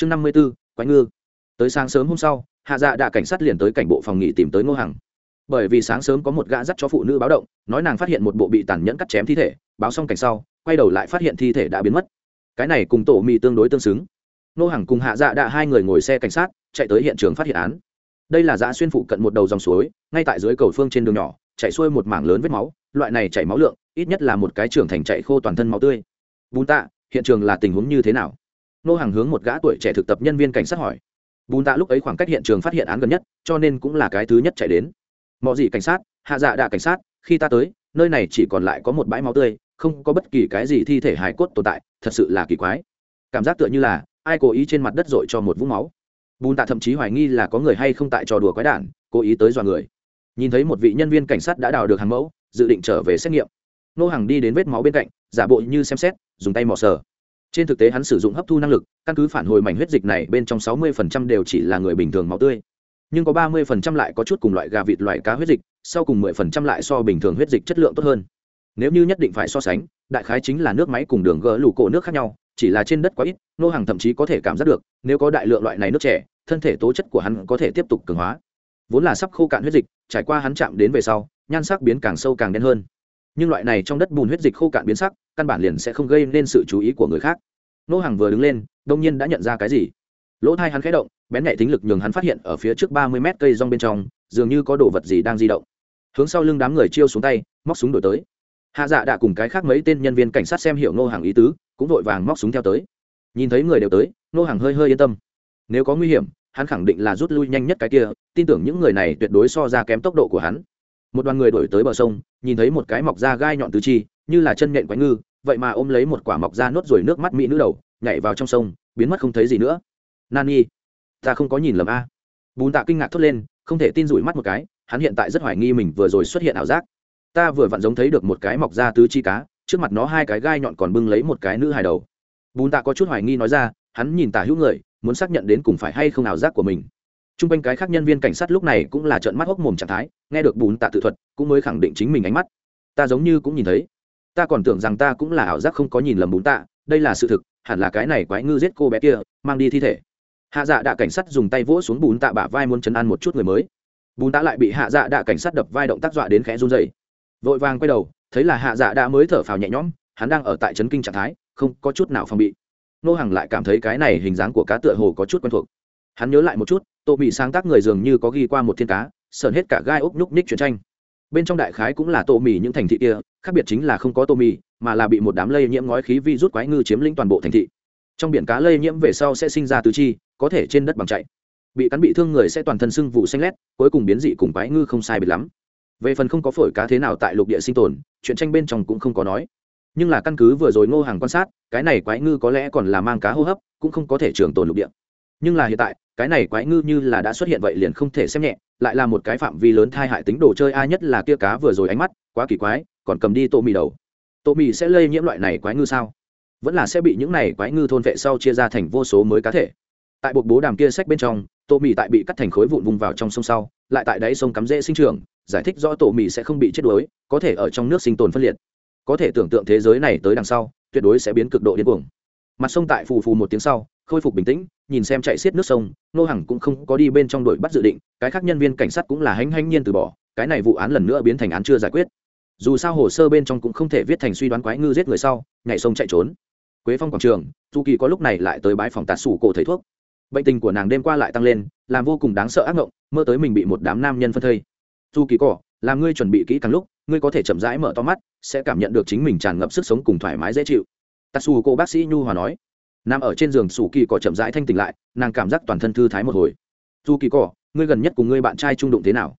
chương năm mươi b ố quái ngư. Tới sáng sớm hôm sau, hạ dạ đã cảnh sát liền tới cảnh bộ phòng nghỉ tìm tới ngô hằng. Bởi vì sáng sớm có một gã dắt cho phụ nữ báo động, nói nàng phát hiện một bộ bị tàn nhẫn cắt chém thi thể, báo xong cảnh sau, quay đầu lại phát hiện thi thể đã biến mất. Cái này cùng tổ mì tương đối tương xứng. Ngô hằng cùng hạ dạ đã hai người ngồi xe cảnh sát, chạy tới hiện trường phát hiện án. Đây là dã xuyên phụ cận một đầu dòng suối, ngay tại dưới cầu phương trên đường nhỏ, chạy xuôi một mảng lớn vết máu, loại này chảy máu lượng, ít nhất là một cái trưởng thành chạy khô toàn thân máu tươi. Bùn tạ, hiện trường là tình huống như thế nào? Nô hàng hướng một gã tuổi trẻ thực tập nhân viên cảnh sát hỏi. Bùn tạ lúc ấy khoảng cách hiện trường phát hiện án gần nhất, cho nên cũng là cái thứ nhất chạy đến. Mọi gì cảnh sát, hạ dạ đạ cảnh sát, khi ta tới, nơi này chỉ còn lại có một bãi máu tươi, không có bất kỳ cái gì thi thể hài cốt tồn tại, thật sự là kỳ quái. Cảm giác tựa như là, ai cố ý trên mặt đất dội cho một vũng máu. Bùn tạ thậm chí hoài nghi là có người hay không tại trò đùa quái đản, cố ý tới dọa người. Nhìn thấy một vị nhân viên cảnh sát đã đào được hàng mẫu, dự định trở về xét nghiệm. Nô hàng đi đến vết máu bên cạnh, giả bộ như xem xét, dùng tay mò sờ trên thực tế hắn sử dụng hấp thu năng lực, căn cứ phản hồi mảnh huyết dịch này, bên trong sáu mươi đều chỉ là người bình thường máu tươi. Nhưng có ba mươi lại có chút cùng loại gà vịt, loại cá huyết dịch, sau cùng 10% lại so bình thường huyết dịch chất lượng tốt hơn. Nếu như nhất định phải so sánh, đại khái chính là nước máy cùng đường gỡ lũ cổ nước khác nhau, chỉ là trên đất quá ít, nô hàng thậm chí có thể cảm giác được, nếu có đại lượng loại này nước trẻ thân thể tố chất của hắn có thể tiếp tục cường hóa. Vốn là sắp khô cạn huyết dịch, trải qua hắn chạm đến về sau, nhan sắc biến càng sâu càng đen hơn. Nhưng loại này trong đất bùn huyết dịch khô cạn biến sắc, căn bản liền sẽ không gây nên sự chú ý của người khác nô hàng vừa đứng lên, đông nhiên đã nhận ra cái gì? Lỗ thai hắn khẽ động, bén nhạy tính lực nhường hắn phát hiện ở phía trước ba mươi mét cây rong bên trong, dường như có đồ vật gì đang di động. Hướng sau lưng đám người chiêu xuống tay, móc súng đổi tới. Hạ dạ đã cùng cái khác mấy tên nhân viên cảnh sát xem hiểu nô hàng ý tứ, cũng vội vàng móc súng theo tới. Nhìn thấy người đều tới, nô hàng hơi hơi yên tâm. Nếu có nguy hiểm, hắn khẳng định là rút lui nhanh nhất cái kia, tin tưởng những người này tuyệt đối so ra kém tốc độ của hắn. Một đoàn người đổi tới bờ sông, nhìn thấy một cái mọc da gai nhọn tứ chi, như là chân nhện quái ngư vậy mà ôm lấy một quả mọc ra nốt rồi nước mắt mỹ nữ đầu, nhảy vào trong sông, biến mất không thấy gì nữa. Nani, ta không có nhìn lầm a. Bùn tạ kinh ngạc thốt lên, không thể tin rủi mắt một cái, hắn hiện tại rất hoài nghi mình vừa rồi xuất hiện ảo giác. Ta vừa vặn giống thấy được một cái mọc ra tứ chi cá, trước mặt nó hai cái gai nhọn còn bưng lấy một cái nữ hài đầu. Bùn tạ có chút hoài nghi nói ra, hắn nhìn tả hữu người, muốn xác nhận đến cùng phải hay không ảo giác của mình. T r u n g quanh cái khác nhân viên cảnh sát lúc này cũng là trợn mắt hốc mồm trạng thái, nghe được bùn tạ tự thuật, cũng mới khẳng định chính mình ánh mắt. Ta giống như cũng nhìn thấy ta còn tưởng rằng ta cũng là ảo giác không có nhìn lầm bún tạ, đây là sự thực, hẳn là cái này quái ngư giết cô bé kia, mang đi thi thể. Hạ dạ đạ cảnh sát dùng tay vỗ xuống bún tạ bả vai muốn chấn an một chút người mới. Bún tạ lại bị hạ dạ đạ cảnh sát đập vai động tác dọa đến khẽ run dày vội vàng quay đầu, thấy là hạ dạ đã mới thở phào nhẹ nhõm, hắn đang ở tại trấn kinh trạng thái, không có chút nào phòng bị. Nô hàng lại cảm thấy cái này hình dáng của cá tựa hồ có chút quen thuộc. Hắn nhớ lại một chút, tô bị sáng tác người dường như có ghi qua một thiên cá, sờn hết cả gai ốc nhúc ních chuyện tranh. Bên trong đại khái cũng là tô mì những thành thị kia khác biệt chính là không có tô mì mà là bị một đám lây nhiễm ngói khí vi rút quái ngư chiếm lĩnh toàn bộ thành thị. Trong biển cá lây nhiễm về sau sẽ sinh ra tứ chi, có thể trên đất bằng chạy. Bị cắn bị thương người sẽ toàn thân sưng vụ xanh lét, cuối cùng biến dị cùng quái ngư không sai biệt lắm. Về phần không có phổi cá thế nào tại lục địa sinh tồn, chuyện tranh bên trong cũng không có nói. Nhưng là căn cứ vừa rồi ngô hàng quan sát, cái này quái ngư có lẽ còn là mang cá hô hấp, cũng không có thể trường tồn lục địa. Nhưng là hiện tại, cái này quái ngư như là đã xuất hiện vậy liền không thể xem nhẹ, lại là một cái phạm vi lớn thai hại tính đồ chơi, ai nhất là kia cá vừa rồi ánh mắt, quá kỳ quái còn cầm đi tô mì đầu. Tô mì sẽ lây nhiễm loại này quái ngư sao? Vẫn là sẽ bị những này quái ngư thôn vệ sau chia ra thành vô số mới cá thể. Tại bột bố đàm kia sách bên trong, tô mì tại bị cắt thành khối vụn vùng vào trong sông sau, lại tại đáy sông cắm rễ sinh trường giải thích rõ tổ mì sẽ không bị chết đuối, có thể ở trong nước sinh tồn phân liệt. Có thể tưởng tượng thế giới này tới đằng sau, tuyệt đối sẽ biến cực độ điên cuồng. Mặt sông tại phù phù một tiếng sau, khôi phục bình tĩnh, nhìn xem chạy xiết nước sông, nô hằng cũng không có đi bên trong đội bắt dự định, cái khác nhân viên cảnh sát cũng là hãnh hãnh nhiên từ bỏ, cái này vụ án lần nữa biến thành án chưa giải quyết dù sao hồ sơ bên trong cũng không thể viết thành suy đoán quái ngư giết người sau, nhảy sông chạy trốn. Quế phong quảng trường, dù kỳ có lúc này lại tới bãi phòng tạt sủ cổ thầy thuốc. Bệnh tình của nàng đêm qua lại tăng lên, làm vô cùng đáng sợ ác ngộng, mơ tới mình bị một đám nam nhân phân thây. Dù kỳ cỏ, làm ngươi chuẩn bị kỹ càng lúc, ngươi có thể chậm rãi mở to mắt, sẽ cảm nhận được chính mình tràn ngập sức sống cùng thoải mái dễ chịu. Tatsu cô bác sĩ nhu hòa nói nằm ở trên giường sủ kỳ cỏ chậm rãi thanh tỉnh lại, nàng cảm giác toàn thân thư thái một hồi. Dù kỳ cỏ, ngươi gần nhất cùng ngươi bạn trai trung đụng thế nào?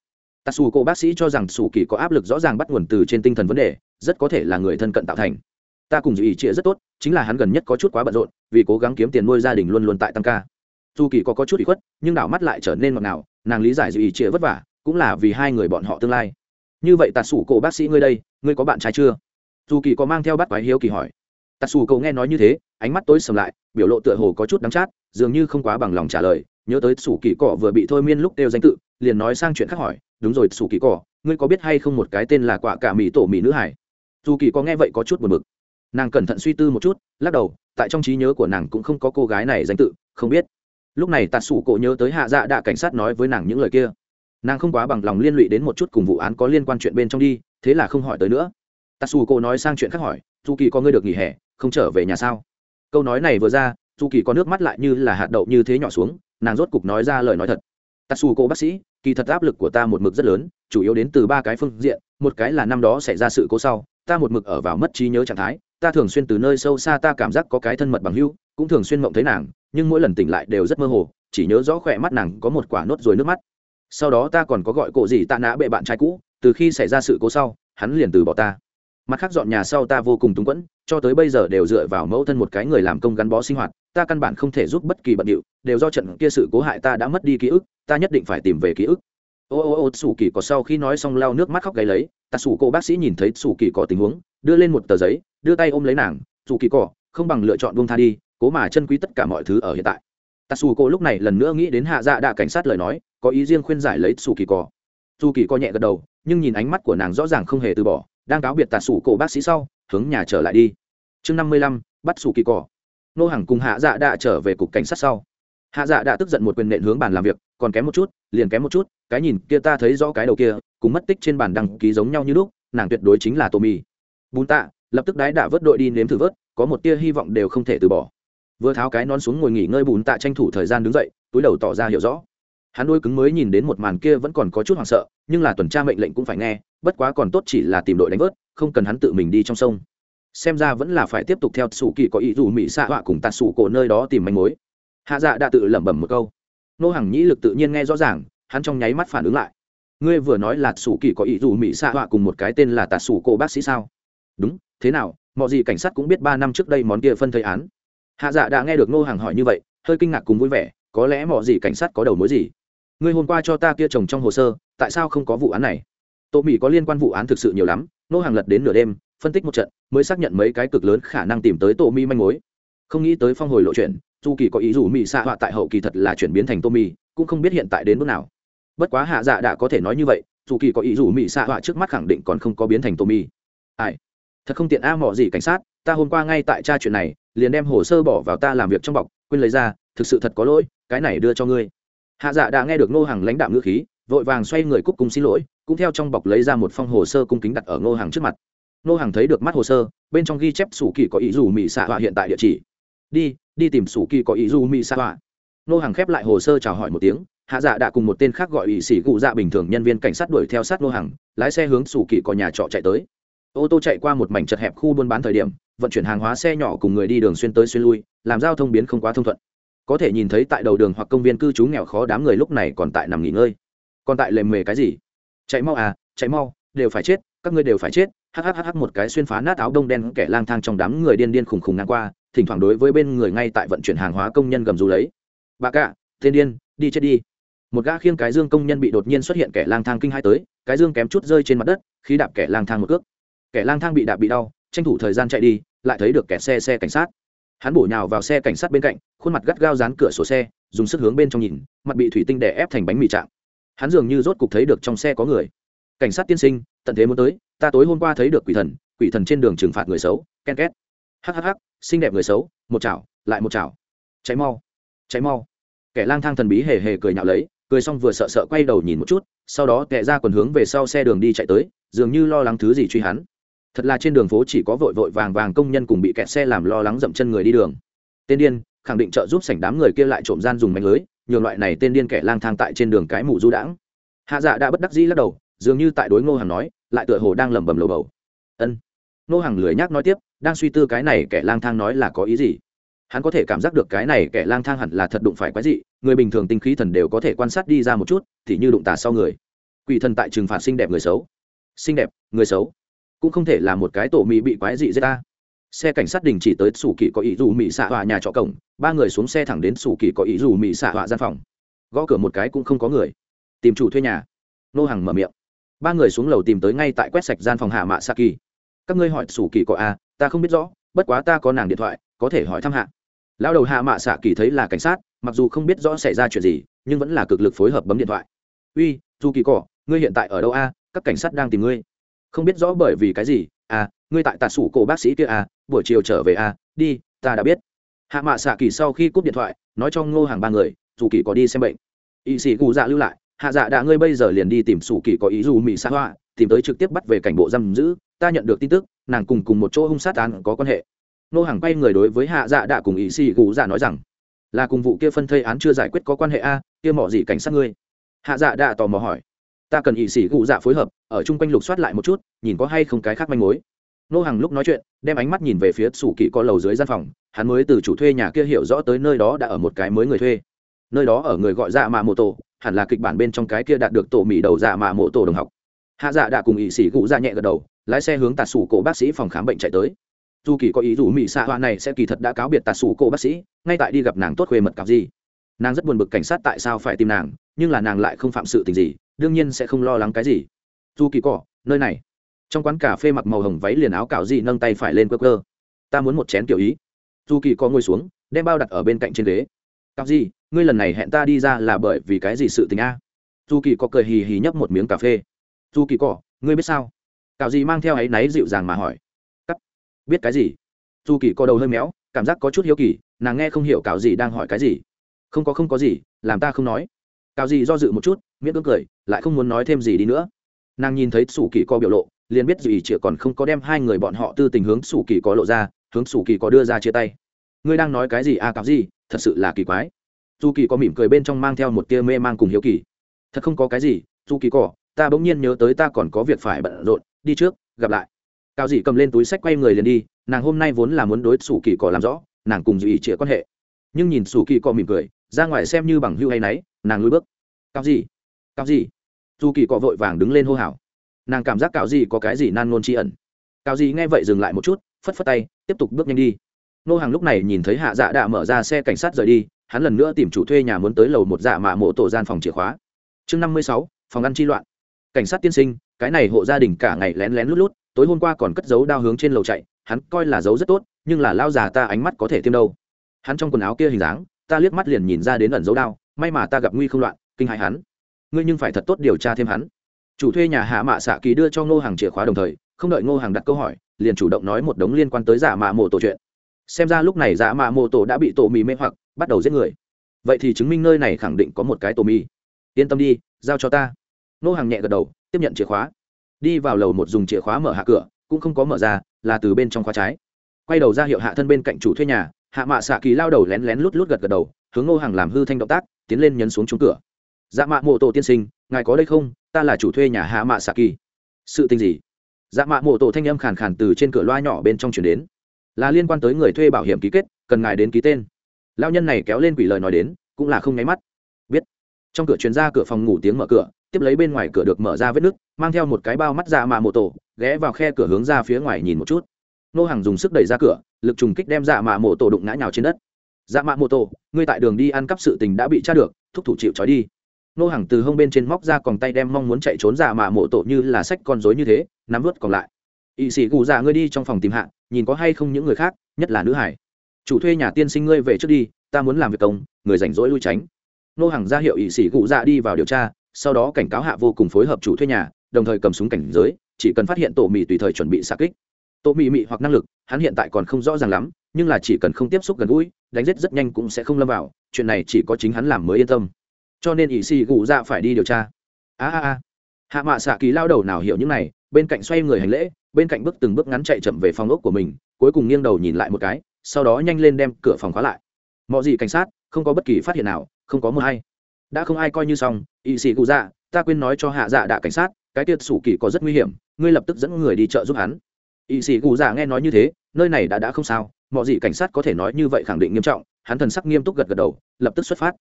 Tatsu cô bác sĩ cho rằng sủ kỳ có áp lực rõ ràng bắt nguồn từ trên tinh thần vấn đề rất có thể là người thân cận tạo thành. Ta cùng dự ý trịa rất tốt chính là hắn gần nhất có chút quá bận rộn vì cố gắng kiếm tiền nuôi gia đình luôn luôn tại tăng ca. Dù kỳ có, có chút bị khuất nhưng đảo mắt lại trở nên ngọt ngào nàng lý giải dự ý trịa vất vả cũng là vì hai người bọn họ tương lai. Như vậy tạ xù cổ bác sĩ ngươi đây ngươi có bạn trai chưa? Dù kỳ có mang theo bắt quái hiếu kỳ hỏi. Tạ xù cổ nghe nói như thế ánh mắt tối sầm lại biểu lộ tựa hồ có chút đắng chát dường như không quá bằng lòng trả lời nhớ tới sủ kỳ cỏ vừa bị thôi miên lúc đều danh tự liền nói sang chuyện khác hỏi đúng rồi, sủ kỳ cỏ ngươi có biết hay không một cái tên là quả cả mỹ tổ mỹ nữ hải? Dù kỳ có nghe vậy có chút buồn bực. Nàng cẩn thận suy tư một chút, lắc đầu, tại trong trí nhớ của nàng cũng không có cô gái này danh tự, không biết. Lúc này tạt sủ cổ nhớ tới hạ dạ đạ cảnh sát nói với nàng những lời kia. Nàng không quá bằng lòng liên lụy đến một chút cùng vụ án có liên quan chuyện bên trong đi, thế là không hỏi tới nữa. Tạt sủ cổ nói sang chuyện khác hỏi, dù kỳ có ngươi được nghỉ hè, không trở về nhà sao? Câu nói này vừa ra, dù kỳ có nước mắt lại như là hạt đậu như thế nhỏ xuống, nàng rốt cục nói ra lời nói thật tạ cô bác sĩ, kỳ thật áp lực của ta một mực rất lớn, chủ yếu đến từ ba cái phương diện, một cái là năm đó xảy ra sự cố sau, ta một mực ở vào mất trí nhớ trạng thái, ta thường xuyên từ nơi sâu xa ta cảm giác có cái thân mật bằng hưu cũng thường xuyên mộng thấy nàng, nhưng mỗi lần tỉnh lại đều rất mơ hồ, chỉ nhớ rõ khỏe mắt nàng có một quả nốt rồi nước mắt. Sau đó ta còn có gọi cổ gì tạ nã bệ bạn trai cũ, từ khi xảy ra sự cố sau, hắn liền từ bỏ ta. Mặt khác dọn nhà sau ta vô cùng túng quẫn, cho tới bây giờ đều dựa vào mẫu thân một cái người làm công gắn bó sinh hoạt, ta căn bản không thể giúp bất kỳ bận điệu, đều do trận kia sự cố hại ta đã mất đi ký ức ta nhất định phải tìm về ký ức. Ô ô ô, sủ kỳ có sau khi nói xong lau nước mắt khóc gáy lấy, ta sủ cô bác sĩ nhìn thấy sủ kỳ có tình huống, đưa lên một tờ giấy, đưa tay ôm lấy nàng, sủ kỳ cỏ không bằng lựa chọn buông tha đi, cố mà chân quý tất cả mọi thứ ở hiện tại. Ta sủ cô lúc này lần nữa nghĩ đến hạ dạ đạ cảnh sát lời nói, có ý riêng khuyên giải lấy sủ kỳ cỏ sủ kỳ cỏ nhẹ gật đầu, nhưng nhìn ánh mắt của nàng rõ ràng không hề từ bỏ, đang cáo biệt ta sủ cô bác sĩ sau, hướng nhà trở lại đi. Chương năm mươi lăm, bắt sủ kỳ cỏ nô hàng cùng hạ dạ đạ trở về cục cảnh sát sau. Hạ dạ đã tức giận một quyền nện hướng bàn làm việc còn kém một chút, liền kém một chút, cái nhìn kia ta thấy rõ cái đầu kia, cùng mất tích trên bàn đăng ký giống nhau như lúc, nàng tuyệt đối chính là tô mì bùn tạ, lập tức đái đã vớt đội đi nếm thử vớt, có một tia hy vọng đều không thể từ bỏ. Vừa tháo cái nón xuống ngồi nghỉ ngơi bùn tạ tranh thủ thời gian đứng dậy, túi đầu tỏ ra hiểu rõ. Hắn đôi cứng mới nhìn đến một màn kia vẫn còn có chút hoảng sợ, nhưng là tuần tra mệnh lệnh cũng phải nghe, bất quá còn tốt chỉ là tìm đội đánh vớt, không cần hắn tự mình đi trong sông. Xem ra vẫn là phải tiếp tục theo sủ kỳ có ý dù mỹ xạ họa cùng tạt sủ cổ nơi đó tìm manh mối. Hạ dạ đã tự lẩm bẩm một câu nô hàng nhĩ lực tự nhiên nghe rõ ràng, hắn trong nháy mắt phản ứng lại. Ngươi vừa nói là sủ kỳ có ý dù mỹ xạ họa cùng một cái tên là tạt sủ cô bác sĩ sao? Đúng, thế nào mọi gì cảnh sát cũng biết ba năm trước đây món kia phân thầy án. Hạ dạ đã nghe được nô hàng hỏi như vậy, hơi kinh ngạc cùng vui vẻ, có lẽ mọi gì cảnh sát có đầu mối gì? Ngươi hôm qua cho ta kia chồng trong hồ sơ, tại sao không có vụ án này? Tổ mỹ có liên quan vụ án thực sự nhiều lắm, nô hàng lật đến nửa đêm, phân tích một trận, mới xác nhận mấy cái cực lớn khả năng tìm tới tổ mỹ manh mối. Không nghĩ tới phong hồi lộ chuyện dù kỳ có ý dù mỹ xạ họa tại hậu kỳ thật là chuyển biến thành tô mì, cũng không biết hiện tại đến bước nào. Bất quá hạ dạ đã có thể nói như vậy dù kỳ có ý dù mỹ xạ họa trước mắt khẳng định còn không có biến thành tô mì. ai? Thật không tiện a mò gì cảnh sát ta hôm qua ngay tại tra chuyện này liền đem hồ sơ bỏ vào ta làm việc trong bọc quên lấy ra thực sự thật có lỗi cái này đưa cho ngươi. Hạ dạ đã nghe được ngô hàng lãnh đạo ngữ khí vội vàng xoay người cúc cung xin lỗi cũng theo trong bọc lấy ra một phong hồ sơ cung kính đặt ở ngô hàng trước mặt. Ngô hàng thấy được mắt hồ sơ bên trong ghi chép sủ kỳ có ý dù mỹ xạ họa hiện tại địa chỉ đi đi tìm sủ kỳ có ý du mỹ sa họa. Nô hàng khép lại hồ sơ chào hỏi một tiếng, hạ dạ đã cùng một tên khác gọi ỵ sĩ cụ dạ bình thường nhân viên cảnh sát đuổi theo sát nô hàng, lái xe hướng sủ kỳ có nhà trọ chạy tới. Ô tô chạy qua một mảnh chật hẹp khu buôn bán thời điểm, vận chuyển hàng hóa xe nhỏ cùng người đi đường xuyên tới xuyên lui, làm giao thông biến không quá thông thuận. Có thể nhìn thấy tại đầu đường hoặc công viên cư trú nghèo khó đám người lúc này còn tại nằm nghỉ ngơi. Còn tại lề mề cái gì? Chạy mau à chạy mau, đều phải chết, các ngươi đều phải chết. Hhh một cái xuyên phá nát áo đông đen kẻ lang thang trong đám người điên điên khùng khùng ngang qua thỉnh thoảng đối với bên người ngay tại vận chuyển hàng hóa công nhân gầm rú lấy. Bà cạ thiên điên, đi chết đi. Một gã khiêng cái dương công nhân bị đột nhiên xuất hiện kẻ lang thang kinh hai tới, cái dương kém chút rơi trên mặt đất khi đạp kẻ lang thang một cước. Kẻ lang thang bị đạp bị đau, tranh thủ thời gian chạy đi, lại thấy được kẻ xe xe cảnh sát. Hắn bổ nhào vào xe cảnh sát bên cạnh, khuôn mặt gắt gao dán cửa sổ xe, dùng sức hướng bên trong nhìn, mặt bị thủy tinh đè ép thành bánh mì chạm hắn dường như rốt cục thấy được trong xe có người. Cảnh sát tiên sinh, tận thế muốn tới, ta tối hôm qua thấy được quỷ thần quỷ thần trên đường trừng phạt người xấu, ken két hhh xinh đẹp người xấu, một chảo, lại một chảo. Cháy mau cháy mau. Kẻ lang thang thần bí hề hề cười nhạo lấy, cười xong vừa sợ sợ quay đầu nhìn một chút, sau đó tệ ra quần hướng về sau xe đường đi chạy tới, dường như lo lắng thứ gì truy hắn. Thật là trên đường phố chỉ có vội vội vàng vàng công nhân cùng bị kẹt xe làm lo lắng dậm chân người đi đường. Tên điên, khẳng định trợ giúp sảnh đám người kia lại trộm gian dùng mánh lưới, nhường loại này tên điên kẻ lang thang tại trên đường cái mù du đãng. Hạ dạ đã bất đắc dĩ lắc đầu, dường như tại đối ngô Hằng nói, lại tựa hồ đang lẩm bẩm lầu bầu. Ân. Ngô Hằng lười nhác nói tiếp đang suy tư cái này kẻ lang thang nói là có ý gì. Hắn có thể cảm giác được cái này kẻ lang thang hẳn là thật đụng phải quái dị người bình thường tinh khí thần đều có thể quan sát đi ra một chút thì như đụng tà sau người. Quỷ thần tại trừng phạt xinh đẹp người xấu. Xinh đẹp người xấu. Cũng không thể là một cái tổ mỹ bị quái dị giết ta. Xe cảnh sát đình chỉ tới sủ kỳ có ý dù mỹ xạ họa nhà trọ cổng ba người xuống xe thẳng đến sủ kỳ có ý dù mỹ xạ họa gian phòng. Gõ cửa một cái cũng không có người. Tìm chủ thuê nhà. Nô hàng mở miệng. Ba người xuống lầu tìm tới ngay tại quét sạch gian phòng hạ mạ sa kỳ các ngươi hỏi sủ kỳ có a à, ta không biết rõ, bất quá ta có nàng điện thoại, có thể hỏi thăm hạ. Lão đầu hạ mạ xạ kỳ thấy là cảnh sát, mặc dù không biết rõ xảy ra chuyện gì, nhưng vẫn là cực lực phối hợp bấm điện thoại. Uy dù kỳ cỏ ngươi hiện tại ở đâu a? Các cảnh sát đang tìm ngươi. Không biết rõ bởi vì cái gì à ngươi tại tà sủ cổ bác sĩ kia à buổi chiều trở về à đi, ta đã biết. Hạ mạ xạ kỳ sau khi cúp điện thoại, nói cho ngô hàng ba người dù kỳ có đi xem bệnh. Y sĩ cụ dạ lưu lại, hạ dạ đã, ngươi bây giờ liền đi tìm sủ kỳ có ý dù mỹ xã hoa, tìm tới trực tiếp bắt về cảnh bộ giam giữ, ta nhận được tin tức nàng cùng cùng một chỗ hung sát án có quan hệ. Nô hàng quay người đối với hạ dạ đã cùng ý sĩ gù dạ nói rằng, là cùng vụ kia phân thây án chưa giải quyết có quan hệ a, kia mỏ gì cảnh sát ngươi? Hạ dạ đã tò mò hỏi, ta cần ý sĩ gù dạ phối hợp, ở chung quanh lục soát lại một chút, nhìn có hay không cái khác manh mối. Nô hàng lúc nói chuyện, đem ánh mắt nhìn về phía sủ kỵ có lầu dưới gian phòng, hắn mới từ chủ thuê nhà kia hiểu rõ tới nơi đó đã ở một cái mới người thuê. Nơi đó ở người gọi dạ mạ mô tổ, hẳn là kịch bản bên trong cái kia đạt được tổ mỹ đầu dạ mạ mô tổ đồng học. Hạ dạ đã cùng ỵ sĩ cụ dạ nhẹ gật đầu lái xe hướng tạt sủ cổ bác sĩ phòng khám bệnh chạy tới. Dù kỳ có ý rủ mỹ xạ hoa này sẽ kỳ thật đã cáo biệt tạt sủ cổ bác sĩ, ngay tại đi gặp nàng tốt khuê mật cặp gì. Nàng rất buồn bực cảnh sát tại sao phải tìm nàng, nhưng là nàng lại không phạm sự tình gì, đương nhiên sẽ không lo lắng cái gì. Dù kỳ cỏ nơi này. Trong quán cà phê mặc màu hồng váy liền áo cạo gì nâng tay phải lên cơ cơ ta muốn một chén kiểu ý. Dù kỳ có ngồi xuống, đem bao đặt ở bên cạnh trên ghế. Cạo gì, ngươi lần này hẹn ta đi ra là bởi vì cái gì sự tình a? Dù kỳ có cười hì hì nhấp một miếng cà phê. Dù kỳ cỏ ngươi biết sao? Cạo gì mang theo áy náy dịu dàng mà hỏi. Cắt. Biết cái gì? Dù kỳ có đầu hơi méo, cảm giác có chút hiếu kỳ, nàng nghe không hiểu cạo gì đang hỏi cái gì. Không có không có gì, làm ta không nói. Cạo gì do dự một chút, miễn cưỡng cười, lại không muốn nói thêm gì đi nữa. Nàng nhìn thấy sủ kỳ có biểu lộ, liền biết dù ý chỉ còn không có đem hai người bọn họ tư tình hướng sủ kỳ có lộ ra, hướng sủ kỳ có đưa ra chia tay. Ngươi đang nói cái gì à cạo gì? Thật sự là kỳ quái. Dù kỳ có mỉm cười bên trong mang theo một tia mê mang cùng hiếu kỳ. Thật không có cái gì dù kỳ cỏ ta bỗng nhiên nhớ tới ta còn có việc phải bận rộn, đi trước, gặp lại. Cao dị cầm lên túi sách quay người liền đi, nàng hôm nay vốn là muốn đối xù kỳ cỏ làm rõ, nàng cùng dù ý chĩa quan hệ. Nhưng nhìn xù kỳ cỏ mỉm cười, ra ngoài xem như bằng hưu hay náy, nàng lùi bước. Cao gì cao gì dù kỳ cỏ vội vàng đứng lên hô hào. Nàng cảm giác cao gì có cái gì nan nôn tri ẩn. Cao gì nghe vậy dừng lại một chút, phất phất tay, tiếp tục bước nhanh đi. Nô hàng lúc này nhìn thấy hạ dạ đã mở ra xe cảnh sát rời đi, hắn lần nữa tìm chủ thuê nhà muốn tới lầu một dạ mạ mộ tổ gian phòng chìa khóa. Chương năm mươi sáu, phòng ăn chi loạn cảnh sát tiên sinh, cái này hộ gia đình cả ngày lén lén lút lút, tối hôm qua còn cất dấu đao hướng trên lầu chạy, hắn coi là dấu rất tốt, nhưng là lao già ta ánh mắt có thể thêm đâu. Hắn trong quần áo kia hình dáng, ta liếc mắt liền nhìn ra đến ẩn dấu đao, may mà ta gặp nguy không loạn, kinh hại hắn. Ngươi nhưng phải thật tốt điều tra thêm hắn. Chủ thuê nhà hạ mạ xạ kỳ đưa cho ngô hàng chìa khóa đồng thời, không đợi ngô hàng đặt câu hỏi, liền chủ động nói một đống liên quan tới giả mạ mộ tổ chuyện. Xem ra lúc này giả mạ mộ tổ đã bị tổ mì mê hoặc, bắt đầu giết người. Vậy thì chứng minh nơi này khẳng định có một cái tổ mì. Yên tâm đi, giao cho ta nô hàng nhẹ gật đầu, tiếp nhận chìa khóa. Đi vào lầu một dùng chìa khóa mở hạ cửa, cũng không có mở ra, là từ bên trong khóa trái. Quay đầu ra hiệu hạ thân bên cạnh chủ thuê nhà, hạ mạ xạ kỳ lao đầu lén lén lút lút gật gật đầu, hướng nô hàng làm hư thanh động tác, tiến lên nhấn xuống trúng cửa. Dạ mạ mộ tổ tiên sinh, ngài có đây không? Ta là chủ thuê nhà hạ mạ xạ kỳ. Sự tình gì? Dạ mạ mộ tổ thanh âm khàn khàn từ trên cửa loa nhỏ bên trong chuyển đến. Là liên quan tới người thuê bảo hiểm ký kết, cần ngài đến ký tên. Lao nhân này kéo lên quỷ lời nói đến, cũng là không nháy mắt. Biết. Trong cửa chuyến ra cửa phòng ngủ tiếng mở cửa tiếp lấy bên ngoài cửa được mở ra vết nứt, mang theo một cái bao mắt dạ mạ mộ tổ, ghé vào khe cửa hướng ra phía ngoài nhìn một chút. Nô hàng dùng sức đẩy ra cửa, lực trùng kích đem dạ mạ mộ tổ đụng ngã nhào trên đất. Dạ mạ mộ tổ, ngươi tại đường đi ăn cắp sự tình đã bị tra được, thúc thủ chịu trói đi. Nô hàng từ hông bên trên móc ra còn tay đem mong muốn chạy trốn dạ mạ mộ tổ như là sách con rối như thế, nắm vớt còn lại. Ỵ sĩ cụ dạ ngươi đi trong phòng tìm hạ, nhìn có hay không những người khác, nhất là nữ hải. Chủ thuê nhà tiên sinh ngươi về trước đi, ta muốn làm việc công, người rảnh rỗi lui tránh. Nô hàng ra hiệu ỵ sĩ cụ dạ đi vào điều tra sau đó cảnh cáo hạ vô cùng phối hợp chủ thuê nhà, đồng thời cầm súng cảnh giới, chỉ cần phát hiện tổ mì tùy thời chuẩn bị xạ kích. Tổ mì mị hoặc năng lực, hắn hiện tại còn không rõ ràng lắm, nhưng là chỉ cần không tiếp xúc gần gũi, đánh giết rất nhanh cũng sẽ không lâm vào, chuyện này chỉ có chính hắn làm mới yên tâm. Cho nên ỷ xì gù dạ phải đi điều tra. A a a. Hạ mạ xạ kỳ lao đầu nào hiểu những này, bên cạnh xoay người hành lễ, bên cạnh bước từng bước ngắn chạy chậm về phòng ốc của mình, cuối cùng nghiêng đầu nhìn lại một cái, sau đó nhanh lên đem cửa phòng khóa lại. Mọi gì cảnh sát, không có bất kỳ phát hiện nào, không có mưa hay đã không ai coi như xong ỵ sĩ cụ dạ ta quên nói cho hạ dạ đạ cảnh sát, cái tiệt sủ kỳ có rất nguy hiểm, ngươi lập tức dẫn người đi chợ giúp hắn. Ỵ sĩ cụ dạ nghe nói như thế, nơi này đã đã không sao, mọi gì cảnh sát có thể nói như vậy khẳng định nghiêm trọng, hắn thần sắc nghiêm túc gật gật đầu, lập tức xuất phát.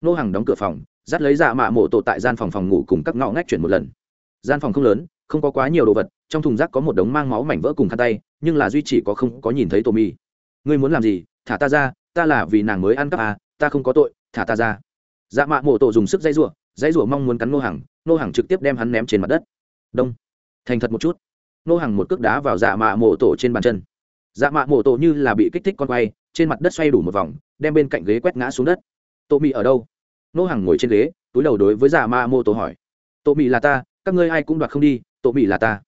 Nô hàng đóng cửa phòng, dắt lấy dạ mạ mộ tổ tại gian phòng phòng ngủ cùng các ngõ ngách chuyển một lần. Gian phòng không lớn, không có quá nhiều đồ vật, trong thùng rác có một đống mang máu mảnh vỡ cùng khăn tay, nhưng là duy chỉ có không có nhìn thấy tô mi. Ngươi muốn làm gì? Thả ta ra, ta là vì nàng mới ăn cắp à ta không có tội, thả ta ra dạ mạ mộ tổ dùng sức dây rủa dây rủa mong muốn cắn nô hàng nô hàng trực tiếp đem hắn ném trên mặt đất. Đông. Thành thật một chút. Nô hàng một cước đá vào dạ mạ mộ tổ trên bàn chân. Dạ mạ mộ tổ như là bị kích thích con quay, trên mặt đất xoay đủ một vòng, đem bên cạnh ghế quét ngã xuống đất. Tô mị ở đâu? Nô hàng ngồi trên ghế, túi đầu đối với dạ mạ mộ tổ hỏi. Tô mị là ta, các ngươi ai cũng đoạt không đi, tô mị là ta.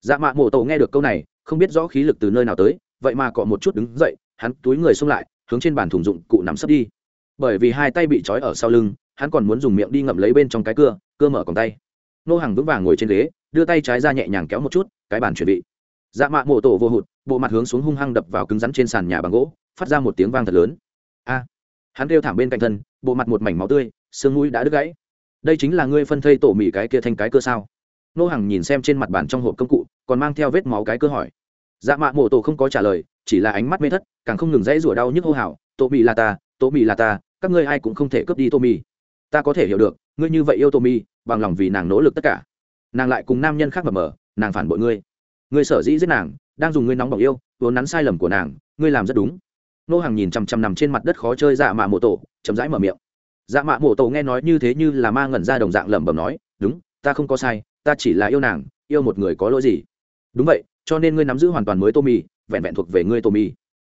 Dạ mạ mộ tổ nghe được câu này, không biết rõ khí lực từ nơi nào tới, vậy mà cọ một chút đứng dậy, hắn túi người xông lại, hướng trên bàn thùng dụng cụ nắm sấp đi bởi vì hai tay bị trói ở sau lưng, hắn còn muốn dùng miệng đi ngậm lấy bên trong cái cưa cưa mở còn tay. Nô hàng vững vàng ngồi trên ghế, đưa tay trái ra nhẹ nhàng kéo một chút, cái bàn chuẩn bị. Dạ mạ mộ tổ vô hụt, bộ mặt hướng xuống hung hăng đập vào cứng rắn trên sàn nhà bằng gỗ, phát ra một tiếng vang thật lớn. A! Hắn kêu thảm bên cạnh thân, bộ mặt một mảnh máu tươi, xương mũi đã đứt gãy. Đây chính là ngươi phân thây tổ mì cái kia thành cái cơ sao? Nô hàng nhìn xem trên mặt bàn trong hộp công cụ, còn mang theo vết máu cái cơ hỏi. Dạ mạ mộ tổ không có trả lời, chỉ là ánh mắt mê thất, càng không ngừng dãy rủa đau nhức hô hào, tổ mì là ta tô mì là ta, các ngươi ai cũng không thể cướp đi tô mì ta có thể hiểu được, ngươi như vậy yêu tô mì bằng lòng vì nàng nỗ lực tất cả. Nàng lại cùng nam nhân khác mờ mờ nàng phản bội ngươi. Ngươi sở dĩ giết nàng, đang dùng ngươi nóng bỏng yêu, vốn nắn sai lầm của nàng, ngươi làm rất đúng. Nô hàng nhìn chằm chằm nằm trên mặt đất khó chơi dạ mạ mộ tổ, chậm rãi mở miệng. Dạ mạ mộ tổ nghe nói như thế như là ma ngẩn ra đồng dạng lẩm bẩm nói, đúng, ta không có sai, ta chỉ là yêu nàng, yêu một người có lỗi gì? Đúng vậy, cho nên ngươi nắm giữ hoàn toàn mới tô mì vẹn vẹn thuộc về ngươi tô mì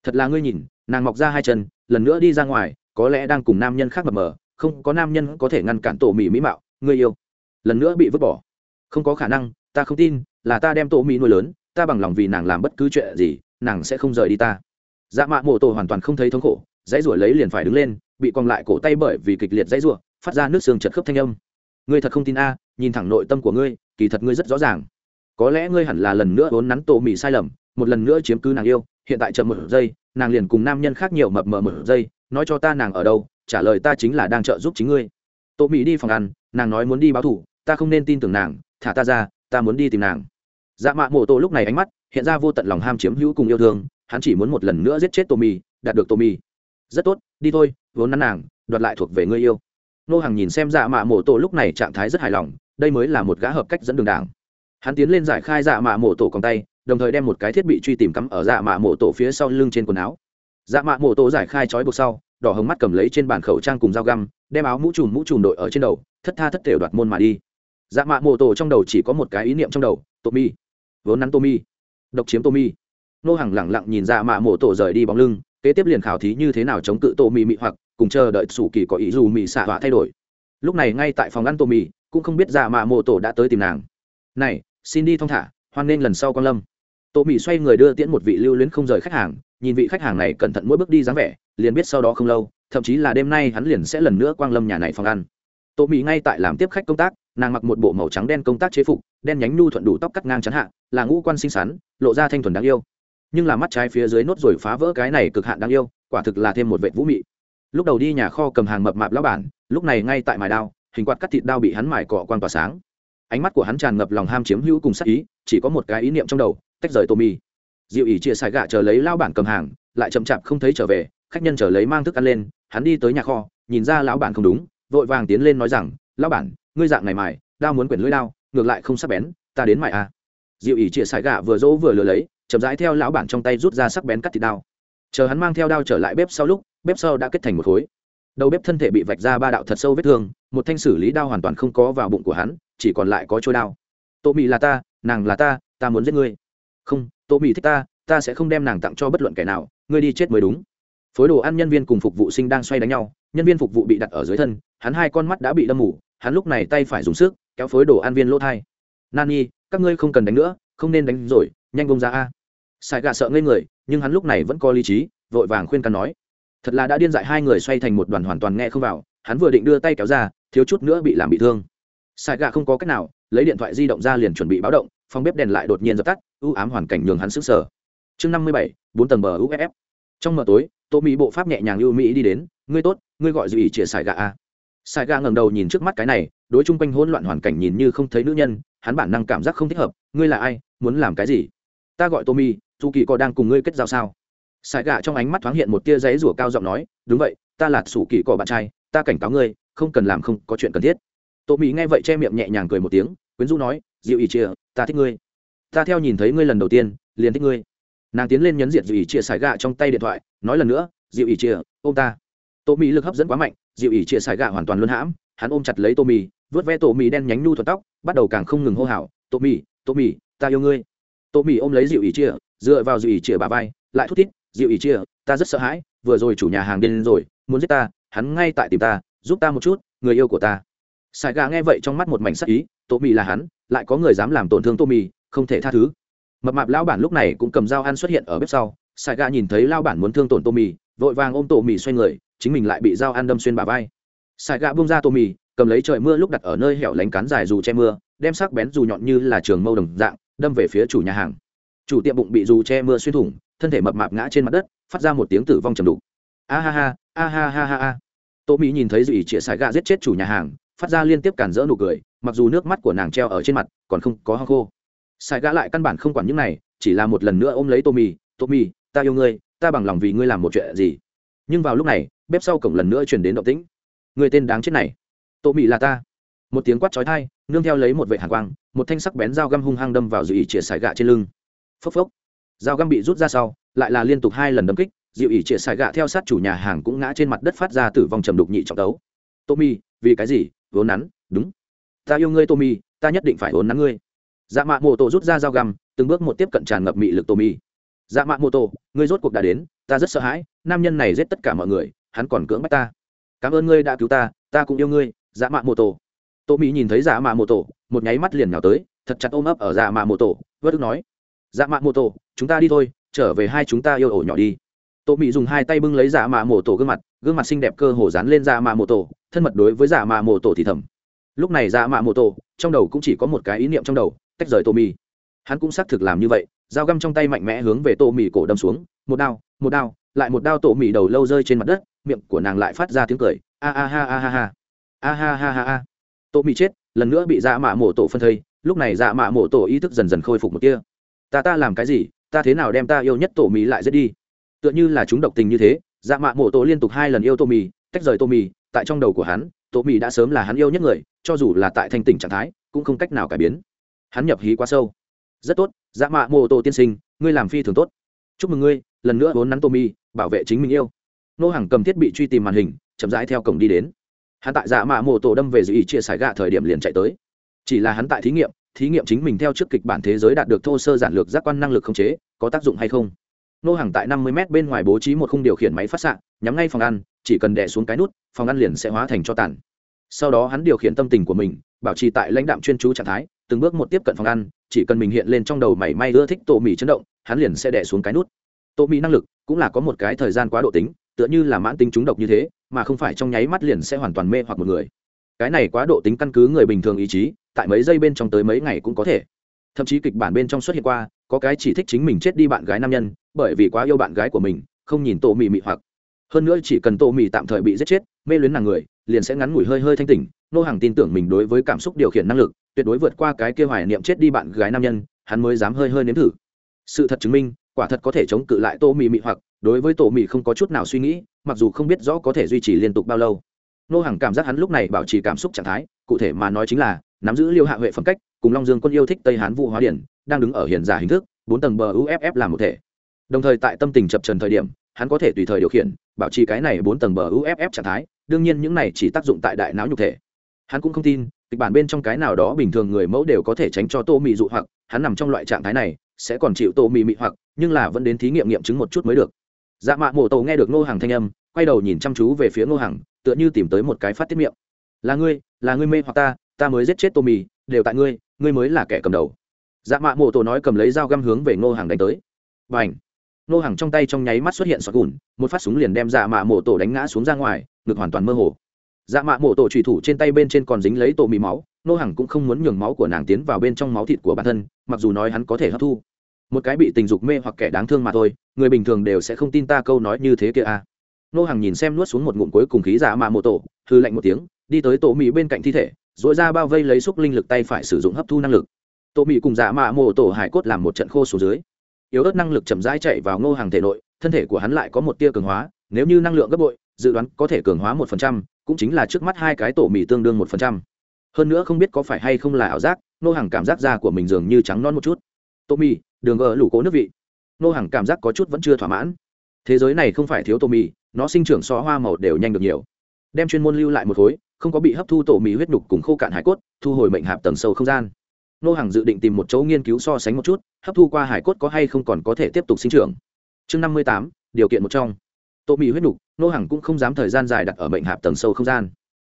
thật là ngươi nhìn, nàng mọc ra hai chân lần nữa đi ra ngoài, có lẽ đang cùng nam nhân khác mập mờ, không có nam nhân có thể ngăn cản tổ mì mỹ mạo, người yêu. Lần nữa bị vứt bỏ. Không có khả năng, ta không tin, là ta đem tổ mì nuôi lớn, ta bằng lòng vì nàng làm bất cứ chuyện gì, nàng sẽ không rời đi ta. Dạ mạ mộ tổ hoàn toàn không thấy thống khổ, dãy ruổi lấy liền phải đứng lên, bị còn lại cổ tay bởi vì kịch liệt dãy ruộng phát ra nước xương chật khớp thanh âm. Ngươi thật không tin a, nhìn thẳng nội tâm của ngươi, kỳ thật ngươi rất rõ ràng. Có lẽ ngươi hẳn là lần nữa vốn nắn tổ mì sai lầm, một lần nữa chiếm cứ nàng yêu, hiện tại chậm một giây nàng liền cùng nam nhân khác nhiều mập mờ một giây nói cho ta nàng ở đâu, trả lời ta chính là đang trợ giúp chính ngươi. Tô mì đi phòng ăn, nàng nói muốn đi báo thủ ta không nên tin tưởng nàng, thả ta ra, ta muốn đi tìm nàng. Dạ mạ mộ tô lúc này ánh mắt hiện ra vô tận lòng ham chiếm hữu cùng yêu thương, hắn chỉ muốn một lần nữa giết chết tô mì đạt được tô mì rất tốt, đi thôi, vốn nắn nàng, đoạt lại thuộc về ngươi yêu. Nô hàng nhìn xem dạ mạ mộ tổ lúc này trạng thái rất hài lòng, đây mới là một gã hợp cách dẫn đường đảng. Hắn tiến lên giải khai dạ mạ mộ tổ còng tay đồng thời đem một cái thiết bị truy tìm cắm ở dạ mạ mộ tổ phía sau lưng trên quần áo. Dạ mạ mộ tổ giải khai trói buộc sau, đỏ hồng mắt cầm lấy trên bàn khẩu trang cùng dao găm, đem áo mũ trùm mũ trùm đội ở trên đầu, thất tha thất thể đoạt môn mà đi. Dạ mạ mộ tổ trong đầu chỉ có một cái ý niệm trong đầu tô mi vốn nắn tô mi độc chiếm tô mi nô hàng lẳng lặng nhìn dạ mạ mộ tổ rời đi bóng lưng, kế tiếp liền khảo thí như thế nào chống cự tô mi mị hoặc, cùng chờ đợi sủ kỳ có ý dù mị xạ họa thay đổi. Lúc này ngay tại phòng ăn tô mì cũng không biết dạ mạ mộ tổ đã tới tìm nàng. Này, xin đi thong thả, hoan nên lần sau con lâm tô mì xoay người đưa tiễn một vị lưu luyến không rời khách hàng, nhìn vị khách hàng này cẩn thận mỗi bước đi dáng vẻ, liền biết sau đó không lâu, thậm chí là đêm nay hắn liền sẽ lần nữa quang lâm nhà này phòng ăn. Tô mì ngay tại làm tiếp khách công tác, nàng mặc một bộ màu trắng đen công tác chế phục, đen nhánh nhu thuận đủ tóc cắt ngang chắn hạ, là ngũ quan xinh xắn, lộ ra thanh thuần đáng yêu. Nhưng là mắt trái phía dưới nốt rồi phá vỡ cái này cực hạn đáng yêu, quả thực là thêm một vệ vũ mị. Lúc đầu đi nhà kho cầm hàng mập mạp lão bản, lúc này ngay tại mài đao, hình quạt cắt thịt đao bị hắn mài cọ quan tỏa sáng. Ánh mắt của hắn tràn ngập lòng ham chiếm hữu cùng sắc ý, chỉ có một cái ý niệm trong đầu tách rời Tommy diệu ý chia sài gạ chờ lấy lao bản cầm hàng, lại chậm chạp không thấy trở về, khách nhân chờ lấy mang thức ăn lên, hắn đi tới nhà kho, nhìn ra lão bản không đúng, vội vàng tiến lên nói rằng, lão bản, ngươi dạng này mài đao muốn quyển lưỡi đao, ngược lại không sắc bén, ta đến mài à. diệu ý chia sài gạ vừa dỗ vừa lừa lấy, chậm rãi theo lão bản trong tay rút ra sắc bén cắt thịt đao. Chờ hắn mang theo đao trở lại bếp sau lúc, bếp sau đã kết thành một khối. Đầu bếp thân thể bị vạch ra ba đạo thật sâu vết thương, một thanh xử lý đao hoàn toàn không có vào bụng của hắn, chỉ còn lại có trôi đao. Tô mị là ta, nàng là ta ta muốn giết ngươi không, tô mỹ thích ta ta sẽ không đem nàng tặng cho bất luận kẻ nào, ngươi đi chết mới đúng. Phối đồ ăn nhân viên cùng phục vụ sinh đang xoay đánh nhau, nhân viên phục vụ bị đặt ở dưới thân, hắn hai con mắt đã bị đâm mù, hắn lúc này tay phải dùng sức, kéo phối đồ ăn viên lỗ thai. Nani, các ngươi không cần đánh nữa, không nên đánh rồi, nhanh bông ra a. Sài gà sợ ngây người, nhưng hắn lúc này vẫn có lý trí, vội vàng khuyên can nói. Thật là đã điên dại hai người xoay thành một đoàn hoàn toàn nghe không vào, hắn vừa định đưa tay kéo ra, thiếu chút nữa bị làm bị thương. Sài gà không có cách nào, lấy điện thoại di động ra liền chuẩn bị báo động phòng bếp đèn lại đột nhiên dập tắt, ưu ám hoàn cảnh nhường hắn sức sở chương năm mươi bảy, bốn tầng bờ uff trong mờ tối, tô mỹ bộ pháp nhẹ nhàng ưu mỹ đi đến, ngươi tốt, ngươi gọi dự ý chĩa sài gà à? a sài gà ngẩng đầu nhìn trước mắt cái này, đối chung quanh hỗn loạn hoàn cảnh nhìn như không thấy nữ nhân, hắn bản năng cảm giác không thích hợp, ngươi là ai, muốn làm cái gì? Ta gọi tommy dù kỳ có đang cùng ngươi kết giao sao? Sài gà trong ánh mắt thoáng hiện một tia giấy rủa cao giọng nói, đúng vậy, ta là sủ kỳ cỏ bạn trai, ta cảnh cáo ngươi, không cần làm không có chuyện cần thiết. Tô mỹ nghe vậy che miệng nhẹ nhàng cười một tiếng, quyến rũ nói dịu ý chia ta thích ngươi. Ta theo nhìn thấy ngươi lần đầu tiên liền thích ngươi. Nàng tiến lên nhấn diện dịu ý chia sải gạ trong tay điện thoại nói lần nữa dịu ý chia ô ta. Tô mỹ lực hấp dẫn quá mạnh dịu ý chia sải gạ hoàn toàn luân hãm hắn ôm chặt lấy tô Mì, vớt ve tô mì đen nhánh nhu thuật tóc bắt đầu càng không ngừng hô hào tô Mì, tô Mì, ta yêu ngươi. Tô Mì ôm lấy dịu ý chia dựa vào dịu ý chia bà vai lại thút thít dịu ý chia ta rất sợ hãi vừa rồi chủ nhà hàng điên rồi muốn giết ta hắn ngay tại tìm ta giúp ta một chút người yêu của ta. Sài gà nghe vậy trong mắt một mảnh sắc ý tô mì là hắn lại có người dám làm tổn thương tô mì không thể tha thứ. Mập mạp lão bản lúc này cũng cầm dao ăn xuất hiện ở bếp sau. Sài gà nhìn thấy lao bản muốn thương tổn tô mì vội vàng ôm tổ mì xoay người, chính mình lại bị dao ăn đâm xuyên bà vai. Sài gà bung ra tổ mì cầm lấy trời mưa lúc đặt ở nơi hẻo lánh cán dài dù che mưa, đem sắc bén dù nhọn như là trường mâu đồng dạng, đâm về phía chủ nhà hàng. Chủ tiệm bụng bị dù che mưa xuyên thủng, thân thể mập mạp ngã trên mặt đất, phát ra một tiếng tử vong trầm đục. A ha ha, a ha ha ha ha. Tô mỹ nhìn thấy dì chĩa sài gà giết chết chủ nhà hàng phát ra liên tiếp cản rỡ nụ cười, mặc dù nước mắt của nàng treo ở trên mặt, còn không có hoa khô. Sai gã lại căn bản không quản những này, chỉ là một lần nữa ôm lấy tô mì tô mì ta yêu ngươi, ta bằng lòng vì ngươi làm một chuyện gì? Nhưng vào lúc này, bếp sau cổng lần nữa chuyển đến động tĩnh. Người tên đáng chết này. Tô mì là ta. Một tiếng quát chói thai nương theo lấy một vệ hàn quang, một thanh sắc bén dao găm hung hăng đâm vào dì chĩa sải gạ trên lưng. Phốc phốc. Dao găm bị rút ra sau, lại là liên tục hai lần đâm kích dịu ỉ chĩa sải gạ theo sát chủ nhà hàng cũng ngã trên mặt đất phát ra tử vong trầm đục nhị trọng tấu. Tommy, vì cái gì? Vốn nắn, đúng. Ta yêu ngươi, tommy, ta nhất định phải vốn nắn ngươi. Dạ mạ mô tô rút ra dao găm, từng bước một tiếp cận tràn ngập mị lực tommy. Dạ mạ mô tô ngươi rốt cuộc đã đến, ta rất sợ hãi, nam nhân này giết tất cả mọi người, hắn còn cưỡng bắt ta. Cảm ơn ngươi đã cứu ta ta cũng yêu ngươi dạ mạ mô tô tommy nhìn thấy dạ mạ mô tô một nháy mắt liền nào tới, thật chặt ôm ấp ở dạ mạ mô tô vớt đức nói dạ mạ mô tô chúng ta đi thôi, trở về hai chúng ta yêu ổ nhỏ đi. Tô mỹ dùng hai tay bưng lấy dạ mạ mổ tổ gương mặt gương mặt xinh đẹp cơ hồ dán lên dạ mạ mô tổ, thân mật đối với dạ mạ mô tổ thì thầm. Lúc này dạ mạ mô tổ, trong đầu cũng chỉ có một cái ý niệm trong đầu, tách rời tô mì hắn cũng xác thực làm như vậy, dao găm trong tay mạnh mẽ hướng về tô mì cổ đâm xuống, một đao một đao, lại một đao tổ mì đầu lâu rơi trên mặt đất, miệng của nàng lại phát ra tiếng cười, a a ha a ha ha, a ha ha ha a tô mì chết, lần nữa bị dạ mạ mổ tổ phân thây, lúc này dạ mạ mổ tổ ý thức dần dần khôi phục một kia ta ta làm cái gì, ta thế nào đem ta yêu nhất tổ mì lại giết đi? Tựa như là chúng độc tình như thế dạ mạ mộ tổ liên tục hai lần yêu tô mì, tách rời tô mì, tại trong đầu của hắn, tô mì đã sớm là hắn yêu nhất người, cho dù là tại thanh tỉnh trạng thái, cũng không cách nào cải biến. Hắn nhập hí quá sâu. Rất tốt dạ mạ mộ tổ tiên sinh, ngươi làm phi thường tốt. Chúc mừng ngươi, lần nữa vốn nắn tô mì, bảo vệ chính mình yêu. Nô hàng cầm thiết bị truy tìm màn hình, chậm rãi theo cổng đi đến. Hắn tại dạ mạ mộ tổ đâm về dự ý chia sải gạ thời điểm liền chạy tới. Chỉ là hắn tại thí nghiệm thí nghiệm chính mình theo trước kịch bản thế giới đạt được thô sơ giản lược giác quan năng lực khống chế, có tác dụng hay không? Nô hàng tại năm mươi m bên ngoài bố trí một khung điều khiển máy phát xạ, nhắm ngay phòng ăn, chỉ cần đè xuống cái nút, phòng ăn liền sẽ hóa thành cho tàn. Sau đó hắn điều khiển tâm tình của mình, bảo trì tại lãnh đạm chuyên chú trạng thái, từng bước một tiếp cận phòng ăn, chỉ cần mình hiện lên trong đầu mảy may ưa thích tổ mì chấn động, hắn liền sẽ đè xuống cái nút. Tổ mì năng lực cũng là có một cái thời gian quá độ tính, tựa như là mãn tính trúng độc như thế, mà không phải trong nháy mắt liền sẽ hoàn toàn mê hoặc một người. Cái này quá độ tính căn cứ người bình thường ý chí, tại mấy giây bên trong tới mấy ngày cũng có thể thậm chí kịch bản bên trong xuất hiện qua, có cái chỉ thích chính mình chết đi bạn gái nam nhân, bởi vì quá yêu bạn gái của mình, không nhìn tô mì mị hoặc. Hơn nữa chỉ cần tô mì tạm thời bị giết chết, mê luyến nàng người, liền sẽ ngắn ngủi hơi hơi thanh tỉnh. Nô hàng tin tưởng mình đối với cảm xúc điều khiển năng lực, tuyệt đối vượt qua cái kia hoài niệm chết đi bạn gái nam nhân, hắn mới dám hơi hơi nếm thử. Sự thật chứng minh, quả thật có thể chống cự lại tô mì mị hoặc, đối với tổ mì không có chút nào suy nghĩ, mặc dù không biết rõ có thể duy trì liên tục bao lâu. Nô hàng cảm giác hắn lúc này bảo trì cảm xúc trạng thái, cụ thể mà nói chính là nắm giữ liêu hạ huệ phẩm cách cùng long dương quân yêu thích tây hán vũ hóa điển, đang đứng ở hiện giả hình thức, bốn tầng bờ uff làm một thể. Đồng thời tại tâm tình chập trần thời điểm, hắn có thể tùy thời điều khiển, bảo trì cái này bốn tầng bờ uff trạng thái, đương nhiên những này chỉ tác dụng tại đại não nhục thể. Hắn cũng không tin, kịch bản bên trong cái nào đó bình thường người mẫu đều có thể tránh cho tô mị dụ hoặc, hắn nằm trong loại trạng thái này, sẽ còn chịu tô mị mị hoặc, nhưng là vẫn đến thí nghiệm nghiệm chứng một chút mới được. Dạ mạ mổ tổ nghe được ngô hàng thanh âm, quay đầu nhìn chăm chú về phía ngô hàng tựa như tìm tới một cái phát tiết miệng. Là ngươi là ngươi mê hoặc ta ta mới giết chết tô mì đều tại ngươi ngươi mới là kẻ cầm đầu. Dạ mạ mộ tổ nói cầm lấy dao găm hướng về ngô hàng đánh tới. Và ảnh ngô hàng trong tay trong nháy mắt xuất hiện sọt gùn, một phát súng liền đem dạ mạ mộ tổ đánh ngã xuống ra ngoài, ngực hoàn toàn mơ hồ. Dạ mạ mộ tổ trùy thủ trên tay bên trên còn dính lấy tổ mì máu, ngô hàng cũng không muốn nhường máu của nàng tiến vào bên trong máu thịt của bản thân, mặc dù nói hắn có thể hấp thu. Một cái bị tình dục mê hoặc kẻ đáng thương mà thôi, người bình thường đều sẽ không tin ta câu nói như thế kia à. Nô hàng nhìn xem nuốt xuống một ngụm cuối cùng khí dạ mạ mộ tổ hư lạnh một tiếng, đi tới tổ mì bên cạnh thi thể dội ra bao vây lấy xúc linh lực tay phải sử dụng hấp thu năng lực. Tô Mị cùng dạ mạ mộ tổ hải cốt làm một trận khô xuống dưới. Yếu ớt năng lực chậm rãi chạy vào ngô hàng thể nội, thân thể của hắn lại có một tia cường hóa, nếu như năng lượng gấp bội, dự đoán có thể cường hóa một phần trăm, cũng chính là trước mắt hai cái tổ mì tương đương một phần trăm. Hơn nữa không biết có phải hay không là ảo giác, ngô hàng cảm giác da của mình dường như trắng non một chút. Tô mì đường gờ lủ cố nước vị. Ngô hàng cảm giác có chút vẫn chưa thỏa mãn. Thế giới này không phải thiếu Tô mì nó sinh trưởng so hoa màu đều nhanh được nhiều. Đem chuyên môn lưu lại một khối không có bị hấp thu tổ mì huyết nhục cùng khô cạn hải cốt, thu hồi mệnh hạp tầng sâu không gian. Nô hàng dự định tìm một chỗ nghiên cứu so sánh một chút, hấp thu qua hải cốt có hay không còn có thể tiếp tục sinh trưởng. Chương năm mươi tám, điều kiện một trong. Tổ mì huyết nhục, nô hàng cũng không dám thời gian dài đặt ở mệnh hạp tầng sâu không gian.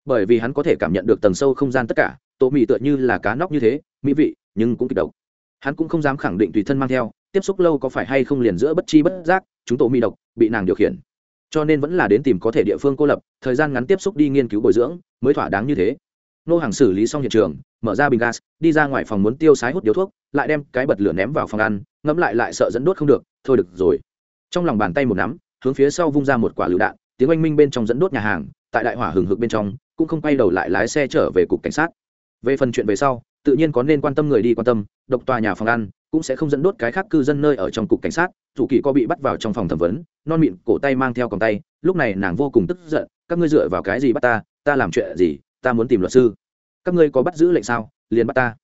Bởi vì hắn có thể cảm nhận được tầng sâu không gian tất cả, tổ mì tựa như là cá nóc như thế, mỹ vị, nhưng cũng kịch độc. Hắn cũng không dám khẳng định tùy thân mang theo, tiếp xúc lâu có phải hay không liền giữa bất chi bất giác, chúng tổ mì độc bị nàng điều khiển cho nên vẫn là đến tìm có thể địa phương cô lập, thời gian ngắn tiếp xúc đi nghiên cứu bồi dưỡng, mới thỏa đáng như thế. Nô hàng xử lý xong hiện trường, mở ra bình gas, đi ra ngoài phòng muốn tiêu sái hút điếu thuốc, lại đem cái bật lửa ném vào phòng ăn, ngẫm lại lại sợ dẫn đốt không được, thôi được rồi. Trong lòng bàn tay một nắm, hướng phía sau vung ra một quả lựu đạn, tiếng oanh minh bên trong dẫn đốt nhà hàng, tại đại hỏa hừng hực bên trong, cũng không quay đầu lại lái xe trở về cục cảnh sát. Về phần chuyện về sau, tự nhiên có nên quan tâm người đi quan tâm, độc tòa nhà phòng ăn cũng sẽ không dẫn đốt cái khác cư dân nơi ở trong cục cảnh sát, dù kỳ có bị bắt vào trong phòng thẩm vấn, non mịn, cổ tay mang theo còng tay, lúc này nàng vô cùng tức giận, các ngươi dựa vào cái gì bắt ta ta làm chuyện gì, ta muốn tìm luật sư. Các ngươi có bắt giữ lệnh sao, liền bắt ta.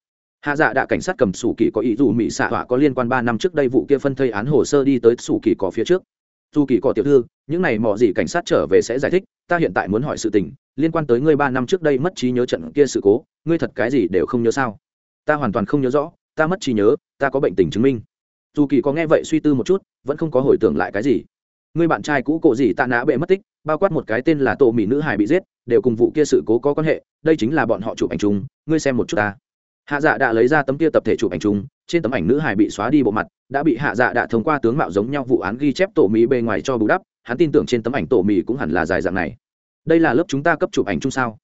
Hạ dạ đạ cảnh sát cầm sủ kỳ có ý dù mỹ xạ họa có liên quan ba năm trước đây vụ kia phân thây án hồ sơ đi tới sủ kỳ có phía trước. Dù kỳ có tiểu thư, những này mò gì cảnh sát trở về sẽ giải thích, ta hiện tại muốn hỏi sự tình, liên quan tới ngươi ba năm trước đây mất trí nhớ trận kia sự cố, ngươi thật cái gì đều không nhớ sao? Ta hoàn toàn không nhớ rõ ta mất trí nhớ, ta có bệnh tình chứng minh. Dù kỳ có nghe vậy suy tư một chút, vẫn không có hồi tưởng lại cái gì. Người bạn trai cũ cổ gì tạ nã bệ mất tích, bao quát một cái tên là tổ mỹ nữ hải bị giết, đều cùng vụ kia sự cố có quan hệ, đây chính là bọn họ chụp ảnh chung, ngươi xem một chút ta. Hạ dạ đã lấy ra tấm kia tập thể chụp ảnh chung, trên tấm ảnh nữ hải bị xóa đi bộ mặt, đã bị hạ dạ đã thông qua tướng mạo giống nhau vụ án ghi chép tổ mỹ bề ngoài cho bù đắp, hắn tin tưởng trên tấm ảnh tổ mỹ cũng hẳn là dài dạng này. Đây là lớp chúng ta cấp chụp ảnh chung sao?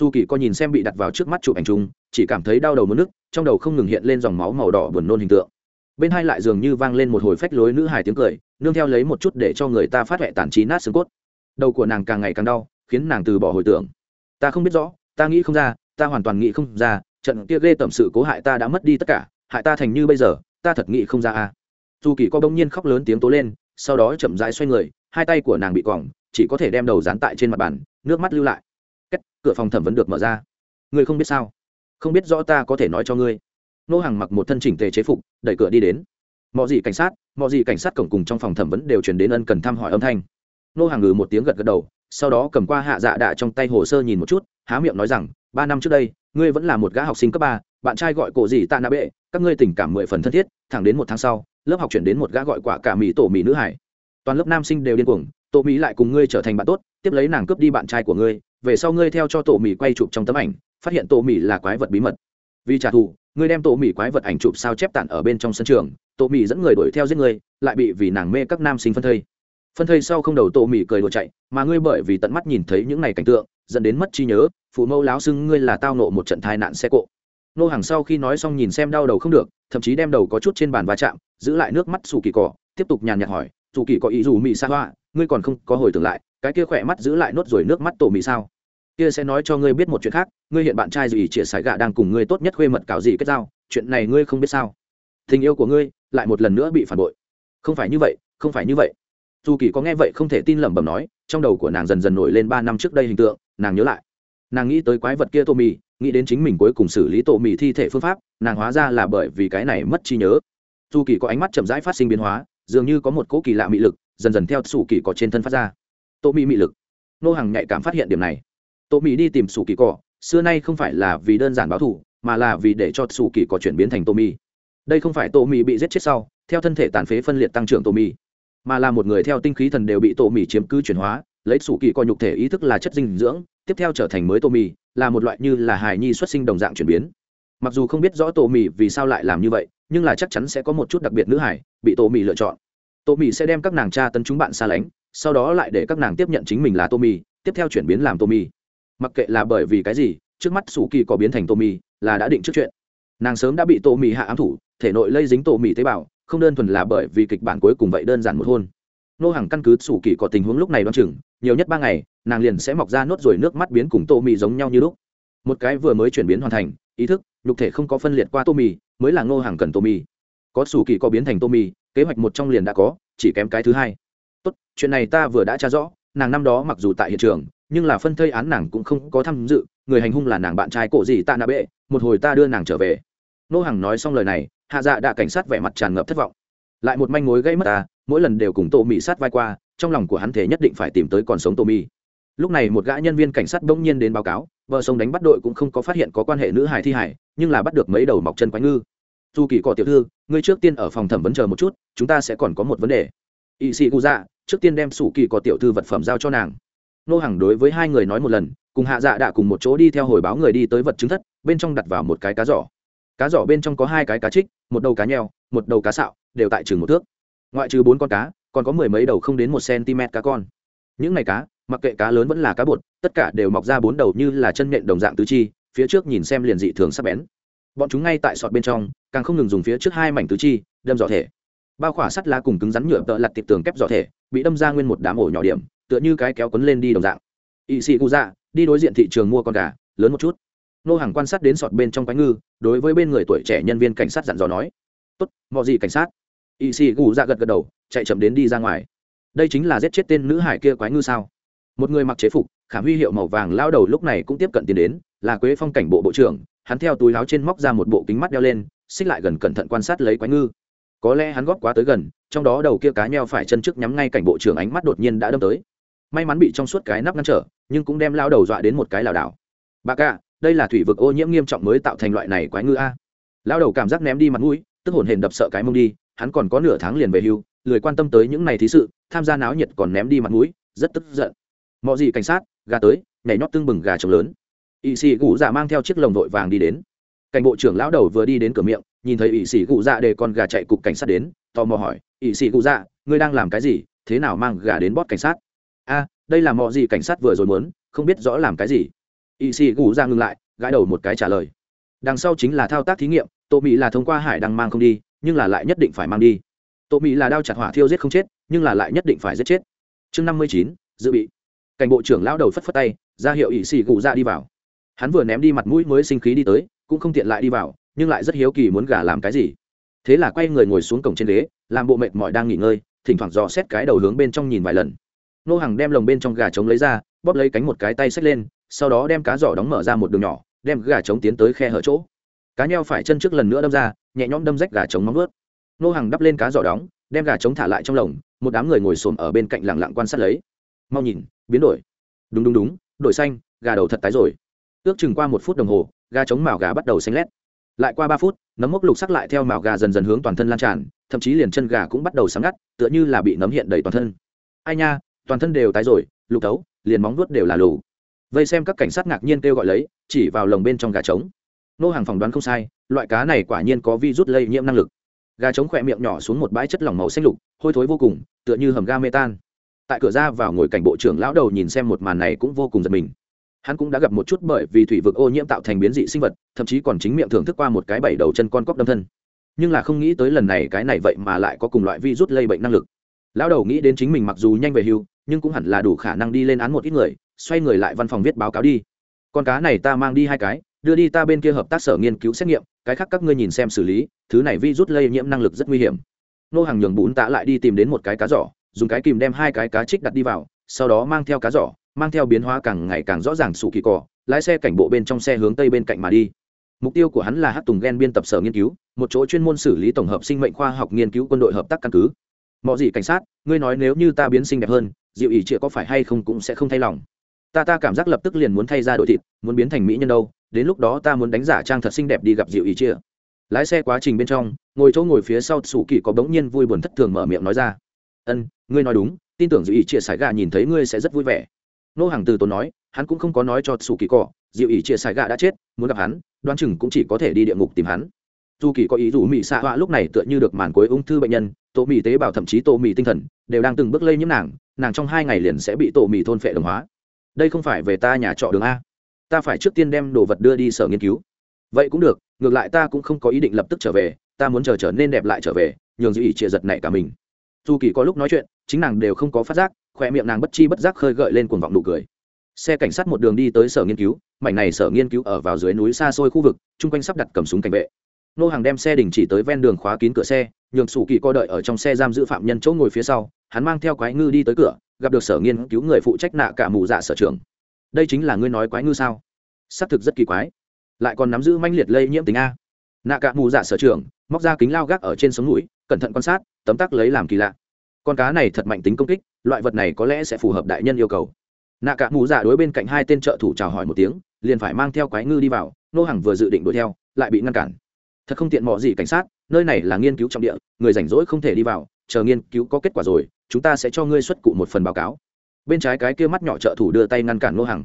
Dù kỳ có nhìn xem bị đặt vào trước mắt chụp ảnh chung, chỉ cảm thấy đau đầu mất nước trong đầu không ngừng hiện lên dòng máu màu đỏ buồn nôn hình tượng. Bên hai lại dường như vang lên một hồi phách lối nữ hài tiếng cười, nương theo lấy một chút để cho người ta phát huệ tàn trí nát xương cốt. Đầu của nàng càng ngày càng đau, khiến nàng từ bỏ hồi tưởng. Ta không biết rõ, ta nghĩ không ra, ta hoàn toàn nghĩ không ra, trận kia ghê tẩm sự cố hại ta đã mất đi tất cả, hại ta thành như bây giờ, ta thật nghĩ không ra à. Dù kỳ có bỗng nhiên khóc lớn tiếng tố lên, sau đó chậm rãi xoay người, hai tay của nàng bị quỏng chỉ có thể đem đầu dán tại trên mặt bàn, nước mắt lưu lại cách, cửa phòng thẩm vấn được mở ra. Ngươi không biết sao? Không biết rõ ta có thể nói cho ngươi. Nô hàng mặc một thân chỉnh tề chế phục, đẩy cửa đi đến. Mọi gì cảnh sát mọi gì cảnh sát cổng cùng trong phòng thẩm vấn đều chuyển đến ân cần thăm hỏi âm thanh. Nô hàng ngừ một tiếng gật gật đầu, sau đó cầm qua hạ dạ đạ trong tay hồ sơ nhìn một chút, há miệng nói rằng, ba năm trước đây, ngươi vẫn là một gã học sinh cấp ba, bạn trai gọi cổ gì tạ nạ bệ, các ngươi tình cảm mười phần thân thiết, thẳng đến một tháng sau, lớp học chuyển đến một gã gọi quả cả mỹ tổ mỹ nữ hải. Toàn lớp nam sinh đều điên cuồng, tổ mỹ lại cùng ngươi trở thành bạn tốt, tiếp lấy nàng cướp đi bạn trai của ngươi về sau ngươi theo cho tổ mì quay chụp trong tấm ảnh, phát hiện tổ mì là quái vật bí mật. Vì trả thù, ngươi đem tổ mì quái vật ảnh chụp sao chép tản ở bên trong sân trường, tổ mì dẫn người đuổi theo giết ngươi, lại bị vì nàng mê các nam sinh phân thây. Phân thây sau không đầu tổ mì cười đùa chạy, mà ngươi bởi vì tận mắt nhìn thấy những này cảnh tượng, dẫn đến mất trí nhớ, phụ mẫu láo xưng ngươi là tao nộ một trận tai nạn xe cộ. Nô hàng sau khi nói xong nhìn xem đau đầu không được, thậm chí đem đầu có chút trên bàn va chạm, giữ lại nước mắt xù kỳ cỏ tiếp tục nhàn nhạt hỏi dù kỳ có ý dù mị sa hoa, ngươi còn không có hồi tưởng lại, cái kia khỏe mắt giữ lại nốt rồi nước mắt tổ mị sao? Kia sẽ nói cho ngươi biết một chuyện khác, ngươi hiện bạn trai dù ý chia sải gạ đang cùng ngươi tốt nhất khuê mật cào gì kết giao, chuyện này ngươi không biết sao. Tình yêu của ngươi lại một lần nữa bị phản bội. Không phải như vậy, không phải như vậy. Dù kỳ có nghe vậy không thể tin lẩm bẩm nói, trong đầu của nàng dần dần nổi lên ba năm trước đây hình tượng, nàng nhớ lại. Nàng nghĩ tới quái vật kia tô mì nghĩ đến chính mình cuối cùng xử lý tổ mì thi thể phương pháp, nàng hóa ra là bởi vì cái này mất trí nhớ. Dù kỳ có ánh mắt chậm rãi phát sinh biến hóa, dường như có một cỗ kỳ lạ mị lực, dần dần theo sủ kỳ có trên thân phát ra. Tô mì mị lực. Nô hàng nhạy cảm phát hiện điểm này tô mỹ đi tìm sủ kỳ cỏ xưa nay không phải là vì đơn giản báo thù, mà là vì để cho sủ kỳ cỏ chuyển biến thành tô mỹ. Đây không phải tô mỹ bị giết chết sau, theo thân thể tàn phế phân liệt tăng trưởng tô mỹ, mà là một người theo tinh khí thần đều bị tô mỹ chiếm cứ chuyển hóa, lấy sủ kỳ coi nhục thể ý thức là chất dinh dưỡng, tiếp theo trở thành mới tô mì là một loại như là hài nhi xuất sinh đồng dạng chuyển biến. Mặc dù không biết rõ tô mì vì sao lại làm như vậy, nhưng là chắc chắn sẽ có một chút đặc biệt nữ hải bị tô mì lựa chọn. Tô mì sẽ đem các nàng cha tấn chúng bạn xa lánh, sau đó lại để các nàng tiếp nhận chính mình là tô mì tiếp theo chuyển biến làm tô mì mặc kệ là bởi vì cái gì, trước mắt sủ kỳ có biến thành tô mì, là đã định trước chuyện. Nàng sớm đã bị tô mì hạ ám thủ, thể nội lây dính tô mì tế bào, không đơn thuần là bởi vì kịch bản cuối cùng vậy đơn giản một hôn. Nô hàng căn cứ sủ kỳ có tình huống lúc này đoán chừng, nhiều nhất ba ngày, nàng liền sẽ mọc ra nốt rồi nước mắt biến cùng tô mì giống nhau như lúc. Một cái vừa mới chuyển biến hoàn thành, ý thức, nhục thể không có phân liệt qua tô mì, mới là ngô hàng cần tô mì. Có sủ kỳ có biến thành tô mì, kế hoạch một trong liền đã có, chỉ kém cái thứ hai. Tốt, chuyện này ta vừa đã tra rõ, nàng năm đó mặc dù tại hiện trường nhưng là phân thây án nàng cũng không có tham dự, người hành hung là nàng bạn trai cổ gì tạ nạ bệ, một hồi ta đưa nàng trở về. Nô hàng nói xong lời này, hạ dạ đã cảnh sát vẻ mặt tràn ngập thất vọng. Lại một manh mối gây mất ta, mỗi lần đều cùng tô mỹ sát vai qua, trong lòng của hắn thể nhất định phải tìm tới còn sống tô mỹ lúc này một gã nhân viên cảnh sát bỗng nhiên đến báo cáo, vợ sông đánh bắt đội cũng không có phát hiện có quan hệ nữ hải thi hải nhưng là bắt được mấy đầu mọc chân quái ngư. Dù kỳ cỏ tiểu thư, ngươi trước tiên ở phòng thẩm vấn chờ một chút, chúng ta sẽ còn có một vấn đề. Ỵ sĩ gu dạ trước tiên đem sủ kỳ cỏ tiểu thư vật phẩm giao cho nàng nô hàng đối với hai người nói một lần, cùng hạ dạ đạ cùng một chỗ đi theo hồi báo người đi tới vật chứng thất, bên trong đặt vào một cái cá giỏ. Cá giỏ bên trong có hai cái cá trích, một đầu cá nheo, một đầu cá sạo, đều tại chừng một thước. Ngoại trừ bốn con cá, còn có mười mấy đầu không đến một cm cá con. Những ngày cá, mặc kệ cá lớn vẫn là cá bột, tất cả đều mọc ra bốn đầu như là chân nhện đồng dạng tứ chi, phía trước nhìn xem liền dị thường sắc bén. Bọn chúng ngay tại sọt bên trong, càng không ngừng dùng phía trước hai mảnh tứ chi, đâm giỏ thể. Bao khỏa sắt lá cùng cứng rắn nhựa tợ lặt tiệp tường kép giỏ thể, bị đâm ra nguyên một đám ổ nhỏ điểm tựa như cái kéo quấn lên đi đồng dạng. Ỵ sĩ cụ dạ đi đối diện thị trường mua con gà, lớn một chút. Nô hàng quan sát đến sọt bên trong quái ngư, đối với bên người tuổi trẻ nhân viên cảnh sát dặn dò nói. Tốt, mọi gì cảnh sát? Ỵ sĩ cụ dạ gật gật đầu, chạy chậm đến đi ra ngoài. Đây chính là giết chết tên nữ hải kia quái ngư sao? Một người mặc chế phục, khả huy hiệu màu vàng lao đầu lúc này cũng tiếp cận tiến đến, là quế phong cảnh bộ bộ trưởng, hắn theo túi láo trên móc ra một bộ kính mắt đeo lên, xích lại gần cẩn thận quan sát lấy quái ngư. Có lẽ hắn góp quá tới gần, trong đó đầu kia cá nheo phải chân trước nhắm ngay cảnh bộ trưởng ánh mắt đột nhiên đã đâm tới may mắn bị trong suốt cái nắp ngăn trở, nhưng cũng đem lao đầu dọa đến một cái lảo đảo. Bà ca đây là thủy vực ô nhiễm nghiêm trọng mới tạo thành loại này quái ngư a. Lao đầu cảm giác ném đi mặt mũi, tức hồn hển đập sợ cái mông đi, hắn còn có nửa tháng liền về hưu, lười quan tâm tới những này thí sự, tham gia náo nhiệt còn ném đi mặt mũi, rất tức giận. Mọi gì cảnh sát, gà tới, nhảy nhót tưng bừng gà trống lớn. Ỵ sĩ gù dạ mang theo chiếc lồng vội vàng đi đến. Cảnh bộ trưởng lão đầu vừa đi đến cửa miệng, nhìn thấy ỵ sĩ gù dạ để con gà chạy cục cảnh sát đến, tò mò hỏi ỵ sĩ gù dạ ngươi đang làm cái gì? Thế nào mang gà đến bót cảnh sát? A đây là mọi gì cảnh sát vừa rồi muốn, không biết rõ làm cái gì. Y sĩ gù ra ngừng lại, gãi đầu một cái trả lời. Đằng sau chính là thao tác thí nghiệm, tô mỹ là thông qua hải đang mang không đi, nhưng là lại nhất định phải mang đi. Tô mỹ là đao chặt hỏa thiêu giết không chết, nhưng là lại nhất định phải giết chết. Chương năm mươi chín, dự bị. Cảnh bộ trưởng lão đầu phất phất tay, ra hiệu ỵ xì gù ra đi vào. Hắn vừa ném đi mặt mũi mới sinh khí đi tới, cũng không tiện lại đi vào, nhưng lại rất hiếu kỳ muốn gà làm cái gì. Thế là quay người ngồi xuống cổng trên ghế, làm bộ mệt mỏi đang nghỉ ngơi, thỉnh thoảng dò xét cái đầu hướng bên trong nhìn vài lần nô hàng đem lồng bên trong gà trống lấy ra, bóp lấy cánh một cái tay xách lên, sau đó đem cá giỏ đóng mở ra một đường nhỏ, đem gà trống tiến tới khe hở chỗ. Cá nheo phải chân trước lần nữa đâm ra, nhẹ nhõm đâm rách gà trống móng ướt nô hàng đắp lên cá giỏ đóng, đem gà trống thả lại trong lồng, một đám người ngồi xổm ở bên cạnh lặng lặng quan sát lấy. Mau nhìn, biến đổi. Đúng đúng đúng, đổi xanh, gà đầu thật tái rồi. Ước chừng qua một phút đồng hồ, gà trống màu gà bắt đầu xanh lét. Lại qua ba phút, nấm mốc lục sắc lại theo màu gà dần dần hướng toàn thân lan tràn, thậm chí liền chân gà cũng bắt đầu sáng ngắt, tựa như là bị nấm hiện đầy toàn thân. Ai nha toàn thân đều tái rồi, lục tấu liền móng vuốt đều là lù. Vây xem các cảnh sát ngạc nhiên kêu gọi lấy, chỉ vào lồng bên trong gà trống. Nô hàng phỏng đoán không sai, loại cá này quả nhiên có virus lây nhiễm năng lực. Gà trống khỏe miệng nhỏ xuống một bãi chất lỏng màu xanh lục, hôi thối vô cùng, tựa như hầm ga mê tan. Tại cửa ra vào ngồi cảnh bộ trưởng lão đầu nhìn xem một màn này cũng vô cùng giật mình. Hắn cũng đã gặp một chút bởi vì thủy vực ô nhiễm tạo thành biến dị sinh vật, thậm chí còn chính miệng thưởng thức qua một cái bảy đầu chân con cóc đâm thân. Nhưng là không nghĩ tới lần này cái này vậy mà lại có cùng loại virus lây bệnh năng lực. Lão đầu nghĩ đến chính mình mặc dù nhanh về hưu nhưng cũng hẳn là đủ khả năng đi lên án một ít người, xoay người lại văn phòng viết báo cáo đi. Con cá này ta mang đi hai cái, đưa đi ta bên kia hợp tác sở nghiên cứu xét nghiệm, cái khác các ngươi nhìn xem xử lý, thứ này vi rút lây nhiễm năng lực rất nguy hiểm. Nô hàng nhường bún tạ lại đi tìm đến một cái cá giỏ, dùng cái kìm đem hai cái cá trích đặt đi vào, sau đó mang theo cá giỏ, mang theo biến hóa càng ngày càng rõ ràng sủ kỳ cỏ lái xe cảnh bộ bên trong xe hướng tây bên cạnh mà đi. Mục tiêu của hắn là hát tùng ghen biên tập sở nghiên cứu, một chỗ chuyên môn xử lý tổng hợp sinh mệnh khoa học nghiên cứu quân đội hợp tác căn cứ. Mọi gì cảnh sát, ngươi nói nếu như ta biến sinh đẹp hơn dịu ý chĩa có phải hay không cũng sẽ không thay lòng. Ta ta cảm giác lập tức liền muốn thay ra đổi thịt, muốn biến thành mỹ nhân đâu, đến lúc đó ta muốn đánh giả trang thật xinh đẹp đi gặp dịu ý chĩa. Lái xe quá trình bên trong, ngồi chỗ ngồi phía sau sủ kỳ có bỗng nhiên vui buồn thất thường mở miệng nói ra. Ân, ngươi nói đúng, tin tưởng dịu ý chĩa sải gà nhìn thấy ngươi sẽ rất vui vẻ. Nô hàng từ tốn nói, hắn cũng không có nói cho sủ kỳ cỏ dịu ý chĩa sải gà đã chết, muốn gặp hắn, đoán chừng cũng chỉ có thể đi địa ngục tìm hắn. Dù kỳ có ý rủ mỹ xạ họa lúc này tựa như được màn cuối ung thư bệnh nhân, tổ mỹ tế bào thậm chí tổ mỹ tinh thần, đều đang từng bước lây nhiễm nàng nàng trong hai ngày liền sẽ bị tổ mì thôn phệ đồng hóa. Đây không phải về ta nhà trọ đường a. Ta phải trước tiên đem đồ vật đưa đi sở nghiên cứu. Vậy cũng được, ngược lại ta cũng không có ý định lập tức trở về, ta muốn chờ trở nên đẹp lại trở về, nhường dư ý chịa giật này cả mình. Dù kỳ có lúc nói chuyện, chính nàng đều không có phát giác, khoe miệng nàng bất chi bất giác khơi gợi lên cuồng vọng nụ cười. Xe cảnh sát một đường đi tới sở nghiên cứu, mảnh này sở nghiên cứu ở vào dưới núi xa xôi khu vực, chung quanh sắp đặt cầm súng cảnh vệ. Nô hàng đem xe đình chỉ tới ven đường khóa kín cửa xe, nhường sủ kỳ co đợi ở trong xe giam giữ phạm nhân chỗ ngồi phía sau hắn mang theo quái ngư đi tới cửa, gặp được sở nghiên cứu người phụ trách nạ cả mù dạ sở trường đây chính là ngươi nói quái ngư sao? Xác thực rất kỳ quái. Lại còn nắm giữ manh liệt lây nhiễm tính a. Nạ cả mù dạ sở trường móc ra kính lao gác ở trên sống mũi, cẩn thận quan sát, tấm tắc lấy làm kỳ lạ. Con cá này thật mạnh tính công kích, loại vật này có lẽ sẽ phù hợp đại nhân yêu cầu. Nạ cả mù dạ đối bên cạnh hai tên trợ thủ chào hỏi một tiếng, liền phải mang theo quái ngư đi vào, nô hàng vừa dự định đuổi theo, lại bị ngăn cản. Thật không tiện mò gì cảnh sát, nơi này là nghiên cứu trọng địa, người rảnh rỗi không thể đi vào, chờ nghiên cứu có kết quả rồi chúng ta sẽ cho ngươi xuất cụ một phần báo cáo. Bên trái cái kia mắt nhỏ trợ thủ đưa tay ngăn cản nô Hằng.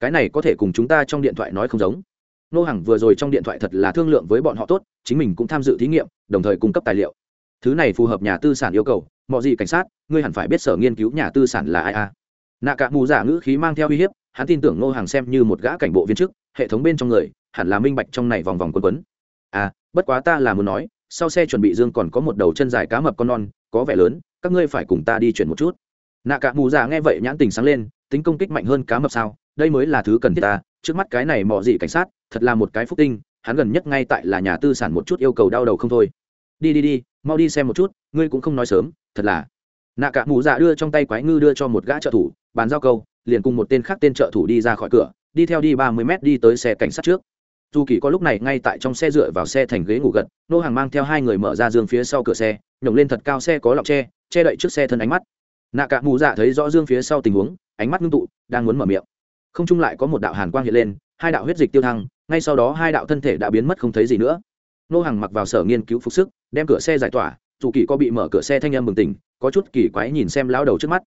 Cái này có thể cùng chúng ta trong điện thoại nói không giống. Nô Hằng vừa rồi trong điện thoại thật là thương lượng với bọn họ tốt, chính mình cũng tham dự thí nghiệm, đồng thời cung cấp tài liệu. Thứ này phù hợp nhà tư sản yêu cầu, mọi gì cảnh sát, ngươi hẳn phải biết sở nghiên cứu nhà tư sản là ai a nạ cả mù giả ngữ khí mang theo uy hiếp, hắn tin tưởng ngô hàng xem như một gã cảnh bộ viên chức, hệ thống bên trong người, hẳn là minh bạch trong này vòng vòng quấn quấn. À bất quá ta là muốn nói, sau xe chuẩn bị dương còn có một đầu chân dài cá mập con non, có vẻ lớn các ngươi phải cùng ta đi chuyển một chút. Nạ cả mù già nghe vậy nhãn tình sáng lên, tính công kích mạnh hơn cá mập sao? Đây mới là thứ cần thiết ta. Trước mắt cái này mò gì cảnh sát, thật là một cái phúc tinh, hắn gần nhất ngay tại là nhà tư sản một chút yêu cầu đau đầu không thôi. Đi đi đi, mau đi xem một chút, ngươi cũng không nói sớm, thật là. Nạ cả mù dạ đưa trong tay quái ngư đưa cho một gã trợ thủ, bàn giao câu, liền cùng một tên khác tên trợ thủ đi ra khỏi cửa, đi theo đi ba mươi mét đi tới xe cảnh sát trước. Dù kỳ có lúc này ngay tại trong xe dựa vào xe thành ghế ngủ gật, nô hàng mang theo hai người mở ra giường phía sau cửa xe nhổng lên thật cao xe có lọc tre, che đậy trước xe thân ánh mắt. Nạ cả mù dạ thấy rõ dương phía sau tình huống, ánh mắt ngưng tụ, đang muốn mở miệng. Không chung lại có một đạo hàn quang hiện lên, hai đạo huyết dịch tiêu thăng, ngay sau đó hai đạo thân thể đã biến mất không thấy gì nữa. Nô hàng mặc vào sở nghiên cứu phục sức, đem cửa xe giải tỏa, dù kỳ có bị mở cửa xe thanh âm bừng tỉnh, có chút kỳ quái nhìn xem lao đầu trước mắt.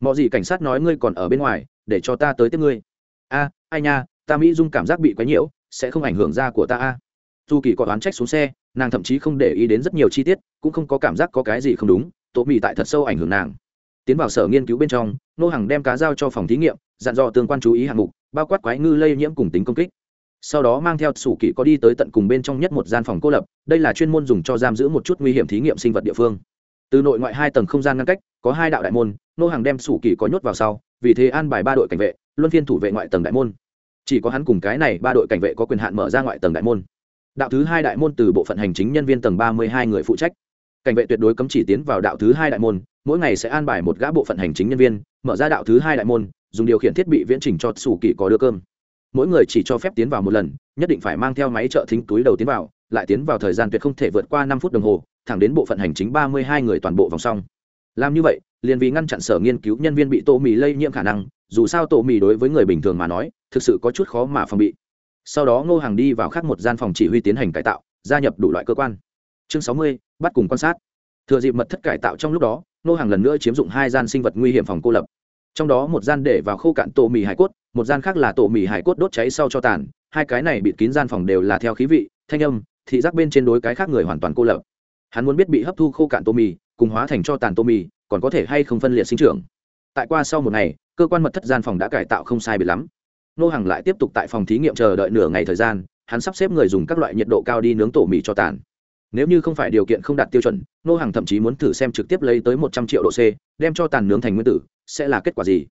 Mọi gì cảnh sát nói ngươi còn ở bên ngoài, để cho ta tới tiếp ngươi. A, ai nha, ta mỹ dung cảm giác bị quấy nhiễu, sẽ không ảnh hưởng da của ta a. Dù kỳ có đoán trách xuống xe nàng thậm chí không để ý đến rất nhiều chi tiết, cũng không có cảm giác có cái gì không đúng tổ mỹ tại thật sâu ảnh hưởng nàng. Tiến vào sở nghiên cứu bên trong, nô hàng đem cá giao cho phòng thí nghiệm, dặn dò tương quan chú ý hạng mục, bao quát quái ngư lây nhiễm cùng tính công kích. Sau đó mang theo sủ kỵ có đi tới tận cùng bên trong nhất một gian phòng cô lập, đây là chuyên môn dùng cho giam giữ một chút nguy hiểm thí nghiệm sinh vật địa phương. Từ nội ngoại hai tầng không gian ngăn cách, có hai đạo đại môn, nô hàng đem sủ kỵ có nhốt vào sau, vì thế an bài ba đội cảnh vệ, luân phiên thủ vệ ngoại tầng đại môn. Chỉ có hắn cùng cái này ba đội cảnh vệ có quyền hạn mở ra ngoại tầng đại môn đạo thứ hai đại môn từ bộ phận hành chính nhân viên tầng ba mươi hai người phụ trách. Cảnh vệ tuyệt đối cấm chỉ tiến vào đạo thứ hai đại môn, mỗi ngày sẽ an bài một gã bộ phận hành chính nhân viên, mở ra đạo thứ hai đại môn, dùng điều khiển thiết bị viễn trình cho sủ kỳ có đưa cơm. Mỗi người chỉ cho phép tiến vào một lần, nhất định phải mang theo máy trợ thính túi đầu tiến vào, lại tiến vào thời gian tuyệt không thể vượt qua năm phút đồng hồ, thẳng đến bộ phận hành chính ba mươi hai người toàn bộ vòng xong. Làm như vậy, liền vì ngăn chặn sở nghiên cứu nhân viên bị tô mì lây nhiễm khả năng, dù sao tô mì đối với người bình thường mà nói, thực sự có chút khó mà phòng bị sau đó ngô hàng đi vào khác một gian phòng chỉ huy tiến hành cải tạo, gia nhập đủ loại cơ quan. Chương sáu mươi, bắt cùng quan sát. Thừa dịp mật thất cải tạo trong lúc đó, ngô hàng lần nữa chiếm dụng hai gian sinh vật nguy hiểm phòng cô lập. Trong đó một gian để vào khô cạn tổ mì hải cốt, một gian khác là tổ mì hải cốt đốt cháy sau cho tàn, hai cái này bịt kín gian phòng đều là theo khí vị, thanh âm, thị giác bên trên đối cái khác người hoàn toàn cô lập. Hắn muốn biết bị hấp thu khô cạn tô mì, cùng hóa thành cho tàn tô mì, còn có thể hay không phân liệt sinh trưởng. Tại qua sau một ngày, cơ quan mật thất gian phòng đã cải tạo không sai biệt lắm nô hàng lại tiếp tục tại phòng thí nghiệm chờ đợi nửa ngày thời gian, hắn sắp xếp người dùng các loại nhiệt độ cao đi nướng tổ mì cho tàn. Nếu như không phải điều kiện không đạt tiêu chuẩn, nô hàng thậm chí muốn thử xem trực tiếp lấy tới một trăm triệu độ c, đem cho tàn nướng thành nguyên tử, sẽ là kết quả gì?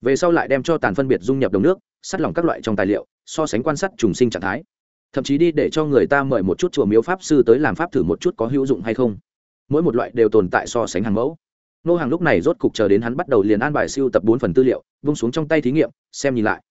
Về sau lại đem cho tàn phân biệt dung nhập đồng nước, sắt lỏng các loại trong tài liệu, so sánh quan sát trùng sinh trạng thái. Thậm chí đi để cho người ta mời một chút chùa miếu pháp sư tới làm pháp thử một chút có hữu dụng hay không. Mỗi một loại đều tồn tại so sánh hàng mẫu. Nô hàng lúc này rốt cục chờ đến hắn bắt đầu liền an bài siêu tập bốn phần tư liệu, vung xuống trong tay thí nghiệm, xem nhìn lại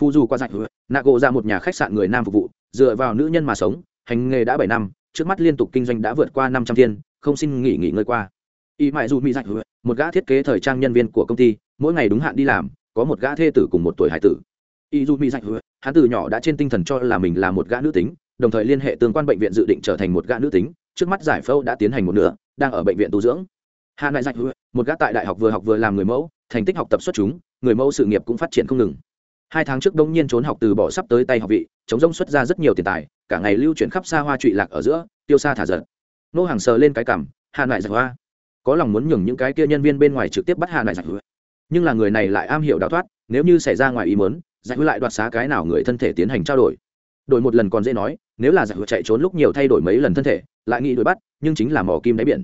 phu du qua dạch nạ gộ ra một nhà khách sạn người nam phục vụ, dựa vào nữ nhân mà sống, hành nghề đã bảy năm, trước mắt liên tục kinh doanh đã vượt qua năm trăm thiên, không xin nghỉ nghỉ ngơi qua. Y mại dù mỹ dạch một gã thiết kế thời trang nhân viên của công ty, mỗi ngày đúng hạn đi làm, có một gã thê tử cùng một tuổi hải tử. Y dù mỹ dạch hắn từ nhỏ đã trên tinh thần cho là mình là một gã nữ tính, đồng thời liên hệ tương quan bệnh viện dự định trở thành một gã nữ tính, trước mắt giải phẫu đã tiến hành một nửa, đang ở bệnh viện tu dưỡng. Hà nại dạch một gã tại đại học vừa học vừa làm người mẫu, thành tích học tập xuất chúng, người mẫu sự nghiệp cũng phát triển không ngừng hai tháng trước đông nhiên trốn học từ bỏ sắp tới tay học vị, chống rông xuất ra rất nhiều tiền tài, cả ngày lưu chuyển khắp xa hoa trụy lạc ở giữa, tiêu xa thả giật nô hàng sờ lên cái cằm hạ lại giặc hoa. Có lòng muốn nhường những cái kia nhân viên bên ngoài trực tiếp bắt hạ lại giặc dạch nhưng là người này lại am hiểu đào thoát, nếu như xảy ra ngoài ý mớn giải hứa lại đoạt xá cái nào người thân thể tiến hành trao đổi. Đổi một lần còn dễ nói, nếu là giải hứa chạy trốn lúc nhiều thay đổi mấy lần thân thể, lại nghĩ đuổi bắt, nhưng chính là mỏ kim đáy biển.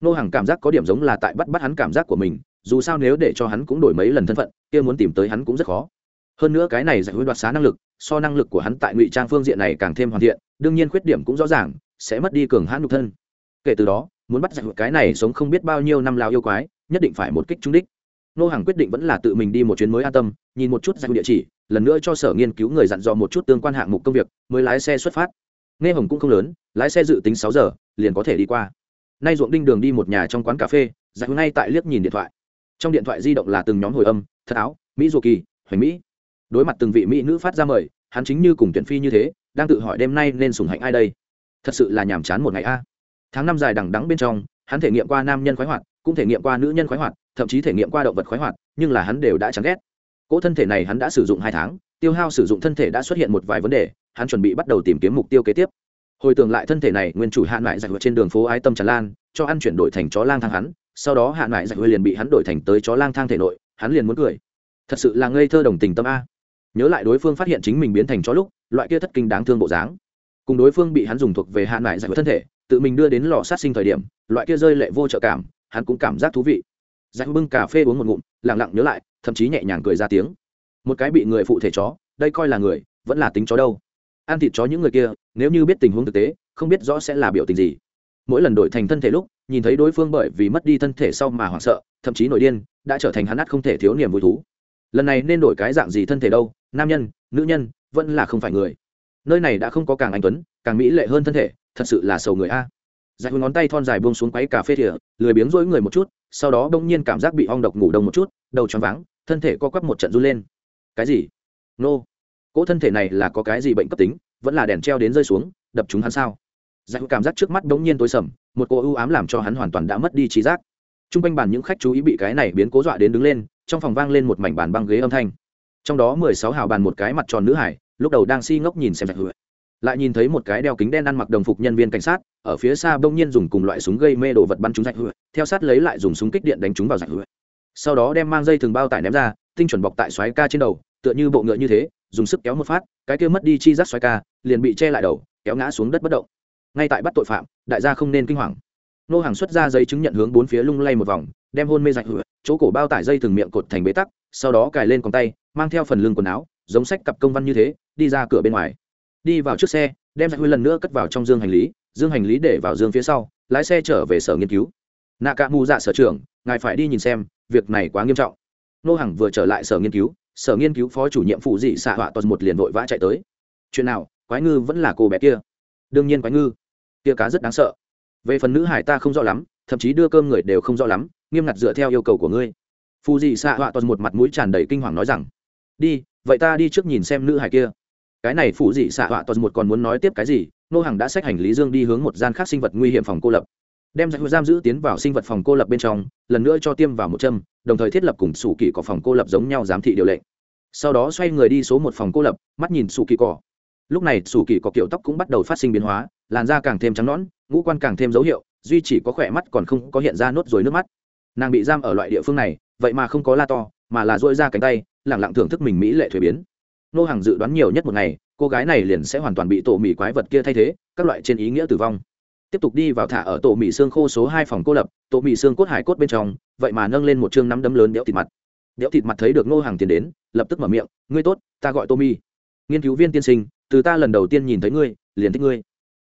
Nô hàng cảm giác có điểm giống là tại bắt bắt hắn cảm giác của mình, dù sao nếu để cho hắn cũng đổi mấy lần thân phận, kia muốn tìm tới hắn cũng rất khó hơn nữa cái này giải quyết đoạt xá năng lực, so năng lực của hắn tại ngụy trang phương diện này càng thêm hoàn thiện, đương nhiên khuyết điểm cũng rõ ràng, sẽ mất đi cường hãn nhục thân. Kể từ đó, muốn bắt giải quyết cái này sống không biết bao nhiêu năm lao yêu quái, nhất định phải một kích trúng đích. Nô hàng quyết định vẫn là tự mình đi một chuyến mới an tâm, nhìn một chút danh địa chỉ, lần nữa cho sở nghiên cứu người dặn dò một chút tương quan hạng mục công việc, mới lái xe xuất phát. Nghe hồng cũng không lớn, lái xe dự tính sáu giờ, liền có thể đi qua. Nay ruộng đinh đường đi một nhà trong quán cà phê, giải quyết ngay tại liếc nhìn điện thoại. Trong điện thoại di động là từng nhóm hồi âm thật áo, mỹ dù kỳ, hoành mỹ đối mặt từng vị mỹ nữ phát ra mời, hắn chính như cùng tuyển phi như thế, đang tự hỏi đêm nay nên sùng hạnh ai đây. Thật sự là nhàm chán một ngày a. Tháng năm dài đằng đắng bên trong, hắn thể nghiệm qua nam nhân khoái hoạt, cũng thể nghiệm qua nữ nhân khoái hoạt, thậm chí thể nghiệm qua động vật khoái hoạt, nhưng là hắn đều đã chán ghét. Cỗ thân thể này hắn đã sử dụng hai tháng, tiêu hao sử dụng thân thể đã xuất hiện một vài vấn đề, hắn chuẩn bị bắt đầu tìm kiếm mục tiêu kế tiếp. Hồi tưởng lại thân thể này, nguyên chủ hạn lại giải vượt trên đường phố ái tâm tràn lan, cho ăn chuyển đổi thành chó lang thang hắn, sau đó hạn lại giải vượt liền bị hắn đổi thành tới chó lang thang thể nội, hắn liền muốn cười. Thật sự là ngây thơ đồng tình tâm a nhớ lại đối phương phát hiện chính mình biến thành chó lúc, loại kia thất kinh đáng thương bộ dáng. Cùng đối phương bị hắn dùng thuộc về hạn lại giải quyết thân thể, tự mình đưa đến lò sát sinh thời điểm, loại kia rơi lệ vô trợ cảm, hắn cũng cảm giác thú vị. Giải bưng cà phê uống một ngụm lẳng lặng nhớ lại, thậm chí nhẹ nhàng cười ra tiếng. Một cái bị người phụ thể chó, đây coi là người, vẫn là tính chó đâu. Ăn thịt chó những người kia, nếu như biết tình huống thực tế, không biết rõ sẽ là biểu tình gì. Mỗi lần đổi thành thân thể lúc, nhìn thấy đối phương bởi vì mất đi thân thể sau mà hoảng sợ, thậm chí nổi điên, đã trở thành hắn ắt không thể thiếu niềm vui thú. Lần này nên đổi cái dạng gì thân thể đâu nam nhân, nữ nhân, vẫn là không phải người. Nơi này đã không có càng anh tuấn, càng mỹ lệ hơn thân thể, thật sự là sầu người a. Giải ngón tay thon dài buông xuống quáy cà phê thìa, lười biếng rỗi người một chút, sau đó bỗng nhiên cảm giác bị ong độc ngủ đông một chút, đầu choáng váng, thân thể co quắp một trận run lên. Cái gì? Nô. Cỗ thân thể này là có cái gì bệnh cấp tính, vẫn là đèn treo đến rơi xuống, đập chúng hắn sao? Giải cảm giác trước mắt bỗng nhiên tối sầm, một cô ưu ám làm cho hắn hoàn toàn đã mất đi trí giác. T r u n g quanh bàn những khách chú ý bị cái này biến cố dọa đến đứng lên, trong phòng vang lên một mảnh bàn băng ghế âm thanh trong đó mười sáu hào bàn một cái mặt tròn nữ hải, lúc đầu đang si ngốc nhìn xem giải hữu lại nhìn thấy một cái đeo kính đen ăn mặc đồng phục nhân viên cảnh sát, ở phía xa bỗng nhiên dùng cùng loại súng gây mê đồ vật bắn trúng giải hữu theo sát lấy lại dùng súng kích điện đánh chúng vào giải hữu sau đó đem mang dây thường bao tải ném ra, tinh chuẩn bọc tại xoáy ca trên đầu, tựa như bộ ngựa như thế, dùng sức kéo một phát, cái kia mất đi chi giác xoáy ca, liền bị che lại đầu, kéo ngã xuống đất bất động. Ngay tại bắt tội phạm, đại gia không nên kinh hoàng. Nô hàng xuất ra giấy chứng nhận hướng bốn phía lung lay một vòng, đem hôn mê dạch hựa chỗ cổ bao tải dây thường miệng cột thành bế tắc sau đó cài lên còng tay, mang theo phần lưng quần áo, giống sách cặp công văn như thế, đi ra cửa bên ngoài. Đi vào trước xe, đem giải huy lần nữa cất vào trong dương hành lý, dương hành lý để vào dương phía sau, lái xe trở về sở nghiên cứu. Nạ cạ mù dạ sở trưởng, ngài phải đi nhìn xem, việc này quá nghiêm trọng. Nô hàng vừa trở lại sở nghiên cứu, sở nghiên cứu phó chủ nhiệm phụ dị xạ họa toàn một liền vội vã chạy tới. Chuyện nào, quái ngư vẫn là cô bé kia? Đương nhiên quái ngư. Kia cá rất đáng sợ. Về phần nữ hải ta không rõ lắm, thậm chí đưa cơm người đều không rõ lắm, nghiêm ngặt dựa theo yêu cầu của ngươi phù dị xạ họa toàn một mặt mũi tràn đầy kinh hoàng nói rằng, đi, vậy ta đi trước nhìn xem nữ hải kia. Cái này phù dị xạ họa toàn một còn muốn nói tiếp cái gì, nô hàng đã xách hành lý dương đi hướng một gian khác sinh vật nguy hiểm phòng cô lập. Đem giặc giam giữ tiến vào sinh vật phòng cô lập bên trong, lần nữa cho tiêm vào một châm, đồng thời thiết lập cùng sủ kỳ cỏ phòng cô lập giống nhau giám thị điều lệnh sau đó xoay người đi số một phòng cô lập, mắt nhìn sủ kỳ cỏ. Lúc này sủ kỳ cỏ kiểu tóc cũng bắt đầu phát sinh biến hóa, làn da càng thêm trắng nõn, ngũ quan càng thêm dấu hiệu, duy chỉ có khỏe mắt còn không có hiện ra nốt ruồi nước mắt. Nàng bị giam ở loại địa phương này vậy mà không có la to, mà là dội ra cánh tay, lẳng lặng thưởng thức mình mỹ lệ thuế biến. Nô hàng dự đoán nhiều nhất một ngày, cô gái này liền sẽ hoàn toàn bị tổ mỹ quái vật kia thay thế, các loại trên ý nghĩa tử vong. Tiếp tục đi vào thả ở tổ mỹ xương khô số hai phòng cô lập, tổ mỹ xương cốt hải cốt bên trong, vậy mà nâng lên một chương nắm đấm lớn đẽo thịt mặt. Đẽo thịt mặt thấy được nô hàng tiền đến, lập tức mở miệng, ngươi tốt, ta gọi tô mi. Nghiên cứu viên tiên sinh, từ ta lần đầu tiên nhìn thấy ngươi, liền thích ngươi.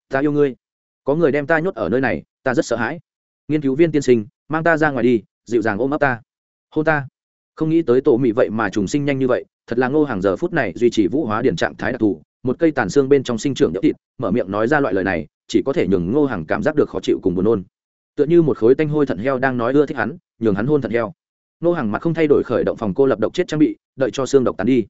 Ta yêu ngươi. Có người đem ta nhốt ở nơi này, ta rất sợ hãi. Nghiên cứu viên tiên sinh, mang ta ra ngoài đi, dịu dàng ôm ấp ta. Hô ta. Không nghĩ tới tổ mị vậy mà trùng sinh nhanh như vậy, thật là ngô hàng giờ phút này duy trì vũ hóa điển trạng thái đặc thù, một cây tàn xương bên trong sinh trưởng nhỡ thịt, mở miệng nói ra loại lời này, chỉ có thể nhường ngô hàng cảm giác được khó chịu cùng buồn nôn. Tựa như một khối tanh hôi thận heo đang nói ưa thích hắn, nhường hắn hôn thận heo. Ngô hàng mặt không thay đổi khởi động phòng cô lập độc chết trang bị, đợi cho xương độc tán đi.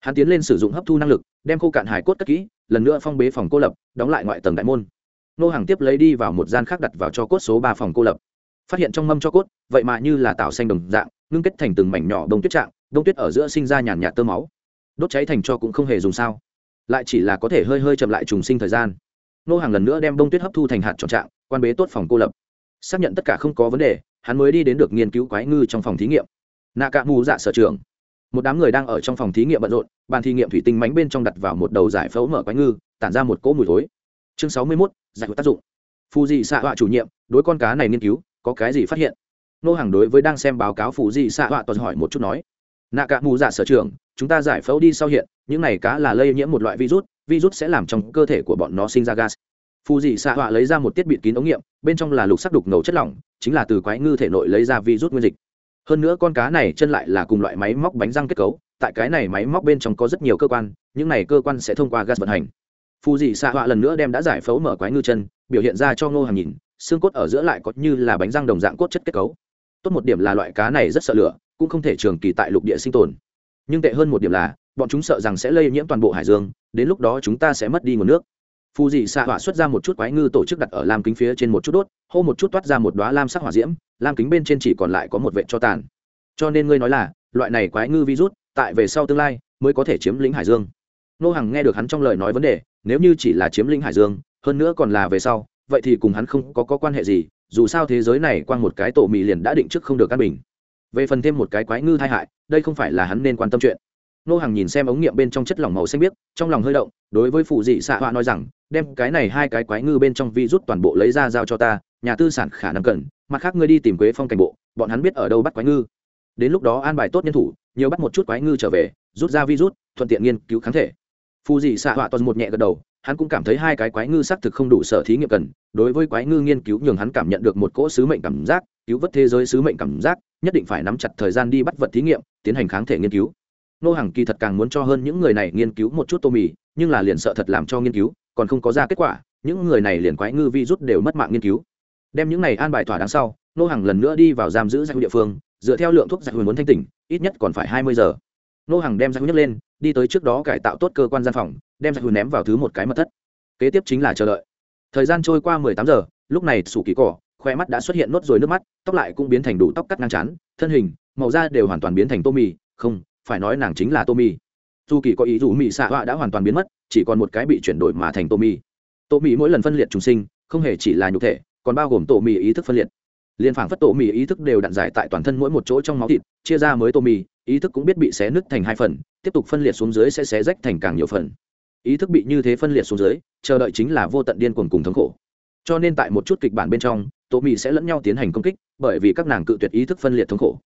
Hắn tiến lên sử dụng hấp thu năng lực, đem khô cạn hải cốt cất kỹ, lần nữa phong bế phòng cô lập, đóng lại ngoại tầng đại môn. Nô hàng tiếp lấy đi vào một gian khác đặt vào cho cốt số ba phòng cô lập. Phát hiện trong mâm cho cốt, vậy mà như là tạo xanh đồng dạng ngưng kết thành từng mảnh nhỏ đông tuyết trạng đông tuyết ở giữa sinh ra nhàn nhạt tơ máu. Đốt cháy thành cho cũng không hề dùng sao. Lại chỉ là có thể hơi hơi chậm lại trùng sinh thời gian. Nô hàng lần nữa đem đông tuyết hấp thu thành hạt trọn trạng, quan bế tốt phòng cô lập. Xác nhận tất cả không có vấn đề, hắn mới đi đến được nghiên cứu quái ngư trong phòng thí nghiệm. Nạ cạ mù dạ sở trường một đám người đang ở trong phòng thí nghiệm bận rộn, bàn thí nghiệm thủy tinh mánh bên trong đặt vào một đầu giải phẫu mở quái ngư, tản ra một cỗ mùi thối. Chương sáu mươi mốt, giải quyết tác dụng. Phù dị xạ họa chủ nhiệm, đối con cá này nghiên cứu, có cái gì phát hiện? Nô hàng đối với đang xem báo cáo phù dị xạ họa toàn hỏi một chút nói, nạ cả mù dạ sở trường chúng ta giải phẫu đi sau hiện, những này cá là lây nhiễm một loại virus virus sẽ làm trong cơ thể của bọn nó sinh ra gas. Phù dị xạ họa lấy ra một tiết bị kín ống nghiệm, bên trong là lục sắc đục ngầu chất lỏng, chính là từ quái ngư thể nội lấy ra virus nguyên dịch. Hơn nữa con cá này chân lại là cùng loại máy móc bánh răng kết cấu, tại cái này máy móc bên trong có rất nhiều cơ quan, những này cơ quan sẽ thông qua gas vận hành. Phù dị xạ họa lần nữa đem đã giải phẫu mở quái ngư chân, biểu hiện ra cho ngô hàng nhìn, xương cốt ở giữa lại có như là bánh răng đồng dạng cốt chất kết cấu tốt một điểm là loại cá này rất sợ lửa, cũng không thể trường kỳ tại lục địa sinh tồn. Nhưng tệ hơn một điểm là, bọn chúng sợ rằng sẽ lây nhiễm toàn bộ hải dương, đến lúc đó chúng ta sẽ mất đi nguồn nước. Phù dị xạ hỏa xuất ra một chút quái ngư tổ chức đặt ở lam kính phía trên một chút đốt, hô một chút toát ra một đoá lam sắc hỏa diễm, lam kính bên trên chỉ còn lại có một vệ cho tàn. Cho nên ngươi nói là, loại này quái ngư virus, tại về sau tương lai, mới có thể chiếm lĩnh hải dương. Nô hằng nghe được hắn trong lời nói vấn đề, nếu như chỉ là chiếm lĩnh hải dương, hơn nữa còn là về sau vậy thì cùng hắn không có, có quan hệ gì dù sao thế giới này qua một cái tổ mì liền đã định trước không được căn bình. Về phần thêm một cái quái ngư tai hại đây không phải là hắn nên quan tâm chuyện. Nô hàng nhìn xem ống nghiệm bên trong chất lỏng màu xanh biếc trong lòng hơi động đối với phụ dị xạ họa nói rằng đem cái này hai cái quái ngư bên trong vi rút toàn bộ lấy ra giao cho ta nhà tư sản khả năng cần mặt khác ngươi đi tìm quế phong cảnh bộ bọn hắn biết ở đâu bắt quái ngư. Đến lúc đó an bài tốt nhân thủ nhiều bắt một chút quái ngư trở về rút ra virus thuận tiện nghiên cứu kháng thể. Phù dị xạ họa toàn một nhẹ gật đầu hắn cũng cảm thấy hai cái quái ngư xác thực không đủ sở thí nghiệm cần. Đối với quái ngư nghiên cứu nhường hắn cảm nhận được một cỗ sứ mệnh cảm giác, cứu vớt thế giới sứ mệnh cảm giác, nhất định phải nắm chặt thời gian đi bắt vật thí nghiệm, tiến hành kháng thể nghiên cứu. Nô hàng kỳ thật càng muốn cho hơn những người này nghiên cứu một chút tô mì, nhưng là liền sợ thật làm cho nghiên cứu, còn không có ra kết quả, những người này liền quái ngư vi rút đều mất mạng nghiên cứu. Đem những này an bài thỏa đáng sau, nô hàng lần nữa đi vào giam giữ giặc địa phương, dựa theo lượng thuốc giặc muốn thanh tỉnh, ít nhất còn phải hai mươi giờ. Nô hàng đem giặc nhấc lên đi tới trước đó cải tạo tốt cơ quan gian phòng, đem hùn ném vào thứ một cái mật thất. Kế tiếp chính là chờ đợi. Thời gian trôi qua mười tám giờ, lúc này sủ kỳ cỏ, khoe mắt đã xuất hiện nốt rồi nước mắt, tóc lại cũng biến thành đủ tóc cắt ngang chán thân hình, màu da đều hoàn toàn biến thành tô mì, không, phải nói nàng chính là tô mì. Dù kỳ có ý dù mì xạ họa đã hoàn toàn biến mất, chỉ còn một cái bị chuyển đổi mà thành tô mì. Tô mì mỗi lần phân liệt trùng sinh, không hề chỉ là nhục thể, còn bao gồm tổ mì ý thức phân liệt. Liên phảng phất tổ mì ý thức đều đặn giải tại toàn thân mỗi một chỗ trong máu thịt, chia ra mới tô mì, ý thức cũng biết bị xé nứt thành hai phần tiếp tục phân liệt xuống dưới sẽ xé rách thành càng nhiều phần. Ý thức bị như thế phân liệt xuống dưới, chờ đợi chính là vô tận điên cuồng cùng thống khổ. Cho nên tại một chút kịch bản bên trong tổ mỹ sẽ lẫn nhau tiến hành công kích, bởi vì các nàng cự tuyệt ý thức phân liệt thống khổ.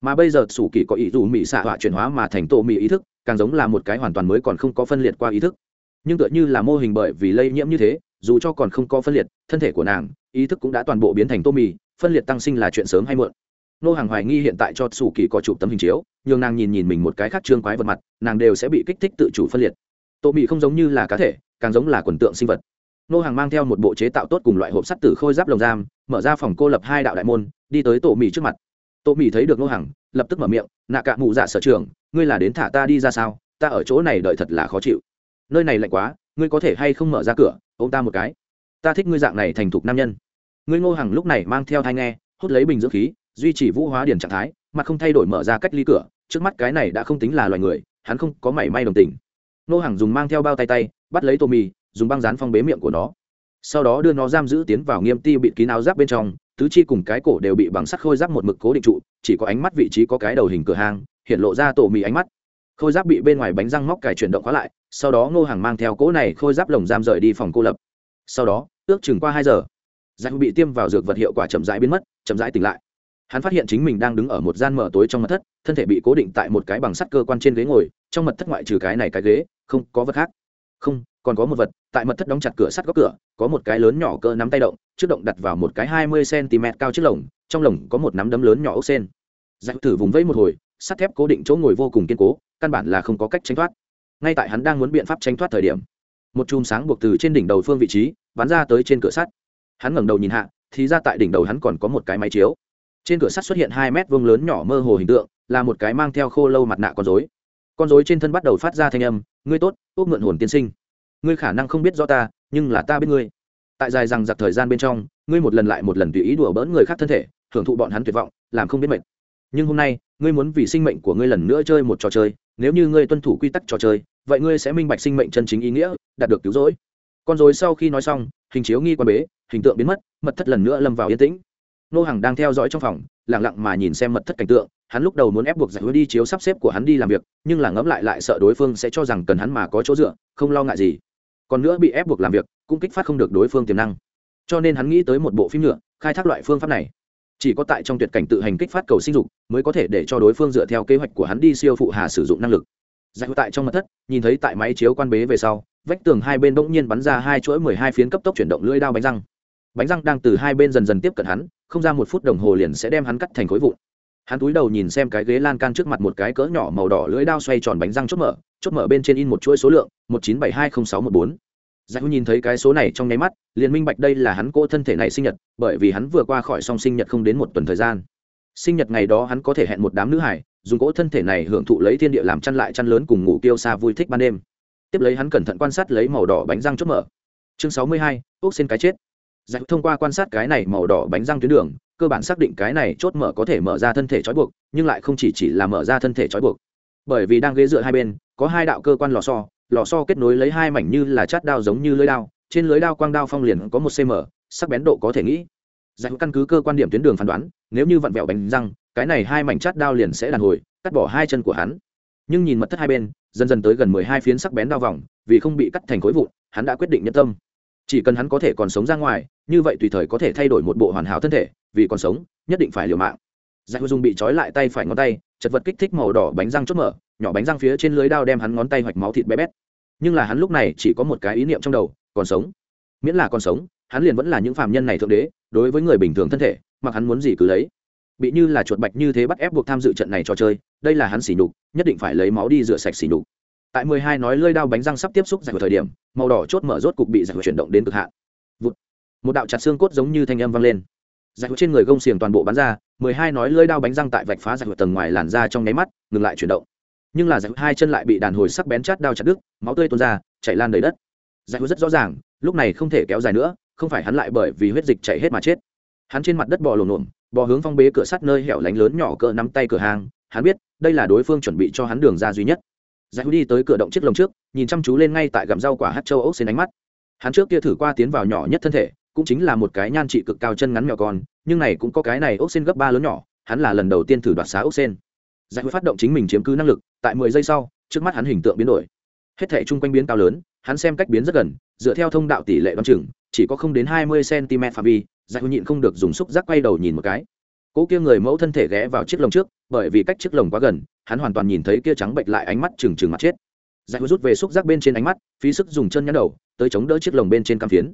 Mà bây giờ sủ kỳ có ý dù mỹ xạ họa chuyển hóa mà thành tổ mỹ ý thức, càng giống là một cái hoàn toàn mới còn không có phân liệt qua ý thức. Nhưng tựa như là mô hình bởi vì lây nhiễm như thế, dù cho còn không có phân liệt, thân thể của nàng, ý thức cũng đã toàn bộ biến thành tô mì phân liệt tăng sinh là chuyện sớm hay muộn nô hàng hoài nghi hiện tại cho sủ kỳ có chụp tấm hình chiếu nhường nàng nhìn nhìn mình một cái khác trương quái vật mặt, nàng đều sẽ bị kích thích tự chủ phân liệt. Tô mị không giống như là cá thể, càng giống là quần tượng sinh vật. Nô hàng mang theo một bộ chế tạo tốt cùng loại hộp sắt tử khôi giáp lồng giam, mở ra phòng cô lập hai đạo đại môn, đi tới tổ mị trước mặt. Tổ mị thấy được nô hàng, lập tức mở miệng, nạ cả mụ dạ sở trường ngươi là đến thả ta đi ra sao? Ta ở chỗ này đợi thật là khó chịu. Nơi này lạnh quá, ngươi có thể hay không mở ra cửa ô ta một cái? Ta thích ngươi dạng này thành thục nam nhân. Ngươi ngô hàng lúc này mang theo thai nghe, hút lấy bình dưỡng khí duy trì vũ hóa điển trạng thái, mà không thay đổi mở ra cách ly cửa, trước mắt cái này đã không tính là loài người, hắn không có mảy may đồng tình. Ngô hàng dùng mang theo bao tay tay, bắt lấy tô mì, dùng băng dán phong bế miệng của nó. Sau đó đưa nó giam giữ tiến vào nghiêm ti bị kín áo giáp bên trong, tứ chi cùng cái cổ đều bị bằng sắt khôi giáp một mực cố định trụ, chỉ có ánh mắt vị trí có cái đầu hình cửa hàng hiện lộ ra tổ mì ánh mắt. Khôi giáp bị bên ngoài bánh răng móc cài chuyển động khóa lại, sau đó ngô hàng mang theo cỗ này khôi giáp lồng giam rời đi phòng cô lập. Sau đó, ước chừng qua hai giờ, giải bị tiêm vào dược vật hiệu quả chậm rãi biến mất, chậm rãi tỉnh lại hắn phát hiện chính mình đang đứng ở một gian mở tối trong mật thất, thân thể bị cố định tại một cái bằng sắt cơ quan trên ghế ngồi, trong mật thất ngoại trừ cái này cái ghế, không, có vật khác. Không, còn có một vật, tại mật thất đóng chặt cửa sắt góc cửa, có một cái lớn nhỏ cỡ nắm tay động, trước động đặt vào một cái hai mươi cm cao chiếc lồng, trong lồng có một nắm đấm lớn nhỏ ốc sen. Giải thử vùng vẫy một hồi, sắt thép cố định chỗ ngồi vô cùng kiên cố, căn bản là không có cách tránh thoát. Ngay tại hắn đang muốn biện pháp tránh thoát thời điểm, một chùm sáng buộc từ trên đỉnh đầu phương vị trí, bắn ra tới trên cửa sắt. Hắn ngẩng đầu nhìn hạ, thì ra tại đỉnh đầu hắn còn có một cái máy chiếu trên cửa sắt xuất hiện hai mét vuông lớn nhỏ mơ hồ hình tượng, là một cái mang theo khô lâu mặt nạ con dối con dối trên thân bắt đầu phát ra thanh âm, ngươi tốt úc mượn hồn tiên sinh. Ngươi khả năng không biết rõ ta, nhưng là ta biết ngươi. Tại dài rằng giặc thời gian bên trong, ngươi một lần lại một lần tùy ý đùa bỡn người khác thân thể, hưởng thụ bọn hắn tuyệt vọng, làm không biết mệt. Nhưng hôm nay, ngươi muốn vì sinh mệnh của ngươi lần nữa chơi một trò chơi, nếu như ngươi tuân thủ quy tắc trò chơi, vậy ngươi sẽ minh bạch sinh mệnh chân chính ý nghĩa, đạt được cứu rỗi. Con dối sau khi nói xong, hình chiếu nghi quan bế, hình tượng biến mất, mật thất lần nữa lâm vào yên tĩnh nô hàng đang theo dõi trong phòng lẳng lặng mà nhìn xem mật thất cảnh tượng, hắn lúc đầu muốn ép buộc giải hứa đi chiếu sắp xếp của hắn đi làm việc, nhưng là ngẫm lại lại sợ đối phương sẽ cho rằng cần hắn mà có chỗ dựa, không lo ngại gì. Còn nữa bị ép buộc làm việc, cũng kích phát không được đối phương tiềm năng. Cho nên hắn nghĩ tới một bộ phim nhựa khai thác loại phương pháp này. Chỉ có tại trong tuyệt cảnh tự hành kích phát cầu sinh dục, mới có thể để cho đối phương dựa theo kế hoạch của hắn đi siêu phụ hà sử dụng năng lực. Giải tại trong mật thất, nhìn thấy tại máy chiếu quan bế về sau, vách tường hai bên bỗng nhiên bắn ra hai chuỗi mười hai phiến cấp tốc chuyển động lưỡi đao bánh răng. Bánh răng đang từ hai bên dần dần tiếp cận hắn không ra một phút đồng hồ liền sẽ đem hắn cắt thành khối vụn. Hắn túi đầu nhìn xem cái ghế lan can trước mặt một cái cỡ nhỏ màu đỏ lưỡi đao xoay tròn bánh răng chốt mở chốt mở bên trên in một chuỗi số lượng, một chín bảy hai không sáu một bốn. Giải nhìn thấy cái số này trong nháy mắt, liền minh bạch đây là hắn cô thân thể này sinh nhật, bởi vì hắn vừa qua khỏi song sinh nhật không đến một tuần thời gian. Sinh nhật ngày đó hắn có thể hẹn một đám nữ hải, dùng cỗ thân thể này hưởng thụ lấy thiên địa làm chăn lại chăn lớn cùng ngủ kiêu xa vui thích ban đêm. Tiếp lấy hắn cẩn thận quan sát lấy màu đỏ bánh răng chốt mở. Chương sáu mươi hai, ốc xin cái chết giải thông qua quan sát cái này màu đỏ bánh răng tuyến đường, cơ bản xác định cái này chốt mở có thể mở ra thân thể trói buộc, nhưng lại không chỉ chỉ là mở ra thân thể trói buộc. Bởi vì đang ghế dựa hai bên, có hai đạo cơ quan lò xo lò xo kết nối lấy hai mảnh như là chát đao giống như lưới đao, trên lưới đao quang đao phong liền có một cm sắc bén độ có thể nghĩ. Giải căn cứ cơ quan điểm tuyến đường phán đoán, nếu như vặn vẹo bánh răng, cái này hai mảnh chát đao liền sẽ đàn hồi, cắt bỏ hai chân của hắn. Nhưng nhìn mật thất hai bên, dần dần tới gần mười hai phiến sắc bén đao vòng, vì không bị cắt thành khối vụn, hắn đã quyết định nhân tâm chỉ cần hắn có thể còn sống ra ngoài, như vậy tùy thời có thể thay đổi một bộ hoàn hảo thân thể, vì còn sống, nhất định phải liều mạng. Giải hữu dung bị trói lại tay phải ngón tay, chật vật kích thích màu đỏ bánh răng chốt mở, nhỏ bánh răng phía trên lưới đao đem hắn ngón tay hoạch máu thịt bé bét. Nhưng là hắn lúc này chỉ có một cái ý niệm trong đầu, còn sống. Miễn là còn sống, hắn liền vẫn là những phạm nhân này thượng đế, đối với người bình thường thân thể, mặc hắn muốn gì cứ lấy. Bị như là chuột bạch như thế bắt ép buộc tham dự trận này trò chơi, đây là hắn xỉ nhục, nhất định phải lấy máu đi rửa sạch xỉ nhục tại mười hai nói lơi đao bánh răng sắp tiếp xúc giải thời điểm, màu đỏ chốt mở rốt cục bị giải chuyển động đến cực hạn. Vụt. một đạo chặt xương cốt giống như thanh âm vang lên. Giải trên người gông xiềng toàn bộ bắn ra, mười hai nói lơi đao bánh răng tại vạch phá giải tầng ngoài làn ra trong nháy mắt, ngừng lại chuyển động. Nhưng là giải hai chân lại bị đàn hồi sắc bén chát đao chặt đứt, máu tươi tuôn ra, chảy lan đầy đất. Giải rất rõ ràng, lúc này không thể kéo dài nữa, không phải hắn lại bởi vì huyết dịch chảy hết mà chết. Hắn trên mặt đất bò lồm lồm bò hướng phong bế cửa sắt nơi hẻo lánh lớn nhỏ cỡ nắm tay cửa hàng. Hắn biết, đây là đối phương chuẩn bị cho hắn đường ra duy nhất giải đi tới cửa động chiếc lồng trước, nhìn chăm chú lên ngay tại gặm rau quả hát châu ốc xên ánh mắt. Hắn trước kia thử qua tiến vào nhỏ nhất thân thể, cũng chính là một cái nhan trị cực cao chân ngắn mèo con, nhưng này cũng có cái này ốc xên gấp ba lớn nhỏ, hắn là lần đầu tiên thử đoạt xá ốc xên giải phát động chính mình chiếm cứ năng lực, tại mười giây sau, trước mắt hắn hình tượng biến đổi. Hết thể chung quanh biến cao lớn, hắn xem cách biến rất gần, dựa theo thông đạo tỷ lệ đ o á n chừng, chỉ có không đến hai mươi cm phạm vi, giải nhịn không được dùng xúc giác quay đầu nhìn một cái cỗ kia người mẫu thân thể ghé vào chiếc lồng trước, bởi vì cách chiếc lồng quá gần, hắn hoàn toàn nhìn thấy kia trắng bệnh lại ánh mắt trừng trừng mặt chết. Giải rút về xúc giác bên trên ánh mắt, phí sức dùng chân nhắn đầu, tới chống đỡ chiếc lồng bên trên cam phiến.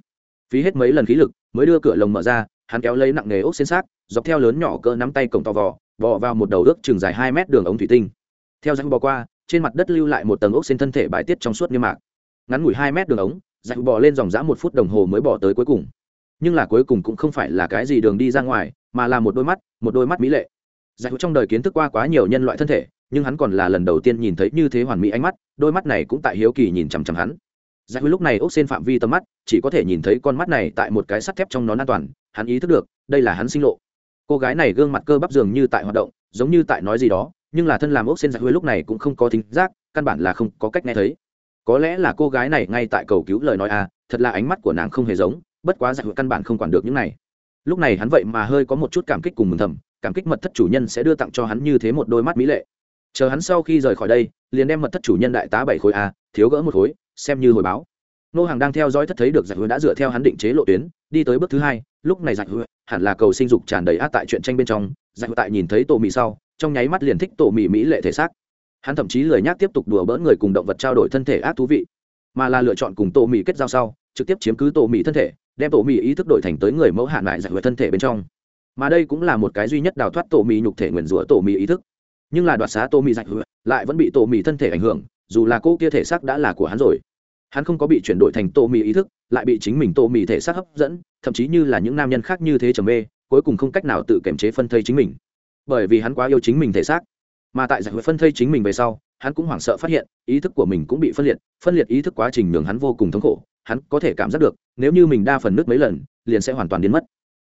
Phí hết mấy lần khí lực, mới đưa cửa lồng mở ra, hắn kéo lấy nặng nghề ốc xên xác, dọc theo lớn nhỏ cỡ nắm tay cổng to vò, bò vào một đầu ước chừng dài hai mét đường ống thủy tinh. Theo rãnh bò qua, trên mặt đất lưu lại một tầng ốc xên thân thể bài tiết trong suốt như mạc. Ngắn ngủi hai mét đường ống rãnh bò lên dòng dã một phút đồng hồ mới bỏ tới cuối cùng. Nhưng là cuối cùng cũng không phải là cái gì đường đi ra ngoài mà là một đôi mắt, một đôi mắt mỹ lệ. Rãnh trong đời kiến thức qua quá nhiều nhân loại thân thể, nhưng hắn còn là lần đầu tiên nhìn thấy như thế hoàn mỹ ánh mắt, đôi mắt này cũng tại hiếu kỳ nhìn chằm chằm hắn. Giải lúc này ốc xên phạm vi tầm mắt, chỉ có thể nhìn thấy con mắt này tại một cái sắt thép trong nón an toàn, hắn ý thức được, đây là hắn sinh lộ. Cô gái này gương mặt cơ bắp dường như tại hoạt động, giống như tại nói gì đó, nhưng là thân làm ốc xên giải hữu lúc này cũng không có thính giác, căn bản là không có cách nghe thấy. Có lẽ là cô gái này ngay tại cầu cứu lời nói à thật là ánh mắt của nàng không hề giống, bất quá giải hữu căn bản không quản được những này lúc này hắn vậy mà hơi có một chút cảm kích cùng mừng thầm, cảm kích mật thất chủ nhân sẽ đưa tặng cho hắn như thế một đôi mắt mỹ lệ. Chờ hắn sau khi rời khỏi đây, liền đem mật thất chủ nhân đại tá bảy khối a, thiếu gỡ một khối, xem như hồi báo. Nô hàng đang theo dõi thất thấy được giải hứa đã dựa theo hắn định chế lộ tuyến, đi tới bước thứ hai, lúc này giải hứa hẳn là cầu sinh dục tràn đầy át tại chuyện tranh bên trong, giải hứa tại nhìn thấy tổ mì sau, trong nháy mắt liền thích tổ mì mỹ lệ thể xác. Hắn thậm chí lười nhác tiếp tục đùa bỡn người cùng động vật trao đổi thân thể ác thú vị, mà là lựa chọn cùng tổ mì kết giao sau, trực tiếp chiếm cứ tổ mì thân thể đem tổ mì ý thức đổi thành tới người mẫu hạn lại giải quyết thân thể bên trong. Mà đây cũng là một cái duy nhất đào thoát tổ mì nhục thể nguyền rủa tổ mì ý thức. Nhưng là đoạt xá tổ mì giải quyết, lại vẫn bị tổ mì thân thể ảnh hưởng, dù là cô kia thể xác đã là của hắn rồi. Hắn không có bị chuyển đổi thành tổ mì ý thức, lại bị chính mình tổ mì thể xác hấp dẫn, thậm chí như là những nam nhân khác như thế trầm mê, cuối cùng không cách nào tự kiểm chế phân thây chính mình. Bởi vì hắn quá yêu chính mình thể xác. Mà tại giải quyết phân thây chính mình về sau, hắn cũng hoảng sợ phát hiện, ý thức của mình cũng bị phân liệt phân liệt ý thức quá trình nhường hắn vô cùng thống khổ hắn có thể cảm giác được, nếu như mình đa phần nước mấy lần, liền sẽ hoàn toàn biến mất.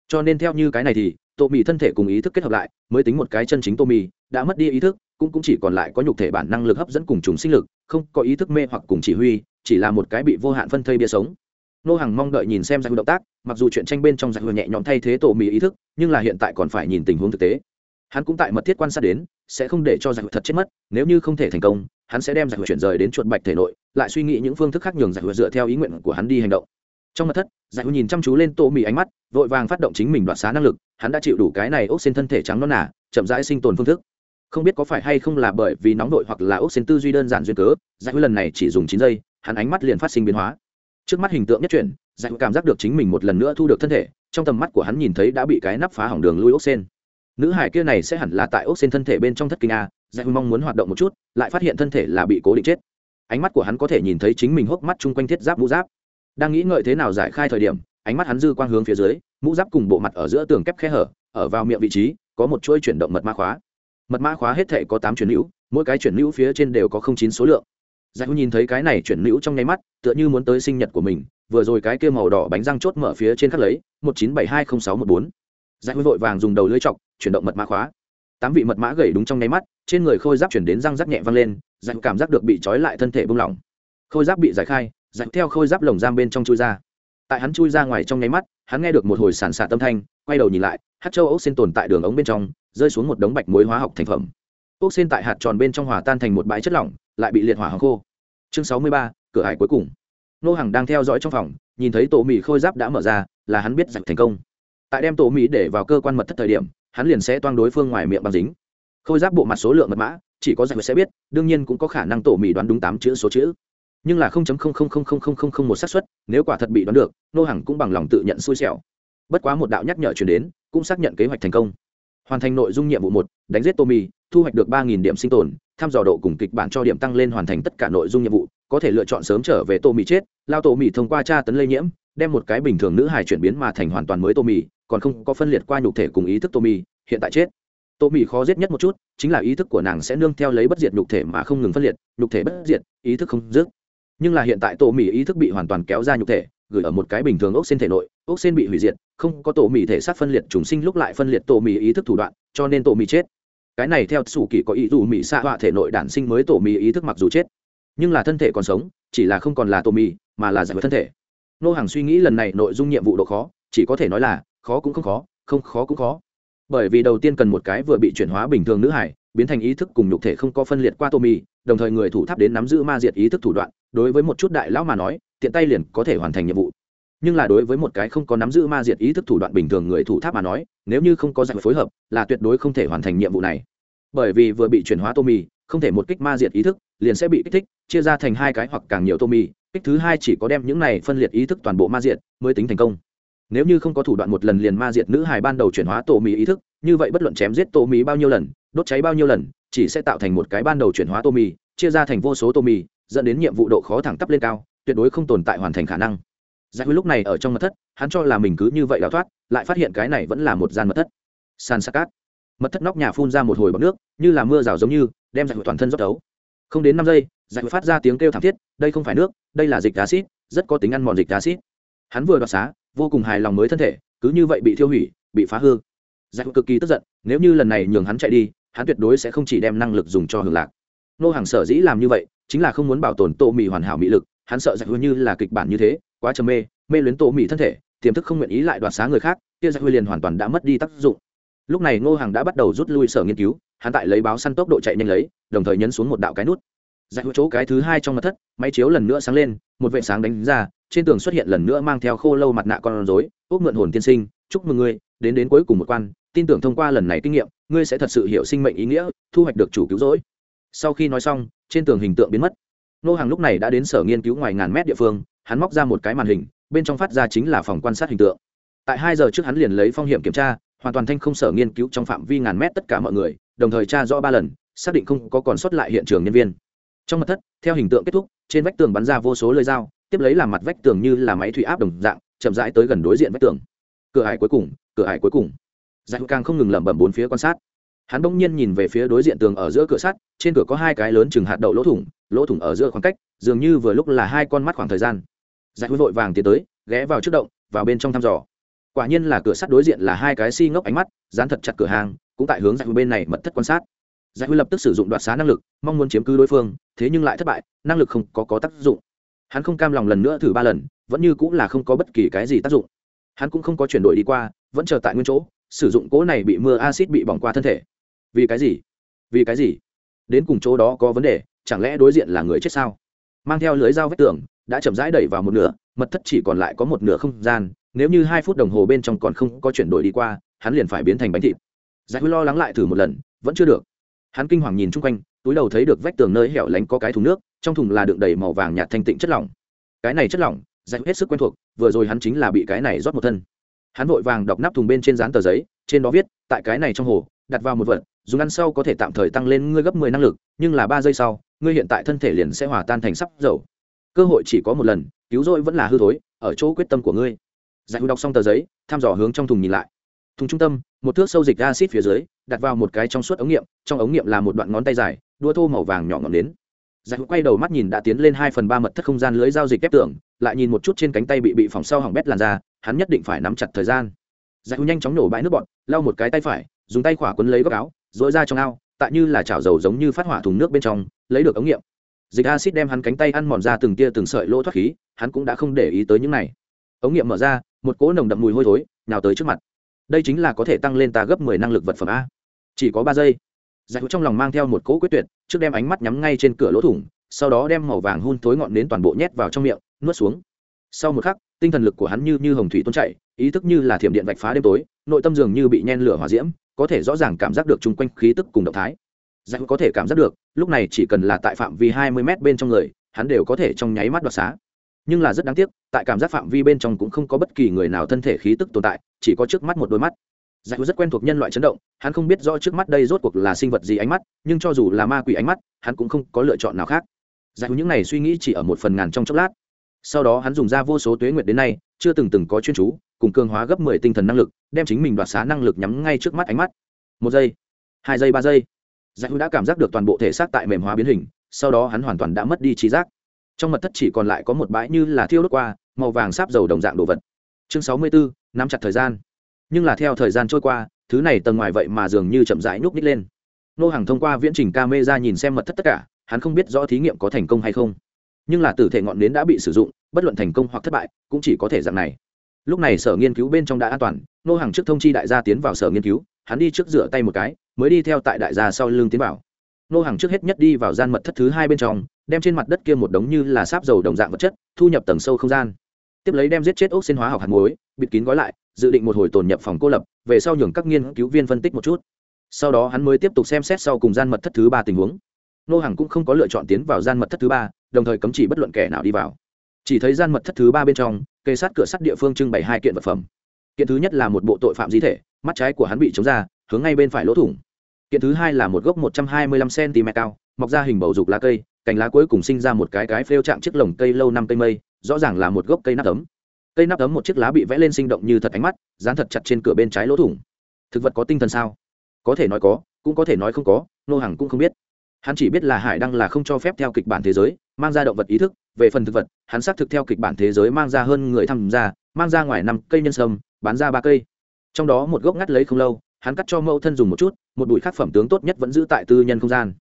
Cho nên theo như cái này thì, tô mì thân thể cùng ý thức kết hợp lại, mới tính một cái chân chính tô mì đã mất đi ý thức, cũng cũng chỉ còn lại có nhục thể bản năng lực hấp dẫn cùng trùng sinh lực, không có ý thức mê hoặc cùng chỉ huy, chỉ là một cái bị vô hạn phân thây bia sống. Nô hàng mong đợi nhìn xem giải động tác, mặc dù chuyện tranh bên trong giải hứa nhẹ nhõm thay thế tổ mì ý thức, nhưng là hiện tại còn phải nhìn tình huống thực tế. Hắn cũng tại mật thiết quan sát đến, sẽ không để cho giải hứa thật chết mất, nếu như không thể thành công hắn sẽ đem giải hứa chuyển rời đến chuột bạch thể nội lại suy nghĩ những phương thức khác nhường giải hứa dựa theo ý nguyện của hắn đi hành động. Trong mật thất giải hứa nhìn chăm chú lên tô mì ánh mắt vội vàng phát động chính mình đoạt xá năng lực hắn đã chịu đủ cái này ốc xên thân thể trắng non nà, chậm rãi sinh tồn phương thức. Không biết có phải hay không là bởi vì nóng đội hoặc là ốc xên tư duy đơn giản duyên cớ giải hứa lần này chỉ dùng chín giây hắn ánh mắt liền phát sinh biến hóa. Trước mắt hình tượng nhất chuyển giải cảm giác được chính mình một lần nữa thu được thân thể trong tầm mắt của hắn nhìn thấy đã bị cái nắp phá hỏng đường lui ốc xên. Nữ hải kia này sẽ hẳn là tại ốc xên thân thể bên trong thất kinh a Dạ giải mong muốn hoạt động một chút, lại phát hiện thân thể là bị cố định chết. Ánh mắt của hắn có thể nhìn thấy chính mình hốc mắt chung quanh thiết giáp mũ giáp. Đang nghĩ ngợi thế nào giải khai thời điểm, ánh mắt hắn dư quang hướng phía dưới, mũ giáp cùng bộ mặt ở giữa tường kép khe hở, ở vào miệng vị trí, có một chuỗi chuyển động mật mã khóa. Mật mã khóa hết thể có tám chuyển nữ mỗi cái chuyển nữ phía trên đều có không chín số lượng. Dạ giải nhìn thấy cái này chuyển nữ trong nháy mắt, tựa như muốn tới sinh nhật của mình, vừa rồi cái kia màu đỏ bánh răng chốt mở phía trên khắc lấy, một chín bảy hai không sáu một bốn. Dạ giải vội vàng dùng đầu lưới chọc, chuyển động mật mã khóa tám vị mật mã gầy đúng trong nháy mắt, trên người khôi giáp chuyển đến răng rắc nhẹ văng lên giải cảm giác được bị trói lại thân thể bung lỏng. Khôi giáp bị giải khai giải theo khôi giáp lồng giam bên trong chui ra. Tại hắn chui ra ngoài trong nháy mắt, hắn nghe được một hồi sản xạ tâm thanh, quay đầu nhìn lại, hát châu ốc xin tồn tại đường ống bên trong, rơi xuống một đống bạch muối hóa học thành phẩm. Ốc xin tại hạt tròn bên trong hòa tan thành một bãi chất lỏng, lại bị liệt hỏa hàng khô. Chương sáu mươi ba, cửa hải cuối cùng. Nô hàng đang theo dõi trong phòng, nhìn thấy tổ mỹ khôi giáp đã mở ra, là hắn biết giặc thành công. Tại đem tổ mỹ để vào cơ quan mật thất thời điểm hắn liền sẽ toang đối phương ngoài miệng bằng dính. Khôi giáp bộ mặt số lượng mật mã, chỉ có giải sẽ biết, đương nhiên cũng có khả năng tổ mì đoán đúng tám chữ số chữ. Nhưng là một xác suất, nếu quả thật bị đoán được, nô hàng cũng bằng lòng tự nhận xui xẻo. Bất quá một đạo nhắc nhở chuyển đến, cũng xác nhận kế hoạch thành công. Hoàn thành nội dung nhiệm vụ một, đánh giết tommy, thu hoạch được ba nghìn điểm sinh tồn thăm dò độ cùng kịch bản cho điểm tăng lên hoàn thành tất cả nội dung nhiệm vụ, có thể lựa chọn sớm trở về tô mì chết. Lao tô mì thông qua tra tấn lây nhiễm, đem một cái bình thường nữ hài chuyển biến mà thành hoàn toàn mới tô mì còn không có phân liệt qua nhục thể cùng ý thức tô mì hiện tại chết. Tô mì khó giết nhất một chút, chính là ý thức của nàng sẽ nương theo lấy bất diệt nhục thể mà không ngừng phân liệt, nhục thể bất diệt, ý thức không dứt. Nhưng là hiện tại tô mì ý thức bị hoàn toàn kéo ra nhục thể, gửi ở một cái bình thường ốc xên thể nội, ốc xên bị hủy diệt, không có tổ mì thể xác phân liệt, trùng sinh lúc lại phân liệt tổ mì ý thức thủ đoạn, cho nên tổ mì chết. Cái này theo sủ kỳ có ý dù mì xạ họa thể nội đản sinh mới tổ mì ý thức mặc dù chết. Nhưng là thân thể còn sống, chỉ là không còn là tổ mì mà là giải quyết thân thể. Nô hàng suy nghĩ lần này nội dung nhiệm vụ độ khó, chỉ có thể nói là khó cũng không khó không khó cũng khó. Bởi vì đầu tiên cần một cái vừa bị chuyển hóa bình thường nữ hải, biến thành ý thức cùng nhục thể không có phân liệt qua tô mì đồng thời người thủ tháp đến nắm giữ ma diệt ý thức thủ đoạn, đối với một chút đại lão mà nói, tiện tay liền có thể hoàn thành nhiệm vụ. Nhưng là đối với một cái không có nắm giữ ma diệt ý thức thủ đoạn bình thường người thủ tháp mà nói, nếu như không có giải phối hợp, là tuyệt đối không thể hoàn thành nhiệm vụ này. Bởi vì vừa bị chuyển hóa tô mì không thể một kích ma diệt ý thức, liền sẽ bị kích thích, chia ra thành hai cái hoặc càng nhiều tô mì kích thứ hai chỉ có đem những này phân liệt ý thức toàn bộ ma diệt mới tính thành công nếu như không có thủ đoạn một lần liền ma diệt nữ hài ban đầu chuyển hóa tổ mỹ ý thức, như vậy bất luận chém giết tô mỹ bao nhiêu lần, đốt cháy bao nhiêu lần, chỉ sẽ tạo thành một cái ban đầu chuyển hóa tô mì, chia ra thành vô số tô mì, dẫn đến nhiệm vụ độ khó thẳng tắp lên cao, tuyệt đối không tồn tại hoàn thành khả năng. Giải huy lúc này ở trong mật thất, hắn cho là mình cứ như vậy đào thoát, lại phát hiện cái này vẫn là một gian mật thất. San sa cát. Mật thất nóc nhà phun ra một hồi bọc nước, như là mưa rào giống như, đem giải huy toàn thân rót đấu không đến năm giây giải huy phát ra tiếng kêu thảm thiết, đây không phải nước, đây là dịch acid rất có tính ăn mòn dịch acid hắn vừa đoạt xá vô cùng hài lòng mới thân thể, cứ như vậy bị thiêu hủy, bị phá hư. Giải cực kỳ tức giận, nếu như lần này nhường hắn chạy đi, hắn tuyệt đối sẽ không chỉ đem năng lực dùng cho hưởng lạc. Nô hàng sở dĩ làm như vậy, chính là không muốn bảo tồn tô mì hoàn hảo mỹ lực, hắn sợ giải huy như là kịch bản như thế, quá trầm mê mê luyến tô mì thân thể, tiềm thức không nguyện ý lại đoạt xá người khác, kia giải huy liền hoàn toàn đã mất đi tác dụng. Lúc này ngô hàng đã bắt đầu rút lui sở nghiên cứu, hắn tại lấy báo săn tốc độ chạy nhanh lấy, đồng thời nhấn xuống một đạo cái nút. Giải huy chỗ cái thứ hai trong mặt thất, máy chiếu lần nữa sáng lên, một vệ sáng đánh ra trên tường xuất hiện lần nữa mang theo khô lâu mặt nạ con rối ốc mượn hồn tiên sinh, chúc mừng ngươi, đến đến cuối cùng một quan, tin tưởng thông qua lần này kinh nghiệm, ngươi sẽ thật sự hiểu sinh mệnh ý nghĩa, thu hoạch được chủ cứu rỗi. Sau khi nói xong, trên tường hình tượng biến mất. Nô hàng lúc này đã đến sở nghiên cứu ngoài ngàn mét địa phương, hắn móc ra một cái màn hình, bên trong phát ra chính là phòng quan sát hình tượng. Tại hai giờ trước hắn liền lấy phong hiểm kiểm tra, hoàn toàn thanh không sở nghiên cứu trong phạm vi ngàn mét tất cả mọi người, đồng thời tra rõ ba lần, xác định không có còn sót lại hiện trường nhân viên. Trong mặt thất, theo hình tượng kết thúc, trên vách tường bắn ra vô số lơi dao tiếp lấy làm mặt vách tường như là máy thủy áp đồng dạng chậm rãi tới gần đối diện vách tường. Cửa hải cuối cùng cửa hải cuối cùng. Giải càng không ngừng lẩm bẩm bốn phía quan sát. Hắn bỗng nhiên nhìn về phía đối diện tường ở giữa cửa sắt trên cửa có hai cái lớn chừng hạt đậu lỗ thủng lỗ thủng ở giữa khoảng cách dường như vừa lúc là hai con mắt khoảng thời gian. Giải hối vội vàng tiến tới ghé vào trước động vào bên trong thăm dò. Quả nhiên là cửa sắt đối diện là hai cái si ngốc ánh mắt dán thật chặt cửa hàng cũng tại hướng giải hối bên này mật thất quan sát. Giải hối lập tức sử dụng đoạt xá năng lực mong muốn chiếm cứ đối phương thế nhưng lại thất bại năng lực không có, có tác dụng hắn không cam lòng lần nữa thử ba lần, vẫn như cũng là không có bất kỳ cái gì tác dụng. Hắn cũng không có chuyển đổi đi qua, vẫn chờ tại nguyên chỗ, sử dụng cỗ này bị mưa acid bị bỏng qua thân thể. Vì cái gì? Vì cái gì? Đến cùng chỗ đó có vấn đề, chẳng lẽ đối diện là người chết sao? Mang theo lưới dao vách tường, đã chậm rãi đẩy vào một nửa, mật thất chỉ còn lại có một nửa không gian, nếu như hai phút đồng hồ bên trong còn không có chuyển đổi đi qua, hắn liền phải biến thành bánh thịt. Giải huy lo lắng lại thử một lần, vẫn chưa được. Hắn kinh hoàng nhìn chung quanh túi đầu thấy được vách tường nơi hẻo lánh có cái thùng nước, trong thùng là đựng đầy màu vàng nhạt thanh tịnh chất lỏng. Cái này chất lỏng, giải hết sức quen thuộc, vừa rồi hắn chính là bị cái này rót một thân. Hắn vội vàng đọc nắp thùng bên trên dán tờ giấy, trên đó viết, tại cái này trong hồ, đặt vào một vật, dùng ăn sau có thể tạm thời tăng lên ngươi gấp mười năng lực, nhưng là ba giây sau, ngươi hiện tại thân thể liền sẽ hòa tan thành sắp dầu. Cơ hội chỉ có một lần, cứu rỗi vẫn là hư thối, ở chỗ quyết tâm của ngươi. Giải hữu đọc xong tờ giấy, thăm dò hướng trong thùng nhìn lại. Thùng trung tâm, một thước sâu dịch acid phía dưới, đặt vào một cái trong suốt ống nghiệm, trong ống nghiệm là một đoạn ngón tay dài đua thô màu vàng nhỏ ngọn đến giải hữu quay đầu mắt nhìn đã tiến lên hai phần ba mật thất không gian lưới giao dịch kép tưởng lại nhìn một chút trên cánh tay bị bị phòng sau hỏng bét làn ra hắn nhất định phải nắm chặt thời gian. Giải hữu nhanh chóng nổ bãi nước bọn lau một cái tay phải, dùng tay khỏa quấn lấy góc áo dội ra trong ao, tại như là chảo dầu giống như phát hỏa thùng nước bên trong, lấy được ống nghiệm. Dịch acid đem hắn cánh tay ăn mòn ra từng tia từng sợi lỗ thoát khí, hắn cũng đã không để ý tới những này. Ống nghiệm mở ra, một cỗ nồng đậm mùi hôi thối nào tới trước mặt. Đây chính là có thể tăng lên ta gấp mười năng lực vật phẩm a. Chỉ có ba giây giải hữu trong lòng mang theo một cỗ quyết tuyệt, trước đem ánh mắt nhắm ngay trên cửa lỗ thủng, sau đó đem màu vàng hun thối ngọn đến toàn bộ nhét vào trong miệng, nuốt xuống. Sau một khắc, tinh thần lực của hắn như như hồng thủy tuôn chảy, ý thức như là thiểm điện vạch phá đêm tối, nội tâm dường như bị nhen lửa hỏa diễm, có thể rõ ràng cảm giác được chung quanh khí tức cùng động thái. Giải có thể cảm giác được, lúc này chỉ cần là tại phạm vi hai mươi m bên trong người, hắn đều có thể trong nháy mắt đoạt xá. Nhưng là rất đáng tiếc, tại cảm giác phạm vi bên trong cũng không có bất kỳ người nào thân thể khí tức tồn tại, chỉ có trước mắt một đôi mắt giải rất quen thuộc nhân loại chấn động, hắn không biết rõ trước mắt đây rốt cuộc là sinh vật gì ánh mắt, nhưng cho dù là ma quỷ ánh mắt, hắn cũng không có lựa chọn nào khác. Giải những này suy nghĩ chỉ ở một phần ngàn trong chốc lát. Sau đó hắn dùng ra vô số tuế nguyệt đến nay, chưa từng từng có chuyên chú, cùng cường hóa gấp mười tinh thần năng lực, đem chính mình đoạt xá năng lực nhắm ngay trước mắt ánh mắt. Một giây, hai giây, ba giây. Giải hữu đã cảm giác được toàn bộ thể xác tại mềm hóa biến hình, sau đó hắn hoàn toàn đã mất đi trí giác. Trong mật thất chỉ còn lại có một bãi như là thiêu đốt qua, màu vàng sáp dầu đồng dạng đồ vật. Chương sáu mươi bốn nắm chặt thời gian nhưng là theo thời gian trôi qua, thứ này tầng ngoài vậy mà dường như chậm rãi nhúc ních lên. Nô hàng thông qua viễn trình ca mê ra nhìn xem mật thất tất cả, hắn không biết rõ thí nghiệm có thành công hay không. Nhưng là tử thể ngọn nến đã bị sử dụng, bất luận thành công hoặc thất bại, cũng chỉ có thể dạng này. Lúc này sở nghiên cứu bên trong đã an toàn, nô hàng trước thông chi đại gia tiến vào sở nghiên cứu, hắn đi trước rửa tay một cái, mới đi theo tại đại gia sau lưng tiến vào. Nô hàng trước hết nhất đi vào gian mật thất thứ hai bên trong, đem trên mặt đất kia một đống như là sáp dầu đồng dạng vật chất, thu nhập tầng sâu không gian. Tiếp lấy đem giết chết ốc xin hóa học hạt muối, bịt kín gói lại dự định một hồi tồn nhập phòng cô lập, về sau nhường các nghiên cứu viên phân tích một chút. Sau đó hắn mới tiếp tục xem xét sau cùng gian mật thất thứ ba tình huống. Nô hàng cũng không có lựa chọn tiến vào gian mật thất thứ ba, đồng thời cấm chỉ bất luận kẻ nào đi vào. Chỉ thấy gian mật thất thứ ba bên trong kê sát cửa sắt địa phương trưng bày hai kiện vật phẩm. Kiện thứ nhất là một bộ tội phạm di thể, mắt trái của hắn bị chống ra, hướng ngay bên phải lỗ thủng. Kiện thứ hai là một gốc một trăm hai mươi lăm cm cao, mọc ra hình bầu dục lá cây, cành lá cuối cùng sinh ra một cái cái phêu chạm chiếc lồng cây lâu năm cây mây, rõ ràng là một gốc cây nắp ấm cây nắp ấm một chiếc lá bị vẽ lên sinh động như thật ánh mắt, dán thật chặt trên cửa bên trái lỗ thủng. Thực vật có tinh thần sao? Có thể nói có, cũng có thể nói không có, nô hằng cũng không biết. Hắn chỉ biết là hải đăng là không cho phép theo kịch bản thế giới, mang ra động vật ý thức. Về phần thực vật, hắn xác thực theo kịch bản thế giới mang ra hơn người tham gia, mang ra ngoài năm cây nhân sâm, bán ra ba cây. Trong đó một gốc ngắt lấy không lâu, hắn cắt cho mẫu thân dùng một chút, một bụi khắc phẩm tướng tốt nhất vẫn giữ tại tư nhân không gian.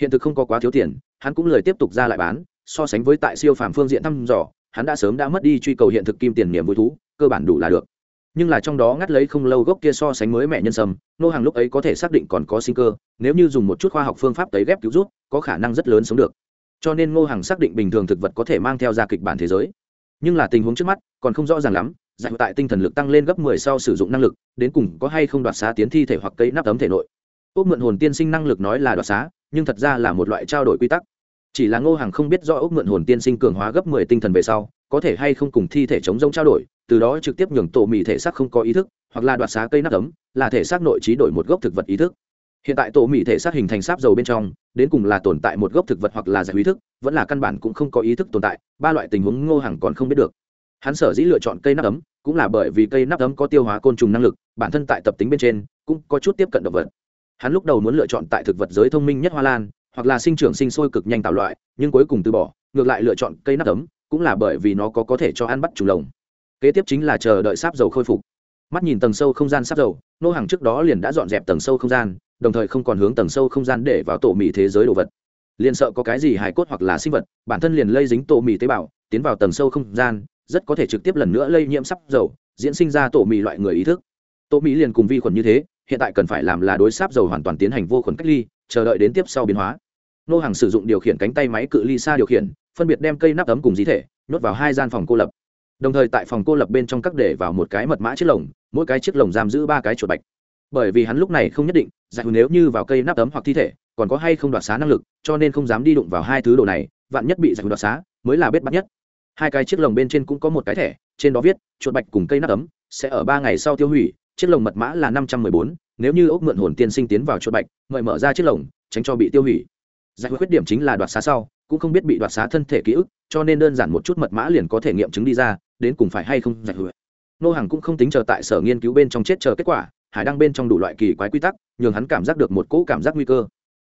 Hiện thực không có quá thiếu tiền, hắn cũng lời tiếp tục ra lại bán, so sánh với tại siêu phàm phương diện thăm dò hắn đã sớm đã mất đi truy cầu hiện thực kim tiền niềm vui thú, cơ bản đủ là được. Nhưng là trong đó ngắt lấy không lâu gốc kia so sánh mới mẹ nhân sâm, nô hàng lúc ấy có thể xác định còn có sinh cơ, nếu như dùng một chút khoa học phương pháp tấy ghép cứu rút có khả năng rất lớn sống được. Cho nên ngô hàng xác định bình thường thực vật có thể mang theo ra kịch bản thế giới. Nhưng là tình huống trước mắt còn không rõ ràng lắm, giải tại tinh thần lực tăng lên gấp mười sau sử dụng năng lực, đến cùng có hay không đoạt xá tiến thi thể hoặc cây nắp tấm thể nội. Ốc mượn hồn tiên sinh năng lực nói là đoạt xá, nhưng thật ra là một loại trao đổi quy tắc chỉ là ngô hàng không biết do ốc mượn hồn tiên sinh cường hóa gấp mười tinh thần về sau, có thể hay không cùng thi thể chống rông trao đổi, từ đó trực tiếp nhường tổ mì thể xác không có ý thức, hoặc là đoạt xá cây nắp ấm, là thể xác nội trí đổi một gốc thực vật ý thức. Hiện tại tổ mì thể xác hình thành sáp dầu bên trong, đến cùng là tồn tại một gốc thực vật hoặc là giải ý thức, vẫn là căn bản cũng không có ý thức tồn tại, ba loại tình huống ngô hàng còn không biết được. Hắn sở dĩ lựa chọn cây nắp ấm, cũng là bởi vì cây nắp ấm có tiêu hóa côn trùng năng lực, bản thân tại tập tính bên trên, cũng có chút tiếp cận động vật. Hắn lúc đầu muốn lựa chọn tại thực vật giới thông minh nhất hoa lan hoặc là sinh trưởng sinh sôi cực nhanh tạo loại, nhưng cuối cùng từ bỏ, ngược lại lựa chọn cây nắp tấm cũng là bởi vì nó có có thể cho ăn bắt trùng lồng. Kế tiếp chính là chờ đợi sáp dầu khôi phục. Mắt nhìn tầng sâu không gian sáp dầu, nô hàng trước đó liền đã dọn dẹp tầng sâu không gian, đồng thời không còn hướng tầng sâu không gian để vào tổ mì thế giới đồ vật. Liền sợ có cái gì hài cốt hoặc là sinh vật, bản thân liền lây dính tổ mì tế bào, tiến vào tầng sâu không gian, rất có thể trực tiếp lần nữa lây nhiễm sắp dầu, diễn sinh ra tổ mì loại người ý thức. Tổ mì liền cùng vi khuẩn như thế, hiện tại cần phải làm là đối sáp dầu hoàn toàn tiến hành vô khuẩn cách ly, chờ đợi đến tiếp sau biến hóa nô hàng sử dụng điều khiển cánh tay máy cự ly xa điều khiển, phân biệt đem cây nắp ấm cùng dí thể, nhốt vào hai gian phòng cô lập. Đồng thời tại phòng cô lập bên trong các để vào một cái mật mã chiếc lồng, mỗi cái chiếc lồng giam giữ ba cái chuột bạch. Bởi vì hắn lúc này không nhất định giải nếu như vào cây nắp ấm hoặc thi thể, còn có hay không đoạt xá năng lực, cho nên không dám đi đụng vào hai thứ đồ này, vạn nhất bị giải đoạt xá, mới là bết bắt nhất. Hai cái chiếc lồng bên trên cũng có một cái thẻ, trên đó viết, chuột bạch cùng cây nắp ấm sẽ ở ba ngày sau tiêu hủy, chiếc lồng mật mã là năm trăm mười bốn, nếu như ốc mượn hồn tiên sinh tiến vào chuột bạch mời mở ra chiếc lồng, tránh cho bị tiêu hủy giải quyết khuyết điểm chính là đoạt xá sau, cũng không biết bị đoạt xá thân thể ký ức, cho nên đơn giản một chút mật mã liền có thể nghiệm chứng đi ra, đến cùng phải hay không giải quyết. Nô hàng cũng không tính chờ tại sở nghiên cứu bên trong chết chờ kết quả, hải đăng bên trong đủ loại kỳ quái quy tắc, nhường hắn cảm giác được một cỗ cảm giác nguy cơ.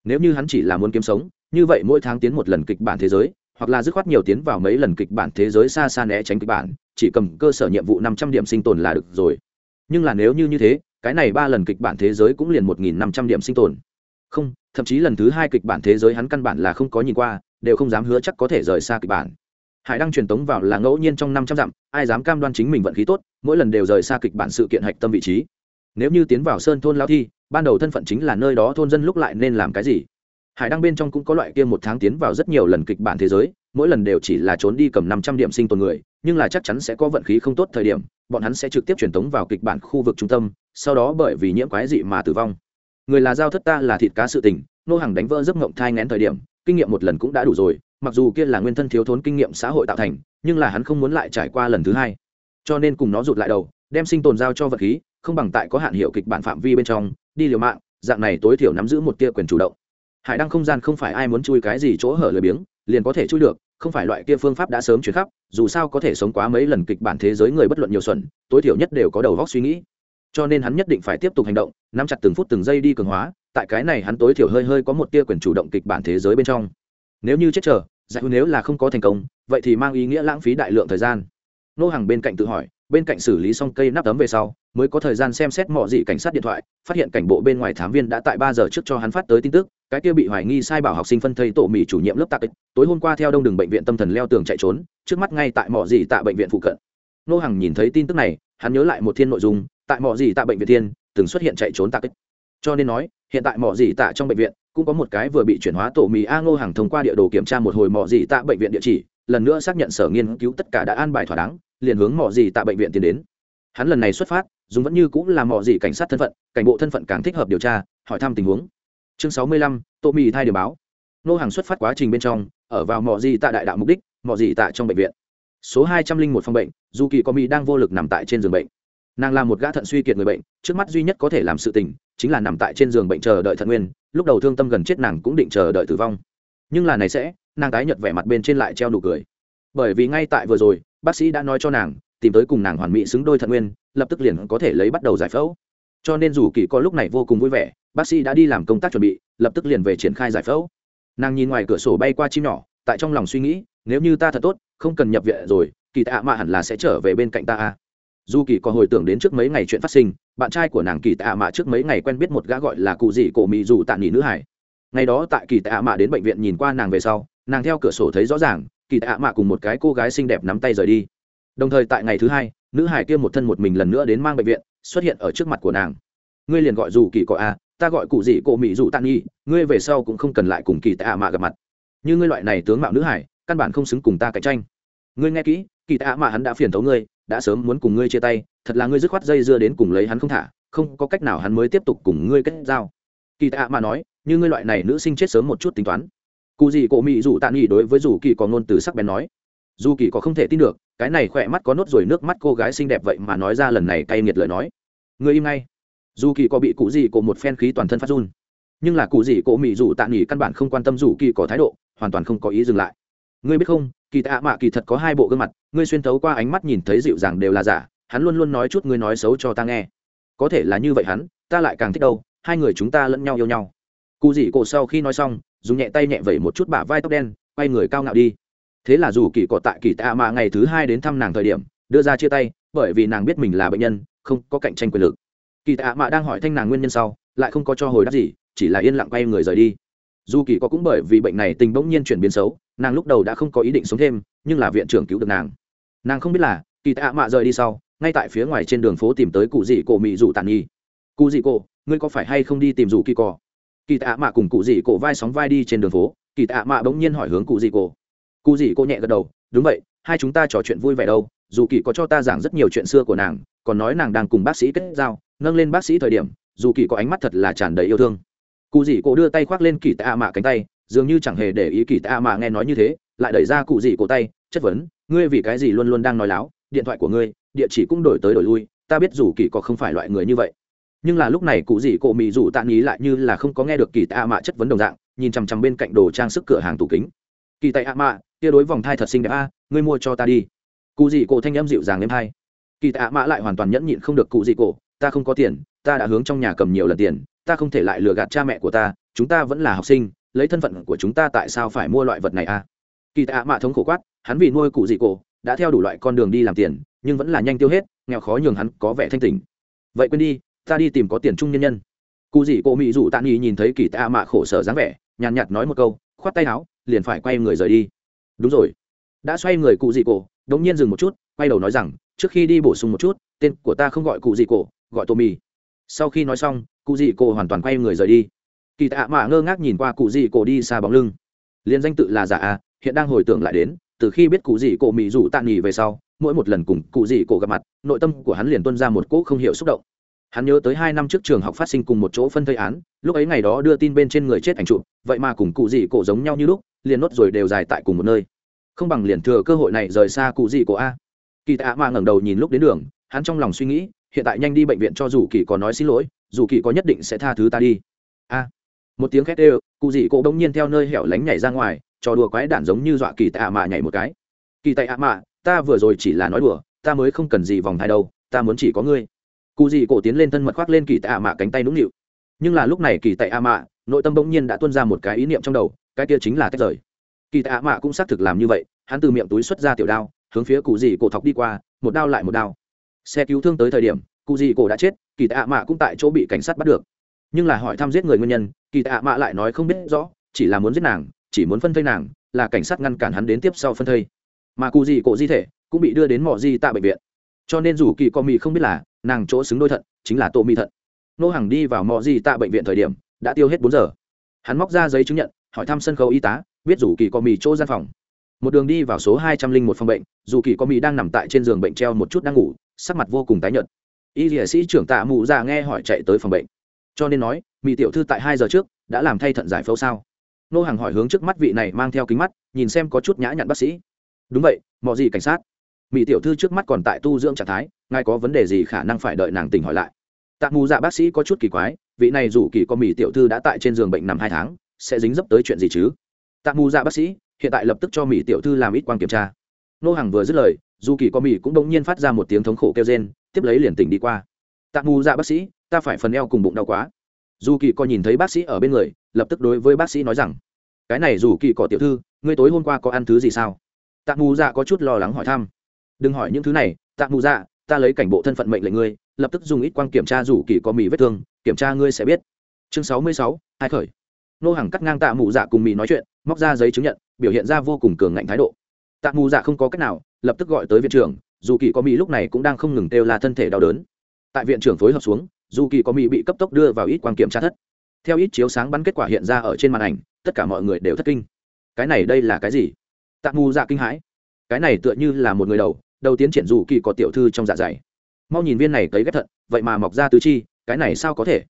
Nếu như hắn chỉ là muốn kiếm sống, như vậy mỗi tháng tiến một lần kịch bản thế giới, hoặc là dứt khoát nhiều tiến vào mấy lần kịch bản thế giới xa xa né tránh kịch bản, chỉ cầm cơ sở nhiệm vụ năm trăm điểm sinh tồn là được rồi. Nhưng là nếu như như thế, cái này ba lần kịch bản thế giới cũng liền một nghìn năm trăm điểm sinh tồn không, thậm chí lần thứ hai kịch bản thế giới hắn căn bản là không có nhìn qua, đều không dám hứa chắc có thể rời xa kịch bản. Hải đăng truyền tống vào là ngẫu nhiên trong năm trăm dặm, ai dám cam đoan chính mình vận khí tốt, mỗi lần đều rời xa kịch bản sự kiện hạch tâm vị trí. Nếu như tiến vào sơn thôn lao thi, ban đầu thân phận chính là nơi đó thôn dân lúc lại nên làm cái gì? Hải đăng bên trong cũng có loại kia một tháng tiến vào rất nhiều lần kịch bản thế giới, mỗi lần đều chỉ là trốn đi cầm năm trăm điểm sinh tồn người, nhưng là chắc chắn sẽ có vận khí không tốt thời điểm, bọn hắn sẽ trực tiếp truyền tống vào kịch bản khu vực trung tâm, sau đó bởi vì nhiễm quái dị mà tử vong người là giao thất ta là thịt cá sự tình, nô hàng đánh vỡ giấc mộng thai ngén thời điểm, kinh nghiệm một lần cũng đã đủ rồi, mặc dù kia là nguyên thân thiếu thốn kinh nghiệm xã hội tạo thành, nhưng là hắn không muốn lại trải qua lần thứ hai. Cho nên cùng nó rụt lại đầu, đem sinh tồn giao cho vật khí, không bằng tại có hạn hiệu kịch bản phạm vi bên trong, đi liều mạng, dạng này tối thiểu nắm giữ một tia quyền chủ động. Hải đăng không gian không phải ai muốn chui cái gì chỗ hở lười biếng, liền có thể chui được, không phải loại kia phương pháp đã sớm chuyển khắp, dù sao có thể sống quá mấy lần kịch bản thế giới người bất luận nhiều xuẩn, tối thiểu nhất đều có đầu góc suy nghĩ cho nên hắn nhất định phải tiếp tục hành động, nắm chặt từng phút từng giây đi cường hóa, tại cái này hắn tối thiểu hơi hơi có một tia quyền chủ động kịch bản thế giới bên trong. Nếu như chết chờ, giải nếu là không có thành công, vậy thì mang ý nghĩa lãng phí đại lượng thời gian. Nô hàng bên cạnh tự hỏi, bên cạnh xử lý xong cây nắp tấm về sau, mới có thời gian xem xét mọi gì cảnh sát điện thoại, phát hiện cảnh bộ bên ngoài thám viên đã tại ba giờ trước cho hắn phát tới tin tức, cái kia bị hoài nghi sai bảo học sinh phân thây tổ mỹ chủ nhiệm lớp tạc tối hôm qua theo đông đường bệnh viện tâm thần leo tường chạy trốn, trước mắt ngay tại mọi gì tại bệnh viện phụ cận. Nô hàng nhìn thấy tin tức này, hắn nhớ lại một thiên nội dung tại mọi gì tại bệnh viện thiên từng xuất hiện chạy trốn tạc cho nên nói, hiện tại mọi gì tại trong bệnh viện, cũng có một cái vừa bị chuyển hóa tổ mì a ngô hàng thông qua địa đồ kiểm tra một hồi mọi gì tại bệnh viện địa chỉ, lần nữa xác nhận sở nghiên cứu tất cả đã an bài thỏa đáng, liền hướng mọi gì tại bệnh viện tiến đến. Hắn lần này xuất phát, dùng vẫn như cũng là mọi gì cảnh sát thân phận, cảnh bộ thân phận càng thích hợp điều tra, hỏi thăm tình huống. Chương sáu mươi lăm tô mì thay điều báo. Nô hàng xuất phát quá trình bên trong, ở vào mọi gì tại đại đạo mục đích mọi gì tại trong bệnh viện. Số hai trăm linh một phòng bệnh, dù kỳ có mỹ đang vô lực nằm tại trên giường bệnh nàng là một gã thận suy kiệt người bệnh, trước mắt duy nhất có thể làm sự tình, chính là nằm tại trên giường bệnh chờ đợi thận nguyên, lúc đầu thương tâm gần chết nàng cũng định chờ đợi tử vong. Nhưng là này sẽ, nàng tái nhợt vẻ mặt bên trên lại treo nụ cười. Bởi vì ngay tại vừa rồi, bác sĩ đã nói cho nàng, tìm tới cùng nàng hoàn mỹ xứng đôi thận nguyên, lập tức liền có thể lấy bắt đầu giải phẫu. Cho nên dù kỳ có lúc này vô cùng vui vẻ, bác sĩ đã đi làm công tác chuẩn bị, lập tức liền về triển khai giải phẫu. Nàng nhìn ngoài cửa sổ bay qua chim nhỏ, tại trong lòng suy nghĩ, nếu như ta thật tốt, không cần nhập viện rồi, kỳ tạ mạ hẳn là sẽ trở về bên cạnh ta à dù kỳ có hồi tưởng đến trước mấy ngày chuyện phát sinh, bạn trai của nàng kỳ tạ mạ trước mấy ngày quen biết một gã gọi là cụ dị cổ mị dù tạ nghỉ nữ hải. Ngày đó tại kỳ tạ mạ đến bệnh viện nhìn qua nàng về sau, nàng theo cửa sổ thấy rõ ràng, kỳ tạ mạ cùng một cái cô gái xinh đẹp nắm tay rời đi. Đồng thời tại ngày thứ hai, nữ hải kia một thân một mình lần nữa đến mang bệnh viện, xuất hiện ở trước mặt của nàng. Ngươi liền gọi dù kỳ cọ a, ta gọi cụ dị cổ mỹ dù tạ nghi ngươi về sau cũng không cần lại cùng kỳ tạ mạ gặp mặt. Như ngươi loại này tướng mạo nữ hải, căn bản không xứng cùng ta cạnh tranh. Ngươi nghe kỹ, kỳ tạ mạ hắn đã phiền thấu ngươi đã sớm muốn cùng ngươi chia tay, thật là ngươi dứt khoát dây dưa đến cùng lấy hắn không thả, không có cách nào hắn mới tiếp tục cùng ngươi kết giao. Kỳ tạ mà nói, như ngươi loại này nữ sinh chết sớm một chút tính toán. Cụ gì cổ mỹ dù tạ nghỉ đối với dù kỳ có ngôn từ sắc bén nói. Dù kỳ có không thể tin được, cái này khỏe mắt có nốt rồi nước mắt cô gái xinh đẹp vậy mà nói ra lần này cay nghiệt lời nói. Ngươi im ngay. Dù kỳ có bị cụ gì cổ một phen khí toàn thân phát run. Nhưng là cụ gì cổ mỹ dù tạ nghỉ căn bản không quan tâm dù kỳ có thái độ, hoàn toàn không có ý dừng lại. Ngươi biết không, kỳ tạ mạ kỳ thật có hai bộ gương mặt ngươi xuyên thấu qua ánh mắt nhìn thấy dịu dàng đều là giả, hắn luôn luôn nói chút ngươi nói xấu cho ta nghe. Có thể là như vậy hắn, ta lại càng thích đâu, hai người chúng ta lẫn nhau yêu nhau. Cụ dị cổ sau khi nói xong, dùng nhẹ tay nhẹ vẩy một chút bả vai tóc đen, quay người cao ngạo đi. Thế là dù kỳ cọ tại kỳ tạ mạ ngày thứ hai đến thăm nàng thời điểm, đưa ra chia tay, bởi vì nàng biết mình là bệnh nhân, không có cạnh tranh quyền lực. Kỳ tạ mạ đang hỏi thanh nàng nguyên nhân sau, lại không có cho hồi đáp gì, chỉ là yên lặng quay người rời đi. Dù kỳ có cũng bởi vì bệnh này tình bỗng nhiên chuyển biến xấu, nàng lúc đầu đã không có ý định sống thêm, nhưng là viện trưởng cứu được nàng nàng không biết là, kỳ tạ mạ rời đi sau, ngay tại phía ngoài trên đường phố tìm tới cụ dị cổ mị dù tàn nhi cụ dị cổ, ngươi có phải hay không đi tìm dù kỳ cò? Kỳ tạ mạ cùng cụ dị cổ vai sóng vai đi trên đường phố, kỳ tạ mạ bỗng nhiên hỏi hướng cụ dị cổ. Cụ dị cổ nhẹ gật đầu, đúng vậy, hai chúng ta trò chuyện vui vẻ đâu, dù kỳ có cho ta giảng rất nhiều chuyện xưa của nàng, còn nói nàng đang cùng bác sĩ kết giao, nâng lên bác sĩ thời điểm, dù kỳ có ánh mắt thật là tràn đầy yêu thương. Cụ dị cổ đưa tay khoác lên kỳ tạ mạ cánh tay, dường như chẳng hề để ý kỳ tạ mạ nghe nói như thế, lại đẩy ra cụ dị cổ tay, chất vấn ngươi vì cái gì luôn luôn đang nói láo, điện thoại của ngươi, địa chỉ cũng đổi tới đổi lui, ta biết dù kỳ có không phải loại người như vậy. Nhưng là lúc này cụ gì cổ mị dù tạ ý lại như là không có nghe được kỳ tạ mạ chất vấn đồng dạng, nhìn chằm chằm bên cạnh đồ trang sức cửa hàng tủ kính. Kỳ tạ ạ mạ tia đối vòng thai thật xinh đẹp a, ngươi mua cho ta đi. Cụ gì cổ thanh âm dịu dàng lên hai kỳ tạ mạ lại hoàn toàn nhẫn nhịn không được cụ gì cổ, ta không có tiền, ta đã hướng trong nhà cầm nhiều lần tiền, ta không thể lại lừa gạt cha mẹ của ta, chúng ta vẫn là học sinh, lấy thân phận của chúng ta tại sao phải mua loại vật này a? Kỳ tạ mạ thống khổ quát hắn vì nuôi cụ dị cổ, đã theo đủ loại con đường đi làm tiền, nhưng vẫn là nhanh tiêu hết, nghèo khó nhường hắn có vẻ thanh tình vậy quên đi, ta đi tìm có tiền trung nhân nhân. Cụ dị cổ mỹ dụ tạ nghi nhìn thấy kỳ tạ mạ khổ sở dáng vẻ, nhàn nhạt nói một câu, khoát tay áo, liền phải quay người rời đi. Đúng rồi. Đã xoay người cụ dị cổ, đống nhiên dừng một chút, quay đầu nói rằng, trước khi đi bổ sung một chút, tên của ta không gọi cụ dị cổ, gọi tô mì. Sau khi nói xong, cụ dị cổ hoàn toàn quay người rời đi. Kỳ tạ mạ ngơ ngác nhìn qua cụ dị cổ đi xa bóng lưng. Liền danh tự là giả a, hiện đang hồi tưởng lại đến từ khi biết cụ dị cổ mỹ rủ tạ nghỉ về sau, mỗi một lần cùng cụ dị cổ gặp mặt, nội tâm của hắn liền tuân ra một cỗ không hiểu xúc động. Hắn nhớ tới hai năm trước trường học phát sinh cùng một chỗ phân thây án, lúc ấy ngày đó đưa tin bên trên người chết ảnh trụ vậy mà cùng cụ dị cổ giống nhau như lúc, liền nốt rồi đều dài tại cùng một nơi. Không bằng liền thừa cơ hội này rời xa cụ dị cổ a. Kỳ tạ mạ ngẩng đầu nhìn lúc đến đường, hắn trong lòng suy nghĩ, hiện tại nhanh đi bệnh viện cho dù kỳ có nói xin lỗi, dù kỳ có nhất định sẽ tha thứ ta đi. A một tiếng khét ê cụ dị cổ đông nhiên theo nơi hẻo lánh nhảy ra ngoài, trò đùa quái đản giống như dọa kỳ tạ mạ nhảy một cái. Kỳ tạ mạ, ta vừa rồi chỉ là nói đùa, ta mới không cần gì vòng thai đâu, ta muốn chỉ có ngươi. Cụ dị cổ tiến lên thân mật khoác lên kỳ tạ mạ cánh tay nũng nịu. Nhưng là lúc này kỳ tạ mạ, nội tâm bỗng nhiên đã tuôn ra một cái ý niệm trong đầu, cái kia chính là tách rời. Kỳ tạ mạ cũng xác thực làm như vậy, hắn từ miệng túi xuất ra tiểu đao, hướng phía cụ dị cổ thọc đi qua, một đao lại một đao. Xe cứu thương tới thời điểm, cụ dị cổ đã chết, kỳ tạ mạ cũng tại chỗ bị cảnh sát bắt được nhưng là hỏi thăm giết người nguyên nhân, kỳ tạ mạ lại nói không biết rõ, chỉ là muốn giết nàng, chỉ muốn phân thây nàng, là cảnh sát ngăn cản hắn đến tiếp sau phân thây. Mà cụ gì cổ di thể cũng bị đưa đến mỏ di tạ bệnh viện. Cho nên dù kỳ co mì không biết là, nàng chỗ xứng đôi thận, chính là tô mi thận. Nô hàng đi vào mỏ di tạ bệnh viện thời điểm, đã tiêu hết bốn giờ. Hắn móc ra giấy chứng nhận, hỏi thăm sân khấu y tá, biết rủ kỳ co mì chỗ gian phòng. Một đường đi vào số hai trăm linh một phòng bệnh, dù kỳ co mì đang nằm tại trên giường bệnh treo một chút đang ngủ, sắc mặt vô cùng tái nhợt. Y dĩa sĩ trưởng tạ mụ già nghe hỏi chạy tới phòng bệnh cho nên nói mỹ tiểu thư tại hai giờ trước đã làm thay thận giải phẫu sao? Nô hàng hỏi hướng trước mắt vị này mang theo kính mắt, nhìn xem có chút nhã nhặn bác sĩ. Đúng vậy mọi gì cảnh sát? Mỹ tiểu thư trước mắt còn tại tu dưỡng trạng thái, ngài có vấn đề gì khả năng phải đợi nàng tỉnh hỏi lại. Tạ mù dạ bác sĩ có chút kỳ quái, vị này dù kỳ có mỹ tiểu thư đã tại trên giường bệnh nằm hai tháng, sẽ dính dấp tới chuyện gì chứ? Tạ mù dạ bác sĩ, hiện tại lập tức cho mỹ tiểu thư làm ít quan kiểm tra. Nô hàng vừa dứt lời, dù kỳ có mỹ cũng đông nhiên phát ra một tiếng thống khổ kêu rên, tiếp lấy liền tỉnh đi qua. Tạ mù dạ bác sĩ ta phải phần eo cùng bụng đau quá. Dù kỳ có nhìn thấy bác sĩ ở bên người, lập tức đối với bác sĩ nói rằng, cái này dù kỳ có tiểu thư, ngươi tối hôm qua có ăn thứ gì sao? Tạ mù dạ có chút lo lắng hỏi thăm. Đừng hỏi những thứ này, tạ mù dạ ta lấy cảnh bộ thân phận mệnh lệnh ngươi, lập tức dùng ít quang kiểm tra dù kỳ có mì vết thương, kiểm tra ngươi sẽ biết. Chương sáu mươi sáu, hai khởi. Nô hàng cắt ngang tạ mù dạ cùng mì nói chuyện, móc ra giấy chứng nhận, biểu hiện ra vô cùng cường ngạnh thái độ. Tạ mù dạ không có cách nào, lập tức gọi tới viện trưởng, dù kỳ có mỹ lúc này cũng đang không ngừng kêu là thân thể đau đớn. Tại viện trưởng phối hợp xuống dù kỳ có mỹ bị cấp tốc đưa vào ít quan kiểm tra thất. Theo ít chiếu sáng bắn kết quả hiện ra ở trên màn ảnh, tất cả mọi người đều thất kinh. Cái này đây là cái gì? Tạ mù dạ kinh hãi. Cái này tựa như là một người đầu đầu tiến triển dù kỳ có tiểu thư trong dạ dày. Mau nhìn viên này cấy ghép thận, vậy mà mọc ra tứ chi, cái này sao có thể?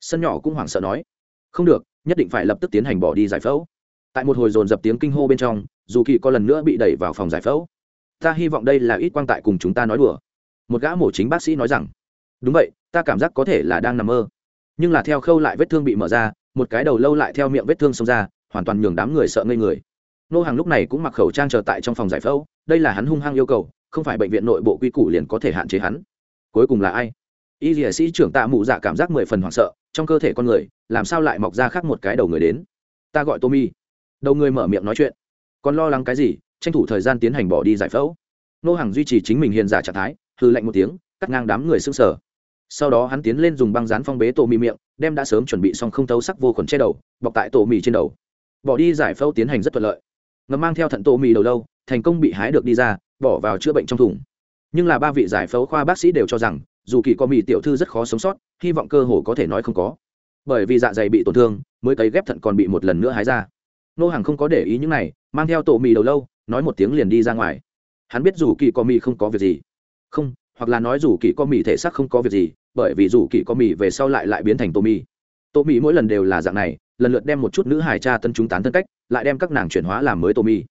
Sân nhỏ cũng hoảng sợ nói. Không được, nhất định phải lập tức tiến hành bỏ đi giải phẫu. Tại một hồi dồn dập tiếng kinh hô bên trong, dù kỳ có lần nữa bị đẩy vào phòng giải phẫu. Ta hy vọng đây là ít quan tại cùng chúng ta nói đùa. Một gã mổ chính bác sĩ nói rằng, đúng vậy ta cảm giác có thể là đang nằm mơ. Nhưng là theo khâu lại vết thương bị mở ra, một cái đầu lâu lại theo miệng vết thương xông ra, hoàn toàn nhường đám người sợ ngây người. Nô hàng lúc này cũng mặc khẩu trang chờ tại trong phòng giải phẫu, đây là hắn hung hăng yêu cầu, không phải bệnh viện nội bộ quy củ liền có thể hạn chế hắn. Cuối cùng là ai? Y dĩa sĩ trưởng tạ mụ dạ cảm giác mười phần hoảng sợ, trong cơ thể con người, làm sao lại mọc ra khác một cái đầu người đến? Ta gọi tommy. Đầu người mở miệng nói chuyện. Còn lo lắng cái gì? Tranh thủ thời gian tiến hành bỏ đi giải phẫu. Nô hàng duy trì chính mình hiền giả trạng thái hư lạnh một tiếng, cắt ngang đám người s ư n g sở sau đó hắn tiến lên dùng băng dán phong bế tổ mì miệng, đem đã sớm chuẩn bị xong không tấu sắc vô khuẩn che đầu, bọc tại tổ mì trên đầu. Bỏ đi giải phẫu tiến hành rất thuận lợi. Ngầm mang theo thận tổ mì đầu lâu, thành công bị hái được đi ra, bỏ vào chữa bệnh trong thùng. Nhưng là ba vị giải phẫu khoa bác sĩ đều cho rằng, dù kỳ có mì tiểu thư rất khó sống sót, hy vọng cơ hồ có thể nói không có. Bởi vì dạ dày bị tổn thương, mới cấy ghép thận còn bị một lần nữa hái ra. Nô hàng không có để ý những này, mang theo tổ mì đầu lâu, nói một tiếng liền đi ra ngoài. Hắn biết dù kỳ có mì không có việc gì. Không, hoặc là nói dù kỳ có mì thể xác không có việc gì bởi vì dù kỳ có mì về sau lại lại biến thành tô mì. Tô mì mỗi lần đều là dạng này, lần lượt đem một chút nữ hài cha tân chúng tán thân cách, lại đem các nàng chuyển hóa làm mới tô mì.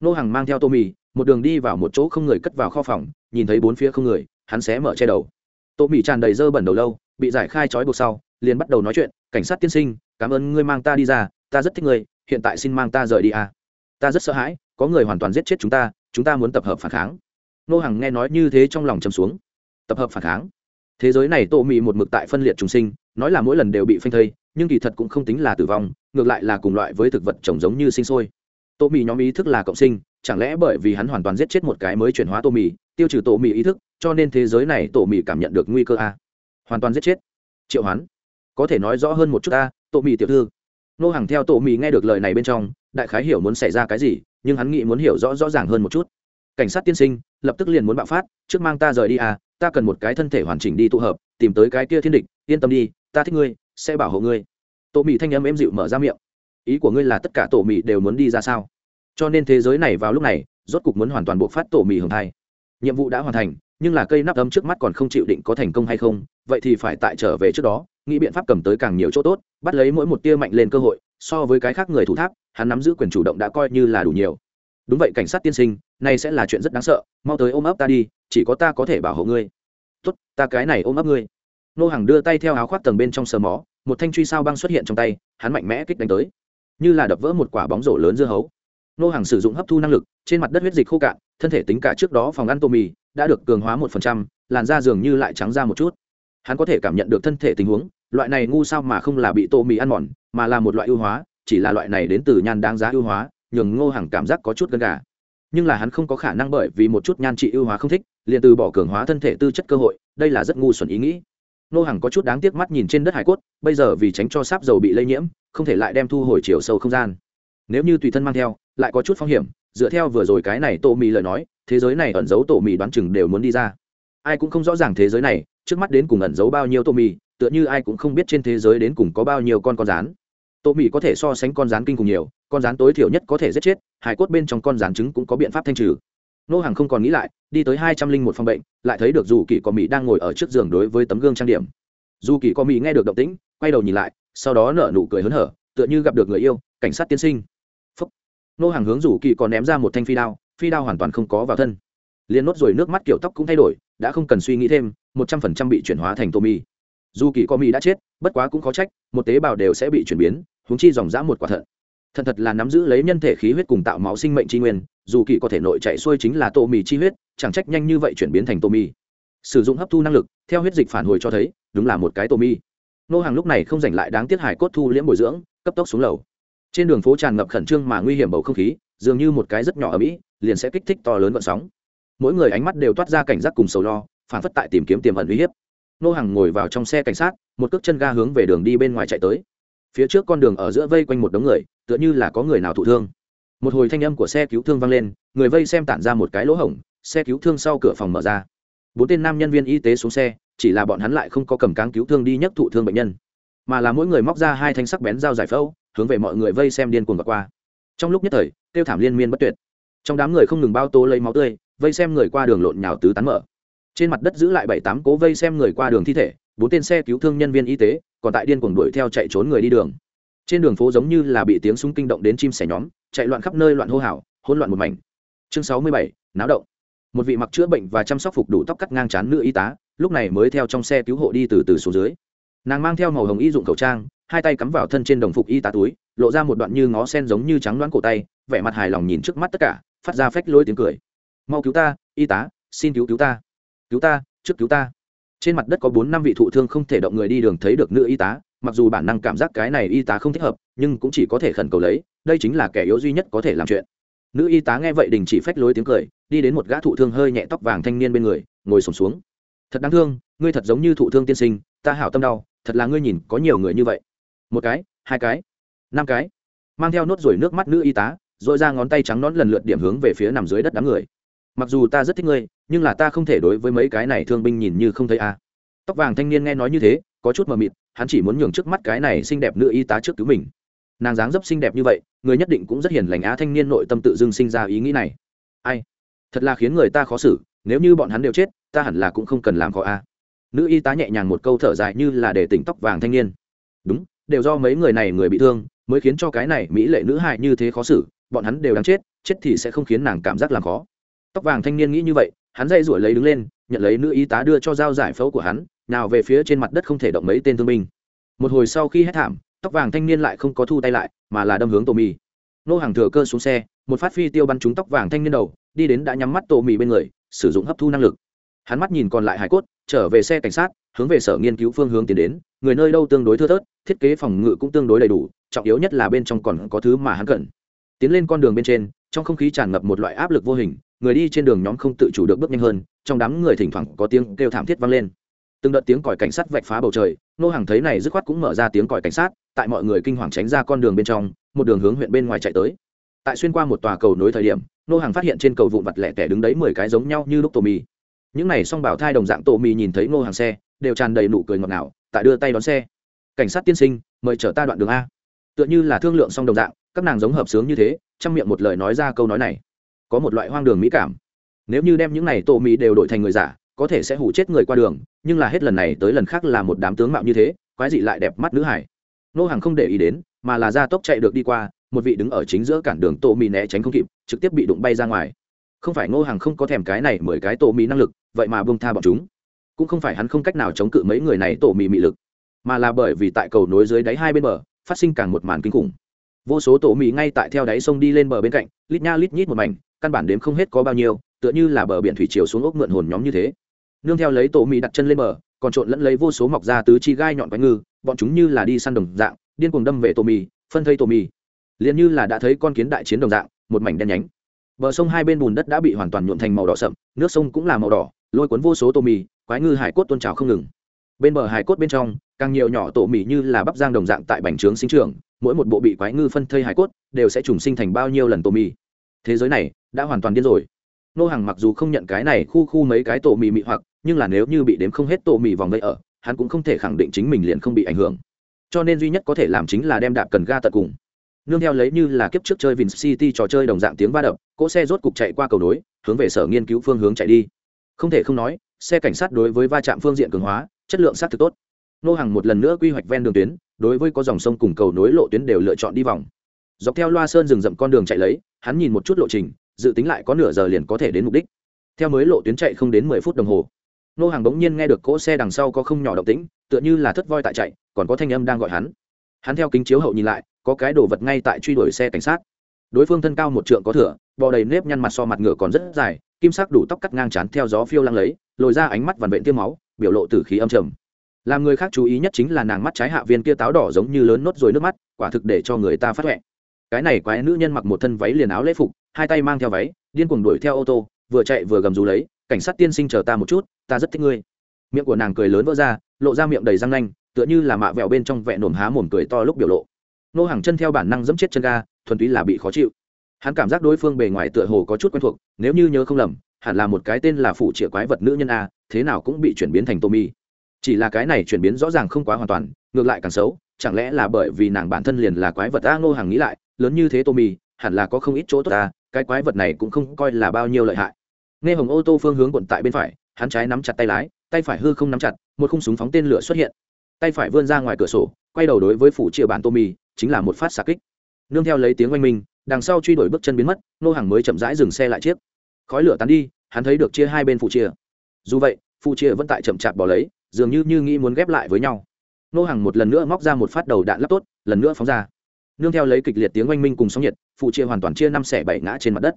Nô hàng mang theo tô mì, một đường đi vào một chỗ không người cất vào kho phòng, nhìn thấy bốn phía không người, hắn xé mở che đầu. Tô mì tràn đầy dơ bẩn đầu lâu, bị giải khai trói buộc sau, liền bắt đầu nói chuyện, cảnh sát tiên sinh, cảm ơn ngươi mang ta đi ra, ta rất thích ngươi, hiện tại xin mang ta rời đi à. ta rất sợ hãi, có người hoàn toàn giết chết chúng ta chúng ta muốn tập hợp phản kháng. Nô hằng nghe nói như thế trong lòng chầm xuống. Tập hợp phản kháng? Thế giới này tô mị một mực tại phân liệt trùng sinh nói là mỗi lần đều bị phanh thây nhưng kỳ thật cũng không tính là tử vong ngược lại là cùng loại với thực vật trồng giống như sinh sôi. Tô mị nhóm ý thức là cộng sinh chẳng lẽ bởi vì hắn hoàn toàn giết chết một cái mới chuyển hóa tô mị tiêu trừ tô mị ý thức cho nên thế giới này tô mị cảm nhận được nguy cơ a? Hoàn toàn giết chết. Triệu hoán có thể nói rõ hơn một chút a, tô mị tiểu thư. Nô hàng theo tổ mì nghe được lời này bên trong đại khái hiểu muốn xảy ra cái gì nhưng hắn nghĩ muốn hiểu rõ rõ ràng hơn một chút cảnh sát tiên sinh, lập tức liền muốn bạo phát, trước mang ta rời đi à ta cần một cái thân thể hoàn chỉnh đi tụ hợp, tìm tới cái kia thiên địch, yên tâm đi, ta thích ngươi, sẽ bảo hộ ngươi. Tổ mỹ thanh âm êm dịu mở ra miệng. Ý của ngươi là tất cả tổ mỹ đều muốn đi ra sao? Cho nên thế giới này vào lúc này, rốt cục muốn hoàn toàn buộc phát tổ mỹ hưởng thai. Nhiệm vụ đã hoàn thành, nhưng là cây nắp ấm trước mắt còn không chịu định có thành công hay không, vậy thì phải tại trở về trước đó, nghĩ biện pháp cầm tới càng nhiều chỗ tốt, bắt lấy mỗi một tia mạnh lên cơ hội, so với cái khác người thủ tháp, hắn nắm giữ quyền chủ động đã coi như là đủ nhiều đúng vậy cảnh sát tiên sinh, này sẽ là chuyện rất đáng sợ, mau tới ôm ấp ta đi, chỉ có ta có thể bảo hộ ngươi. Tốt, ta cái này ôm ấp ngươi. Nô hàng đưa tay theo áo khoác tầng bên trong sờ mó, một thanh truy sao băng xuất hiện trong tay, hắn mạnh mẽ kích đánh tới. Như là đập vỡ một quả bóng rổ lớn dưa hấu. Nô hàng sử dụng hấp thu năng lực, trên mặt đất huyết dịch khô cạn, thân thể tính cả trước đó phòng ăn tô mì, đã được cường hóa một phần trăm, làn da dường như lại trắng ra một chút. Hắn có thể cảm nhận được thân thể tình huống, loại này ngu sao mà không là bị tô mì ăn mòn, mà là một loại ưu hóa, chỉ là loại này đến từ nhan đáng giá ưu hóa nhường ngô hàng cảm giác có chút gần gà. Nhưng là hắn không có khả năng bởi vì một chút nhan trị ưu hóa không thích, liền từ bỏ cường hóa thân thể tư chất cơ hội, đây là rất ngu xuẩn ý nghĩ. Ngô hàng có chút đáng tiếc mắt nhìn trên đất hải cốt, bây giờ vì tránh cho sáp dầu bị lây nhiễm, không thể lại đem thu hồi chiều sâu không gian. Nếu như tùy thân mang theo, lại có chút phong hiểm, dựa theo vừa rồi cái này tô mì lời nói, thế giới này ẩn giấu tổ mì đoán chừng đều muốn đi ra. Ai cũng không rõ ràng thế giới này, trước mắt đến cùng ẩn giấu bao nhiêu tô mì, tựa như ai cũng không biết trên thế giới đến cùng có bao nhiêu con con rán tô mỹ có thể so sánh con rán kinh cùng nhiều, con rán tối thiểu nhất có thể giết chết hải cốt bên trong con rán trứng cũng có biện pháp thanh trừ. Nô hàng không còn nghĩ lại, đi tới hai trăm linh một phòng bệnh, lại thấy được dù kỳ có mỹ đang ngồi ở trước giường đối với tấm gương trang điểm. Dù kỳ có mỹ nghe được động tĩnh, quay đầu nhìn lại, sau đó nở nụ cười hớn hở, tựa như gặp được người yêu, cảnh sát tiên sinh. Phúc. nô hàng hướng dù kỳ còn ném ra một thanh phi đao phi đao hoàn toàn không có vào thân. Liền nốt rồi nước mắt kiểu tóc cũng thay đổi, đã không cần suy nghĩ thêm, một trăm phần trăm bị chuyển hóa thành tô mi dù kỳ có mỹ đã chết, bất quá cũng khó trách, một tế bào đều sẽ bị chuyển biến huống chi dòng dã một quả thận. Thận thật là nắm giữ lấy nhân thể khí huyết cùng tạo máu sinh mệnh tri nguyên, dù kỳ có thể nội chạy xuôi chính là tô mì chi huyết, chẳng trách nhanh như vậy chuyển biến thành tô mi sử dụng hấp thu năng lực, theo huyết dịch phản hồi cho thấy, đúng là một cái tô mi nô hàng lúc này không giành lại đáng tiếc hải cốt thu liễm bồi dưỡng, cấp tốc xuống lầu. Trên đường phố tràn ngập khẩn trương mà nguy hiểm bầu không khí, dường như một cái rất nhỏ ở mỹ, liền sẽ kích thích to lớn vận sóng. Mỗi người ánh mắt đều toát ra cảnh giác cùng sầu lo, phản phất tại tìm kiếm tiềm ẩn uy hiếp. Nô hàng ngồi vào trong xe cảnh sát, một cước chân ga hướng về đường đi bên ngoài chạy tới phía trước con đường ở giữa vây quanh một đống người, tựa như là có người nào thụ thương. Một hồi thanh âm của xe cứu thương vang lên, người vây xem tản ra một cái lỗ hổng, xe cứu thương sau cửa phòng mở ra. Bốn tên nam nhân viên y tế xuống xe, chỉ là bọn hắn lại không có cầm cáng cứu thương đi nhấc thụ thương bệnh nhân, mà là mỗi người móc ra hai thanh sắc bén dao giải phẫu, hướng về mọi người vây xem điên cuồng và qua. Trong lúc nhất thời, tiêu thảm liên miên bất tuyệt. Trong đám người không ngừng bao tô lấy máu tươi, vây xem người qua đường lộn nhào tứ tán mở. Trên mặt đất giữ lại bảy tám cố vây xem người qua đường thi thể, bốn tên xe cứu thương nhân viên y tế còn tại điên cuồng đuổi theo chạy trốn người đi đường. Trên đường phố giống như là bị tiếng súng kinh động đến chim sẻ nhóm, chạy loạn khắp nơi loạn hô hào, hỗn loạn một mảnh. Chương sáu mươi bảy, náo động. Một vị mặc chữa bệnh và chăm sóc phục đủ tóc cắt ngang chán nữ y tá, lúc này mới theo trong xe cứu hộ đi từ từ xuống dưới. Nàng mang theo màu hồng y dụng khẩu trang, hai tay cắm vào thân trên đồng phục y tá túi, lộ ra một đoạn như ngó sen giống như trắng đoán cổ tay, vẻ mặt hài lòng nhìn trước mắt tất cả, phát ra phách lôi tiếng cười. Mau cứu ta, y tá, xin cứu cứu ta. Cứu ta, trước cứu ta trên mặt đất có bốn năm vị thụ thương không thể động người đi đường thấy được nữ y tá, mặc dù bản năng cảm giác cái này y tá không thích hợp, nhưng cũng chỉ có thể khẩn cầu lấy, đây chính là kẻ yếu duy nhất có thể làm chuyện. Nữ y tá nghe vậy đình chỉ phách lối tiếng cười, đi đến một gã thụ thương hơi nhẹ tóc vàng thanh niên bên người, ngồi sổm xuống. Thật đáng thương, ngươi thật giống như thụ thương tiên sinh, ta hảo tâm đau, thật là ngươi nhìn có nhiều người như vậy. Một cái, hai cái, năm cái. Mang theo nốt ruồi nước mắt nữ y tá dội ra ngón tay trắng nón lần lượt điểm hướng về phía nằm dưới đất đám người. Mặc dù ta rất thích ngươi nhưng là ta không thể đối với mấy cái này thương binh nhìn như không thấy a tóc vàng thanh niên nghe nói như thế, có chút mờ mịt, hắn chỉ muốn nhường trước mắt cái này xinh đẹp nữ y tá trước cứu mình. Nàng dáng dấp xinh đẹp như vậy, người nhất định cũng rất hiền lành á thanh niên nội tâm tự dưng sinh ra ý nghĩ này. Ai? Thật là khiến người ta khó xử, nếu như bọn hắn đều chết, ta hẳn là cũng không cần làm khó a. Nữ y tá nhẹ nhàng một câu thở dài như là để tỉnh tóc vàng thanh niên. Đúng, đều do mấy người này người bị thương, mới khiến cho cái này mỹ lệ nữ hại như thế khó xử, bọn hắn đều đáng chết chết thì sẽ không khiến nàng cảm giác làm khó. Tóc vàng thanh niên nghĩ như vậy hắn dây rủi lấy đứng lên, nhận lấy nữ y tá đưa cho dao giải phẫu của hắn, nào về phía trên mặt đất không thể động mấy tên thương binh. Một hồi sau khi hết thảm, tóc vàng thanh niên lại không có thu tay lại, mà là đâm hướng tổ mì. Nô hàng thừa cơ xuống xe, một phát phi tiêu bắn trúng tóc vàng thanh niên đầu, đi đến đã nhắm mắt tổ mì bên người, sử dụng hấp thu năng lực. Hắn mắt nhìn còn lại hải cốt, trở về xe cảnh sát, hướng về sở nghiên cứu phương hướng tiến đến, người nơi đâu tương đối thưa thớt, thiết kế phòng ngự cũng tương đối đầy đủ, trọng yếu nhất là bên trong còn có thứ mà hắn cần. Tiến lên con đường bên trên, trong không khí tràn ngập một loại áp lực vô hình người đi trên đường nhóm không tự chủ được bước nhanh hơn, trong đám người thỉnh thoảng có tiếng kêu thảm thiết vang lên. Từng đợt tiếng còi cảnh sát vạch phá bầu trời, nô hàng thấy này dứt khoát cũng mở ra tiếng còi cảnh sát, tại mọi người kinh hoàng tránh ra con đường bên trong, một đường hướng huyện bên ngoài chạy tới. Tại xuyên qua một tòa cầu nối thời điểm, nô hàng phát hiện trên cầu vụn vặt lẻ tẻ đứng đấy mười cái giống nhau như lúc tổ mì. Những này song bảo thai đồng dạng tổ mì nhìn thấy nô hàng xe, đều tràn đầy nụ cười ngọt ngào, tại đưa tay đón xe. Cảnh sát tiên sinh, mời chở ta đoạn đường a. Tựa như là thương lượng song đồng dạng, các nàng giống hợp sướng như thế, trong miệng một lời nói ra câu nói này có một loại hoang đường mỹ cảm. Nếu như đem những này tổ mỹ đều đổi thành người giả, có thể sẽ hủ chết người qua đường, nhưng là hết lần này tới lần khác là một đám tướng mạo như thế, quái dị lại đẹp mắt nữ hải nô hàng không để ý đến, mà là ra tốc chạy được đi qua, một vị đứng ở chính giữa cản đường tổ mỹ né tránh không kịp, trực tiếp bị đụng bay ra ngoài. Không phải nô hàng không có thèm cái này mười cái tổ mỹ năng lực, vậy mà bông tha bọn chúng. Cũng không phải hắn không cách nào chống cự mấy người này tổ mỹ mị lực, mà là bởi vì tại cầu nối dưới đáy hai bên bờ, phát sinh càng một màn kinh khủng vô số tổ mì ngay tại theo đáy sông đi lên bờ bên cạnh, lít nha lít nhít một mảnh, căn bản đếm không hết có bao nhiêu, tựa như là bờ biển thủy chiều xuống ốc mượn hồn nhóm như thế. Nương theo lấy tổ mì đặt chân lên bờ, còn trộn lẫn lấy vô số mọc ra tứ chi gai nhọn quái ngư, bọn chúng như là đi săn đồng dạng, điên cuồng đâm về tổ mì, phân thây tổ mì. Liền như là đã thấy con kiến đại chiến đồng dạng, một mảnh đen nhánh. Bờ sông hai bên bùn đất đã bị hoàn toàn nhuộn thành màu đỏ sậm, nước sông cũng là màu đỏ, lôi cuốn vô số tổ mì, quái ngư hải cốt tôn trào không ngừng. Bên bờ hải cốt bên trong, càng nhiều nhỏ tổ mì như là bắp giang đồng dạng tại bành trướng sinh trường mỗi một bộ bị quái ngư phân thây hải cốt đều sẽ trùng sinh thành bao nhiêu lần tổ mì. Thế giới này đã hoàn toàn điên rồi. Nô hàng mặc dù không nhận cái này khu khu mấy cái tổ mì mị hoặc, nhưng là nếu như bị đếm không hết tổ mì vòng vây ở, hắn cũng không thể khẳng định chính mình liền không bị ảnh hưởng. Cho nên duy nhất có thể làm chính là đem đạp cần ga tận cùng. Nương theo lấy như là kiếp trước chơi vin city trò chơi đồng dạng tiếng va đập, cỗ xe rốt cục chạy qua cầu nối, hướng về sở nghiên cứu phương hướng chạy đi. Không thể không nói, xe cảnh sát đối với va chạm phương diện cường hóa, chất lượng sát thực tốt. Nô hàng một lần nữa quy hoạch ven đường tuyến đối với có dòng sông cùng cầu nối lộ tuyến đều lựa chọn đi vòng. Dọc theo loa sơn rừng rậm con đường chạy lấy, hắn nhìn một chút lộ trình, dự tính lại có nửa giờ liền có thể đến mục đích. Theo mới lộ tuyến chạy không đến mười phút đồng hồ, nô hàng bỗng nhiên nghe được cỗ xe đằng sau có không nhỏ động tĩnh, tựa như là thất voi tại chạy, còn có thanh âm đang gọi hắn. Hắn theo kính chiếu hậu nhìn lại, có cái đồ vật ngay tại truy đuổi xe cảnh sát. Đối phương thân cao một trượng có thửa bò đầy nếp nhăn mặt so mặt ngựa còn rất dài, kim sắc đủ tóc cắt ngang chán theo gió phiêu lăng lấy, lồi ra ánh mắt vằn vện tiêm máu, biểu lộ tử khí âm trầm làm người khác chú ý nhất chính là nàng mắt trái hạ viên kia táo đỏ giống như lớn nốt rồi nước mắt, quả thực để cho người ta phát huệ cái này quái nữ nhân mặc một thân váy liền áo lễ phục, hai tay mang theo váy, điên cuồng đuổi theo ô tô, vừa chạy vừa gầm rú lấy, cảnh sát tiên sinh chờ ta một chút, ta rất thích ngươi. Miệng của nàng cười lớn vỡ ra, lộ ra miệng đầy răng nanh, tựa như là mạ vẹo bên trong vẹn nổm há mồm cười to lúc biểu lộ. Nô hàng chân theo bản năng dẫm chết chân ga, thuần túy là bị khó chịu. Hắn cảm giác đối phương bề ngoài tựa hồ có chút quen thuộc, nếu như nhớ không lầm, hẳn là một cái tên là phụ chĩa quái vật nữ nhân a, thế nào cũng bị chuyển biến thành tommy chỉ là cái này chuyển biến rõ ràng không quá hoàn toàn, ngược lại càng xấu, chẳng lẽ là bởi vì nàng bản thân liền là quái vật a ngô hàng nghĩ lại, lớn như thế tommy, hẳn là có không ít chỗ tốt ta, cái quái vật này cũng không coi là bao nhiêu lợi hại. Nghe hồng ô tô phương hướng quận tại bên phải, hắn trái nắm chặt tay lái, tay phải hư không nắm chặt, một khung súng phóng tên lửa xuất hiện. Tay phải vươn ra ngoài cửa sổ, quay đầu đối với phủ chia bản tommy, chính là một phát xạ kích. Nương theo lấy tiếng oanh minh, đằng sau truy đuổi bước chân biến mất, nô hàng mới chậm rãi dừng xe lại chiếc. Khói lửa tán đi, hắn thấy được chia hai bên phụ chia dù vậy phụ chia vẫn tại chậm chạp bỏ lấy dường như như nghĩ muốn ghép lại với nhau. Nô hàng một lần nữa móc ra một phát đầu đạn lắp tốt lần nữa phóng ra. Nương theo lấy kịch liệt tiếng oanh minh cùng sóng nhiệt, phụ chia hoàn toàn chia năm xẻ bảy ngã trên mặt đất.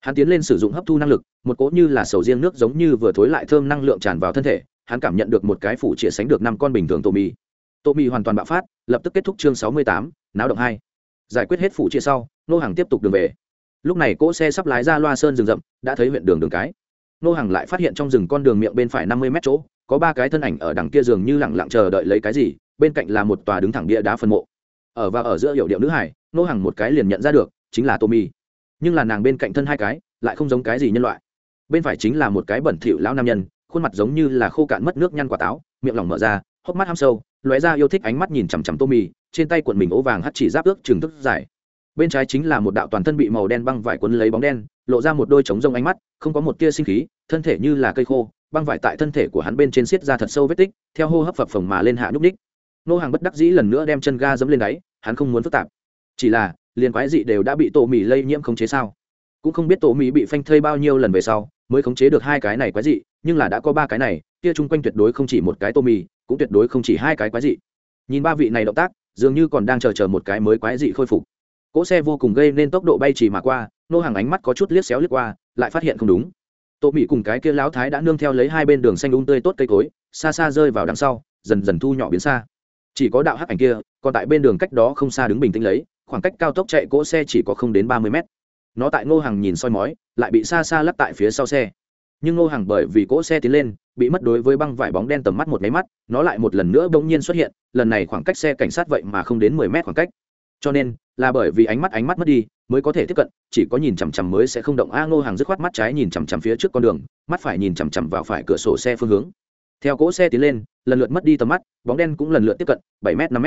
Hắn tiến lên sử dụng hấp thu năng lực, một cỗ như là sầu riêng nước giống như vừa thối lại thơm năng lượng tràn vào thân thể, hắn cảm nhận được một cái phụ chia sánh được năm con bình thường tô mì tô mì hoàn toàn bạo phát, lập tức kết thúc chương sáu mươi tám, náo động hai. Giải quyết hết phụ chia sau, nô hàng tiếp tục đường về. Lúc này cỗ xe sắp lái ra loa sơn rừng rậm, đã thấy huyện đường đường cái. Nô hàng lại phát hiện trong rừng con đường miệng bên phải năm mươi mét chỗ có ba cái thân ảnh ở đằng kia giường như lẳng lặng chờ đợi lấy cái gì, bên cạnh là một tòa đứng thẳng bia đá phân mộ. Ở và ở giữa hiệu điệu nữ hải, nô hàng một cái liền nhận ra được, chính là tommy. Nhưng là nàng bên cạnh thân hai cái, lại không giống cái gì nhân loại. Bên phải chính là một cái bẩn thỉu lão nam nhân, khuôn mặt giống như là khô cạn mất nước nhăn quả táo, miệng lỏng mở ra, hốc mắt ham sâu, lóe ra yêu thích ánh mắt nhìn chằm chằm tommy, trên tay cuộn mình ố vàng hắt chỉ giáp ước trừng thức dài bên trái chính là một đạo toàn thân bị màu đen băng vải quấn lấy bóng đen, lộ ra một đôi trống rông ánh mắt, không có một tia sinh khí, thân thể như là cây khô, băng vải tại thân thể của hắn bên trên xiết ra thật sâu vết tích, theo hô hấp phập phồng mà lên hạ nhúc ních nô hàng bất đắc dĩ lần nữa đem chân ga dẫm lên đáy, hắn không muốn phức tạp. Chỉ là, liền quái dị đều đã bị tổ mì lây nhiễm khống chế sao? Cũng không biết tổ mì bị phanh thây bao nhiêu lần về sau, mới khống chế được hai cái này quái dị, nhưng là đã có ba cái này, kia chung quanh tuyệt đối không chỉ một cái tô mì cũng tuyệt đối không chỉ hai cái quái dị. Nhìn ba vị này động tác, dường như còn đang chờ chờ một cái mới quái dị khôi phục cỗ xe vô cùng gây nên tốc độ bay chỉ mà qua, nô hàng ánh mắt có chút liếc xéo liếc qua, lại phát hiện không đúng. Tô mỹ cùng cái kia lão thái đã nương theo lấy hai bên đường xanh đúng tươi tốt cây cối, xa xa rơi vào đằng sau, dần dần thu nhỏ biến xa. Chỉ có đạo hắc ảnh kia, còn tại bên đường cách đó không xa đứng bình tĩnh lấy, khoảng cách cao tốc chạy cỗ xe chỉ có không đến ba mươi mét. Nó tại ngô hàng nhìn soi mói, lại bị xa xa lắp tại phía sau xe. Nhưng ngô hàng bởi vì cỗ xe tiến lên, bị mất đối với băng vải bóng đen tầm mắt một máy mắt, nó lại một lần nữa bỗng nhiên xuất hiện, lần này khoảng cách xe cảnh sát vậy mà không đến mười mét khoảng cách. Cho nên là bởi vì ánh mắt ánh mắt mất đi, mới có thể tiếp cận, chỉ có nhìn chằm chằm mới sẽ không động. A ngô hàng dứt khoát mắt trái nhìn chằm chằm phía trước con đường, mắt phải nhìn chằm chằm vào phải cửa sổ xe phương hướng. Theo cỗ xe tiến lên, lần lượt mất đi tầm mắt, bóng đen cũng lần lượt tiếp cận, bảy m năm m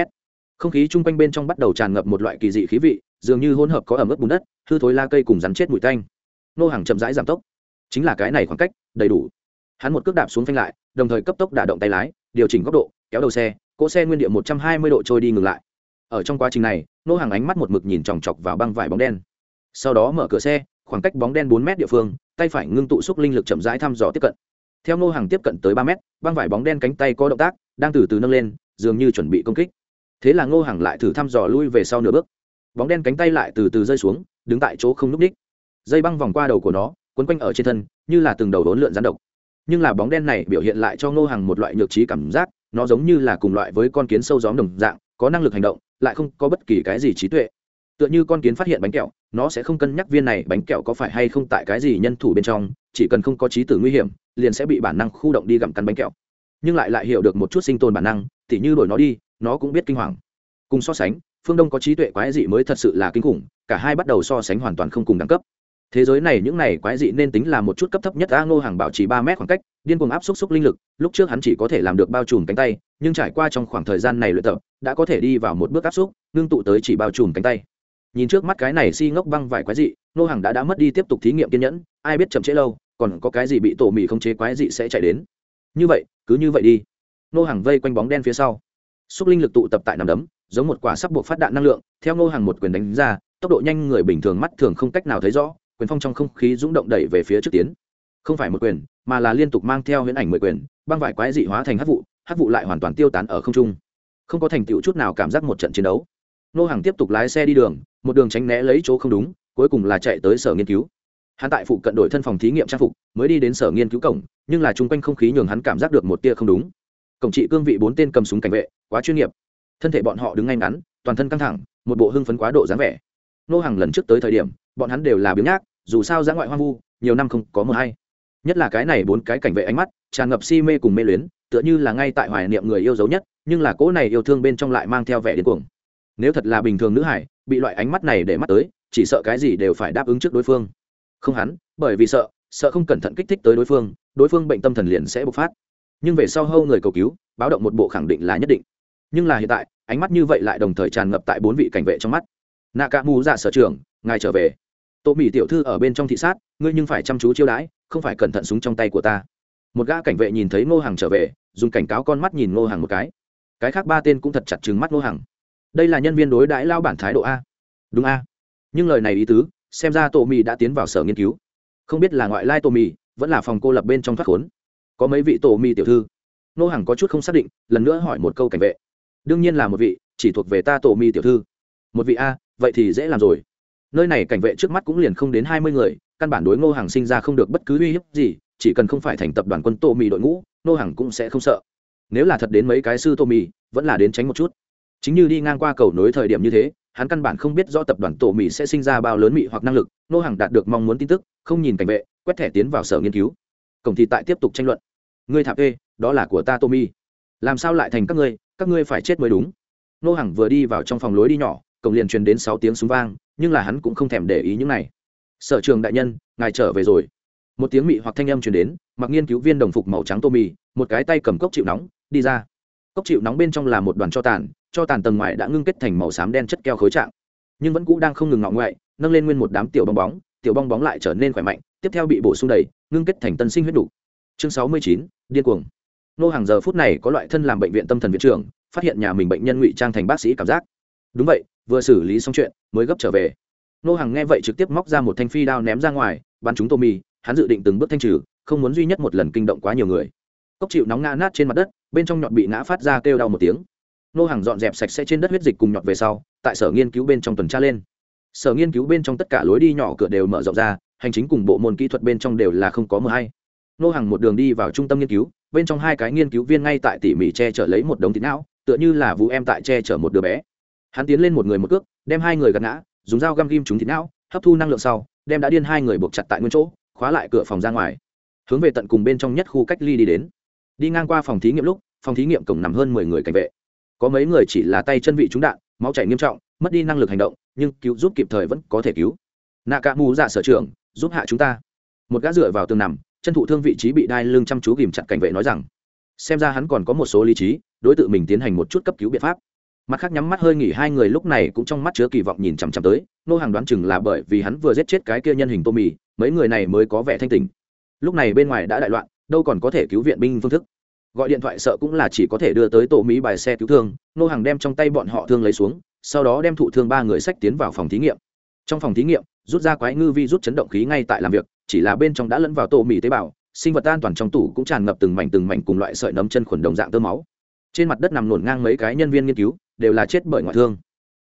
không khí chung quanh bên trong bắt đầu tràn ngập một loại kỳ dị khí vị, dường như hỗn hợp có ẩm ướt bùn đất, hư thối la cây cùng rắn chết bụi tanh. Nô hàng chậm rãi giảm tốc. Chính là cái này khoảng cách, đầy đủ. Hắn một cước đạp xuống phanh lại, đồng thời cấp tốc đả động tay lái, điều chỉnh góc độ, kéo đầu xe, cỗ xe nguyên địa một trăm hai mươi độ trôi đi ngừng lại ở trong quá trình này, nô hàng ánh mắt một mực nhìn chòng chọc vào băng vải bóng đen. Sau đó mở cửa xe, khoảng cách bóng đen bốn mét địa phương, tay phải ngưng tụ xúc linh lực chậm rãi thăm dò tiếp cận. Theo nô hàng tiếp cận tới ba mét, băng vải bóng đen cánh tay có động tác, đang từ từ nâng lên, dường như chuẩn bị công kích. Thế là ngô hàng lại thử thăm dò lui về sau nửa bước. Bóng đen cánh tay lại từ từ rơi xuống, đứng tại chỗ không n ú c ních. Dây băng vòng qua đầu của nó, quấn quanh ở trên thân, như là từng đầu đốn lượn rán độc. Nhưng là bóng đen này biểu hiện lại cho ngô hàng một loại nhược trí cảm giác, nó giống như là cùng loại với con kiến sâu gióm đồng dạng có năng lực hành động, lại không có bất kỳ cái gì trí tuệ. Tựa như con kiến phát hiện bánh kẹo, nó sẽ không cân nhắc viên này bánh kẹo có phải hay không tại cái gì nhân thủ bên trong, chỉ cần không có trí tử nguy hiểm, liền sẽ bị bản năng khu động đi gặm cắn bánh kẹo. Nhưng lại lại hiểu được một chút sinh tồn bản năng, tỉ như đổi nó đi, nó cũng biết kinh hoàng. Cùng so sánh, phương đông có trí tuệ quái dị mới thật sự là kinh khủng, cả hai bắt đầu so sánh hoàn toàn không cùng đẳng cấp thế giới này những này quái dị nên tính là một chút cấp thấp nhất a ngô hàng bảo trì ba mét khoảng cách, điên cuồng áp xúc xúc linh lực, lúc trước hắn chỉ có thể làm được bao trùm cánh tay, nhưng trải qua trong khoảng thời gian này luyện tập, đã có thể đi vào một bước áp xúc, ngưng tụ tới chỉ bao trùm cánh tay. Nhìn trước mắt cái này si ngốc băng vải quái dị, ngô hàng đã đã mất đi tiếp tục thí nghiệm kiên nhẫn, ai biết chậm trễ lâu, còn có cái gì bị tổ mì không chế quái dị sẽ chạy đến. Như vậy, cứ như vậy đi. Ngô hàng vây quanh bóng đen phía sau. Xúc linh lực tụ tập tại nằm đấm, giống một quả sắp buộc phát đạn năng lượng, theo ngô hàng một quyền đánh ra, tốc độ nhanh người bình thường mắt thường không cách nào thấy rõ quyền phong trong không khí rung động đẩy về phía trước tiến. Không phải một quyền, mà là liên tục mang theo huyễn ảnh mười quyền, băng vải quái dị hóa thành hắc vụ hắc vụ lại hoàn toàn tiêu tán ở không trung. Không có thành tựu chút nào cảm giác một trận chiến đấu. Nô hàng tiếp tục lái xe đi đường, một đường tránh né lấy chỗ không đúng, cuối cùng là chạy tới sở nghiên cứu. Hắn tại phụ cận đội thân phòng thí nghiệm trang phục, mới đi đến sở nghiên cứu cổng, nhưng là chung quanh không khí nhường hắn cảm giác được một tia không đúng. Cổng trị cương vị bốn tên cầm súng cảnh vệ, quá chuyên nghiệp. Thân thể bọn họ đứng ngay ngắn, toàn thân căng thẳng, một bộ hưng phấn quá độ dáng vẻ. Nô hàng lần trước tới thời điểm, bọn hắn đều là biếng nhác dù sao giã ngoại hoang vu, nhiều năm không có mờ hay nhất là cái này bốn cái cảnh vệ ánh mắt, tràn ngập si mê cùng mê luyến, tựa như là ngay tại hoài niệm người yêu dấu nhất, nhưng là cỗ này yêu thương bên trong lại mang theo vẻ điên cuồng. Nếu thật là bình thường nữ hải, bị loại ánh mắt này để mắt tới, chỉ sợ cái gì đều phải đáp ứng trước đối phương. Không hắn, bởi vì sợ sợ không cẩn thận kích thích tới đối phương đối phương bệnh tâm thần liền sẽ bộc phát. Nhưng về sau hâu người cầu cứu, báo động một bộ khẳng định là nhất định. Nhưng là hiện tại, ánh mắt như vậy lại đồng thời tràn ngập tại bốn vị cảnh vệ trong mắt. Nạ cả mù dạ sở trường ngài trở về tô mỹ tiểu thư ở bên trong thị sát, ngươi nhưng phải chăm chú chiêu đãi, không phải cẩn thận súng trong tay của ta. Một gã cảnh vệ nhìn thấy ngô hàng trở về, dùng cảnh cáo con mắt nhìn ngô hàng một cái. Cái khác ba tên cũng thật chặt chừng mắt ngô hàng đây là nhân viên đối đãi lao bản thái độ a. Đúng a. Nhưng lời này ý tứ, xem ra tô mỹ đã tiến vào sở nghiên cứu. Không biết là ngoại lai tô mỹ vẫn là phòng cô lập bên trong thoát khốn. Có mấy vị tô mỹ tiểu thư? Ngô hàng có chút không xác định, lần nữa hỏi một câu cảnh vệ. Đương nhiên là một vị, chỉ thuộc về ta tô mỹ tiểu thư. Một vị a, vậy thì dễ làm rồi nơi này cảnh vệ trước mắt cũng liền không đến hai mươi người, căn bản đối ngô hàng sinh ra không được bất cứ uy hiếp gì, chỉ cần không phải thành tập đoàn quân tô mì đội ngũ, ngô hàng cũng sẽ không sợ. Nếu là thật đến mấy cái sư tô mì, vẫn là đến tránh một chút. Chính như đi ngang qua cầu nối thời điểm như thế, hắn căn bản không biết do tập đoàn tổ mì sẽ sinh ra bao lớn mị hoặc năng lực, ngô hàng đạt được mong muốn tin tức, không nhìn cảnh vệ, quét thẻ tiến vào sở nghiên cứu. Cổng thị tại tiếp tục tranh luận. Ngươi thạp ê, đó là của ta tô mi làm sao lại thành các ngươi các ngươi phải chết mới đúng. Nô Hằng vừa đi vào trong phòng lối đi nhỏ cổng liền truyền đến sáu tiếng súng vang, nhưng là hắn cũng không thèm để ý những này. Sở trường đại nhân, ngài trở về rồi. Một tiếng mị hoặc thanh âm truyền đến, mặc nghiên cứu viên đồng phục màu trắng tô mì, một cái tay cầm cốc chịu nóng, đi ra. Cốc chịu nóng bên trong là một đoàn cho tàn cho tàn tầng ngoài đã ngưng kết thành màu xám đen chất keo khối trạng. Nhưng vẫn cũ đang không ngừng ngọ ngoại, nâng lên nguyên một đám tiểu bong bóng, tiểu bong bóng lại trở nên khỏe mạnh, tiếp theo bị bổ sung đầy, ngưng kết thành tân sinh huyết đủ. Chương sáu mươi chín, điên cuồng. Nô hàng giờ phút này có loại thân làm bệnh viện tâm thần viện trưởng, phát hiện nhà mình bệnh nhân ngụy trang thành bác sĩ cảm giác đúng vậy, vừa xử lý xong chuyện, mới gấp trở về. Nô hàng nghe vậy trực tiếp móc ra một thanh phi đao ném ra ngoài, bắn chúng tô mì hắn dự định từng bước thanh trừ, không muốn duy nhất một lần kinh động quá nhiều người. Cốc chịu nóng ngã nát trên mặt đất, bên trong nhọt bị ngã phát ra kêu đau một tiếng. Nô hàng dọn dẹp sạch sẽ trên đất huyết dịch cùng nhọt về sau, tại sở nghiên cứu bên trong tuần tra lên. Sở nghiên cứu bên trong tất cả lối đi nhỏ cửa đều mở rộng ra, hành chính cùng bộ môn kỹ thuật bên trong đều là không có mờ hay. Nô hàng một đường đi vào trung tâm nghiên cứu, bên trong hai cái nghiên cứu viên ngay tại tỉ mỉ che chở lấy một đống thịt não, tựa như là vũ em tại che chở một đứa bé hắn tiến lên một người một cước, đem hai người gạt ngã, dùng dao găm ghim chúng thịt não, hấp thu năng lượng sau, đem đã điên hai người buộc chặt tại nguyên chỗ, khóa lại cửa phòng ra ngoài. Hướng về tận cùng bên trong nhất khu cách ly đi đến. Đi ngang qua phòng thí nghiệm lúc, phòng thí nghiệm cổng nằm hơn mười người cảnh vệ. Có mấy người chỉ là tay chân vị trúng đạn, máu chảy nghiêm trọng, mất đi năng lực hành động, nhưng cứu giúp kịp thời vẫn có thể cứu. Nạ cả mù dạ sở trưởng, giúp hạ chúng ta. Một gã dựa vào tường nằm, chân thụ thương vị trí bị đai lưng chăm chú ghìm chặt cảnh vệ nói rằng, xem ra hắn còn có một số lý trí, đối tượng mình tiến hành một chút cấp cứu biện pháp mặt khác nhắm mắt hơi nghỉ hai người lúc này cũng trong mắt chứa kỳ vọng nhìn chằm chằm tới, nô hàng đoán chừng là bởi vì hắn vừa giết chết cái kia nhân hình tô mì mấy người này mới có vẻ thanh tình lúc này bên ngoài đã đại loạn, đâu còn có thể cứu viện binh phương thức. Gọi điện thoại sợ cũng là chỉ có thể đưa tới tổ mỹ bài xe cứu thương, nô hàng đem trong tay bọn họ thương lấy xuống, sau đó đem thụ thương ba người sách tiến vào phòng thí nghiệm. Trong phòng thí nghiệm, rút ra quái ngư vi rút chấn động khí ngay tại làm việc, chỉ là bên trong đã lẫn vào tổ mì tế bào, sinh vật an toàn trong tủ cũng tràn ngập từng mảnh từng mảnh cùng loại sợi nấm chân khuẩn đồng dạng tơ máu. Trên mặt đất nằm nổn ngang mấy cái nhân viên nghiên cứu đều là chết bởi ngoại thương.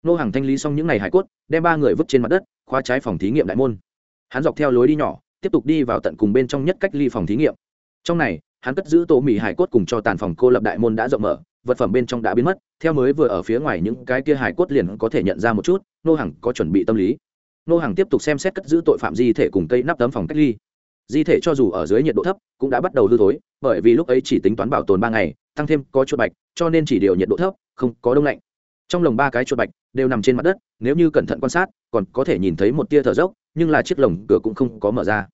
Nô hàng thanh lý xong những ngày hải cốt, đem ba người vứt trên mặt đất, khóa trái phòng thí nghiệm đại môn. Hắn dọc theo lối đi nhỏ, tiếp tục đi vào tận cùng bên trong nhất cách ly phòng thí nghiệm. Trong này, hắn cất giữ tổ mì hải cốt cùng cho tàn phòng cô lập đại môn đã rộng mở, vật phẩm bên trong đã biến mất, theo mới vừa ở phía ngoài những cái kia hải cốt liền có thể nhận ra một chút, nô hàng có chuẩn bị tâm lý. Nô hàng tiếp tục xem xét cất giữ tội phạm di thể cùng cây nắp tấm phòng cách ly. Di thể cho dù ở dưới nhiệt độ thấp, cũng đã bắt đầu hư thối, bởi vì lúc ấy chỉ tính toán bảo tồn ba ngày, tăng thêm có chuột bạch, cho nên chỉ điều nhiệt độ thấp không có đông lạnh. Trong lồng ba cái chuột bạch đều nằm trên mặt đất, nếu như cẩn thận quan sát, còn có thể nhìn thấy một tia thở dốc, nhưng là chiếc lồng cửa cũng không có mở ra.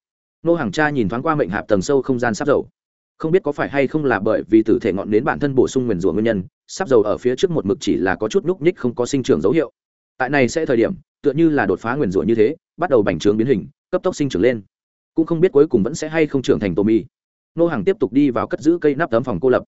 Nô hàng cha nhìn thoáng qua mệnh hạp tầng sâu không gian sắp dầu. Không biết có phải hay không là bởi vì tử thể ngọn đến bản thân bổ sung nguyền rủa nguyên nhân, sắp dầu ở phía trước một mực chỉ là có chút núc ních không có sinh trưởng dấu hiệu. Tại này sẽ thời điểm, tựa như là đột phá nguyền rủa như thế, bắt đầu bành trướng biến hình, cấp tốc sinh trưởng lên. Cũng không biết cuối cùng vẫn sẽ hay không trưởng thành tô mi nô hàng tiếp tục đi vào cất giữ cây nắp tấm phòng cô lập.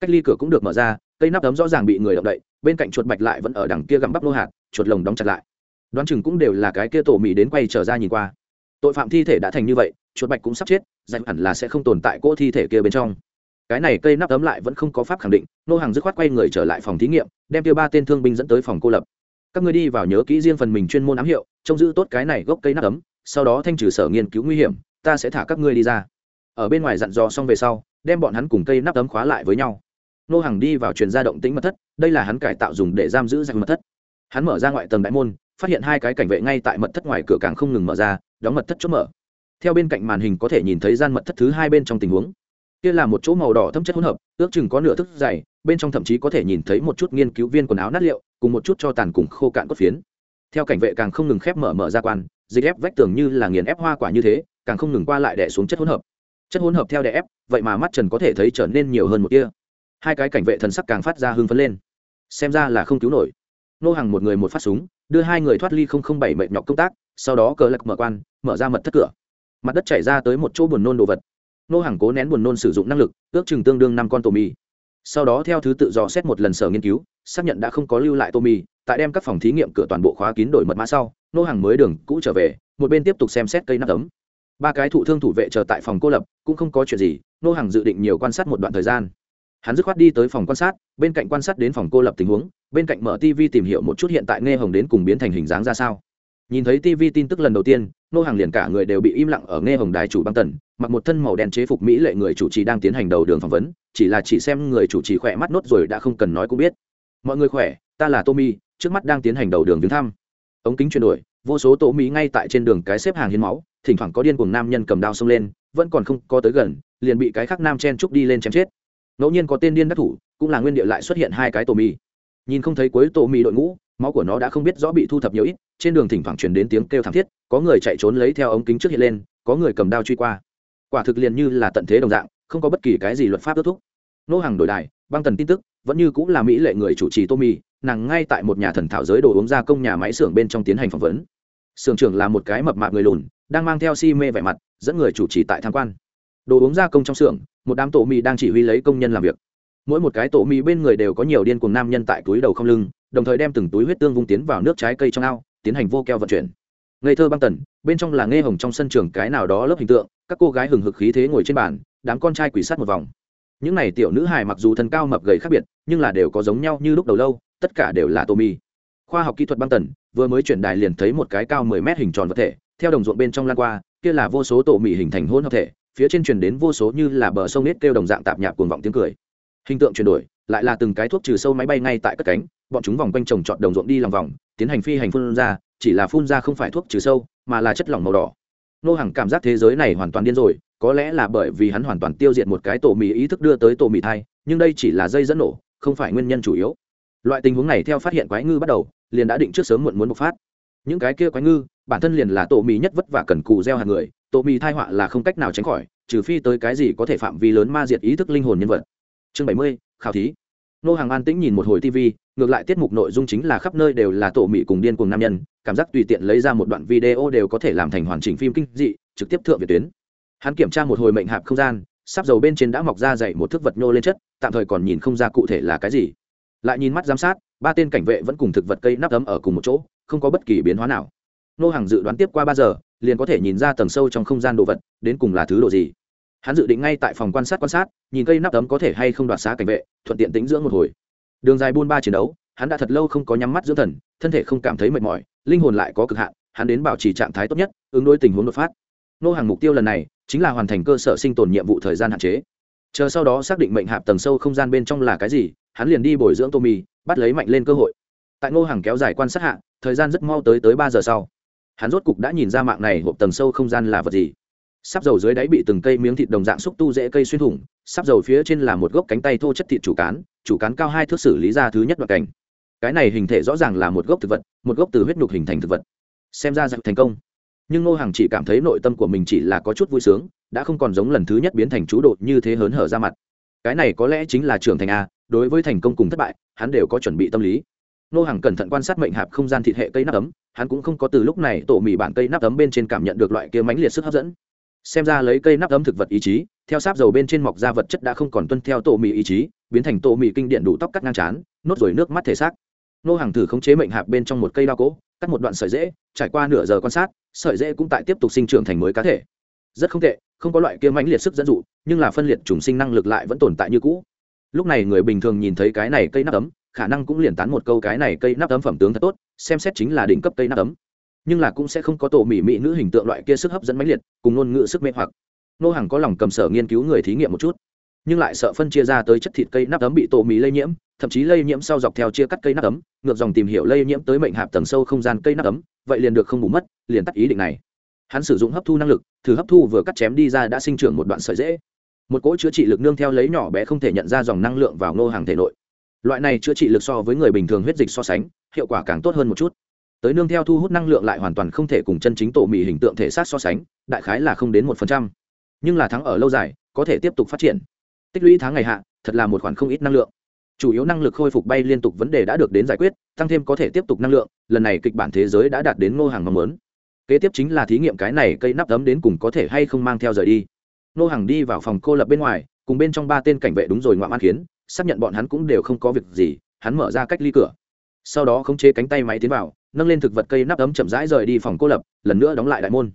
Cách ly cửa cũng được mở ra cây nắp tấm rõ ràng bị người động đậy, bên cạnh chuột bạch lại vẫn ở đằng kia gặm bắp nô hạt, chuột lồng đóng chặt lại. Đoán chừng cũng đều là cái kia tổ mì đến quay trở ra nhìn qua. Tội phạm thi thể đã thành như vậy, chuột bạch cũng sắp chết, dành hẳn là sẽ không tồn tại cỗ thi thể kia bên trong. Cái này cây nắp tấm lại vẫn không có pháp khẳng định, nô hàng dứt khoát quay người trở lại phòng thí nghiệm, đem tiêu ba tên thương binh dẫn tới phòng cô lập. Các người đi vào nhớ kỹ riêng phần mình chuyên môn ám hiệu, trông giữ tốt cái này gốc cây nắp tấm sau đó thanh trừ sở nghiên cứu nguy hiểm, ta sẽ thả các ngươi đi ra. Ở bên ngoài dặn dò xong về sau, đem bọn hắn cùng cây nắp tấm khóa lại với nhau nô hàng đi vào truyền gia động tĩnh mật thất, đây là hắn cải tạo dùng để giam giữ danh mật thất. Hắn mở ra ngoại tầng đại môn, phát hiện hai cái cảnh vệ ngay tại mật thất ngoài cửa càng không ngừng mở ra, đóng mật thất chốt mở. Theo bên cạnh màn hình có thể nhìn thấy gian mật thất thứ hai bên trong tình huống. Kia là một chỗ màu đỏ thâm chất hỗn hợp, ước chừng có nửa thức dày, bên trong thậm chí có thể nhìn thấy một chút nghiên cứu viên quần áo nát liệu, cùng một chút cho tàn cùng khô cạn cốt phiến. Theo cảnh vệ càng không ngừng khép mở mở ra quan, dịch ép vách tường như là nghiền ép hoa quả như thế, càng không ngừng qua lại đẻ xuống chất hỗn hợp. Chất hỗn hợp theo đè ép, vậy mà mắt trần có thể thấy trở nên nhiều hơn một kia hai cái cảnh vệ thần sắc càng phát ra hưng phấn lên. Xem ra là không cứu nổi. Nô hàng một người một phát súng, đưa hai người thoát ly không không bảy mệt nhọc công tác, sau đó cờ lạc mở quan, mở ra mật thất cửa. Mặt đất chảy ra tới một chỗ buồn nôn đồ vật. Nô hàng cố nén buồn nôn sử dụng năng lực, ước chừng tương đương năm con tô mì sau đó theo thứ tự dò xét một lần sở nghiên cứu, xác nhận đã không có lưu lại tô mì tại đem các phòng thí nghiệm cửa toàn bộ khóa kín đổi mật mã sau, nô hàng mới đường cũ trở về, một bên tiếp tục xem xét cây nắp tấm ba cái thụ thương thủ vệ chờ tại phòng cô lập, cũng không có chuyện gì, nô hàng dự định nhiều quan sát một đoạn thời gian hắn dứt khoát đi tới phòng quan sát, bên cạnh quan sát đến phòng cô lập tình huống, bên cạnh mở tv tìm hiểu một chút hiện tại nghe hồng đến cùng biến thành hình dáng ra sao. Nhìn thấy tv tin tức lần đầu tiên, nô hàng liền cả người đều bị im lặng ở nghe hồng đài chủ băng tần, mặc một thân màu đen chế phục mỹ lệ người chủ trì đang tiến hành đầu đường phỏng vấn, chỉ là chỉ xem người chủ trì khỏe mắt nốt rồi đã không cần nói cũng biết. Mọi người khỏe, ta là tommy trước mắt đang tiến hành đầu đường viếng thăm. Ống kính chuyển đổi, vô số tổ mỹ ngay tại trên đường cái xếp hàng hiến máu, thỉnh thoảng có điên cuồng nam nhân cầm đao xông lên, vẫn còn không có tới gần, liền bị cái khác nam chen trúc đi lên chém chết ngẫu nhiên có tên điên đắc thủ, cũng là nguyên địa lại xuất hiện hai cái tổ mì. Nhìn không thấy cuối tổ mì đội ngũ, máu của nó đã không biết rõ bị thu thập nhiều ít, trên đường thỉnh thoảng truyền đến tiếng kêu thảm thiết, có người chạy trốn lấy theo ống kính trước hiện lên, có người cầm đao truy qua. Quả thực liền như là tận thế đồng dạng, không có bất kỳ cái gì luật pháp kết thúc. Nô hàng đổi đài, băng tần tin tức, vẫn như cũng là mỹ lệ người chủ trì tô mì, nàng ngay tại một nhà thần thảo giới đồ uống gia công nhà máy xưởng bên trong tiến hành phỏng vấn. Xưởng trưởng là một cái mập mạp người lùn, đang mang theo si mê vẻ mặt, dẫn người chủ trì tại tham quan. Đồ uống gia công trong xưởng một đám tổ mì đang chỉ huy lấy công nhân làm việc. Mỗi một cái tổ mì bên người đều có nhiều điên cuồng nam nhân tại túi đầu không lưng, đồng thời đem từng túi huyết tương vung tiến vào nước trái cây trong ao, tiến hành vô keo vận chuyển. Ngây thơ băng tần, bên trong là nghe hồng trong sân trường cái nào đó lớp hình tượng, các cô gái hừng hực khí thế ngồi trên bàn, đám con trai quỷ sát một vòng. Những này tiểu nữ hài mặc dù thân cao mập gầy khác biệt, nhưng là đều có giống nhau như lúc đầu lâu, tất cả đều là tô mi. Khoa học kỹ thuật băng tần, vừa mới chuyển đài liền thấy một cái cao mười mét hình tròn vật thể, theo đồng ruộng bên trong lan qua, kia là vô số tổ mì hình thành hôn hợp thể phía trên truyền đến vô số như là bờ sông nết kêu đồng dạng tạp nhạp cuồng vọng tiếng cười. Hình tượng chuyển đổi, lại là từng cái thuốc trừ sâu máy bay ngay tại cất cánh, bọn chúng vòng quanh trồng trọt đồng ruộng đi lòng vòng, tiến hành phi hành phun ra, chỉ là phun ra không phải thuốc trừ sâu, mà là chất lỏng màu đỏ. Nô hàng cảm giác thế giới này hoàn toàn điên rồi, có lẽ là bởi vì hắn hoàn toàn tiêu diệt một cái tổ mì ý thức đưa tới tổ mì thai, nhưng đây chỉ là dây dẫn nổ, không phải nguyên nhân chủ yếu. Loại tình huống này theo phát hiện quái ngư bắt đầu, liền đã định trước sớm muộn muốn bộc phát. Những cái kia quái ngư, bản thân liền là tổ mì nhất vất vả cần cù gieo hạt người tổ mì thai họa là không cách nào tránh khỏi, trừ phi tới cái gì có thể phạm vi lớn ma diệt ý thức linh hồn nhân vật. Chương bảy mươi, khảo thí. Nô hàng an tĩnh nhìn một hồi tv ngược lại tiết mục nội dung chính là khắp nơi đều là tổ mỹ cùng điên cùng nam nhân, cảm giác tùy tiện lấy ra một đoạn video đều có thể làm thành hoàn chỉnh phim kinh dị, trực tiếp thượng việt tuyến. Hắn kiểm tra một hồi mệnh hạp không gian, sắp dầu bên trên đã mọc ra dậy một thức vật nhô lên chất, tạm thời còn nhìn không ra cụ thể là cái gì. Lại nhìn mắt giám sát, ba tên cảnh vệ vẫn cùng thực vật cây nắp ấm ở cùng một chỗ, không có bất kỳ biến hóa nào. Nô hàng dự đoán tiếp qua ba giờ liền có thể nhìn ra tầng sâu trong không gian đồ vật, đến cùng là thứ đồ gì. Hắn dự định ngay tại phòng quan sát quan sát, nhìn cây nắp tấm có thể hay không đoạt xá cảnh vệ, thuận tiện tính dưỡng một hồi. Đường dài buôn ba chiến đấu, hắn đã thật lâu không có nhắm mắt dưỡng thần, thân thể không cảm thấy mệt mỏi, linh hồn lại có cực hạn, hắn đến bảo trì trạng thái tốt nhất, ứng đối tình huống đột phát. Nô hàng mục tiêu lần này, chính là hoàn thành cơ sở sinh tồn nhiệm vụ thời gian hạn chế. Chờ sau đó xác định mệnh hạp tầng sâu không gian bên trong là cái gì, hắn liền đi bồi dưỡng tô mì bắt lấy mạnh lên cơ hội. Tại ngô hàng kéo dài quan sát hạ, thời gian rất mau tới tới ba giờ sau hắn rốt cục đã nhìn ra mạng này hộp tầng sâu không gian là vật gì. Sắp dầu dưới đáy bị từng cây miếng thịt đồng dạng xúc tu dễ cây xuyên thủng sắp dầu phía trên là một gốc cánh tay thô chất thịt chủ cán chủ cán cao hai thước xử lý ra thứ nhất đoạn cảnh cái này hình thể rõ ràng là một gốc thực vật, một gốc từ huyết nhục hình thành thực vật. Xem ra dạng thành công. Nhưng ngô hàng chỉ cảm thấy nội tâm của mình chỉ là có chút vui sướng, đã không còn giống lần thứ nhất biến thành chú đột như thế hớn hở ra mặt. Cái này có lẽ chính là trưởng thành a, đối với thành công cùng thất bại, hắn đều có chuẩn bị tâm lý. Nô hàng cẩn thận quan sát mệnh hạp không gian thịt hệ cây nắp ấm, hắn cũng không có từ lúc này tổ mì bản cây nắp ấm bên trên cảm nhận được loại kia mãnh liệt sức hấp dẫn. Xem ra lấy cây nắp ấm thực vật ý chí, theo sáp dầu bên trên mọc ra vật chất đã không còn tuân theo tổ mì ý chí, biến thành tổ mì kinh điện đủ tóc cắt ngang chán nốt rồi nước mắt thể xác. Nô hàng thử khống chế mệnh hạp bên trong một cây đao cỗ cắt một đoạn sợi dễ trải qua nửa giờ quan sát, sợi dễ cũng tại tiếp tục sinh trưởng thành mới cá thể. Rất không tệ, không có loại kia mãnh liệt sức dẫn dụ, nhưng là phân liệt trùng sinh năng lực lại vẫn tồn tại như cũ. Lúc này người bình thường nhìn thấy cái này cây nắp ấm khả năng cũng liền tán một câu cái này cây nắp ấm phẩm tướng thật tốt, xem xét chính là đỉnh cấp cây nắp ấm. Nhưng là cũng sẽ không có tổ mỹ mỹ nữ hình tượng loại kia sức hấp dẫn mãnh liệt, cùng ngôn ngữ sức mê hoặc. Nô hàng có lòng cầm sở nghiên cứu người thí nghiệm một chút, nhưng lại sợ phân chia ra tới chất thịt cây nắp ấm bị tổ mỹ lây nhiễm, thậm chí lây nhiễm sau dọc theo chia cắt cây nắp ấm, ngược dòng tìm hiểu lây nhiễm tới mệnh hạp tầng sâu không gian cây nắp ấm, vậy liền được không bù mất, liền tắt ý định này. Hắn sử dụng hấp thu năng lực, thử hấp thu vừa cắt chém đi ra đã sinh trưởng một đoạn sợi dễ một cỗ chữa trị lực nương theo lấy nhỏ bé không thể nhận ra dòng năng lượng vào ngô hàng thể nội loại này chữa trị lực so với người bình thường huyết dịch so sánh, hiệu quả càng tốt hơn một chút. Tới nương theo thu hút năng lượng lại hoàn toàn không thể cùng chân chính tổ mỹ hình tượng thể xác so sánh, đại khái là không đến một phần trăm. Nhưng là thắng ở lâu dài, có thể tiếp tục phát triển. Tích lũy tháng ngày hạ, thật là một khoản không ít năng lượng. Chủ yếu năng lực khôi phục bay liên tục vấn đề đã được đến giải quyết, tăng thêm có thể tiếp tục năng lượng, lần này kịch bản thế giới đã đạt đến ngô hàng mong muốn. Kế tiếp chính là thí nghiệm cái này cây nắp tấm đến cùng có thể hay không mang theo rời đi. Ngô hàng đi vào phòng cô lập bên ngoài, cùng bên trong ba tên cảnh vệ đúng rồi ngoạm an khiến xác nhận bọn hắn cũng đều không có việc gì, hắn mở ra cách ly cửa. Sau đó khống chế cánh tay máy tiến vào, nâng lên thực vật cây nắp ấm chậm rãi rời đi phòng cô lập, lần nữa đóng lại đại môn.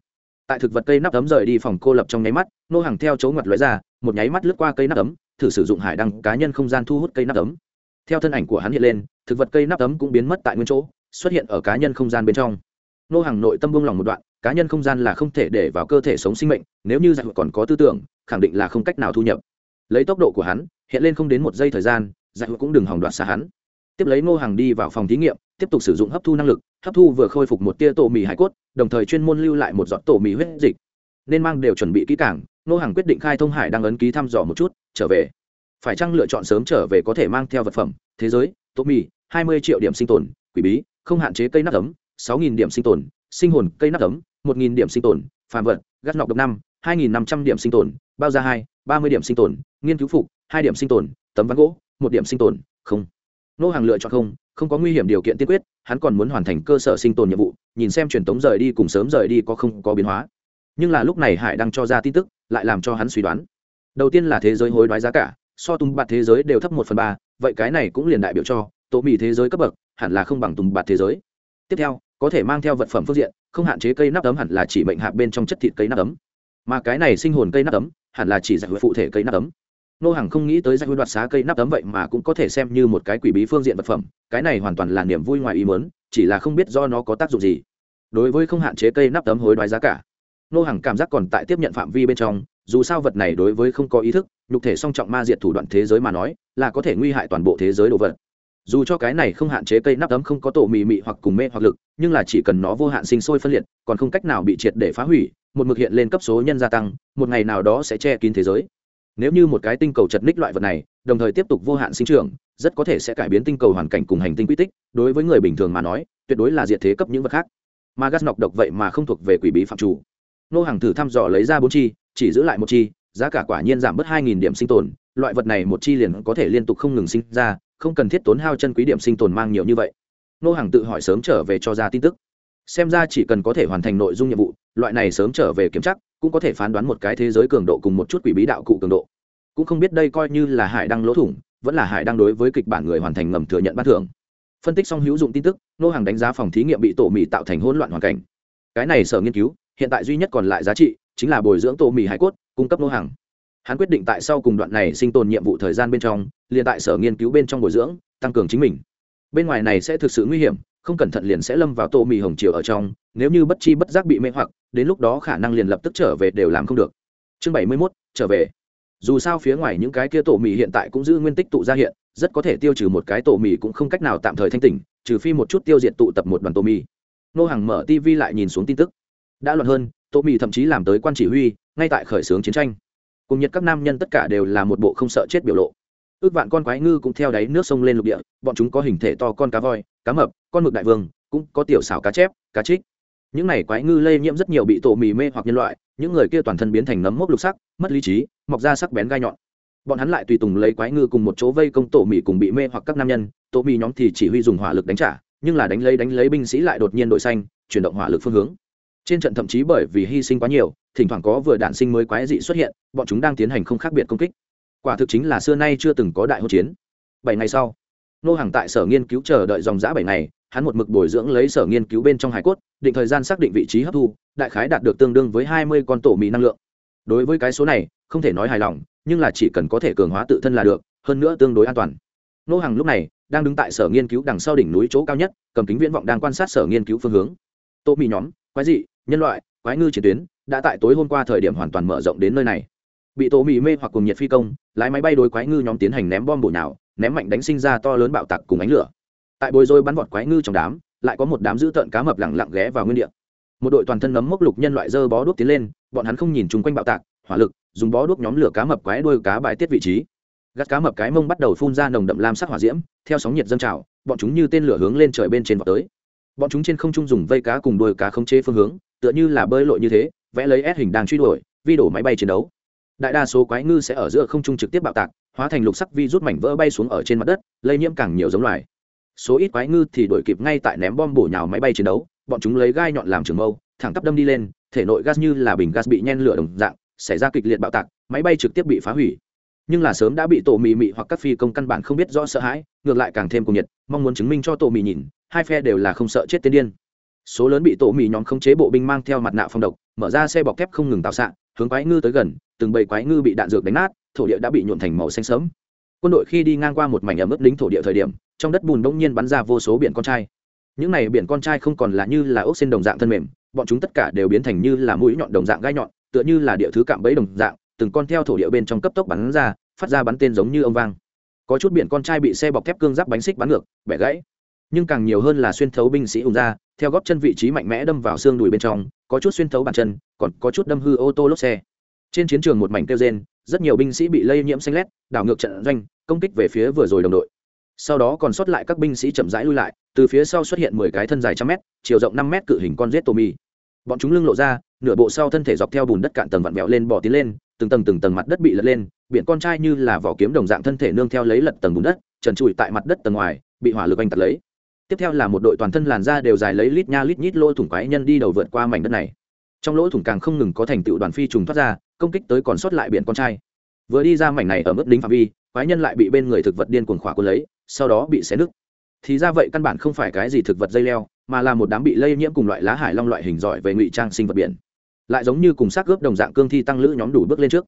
Tại thực vật cây nắp ấm rời đi phòng cô lập trong nháy mắt, nô hàng theo chỗ ngoặt lóe ra, một nháy mắt lướt qua cây nắp ấm, thử sử dụng hải đăng cá nhân không gian thu hút cây nắp ấm. Theo thân ảnh của hắn hiện lên, thực vật cây nắp ấm cũng biến mất tại nguyên chỗ, xuất hiện ở cá nhân không gian bên trong. Nô hàng nội tâm buông lòng một đoạn, cá nhân không gian là không thể để vào cơ thể sống sinh mệnh, nếu như dạy còn có tư tưởng, khẳng định là không cách nào thu nhập. Lấy tốc độ của hắn hiện lên không đến một giây thời gian giặc cũng đừng hỏng đoạt xa hắn. Tiếp lấy ngô hàng đi vào phòng thí nghiệm, tiếp tục sử dụng hấp thu năng lực, hấp thu vừa khôi phục một tia tổ mì hải cốt, đồng thời chuyên môn lưu lại một giọt tổ mì huyết dịch. Nên mang đều chuẩn bị kỹ cảng ngô hàng quyết định khai thông hải đang ấn ký thăm dò một chút, trở về. Phải chăng lựa chọn sớm trở về có thể mang theo vật phẩm, thế giới, tổ mì, hai mươi triệu điểm sinh tồn, quỷ bí, không hạn chế cây nắp ấm, sáu nghìn điểm sinh tồn, sinh hồn cây nắp ấm, một nghìn điểm sinh tồn, phàm vật, gắt nọc độc năm, hai nghìn năm trăm điểm sinh tồn, bao ra hai, ba mươi điểm sinh tồn, nghiên cứu phục hai điểm sinh tồn, tấm ván gỗ, một điểm sinh tồn, không. Nô hàng lựa chọn không không có nguy hiểm điều kiện tiên quyết, hắn còn muốn hoàn thành cơ sở sinh tồn nhiệm vụ, nhìn xem truyền tống rời đi cùng sớm rời đi có không có biến hóa. Nhưng là lúc này hải đang cho ra tin tức, lại làm cho hắn suy đoán. Đầu tiên là thế giới hối đoái giá cả, so tùng bạt thế giới đều thấp một phần ba, vậy cái này cũng liền đại biểu cho, tổ mì thế giới cấp bậc, hẳn là không bằng tùng bạt thế giới. Tiếp theo, có thể mang theo vật phẩm phương diện, không hạn chế cây nắp ấm hẳn là chỉ mệnh hạ bên trong chất thịt cây nắp ấm. Mà cái này sinh hồn cây nắp ấm, hẳn là chỉ giải quyết phụ thể cây nắp ấm nô hàng không nghĩ tới danh đoạt xá cây nắp tấm vậy mà cũng có thể xem như một cái quỷ bí phương diện vật phẩm, cái này hoàn toàn là niềm vui ngoài ý mớn chỉ là không biết do nó có tác dụng gì. Đối với không hạn chế cây nắp tấm hối đoái giá cả, nô hàng cảm giác còn tại tiếp nhận phạm vi bên trong, dù sao vật này đối với không có ý thức, nhục thể song trọng ma diệt thủ đoạn thế giới mà nói, là có thể nguy hại toàn bộ thế giới đồ vật. Dù cho cái này không hạn chế cây nắp tấm không có tổ mì mị hoặc cùng mê hoặc lực, nhưng là chỉ cần nó vô hạn sinh sôi phân liệt, còn không cách nào bị triệt để phá hủy, một mực hiện lên cấp số nhân gia tăng, một ngày nào đó sẽ che kín thế giới nếu như một cái tinh cầu chật ních loại vật này, đồng thời tiếp tục vô hạn sinh trưởng, rất có thể sẽ cải biến tinh cầu hoàn cảnh cùng hành tinh quy tích, đối với người bình thường mà nói, tuyệt đối là diệt thế cấp những vật khác. Mà gas nọc độc vậy mà không thuộc về quỷ bí phạm chủ. Nô hàng thử thăm dò lấy ra bốn chi, chỉ giữ lại một chi, giá cả quả nhiên giảm bớt hai nghìn điểm sinh tồn, loại vật này một chi liền có thể liên tục không ngừng sinh ra, không cần thiết tốn hao chân quý điểm sinh tồn mang nhiều như vậy. Nô hàng tự hỏi sớm trở về cho ra tin tức. Xem ra chỉ cần có thể hoàn thành nội dung nhiệm vụ, loại này sớm trở về kiểm chắc cũng có thể phán đoán một cái thế giới cường độ cùng một chút quỷ bí đạo cụ cường độ. Cũng không biết đây coi như là hải đăng lỗ thủng, vẫn là hải đăng đối với kịch bản người hoàn thành ngầm thừa nhận ban thưởng. Phân tích xong hữu dụng tin tức, nô hàng đánh giá phòng thí nghiệm bị tổ mì tạo thành hỗn loạn hoàn cảnh. Cái này sở nghiên cứu, hiện tại duy nhất còn lại giá trị chính là bồi dưỡng tổ mì hải cốt, cung cấp nô hàng. Hắn quyết định tại sau cùng đoạn này sinh tồn nhiệm vụ thời gian bên trong, liền tại sở nghiên cứu bên trong bồi dưỡng, tăng cường chính mình. Bên ngoài này sẽ thực sự nguy hiểm không cẩn thận liền sẽ lâm vào tô mì hồng chiều ở trong, nếu như bất chi bất giác bị mê hoặc, đến lúc đó khả năng liền lập tức trở về đều làm không được. Chương bảy mươi mốt, trở về. Dù sao phía ngoài những cái kia tổ mì hiện tại cũng giữ nguyên tích tụ ra hiện, rất có thể tiêu trừ một cái tổ mì cũng không cách nào tạm thời thanh tỉnh, trừ phi một chút tiêu diệt tụ tập một đoàn tổ mì. Nô hàng mở tv lại nhìn xuống tin tức. Đã luận hơn tổ mì thậm chí làm tới quan chỉ huy, ngay tại khởi xướng chiến tranh. Cùng nhật các nam nhân tất cả đều là một bộ không sợ chết biểu lộ. Ước vạn con quái ngư cũng theo đáy nước sông lên lục địa, bọn chúng có hình thể to con cá voi cá mập, con mực đại vương, cũng có tiểu xảo cá chép, cá trích. Những này quái ngư lây nhiễm rất nhiều bị tổ mì mê hoặc nhân loại, những người kia toàn thân biến thành nấm mốc lục sắc, mất lý trí, mọc ra sắc bén gai nhọn. Bọn hắn lại tùy tùng lấy quái ngư cùng một chỗ vây công tổ mì cùng bị mê hoặc các nam nhân, tổ mì nhóm thì chỉ huy dùng hỏa lực đánh trả, nhưng là đánh lấy đánh lấy binh sĩ lại đột nhiên đội xanh, chuyển động hỏa lực phương hướng. Trên trận thậm chí bởi vì hy sinh quá nhiều, thỉnh thoảng có vừa đạn sinh mới quái dị xuất hiện, bọn chúng đang tiến hành không khác biệt công kích. Quả thực chính là xưa nay chưa từng có đại hỗn chiến. Bảy ngày sau nô hàng tại sở nghiên cứu chờ đợi dòng giã bảy ngày, hắn một mực bồi dưỡng lấy sở nghiên cứu bên trong hải cốt, định thời gian xác định vị trí hấp thu, đại khái đạt được tương đương với hai mươi con tổ mì năng lượng. Đối với cái số này, không thể nói hài lòng, nhưng là chỉ cần có thể cường hóa tự thân là được, hơn nữa tương đối an toàn. Nô hàng lúc này đang đứng tại sở nghiên cứu đằng sau đỉnh núi chỗ cao nhất, cầm kính viễn vọng đang quan sát sở nghiên cứu phương hướng. Tổ mì nhóm, quái dị, nhân loại, quái ngư chiến tuyến, đã tại tối hôm qua thời điểm hoàn toàn mở rộng đến nơi này. Bị tổ mì mê hoặc cùng nhiệt phi công, lái máy bay đối quái ngư nhóm tiến hành ném bom bổ nào ném mạnh đánh sinh ra to lớn bạo tạc cùng ánh lửa. Tại bồi dôi bắn vọt quái ngư trong đám, lại có một đám dữ tợn cá mập lẳng lặng ghé vào nguyên địa. Một đội toàn thân nấm mốc lục nhân loại dơ bó đuốc tiến lên, bọn hắn không nhìn chung quanh bạo tạc, hỏa lực, dùng bó đuốc nhóm lửa cá mập quái đuôi cá bài tiết vị trí. Gắt cá mập cái mông bắt đầu phun ra nồng đậm lam sắc hỏa diễm, theo sóng nhiệt dâng trào, bọn chúng như tên lửa hướng lên trời bên trên vọt tới. Bọn chúng trên không trung dùng vây cá cùng đuôi cá không chế phương hướng, tựa như là bơi lội như thế, vẽ lấy ép hình đang truy đuổi, vi đổ máy bay chiến đấu đại đa số quái ngư sẽ ở giữa không trung trực tiếp bạo tạc, hóa thành lục sắc vi rút mảnh vỡ bay xuống ở trên mặt đất, lây nhiễm càng nhiều giống loài. Số ít quái ngư thì đổi kịp ngay tại ném bom bổ nhào máy bay chiến đấu, bọn chúng lấy gai nhọn làm trường mâu, thẳng tắp đâm đi lên, thể nội gas như là bình gas bị nhen lửa đồng dạng, xảy ra kịch liệt bạo tạc, máy bay trực tiếp bị phá hủy. Nhưng là sớm đã bị tổ mì mị hoặc các phi công căn bản không biết rõ sợ hãi, ngược lại càng thêm cuồng nhiệt, mong muốn chứng minh cho tổ mì nhìn, hai phe đều là không sợ chết tiên điên. Số lớn bị tổ mì nhóm không chế bộ binh mang theo mặt nạ phong độc, mở ra xe bọc thép không ngừng tạo xạ, hướng quái ngư tới gần từng bầy quái ngư bị đạn dược đánh nát, thổ địa đã bị nhuộn thành màu xanh sớm quân đội khi đi ngang qua một mảnh ẩm ướt lính thổ địa thời điểm, trong đất bùn đông nhiên bắn ra vô số biển con trai. Những này biển con trai không còn là như là ốc xên đồng dạng thân mềm, bọn chúng tất cả đều biến thành như là mũi nhọn đồng dạng gai nhọn, tựa như là địa thứ cạm bẫy đồng dạng, từng con theo thổ địa bên trong cấp tốc bắn ra, phát ra bắn tên giống như ông vang. Có chút biển con trai bị xe bọc thép cương giáp bánh xích bắn ngược, bẻ gãy. Nhưng càng nhiều hơn là xuyên thấu binh sĩ ung ra, theo góp chân vị trí mạnh mẽ đâm vào xương đùi bên trong, có chút xuyên thấu bàn chân, còn có chút đâm hư ô tô lốp xe trên chiến trường một mảnh kêu rên, rất nhiều binh sĩ bị lây nhiễm xanh lét, đảo ngược trận doanh, công kích về phía vừa rồi đồng đội. Sau đó còn sót lại các binh sĩ chậm rãi lui lại, từ phía sau xuất hiện mười cái thân dài trăm mét, chiều rộng năm mét cự hình con rết tô mi bọn chúng lưng lộ ra, nửa bộ sau thân thể dọc theo bùn đất cạn tầng vặn vẹo lên bỏ tiến lên, từng tầng từng tầng mặt đất bị lật lên, biển con trai như là vỏ kiếm đồng dạng thân thể nương theo lấy lật tầng bùn đất, trần trụi tại mặt đất tầng ngoài, bị hỏa lực anh tật lấy. Tiếp theo là một đội toàn thân làn da đều dài lấy lít nha lít nhít lôi thủng quái nhân đi đầu vượt qua mảnh đất này trong lỗ thủng càng không ngừng có thành tựu đoàn phi trùng thoát ra, công kích tới còn sót lại biển con trai. Vừa đi ra mảnh này ở mức đính phạm vi, quái nhân lại bị bên người thực vật điên cuồng khỏa quân lấy, sau đó bị xé nứt. Thì ra vậy căn bản không phải cái gì thực vật dây leo, mà là một đám bị lây nhiễm cùng loại lá hải long loại hình giỏi về ngụy trang sinh vật biển. Lại giống như cùng xác gớp đồng dạng cương thi tăng lữ nhóm đủ bước lên trước.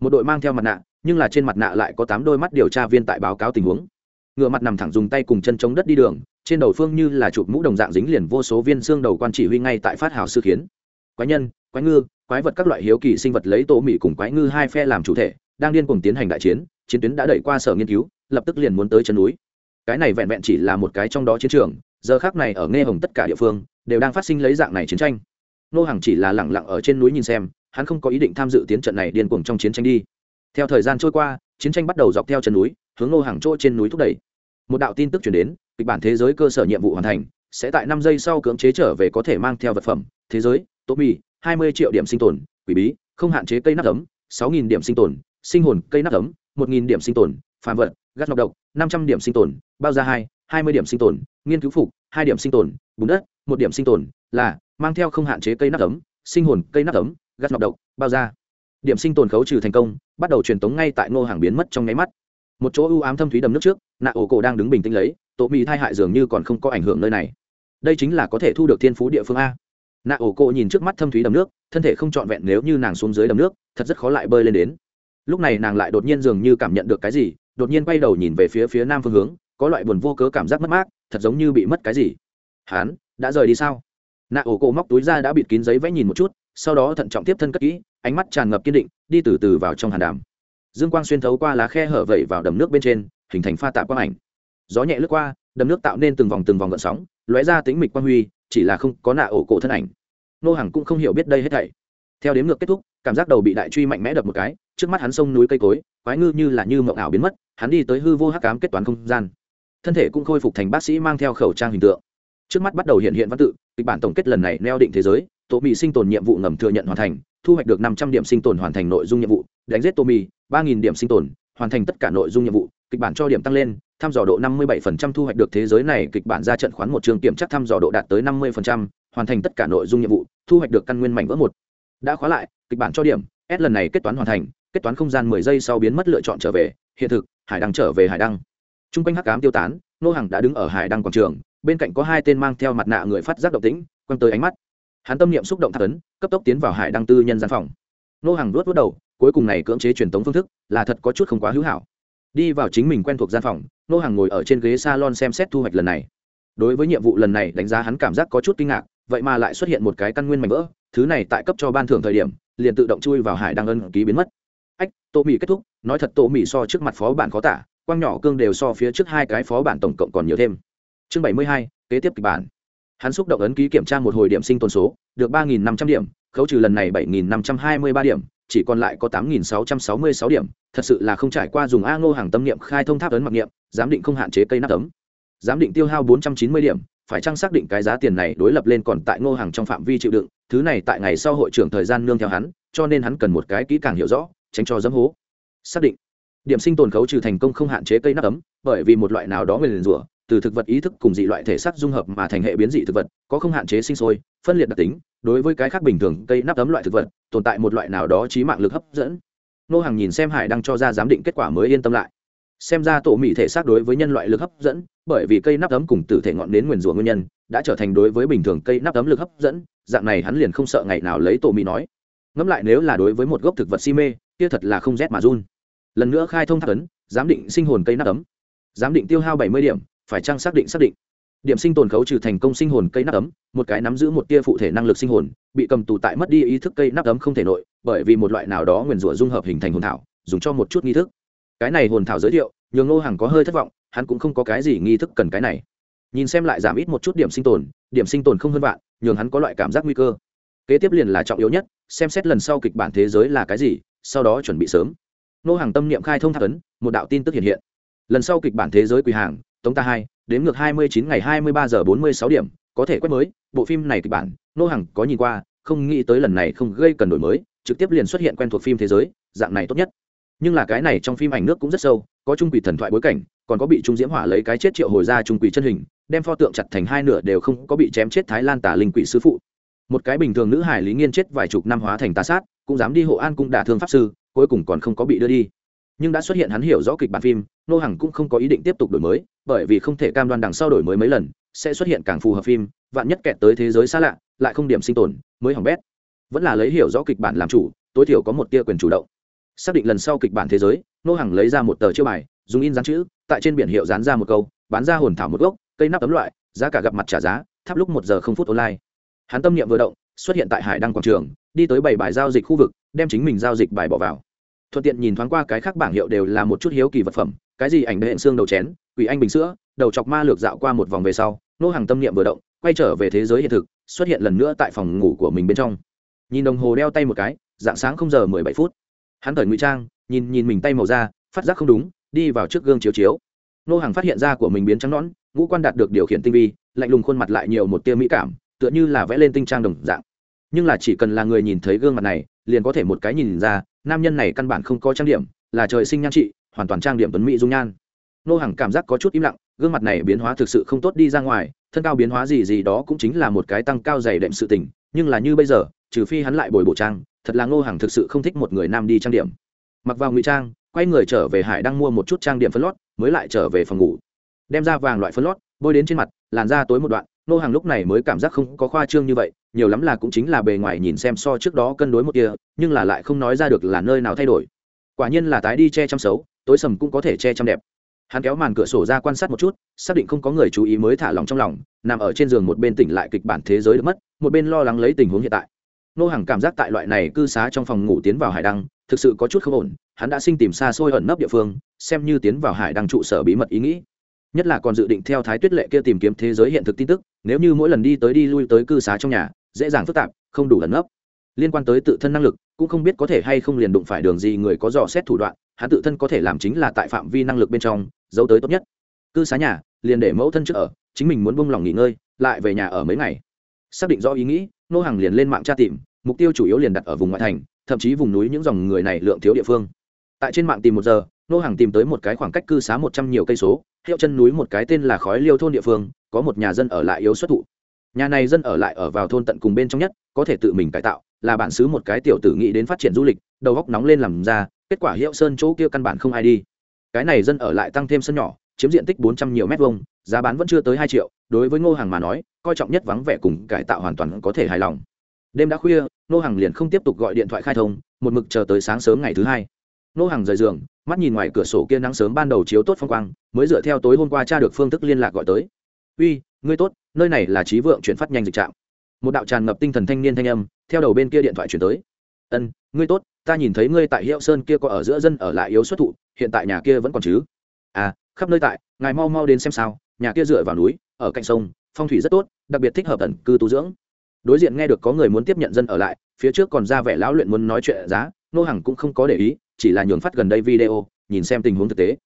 Một đội mang theo mặt nạ, nhưng là trên mặt nạ lại có tám đôi mắt điều tra viên tại báo cáo tình huống. Ngựa mặt nằm thẳng dùng tay cùng chân chống đất đi đường, trên đầu phương như là chụp mũ đồng dạng dính liền vô số viên xương đầu quan chỉ huy ngay tại phát hào sư khiến quái nhân, quái ngư, quái vật các loại hiếu kỳ sinh vật lấy tổ mỹ cùng quái ngư hai phe làm chủ thể, đang điên cùng tiến hành đại chiến chiến tuyến đã đẩy qua sở nghiên cứu, lập tức liền muốn tới chân núi. Cái này vẹn vẹn chỉ là một cái trong đó chiến trường, giờ khác này ở nghe hồng tất cả địa phương, đều đang phát sinh lấy dạng này chiến tranh. Nô hàng chỉ là lẳng lặng ở trên núi nhìn xem, hắn không có ý định tham dự tiến trận này điên cuồng trong chiến tranh đi. Theo thời gian trôi qua, chiến tranh bắt đầu dọc theo chân núi, hướng nô hàng chỗ trên núi thúc đẩy. Một đạo tin tức chuyển đến, kịch bản thế giới cơ sở nhiệm vụ hoàn thành, sẽ tại năm giây sau cưỡng chế trở về có thể mang theo vật phẩm, thế giới tốt mì hai mươi triệu điểm sinh tồn, quỷ bí, không hạn chế cây nắp ấm, sáu nghìn điểm sinh tồn, sinh hồn cây nắp ấm, một nghìn điểm sinh tồn, phàm vật gắt nọc độc, năm trăm điểm sinh tồn, bao ra hai hai mươi điểm sinh tồn, nghiên cứu phục, hai điểm sinh tồn, bùn đất, một điểm sinh tồn, là, mang theo không hạn chế cây nắp ấm, sinh hồn cây nắp ấm gắt nọc độc, bao ra điểm sinh tồn khấu trừ thành công, bắt đầu truyền tống ngay tại ngô hàng biến mất trong nháy mắt. Một chỗ ưu ám thâm thúy đầm nước trước, nạ ổ cổ đang đứng bình tĩnh lấy tổ mì thai hại dường như còn không có ảnh hưởng nơi này. Đây chính là có thể thu được thiên phú địa phương a nạ ổ cổ nhìn trước mắt thâm thúy đầm nước, thân thể không trọn vẹn nếu như nàng xuống dưới đầm nước, thật rất khó lại bơi lên đến. Lúc này nàng lại đột nhiên dường như cảm nhận được cái gì, đột nhiên quay đầu nhìn về phía phía nam phương hướng, có loại buồn vô cớ cảm giác mất mát, thật giống như bị mất cái gì. Hán, đã rời đi sao? Nạ ổ cổ móc túi ra đã bịt kín giấy vẽ nhìn một chút, sau đó thận trọng tiếp thân cất kỹ, ánh mắt tràn ngập kiên định, đi từ từ vào trong hàn đàm. Dương quang xuyên thấu qua lá khe hở vẩy vào đầm nước bên trên, hình thành pha tạ quang ảnh. Gió nhẹ lướt qua, đầm nước tạo nên từng vòng từng vòng gợn sóng, lóe ra tính mịch quang huy chỉ là không có nạ ổ cổ thân ảnh. Nô hàng cũng không hiểu biết đây hết thảy. Theo đếm ngược kết thúc, cảm giác đầu bị đại truy mạnh mẽ đập một cái, trước mắt hắn sông núi cây cối, quái ngư như là như mộng ảo biến mất, hắn đi tới hư vô hắc cám kết toán không gian. Thân thể cũng khôi phục thành bác sĩ mang theo khẩu trang hình tượng. Trước mắt bắt đầu hiện hiện văn tự, kịch bản tổng kết lần này neo định thế giới tổ mỹ sinh tồn nhiệm vụ ngầm thừa nhận hoàn thành, thu hoạch được năm trăm điểm sinh tồn hoàn thành nội dung nhiệm vụ, đánh giết tô mì ba nghìn điểm sinh tồn, hoàn thành tất cả nội dung nhiệm vụ, kịch bản cho điểm tăng lên thăm dò độ 57% thu hoạch được thế giới này kịch bản ra trận khoán một trường kiểm tra thăm dò độ đạt tới 50%, hoàn thành tất cả nội dung nhiệm vụ thu hoạch được căn nguyên mảnh vỡ một. Đã khóa lại kịch bản cho điểm s lần này kết toán hoàn thành kết toán không gian mười giây sau biến mất lựa chọn trở về hiện thực hải đăng trở về hải đăng. Trung quanh hắc ám tiêu tán nô hàng đã đứng ở hải đăng quảng trường bên cạnh có hai tên mang theo mặt nạ người phát giác động tĩnh quăng tới ánh mắt. Hắn tâm niệm xúc động thạc ấn cấp tốc tiến vào hải đăng tư nhân gian phòng. Nô hàng luốt vớt đầu cuối cùng này cưỡng chế truyền tống phương thức là thật có chút không quá hữu hảo đi vào chính mình quen thuộc gian phòng nô hàng ngồi ở trên ghế s a lon xem xét thu hoạch lần này. Đối với nhiệm vụ lần này đánh giá hắn cảm giác có chút kinh ngạc, vậy mà lại xuất hiện một cái căn nguyên mảnh vỡ, thứ này tại cấp cho ban thưởng thời điểm, liền tự động chui vào hải đăng ân ký biến mất. Ách, tô mỹ kết thúc, nói thật tô mỹ so trước mặt phó bản khó tả, quang nhỏ cương đều so phía trước hai cái phó bản tổng cộng còn nhiều thêm. Chương bảy mươi hai, kế tiếp kịch bản. Hắn xúc động ấn ký kiểm tra một hồi điểm sinh tồn số, được ba nghìn năm trăm điểm, khấu trừ lần này bảy nghìn năm trăm hai mươi ba điểm chỉ còn lại có tám nghìn sáu trăm sáu mươi sáu điểm, thật sự là không trải qua dùng a ngô hàng tâm niệm khai thông tháp ấn mặc niệm, giám định không hạn chế cây nắp tấm giám định tiêu hao bốn trăm chín mươi điểm, phải chăng xác định cái giá tiền này đối lập lên còn tại ngô hàng trong phạm vi chịu đựng, thứ này tại ngày sau hội trưởng thời gian nương theo hắn, cho nên hắn cần một cái kỹ càng hiểu rõ, tránh cho dấm hố. Xác định. Điểm sinh tồn khấu trừ thành công không hạn chế cây nắp ấm, bởi vì một loại nào đó nguyền rủa từ thực vật ý thức cùng dị loại thể xác dung hợp mà thành hệ biến dị thực vật, có không hạn chế sinh sôi, phân liệt đặc tính, đối với cái khác bình thường cây nắp ấm loại thực vật, tồn tại một loại nào đó trí mạng lực hấp dẫn. Nô hàng nhìn xem hải đang cho ra giám định kết quả mới yên tâm lại. Xem ra tổ mỹ thể xác đối với nhân loại lực hấp dẫn, bởi vì cây nắp ấm cùng tử thể ngọn đến nguyền rủa nguyên nhân, đã trở thành đối với bình thường cây nắp ấm lực hấp dẫn, dạng này hắn liền không sợ ngày nào lấy tổ mỹ nói. Ngẫm lại nếu là đối với một gốc thực vật si mê, kia thật là không rét mà run. Lần nữa khai thông thác ấn, giám định sinh hồn cây nắp ấm. Giám định tiêu hao bảy mươi điểm phải chăng xác định xác định? Điểm sinh tồn khấu trừ thành công sinh hồn cây nắp ấm, một cái nắm giữ một tia phụ thể năng lực sinh hồn, bị cầm tù tại mất đi ý thức cây nắp ấm không thể nội, bởi vì một loại nào đó nguyền rủa dung hợp hình thành hồn thảo, dùng cho một chút nghi thức. Cái này hồn thảo giới thiệu, nhường ngô hàng có hơi thất vọng, hắn cũng không có cái gì nghi thức cần cái này. Nhìn xem lại giảm ít một chút điểm sinh tồn, điểm sinh tồn không hơn vạn, nhường hắn có loại cảm giác nguy cơ. Kế tiếp liền là trọng yếu nhất, xem xét lần sau kịch bản thế giới là cái gì, sau đó chuẩn bị sớm. Nô hàng tâm niệm khai thông thạc ấn, một đạo tin tức hiện hiện. Lần sau kịch bản thế giới quỳ hàng tống ta hai đến ngược hai mươi chín ngày hai mươi ba giờ bốn mươi sáu điểm, có thể quét mới, bộ phim này kịch bản, nô Hằng có nhìn qua, không nghĩ tới lần này không gây cần đổi mới, trực tiếp liền xuất hiện quen thuộc phim thế giới, dạng này tốt nhất. Nhưng là cái này trong phim ảnh nước cũng rất sâu, có trung quỷ thần thoại bối cảnh, còn có bị trung diễm hỏa lấy cái chết triệu hồi ra trung quỷ chân hình, đem pho tượng chặt thành hai nửa đều không có bị chém chết thái lan tả linh quỷ sư phụ. Một cái bình thường nữ hải lý nghiên chết vài chục năm hóa thành tà sát, cũng dám đi hộ an cung đả thương pháp sư, cuối cùng còn không có bị đưa đi. Nhưng đã xuất hiện hắn hiểu rõ kịch bản phim nô hằng cũng không có ý định tiếp tục đổi mới, bởi vì không thể cam đoan đằng sau đổi mới mấy lần, sẽ xuất hiện càng phù hợp phim, vạn nhất kẹt tới thế giới xa lạ, lại không điểm sinh tồn, mới hỏng bét. Vẫn là lấy hiểu rõ kịch bản làm chủ, tối thiểu có một tia quyền chủ động. Xác định lần sau kịch bản thế giới, nô hằng lấy ra một tờ chiêu bài, dùng in dán chữ, tại trên biển hiệu dán ra một câu, bán ra hồn thảo một gốc, cây nắp tấm loại, giá cả gặp mặt trả giá thắp lúc một giờ không phút online. Hắn tâm niệm vừa động, xuất hiện tại hải đăng quảng trường, đi tới bảy bài giao dịch khu vực, đem chính mình giao dịch bài bỏ vào thuận tiện nhìn thoáng qua cái khác bảng hiệu đều là một chút hiếu kỳ vật phẩm, cái gì ảnh đệm xương đầu chén, quỷ anh bình sữa, đầu chọc ma lược dạo qua một vòng về sau, nô hàng tâm niệm vừa động, quay trở về thế giới hiện thực, xuất hiện lần nữa tại phòng ngủ của mình bên trong. Nhìn đồng hồ đeo tay một cái, dạng sáng không giờ mười bảy phút. Hắn thời ngụy trang, nhìn nhìn mình tay màu da, phát giác không đúng, đi vào trước gương chiếu chiếu. Nô hàng phát hiện da của mình biến trắng nõn, ngũ quan đạt được điều khiển tinh vi, lạnh lùng khuôn mặt lại nhiều một tia mỹ cảm, tựa như là vẽ lên tinh trang đồng dạng. Nhưng là chỉ cần là người nhìn thấy gương mặt này liền có thể một cái nhìn ra, nam nhân này căn bản không có trang điểm, là trời sinh nhan trị, hoàn toàn trang điểm tuấn mỹ dung nhan. Nô hàng cảm giác có chút im lặng, gương mặt này biến hóa thực sự không tốt đi ra ngoài, thân cao biến hóa gì gì đó cũng chính là một cái tăng cao dày đệm sự tình, nhưng là như bây giờ, trừ phi hắn lại bồi bổ trang, thật là ngô hàng thực sự không thích một người nam đi trang điểm. Mặc vào ngụy trang, quay người trở về hải đang mua một chút trang điểm phân lót, mới lại trở về phòng ngủ. Đem ra vàng loại phân lót, bôi đến trên mặt, làn da tối một đoạn nô hàng lúc này mới cảm giác không có khoa trương như vậy nhiều lắm là cũng chính là bề ngoài nhìn xem so trước đó cân đối một kia, nhưng là lại không nói ra được là nơi nào thay đổi. Quả nhiên là tái đi che chăm xấu, tối sầm cũng có thể che chăm đẹp. Hắn kéo màn cửa sổ ra quan sát một chút, xác định không có người chú ý mới thả lòng trong lòng, nằm ở trên giường một bên tỉnh lại kịch bản thế giới được mất, một bên lo lắng lấy tình huống hiện tại. Nô hàng cảm giác tại loại này cư xá trong phòng ngủ tiến vào hải đăng, thực sự có chút không ổn, hắn đã sinh tìm xa xôi ẩn nấp địa phương, xem như tiến vào hải đăng trụ sở bí mật ý nghĩ. Nhất là còn dự định theo thái tuyết lệ kia tìm kiếm thế giới hiện thực tin tức, nếu như mỗi lần đi tới đi lui tới cư xá trong nhà dễ dàng phức tạp, không đủ lẩn nấp. Liên quan tới tự thân năng lực, cũng không biết có thể hay không liền đụng phải đường gì người có dò xét thủ đoạn, hắn tự thân có thể làm chính là tại phạm vi năng lực bên trong, giấu tới tốt nhất. Cư xá nhà, liền để mẫu thân trước ở, chính mình muốn buông lòng nghỉ ngơi, lại về nhà ở mấy ngày. Xác định rõ ý nghĩ, nô hàng liền lên mạng tra tìm, mục tiêu chủ yếu liền đặt ở vùng ngoại thành, thậm chí vùng núi những dòng người này lượng thiếu địa phương. Tại trên mạng tìm một giờ, nô hàng tìm tới một cái khoảng cách cư xá một trăm nhiều cây số, hiệu chân núi một cái tên là khói liêu thôn địa phương, có một nhà dân ở lại yếu xuất thụ nhà này dân ở lại ở vào thôn tận cùng bên trong nhất, có thể tự mình cải tạo, là bản xứ một cái tiểu tử nghĩ đến phát triển du lịch, đầu góc nóng lên làm ra, kết quả hiệu sơn chỗ kia căn bản không ai đi. Cái này dân ở lại tăng thêm sân nhỏ, chiếm diện tích bốn trăm nhiều mét vuông, giá bán vẫn chưa tới hai triệu, đối với ngô hàng mà nói, coi trọng nhất vắng vẻ cùng cải tạo hoàn toàn có thể hài lòng. Đêm đã khuya, ngô hàng liền không tiếp tục gọi điện thoại khai thông, một mực chờ tới sáng sớm ngày thứ hai. Ngô hàng rời giường, mắt nhìn ngoài cửa sổ kia nắng sớm ban đầu chiếu tốt phong quang, mới dựa theo tối hôm qua tra được phương thức liên lạc gọi tới uy, ngươi tốt, nơi này là trí vượng chuyển phát nhanh dịch trạm. Một đạo tràn ngập tinh thần thanh niên thanh âm theo đầu bên kia điện thoại chuyển tới. Ân, ngươi tốt, ta nhìn thấy ngươi tại hiệu sơn kia có ở giữa dân ở lại yếu xuất thụ, hiện tại nhà kia vẫn còn chứ? À khắp nơi tại, ngài mau mau đến xem sao, nhà kia dựa vào núi, ở cạnh sông, phong thủy rất tốt, đặc biệt thích hợp tận cư tu dưỡng. Đối diện nghe được có người muốn tiếp nhận dân ở lại, phía trước còn ra vẻ lão luyện muốn nói chuyện giá, nô hằng cũng không có để ý, chỉ là nhường phát gần đây video, nhìn xem tình huống thực tế.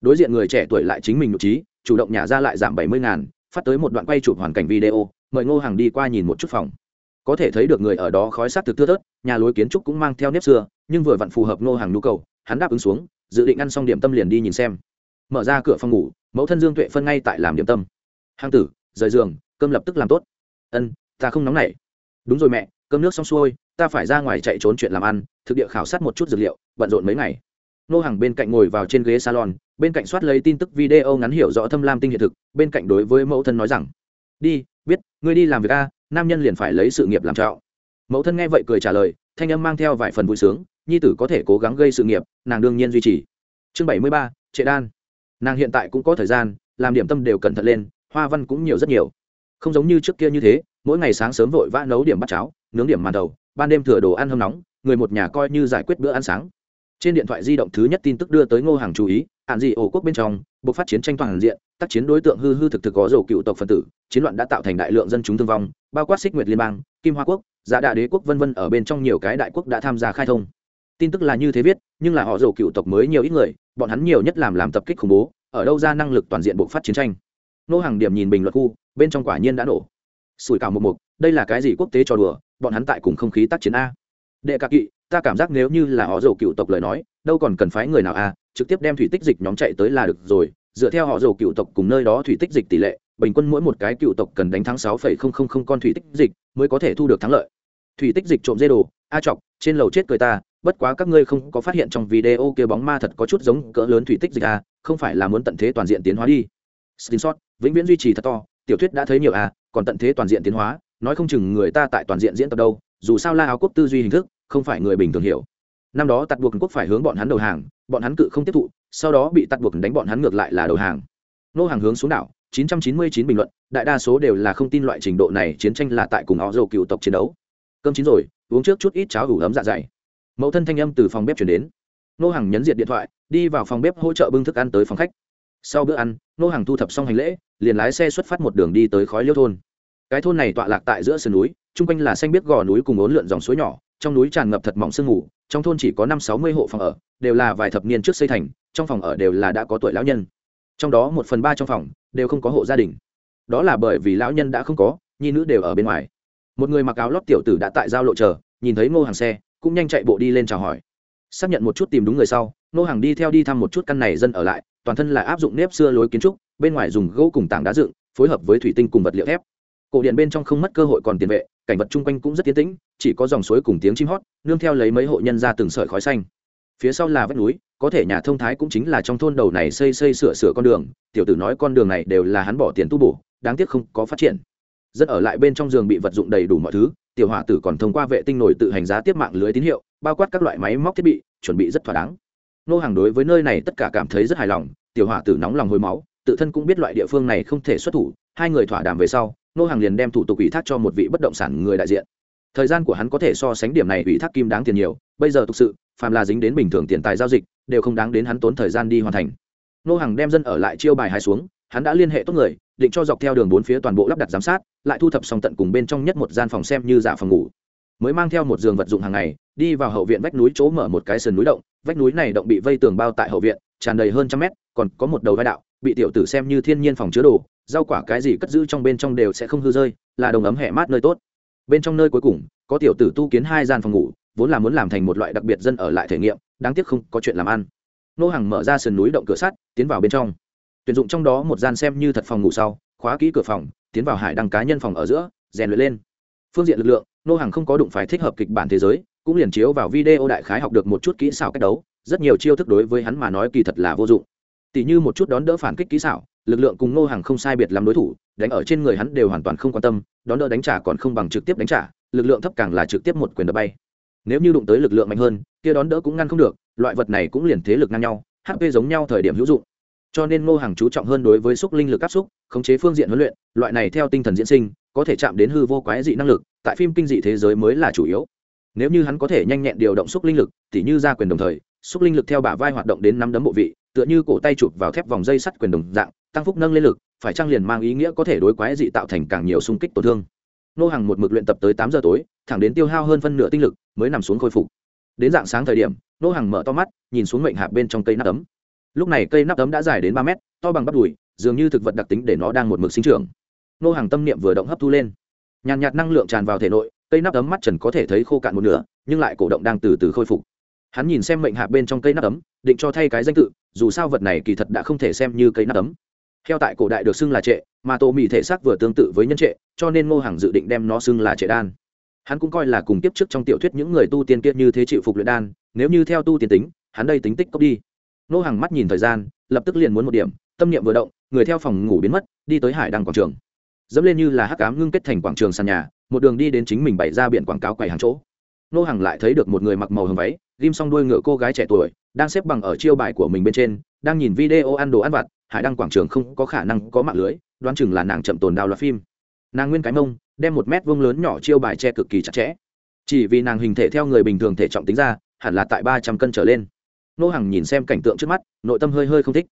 Đối diện người trẻ tuổi lại chính mình nội trí, chủ động nhà ra lại giảm bảy mươi ngàn phát tới một đoạn quay chụp hoàn cảnh video, mời ngô hằng đi qua nhìn một chút phòng. Có thể thấy được người ở đó khói sát thực thưa thớt, nhà lối kiến trúc cũng mang theo nếp xưa, nhưng vừa vặn phù hợp ngô hàng nhu cầu, hắn đáp ứng xuống, dự định ăn xong điểm tâm liền đi nhìn xem. Mở ra cửa phòng ngủ, mẫu thân dương tuệ phân ngay tại làm điểm tâm. Hàng tử, rời giường, cơm lập tức làm tốt. Ân, ta không nóng nảy. Đúng rồi mẹ, cơm nước xong xuôi, ta phải ra ngoài chạy trốn chuyện làm ăn, thực địa khảo sát một chút dược liệu, bận rộn mấy ngày. Nô hàng bên cạnh ngồi vào trên ghế salon bên cạnh soát lấy tin tức video ngắn hiểu rõ thâm lam tinh hiện thực, bên cạnh đối với mẫu thân nói rằng, đi, biết, ngươi đi làm việc a, nam nhân liền phải lấy sự nghiệp làm trạo mẫu thân nghe vậy cười trả lời, thanh âm mang theo vài phần vui sướng, nhi tử có thể cố gắng gây sự nghiệp, nàng đương nhiên duy trì. Chương bảy mươi ba, trệ đan. Nàng hiện tại cũng có thời gian, làm điểm tâm đều cẩn thận lên, hoa văn cũng nhiều rất nhiều. Không giống như trước kia như thế, mỗi ngày sáng sớm vội vã nấu điểm bắt cháo, nướng điểm màn đầu, ban đêm thừa đồ ăn hâm nóng, người một nhà coi như giải quyết bữa ăn sáng trên điện thoại di động thứ nhất tin tức đưa tới ngô hàng chú ý, hạn gì ổ quốc bên trong buộc phát chiến tranh toàn diện, tác chiến đối tượng hư hư thực thực có dầu cựu tộc phân tử, chiến loạn đã tạo thành đại lượng dân chúng thương vong, bao quát xích nguyệt liên bang, kim hoa quốc giả đạ đế quốc vân vân ở bên trong nhiều cái đại quốc đã tham gia khai thông. Tin tức là như thế viết, nhưng là họ dầu cựu tộc mới nhiều ít người, bọn hắn nhiều nhất làm làm tập kích khủng bố, ở đâu ra năng lực toàn diện buộc phát chiến tranh. Nô hàng điểm nhìn bình luận khu, bên trong quả nhiên đã nổ. Sủi cảo một mục, đây là cái gì quốc tế trò đùa, bọn hắn tại cùng không khí tác chiến a. Đệ cả kỵ ta cảm giác nếu như là họ dầu cựu tộc lời nói, đâu còn cần phái người nào a trực tiếp đem thủy tích dịch nhóm chạy tới là được rồi dựa theo họ dầu cựu tộc cùng nơi đó thủy tích dịch tỷ lệ, bình quân mỗi một cái cựu tộc cần đánh thắng sáu phẩy không không không con thủy tích dịch mới có thể thu được thắng lợi thủy tích dịch trộm dê đồ, a chọc, trên lầu chết cười ta, bất quá các ngươi không có phát hiện trong video kia bóng ma thật có chút giống cỡ lớn thủy tích dịch à? không phải là muốn tận thế toàn diện tiến hóa đi screenshot, vĩnh viễn duy trì thật to, tiểu thuyết đã thấy nhiều a còn tận thế toàn diện tiến hóa, nói không chừng người ta tại toàn diện diễn tập đâu, dù sao la áo quốc tư duy hình thức không phải người bình thường hiểu. Năm đó tạt buộc quốc phải hướng bọn hắn đầu hàng, bọn hắn cự không tiếp thụ, sau đó bị tạt buộc đánh bọn hắn ngược lại là đầu hàng. Nô hàng hướng xuống đảo 999 bình luận, đại đa số đều là không tin loại trình độ này chiến tranh là tại cùng họ dầu cựu tộc chiến đấu. Cơm chín rồi, uống trước chút ít cháo ủ ấm dạ dày. Mẫu thân thanh âm từ phòng bếp chuyển đến. Nô hàng nhấn diệt điện thoại, đi vào phòng bếp hỗ trợ bưng thức ăn tới phòng khách. Sau bữa ăn, nô hàng thu thập xong hành lễ, liền lái xe xuất phát một đường đi tới khói liêu thôn. Cái thôn này tọa lạc tại giữa sườn núi, chung quanh là xanh biết gò núi cùng ốn lượn dòng suối nhỏ trong núi tràn ngập thật mỏng sương mù, trong thôn chỉ có năm sáu mươi hộ phòng ở, đều là vài thập niên trước xây thành, trong phòng ở đều là đã có tuổi lão nhân. Trong đó một phần ba trong phòng đều không có hộ gia đình. Đó là bởi vì lão nhân đã không có, nhi nữ đều ở bên ngoài. Một người mặc áo lót tiểu tử đã tại giao lộ chờ, nhìn thấy ngô hàng xe, cũng nhanh chạy bộ đi lên chào hỏi. Xác nhận một chút tìm đúng người sau, Ngô hàng đi theo đi thăm một chút căn này dân ở lại, toàn thân là áp dụng nếp xưa lối kiến trúc, bên ngoài dùng gỗ cùng tảng đá dựng, phối hợp với thủy tinh cùng vật liệu thép cổ điện bên trong không mất cơ hội còn tiền vệ, cảnh vật chung quanh cũng rất tiến tĩnh, chỉ có dòng suối cùng tiếng chim hót, nương theo lấy mấy hộ nhân ra từng sợi khói xanh. Phía sau là vách núi, có thể nhà thông thái cũng chính là trong thôn đầu này xây xây sửa sửa con đường, tiểu tử nói con đường này đều là hắn bỏ tiền tu bổ, đáng tiếc không có phát triển. Dân ở lại bên trong giường bị vật dụng đầy đủ mọi thứ, tiểu hỏa tử còn thông qua vệ tinh nổi tự hành giá tiếp mạng lưới tín hiệu, bao quát các loại máy móc thiết bị, chuẩn bị rất thỏa đáng. Nô hàng đối với nơi này tất cả cảm thấy rất hài lòng, tiểu hỏa tử nóng lòng hồi máu, tự thân cũng biết loại địa phương này không thể xuất thủ, hai người thỏa đàm về sau nô hàng liền đem thủ tục ủy thác cho một vị bất động sản người đại diện. Thời gian của hắn có thể so sánh điểm này ủy thác kim đáng tiền nhiều, bây giờ thực sự, phàm là dính đến bình thường tiền tài giao dịch, đều không đáng đến hắn tốn thời gian đi hoàn thành. Nô hàng đem dân ở lại chiêu bài hai xuống, hắn đã liên hệ tốt người, định cho dọc theo đường bốn phía toàn bộ lắp đặt giám sát, lại thu thập xong tận cùng bên trong nhất một gian phòng xem như giả phòng ngủ. Mới mang theo một giường vật dụng hàng ngày, đi vào hậu viện vách núi chỗ mở một cái sườn núi động, vách núi này động bị vây tường bao tại hậu viện, tràn đầy hơn trăm mét, còn có một đầu vai đạo, bị tiểu tử xem như thiên nhiên phòng chứa đồ rau quả cái gì cất giữ trong bên trong đều sẽ không hư rơi, là đồng ấm hẻ mát nơi tốt. Bên trong nơi cuối cùng, có tiểu tử tu kiến hai gian phòng ngủ, vốn là muốn làm thành một loại đặc biệt dân ở lại thể nghiệm, đáng tiếc không có chuyện làm ăn. Nô hàng mở ra sườn núi động cửa sắt, tiến vào bên trong. Tuyển dụng trong đó một gian xem như thật phòng ngủ sau, khóa kỹ cửa phòng, tiến vào hải đăng cá nhân phòng ở giữa, rèn luyện lên. Phương diện lực lượng, nô hàng không có đụng phải thích hợp kịch bản thế giới, cũng liền chiếu vào video đại khái học được một chút kỹ xảo cách đấu, rất nhiều chiêu thức đối với hắn mà nói kỳ thật là vô dụng. Tỉ như một chút đón đỡ phản kích kỹ xảo, lực lượng cùng Ngô hàng không sai biệt làm đối thủ, đánh ở trên người hắn đều hoàn toàn không quan tâm, đón đỡ đánh trả còn không bằng trực tiếp đánh trả, lực lượng thấp càng là trực tiếp một quyền đập bay. Nếu như đụng tới lực lượng mạnh hơn, kia đón đỡ cũng ngăn không được, loại vật này cũng liền thế lực ngang nhau hp giống nhau thời điểm hữu dụng. Cho nên ngô hàng chú trọng hơn đối với xúc linh lực áp xúc, khống chế phương diện huấn luyện, loại này theo tinh thần diễn sinh, có thể chạm đến hư vô quái dị năng lực, tại phim kinh dị thế giới mới là chủ yếu. Nếu như hắn có thể nhanh nhẹn điều động xúc linh lực, tỉ như ra quyền đồng thời, xúc linh lực theo bả vai hoạt động đến năm đấm bộ vị tựa như cổ tay chụp vào thép vòng dây sắt quyền đồng dạng, tăng phúc nâng lên lực, phải trang liền mang ý nghĩa có thể đối quái dị tạo thành càng nhiều xung kích tổn thương. Nô hàng một mực luyện tập tới tám giờ tối, thẳng đến tiêu hao hơn phân nửa tinh lực, mới nằm xuống khôi phục. Đến dạng sáng thời điểm, nô hàng mở to mắt, nhìn xuống mệnh hạp bên trong cây nắp ấm. Lúc này cây nắp ấm đã dài đến ba mét, to bằng bắp đùi, dường như thực vật đặc tính để nó đang một mực sinh trưởng. Nô hàng tâm niệm vừa động hấp thu lên. Nhàn nhạt năng lượng tràn vào thể nội, cây nắp ấm mắt trần có thể thấy khô cạn một nửa, nhưng lại cổ động đang từ từ khôi phục hắn nhìn xem mệnh hạ bên trong cây nắp ấm, định cho thay cái danh tự, dù sao vật này kỳ thật đã không thể xem như cây nắp ấm. Theo tại cổ đại được xưng là trệ, mà tổ mỹ thể xác vừa tương tự với nhân trệ, cho nên ngô hàng dự định đem nó xưng là trệ đan. Hắn cũng coi là cùng tiếp trước trong tiểu thuyết những người tu tiên kiệt như thế chịu phục luyện đan, nếu như theo tu tiên tính, hắn đây tính tích cốc đi. Ngô hàng mắt nhìn thời gian, lập tức liền muốn một điểm, tâm niệm vừa động, người theo phòng ngủ biến mất, đi tới hải đăng quảng trường. Dẫm lên như là hắc cám ngưng kết thành quảng trường sàn nhà, một đường đi đến chính mình bày ra biển quảng cáo quầy hàng chỗ nô hàng lại thấy được một người mặc màu hồng váy, ghim xong đuôi ngựa cô gái trẻ tuổi, đang xếp bằng ở chiêu bài của mình bên trên, đang nhìn video ăn đồ ăn vặt, hải đăng quảng trường không có khả năng có mạng lưới, đoán chừng là nàng chậm tồn đào loạt phim. Nàng nguyên cái mông, đem một mét vuông lớn nhỏ chiêu bài che cực kỳ chặt chẽ. Chỉ vì nàng hình thể theo người bình thường thể trọng tính ra, hẳn là tại ba trăm cân trở lên. Nô hàng nhìn xem cảnh tượng trước mắt, nội tâm hơi hơi không thích.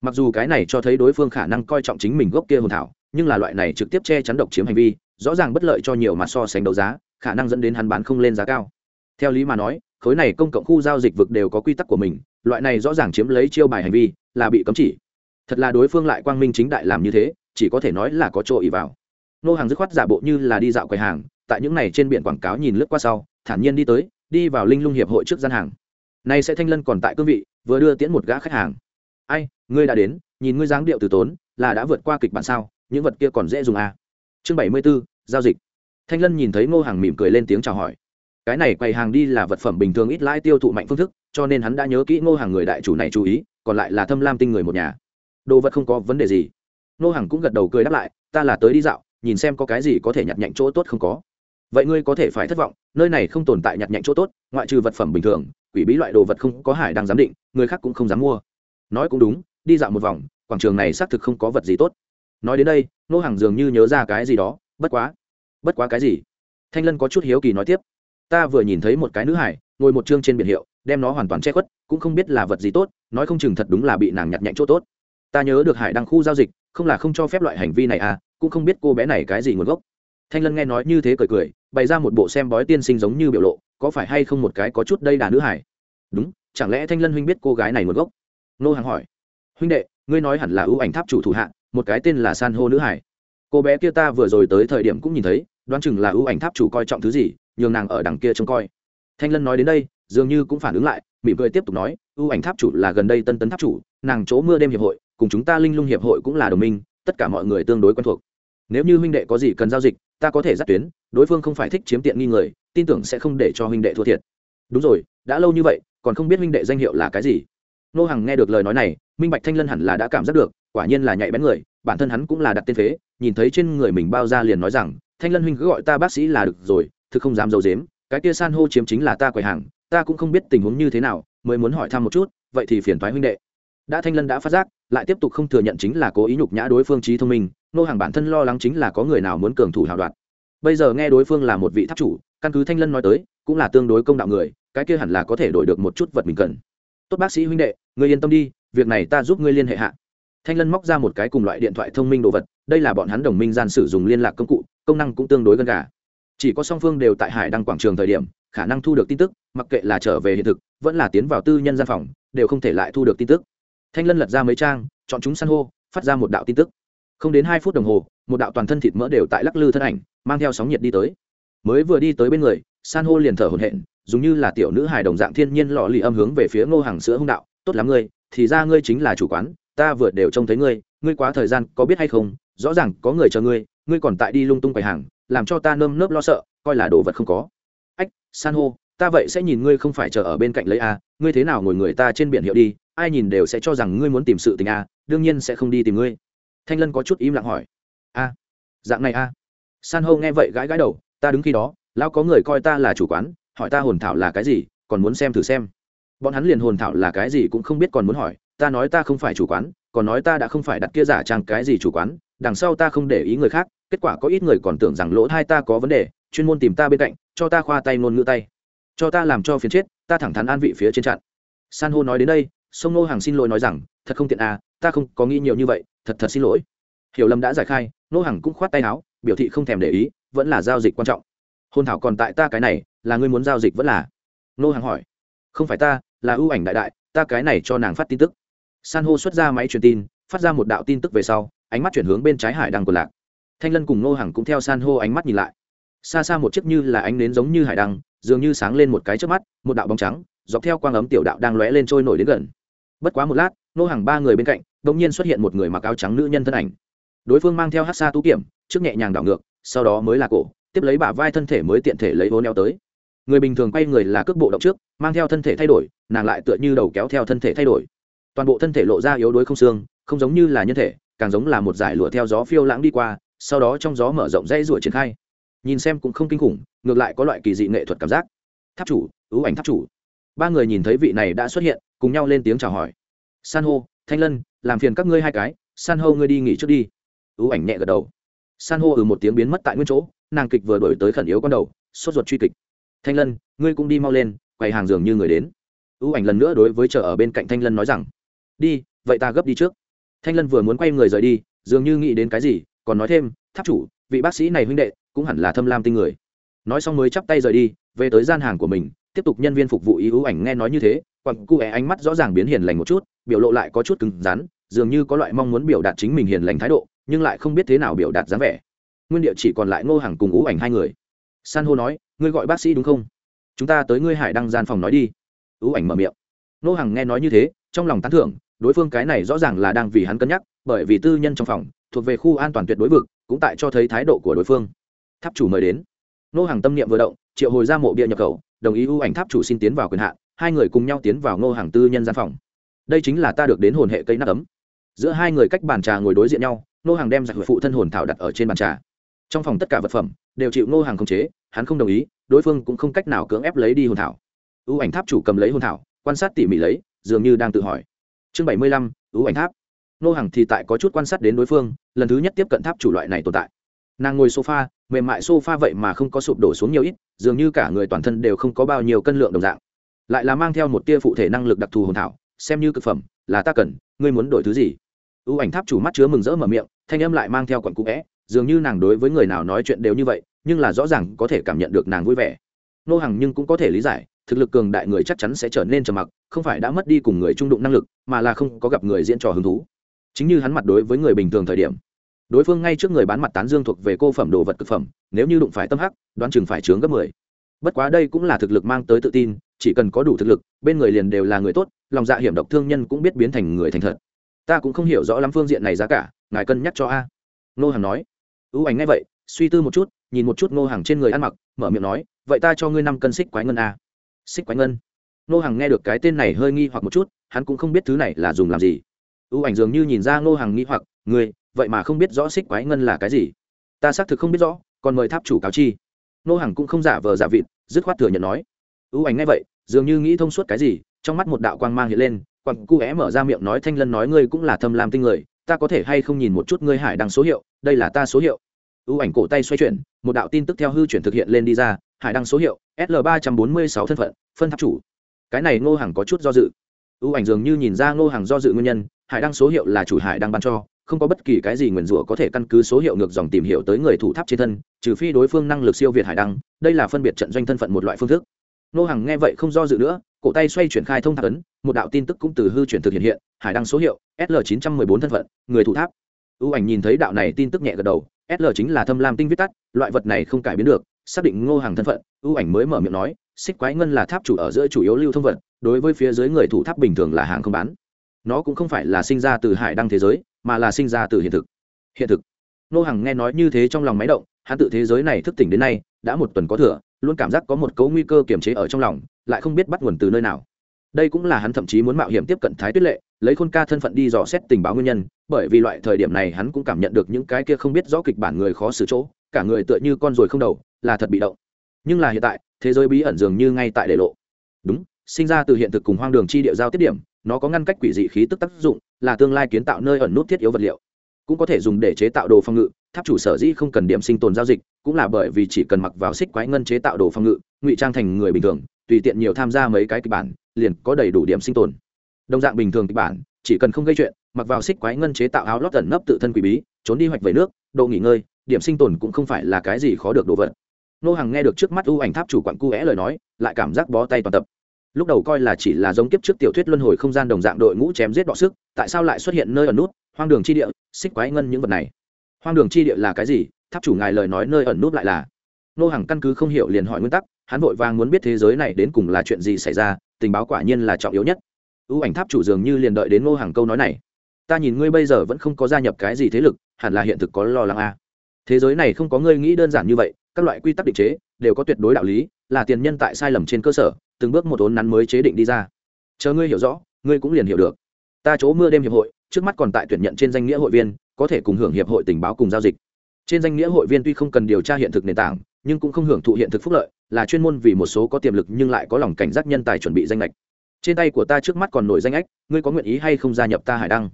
Mặc dù cái này cho thấy đối phương khả năng coi trọng chính mình gốc kia hồn thảo, nhưng là loại này trực tiếp che chắn độc chiếm hành vi, rõ ràng bất lợi cho nhiều mặt so sánh đấu giá khả năng dẫn đến hắn bán không lên giá cao. Theo lý mà nói, khối này công cộng khu giao dịch vực đều có quy tắc của mình, loại này rõ ràng chiếm lấy chiêu bài hành vi, là bị cấm chỉ. Thật là đối phương lại quang minh chính đại làm như thế, chỉ có thể nói là có chỗ ỉ vào. Nô hàng dứt khoát giả bộ như là đi dạo quầy hàng, tại những này trên biển quảng cáo nhìn lướt qua sau, thản nhiên đi tới, đi vào linh lung hiệp hội trước gian hàng. Nay sẽ thanh lân còn tại cương vị, vừa đưa tiễn một gã khách hàng. Ai, ngươi đã đến, nhìn ngươi dáng điệu từ tốn, là đã vượt qua kịch bản sao, những vật kia còn dễ dùng à. chương bảy mươi b ố giao dịch thanh lân nhìn thấy ngô hàng mỉm cười lên tiếng chào hỏi. Cái này quầy hàng đi là vật phẩm bình thường ít lãi tiêu thụ mạnh phương thức, cho nên hắn đã nhớ kỹ ngô hàng người đại chủ này chú ý, còn lại là thâm lam tinh người một nhà. Đồ vật không có vấn đề gì. Ngô hàng cũng gật đầu cười đáp lại, ta là tới đi dạo, nhìn xem có cái gì có thể nhặt nhạnh chỗ tốt không có. Vậy ngươi có thể phải thất vọng, nơi này không tồn tại nhặt nhạnh chỗ tốt, ngoại trừ vật phẩm bình thường, quỷ bí loại đồ vật không có hải đang giám định, người khác cũng không dám mua. Nói cũng đúng, đi dạo một vòng, quảng trường này xác thực không có vật gì tốt. Nói đến đây nô hàng dường như nhớ ra cái gì đó, bất quá bất quá cái gì? Thanh lân có chút hiếu kỳ nói tiếp. Ta vừa nhìn thấy một cái nữ hải, ngồi một chương trên biển hiệu, đem nó hoàn toàn che khuất, cũng không biết là vật gì tốt, nói không chừng thật đúng là bị nàng nhặt nhạnh chỗ tốt. Ta nhớ được hải đăng khu giao dịch, không là không cho phép loại hành vi này à cũng không biết cô bé này cái gì nguồn gốc. Thanh lân nghe nói như thế cười cười, bày ra một bộ xem bói tiên sinh giống như biểu lộ, có phải hay không một cái có chút đây đà nữ hải? Đúng, chẳng lẽ thanh lân huynh biết cô gái này nguồn gốc? Nô hàng hỏi. Huynh đệ, ngươi nói hẳn là ưu ảnh tháp chủ thủ hạ, một cái tên là san hô nữ hải cô bé kia ta vừa rồi tới thời điểm cũng nhìn thấy, đoán chừng là ưu ảnh tháp chủ coi trọng thứ gì, nhường nàng ở đằng kia trông coi. Thanh lân nói đến đây, dường như cũng phản ứng lại, mỉm cười tiếp tục nói, ưu ảnh tháp chủ là gần đây tân tấn tháp chủ, nàng chỗ mưa đêm hiệp hội, cùng chúng ta linh lung hiệp hội cũng là đồng minh, tất cả mọi người tương đối quen thuộc. Nếu như huynh đệ có gì cần giao dịch, ta có thể dắt tuyến, đối phương không phải thích chiếm tiện nghi người, tin tưởng sẽ không để cho huynh đệ thua thiệt. Đúng rồi, đã lâu như vậy, còn không biết huynh đệ danh hiệu là cái gì. Nô hằng nghe được lời nói này, minh bạch thanh lân hẳn là đã cảm giác được quả nhiên là nhạy bén người, bản thân hắn cũng là đặt tên phế, nhìn thấy trên người mình bao ra liền nói rằng, thanh lân huynh cứ gọi ta bác sĩ là được rồi, thực không dám d i ấ u dếm cái kia san hô chiếm chính là ta quầy hàng, ta cũng không biết tình huống như thế nào, mới muốn hỏi thăm một chút, vậy thì phiền thoái huynh đệ. Đã thanh lân đã phát giác, lại tiếp tục không thừa nhận chính là cố ý nhục nhã đối phương trí thông minh, nô hàng bản thân lo lắng chính là có người nào muốn cường thủ hào đoạt. Bây giờ nghe đối phương là một vị tháp chủ, căn cứ thanh lân nói tới, cũng là tương đối công đạo người, cái kia hẳn là có thể đổi được một chút vật mình cần. Tốt bác sĩ huynh đệ người yên tâm đi, việc này ta giúp ngươi liên hệ hạ thanh lân móc ra một cái cùng loại điện thoại thông minh đồ vật, đây là bọn hắn đồng minh gian sử dụng liên lạc công cụ, công năng cũng tương đối gần gà. Chỉ có song phương đều tại hải đăng quảng trường thời điểm, khả năng thu được tin tức, mặc kệ là trở về hiện thực, vẫn là tiến vào tư nhân gian phòng, đều không thể lại thu được tin tức. Thanh lân lật ra mấy trang, chọn chúng san hô, phát ra một đạo tin tức. Không đến hai phút đồng hồ, một đạo toàn thân thịt mỡ đều tại lắc lư thân ảnh, mang theo sóng nhiệt đi tới. Mới vừa đi tới bên người, san hô liền thở hổn hển giống như là tiểu nữ hài đồng dạng thiên nhiên lọ lì âm hướng về phía ngô hàng sữa hung đạo. Tốt lắm ngươi, thì ra ngươi chính là chủ quán ta vừa đều trông thấy ngươi ngươi quá thời gian có biết hay không? Rõ ràng có người chờ ngươi ngươi còn tại đi lung tung quầy hàng, làm cho ta nơm nớp lo sợ, coi là đồ vật không có. Ách, san hô, ta vậy sẽ nhìn ngươi không phải chờ ở bên cạnh lấy a, ngươi thế nào ngồi người ta trên biển hiệu đi, ai nhìn đều sẽ cho rằng ngươi muốn tìm sự tình a, đương nhiên sẽ không đi tìm ngươi. Thanh lân có chút im lặng hỏi. A, dạng này a. San hô nghe vậy gãi gãi đầu, ta đứng khi đó, lão có người coi ta là chủ quán, hỏi ta hồn thảo là cái gì, còn muốn xem thử xem. Bọn hắn liền hồn thảo là cái gì cũng không biết còn muốn hỏi ta nói ta không phải chủ quán, còn nói ta đã không phải đặt kia giả trang cái gì chủ quán, đằng sau ta không để ý người khác, kết quả có ít người còn tưởng rằng lỗ hai ta có vấn đề, chuyên môn tìm ta bên cạnh, cho ta khoa tay ngôn ngữ tay. Cho ta làm cho phiền chết, ta thẳng thắn an vị phía trên chặn san hô nói đến đây, sông nô hàng xin lỗi nói rằng, thật không tiện à ta không có nghĩ nhiều như vậy, thật thật xin lỗi. Hiểu lầm đã giải khai nô hàng cũng khoát tay áo, biểu thị không thèm để ý, vẫn là giao dịch quan trọng. Hôn thảo còn tại ta cái này, là ngươi muốn giao dịch vẫn là? Nô hàng hỏi. Không phải ta, là ưu ảnh đại đại, ta cái này cho nàng phát tin tức san hô xuất ra máy truyền tin, phát ra một đạo tin tức về sau, ánh mắt chuyển hướng bên trái hải đăng của lạc. Thanh lân cùng nô hàng cũng theo san hô ánh mắt nhìn lại. Xa xa một chiếc như là ánh nến giống như hải đăng, dường như sáng lên một cái trước mắt, một đạo bóng trắng, dọc theo quang ấm tiểu đạo đang lóe lên trôi nổi đến gần. Bất quá một lát nô hàng ba người bên cạnh đ ỗ n g nhiên xuất hiện một người mặc áo trắng nữ nhân thân ảnh. Đối phương mang theo hát xa tú kiểm, trước nhẹ nhàng đảo ngược, sau đó mới là cổ, tiếp lấy bả vai thân thể mới tiện thể lấy vô neo tới. Người bình thường quay người là cước bộ động trước, mang theo thân thể thay đổi, nàng lại tựa như đầu kéo theo thân thể thay đổi toàn bộ thân thể lộ ra yếu đuối không xương, không giống như là nhân thể, càng giống là một giải lụa theo gió phiêu lãng đi qua, sau đó trong gió mở rộng dây rụa triển khai. Nhìn xem cũng không kinh khủng, ngược lại có loại kỳ dị nghệ thuật cảm giác. Tháp chủ, ưu ảnh tháp chủ. Ba người nhìn thấy vị này đã xuất hiện, cùng nhau lên tiếng chào hỏi. San hô, thanh lân, làm phiền các ngươi hai cái, san hô ngươi đi nghỉ trước đi. Ưu ảnh nhẹ gật đầu. San hô ừ một tiếng biến mất tại nguyên chỗ, nàng kịch vừa đổi tới khẩn yếu con đầu, sốt ruột truy kịch. Thanh lân, ngươi cũng đi mau lên, quầy hàng dường như người đến. Ưu ảnh lần nữa đối với chờ ở bên cạnh thanh lân nói rằng đi, vậy ta gấp đi trước. Thanh lân vừa muốn quay người rời đi, dường như nghĩ đến cái gì, còn nói thêm, tháp chủ, vị bác sĩ này huynh đệ, cũng hẳn là thâm lam tinh người. Nói xong mới chắp tay rời đi, về tới gian hàng của mình, tiếp tục nhân viên phục vụ ý ưu ảnh nghe nói như thế quặng cụ é ánh mắt rõ ràng biến hiền lành một chút, biểu lộ lại có chút cứng rắn, dường như có loại mong muốn biểu đạt chính mình hiền lành thái độ, nhưng lại không biết thế nào biểu đạt dáng vẻ. Nguyên địa chỉ còn lại ngô hàng cùng ú ảnh hai người. San hô nói, ngươi gọi bác sĩ đúng không? Chúng ta tới ngươi hải đăng gian phòng nói đi. Ú ảnh mở miệng. Ngô hàng nghe nói như thế, trong lòng tán thưởng đối phương cái này rõ ràng là đang vì hắn cân nhắc, bởi vì tư nhân trong phòng, thuộc về khu an toàn tuyệt đối vực, cũng tại cho thấy thái độ của đối phương. Tháp chủ mời đến. Nô hàng tâm niệm vừa động, triệu hồi ra mộ bia nhập khẩu, đồng ý ưu ảnh tháp chủ xin tiến vào quyền hạn, hai người cùng nhau tiến vào ngô hàng tư nhân gian phòng. Đây chính là ta được đến hồn hệ cây nắp ấm. Giữa hai người cách bàn trà ngồi đối diện nhau, nô hàng đem giặc phụ thân hồn thảo đặt ở trên bàn trà. Trong phòng tất cả vật phẩm, đều chịu nô hàng khống chế, hắn không đồng ý, đối phương cũng không cách nào cưỡng ép lấy đi hồn thảo. Ưu ảnh tháp chủ cầm lấy hồn thảo, quan sát tỉ mỉ lấy, dường như đang tự hỏi chương bảy mươi lăm, ưu ảnh tháp. Nô hàng thì tại có chút quan sát đến đối phương, lần thứ nhất tiếp cận tháp chủ loại này tồn tại. Nàng ngồi sofa, mềm mại sofa vậy mà không có sụp đổ xuống nhiều ít, dường như cả người toàn thân đều không có bao nhiêu cân lượng đồng dạng. Lại là mang theo một tia phụ thể năng lực đặc thù hồn thảo, xem như cực phẩm, là ta cần, ngươi muốn đổi thứ gì? Ưu ảnh tháp chủ mắt chứa mừng rỡ mở miệng, thanh âm lại mang theo quặn cũ vẽ, dường như nàng đối với người nào nói chuyện đều như vậy, nhưng là rõ ràng có thể cảm nhận được nàng vui vẻ. Nô hằng nhưng cũng có thể lý giải thực lực cường đại người chắc chắn sẽ trở nên trầm mặc, không phải đã mất đi cùng người trung đụng năng lực, mà là không có gặp người diễn trò hứng thú. Chính như hắn mặt đối với người bình thường thời điểm, đối phương ngay trước người bán mặt tán dương thuộc về cô phẩm đồ vật thực phẩm, nếu như đụng phải tâm hắc, đoán chừng phải chướng gấp mười. Bất quá đây cũng là thực lực mang tới tự tin, chỉ cần có đủ thực lực, bên người liền đều là người tốt, lòng dạ hiểm độc thương nhân cũng biết biến thành người thành thật. Ta cũng không hiểu rõ lắm phương diện này giá cả, ngài cân nhắc cho a. Nô hàng nói. Ưu ảnh ngay vậy, suy tư một chút, nhìn một chút nô hàng trên người ăn mặc, mở miệng nói, vậy ta cho ngươi năm cân xích quái ngân a xích quái ngân. Nô hàng nghe được cái tên này hơi nghi hoặc một chút hắn cũng không biết thứ này là dùng làm gì. Ưu ảnh dường như nhìn ra nô hàng nghi hoặc người, vậy mà không biết rõ xích quái ngân là cái gì? Ta xác thực không biết rõ còn mời tháp chủ cáo chi. Nô hàng cũng không giả vờ giả vịt dứt khoát thừa nhận nói. Ưu ảnh nghe vậy dường như nghĩ thông suốt cái gì trong mắt một đạo quang mang hiện lên quặng cu é mở ra miệng nói thanh lân nói ngươi cũng là thâm lam tinh người ta có thể hay không nhìn một chút ngươi hải đăng số hiệu đây là ta số hiệu ưu ảnh cổ tay xoay chuyển, một đạo tin tức theo hư chuyển thực hiện lên đi ra, hải đăng số hiệu sl ba trăm bốn mươi sáu thân phận, phân tháp chủ. Cái này ngô hàng có chút do dự. Ưu ảnh dường như nhìn ra ngô hàng do dự nguyên nhân, hải đăng số hiệu là chủ hải đăng ban cho, không có bất kỳ cái gì nguyền rủa có thể căn cứ số hiệu ngược dòng tìm hiểu tới người thủ tháp trên thân, trừ phi đối phương năng lực siêu việt hải đăng, đây là phân biệt trận doanh thân phận một loại phương thức. Nô hàng nghe vậy không do dự nữa, cổ tay xoay chuyển khai thông tháp ấn, một đạo tin tức cũng từ hư chuyển thực hiện hiện, hải đăng số hiệu sl chín trăm mười bốn thân phận, người thủ tháp ưu ảnh nhìn thấy đạo này tin tức nhẹ gật đầu sl chính là thâm lam tinh viết tắt, loại vật này không cải biến được, xác định ngô hàng thân phận ưu ảnh mới mở miệng nói, xích quái ngân là tháp chủ ở giữa chủ yếu lưu thông vật, đối với phía dưới người thủ tháp bình thường là hàng không bán. Nó cũng không phải là sinh ra từ hải đăng thế giới, mà là sinh ra từ hiện thực. Hiện thực. Ngô hằng nghe nói như thế trong lòng máy động, hắn tự thế giới này thức tỉnh đến nay, đã một tuần có thừa, luôn cảm giác có một cấu nguy cơ kiềm chế ở trong lòng, lại không biết bắt nguồn từ nơi nào đây cũng là hắn thậm chí muốn mạo hiểm tiếp cận thái tuyết lệ, lấy khôn ca thân phận đi dò xét tình báo nguyên nhân, bởi vì loại thời điểm này hắn cũng cảm nhận được những cái kia không biết rõ kịch bản người khó xử chỗ, cả người tựa như con ruồi không đầu, là thật bị động. Nhưng là hiện tại, thế giới bí ẩn dường như ngay tại để lộ. Đúng, sinh ra từ hiện thực cùng hoang đường chi địa giao tiết điểm, nó có ngăn cách quỷ dị khí tức tác dụng, là tương lai kiến tạo nơi ẩn nút thiết yếu vật liệu. Cũng có thể dùng để chế tạo đồ phòng ngự, tháp chủ sở dĩ không cần điểm sinh tồn giao dịch, cũng là bởi vì chỉ cần mặc vào xích quái ngân chế tạo đồ phòng ngự, ngụy trang thành người bình thường, tùy tiện nhiều tham gia mấy cái kịch bản liền có đầy đủ điểm sinh tồn. Đồng dạng bình thường kịch bản, chỉ cần không gây chuyện, mặc vào xích quái ngân chế tạo áo lót tẩn nấp tự thân quỷ bí, trốn đi hoạch về nước, độ nghỉ ngơi, điểm sinh tồn cũng không phải là cái gì khó được đồ vật. Nô hàng nghe được trước mắt ưu ảnh tháp chủ quặn cu é lời nói, lại cảm giác bó tay toàn tập. Lúc đầu coi là chỉ là giống kiếp trước tiểu thuyết luân hồi không gian đồng dạng đội ngũ chém giết đọ sức, tại sao lại xuất hiện nơi ẩn nút, hoang đường chi địa, xích quái ngân những vật này? Hoang đường chi địa là cái gì? Tháp chủ ngài lời nói nơi ẩn nút lại là nô hàng căn cứ không hiểu liền hỏi nguyên tắc, hắn vội vàng muốn biết thế giới này đến cùng là chuyện gì xảy ra, tình báo quả nhiên là trọng yếu nhất. Ưu ảnh tháp chủ dường như liền đợi đến nô hàng câu nói này. Ta nhìn ngươi bây giờ vẫn không có gia nhập cái gì thế lực, hẳn là hiện thực có lo lắng a à. thế giới này không có ngươi nghĩ đơn giản như vậy, các loại quy tắc định chế đều có tuyệt đối đạo lý, là tiền nhân tại sai lầm trên cơ sở, từng bước một ốn nắn mới chế định đi ra. Chờ ngươi hiểu rõ, ngươi cũng liền hiểu được. Ta chỗ mưa đêm hiệp hội, trước mắt còn tại tuyển nhận trên danh nghĩa hội viên, có thể cùng hưởng hiệp hội tình báo cùng giao dịch. Trên danh nghĩa hội viên tuy không cần điều tra hiện thực nền tảng nhưng cũng không hưởng thụ hiện thực phúc lợi, là chuyên môn vì một số có tiềm lực nhưng lại có lòng cảnh giác nhân tài chuẩn bị danh lệch trên tay của ta trước mắt còn nổi danh ách, ngươi có nguyện ý hay không gia nhập ta hải đăng?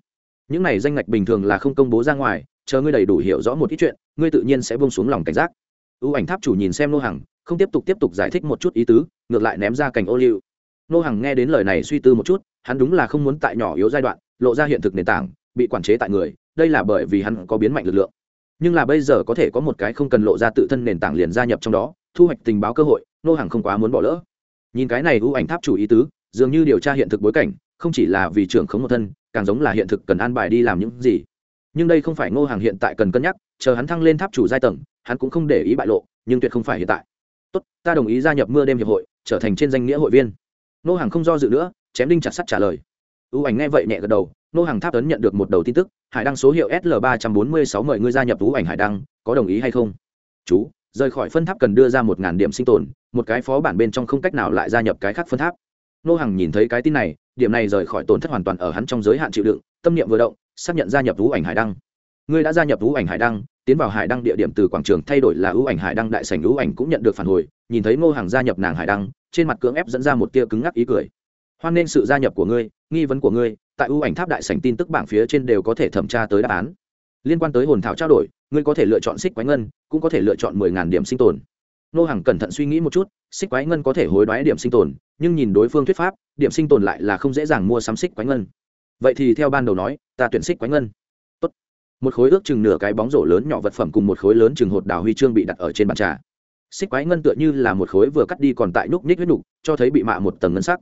Những này danh ngạch bình thường là không công bố ra ngoài, chờ ngươi đầy đủ hiểu rõ một ít chuyện, ngươi tự nhiên sẽ buông xuống lòng cảnh giác. Ưu ảnh tháp chủ nhìn xem nô hàng không tiếp tục tiếp tục giải thích một chút ý tứ, ngược lại ném ra cành ô liu. Nô hàng nghe đến lời này suy tư một chút, hắn đúng là không muốn tại nhỏ yếu giai đoạn, lộ ra hiện thực nền tảng, bị quản chế tại người, đây là bởi vì hắn có biến mạnh lực lượng nhưng là bây giờ có thể có một cái không cần lộ ra tự thân nền tảng liền gia nhập trong đó, thu hoạch tình báo cơ hội, nô hàng không quá muốn bỏ lỡ. Nhìn cái này ưu ảnh tháp chủ ý tứ, dường như điều tra hiện thực bối cảnh, không chỉ là vì trưởng khống một thân, càng giống là hiện thực cần an bài đi làm những gì. Nhưng đây không phải ngô hàng hiện tại cần cân nhắc, chờ hắn thăng lên tháp chủ giai tầng, hắn cũng không để ý bại lộ, nhưng tuyệt không phải hiện tại. Tốt, ta đồng ý gia nhập mưa đêm hiệp hội, trở thành trên danh nghĩa hội viên. Ngô hàng không do dự nữa, chém đinh chặt sắt trả lời ưu ảnh nghe vậy nhẹ gật đầu, nô hàng tháp ấn nhận được một đầu tin tức, hải đăng số hiệu sl ba trăm bốn mươi sáu mời ngươi gia nhập ưu ảnh hải đăng, có đồng ý hay không? Chú, rời khỏi phân tháp cần đưa ra một ngàn điểm sinh tồn, một cái phó bản bên trong không cách nào lại gia nhập cái khác phân tháp. Nô hàng nhìn thấy cái tin này, điểm này rời khỏi tổn thất hoàn toàn ở hắn trong giới hạn chịu đựng, tâm niệm vừa động, xác nhận gia nhập ưu ảnh hải đăng. Ngươi đã gia nhập ưu ảnh hải đăng, tiến vào hải đăng địa điểm từ quảng trường thay đổi là ưu ảnh hải đăng đại sảnh ưu ảnh cũng nhận được phản hồi, nhìn thấy ngô hàng gia nhập nàng hải đăng, trên mặt cưỡng ép dẫn ra một tia cứng ngắc ý cười hoan nên sự gia nhập của ngươi, nghi vấn của ngươi, tại ưu ảnh tháp đại sảnh tin tức bảng phía trên đều có thể thẩm tra tới đáp án. Liên quan tới hồn thảo trao đổi, ngươi có thể lựa chọn xích quái ngân, cũng có thể lựa chọn mười ngàn điểm sinh tồn. Nô hàng cẩn thận suy nghĩ một chút, xích quái ngân có thể hối đoái điểm sinh tồn, nhưng nhìn đối phương thuyết pháp, điểm sinh tồn lại là không dễ dàng mua sắm xích quái ngân. Vậy thì theo ban đầu nói, ta tuyển xích quái ngân. Tốt. một khối ước chừng nửa cái bóng rổ lớn nhỏ vật phẩm cùng một khối lớn chừng hột đào huy chương bị đặt ở trên bàn trà. Xích quái ngân tựa như là một khối vừa cắt đi còn tại núc ních huyết nục, cho thấy bị mạ một tầng ngân sắc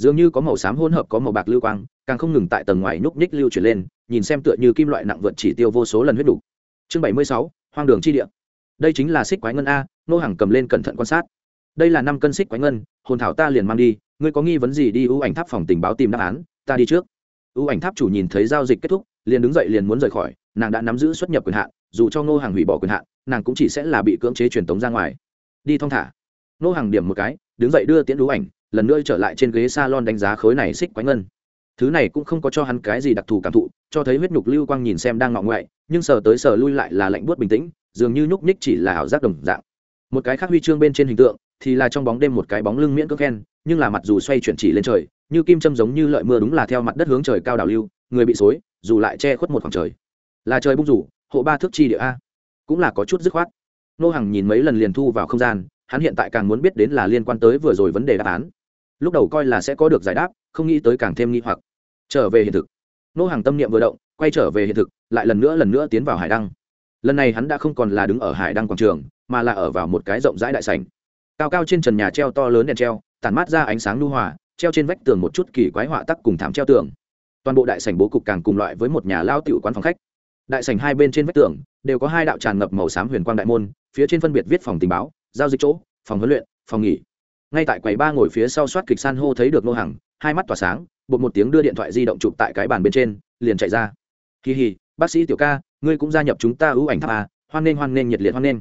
dường như có màu xám hỗn hợp có màu bạc lưu quang, càng không ngừng tại tầng ngoài nhúc nhích lưu chuyển lên, nhìn xem tựa như kim loại nặng vượt chỉ tiêu vô số lần huyết đủ. chương bảy mươi sáu, hoang đường chi địa. Đây chính là xích quái ngân a, nô hàng cầm lên cẩn thận quan sát. Đây là năm cân xích quái ngân, hồn thảo ta liền mang đi, ngươi có nghi vấn gì đi ưu ảnh tháp phòng tình báo tìm đáp án, ta đi trước. Ưu ảnh tháp chủ nhìn thấy giao dịch kết thúc, liền đứng dậy liền muốn rời khỏi, nàng đã nắm giữ xuất nhập quyền hạn, dù cho ngô hàng hủy bỏ quyền hạn, nàng cũng chỉ sẽ là bị cưỡng chế truyền tống ra ngoài. Đi thong thả. Ngô hàng điểm một cái, đứng dậy đưa tiễn ưu ảnh lần nữa trở lại trên ghế salon đánh giá khối này xích quánh ngân. Thứ này cũng không có cho hắn cái gì đặc thù cảm thụ, cho thấy huyết nhục lưu quang nhìn xem đang ngọ ngoại, nhưng sờ tới sờ lui lại là lạnh buốt bình tĩnh, dường như nhúc nhích chỉ là ảo giác đồng dạng. Một cái khác huy chương bên trên hình tượng, thì là trong bóng đêm một cái bóng lưng miễn cưỡng khen, nhưng là mặt dù xoay chuyển chỉ lên trời, như kim châm giống như lợi mưa đúng là theo mặt đất hướng trời cao đảo lưu, người bị xối, dù lại che khuất một khoảng trời. Là trời bung rủ, hộ ba thước chi địa a. Cũng là có chút dứt khoát. Nô hằng nhìn mấy lần liền thu vào không gian, hắn hiện tại càng muốn biết đến là liên quan tới vừa rồi vấn đề đáp án lúc đầu coi là sẽ có được giải đáp, không nghĩ tới càng thêm nghi hoặc. Trở về hiện thực. Nô hàng tâm niệm vừa động, quay trở về hiện thực, lại lần nữa lần nữa tiến vào hải đăng. Lần này hắn đã không còn là đứng ở hải đăng quảng trường, mà là ở vào một cái rộng rãi đại sảnh. Cao cao trên trần nhà treo to lớn đèn treo, tản mát ra ánh sáng lưu hòa, treo trên vách tường một chút kỳ quái họa tắc cùng thảm treo tường. Toàn bộ đại sảnh bố cục càng cùng loại với một nhà lao tiểu quán phòng khách. Đại sảnh hai bên trên vách tường đều có hai đạo tràn ngập màu xám huyền quang đại môn, phía trên phân biệt viết phòng tình báo, giao dịch chỗ, phòng huấn luyện, phòng nghỉ ngay tại quầy ba ngồi phía sau soát kịch san hô thấy được nô Hằng, hai mắt tỏa sáng bột một tiếng đưa điện thoại di động chụp tại cái bàn bên trên liền chạy ra. Kỳ hì bác sĩ tiểu ca ngươi cũng gia nhập chúng ta ưu ảnh tháp à, hoan nghênh hoan nghênh nhiệt liệt hoan nghênh.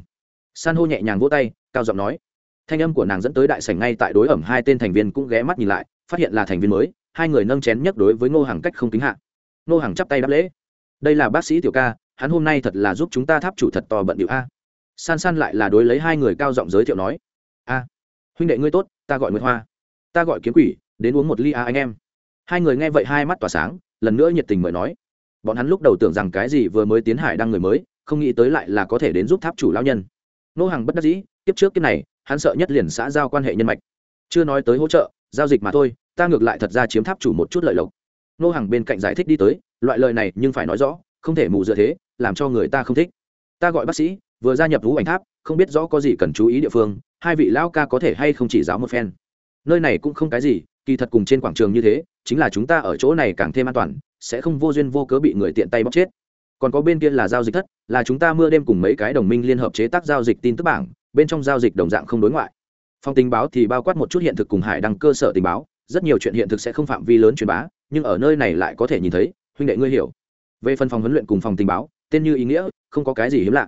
San hô nhẹ nhàng vỗ tay cao giọng nói. Thanh âm của nàng dẫn tới đại sảnh ngay tại đối ẩm hai tên thành viên cũng ghé mắt nhìn lại phát hiện là thành viên mới hai người nâng chén nhắc đối với ngô hàng cách không kính hạ. Ngô hàng chắp tay đáp lễ. Đây là bác sĩ tiểu ca hắn hôm nay thật là giúp chúng ta tháp chủ thật to bận điệu a. San san lại là đối lấy hai người cao giọng giới thiệu nói huynh đệ ngươi tốt, ta gọi nguyệt hoa. Ta gọi kiếm quỷ, đến uống một ly a anh em. Hai người nghe vậy hai mắt tỏa sáng, lần nữa nhiệt tình mời nói. Bọn hắn lúc đầu tưởng rằng cái gì vừa mới tiến hải đang người mới, không nghĩ tới lại là có thể đến giúp tháp chủ lao nhân. Nô hàng bất đắc dĩ tiếp trước kiếp này, hắn sợ nhất liền xã giao quan hệ nhân mạch. Chưa nói tới hỗ trợ, giao dịch mà thôi, ta ngược lại thật ra chiếm tháp chủ một chút lợi lộc. Nô hàng bên cạnh giải thích đi tới, loại lời này nhưng phải nói rõ, không thể mù dựa thế, làm cho người ta không thích. Ta gọi bác sĩ, vừa gia nhập vũ ảnh tháp, không biết rõ có gì cần chú ý địa phương hai vị lão ca có thể hay không chỉ giáo một phen? Nơi này cũng không cái gì, kỳ thật cùng trên quảng trường như thế, chính là chúng ta ở chỗ này càng thêm an toàn, sẽ không vô duyên vô cớ bị người tiện tay bóc chết. Còn có bên kia là giao dịch thất, là chúng ta mưa đêm cùng mấy cái đồng minh liên hợp chế tác giao dịch tin tức bảng, bên trong giao dịch đồng dạng không đối ngoại. Phòng tình báo thì bao quát một chút hiện thực cùng hải đăng cơ sở tình báo, rất nhiều chuyện hiện thực sẽ không phạm vi lớn truyền bá, nhưng ở nơi này lại có thể nhìn thấy, huynh đệ ngươi hiểu. Về phần phòng huấn luyện cùng phòng tình báo, tên như ý nghĩa, không có cái gì hiếm lạ.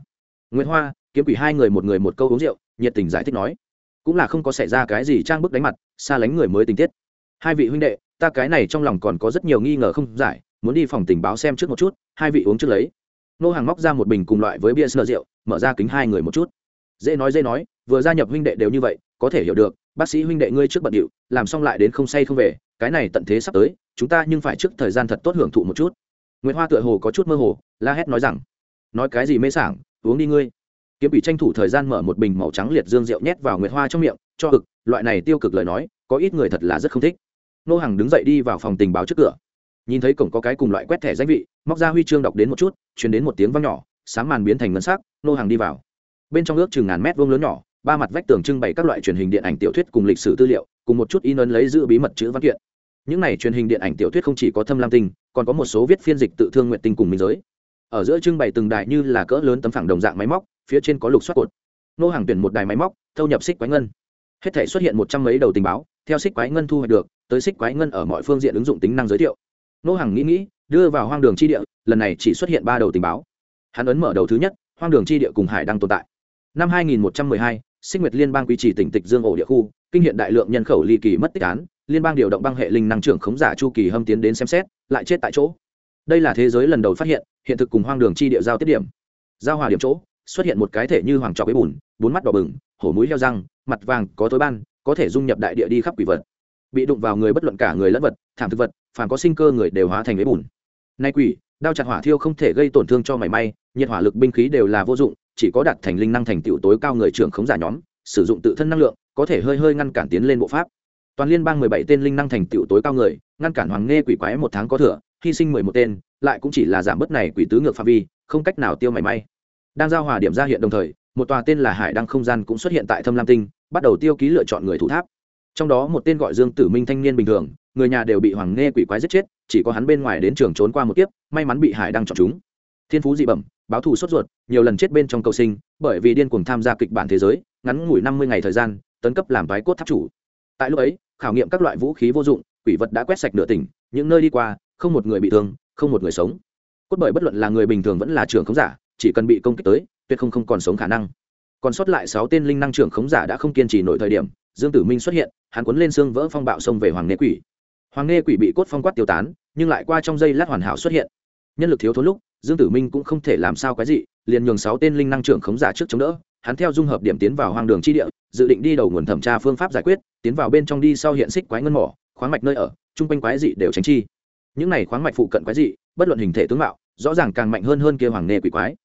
Nguyễn hoa, kiếm quỷ hai người một người một câu uống rượu nhiệt tình giải thích nói. Cũng là không có xảy ra cái gì trang bức đánh mặt, xa lánh người mới tình tiết. Hai vị huynh đệ, ta cái này trong lòng còn có rất nhiều nghi ngờ không giải, muốn đi phòng tình báo xem trước một chút, hai vị uống trước lấy. Nô hàng móc ra một bình cùng loại với bia sơ rượu, mở ra kính hai người một chút. Dễ nói dễ nói, vừa gia nhập huynh đệ đều như vậy, có thể hiểu được, bác sĩ huynh đệ ngươi trước bận điệu, làm xong lại đến không say không về, cái này tận thế sắp tới, chúng ta nhưng phải trước thời gian thật tốt hưởng thụ một chút. Nguyễn hoa tựa hồ có chút mơ hồ, la hét nói rằng, nói cái gì mê sảng, uống đi ngươi kiếm bị tranh thủ thời gian mở một bình màu trắng liệt dương rượu nhét vào nguyệt hoa trong miệng, cho ực, loại này tiêu cực lời nói, có ít người thật là rất không thích. Nô hàng đứng dậy đi vào phòng tình báo trước cửa. Nhìn thấy cổng có cái cùng loại quét thẻ danh vị, móc ra huy chương đọc đến một chút chuyển đến một tiếng văng nhỏ, sáng màn biến thành ngân sắc, nô hàng đi vào. Bên trong ước chừng ngàn mét vuông lớn nhỏ, ba mặt vách tường trưng bày các loại truyền hình điện ảnh tiểu thuyết cùng lịch sử tư liệu, cùng một chút in ấn lấy giữ bí mật chữ văn kiện. Những này truyền hình điện ảnh tiểu thuyết không chỉ có thâm lam tinh, còn có một số viết phiên dịch tự thương nguyện tinh cùng minh giới. Ở giữa trưng bày từng đại như là cỡ lớn tấm phẳng đồng dạng máy móc phía trên có lục xoát cột. Nô hàng tuyển một đài máy móc thâu nhập xích quái ngân. Hết thể xuất hiện một trăm mấy đầu tình báo theo xích quái ngân thu hoạch được tới xích quái ngân ở mọi phương diện ứng dụng tính năng giới thiệu. Nô hàng nghĩ nghĩ đưa vào hoang đường chi địa lần này chỉ xuất hiện ba đầu tình báo. Hắn ấn mở đầu thứ nhất hoang đường chi địa cùng hải đang tồn tại. Năm 2112, sinh nguyệt liên bang quy trì tỉnh tịch dương ổ địa khu kinh hiện đại lượng nhân khẩu ly kỳ mất tích án liên bang điều động băng hệ linh năng trưởng khống giả chu kỳ hâm tiến đến xem xét lại chết tại chỗ. Đây là thế giới lần đầu phát hiện hiện thực cùng hoang đường chi địa giao tiết điểm. Giao hòa điểm chỗ xuất hiện một cái thể như hoàng trọc với bùn, bốn mắt đỏ bừng, hổ mũi heo răng, mặt vàng có tối ban, có thể dung nhập đại địa đi khắp quỷ vật. Bị đụng vào người bất luận cả người lẫn vật, thảm thực vật, phàm có sinh cơ người đều hóa thành với bùn. Nay quỷ, đao chặt hỏa thiêu không thể gây tổn thương cho mảy may, nhiệt hỏa lực binh khí đều là vô dụng, chỉ có đặt thành linh năng thành tựu tối cao người trưởng khống giả nhóm, sử dụng tự thân năng lượng, có thể hơi hơi ngăn cản tiến lên bộ pháp. Toàn liên bang mười bảy tên linh năng thành tựu tối cao người, ngăn cản hoàng nghe quỷ quái một tháng có thừa, hy sinh mười một tên, lại cũng chỉ là giảm bớt này quỷ tứ ngược phạm vi, không cách nào tiêu mảy may đang giao hòa điểm ra hiện đồng thời, một tòa tên là hải đăng không gian cũng xuất hiện tại thâm lam tinh, bắt đầu tiêu ký lựa chọn người thủ tháp. Trong đó một tên gọi dương tử minh thanh niên bình thường, người nhà đều bị hoàng nghe quỷ quái giết chết, chỉ có hắn bên ngoài đến trường trốn qua một kiếp, may mắn bị hải đăng chọn chúng. Thiên phú dị bẩm, báo thù sốt ruột, nhiều lần chết bên trong cầu sinh, bởi vì điên cuồng tham gia kịch bản thế giới, ngắn ngủi năm mươi ngày thời gian, tấn cấp làm vái cốt tháp chủ. Tại lúc ấy, khảo nghiệm các loại vũ khí vô dụng, quỷ vật đã quét sạch nửa tỉnh, những nơi đi qua, không một người bị thương, không một người sống. Cốt bởi bất luận là người bình thường vẫn là trưởng khống giả chỉ cần bị công kích tới, tuyệt không không còn sống khả năng. Còn sót lại sáu tên linh năng trưởng khống giả đã không kiên trì nổi thời điểm, dương tử minh xuất hiện, hắn cuốn lên xương vỡ phong bạo xông về hoàng nê quỷ. Hoàng nê quỷ bị cốt phong quát tiêu tán, nhưng lại qua trong giây lát hoàn hảo xuất hiện. Nhân lực thiếu thốn lúc, dương tử minh cũng không thể làm sao cái gì liền nhường sáu tên linh năng trưởng khống giả trước chống đỡ, hắn theo dung hợp điểm tiến vào hoang đường chi địa, dự định đi đầu nguồn thẩm tra phương pháp giải quyết, tiến vào bên trong đi sau hiện xích quái ngân mỏ, khoáng mạch nơi ở, chung quanh quái dị đều tránh chi. Những này khoáng mạch phụ cận quái dị, bất luận hình thể tướng mạo, rõ ràng càng mạnh hơn hơn kia hoàng nê quỷ quái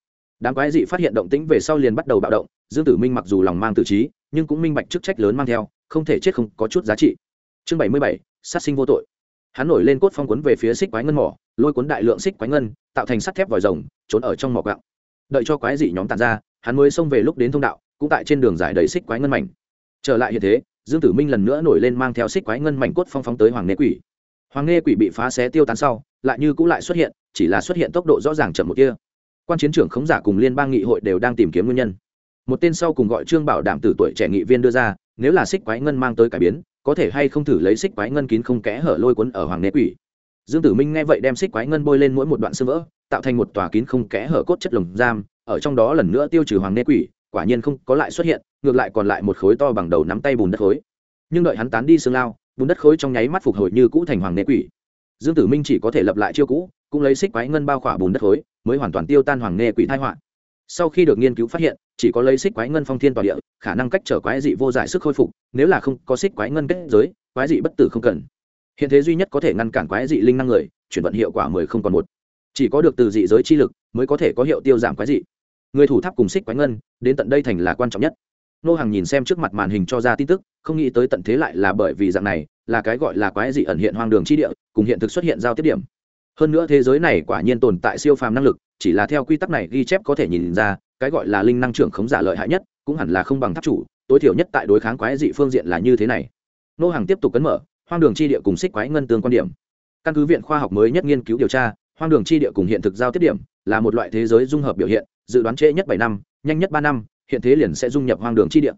đám quái dị phát hiện động tĩnh về sau liền bắt đầu bạo động, dương tử minh mặc dù lòng mang tự trí, nhưng cũng minh bạch chức trách lớn mang theo, không thể chết không có chút giá trị. Chương bảy mươi bảy, sát sinh vô tội. Hắn nổi lên cốt phong quấn về phía xích quái ngân mỏ, lôi cuốn đại lượng xích quái ngân, tạo thành sắt thép vòi rồng, trốn ở trong mỏ gạo. Đợi cho quái dị nhóm tàn ra, hắn mới xông về lúc đến thông đạo, cũng tại trên đường giải đầy xích quái ngân mảnh. Trở lại hiện thế, dương tử minh lần nữa nổi lên mang theo xích quái ngân mảnh cốt phong phóng tới hoàng nê quỷ. Hoàng nê quỷ bị phá xé tiêu tán sau, lại như cũng lại xuất hiện, chỉ là xuất hiện tốc độ rõ ràng chậm một kia quan chiến trưởng khống giả cùng liên bang nghị hội đều đang tìm kiếm nguyên nhân. Một tên sau cùng gọi trương bảo đảm từ tuổi trẻ nghị viên đưa ra, nếu là xích quái ngân mang tới cải biến, có thể hay không thử lấy xích quái ngân kín không kẽ hở lôi cuốn ở hoàng nế quỷ. Dương tử minh nghe vậy đem xích quái ngân bôi lên mỗi một đoạn sơ vỡ, tạo thành một tòa kín không kẽ hở cốt chất lồng giam, ở trong đó lần nữa tiêu trừ hoàng nế quỷ, quả nhiên không có lại xuất hiện, ngược lại còn lại một khối to bằng đầu nắm tay bùn đất khối. Nhưng đợi hắn tán đi xương lao, bùn đất khối trong nháy mắt phục hồi như cũ thành hoàng nế quỷ. Dương tử minh chỉ có thể lập lại chiêu cũ, cũng lấy xích quái ngân bao khỏa bùn đất khối mới hoàn toàn tiêu tan hoàng nê quỷ thai họa. Sau khi được nghiên cứu phát hiện, chỉ có lấy xích quái ngân phong thiên tòa địa, khả năng cách trở quái dị vô giải sức khôi phục, nếu là không có xích quái ngân kết giới, quái dị bất tử không cần. Hiện thế duy nhất có thể ngăn cản quái dị linh năng người, chuyển vận hiệu quả mười không còn một. Chỉ có được từ dị giới chi lực, mới có thể có hiệu tiêu giảm quái dị. Người thủ tháp cùng xích quái ngân, đến tận đây thành là quan trọng nhất. Nô hàng nhìn xem trước mặt màn hình cho ra tin tức, không nghĩ tới tận thế lại là bởi vì dạng này, là cái gọi là quái dị ẩn hiện hoang đường chi địa, cùng hiện thực xuất hiện giao tiếp điểm. Hơn nữa thế giới này quả nhiên tồn tại siêu phàm năng lực chỉ là theo quy tắc này ghi chép có thể nhìn ra, cái gọi là linh năng trưởng khống giả lợi hại nhất, cũng hẳn là không bằng tháp chủ, tối thiểu nhất tại đối kháng quái dị phương diện là như thế này. Nô hàng tiếp tục cấn mở, hoang đường chi địa cùng xích quái ngân tương quan điểm. Căn cứ viện khoa học mới nhất nghiên cứu điều tra, hoang đường chi địa cùng hiện thực giao tiếp điểm là một loại thế giới dung hợp biểu hiện, dự đoán trễ nhất bảy năm, nhanh nhất ba năm, hiện thế liền sẽ dung nhập hoang đường chi địa.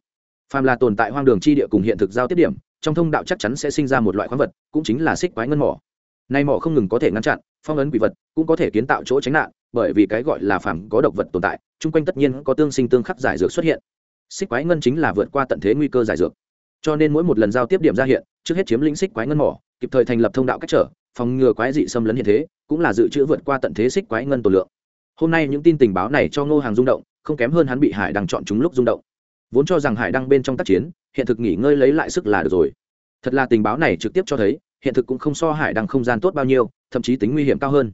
Phàm là tồn tại hoang đường chi địa cùng hiện thực giao tiếp điểm, trong thông đạo chắc chắn sẽ sinh ra một loại khoáng vật, cũng chính là xích quái ngân mỏ. Nay mỏ không ngừng có thể ngăn chặn phong ấn quỷ vật cũng có thể kiến tạo chỗ tránh nạn, bởi vì cái gọi là phàm có độc vật tồn tại, chung quanh tất nhiên có tương sinh tương khắc giải dược xuất hiện. Xích quái ngân chính là vượt qua tận thế nguy cơ giải dược. Cho nên mỗi một lần giao tiếp điểm ra hiện, trước hết chiếm lĩnh xích quái ngân mỏ, kịp thời thành lập thông đạo cách trở, phòng ngừa quái dị xâm lấn hiện thế, cũng là dự trữ vượt qua tận thế xích quái ngân tổ lượng. Hôm nay những tin tình báo này cho ngô hàng rung động, không kém hơn hắn bị hải đăng chọn chúng lúc rung động. Vốn cho rằng hải đăng bên trong tác chiến, hiện thực nghỉ ngơi lấy lại sức là được rồi. Thật là tình báo này trực tiếp cho thấy hiện thực cũng không so hải đăng không gian tốt bao nhiêu, thậm chí tính nguy hiểm cao hơn.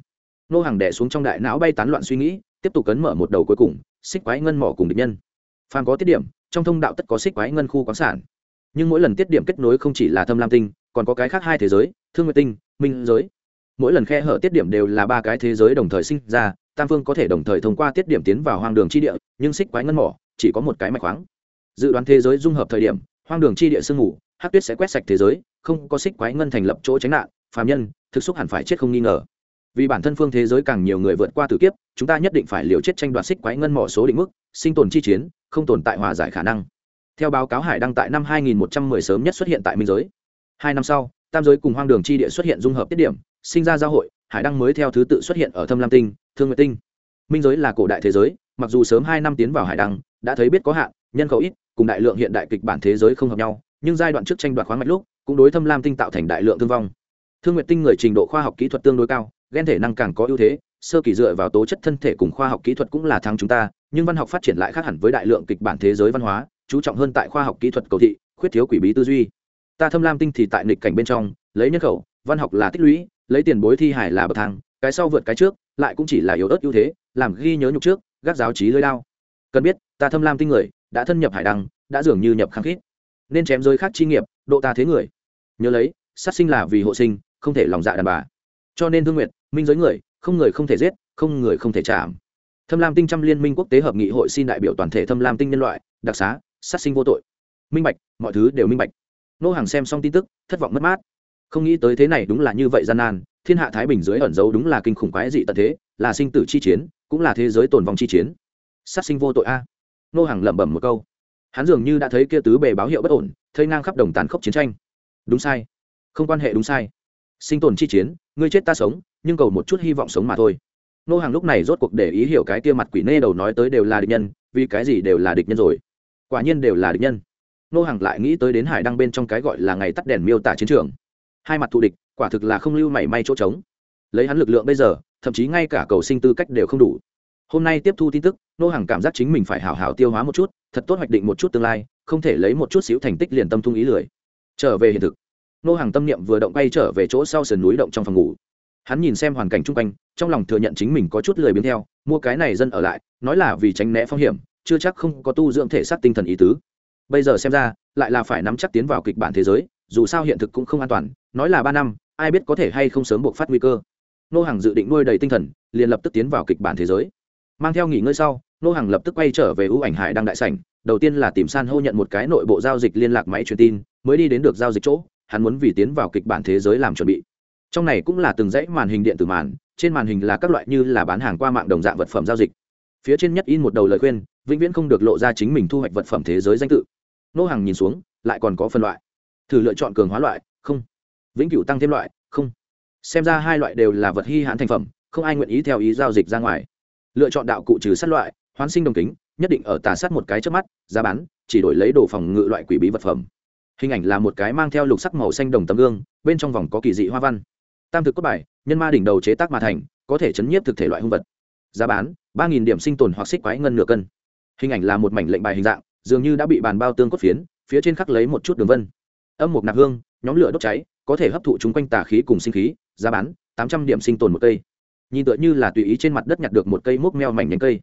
Nô hàng đẻ xuống trong đại não bay tán loạn suy nghĩ, tiếp tục cấn mở một đầu cuối cùng, xích quái ngân mỏ cùng địch nhân. Phan có tiết điểm, trong thông đạo tất có xích quái ngân khu khoáng sản. Nhưng mỗi lần tiết điểm kết nối không chỉ là thâm lam tinh, còn có cái khác hai thế giới, thương nguyệt tinh, minh giới. Mỗi lần khe hở tiết điểm đều là ba cái thế giới đồng thời sinh ra, tam phương có thể đồng thời thông qua tiết điểm tiến vào hoang đường chi địa, nhưng xích quái ngân mỏ chỉ có một cái mạch khoáng. Dự đoán thế giới dung hợp thời điểm, hoang đường chi địa sương mù hát tuyết sẽ quét sạch thế giới không có xích quái ngân thành lập chỗ tránh nạn, phàm nhân, thực xúc hẳn phải chết không nghi ngờ. Vì bản thân phương thế giới càng nhiều người vượt qua tử kiếp, chúng ta nhất định phải liều chết tranh đoạt xích quái ngân mỏ số định mức, sinh tồn chi chiến, không tồn tại hòa giải khả năng. Theo báo cáo hải đăng tại năm 2110 sớm nhất xuất hiện tại minh giới. Hai năm sau, tam giới cùng hoang đường chi địa xuất hiện dung hợp tiết điểm, sinh ra giao hội, hải đăng mới theo thứ tự xuất hiện ở thâm lam tinh, thương nguyệt tinh. Minh giới là cổ đại thế giới, mặc dù sớm hai năm tiến vào hải đăng, đã thấy biết có hạn, nhân khẩu ít, cùng đại lượng hiện đại kịch bản thế giới không hợp nhau, nhưng giai đoạn trước tranh đoạt khoáng mạch lúc cũng đối thâm lam tinh tạo thành đại lượng thương vong. Thương nguyệt tinh người trình độ khoa học kỹ thuật tương đối cao ghen thể năng càng có ưu thế, sơ kỳ dựa vào tố chất thân thể cùng khoa học kỹ thuật cũng là thắng chúng ta, nhưng văn học phát triển lại khác hẳn với đại lượng kịch bản thế giới văn hóa, chú trọng hơn tại khoa học kỹ thuật cầu thị, khuyết thiếu quỷ bí tư duy. Ta thâm lam tinh thì tại nghịch cảnh bên trong, lấy nhân khẩu, văn học là tích lũy, lấy tiền bối thi hải là bậc thang, cái sau vượt cái trước, lại cũng chỉ là yếu ớt ưu thế, làm ghi nhớ nhục trước, gác giáo trí lưới lao cần biết, ta thâm lam tinh người, đã thân nhập hải đăng, đã dường như nhập kháng khít. Nên chém rơi khác chi nghiệp độ ta thế người. Nhớ lấy, sát sinh là vì hộ sinh, không thể lòng dạ đàn bà. Cho nên thương nguyện minh giới người, không người không thể giết, không người không thể chạm. Thâm lam tinh trăm liên minh quốc tế hợp nghị hội xin đại biểu toàn thể thâm lam tinh nhân loại, đặc xá, sát sinh vô tội. Minh bạch, mọi thứ đều minh bạch. Nô hàng xem xong tin tức, thất vọng mất mát. Không nghĩ tới thế này đúng là như vậy gian nan, thiên hạ thái bình dưới ẩn giấu đúng là kinh khủng quái dị tận thế, là sinh tử chi chiến, cũng là thế giới tồn vong chi chiến. Sát sinh vô tội a. Nô hàng lẩm bẩm một câu hắn dường như đã thấy kia tứ bề báo hiệu bất ổn, thây ngang khắp đồng tàn khốc chiến tranh. Đúng sai. Không quan hệ đúng sai. Sinh tồn chi chiến, ngươi chết ta sống, nhưng cầu một chút hy vọng sống mà thôi. Nô hàng lúc này rốt cuộc để ý hiểu cái kia mặt quỷ nê đầu nói tới đều là địch nhân, vì cái gì đều là địch nhân rồi? Quả nhiên đều là địch nhân. Nô hàng lại nghĩ tới đến hải đăng bên trong cái gọi là ngày tắt đèn miêu tả chiến trường. Hai mặt thù địch, quả thực là không lưu mảy may chỗ trống. Lấy hắn lực lượng bây giờ, thậm chí ngay cả cầu sinh tư cách đều không đủ. Hôm nay tiếp thu tin tức, nô hàng cảm giác chính mình phải hào hào tiêu hóa một chút thật tốt hoạch định một chút tương lai, không thể lấy một chút xíu thành tích liền tâm thung ý lười. Trở về hiện thực, nô hàng tâm niệm vừa động bay trở về chỗ sau sườn núi động trong phòng ngủ. Hắn nhìn xem hoàn cảnh chung quanh, trong lòng thừa nhận chính mình có chút lười biếng theo, mua cái này dân ở lại, nói là vì tránh né phong hiểm, chưa chắc không có tu dưỡng thể xác tinh thần ý tứ. Bây giờ xem ra, lại là phải nắm chắc tiến vào kịch bản thế giới, dù sao hiện thực cũng không an toàn, nói là ba năm, ai biết có thể hay không sớm buộc phát nguy cơ. Nô hàng dự định nuôi đầy tinh thần, liền lập tức tiến vào kịch bản thế giới. Mang theo nghỉ ngơi sau nô hàng lập tức quay trở về ưu ảnh hải đang đại sảnh, đầu tiên là tìm san hô nhận một cái nội bộ giao dịch liên lạc máy truyền tin, mới đi đến được giao dịch chỗ, hắn muốn vì tiến vào kịch bản thế giới làm chuẩn bị. Trong này cũng là từng dãy màn hình điện tử màn, trên màn hình là các loại như là bán hàng qua mạng đồng dạng vật phẩm giao dịch. Phía trên nhất in một đầu lời khuyên, vĩnh viễn không được lộ ra chính mình thu hoạch vật phẩm thế giới danh tự. Nô hàng nhìn xuống, lại còn có phân loại. Thử lựa chọn cường hóa loại, không. Vĩnh cửu tăng thêm loại, không. Xem ra hai loại đều là vật hy hãn thành phẩm, không ai nguyện ý theo ý giao dịch ra ngoài. Lựa chọn đạo cụ trừ sát loại hoán sinh đồng tính, nhất định ở tà sát một cái trước mắt giá bán chỉ đổi lấy đồ phòng ngự loại quỷ bí vật phẩm. Hình ảnh là một cái mang theo lục sắc màu xanh đồng tấm gương bên trong vòng có kỳ dị hoa văn. Tam thực cốt bài nhân ma đỉnh đầu chế tác mà thành có thể chấn nhiếp thực thể loại hung vật. Giá bán ba nghìn điểm sinh tồn hoặc xích quái ngân nửa cân. Hình ảnh là một mảnh lệnh bài hình dạng dường như đã bị bàn bao tương cốt phiến phía trên khắc lấy một chút đường vân. Âm một nạp hương nhóm lửa đốt cháy có thể hấp thụ chúng quanh tà khí cùng sinh khí giá bán tám trăm điểm sinh tồn một cây. Nhìn tựa như là tùy ý trên mặt đất nhặt được một cây mốc meo mảnh nhánh cây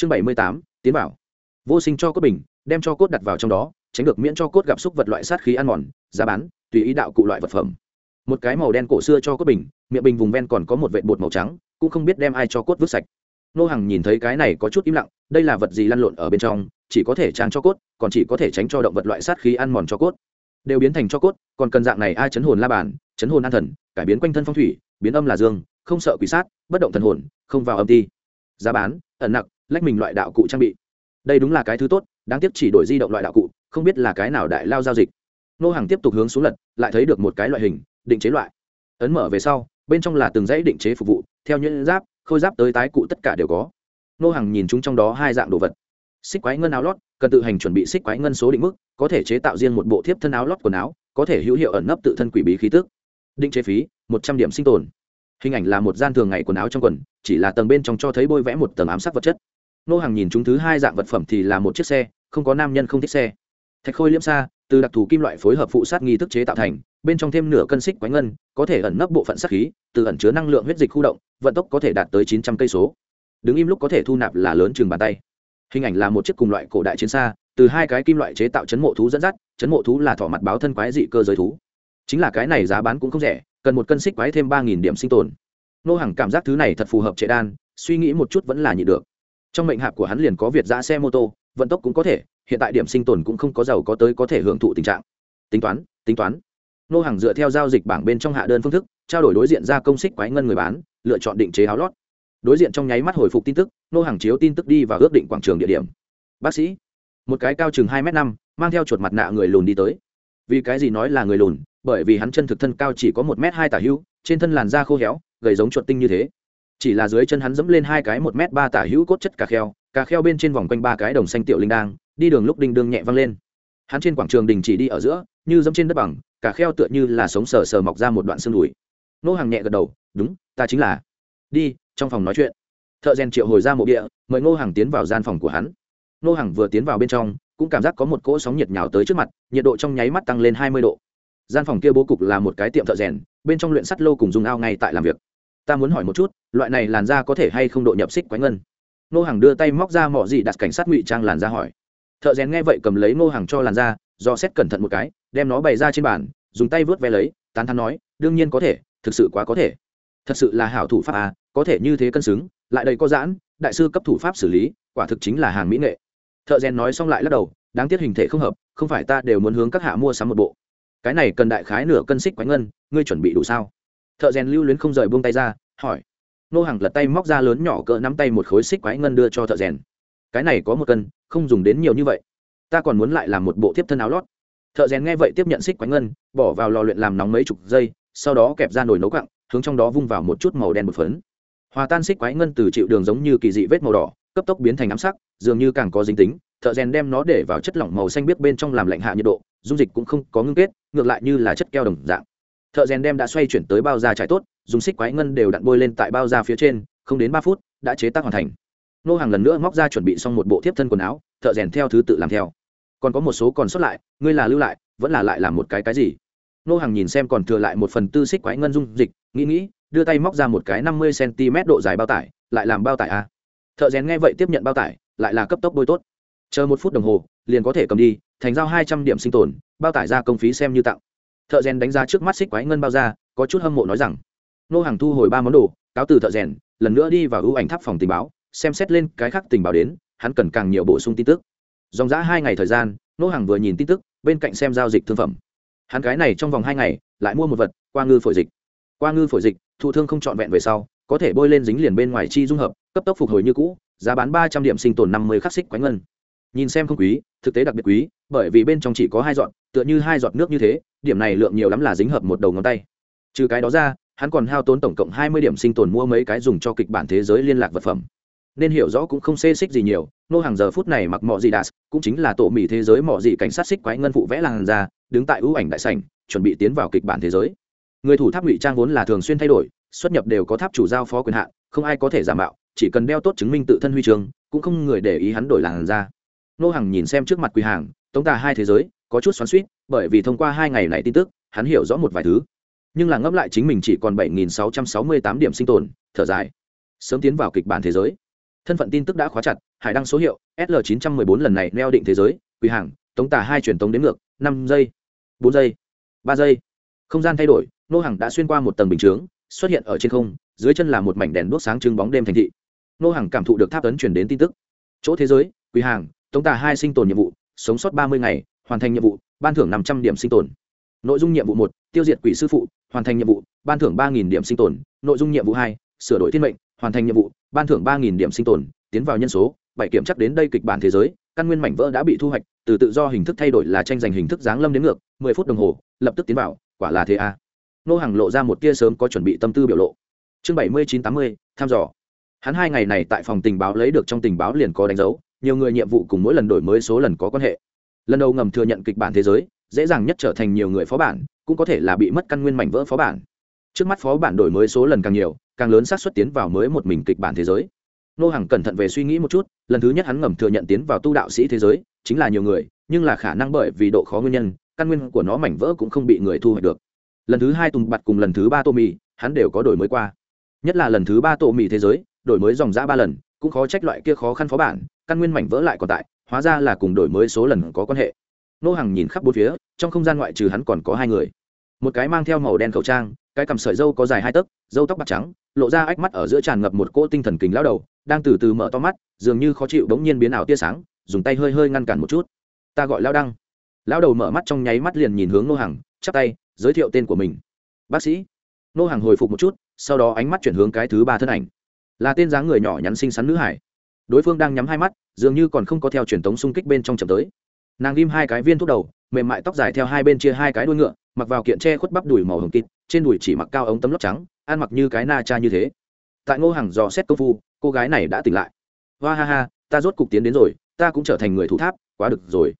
chương bảy mươi tám, tiến bảo vô sinh cho cốt bình, đem cho cốt đặt vào trong đó, tránh được miễn cho cốt gặp xúc vật loại sát khí ăn mòn, giá bán, tùy ý đạo cụ loại vật phẩm. Một cái màu đen cổ xưa cho cốt bình, miệng bình vùng ven còn có một vệt bột màu trắng, cũng không biết đem ai cho cốt vứt sạch. Nô hàng nhìn thấy cái này có chút im lặng, đây là vật gì lăn lộn ở bên trong, chỉ có thể trang cho cốt, còn chỉ có thể tránh cho động vật loại sát khí ăn mòn cho cốt. Đều biến thành cho cốt, còn cần dạng này ai chấn hồn la bàn, chấn hồn an thần, cải biến quanh thân phong thủy, biến âm là dương, không sợ quỷ sát, bất động thần hồn, không vào âm ti. Giá bán, ẩn nặc lách mình loại đạo cụ trang bị. Đây đúng là cái thứ tốt, đáng tiếc chỉ đổi di động loại đạo cụ, không biết là cái nào đại lao giao dịch. Nô hàng tiếp tục hướng xuống lật, lại thấy được một cái loại hình, định chế loại. Ấn mở về sau, bên trong là từng dãy định chế phục vụ, theo những giáp, khôi giáp tới tái cụ tất cả đều có. Nô hàng nhìn chúng trong đó hai dạng đồ vật. Xích quái ngân áo lót, cần tự hành chuẩn bị xích quái ngân số định mức, có thể chế tạo riêng một bộ thiếp thân áo lót quần áo, có thể hữu hiệu ẩn nấp tự thân quỷ bí khí tức. Định chế phí, một trăm điểm sinh tồn. Hình ảnh là một gian thường ngày quần áo trong quần, chỉ là tầng bên trong cho thấy bôi vẽ một tầng ám sát vật chất nô hàng nhìn chúng thứ hai dạng vật phẩm thì là một chiếc xe, không có nam nhân không thích xe. Thạch khôi liêm xa, từ đặc thù kim loại phối hợp phụ sát nghi thức chế tạo thành, bên trong thêm nửa cân xích quánh ngân, có thể ẩn nấp bộ phận sát khí, từ ẩn chứa năng lượng huyết dịch khu động, vận tốc có thể đạt tới chín trăm cây số. Đứng im lúc có thể thu nạp là lớn chừng bàn tay. Hình ảnh là một chiếc cùng loại cổ đại chiến xa, từ hai cái kim loại chế tạo chấn mộ thú dẫn dắt, chấn mộ thú là thỏ mặt báo thân quái dị cơ giới thú. Chính là cái này giá bán cũng không rẻ, cần một cân xích quái thêm ba nghìn điểm sinh tồn. Nô hàng cảm giác thứ này thật phù hợp trệ đan, suy nghĩ một chút vẫn là nhị được trong mệnh hạp của hắn liền có việt giã xe mô tô vận tốc cũng có thể hiện tại điểm sinh tồn cũng không có giàu có tới có thể hưởng thụ tình trạng. Tính toán tính toán. Nô hàng dựa theo giao dịch bảng bên trong hạ đơn phương thức trao đổi đối diện ra công xích quái ngân người bán lựa chọn định chế áo lót. Đối diện trong nháy mắt hồi phục tin tức nô hàng chiếu tin tức đi và ước định quảng trường địa điểm. Bác sĩ một cái cao chừng hai m năm mang theo chuột mặt nạ người lùn đi tới. Vì cái gì nói là người lùn? Bởi vì hắn chân thực thân cao chỉ có một m hai tả hưu, trên thân làn da khô héo gầy giống chuột tinh như thế chỉ là dưới chân hắn dẫm lên hai cái một m ba tả hữu cốt chất cà kheo cà kheo bên trên vòng quanh ba cái đồng xanh tiểu linh đang đi đường lúc đinh đương nhẹ văng lên. Hắn trên quảng trường đình chỉ đi ở giữa, như dẫm trên đất bằng, cà kheo tựa như là sống sờ sờ mọc ra một đoạn xương đùi. Nô hàng nhẹ gật đầu, đúng, ta chính là. Đi, trong phòng nói chuyện. Thợ rèn triệu hồi ra mộ địa, mời ngô hàng tiến vào gian phòng của hắn. Ngô hàng vừa tiến vào bên trong, cũng cảm giác có một cỗ sóng nhiệt nhào tới trước mặt, nhiệt độ trong nháy mắt tăng lên hai mươi độ. Gian phòng kia bố cục là một cái tiệm thợ rèn, bên trong luyện sắt lô cùng dùng ao ngay tại làm việc. Ta muốn hỏi một chút loại này làn da có thể hay không độ nhập xích quái ngân? Ngô hàng đưa tay móc ra mỏ gì đặt cảnh sát ngụy trang làn da hỏi. Thợ rèn nghe vậy cầm lấy ngô hàng cho làn da, do xét cẩn thận một cái, đem nó bày ra trên bàn, dùng tay vớt ve lấy, tán thắn nói, đương nhiên có thể, thực sự quá có thể. Thật sự là hảo thủ pháp à có thể như thế cân xứng, lại đầy có giãn, đại sư cấp thủ pháp xử lý, quả thực chính là hàng mỹ nghệ. Thợ rèn nói xong lại lắc đầu, đáng tiếc hình thể không hợp, không phải ta đều muốn hướng các hạ mua sắm một bộ. Cái này cần đại khái nửa cân xích quánh ngân, ngươi chuẩn bị đủ sao? Thợ rèn lưu luyến không rời buông tay ra, hỏi nô hàng lật tay móc ra lớn nhỏ cỡ nắm tay một khối xích quái ngân đưa cho thợ rèn. Cái này có một cân, không dùng đến nhiều như vậy. Ta còn muốn lại làm một bộ tiếp thân áo lót. Thợ rèn nghe vậy tiếp nhận xích quái ngân, bỏ vào lò luyện làm nóng mấy chục giây, sau đó kẹp ra nồi nấu cặn hướng trong đó vung vào một chút màu đen bột phấn. Hòa tan xích quái ngân từ chịu đường giống như kỳ dị vết màu đỏ, cấp tốc biến thành ám sắc, dường như càng có dính tính, thợ rèn đem nó để vào chất lỏng màu xanh biếc bên trong làm lạnh hạ nhiệt độ, dung dịch cũng không có ngưng kết, ngược lại như là chất keo đồng dạng thợ rèn đem đã xoay chuyển tới bao da trải tốt, dùng xích quái ngân đều đặn bôi lên tại bao da phía trên, không đến ba phút, đã chế tác hoàn thành. Nô hàng lần nữa móc ra chuẩn bị xong một bộ thiếp thân quần áo, thợ rèn theo thứ tự làm theo. Còn có một số còn sót lại, ngươi là lưu lại, vẫn là lại làm một cái cái gì? Nô hàng nhìn xem còn thừa lại một phần tư xích quái ngân dung dịch, nghĩ nghĩ, đưa tay móc ra một cái năm mươi cm độ dài bao tải, lại làm bao tải a. Thợ rèn nghe vậy tiếp nhận bao tải, lại là cấp tốc bôi tốt. Chờ một phút đồng hồ, liền có thể cầm đi, thành giao hai trăm điểm sinh tồn, bao tải ra công phí xem như tặng thợ rèn đánh giá trước mắt xích quái ngân bao ra, có chút hâm mộ nói rằng, nô hàng thu hồi ba món đồ, cáo từ thợ rèn, lần nữa đi vào ưu ảnh tháp phòng tình báo, xem xét lên cái khác tình báo đến, hắn cần càng nhiều bổ sung tin tức. Dòng giã hai ngày thời gian, nô hàng vừa nhìn tin tức, bên cạnh xem giao dịch thương phẩm. Hắn cái này trong vòng hai ngày, lại mua một vật, qua ngư phổi dịch. Qua ngư phổi dịch, thụ thương không trọn vẹn về sau, có thể bôi lên dính liền bên ngoài chi dung hợp, cấp tốc phục hồi như cũ, giá bán ba trăm điểm sinh tồn năm mươi khắc xích quánh ngân. Nhìn xem không quý, thực tế đặc biệt quý, bởi vì bên trong chỉ có hai giọt, tựa như hai giọt nước như thế điểm này lượng nhiều lắm là dính hợp một đầu ngón tay. Trừ cái đó ra, hắn còn hao tốn tổng cộng hai mươi điểm sinh tồn mua mấy cái dùng cho kịch bản thế giới liên lạc vật phẩm. Nên hiểu rõ cũng không xê xích gì nhiều, nô hàng giờ phút này mặc mọ gì đạt cũng chính là tổ mỹ thế giới mọ gì cảnh sát xích quái ngân phụ vẽ làng ra đứng tại ưu ảnh đại sảnh, chuẩn bị tiến vào kịch bản thế giới. Người thủ tháp ngụy trang vốn là thường xuyên thay đổi, xuất nhập đều có tháp chủ giao phó quyền hạn, không ai có thể giả mạo, chỉ cần đeo tốt chứng minh tự thân huy trường cũng không người để ý hắn đổi làng ra nô hàng nhìn xem trước mặt quỳ hàng, tống tà hai thế giới có chút xoắn suýt, bởi vì thông qua hai ngày này tin tức, hắn hiểu rõ một vài thứ. Nhưng là ngẫm lại chính mình chỉ còn bảy nghìn sáu trăm sáu mươi tám điểm sinh tồn, thở dài. Sớm tiến vào kịch bản thế giới. Thân phận tin tức đã khóa chặt, hải đăng số hiệu sl 914 lần này neo định thế giới, quỳ hàng, tống tà hai truyền tống đến ngược, năm giây, bốn giây, ba giây. Không gian thay đổi, nô hàng đã xuyên qua một tầng bình chướng, xuất hiện ở trên không, dưới chân là một mảnh đèn đuốc sáng trưng bóng đêm thành thị. Nô hàng cảm thụ được tháp ấn chuyển đến tin tức. Chỗ thế giới, quỳ hàng, tống tà hai sinh tồn nhiệm vụ, sống sót ba mươi ngày hoàn thành nhiệm vụ, ban thưởng năm trăm điểm sinh tồn. Nội dung nhiệm vụ một, tiêu diệt quỷ sư phụ, hoàn thành nhiệm vụ, ban thưởng ba điểm sinh tồn. Nội dung nhiệm vụ hai, sửa đổi thiên mệnh, hoàn thành nhiệm vụ, ban thưởng ba điểm sinh tồn. Tiến vào nhân số, bảy kiểm chắc đến đây kịch bản thế giới, căn nguyên mảnh vỡ đã bị thu hoạch, từ tự do hình thức thay đổi là tranh giành hình thức giáng lâm đến ngược, mười phút đồng hồ, lập tức tiến vào, quả là thế a. Nô hàng lộ ra một tia sớm có chuẩn bị tâm tư biểu lộ. Chương bảy mươi chín tám mươi, thăm dò. Hắn hai ngày này tại phòng tình báo lấy được trong tình báo liền có đánh dấu, nhiều người nhiệm vụ cùng mỗi lần đổi mới số lần có quan hệ lần đầu ngầm thừa nhận kịch bản thế giới, dễ dàng nhất trở thành nhiều người phó bản, cũng có thể là bị mất căn nguyên mảnh vỡ phó bản. Trước mắt phó bản đổi mới số lần càng nhiều, càng lớn xác suất tiến vào mới một mình kịch bản thế giới. Nô hàng cẩn thận về suy nghĩ một chút, lần thứ nhất hắn ngầm thừa nhận tiến vào tu đạo sĩ thế giới, chính là nhiều người, nhưng là khả năng bởi vì độ khó nguyên nhân, căn nguyên của nó mảnh vỡ cũng không bị người thu hoạch được. Lần thứ hai tùng bặt cùng lần thứ ba tô mì, hắn đều có đổi mới qua. Nhất là lần thứ ba tô mì thế giới, đổi mới dòng giã ba lần, cũng khó trách loại kia khó khăn phó bản, căn nguyên mảnh vỡ lại còn tại hóa ra là cùng đổi mới số lần có quan hệ. Nô hàng nhìn khắp bốn phía, trong không gian ngoại trừ hắn còn có hai người. Một cái mang theo màu đen khẩu trang, cái cầm sợi dâu có dài hai tấc dâu tóc bạc trắng, lộ ra ách mắt ở giữa tràn ngập một cỗ tinh thần kính lao đầu, đang từ từ mở to mắt, dường như khó chịu đống nhiên biến ảo tia sáng, dùng tay hơi hơi ngăn cản một chút. Ta gọi lao đăng. Lao đầu mở mắt trong nháy mắt liền nhìn hướng nô hàng chắp tay, giới thiệu tên của mình. Bác sĩ. Nô hàng hồi phục một chút, sau đó ánh mắt chuyển hướng cái thứ ba thân ảnh. Là tên dáng người nhỏ nhắn xinh xắn nữ hải đối phương đang nhắm hai mắt, dường như còn không có theo truyền thống xung kích bên trong chậm tới. Nàng ghim hai cái viên thuốc đầu, mềm mại tóc dài theo hai bên chia hai cái đuôi ngựa, mặc vào kiện tre khuất bắp đùi màu hồng kịt, trên đùi chỉ mặc cao ống tấm lót trắng, ăn mặc như cái na cha như thế. Tại ngô hàng dò xét công phu, cô gái này đã tỉnh lại. Hoa ha ha, ta rốt cục tiến đến rồi, ta cũng trở thành người thủ tháp, quá được rồi.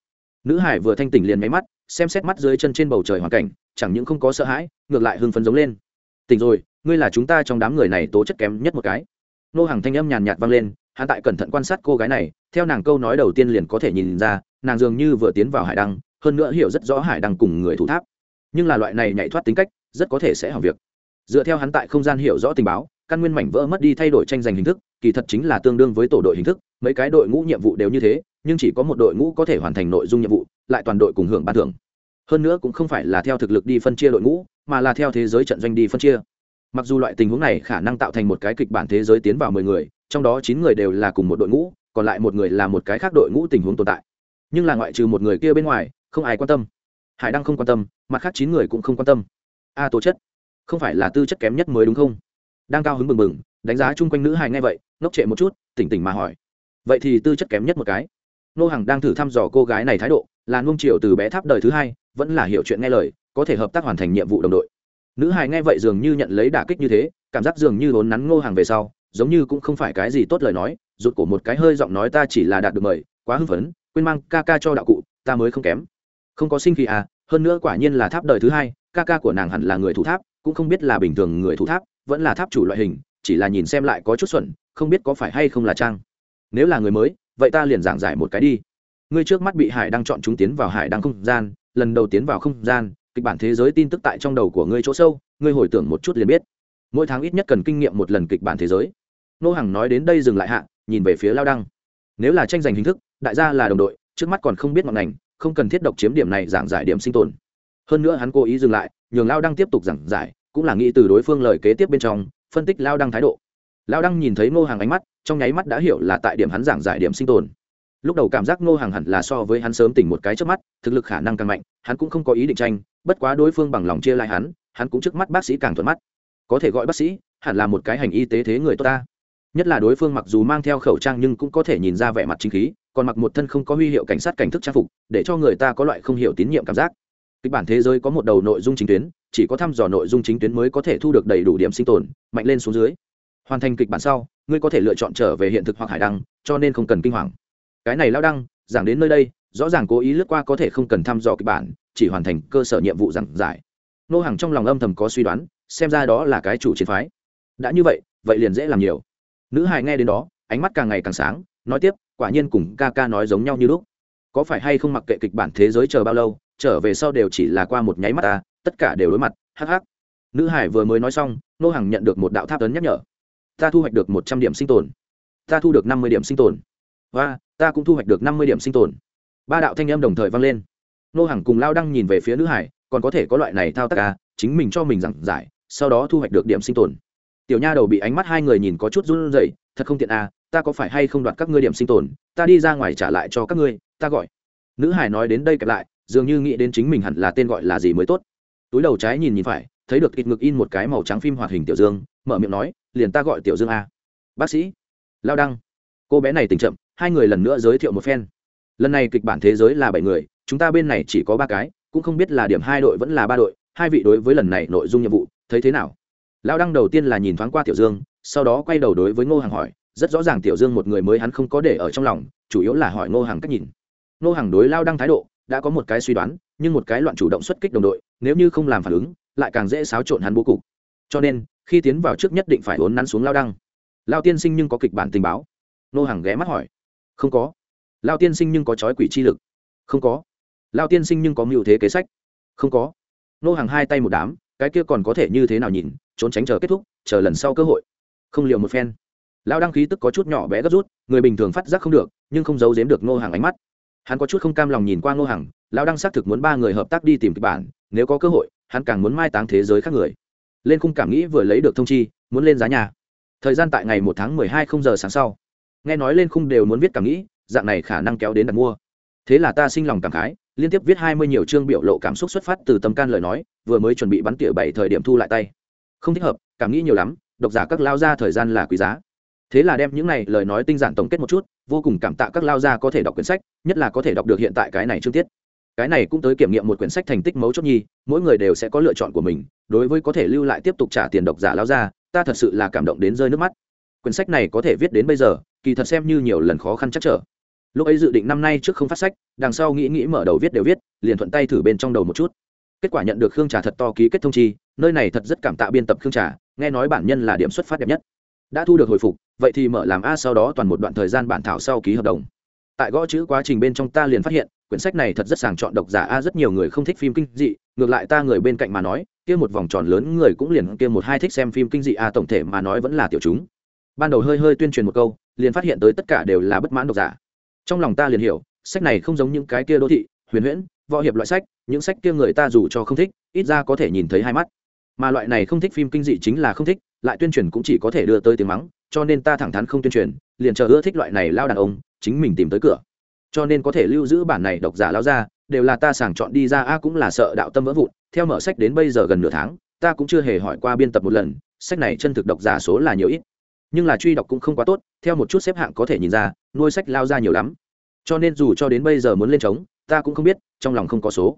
Nữ hải vừa thanh tỉnh liền máy mắt, xem xét mắt dưới chân trên bầu trời hoàn cảnh, chẳng những không có sợ hãi, ngược lại hưng phấn giống lên. Tỉnh rồi, ngươi là chúng ta trong đám người này tố chất kém nhất một cái. Nô hàng thanh âm nhàn nhạt vang lên hắn tại cẩn thận quan sát cô gái này, theo nàng câu nói đầu tiên liền có thể nhìn ra, nàng dường như vừa tiến vào hải đăng, hơn nữa hiểu rất rõ hải đăng cùng người thủ tháp. Nhưng là loại này nhảy thoát tính cách, rất có thể sẽ hỏng việc. Dựa theo hắn tại không gian hiểu rõ tình báo, căn nguyên mảnh vỡ mất đi thay đổi tranh giành hình thức, kỳ thật chính là tương đương với tổ đội hình thức, mấy cái đội ngũ nhiệm vụ đều như thế, nhưng chỉ có một đội ngũ có thể hoàn thành nội dung nhiệm vụ, lại toàn đội cùng hưởng ban thưởng. Hơn nữa cũng không phải là theo thực lực đi phân chia đội ngũ, mà là theo thế giới trận doanh đi phân chia. Mặc dù loại tình huống này khả năng tạo thành một cái kịch bản thế giới tiến vào mười người trong đó chín người đều là cùng một đội ngũ, còn lại một người là một cái khác đội ngũ tình huống tồn tại. Nhưng là ngoại trừ một người kia bên ngoài, không ai quan tâm. Hải đăng không quan tâm, mặt khác chín người cũng không quan tâm. A tố chất, không phải là tư chất kém nhất mới đúng không? Đang cao hứng bừng bừng, đánh giá chung quanh nữ hài ngay vậy, ngốc trệ một chút, tỉnh tỉnh mà hỏi. Vậy thì tư chất kém nhất một cái. Nô hàng đang thử thăm dò cô gái này thái độ, là nung chiều từ bé tháp đời thứ hai, vẫn là hiểu chuyện nghe lời, có thể hợp tác hoàn thành nhiệm vụ đồng đội. Nữ hài nghe vậy dường như nhận lấy đả kích như thế, cảm giác dường như vốn nắn ngô hàng về sau giống như cũng không phải cái gì tốt lời nói, rụt cổ một cái hơi giọng nói ta chỉ là đạt được mời, quá hưng phấn, quên mang ca ca cho đạo cụ, ta mới không kém. Không có sinh khí à hơn nữa quả nhiên là tháp đời thứ hai, ca ca của nàng hẳn là người thủ tháp, cũng không biết là bình thường người thủ tháp, vẫn là tháp chủ loại hình, chỉ là nhìn xem lại có chút xuẩn, không biết có phải hay không là trang. Nếu là người mới, vậy ta liền giảng giải một cái đi. Ngươi trước mắt bị hải đang chọn chúng tiến vào hải đăng không gian, lần đầu tiến vào không gian, kịch bản thế giới tin tức tại trong đầu của ngươi chỗ sâu, ngươi hồi tưởng một chút liền biết. Mỗi tháng ít nhất cần kinh nghiệm một lần kịch bản thế giới nô hằng nói đến đây dừng lại hạ, nhìn về phía lao đăng. Nếu là tranh giành hình thức, đại gia là đồng đội, trước mắt còn không biết ngọn ngành, không cần thiết độc chiếm điểm này giảng giải điểm sinh tồn. Hơn nữa hắn cố ý dừng lại, nhường lao đăng tiếp tục giảng giải, cũng là nghĩ từ đối phương lời kế tiếp bên trong, phân tích lao đăng thái độ. Lao đăng nhìn thấy ngô hàng ánh mắt, trong nháy mắt đã hiểu là tại điểm hắn giảng giải điểm sinh tồn. Lúc đầu cảm giác ngô hàng hẳn là so với hắn sớm tỉnh một cái trước mắt, thực lực khả năng càng mạnh, hắn cũng không có ý định tranh, bất quá đối phương bằng lòng chia lại hắn hắn cũng trước mắt bác sĩ càng thuận mắt. Có thể gọi bác sĩ, hẳn là một cái hành y tế thế người tốt ta nhất là đối phương mặc dù mang theo khẩu trang nhưng cũng có thể nhìn ra vẻ mặt chính khí, còn mặc một thân không có huy hiệu cảnh sát cảnh thức trang phục, để cho người ta có loại không hiểu tín nhiệm cảm giác. Kịch bản thế giới có một đầu nội dung chính tuyến, chỉ có thăm dò nội dung chính tuyến mới có thể thu được đầy đủ điểm sinh tồn, mạnh lên xuống dưới. Hoàn thành kịch bản sau, ngươi có thể lựa chọn trở về hiện thực hoặc hải đăng, cho nên không cần kinh hoàng. Cái này lao đăng, giảng đến nơi đây, rõ ràng cố ý lướt qua có thể không cần thăm dò kịch bản, chỉ hoàn thành cơ sở nhiệm vụ giảng giải. Nô hàng trong lòng âm thầm có suy đoán, xem ra đó là cái chủ chiến phái. Đã như vậy vậy liền dễ làm nhiều nữ hài nghe đến đó, ánh mắt càng ngày càng sáng, nói tiếp, quả nhiên cùng ca ca nói giống nhau như lúc. Có phải hay không mặc kệ kịch bản thế giới chờ bao lâu, trở về sau đều chỉ là qua một nháy mắt ta, tất cả đều đối mặt, hắc hắc. Nữ hải vừa mới nói xong, nô hàng nhận được một đạo tháp tấn nhắc nhở. Ta thu hoạch được một trăm điểm sinh tồn. Ta thu được năm mươi điểm sinh tồn. Và ta cũng thu hoạch được năm mươi điểm sinh tồn. Ba đạo thanh em đồng thời vang lên. Nô hàng cùng lao đăng nhìn về phía nữ hải còn có thể có loại này thao tác à chính mình cho mình giảng giải, sau đó thu hoạch được điểm sinh tồn tiểu nha đầu bị ánh mắt hai người nhìn có chút run rẩy, thật không tiện à ta có phải hay không đoạt các ngươi điểm sinh tồn, ta đi ra ngoài trả lại cho các ngươi, ta gọi. Nữ hải nói đến đây kẹp lại, dường như nghĩ đến chính mình hẳn là tên gọi là gì mới tốt. Túi đầu trái nhìn nhìn phải, thấy được ít ngực in một cái màu trắng phim hoạt hình tiểu dương, mở miệng nói, liền ta gọi tiểu dương a. Bác sĩ. Lao đăng. Cô bé này tỉnh chậm, hai người lần nữa giới thiệu một phen. Lần này kịch bản thế giới là bảy người, chúng ta bên này chỉ có ba cái, cũng không biết là điểm hai đội vẫn là ba đội, hai vị đối với lần này nội dung nhiệm vụ, thấy thế nào? Lao đăng đầu tiên là nhìn thoáng qua tiểu dương, sau đó quay đầu đối với ngô hàng hỏi, rất rõ ràng tiểu dương một người mới hắn không có để ở trong lòng, chủ yếu là hỏi ngô hàng cách nhìn. Ngô hàng đối lao đăng thái độ, đã có một cái suy đoán, nhưng một cái loạn chủ động xuất kích đồng đội, nếu như không làm phản ứng, lại càng dễ xáo trộn hắn bố cục. Cho nên, khi tiến vào trước nhất định phải hốn nắn xuống lao đăng. Lao tiên sinh nhưng có kịch bản tình báo. Ngô hàng ghé mắt hỏi. Không có. Lao tiên sinh nhưng có trói quỷ chi lực. Không có. Lao tiên sinh nhưng có mưu thế kế sách. Không có. Nô hàng hai tay một đám, cái kia còn có thể như thế nào nhìn trốn tránh chờ kết thúc, chờ lần sau cơ hội. Không liệu một phen. Lao đăng khí tức có chút nhỏ bé gấp rút, người bình thường phát giác không được, nhưng không giấu giếm được Ngô hàng ánh mắt. Hắn có chút không cam lòng nhìn qua ngô hằng, lão đăng xác thực muốn ba người hợp tác đi tìm kịch bản, nếu có cơ hội, hắn càng muốn mai táng thế giới khác người. Lên khung cảm nghĩ vừa lấy được thông chi, muốn lên giá nhà. Thời gian tại ngày một tháng mười hai không giờ sáng sau. Nghe nói lên khung đều muốn viết cảm nghĩ, dạng này khả năng kéo đến đặt mua. Thế là ta sinh lòng cảm khái, liên tiếp viết hai mươi nhiều chương biểu lộ cảm xúc xuất phát từ tâm can lời nói, vừa mới chuẩn bị bắn tỉa bảy thời điểm thu lại tay không thích hợp, cảm nghĩ nhiều lắm, độc giả các lao gia thời gian là quý giá. Thế là đem những này lời nói tinh giản tổng kết một chút, vô cùng cảm tạ các lao gia có thể đọc quyển sách, nhất là có thể đọc được hiện tại cái này chương tiết. Cái này cũng tới kiểm nghiệm một quyển sách thành tích mấu chốt nhi, mỗi người đều sẽ có lựa chọn của mình, đối với có thể lưu lại tiếp tục trả tiền độc giả lao ra ta thật sự là cảm động đến rơi nước mắt. Quyển sách này có thể viết đến bây giờ, kỳ thật xem như nhiều lần khó khăn chắc trở. Lúc ấy dự định năm nay trước không phát sách, đằng sau nghĩ nghĩ mở đầu viết đều viết, liền thuận tay thử bên trong đầu một chút. Kết quả nhận được khương trà thật to ký kết thông chi nơi này thật rất cảm tạ biên tập khương trà, nghe nói bản nhân là điểm xuất phát đẹp nhất. Đã thu được hồi phục, vậy thì mở làm a sau đó toàn một đoạn thời gian bản thảo sau ký hợp đồng. Tại gõ chữ quá trình bên trong ta liền phát hiện, quyển sách này thật rất sàng chọn độc giả a, rất nhiều người không thích phim kinh dị, ngược lại ta người bên cạnh mà nói, kia một vòng tròn lớn người cũng liền kia một hai thích xem phim kinh dị a, tổng thể mà nói vẫn là tiểu chúng. Ban đầu hơi hơi tuyên truyền một câu, liền phát hiện tới tất cả đều là bất mãn độc giả. Trong lòng ta liền hiểu, sách này không giống những cái kia đô thị, huyền huyễn, võ hiệp loại sách, những sách kia người ta dù cho không thích, ít ra có thể nhìn thấy hai mắt mà loại này không thích phim kinh dị chính là không thích, lại tuyên truyền cũng chỉ có thể đưa tới tiếng mắng, cho nên ta thẳng thắn không tuyên truyền, liền chờ ưa thích loại này lao đàn ông, chính mình tìm tới cửa. Cho nên có thể lưu giữ bản này độc giả lao ra, đều là ta sàng chọn đi ra, a cũng là sợ đạo tâm vỡ vụn, theo mở sách đến bây giờ gần nửa tháng, ta cũng chưa hề hỏi qua biên tập một lần, sách này chân thực độc giả số là nhiều ít. Nhưng là truy đọc cũng không quá tốt, theo một chút xếp hạng có thể nhìn ra, nuôi sách lao ra nhiều lắm. Cho nên dù cho đến bây giờ muốn lên trống, ta cũng không biết, trong lòng không có số.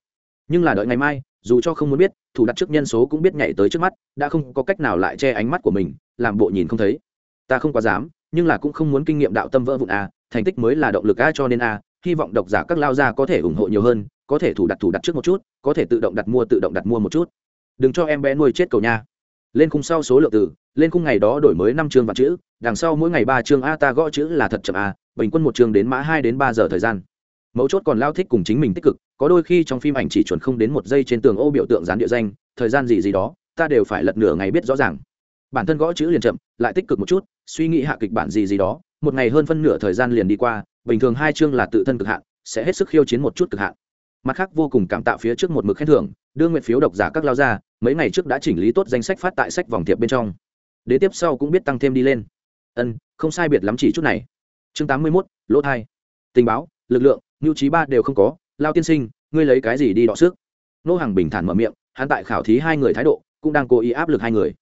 Nhưng là đợi ngày mai dù cho không muốn biết, thủ đặt trước nhân số cũng biết nhảy tới trước mắt, đã không có cách nào lại che ánh mắt của mình, làm bộ nhìn không thấy. Ta không quá dám, nhưng là cũng không muốn kinh nghiệm đạo tâm vỡ vụn a thành tích mới là động lực a cho nên a hy vọng độc giả các lao gia có thể ủng hộ nhiều hơn, có thể thủ đặt thủ đặt trước một chút, có thể tự động đặt mua tự động đặt mua một chút. Đừng cho em bé nuôi chết cầu nha. Lên khung sau số lượng từ, lên khung ngày đó đổi mới năm chương và chữ, đằng sau mỗi ngày ba chương a ta gõ chữ là thật chậm a bình quân một chương đến mã hai đến ba giờ thời gian. Mấu chốt còn lao thích cùng chính mình tích cực có đôi khi trong phim ảnh chỉ chuẩn không đến một giây trên tường ô biểu tượng dán địa danh, thời gian gì gì đó, ta đều phải lật nửa ngày biết rõ ràng. Bản thân gõ chữ liền chậm, lại tích cực một chút, suy nghĩ hạ kịch bản gì gì đó, một ngày hơn phân nửa thời gian liền đi qua, bình thường hai chương là tự thân cực hạn, sẽ hết sức khiêu chiến một chút cực hạn. Mặt khác vô cùng cảm tạo phía trước một mực khen thưởng, đưa nguyện phiếu độc giả các lao ra, mấy ngày trước đã chỉnh lý tốt danh sách phát tại sách vòng thiệp bên trong. Đế tiếp sau cũng biết tăng thêm đi lên. Ân, không sai biệt lắm chỉ chút này. Chương tám mươi mốt, lỗ thai. Tình báo, lực lượng nhu trí ba đều không có lao tiên sinh, ngươi lấy cái gì đi đọ sức? Nô hàng bình thản mở miệng, hắn tại khảo thí hai người thái độ, cũng đang cố ý áp lực hai người.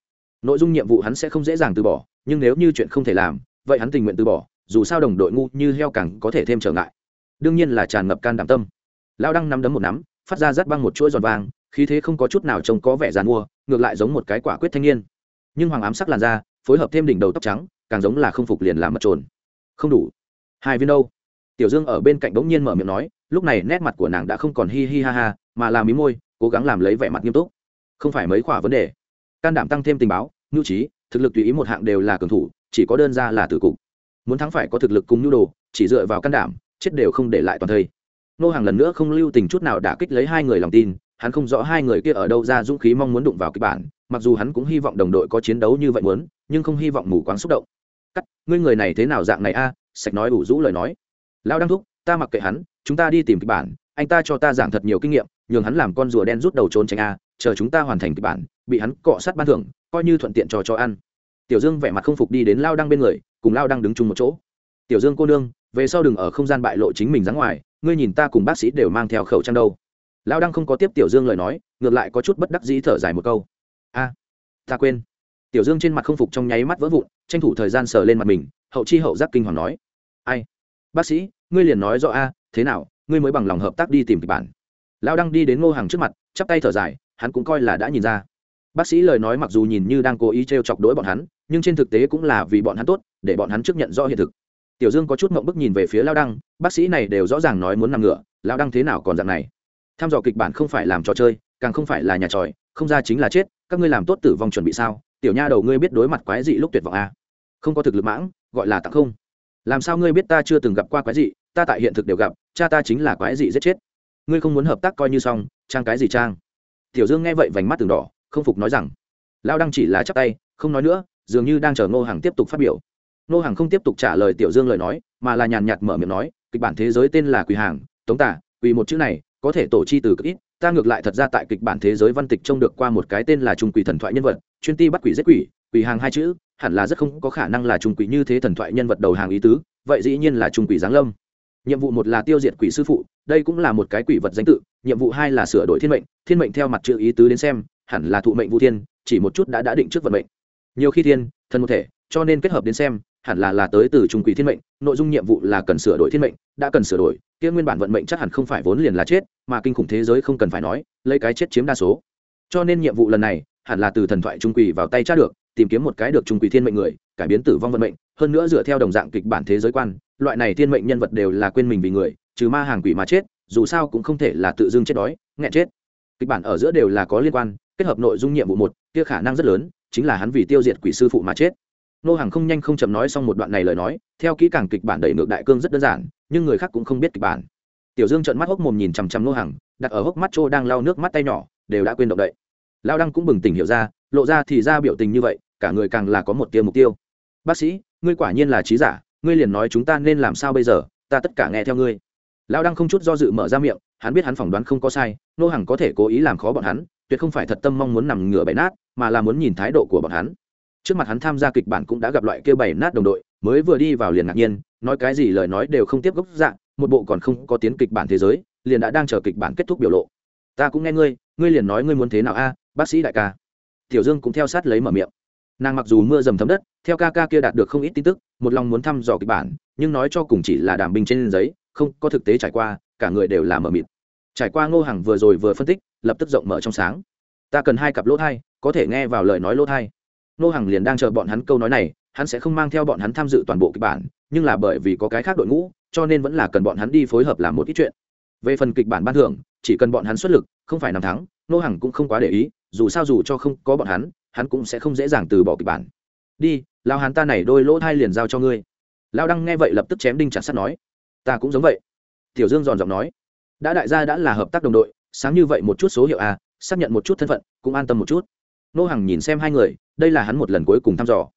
Nội dung nhiệm vụ hắn sẽ không dễ dàng từ bỏ, nhưng nếu như chuyện không thể làm, vậy hắn tình nguyện từ bỏ, dù sao đồng đội ngu như heo càng có thể thêm trở ngại. Đương nhiên là tràn ngập can đảm tâm. Lao đăng nắm đấm một nắm, phát ra rắt băng một chuỗi giòn vàng, khí thế không có chút nào trông có vẻ dàn mua, ngược lại giống một cái quả quyết thanh niên. Nhưng hoàng ám sắc làn da, phối hợp thêm đỉnh đầu tóc trắng, càng giống là không phục liền làm mất trồn. Không đủ. Hai viên đâu? Tiểu dương ở bên cạnh bỗng nhiên mở miệng nói lúc này nét mặt của nàng đã không còn hi hi ha ha, mà làm mí môi, cố gắng làm lấy vẻ mặt nghiêm túc. Không phải mấy khỏa vấn đề. Can đảm tăng thêm tình báo, nhu trí, thực lực tùy ý một hạng đều là cường thủ, chỉ có đơn ra là tử cục. Muốn thắng phải có thực lực cùng nhu đồ, chỉ dựa vào can đảm, chết đều không để lại toàn thây. Nô hàng lần nữa không lưu tình chút nào đã kích lấy hai người lòng tin, hắn không rõ hai người kia ở đâu ra dũng khí mong muốn đụng vào kịch bản, mặc dù hắn cũng hy vọng đồng đội có chiến đấu như vậy muốn, nhưng không hy vọng mù quáng xúc động. Cắt, ngươi người này thế nào dạng này a? Sạch nói ủ rũ lời nói. Lao đăng thúc, ta mặc kệ hắn chúng ta đi tìm kịch bản, anh ta cho ta giảng thật nhiều kinh nghiệm, nhường hắn làm con rùa đen rút đầu trốn tránh a, chờ chúng ta hoàn thành kịch bản, bị hắn cọ sát ban thưởng, coi như thuận tiện cho cho ăn. Tiểu dương vẻ mặt không phục đi đến lao đăng bên người, cùng lao đăng đứng chung một chỗ. Tiểu dương cô nương, về sau đừng ở không gian bại lộ chính mình ra ngoài, ngươi nhìn ta cùng bác sĩ đều mang theo khẩu trang đâu. Lao đăng không có tiếp tiểu dương lời nói, ngược lại có chút bất đắc dĩ thở dài một câu. A, ta quên. Tiểu dương trên mặt không phục trong nháy mắt vỡ vụn, tranh thủ thời gian sờ lên mặt mình, hậu chi hậu giác kinh hoàng nói. Ai? Bác sĩ, ngươi liền nói rõ a thế nào, ngươi mới bằng lòng hợp tác đi tìm kịch bản. Lao đăng đi đến ngô hàng trước mặt, chắp tay thở dài, hắn cũng coi là đã nhìn ra. Bác sĩ lời nói mặc dù nhìn như đang cố ý t r e o chọc đỗi bọn hắn, nhưng trên thực tế cũng là vì bọn hắn tốt, để bọn hắn trước nhận rõ hiện thực. Tiểu dương có chút mộng bức nhìn về phía lao đăng, bác sĩ này đều rõ ràng nói muốn nằm ngựa lao đăng thế nào còn dạng này? Tham dò kịch bản không phải làm trò chơi, càng không phải là nhà tròi, không ra chính là chết, các ngươi làm tốt tử vong chuẩn bị sao? Tiểu nha đầu ngươi biết đối mặt quái dị lúc tuyệt vọng à? không có thực lực mãng, gọi là tặng không. Làm sao ngươi biết ta chưa từng gặp qua quái dị, ta tại hiện thực đều gặp cha ta chính là quái dị giết chết. Ngươi không muốn hợp tác coi như xong, trang cái gì trang? Tiểu dương nghe vậy vành mắt từng đỏ, không phục nói rằng lao đăng chỉ là chắp tay, không nói nữa, dường như đang chờ ngô hàng tiếp tục phát biểu. Ngô hàng không tiếp tục trả lời tiểu dương lời nói, mà là nhàn nhạt mở miệng nói, kịch bản thế giới tên là quỳ hàng, tống tả, quỳ một chữ này, có thể tổ chi từ cực ít, ta ngược lại thật ra tại kịch bản thế giới văn tịch trông được qua một cái tên là trung quỷ thần thoại nhân vật, chuyên ti bắt quỷ giết quỷ quỷ hàng hai chữ, hẳn là rất không có khả năng là trung quỷ như thế thần thoại nhân vật đầu hàng ý tứ, vậy dĩ nhiên là trung quỷ giáng lâm nhiệm vụ một là tiêu diệt quỷ sư phụ, đây cũng là một cái quỷ vật danh tự, nhiệm vụ hai là sửa đổi thiên mệnh thiên mệnh theo mặt chữ ý tứ đến xem, hẳn là thụ mệnh vũ thiên, chỉ một chút đã đã định trước vận mệnh. Nhiều khi thiên thân một thể, cho nên kết hợp đến xem, hẳn là là tới từ trung quỷ thiên mệnh, nội dung nhiệm vụ là cần sửa đổi thiên mệnh, đã cần sửa đổi, kia nguyên bản vận mệnh chắc hẳn không phải vốn liền là chết, mà kinh khủng thế giới không cần phải nói, lấy cái chết chiếm đa số. Cho nên nhiệm vụ lần này, hẳn là từ thần thoại trung quỷ vào tay tra được, tìm kiếm một cái được trung quỷ thiên mệnh người, cải biến tử vong vận mệnh, hơn nữa dựa theo đồng dạng kịch bản thế giới quan loại này thiên mệnh nhân vật đều là quên mình vì người, trừ ma hàng quỷ mà chết, dù sao cũng không thể là tự dưng chết đói, nghẹn chết. Kịch bản ở giữa đều là có liên quan, kết hợp nội dung nhiệm vụ một, kia khả năng rất lớn, chính là hắn vì tiêu diệt quỷ sư phụ mà chết. Nô hàng không nhanh không chậm nói xong một đoạn này lời nói, theo kỹ càng kịch bản đẩy ngược đại cương rất đơn giản, nhưng người khác cũng không biết kịch bản. Tiểu dương trợn mắt hốc mồm nhìn chằm chằm nô hàng đặt ở hốc mắt trô đang lau nước mắt tay nhỏ, đều đã quên động đậy. Lao đăng cũng bừng tỉnh hiểu ra, lộ ra thì ra biểu tình như vậy, cả người càng là có một tiêu mục tiêu. Bác sĩ, ngươi quả nhiên là trí giả ngươi liền nói chúng ta nên làm sao bây giờ, ta tất cả nghe theo ngươi. Lão đăng không chút do dự mở ra miệng, hắn biết hắn phỏng đoán không có sai, nô Hằng có thể cố ý làm khó bọn hắn, tuyệt không phải thật tâm mong muốn nằm ngửa bày nát, mà là muốn nhìn thái độ của bọn hắn. Trước mặt hắn tham gia kịch bản cũng đã gặp loại kêu bày nát đồng đội, mới vừa đi vào liền ngạc nhiên, nói cái gì lời nói đều không tiếp gốc dạng một bộ còn không có tiến kịch bản thế giới, liền đã đang chờ kịch bản kết thúc biểu lộ. Ta cũng nghe ngươi ngươi liền nói ngươi muốn thế nào a, bác sĩ đại ca. Tiểu dương cũng theo sát lấy mở miệng. Nàng mặc dù mưa dầm thấm đất, theo ca ca kia đạt được không ít tin tức một lòng muốn thăm dò kịch bản, nhưng nói cho cùng chỉ là đàm binh trên giấy, không có thực tế trải qua, cả người đều là mờ mịt. Trải qua ngô hàng vừa rồi vừa phân tích, lập tức rộng mở trong sáng. Ta cần hai cặp lỗ thai, có thể nghe vào lời nói lỗ thai. Ngô hàng liền đang chờ bọn hắn câu nói này, hắn sẽ không mang theo bọn hắn tham dự toàn bộ kịch bản, nhưng là bởi vì có cái khác đội ngũ, cho nên vẫn là cần bọn hắn đi phối hợp làm một ít chuyện. Về phần kịch bản ban thưởng, chỉ cần bọn hắn xuất lực, không phải nằm thắng nô hàng cũng không quá để ý, dù sao dù cho không có bọn hắn hắn cũng sẽ không dễ dàng từ bỏ kịch bản. Đi lao hắn ta này đôi lỗ thai liền giao cho ngươi. Lao đăng nghe vậy lập tức chém đinh chặt sắt nói, ta cũng giống vậy. Tiểu dương giòn giọng nói, đã đại gia đã là hợp tác đồng đội, sáng như vậy một chút số hiệu a xác nhận một chút thân phận, cũng an tâm một chút. Nô hàng nhìn xem hai người, đây là hắn một lần cuối cùng thăm dò.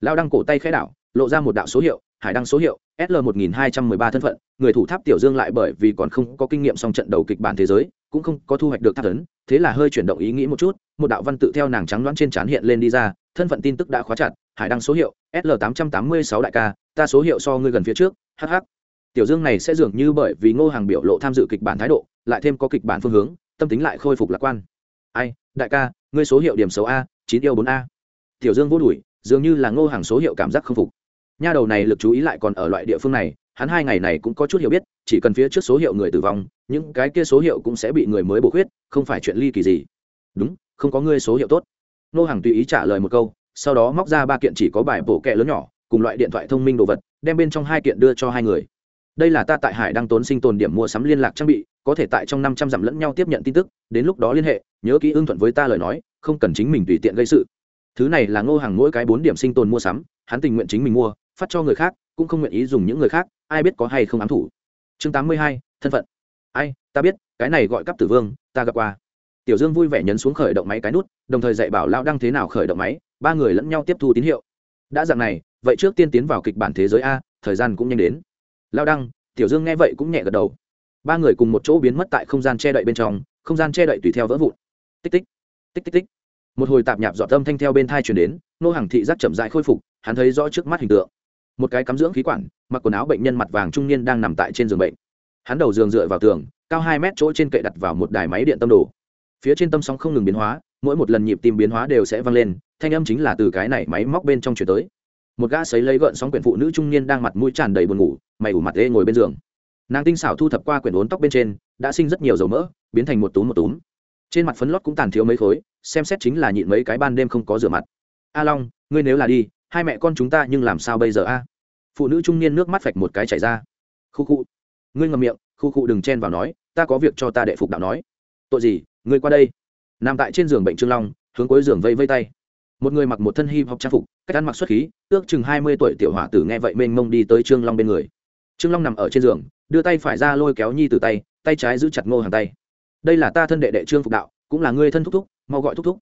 Lao đăng cổ tay khẽ đảo, lộ ra một đạo số hiệu, hải đăng số hiệu sl một nghìn hai trăm mười ba thân phận, người thủ tháp tiểu dương lại bởi vì còn không có kinh nghiệm song trận đầu kịch bản thế giới, cũng không có thu hoạch được tháp tấn thế là hơi chuyển động ý nghĩ một chút, một đạo văn tự theo nàng trắng đoán trên trán hiện lên đi ra, thân phận tin tức đã khóa chặt hải đăng số hiệu sl tám trăm tám mươi sáu đại ca, ta số hiệu so ngươi gần phía trước hh tiểu dương này sẽ dường như bởi vì ngô hàng biểu lộ tham dự kịch bản thái độ, lại thêm có kịch bản phương hướng, tâm tính lại khôi phục lạc quan. Ai, đại ca, ngươi số hiệu điểm xấu a, chín yêu bốn a. Tiểu dương vô đùi dường như là ngô hàng số hiệu cảm giác không phục. Nha đầu này lực chú ý lại còn ở loại địa phương này, hắn hai ngày này cũng có chút hiểu biết, chỉ cần phía trước số hiệu người tử vong, những cái kia số hiệu cũng sẽ bị người mới bổ khuyết, không phải chuyện ly kỳ gì. Đúng, không có ngươi số hiệu tốt. Ngô hàng tùy ý trả lời một câu sau đó móc ra ba kiện chỉ có bài bổ kẹ lớn nhỏ, cùng loại điện thoại thông minh đồ vật, đem bên trong hai kiện đưa cho hai người. Đây là ta tại hải đang tốn sinh tồn điểm mua sắm liên lạc trang bị, có thể tại trong năm trăm dặm lẫn nhau tiếp nhận tin tức, đến lúc đó liên hệ, nhớ kỹ ưng thuận với ta lời nói, không cần chính mình tùy tiện gây sự. Thứ này là ngô hàng mỗi cái bốn điểm sinh tồn mua sắm, hắn tình nguyện chính mình mua, phát cho người khác, cũng không nguyện ý dùng những người khác, ai biết có hay không ám thủ. Chương tám mươi hai, thân phận. Ai, ta biết, cái này gọi cấp tử vương, ta gặp qua tiểu dương vui vẻ nhấn xuống khởi động máy cái nút, đồng thời dạy bảo lao đăng thế nào khởi động máy, ba người lẫn nhau tiếp thu tín hiệu. Đã dạng này, vậy trước tiên tiến vào kịch bản thế giới a, thời gian cũng nhanh đến. Lao đăng, tiểu dương nghe vậy cũng nhẹ gật đầu. Ba người cùng một chỗ biến mất tại không gian che đậy bên trong, không gian che đậy tùy theo vỡ vụn. Tích tích tích tích tích. Một hồi tạp nhạp dọn tâm thanh theo bên thai chuyển đến, nô hàng thị giác chậm dại khôi phục, hắn thấy rõ trước mắt hình tượng. Một cái cắm dưỡng khí quản, mặc quần áo bệnh nhân mặt vàng trung niên đang nằm tại trên giường bệnh. Hắn đầu giường dựa vào tường, cao hai mét chỗ trên kệ đặt vào một đài máy điện tâm đồ phía trên tâm sóng không ngừng biến hóa, mỗi một lần nhịp tim biến hóa đều sẽ vang lên, thanh âm chính là từ cái này máy móc bên trong chuyển tới. Một gã sấy lấy gợn sóng quyển phụ nữ trung niên đang mặt mũi tràn đầy buồn ngủ, mày ủ mặt ê ngồi bên giường. Nàng tinh xảo thu thập qua quyển uốn tóc bên trên, đã sinh rất nhiều dầu mỡ, biến thành một túm một túm. Trên mặt phấn lót cũng tàn thiếu mấy khối, xem xét chính là nhịn mấy cái ban đêm không có rửa mặt. A long, ngươi nếu là đi, hai mẹ con chúng ta nhưng làm sao bây giờ a? Phụ nữ trung niên nước mắt phạch một cái chảy ra. Khu khu. Ngươi ngầm miệng, khu khu đừng chen vào nói, ta có việc cho ta đệ phục đạo nói. Tội gì? Ngươi qua đây. Nằm tại trên giường bệnh trương long, hướng cuối giường vây vây tay. Một người mặc một thân hip hop trang phục, cách ăn mặc xuất khí, ước chừng hai mươi tuổi tiểu hỏa tử nghe vậy mênh mông đi tới trương long bên người. Trương long nằm ở trên giường, đưa tay phải ra lôi kéo nhi từ tay tay trái giữ chặt ngô hàng tay. Đây là ta thân đệ đệ trương phục đạo, cũng là người thân thúc thúc, mau gọi thúc thúc.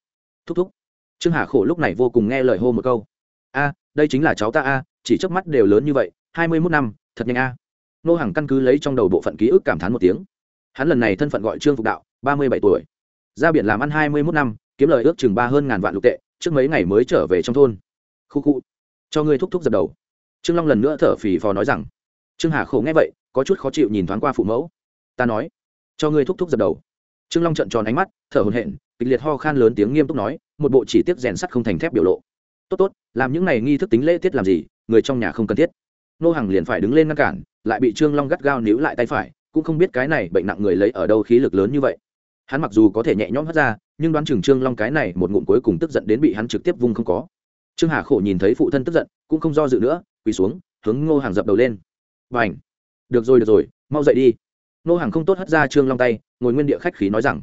Thúc thúc. Trương hà khổ lúc này vô cùng nghe lời hô một câu. A, đây chính là cháu ta a, chỉ chớp mắt đều lớn như vậy, hai mươi mốt năm, thật nhanh a. Nô hàng căn cứ lấy trong đầu bộ phận ký ức cảm thán một tiếng. Hắn lần này thân phận gọi trương phục đạo ba mươi bảy tuổi. Ra biển làm ăn hai mươi mốt năm, kiếm lời ước chừng ba hơn ngàn vạn lục tệ, trước mấy ngày mới trở về trong thôn. Khu khu. Cho ngươi thúc thúc dập đầu. Trương long lần nữa thở phì phò nói rằng, trương hà khổ nghe vậy, có chút khó chịu nhìn thoáng qua phụ mẫu. Ta nói, cho ngươi thúc thúc dập đầu. Trương long trận tròn ánh mắt, thở hồn hện kịch liệt ho khan lớn tiếng nghiêm túc nói, một bộ chỉ tiết rèn sắt không thành thép biểu lộ. Tốt tốt, làm những này nghi thức tính lễ tiết làm gì, người trong nhà không cần thiết. Nô hàng liền phải đứng lên ngăn cản, lại bị trương long gắt gao níu lại tay phải, cũng không biết cái này bệnh nặng người lấy ở đâu khí lực lớn như vậy hắn mặc dù có thể nhẹ nhõm hất ra, nhưng đoán chừng trương long cái này một ngụm cuối cùng tức giận đến bị hắn trực tiếp vung không có. Trương hà khổ nhìn thấy phụ thân tức giận, cũng không do dự nữa, quỳ xuống, hướng ngô hàng dập đầu lên. Và ảnh được rồi được rồi, mau dậy đi. Ngô hàng không tốt hất ra trương long tay, ngồi nguyên địa khách khí nói rằng,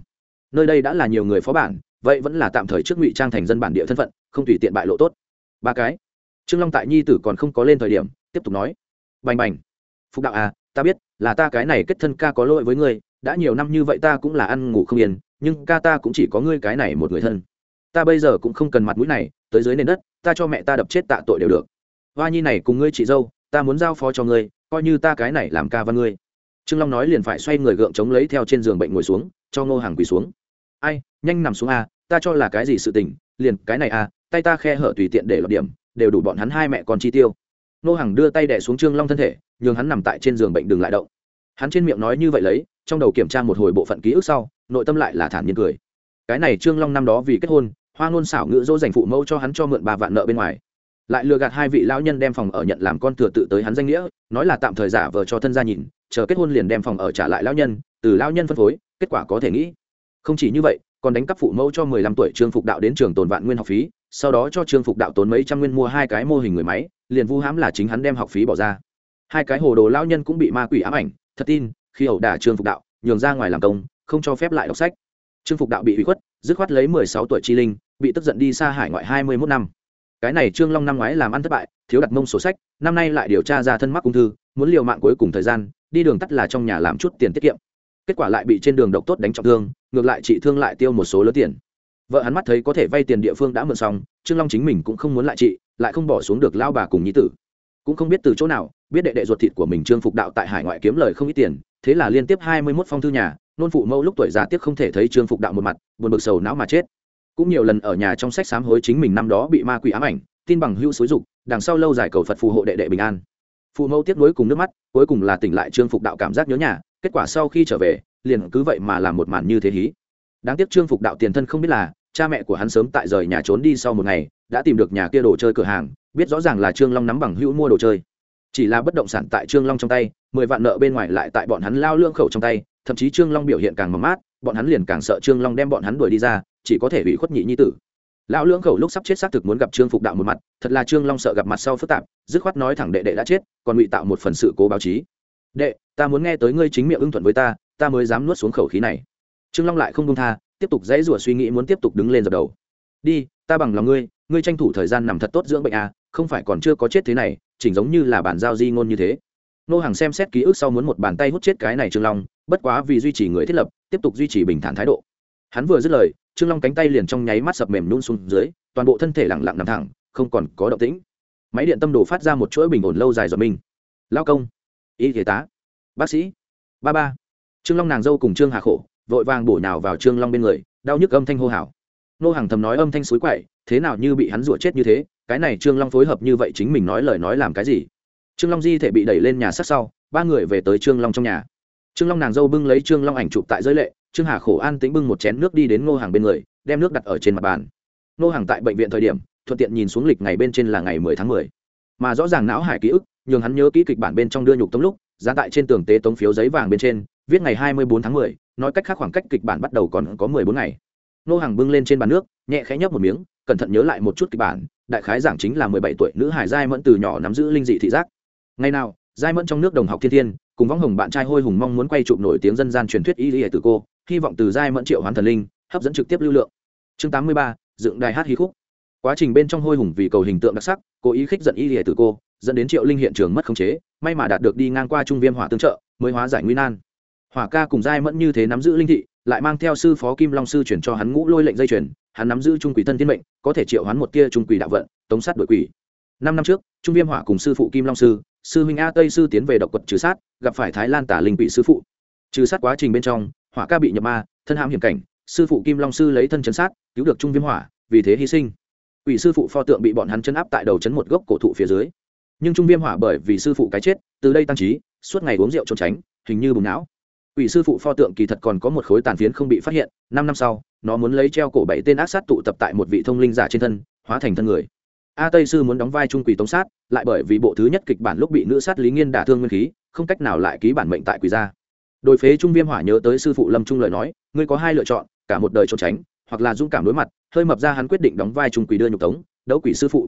nơi đây đã là nhiều người phó bản, vậy vẫn là tạm thời trước ngụy trang thành dân bản địa thân phận, không tùy tiện bại lộ tốt. Ba cái. Trương long tại nhi tử còn không có lên thời điểm, tiếp tục nói, bành bành! Phúc đạo à ta biết là ta cái này kết thân ca có lỗi với ngươi đã nhiều năm như vậy ta cũng là ăn ngủ không yên, nhưng ca ta cũng chỉ có ngươi cái này một người thân. Ta bây giờ cũng không cần mặt mũi này, tới dưới nền đất, ta cho mẹ ta đập chết tạ tội đều được. Hoa nhi này cùng ngươi chị dâu, ta muốn giao phó cho ngươi, coi như ta cái này làm ca văn ngươi. Trương long nói liền phải xoay người gượng chống lấy theo trên giường bệnh ngồi xuống, cho ngô hàng quỳ xuống. Ai, nhanh nằm xuống a, ta cho là cái gì sự tình, liền cái này a, tay ta khe hở tùy tiện để lọt điểm, đều đủ bọn hắn hai mẹ con chi tiêu. Ngô hàng đưa tay đẻ xuống trương long thân thể, nhường hắn nằm tại trên giường bệnh đừng lại động. Hắn trên miệng nói như vậy lấy trong đầu kiểm tra một hồi bộ phận ký ức sau, nội tâm lại là thản nhiên cười. Cái này trương long năm đó vì kết hôn, hoa ngôn xảo ngữ dỗ dành phụ mẫu cho hắn cho mượn ba vạn nợ bên ngoài. Lại lừa gạt hai vị lão nhân đem phòng ở nhận làm con thừa tự tới hắn danh nghĩa, nói là tạm thời giả vờ cho thân gia nhìn, chờ kết hôn liền đem phòng ở trả lại lão nhân, từ lão nhân phân phối, kết quả có thể nghĩ. Không chỉ như vậy, còn đánh cắp phụ mẫu cho mười lăm tuổi trương phục đạo đến trường tồn vạn nguyên học phí, sau đó cho trương phục đạo tốn mấy trăm nguyên mua hai cái mô hình người máy, liền vu hãm là chính hắn đem học phí bỏ ra. Hai cái hồ đồ lão nhân cũng bị ma quỷ ám ảnh, thật tin khi ẩu đả trương phục đạo, nhường ra ngoài làm công, không cho phép lại đọc sách. Trương phục đạo bị hủy khuất, dứt khoát lấy mười sáu tuổi chi linh, bị tức giận đi xa hải ngoại hai mươi mốt năm. Cái này trương long năm ngoái làm ăn thất bại, thiếu đặt mông sổ sách, năm nay lại điều tra ra thân mắc ung thư, muốn liều mạng cuối cùng thời gian, đi đường tắt là trong nhà làm chút tiền tiết kiệm. Kết quả lại bị trên đường độc tốt đánh trọng thương, ngược lại chị thương lại tiêu một số lớn tiền. Vợ hắn mắt thấy có thể vay tiền địa phương đã mượn xong, trương long chính mình cũng không muốn lại chị, lại không bỏ xuống được lao bà cùng nhi tử cũng không biết từ chỗ nào, biết đệ đệ ruột thịt của mình trương phục đạo tại hải ngoại kiếm lời không ít tiền, thế là liên tiếp hai mươi mốt phong thư nhà, nôn phụ mẫu lúc tuổi già tiếc không thể thấy trương phục đạo một mặt, buồn bực sầu não mà chết. Cũng nhiều lần ở nhà trong sách sám hối chính mình năm đó bị ma quỷ ám ảnh, tin bằng hữu xúi dục, đằng sau lâu dài cầu phật phù hộ đệ đệ bình an. Phụ mẫu tiếc nuối cùng nước mắt, cuối cùng là tỉnh lại trương phục đạo cảm giác nhớ nhà, kết quả sau khi trở về, liền cứ vậy mà làm một màn như thế hí. Đáng tiếc trương phục đạo tiền thân không biết là, cha mẹ của hắn sớm tại rời nhà trốn đi sau một ngày đã tìm được nhà kia đồ chơi cửa hàng, biết rõ ràng là trương long nắm bằng hữu mua đồ chơi. Chỉ là bất động sản tại trương long trong tay, mười vạn nợ bên ngoài lại tại bọn hắn lao lương khẩu trong tay, thậm chí trương long biểu hiện càng mầm mát, bọn hắn liền càng sợ trương long đem bọn hắn đuổi đi ra, chỉ có thể bị khuất nhị nhi tử. Lão lưỡng khẩu lúc sắp chết xác thực muốn gặp trương phục đạo một mặt, thật là trương long sợ gặp mặt sau phức tạp, dứt khoát nói thẳng đệ đệ đã chết, còn ngụy tạo một phần sự cố báo chí. Đệ, ta muốn nghe tới ngươi chính miệng ưng thuận với ta ta mới dám nuốt xuống khẩu khí này. Trương long lại không công tha, tiếp tục dãy rủa suy nghĩ muốn tiếp tục đứng lên dập đầu. Đi, ta bằng lòng ngươi ngươi tranh thủ thời gian nằm thật tốt dưỡng bệnh à không phải còn chưa có chết thế này, chỉnh giống như là bản giao di ngôn như thế. Nô hàng xem xét ký ức sau muốn một bàn tay hút chết cái này trương long, bất quá vì duy trì người thiết lập, tiếp tục duy trì bình thản thái độ. Hắn vừa dứt lời, trương long cánh tay liền trong nháy mắt sập mềm nhún xuống dưới, toàn bộ thân thể lẳng lặng nằm thẳng, không còn có động tĩnh. Máy điện tâm đồ phát ra một chuỗi bình ổn lâu dài giọt mình. Lao công. Y thế tá. Bác sĩ. Ba ba. Trương long nàng dâu cùng trương hà khổ vội vàng bổ nhào vào trương long bên người, đau nhức âm thanh hô hào. Nô hàng thầm nói âm thanh suối quậy thế nào như bị hắn rủa chết như thế, cái này trương long phối hợp như vậy chính mình nói lời nói làm cái gì? Trương long di thể bị đẩy lên nhà sát sau, ba người về tới trương long trong nhà. Trương long nàng dâu bưng lấy trương long ảnh chụp tại giới lệ, trương hà khổ an tĩnh bưng một chén nước đi đến ngô hàng bên người, đem nước đặt ở trên mặt bàn. Ngô hàng tại bệnh viện thời điểm, thuận tiện nhìn xuống lịch ngày bên trên là ngày mười tháng mười. Mà rõ ràng não hải ký ức, nhường hắn nhớ kỹ kịch bản bên trong đưa nhục tống lúc, giá tại trên tường tế tống phiếu giấy vàng bên trên, viết ngày hai mươi bốn tháng mười, nói cách khác khoảng cách kịch bản bắt đầu còn có mười bốn ngày. Ngô hàng bưng lên trên bàn nước, nhẹ khẽ nhấp một miếng cẩn thận nhớ lại một chút kịch bản, đại khái giảng chính là mười bảy tuổi nữ hải giai mẫn từ nhỏ nắm giữ linh dị thị giác. Ngày nào, giai mẫn trong nước đồng học thiên thiên, cùng võng hồng bạn trai hôi hùng mong muốn quay chụp nổi tiếng dân gian truyền thuyết y lý từ cô, hy vọng từ giai mẫn triệu hoán thần linh, hấp dẫn trực tiếp lưu lượng. Chương tám mươi ba, dựng đài hát hí khúc. Quá trình bên trong hôi hùng vì cầu hình tượng đặc sắc, cố ý khích giận y lý từ cô, dẫn đến triệu linh hiện trường mất khống chế, may mà đạt được đi ngang qua trung viêm hỏa tương trợ, mới hóa giải nguy nan. Hỏa ca cùng giai mẫn như thế nắm giữ linh thị, lại mang theo sư phó kim long sư chuyển cho hắn ngũ lôi lệnh dây chuyển hắn nắm giữ trung quỷ thân thiên mệnh, có thể triệu hoán một tia trung quỷ đạo vận, tống sát đội quỷ. Năm năm trước, trung viêm hỏa cùng sư phụ kim long sư sư huynh a tây sư tiến về độc quật trừ sát, gặp phải thái lan tả linh quỷ sư phụ. Trừ sát quá trình bên trong, hỏa ca bị nhập ma, thân hãm hiểm cảnh, sư phụ kim long sư lấy thân chấn sát, cứu được trung viêm hỏa, vì thế hy sinh. Quỷ sư phụ pho tượng bị bọn hắn chấn áp tại đầu chấn một gốc cổ thụ phía dưới. Nhưng trung viêm hỏa bởi vì sư phụ cái chết, từ đây tăng trí, suốt ngày uống rượu trốn tránh, hình như bùng não. Quỷ sư phụ pho tượng kỳ thật còn có một khối tàn phiến không bị phát hiện, năm năm sau nó muốn lấy treo cổ bảy tên ác sát tụ tập tại một vị thông linh giả trên thân, hóa thành thân người. A tây sư muốn đóng vai trung quỷ tống sát, lại bởi vì bộ thứ nhất kịch bản lúc bị nữ sát lý nghiên đả thương nguyên khí, không cách nào lại ký bản mệnh tại quỷ gia. Đội phế trung viêm hỏa nhớ tới sư phụ lâm trung lời nói, ngươi có hai lựa chọn, cả một đời trốn tránh, hoặc là dũng cảm đối mặt, hơi mập ra hắn quyết định đóng vai trung quỷ đưa nhục tống, đấu quỷ sư phụ.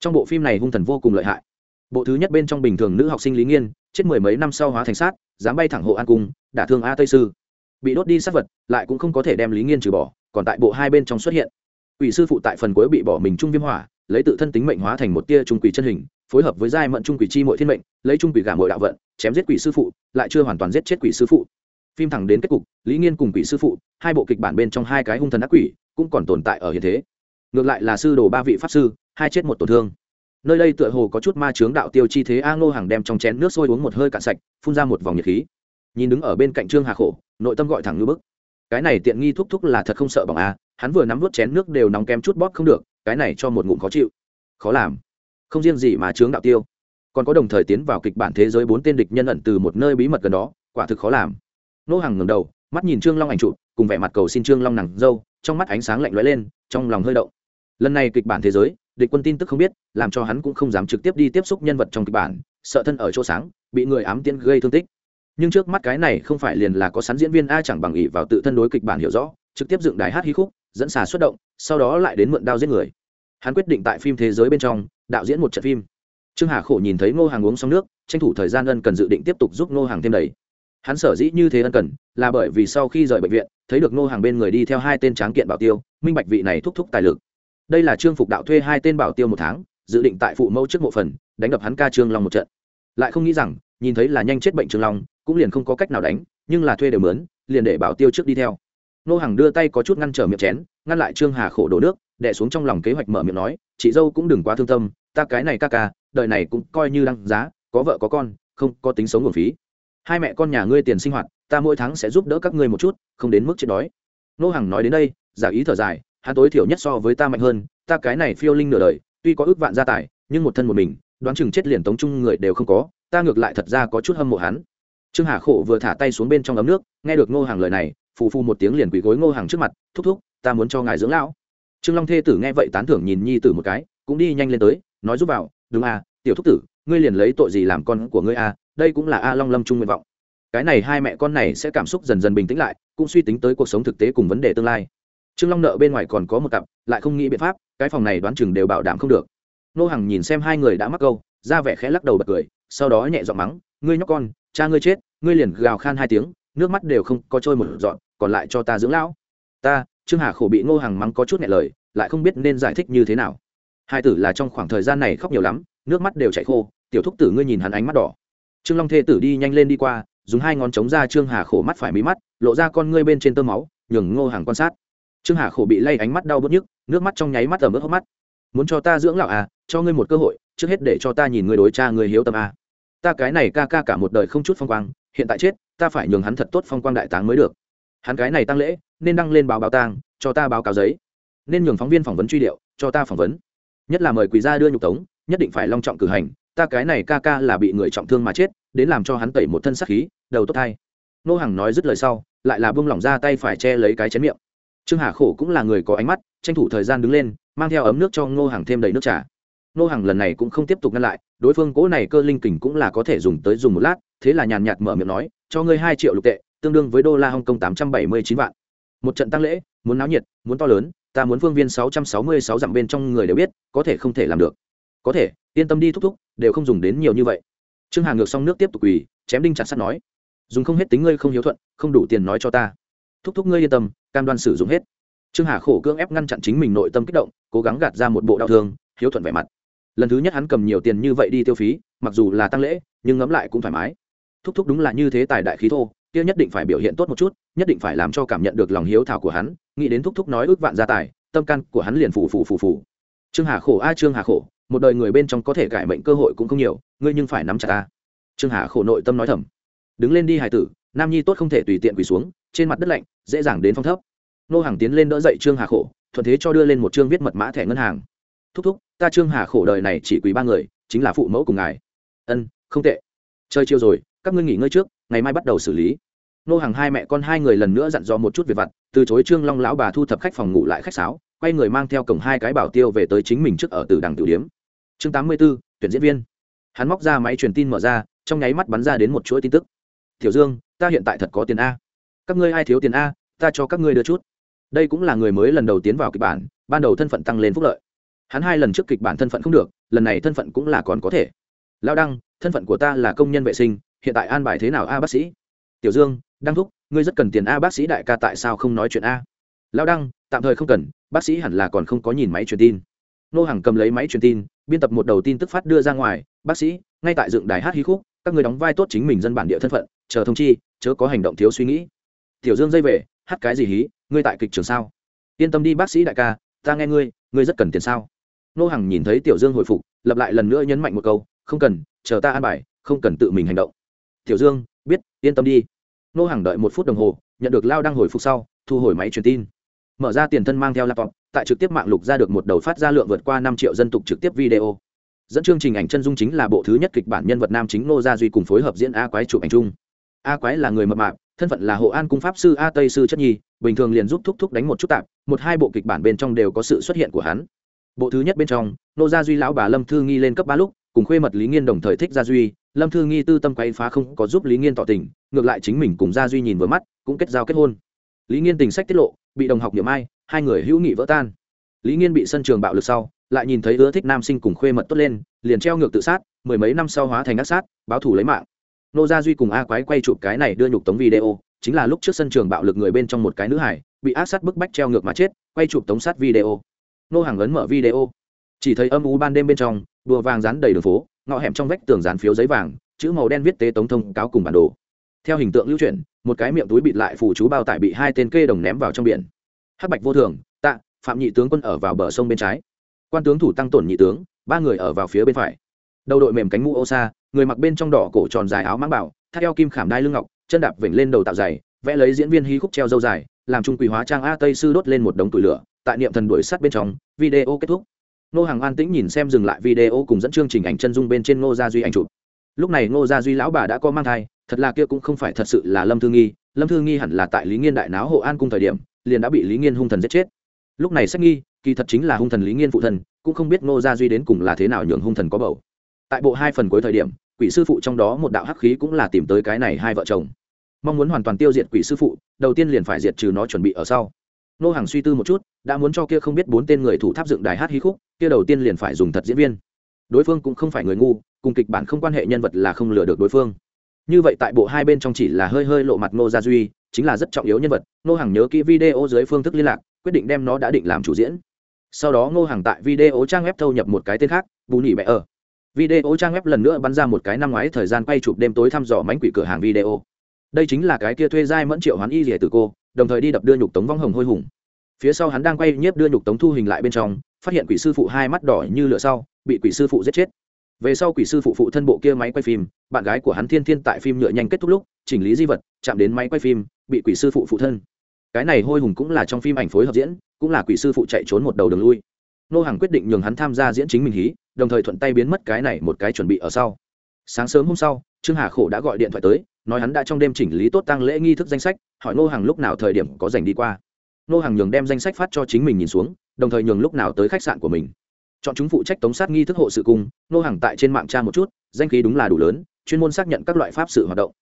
Trong bộ phim này hung thần vô cùng lợi hại. Bộ thứ nhất bên trong bình thường nữ học sinh lý nghiên, chết mười mấy năm sau hóa thành sát, dám bay thẳng hộ an cung, đả thương a tây sư. Bị đốt đi sát vật, lại cũng không có thể đem lý nghiên trừ bỏ còn tại bộ hai bên trong xuất hiện. Quỷ sư phụ tại phần cuối bị bỏ mình trung viêm hỏa, lấy tự thân tính mệnh hóa thành một tia trung quỷ chân hình, phối hợp với giai mận trung quỷ chi mọi thiên mệnh, lấy trung quỷ gà mọi đạo vận, chém giết quỷ sư phụ, lại chưa hoàn toàn giết chết quỷ sư phụ. Phim thẳng đến kết cục, lý nghiên cùng quỷ sư phụ, hai bộ kịch bản bên trong hai cái hung thần ác quỷ, cũng còn tồn tại ở hiện thế. Ngược lại là sư đồ ba vị pháp sư, hai chết một tổn thương. Nơi đây tựa hồ có chút ma chướng đạo tiêu chi thế a ngô hàng đem trong chén nước sôi uống một hơi cạn sạch, phun ra một vòng nhiệt khí. Nhìn đứng ở bên cạnh trương hà khổ, nội tâm gọi thẳng như bức cái này tiện nghi thúc thúc là thật không sợ bỏng a hắn vừa nắm vớt chén nước đều nóng kém chút bóp không được, cái này cho một ngụm khó chịu. Khó làm. Không riêng gì mà chướng đạo tiêu. Còn có đồng thời tiến vào kịch bản thế giới bốn tên địch nhân ẩn từ một nơi bí mật gần đó, quả thực khó làm. Nô hàng ngẩng đầu, mắt nhìn trương long ảnh trụ cùng vẻ mặt cầu xin trương long nàng dâu, trong mắt ánh sáng lạnh lóe lên, trong lòng hơi động. Lần này kịch bản thế giới, địch quân tin tức không biết, làm cho hắn cũng không dám trực tiếp đi tiếp xúc nhân vật trong kịch bản, sợ thân ở chỗ sáng, bị người ám tiễn gây thương tích nhưng trước mắt cái này không phải liền là có sẵn diễn viên a chẳng bằng ý vào tự thân đối kịch bản hiểu rõ, trực tiếp dựng đài hát hí khúc, dẫn xà xuất động, sau đó lại đến mượn đao giết người. Hắn quyết định tại phim thế giới bên trong đạo diễn một trận phim. Trương hà khổ nhìn thấy ngô hàng uống xong nước, tranh thủ thời gian ân cần dự định tiếp tục giúp ngô hàng thêm đầy. Hắn sở dĩ như thế ân cần là bởi vì sau khi rời bệnh viện, thấy được ngô hàng bên người đi theo hai tên tráng kiện bảo tiêu, minh bạch vị này thúc thúc tài lực. Đây là trương phục đạo thuê hai tên bảo tiêu một tháng, dự định tại phụ mẫu trước mộ phần, đánh đập hắn ca trương long một trận. Lại không nghĩ rằng, nhìn thấy là nhanh chết bệnh trương long cũng liền không có cách nào đánh, nhưng là thuê đều mướn, liền để bảo tiêu trước đi theo. Nô hàng đưa tay có chút ngăn trở miệng chén, ngăn lại trương hà khổ đổ nước đẻ xuống trong lòng kế hoạch mở miệng nói, chị dâu cũng đừng quá thương tâm, ta cái này ca ca, đời này cũng coi như đăng giá, có vợ có con, không có tính sống nguồn phí. Hai mẹ con nhà ngươi tiền sinh hoạt, ta mỗi tháng sẽ giúp đỡ các ngươi một chút, không đến mức chết đói. Nô hàng nói đến đây, giả ý thở dài, hắn tối thiểu nhất so với ta mạnh hơn, ta cái này phiêu linh nửa đời, tuy có ước vạn gia tài, nhưng một thân một mình, đoán chừng chết liền tống chung người đều không có, ta ngược lại thật ra có chút hâm mộ hắn trương hà khổ vừa thả tay xuống bên trong ấm nước, nghe được ngô hàng lời này, phù phù một tiếng liền quỳ gối ngô hàng trước mặt, thúc thúc, ta muốn cho ngài dưỡng lão. Trương long thê tử nghe vậy tán thưởng nhìn nhi tử một cái, cũng đi nhanh lên tới, nói giúp vào, đúng à tiểu thúc tử, ngươi liền lấy tội gì làm con của ngươi à đây cũng là a long lâm trung nguyện vọng. Cái này hai mẹ con này sẽ cảm xúc dần dần bình tĩnh lại, cũng suy tính tới cuộc sống thực tế cùng vấn đề tương lai. Trương long nợ bên ngoài còn có một cặp, lại không nghĩ biện pháp, cái phòng này đoán chừng đều bảo đảm không được. Nô hằng nhìn xem hai người đã mắc câu, ra vẻ khẽ lắc đầu bật cười, sau đó nhẹ giọng mắng, ngươi nhóc con cha ngươi chết, ngươi liền gào khan hai tiếng, nước mắt đều không có trôi một dọn còn lại cho ta dưỡng lão. Ta, trương hà khổ bị ngô Hằng mắng có chút nhẹ lời, lại không biết nên giải thích như thế nào. Hai tử là trong khoảng thời gian này khóc nhiều lắm, nước mắt đều chảy khô, tiểu thúc tử ngươi nhìn hắn ánh mắt đỏ. Trương long thê tử đi nhanh lên đi qua, dùng hai ngón chống ra trương hà khổ mắt phải mí mắt, lộ ra con ngươi bên trên tơ máu, nhường ngô Hằng quan sát. Trương hà khổ bị lay ánh mắt đau bớt nhức, nước mắt trong nháy mắt ở mức hốc mắt. Muốn cho ta dưỡng lão à cho ngươi một cơ hội, trước hết để cho ta nhìn ngươi đối cha ngươi hiếu tâm à ta cái này ca ca cả một đời không chút phong quang, hiện tại chết, ta phải nhường hắn thật tốt phong quang đại táng mới được. Hắn cái này tăng lễ, nên đăng lên báo báo tang, cho ta báo cáo giấy. Nên nhường phóng viên phỏng vấn truy điệu, cho ta phỏng vấn. Nhất là mời quý gia đưa nhục tống, nhất định phải long trọng cử hành, ta cái này ca ca là bị người trọng thương mà chết, đến làm cho hắn tẩy một thân sắc khí, đầu tốt thay nô hằng nói dứt lời sau, lại là buông lỏng ra tay phải che lấy cái chén miệng. Trương hà khổ cũng là người có ánh mắt, tranh thủ thời gian đứng lên, mang theo ấm nước cho ngô hàng thêm đầy nước trà. Nô hàng lần này cũng không tiếp tục ngăn lại, đối phương cố này cơ linh kình cũng là có thể dùng tới dùng một lát, thế là nhàn nhạt mở miệng nói, cho ngươi hai triệu lục tệ, tương đương với đô la Hồng Kông tám trăm bảy mươi chín vạn. Một trận tăng lễ, muốn náo nhiệt, muốn to lớn, ta muốn phương viên sáu trăm sáu mươi sáu dặm bên trong người đều biết, có thể không thể làm được. Có thể, yên tâm đi thúc thúc, đều không dùng đến nhiều như vậy. Trương hà ngược xong nước tiếp tục quỳ, chém đinh chặt sắt nói, dùng không hết tính ngươi không hiếu thuận, không đủ tiền nói cho ta. Thúc thúc ngươi yên tâm, cam đoan sử dụng hết. Trương hà khổ cưỡng ép ngăn chặn chính mình nội tâm kích động, cố gắng gạt ra một bộ đau thương, hiếu thuận vẻ mặt lần thứ nhất hắn cầm nhiều tiền như vậy đi tiêu phí, mặc dù là tăng lễ, nhưng ngẫm lại cũng thoải mái. Thúc thúc đúng là như thế tài đại khí thô, kia nhất định phải biểu hiện tốt một chút, nhất định phải làm cho cảm nhận được lòng hiếu thảo của hắn, nghĩ đến thúc thúc nói ước vạn gia tài, tâm căn của hắn liền phủ phủ phủ phủ trương hà khổ, a à, trương hà khổ, một đời người bên trong có thể cải mệnh cơ hội cũng không nhiều, ngươi nhưng phải nắm chặt ta. Trương hà khổ nội tâm nói thầm. Đứng lên đi hải tử, nam nhi tốt không thể tùy tiện quỳ xuống, trên mặt đất lạnh, dễ dàng đến phong thấp. Nô hàng tiến lên đỡ dậy trương hà khổ, thuận thế cho đưa lên một chương viết mật mã thẻ ngân hàng. Thúc thúc ta trương hà khổ đời này chỉ quý ba người chính là phụ mẫu cùng ngài. Ân không tệ. Chơi chiêu rồi các ngươi nghỉ ngơi trước ngày mai bắt đầu xử lý. Nô hàng hai mẹ con hai người lần nữa dặn dò một chút về vặt từ chối trương long lão bà thu thập khách phòng ngủ lại khách sáo quay người mang theo cổng hai cái bảo tiêu về tới chính mình trước ở từ đằng tử điếm. Chương tám mươi 84, tuyển diễn viên. Hắn móc ra máy truyền tin mở ra trong nháy mắt bắn ra đến một chuỗi tin tức. Tiểu dương ta hiện tại thật có tiền a. Các ngươi ai thiếu tiền a ta cho các ngươi đưa chút. Đây cũng là người mới lần đầu tiến vào kịch bản ban đầu thân phận tăng lên phúc lợi hắn hai lần trước kịch bản thân phận không được, lần này thân phận cũng là còn có thể. Lao đăng, thân phận của ta là công nhân vệ sinh, hiện tại an bài thế nào a bác sĩ? Tiểu dương, đăng thúc, ngươi rất cần tiền a bác sĩ đại ca tại sao không nói chuyện a? Lao đăng, tạm thời không cần, bác sĩ hẳn là còn không có nhìn máy truyền tin. Nô hàng cầm lấy máy truyền tin, biên tập một đầu tin tức phát đưa ra ngoài, bác sĩ, ngay tại dựng đài hát hí khúc, các người đóng vai tốt chính mình dân bản địa thân phận, chờ thông chi, chớ có hành động thiếu suy nghĩ. Tiểu dương dây về, hát cái gì hí, ngươi tại kịch trường sao? Yên tâm đi bác sĩ đại ca, ta nghe ngươi ngươi rất cần tiền sao? Nô hằng nhìn thấy tiểu dương hồi phục lập lại lần nữa nhấn mạnh một câu, không cần, chờ ta an bài, không cần tự mình hành động. Tiểu dương, biết, yên tâm đi. Nô hằng đợi một phút đồng hồ, nhận được lao Đang hồi phục sau, thu hồi máy truyền tin. Mở ra tiền thân mang theo laptop, tại trực tiếp mạng lục ra được một đầu phát ra lượng vượt qua năm triệu dân tục trực tiếp video. Dẫn chương trình ảnh chân dung chính là bộ thứ nhất kịch bản nhân vật nam chính nô gia duy cùng phối hợp diễn a quái chụp ảnh chung. A quái là người mập mạp, thân phận là hộ an cung pháp sư a tây sư chất nhi, bình thường liền giúp thúc thúc đánh một chút tạp, một hai bộ kịch bản bên trong đều có sự xuất hiện của hắn bộ thứ nhất bên trong, nô gia duy lão bà lâm thư nghi lên cấp ba lúc, cùng khuê mật lý nghiên đồng thời thích gia duy. Lâm thư nghi tư tâm quay phá không có giúp lý nghiên tỏ tình, ngược lại chính mình cùng gia duy nhìn vừa mắt, cũng kết giao kết hôn. Lý nghiên tình sách tiết lộ, bị đồng học niệm ai, hai người hữu nghị vỡ tan. Lý nghiên bị sân trường bạo lực sau, lại nhìn thấy ưa thích nam sinh cùng khuê mật tốt lên, liền treo ngược tự sát, mười mấy năm sau hóa thành ác sát, báo thủ lấy mạng. Nô gia duy cùng a quái quay chụp cái này đưa nhục tống video, chính là lúc trước sân trường bạo lực người bên trong một cái nữ hải, bị ác sát bức bách treo ngược mà chết, quay chụp tống sát video nô hàng ấn mở video. Chỉ thấy âm u ban đêm bên trong, đùa vàng dán đầy đường phố, ngõ hẻm trong vách tường dán phiếu giấy vàng, chữ màu đen viết tế tống thông cáo cùng bản đồ. Theo hình tượng lưu truyền một cái miệng túi bịt lại phủ chú bao tải bị hai tên kê đồng ném vào trong biển. Hắc bạch vô thường, tạ, phạm nhị tướng quân ở vào bờ sông bên trái. Quan tướng thủ tăng tổn nhị tướng, ba người ở vào phía bên phải. Đầu đội mềm cánh mũ ô xa người mặc bên trong đỏ cổ tròn dài áo mãng bảo, thắt eo kim khảm đai lưng ngọc, chân đạp vểnh lên đầu tạo dày vẽ lấy diễn viên hí khúc treo dâu dài, làm trung quỳ hóa trang a tây sư đốt lên một đống tủi lửa tại niệm thần đuổi sát bên trong, video kết thúc. Nô hàng an tĩnh nhìn xem dừng lại video cùng dẫn chương trình ảnh chân dung bên trên ngô gia duy ảnh chụp. Lúc này ngô gia duy lão bà đã có mang thai, thật là kia cũng không phải thật sự là lâm thương nghi. Lâm thương nghi hẳn là tại lý nghiên đại náo hộ an cung thời điểm, liền đã bị lý nghiên hung thần giết chết. Lúc này sách nghi, kỳ thật chính là hung thần lý nghiên phụ thần, cũng không biết ngô gia duy đến cùng là thế nào nhường hung thần có bầu. Tại bộ hai phần cuối thời điểm, quỷ sư phụ trong đó một đạo hắc khí cũng là tìm tới cái này hai vợ chồng. Mong muốn hoàn toàn tiêu diệt quỷ sư phụ, đầu tiên liền phải diệt trừ nó chuẩn bị ở sau nô hàng suy tư một chút, đã muốn cho kia không biết bốn tên người thủ tháp dựng đài hát hí khúc, kia đầu tiên liền phải dùng thật diễn viên. Đối phương cũng không phải người ngu, cùng kịch bản không quan hệ nhân vật là không lừa được đối phương. Như vậy tại bộ hai bên trong chỉ là hơi hơi lộ mặt Nô gia duy, chính là rất trọng yếu nhân vật, Nô hàng nhớ kỹ video dưới phương thức liên lạc, quyết định đem nó đã định làm chủ diễn. Sau đó ngô hàng tại video trang web thâu nhập một cái tên khác, bù nhỉ bẹ ở video trang web lần nữa bắn ra một cái năm ngoái thời gian quay chụp đêm tối thăm dò mánh quỷ cửa hàng video. Đây chính là cái kia thuê giai mẫn triệu hoán y rỉa từ cô đồng thời đi đập đưa nhục tống vong hồng hôi hùng. Phía sau hắn đang quay nhiếp đưa nhục tống thu hình lại bên trong, phát hiện quỷ sư phụ hai mắt đỏ như lửa sau, bị quỷ sư phụ giết chết. Về sau quỷ sư phụ phụ thân bộ kia máy quay phim, bạn gái của hắn thiên thiên tại phim nhựa nhanh kết thúc lúc, chỉnh lý di vật, chạm đến máy quay phim, bị quỷ sư phụ phụ thân. Cái này hôi hùng cũng là trong phim ảnh phối hợp diễn, cũng là quỷ sư phụ chạy trốn một đầu đường lui. Nô hàng quyết định nhường hắn tham gia diễn chính mình hí, đồng thời thuận tay biến mất cái này một cái chuẩn bị ở sau. Sáng sớm hôm sau, trương hà khổ đã gọi điện thoại tới nói hắn đã trong đêm chỉnh lý tốt tăng lễ nghi thức danh sách, hỏi Ngô hàng lúc nào thời điểm có dành đi qua. Ngô hàng nhường đem danh sách phát cho chính mình nhìn xuống, đồng thời nhường lúc nào tới khách sạn của mình. Chọn chúng phụ trách tống sát nghi thức hộ sự cung Ngô hàng tại trên mạng tra một chút, danh khí đúng là đủ lớn, chuyên môn xác nhận các loại pháp sự hoạt động.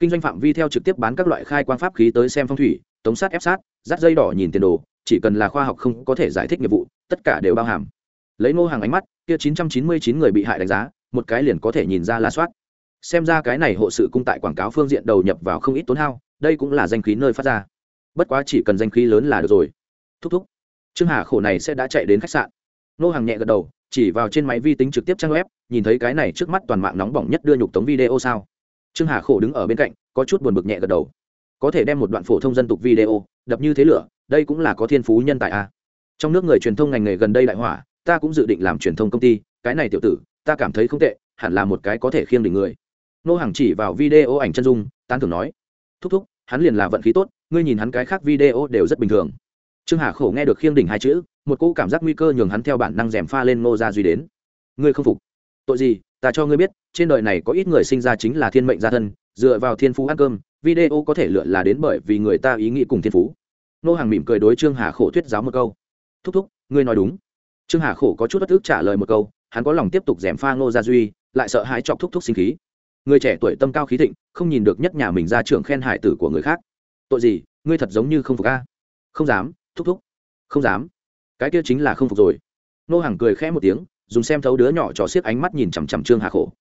Kinh doanh phạm vi theo trực tiếp bán các loại khai quang pháp khí tới xem phong thủy, tống sát ép sát, dắt dây đỏ nhìn tiền đồ, chỉ cần là khoa học không có thể giải thích nghiệp vụ, tất cả đều bao hàm. Lấy Ngô hàng ánh mắt, kia chín trăm chín mươi chín người bị hại đánh giá, một cái liền có thể nhìn ra là soát xem ra cái này hộ sự cung tại quảng cáo phương diện đầu nhập vào không ít tốn hao, đây cũng là danh khí nơi phát ra. Bất quá chỉ cần danh khí lớn là được rồi. Thúc thúc. Trương hà khổ này sẽ đã chạy đến khách sạn. Nô hàng nhẹ gật đầu, chỉ vào trên máy vi tính trực tiếp trang web, nhìn thấy cái này trước mắt toàn mạng nóng bỏng nhất đưa nhục tống video sao. Trương hà khổ đứng ở bên cạnh, có chút buồn bực nhẹ gật đầu. Có thể đem một đoạn phổ thông dân tục video, đập như thế lửa, đây cũng là có thiên phú nhân tài a. Trong nước người truyền thông ngành nghề gần đây đại hỏa, ta cũng dự định làm truyền thông công ty, cái này tiểu tử, ta cảm thấy không tệ, hẳn là một cái có thể khiêng đỉnh người nô hàng chỉ vào video ảnh chân dung, tán thưởng nói, thúc thúc, hắn liền là vận khí tốt, ngươi nhìn hắn cái khác video đều rất bình thường. Trương hà khổ nghe được khiêng đỉnh hai chữ, một cỗ cảm giác nguy cơ nhường hắn theo bản năng rèm pha lên nô Gia duy đến. Ngươi không phục. Tội gì? Ta cho ngươi biết, trên đời này có ít người sinh ra chính là thiên mệnh gia thân, dựa vào thiên phú ăn cơm, video có thể lựa là đến bởi vì người ta ý nghĩ cùng thiên phú. Nô hàng mỉm cười đối trương hà khổ thuyết giáo một câu. Thúc thúc, ngươi nói đúng. Trương hà khổ có chút bất ức trả lời một câu, hắn có lòng tiếp tục d pha ngô gia duy, lại sợ hãi chọc thúc thúc sinh khí người trẻ tuổi tâm cao khí thịnh, không nhìn được nhất nhà mình ra trưởng khen hải tử của người khác. Tội gì? Ngươi thật giống như không phục a. Không dám, thúc thúc. Không dám. Cái kia chính là không phục rồi. Nô hàng cười khẽ một tiếng, dùng xem thấu đứa nhỏ trò xiếc ánh mắt nhìn chằm chằm trương hà khổ.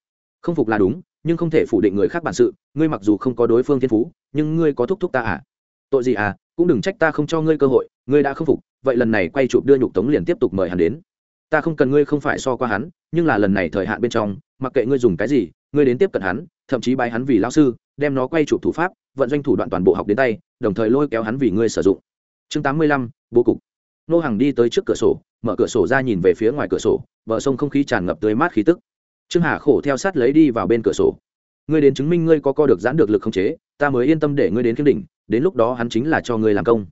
Không phục là đúng, nhưng không thể phủ định người khác bản sự, ngươi mặc dù không có đối phương thiên phú, nhưng ngươi có thúc thúc ta à? Tội gì à? Cũng đừng trách ta không cho ngươi cơ hội, ngươi đã không phục, vậy lần này quay chụp đưa nhục tống liền tiếp tục mời hắn đến. Ta không cần ngươi không phải so qua hắn, nhưng là lần này thời hạn bên trong, mặc kệ ngươi dùng cái gì ngươi đến tiếp cận hắn, thậm chí bái hắn vì lao sư, đem nó quay chụp thủ pháp, vận doanh thủ đoạn toàn bộ học đến tay, đồng thời lôi kéo hắn vì ngươi sử dụng. Chương tám mươi lăm, bố cục. Nô hàng đi tới trước cửa sổ, mở cửa sổ ra nhìn về phía ngoài cửa sổ, bờ sông không khí tràn ngập tươi mát khí tức. Trương hà khổ theo sát lấy đi vào bên cửa sổ. Ngươi đến chứng minh ngươi có co được giãn được lực không chế, ta mới yên tâm để ngươi đến kiếm đỉnh đến lúc đó hắn chính là cho ngươi làm công.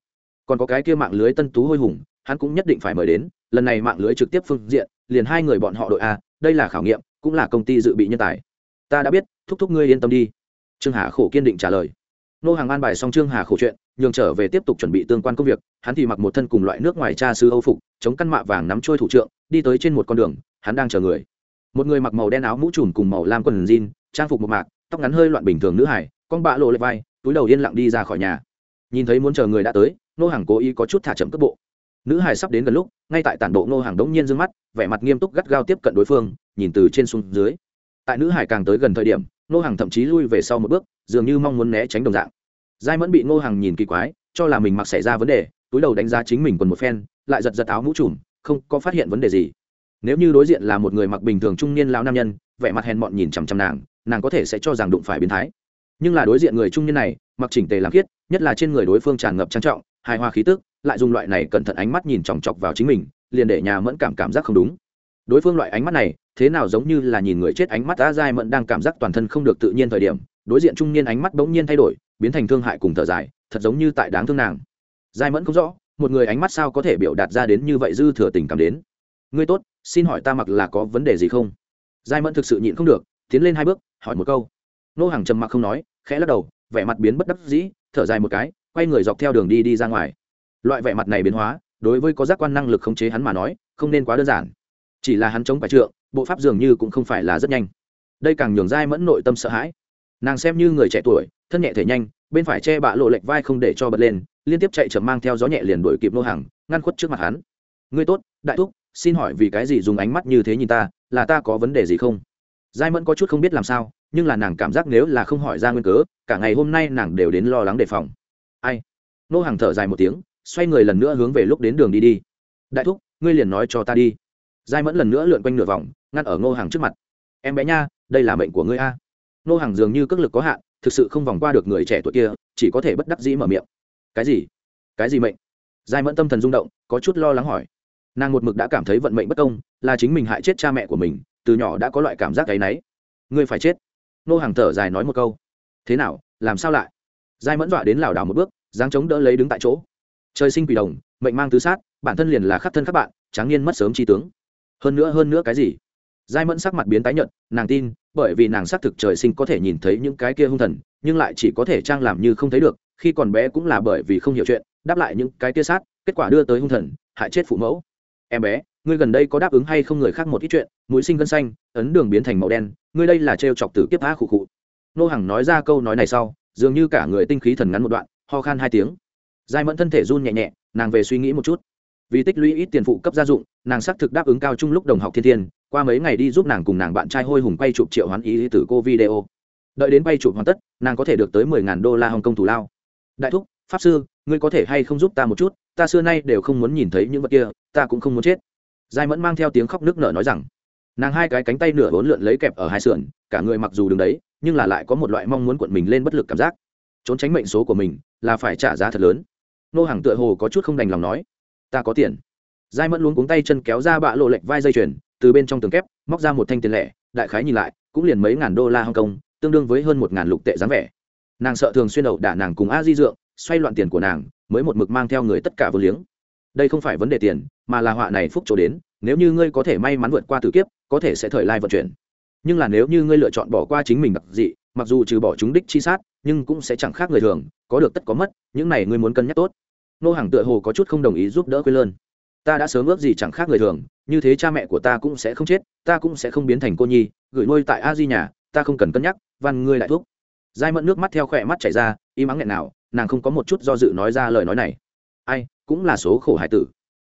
Còn có cái kia mạng lưới tân tú hôi hùng, hắn cũng nhất định phải mời đến, lần này mạng lưới trực tiếp phương diện, liền hai người bọn họ đội a, đây là khảo nghiệm, cũng là công ty dự bị nhân tài ta đã biết, thúc thúc ngươi yên tâm đi. Trương hà khổ kiên định trả lời. Nô hàng an bài xong trương hà khổ chuyện, nhường trở về tiếp tục chuẩn bị tương quan công việc, hắn thì mặc một thân cùng loại nước ngoài cha sư âu phục, chống căn mạ vàng nắm trôi thủ trượng, đi tới trên một con đường, hắn đang chờ người. Một người mặc màu đen áo mũ trùm cùng màu lam quần jean, trang phục một mạc, tóc ngắn hơi loạn bình thường nữ hải, con bạ lộ lệ vai, túi đầu yên lặng đi ra khỏi nhà. Nhìn thấy muốn chờ người đã tới, nô hàng cố ý có chút thả chậm cước bộ. Nữ hải sắp đến gần lúc, ngay tại tản bộ nô hàng đống nhiên d mắt, vẻ mặt nghiêm túc gắt gao tiếp cận đối phương, nhìn từ trên xuống dưới tại nữ hải càng tới gần thời điểm nô hàng thậm chí lui về sau một bước, dường như mong muốn né tránh đồng dạng. Giai mẫn bị nô hàng nhìn kỳ quái, cho là mình mặc xảy ra vấn đề, túi đầu đánh giá chính mình quần một phen, lại giật giật áo mũ trùm, không có phát hiện vấn đề gì. Nếu như đối diện là một người mặc bình thường trung niên lão nam nhân, vẻ mặt hèn mọn nhìn chằm chằm nàng nàng có thể sẽ cho rằng đụng phải biến thái. Nhưng là đối diện người trung niên này, mặc chỉnh tề làm khiết, nhất là trên người đối phương tràn ngập trang trọng, hài hòa khí tức, lại dùng loại này cẩn thận ánh mắt nhìn chòng chọc vào chính mình, liền để nhà mẫn cảm cảm giác không đúng. Đối phương loại ánh mắt này thế nào giống như là nhìn người chết ánh mắt đã dai mẫn đang cảm giác toàn thân không được tự nhiên thời điểm, đối diện trung niên ánh mắt bỗng nhiên thay đổi, biến thành thương hại cùng thở dài, thật giống như tại đáng thương nàng. Giai mẫn không rõ, một người ánh mắt sao có thể biểu đạt ra đến như vậy dư thừa tình cảm đến. Ngươi tốt, xin hỏi ta mặc là có vấn đề gì không? Giai mẫn thực sự nhịn không được, tiến lên hai bước, hỏi một câu. Nô hàng trầm mặc không nói, khẽ lắc đầu, vẻ mặt biến bất đắc dĩ, thở dài một cái, quay người dọc theo đường đi đi ra ngoài. Loại vẻ mặt này biến hóa, đối với có giác quan năng lực khống chế hắn mà nói, không nên quá đơn giản. Chỉ là hắn chống phải trượng bộ pháp dường như cũng không phải là rất nhanh. Đây càng nhường giai mẫn nội tâm sợ hãi. Nàng xem như người trẻ tuổi, thân nhẹ thể nhanh, bên phải che bạ lộ lệch vai không để cho bật lên, liên tiếp chạy chậm mang theo gió nhẹ liền đuổi kịp nô hàng ngăn khuất trước mặt hắn. Ngươi tốt, đại thúc, xin hỏi vì cái gì dùng ánh mắt như thế nhìn ta, là ta có vấn đề gì không? Giai mẫn có chút không biết làm sao, nhưng là nàng cảm giác nếu là không hỏi ra nguyên cớ, cả ngày hôm nay nàng đều đến lo lắng đề phòng. Ai? Nô hàng thở dài một tiếng, xoay người lần nữa hướng về lúc đến đường đi đi. Đại thúc, ngươi liền nói cho ta đi giai mẫn lần nữa lượn quanh nửa vòng, ngăn ở ngô hàng trước mặt. Em bé nha, đây là mệnh của ngươi a. Ngô hàng dường như cước lực có hạn, thực sự không vòng qua được người trẻ tuổi kia, chỉ có thể bất đắc dĩ mở miệng. Cái gì? Cái gì mệnh? Giai mẫn tâm thần rung động, có chút lo lắng hỏi. Nàng một mực đã cảm thấy vận mệnh bất công, là chính mình hại chết cha mẹ của mình, từ nhỏ đã có loại cảm giác gáy náy. Ngươi phải chết. Nô hàng thở dài nói một câu. Thế nào, làm sao lại? Giai mẫn dọa đến lảo đảo một bước, dáng chống đỡ lấy đứng tại chỗ. Trời sinh quỷ đồng, mệnh mang tứ sát, bản thân liền là khắc thân các bạn, tráng niên mất sớm tri tướng hơn nữa hơn nữa cái gì? Giai mẫn sắc mặt biến tái nhợt, nàng tin, bởi vì nàng xác thực trời sinh có thể nhìn thấy những cái kia hung thần, nhưng lại chỉ có thể trang làm như không thấy được, khi còn bé cũng là bởi vì không hiểu chuyện, đáp lại những cái kia sát, kết quả đưa tới hung thần, hại chết phụ mẫu. Em bé, ngươi gần đây có đáp ứng hay không người khác một ít chuyện, mũi sinh gân xanh, ấn đường biến thành màu đen, ngươi đây là trêu chọc tử kiếp phá khụ khụ. Nô hằng nói ra câu nói này sau, dường như cả người tinh khí thần ngắn một đoạn, ho khan hai tiếng. Giai mẫn thân thể run nhẹ nhẹ, nàng về suy nghĩ một chút vì tích lũy ít tiền phụ cấp gia dụng, nàng xác thực đáp ứng cao trung lúc đồng học thiên thiên, qua mấy ngày đi giúp nàng cùng nàng bạn trai hôi hùng quay chụp triệu hoán ý từ cô video. Đợi đến quay chụp hoàn tất, nàng có thể được tới mười ngàn đô la hồng kông thủ lao. Đại thúc, pháp sư, ngươi có thể hay không giúp ta một chút? Ta xưa nay đều không muốn nhìn thấy những vật kia, ta cũng không muốn chết. Giai mẫn mang theo tiếng khóc nước nở nói rằng, nàng hai cái cánh tay nửa bốn lượn lấy kẹp ở hai sườn, cả người mặc dù đứng đấy, nhưng là lại có một loại mong muốn cuộn mình lên bất lực cảm giác. Trốn tránh mệnh số của mình là phải trả giá thật lớn. Nô hàng tựa hồ có chút không đành lòng nói ta có tiền. Giai mẫn luống cuống tay chân kéo ra bạ lộ lệch vai dây chuyền, từ bên trong tường kép, móc ra một thanh tiền lẻ, đại khái nhìn lại, cũng liền mấy ngàn đô la hong kong, tương đương với hơn một ngàn lục tệ dáng vẻ. Nàng sợ thường xuyên đầu đả nàng cùng a di dượng, xoay loạn tiền của nàng, mới một mực mang theo người tất cả vô liếng. Đây không phải vấn đề tiền, mà là họa này phúc chỗ đến, nếu như ngươi có thể may mắn vượt qua tử kiếp, có thể sẽ thời lai vận chuyển. Nhưng là nếu như ngươi lựa chọn bỏ qua chính mình đặc dị, mặc dù trừ bỏ chúng đích chi sát, nhưng cũng sẽ chẳng khác người thường, có được tất có mất, những này ngươi muốn cân nhắc tốt nô hàng tựa hồ có chút không đồng ý giúp đỡ quê lơn. Ta đã sớm ước gì chẳng khác người thường, như thế cha mẹ của ta cũng sẽ không chết, ta cũng sẽ không biến thành cô nhi, gửi nuôi tại a di nhà, ta không cần cân nhắc, văn ngươi lại thuốc. Giai mẫn nước mắt theo khỏe mắt chảy ra, im ắng nghẹn nào, nàng không có một chút do dự nói ra lời nói này. Ai, cũng là số khổ hải tử.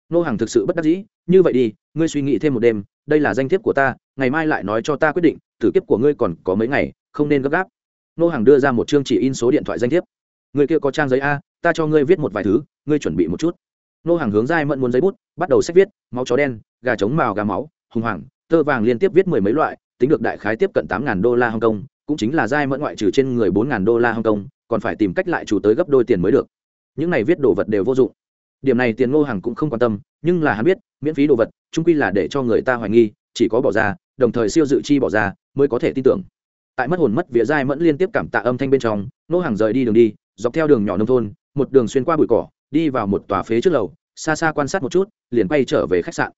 Nô hàng thực sự bất đắc dĩ, như vậy đi, ngươi suy nghĩ thêm một đêm, đây là danh thiếp của ta, ngày mai lại nói cho ta quyết định, tử kiếp của ngươi còn có mấy ngày, không nên gấp gáp. Nô hàng đưa ra một chương chỉ in số điện thoại danh thiếp. Người kia có trang giấy a ta cho ngươi viết một vài thứ, ngươi chuẩn bị một chút. Nô hàng hướng giai mẫn muốn giấy bút, bắt đầu sách viết, máu chó đen, gà trống màu gà máu, hùng hoàng, tơ vàng liên tiếp viết mười mấy loại, tính được đại khái tiếp cận tám ngàn đô la Hồng kong, cũng chính là giai mẫn ngoại trừ trên người bốn ngàn đô la Hồng kong, còn phải tìm cách lại chủ tới gấp đôi tiền mới được. Những này viết đồ vật đều vô dụng. Điểm này tiền ngô hàng cũng không quan tâm, nhưng là hắn biết, miễn phí đồ vật trung quy là để cho người ta hoài nghi, chỉ có bỏ ra, đồng thời siêu dự chi bỏ ra, mới có thể tin tưởng. Tại mất hồn mất vía giai mẫn liên tiếp cảm tạ âm thanh bên trong, ngô hàng rời đi đường đi, dọc theo đường nhỏ nông thôn một đường xuyên qua bụi cỏ, đi vào một tòa phế trước lầu, xa xa quan sát một chút, liền bay trở về khách sạn.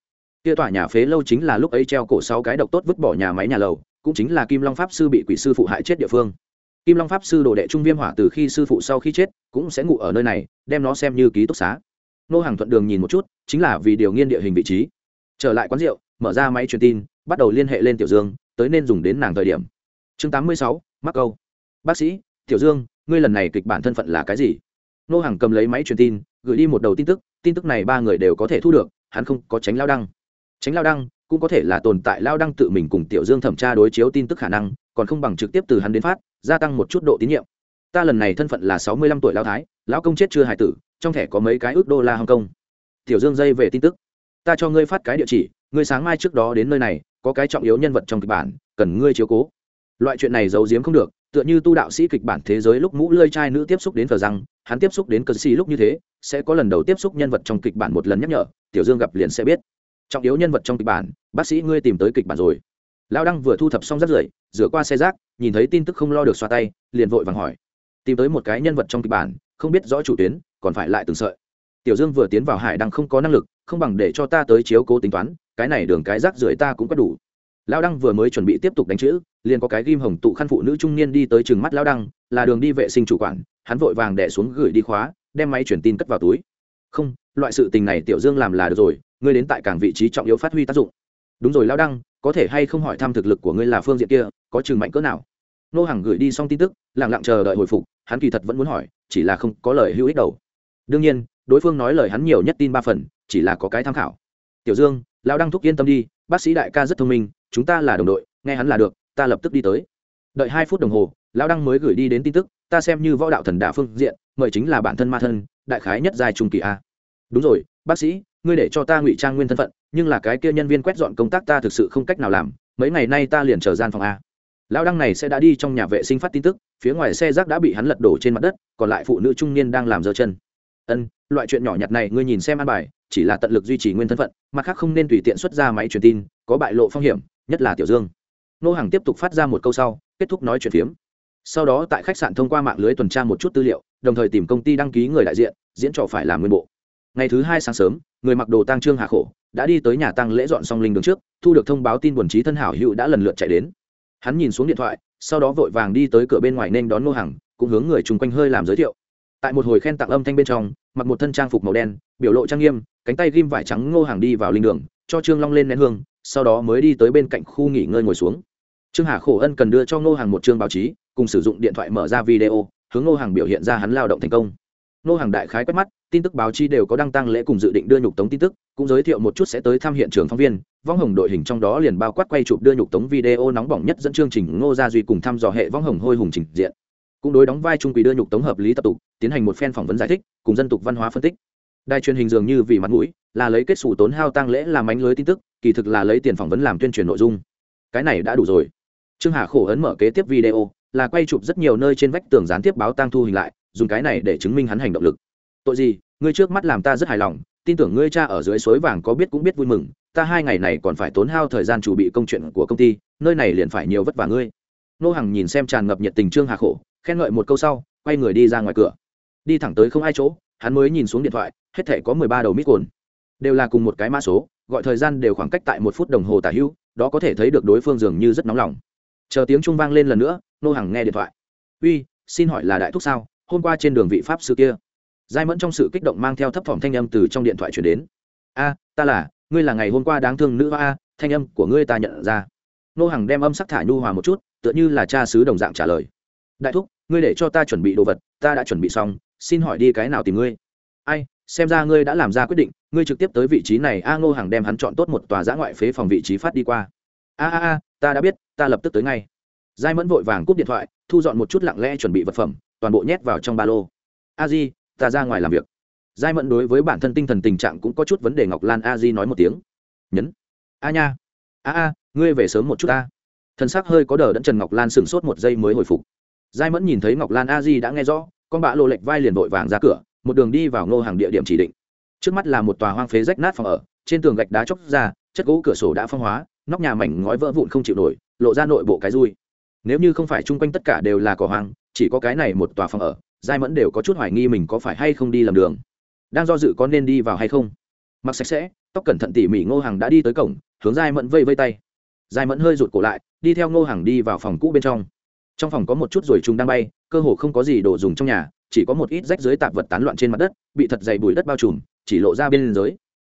Kia tòa nhà phế lâu chính là lúc ấy treo cổ sáu cái độc tốt vứt bỏ nhà máy nhà lầu, cũng chính là kim long pháp sư bị quỷ sư phụ hại chết địa phương. Kim long pháp sư đồ đệ trung viêm hỏa từ khi sư phụ sau khi chết, cũng sẽ ngủ ở nơi này, đem nó xem như ký túc xá. Nô hàng thuận đường nhìn một chút, chính là vì điều nghiên địa hình vị trí. Trở lại quán rượu, mở ra máy truyền tin, bắt đầu liên hệ lên tiểu dương, tới nên dùng đến nàng thời điểm. Chương tám mươi sáu, mắc câu. Bác sĩ, tiểu dương, ngươi lần này kịch bản thân phận là cái gì? Nô hàng cầm lấy máy truyền tin, gửi đi một đầu tin tức tin tức này ba người đều có thể thu được, hắn không có tránh lao đăng. Tránh lao đăng cũng có thể là tồn tại lao đăng tự mình cùng tiểu dương thẩm tra đối chiếu tin tức khả năng, còn không bằng trực tiếp từ hắn đến phát, gia tăng một chút độ tín nhiệm. Ta lần này thân phận là sáu mươi lăm tuổi lao thái, lão công chết chưa hài tử, trong thẻ có mấy cái ước đô la hồng kông. Tiểu dương dây về tin tức. Ta cho ngươi phát cái địa chỉ, ngươi sáng mai trước đó đến nơi này, có cái trọng yếu nhân vật trong kịch bản, cần ngươi chiếu cố. Loại chuyện này giấu giếm không được tựa như tu đạo sĩ kịch bản thế giới lúc mũ lơi trai nữ tiếp xúc đến thờ răng, hắn tiếp xúc đến cờ xì lúc như thế, sẽ có lần đầu tiếp xúc nhân vật trong kịch bản một lần nhắc nhở, tiểu dương gặp liền sẽ biết. Trọng yếu nhân vật trong kịch bản, bác sĩ ngươi tìm tới kịch bản rồi. Lao đăng vừa thu thập xong rác rưởi, rửa qua xe rác, nhìn thấy tin tức không lo được xoa tay, liền vội vàng hỏi. Tìm tới một cái nhân vật trong kịch bản, không biết rõ chủ tuyến, còn phải lại từng sợi. Tiểu dương vừa tiến vào hải đăng không có năng lực, không bằng để cho ta tới chiếu cố tính toán, cái này đường cái rác rưởi ta cũng có đủ lao đăng vừa mới chuẩn bị tiếp tục đánh chữ, liền có cái ghim hồng tụ khăn phụ nữ trung niên đi tới chừng mắt lao đăng, là đường đi vệ sinh chủ quản, hắn vội vàng đẻ xuống gửi đi khóa, đem máy chuyển tin cất vào túi. Không, loại sự tình này tiểu dương làm là được rồi, ngươi đến tại cảng vị trí trọng yếu phát huy tác dụng. Đúng rồi lao đăng, có thể hay không hỏi thăm thực lực của ngươi là phương diện kia, có chừng mạnh cỡ nào? Nô hàng gửi đi xong tin tức lẳng lặng chờ đợi hồi phục, hắn kỳ thật vẫn muốn hỏi, chỉ là không có lời hữu ích đầu đương nhiên, đối phương nói lời hắn nhiều nhất tin ba phần, chỉ là có cái tham khảo. Tiểu dương lao đăng thúc yên tâm đi, bác sĩ đại ca rất thông minh chúng ta là đồng đội, nghe hắn là được, ta lập tức đi tới. Đợi hai phút đồng hồ, lão đăng mới gửi đi đến tin tức, ta xem như võ đạo thần đả phương diện, mời chính là bản thân ma thân, đại khái nhất dài trung kỳ a. Đúng rồi, bác sĩ, ngươi để cho ta ngụy trang nguyên thân phận, nhưng là cái kia nhân viên quét dọn công tác ta thực sự không cách nào làm, mấy ngày nay ta liền chờ gian phòng a. Lão đăng này sẽ đã đi trong nhà vệ sinh phát tin tức, phía ngoài xe rác đã bị hắn lật đổ trên mặt đất, còn lại phụ nữ trung niên đang làm dơ chân. Ân, loại chuyện nhỏ nhặt này ngươi nhìn xem an bài, chỉ là tận lực duy trì nguyên thân phận, mặt khác không nên tùy tiện xuất ra máy truyền tin, có bại lộ phong hiểm nhất là tiểu dương nô hàng tiếp tục phát ra một câu sau kết thúc nói chuyện phiếm sau đó tại khách sạn thông qua mạng lưới tuần tra một chút tư liệu đồng thời tìm công ty đăng ký người đại diện diễn trò phải làm nguyên bộ ngày thứ hai sáng sớm người mặc đồ tang trương hạ khổ đã đi tới nhà tăng lễ dọn xong linh đường trước thu được thông báo tin buồn trí thân hảo hữu đã lần lượt chạy đến hắn nhìn xuống điện thoại sau đó vội vàng đi tới cửa bên ngoài nên đón nô hàng cũng hướng người chung quanh hơi làm giới thiệu tại một hồi khen tặng âm thanh bên trong mặc một thân trang phục màu đen biểu lộ trang nghiêm cánh tay ghim vải trắng ngô hàng đi vào linh đường cho trương long lên nén hương sau đó mới đi tới bên cạnh khu nghỉ ngơi ngồi xuống. Trương hà khổ ân cần đưa cho ngô hàng một chương báo chí, cùng sử dụng điện thoại mở ra video, hướng ngô hàng biểu hiện ra hắn lao động thành công. Ngô hàng đại khái quét mắt, tin tức báo chí đều có đăng tăng lễ cùng dự định đưa nhục tống tin tức, cũng giới thiệu một chút sẽ tới thăm hiện trường phóng viên. Vong hồng đội hình trong đó liền bao quát quay chụp đưa nhục tống video nóng bỏng nhất dẫn chương trình ngô gia duy cùng thăm dò hệ vong hồng hôi hùng trình diện. Cũng đối đóng vai trung quỷ đưa nhục tống hợp lý tập tục, tiến hành một phen phỏng vấn giải thích, cùng dân tục văn hóa phân tích đài truyền hình dường như vì mặt mũi, là lấy kết xù tốn hao tăng lễ làm ánh lưới tin tức, kỳ thực là lấy tiền phỏng vấn làm tuyên truyền nội dung. Cái này đã đủ rồi. Trương hà khổ ấn mở kế tiếp video, là quay chụp rất nhiều nơi trên vách tường gián tiếp báo tang thu hình lại, dùng cái này để chứng minh hắn hành động lực. Tội gì? Ngươi trước mắt làm ta rất hài lòng, tin tưởng ngươi cha ở dưới suối vàng có biết cũng biết vui mừng, ta hai ngày này còn phải tốn hao thời gian chuẩn bị công chuyện của công ty, nơi này liền phải nhiều vất vả ngươi. Nô hằng nhìn xem tràn ngập nhiệt tình trương hà khổ, khen ngợi một câu sau, quay người đi ra ngoài cửa. Đi thẳng tới không ai chỗ hắn mới nhìn xuống điện thoại, hết thể có mười ba đầu mít cồn. Đều là cùng một cái mã số, gọi thời gian đều khoảng cách tại một phút đồng hồ tả hữu, đó có thể thấy được đối phương dường như rất nóng lòng. Chờ tiếng trung vang lên lần nữa, nô hằng nghe điện thoại. Uy, xin hỏi là đại thúc sao? Hôm qua trên đường vị pháp sư kia. Giai mẫn trong sự kích động mang theo thấp thỏm thanh âm từ trong điện thoại chuyển đến. A, ta là, ngươi là ngày hôm qua đáng thương nữ a, thanh âm của ngươi ta nhận ra. Nô hằng đem âm sắc thả nhu hòa một chút, tựa như là cha sứ đồng dạng trả lời. Đại thúc, ngươi để cho ta chuẩn bị đồ vật, ta đã chuẩn bị xong xin hỏi đi cái nào tìm ngươi? Ai, xem ra ngươi đã làm ra quyết định, ngươi trực tiếp tới vị trí này, a ngô hàng đem hắn chọn tốt một tòa giã ngoại phế phòng vị trí phát đi qua. A a a, ta đã biết, ta lập tức tới ngay. Giai mẫn vội vàng cúp điện thoại, thu dọn một chút lặng lẽ chuẩn bị vật phẩm, toàn bộ nhét vào trong ba lô. A di, ta ra ngoài làm việc. Giai mẫn đối với bản thân tinh thần tình trạng cũng có chút vấn đề, ngọc lan a di nói một tiếng. Nhấn. A nha. A a, ngươi về sớm một chút ta. Thân xác hơi có đờ đẫn trần ngọc lan sửng sốt một giây mới hồi phục. Giai mẫn nhìn thấy ngọc lan a di đã nghe rõ con bạ lộ lệch vai liền vội vàng ra cửa, một đường đi vào ngô hàng địa điểm chỉ định. Trước mắt là một tòa hoang phế rách nát phòng ở, trên tường gạch đá chóc ra, chất gỗ cửa sổ đã phong hóa, nóc nhà mảnh ngói vỡ vụn không chịu nổi, lộ ra nội bộ cái rui. Nếu như không phải chung quanh tất cả đều là cỏ hoang, chỉ có cái này một tòa phòng ở, giai mẫn đều có chút hoài nghi mình có phải hay không đi làm đường. Đang do dự có nên đi vào hay không? Mặc sạch sẽ, tóc cẩn thận tỉ mỉ ngô hàng đã đi tới cổng, hướng giai mẫn vây vây tay. Giai mẫn hơi rụt cổ lại, đi theo ngô hàng đi vào phòng cũ bên trong trong phòng có một chút rồi chúng đang bay, cơ hồ không có gì đồ dùng trong nhà, chỉ có một ít rách dưới tạp vật tán loạn trên mặt đất, bị thật dày bùi đất bao trùm, chỉ lộ ra bên dưới.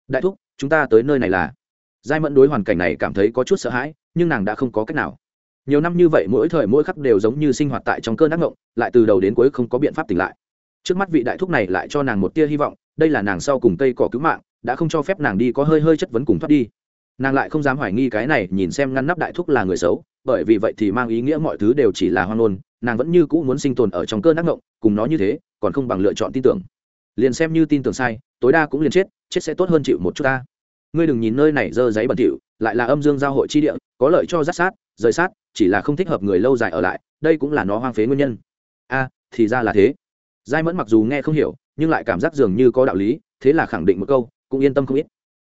Đại thúc, chúng ta tới nơi này là. Giai mẫn đối hoàn cảnh này cảm thấy có chút sợ hãi, nhưng nàng đã không có cách nào. Nhiều năm như vậy mỗi thời mỗi khắc đều giống như sinh hoạt tại trong cơn ác ngộng lại từ đầu đến cuối không có biện pháp tỉnh lại. Trước mắt vị đại thúc này lại cho nàng một tia hy vọng, đây là nàng sau cùng cây cỏ cứu mạng, đã không cho phép nàng đi có hơi hơi chất vấn cùng thoát đi. Nàng lại không dám hoài nghi cái này, nhìn xem ngăn nắp đại thúc là người xấu bởi vì vậy thì mang ý nghĩa mọi thứ đều chỉ là hoang ngôn, nàng vẫn như cũ muốn sinh tồn ở trong cơn ác ngộng, cùng nó như thế, còn không bằng lựa chọn tin tưởng. Liền xem như tin tưởng sai, tối đa cũng liền chết chết sẽ tốt hơn chịu một chút ta. Ngươi đừng nhìn nơi này dơ giấy bẩn thỉu, lại là âm dương giao hội chi địa, có lợi cho rát sát, rời sát, chỉ là không thích hợp người lâu dài ở lại, đây cũng là nó hoang phế nguyên nhân. A, thì ra là thế. Giai mẫn mặc dù nghe không hiểu, nhưng lại cảm giác dường như có đạo lý, thế là khẳng định một câu, cũng yên tâm không ít.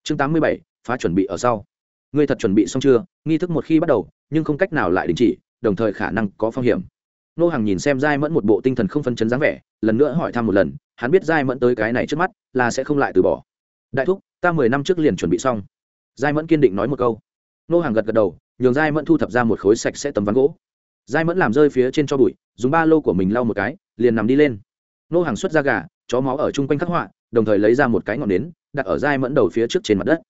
Chương tám mươi bảy, phá chuẩn bị ở sau. Ngươi thật chuẩn bị xong chưa? Nghi thức một khi bắt đầu nhưng không cách nào lại đình chỉ, đồng thời khả năng có phong hiểm. Nô hàng nhìn xem giai mẫn một bộ tinh thần không phân chấn dáng vẻ, lần nữa hỏi thăm một lần, hắn biết giai mẫn tới cái này trước mắt là sẽ không lại từ bỏ. Đại thúc, ta mười năm trước liền chuẩn bị xong. Giai mẫn kiên định nói một câu. Nô hàng gật gật đầu, nhường giai mẫn thu thập ra một khối sạch sẽ tấm ván gỗ. Giai mẫn làm rơi phía trên cho bụi, dùng ba lô của mình lau một cái, liền nằm đi lên. Nô hàng xuất ra gà, chó máu ở chung quanh khắc họa, đồng thời lấy ra một cái ngọn nến, đặt ở giai mẫn đầu phía trước trên mặt đất.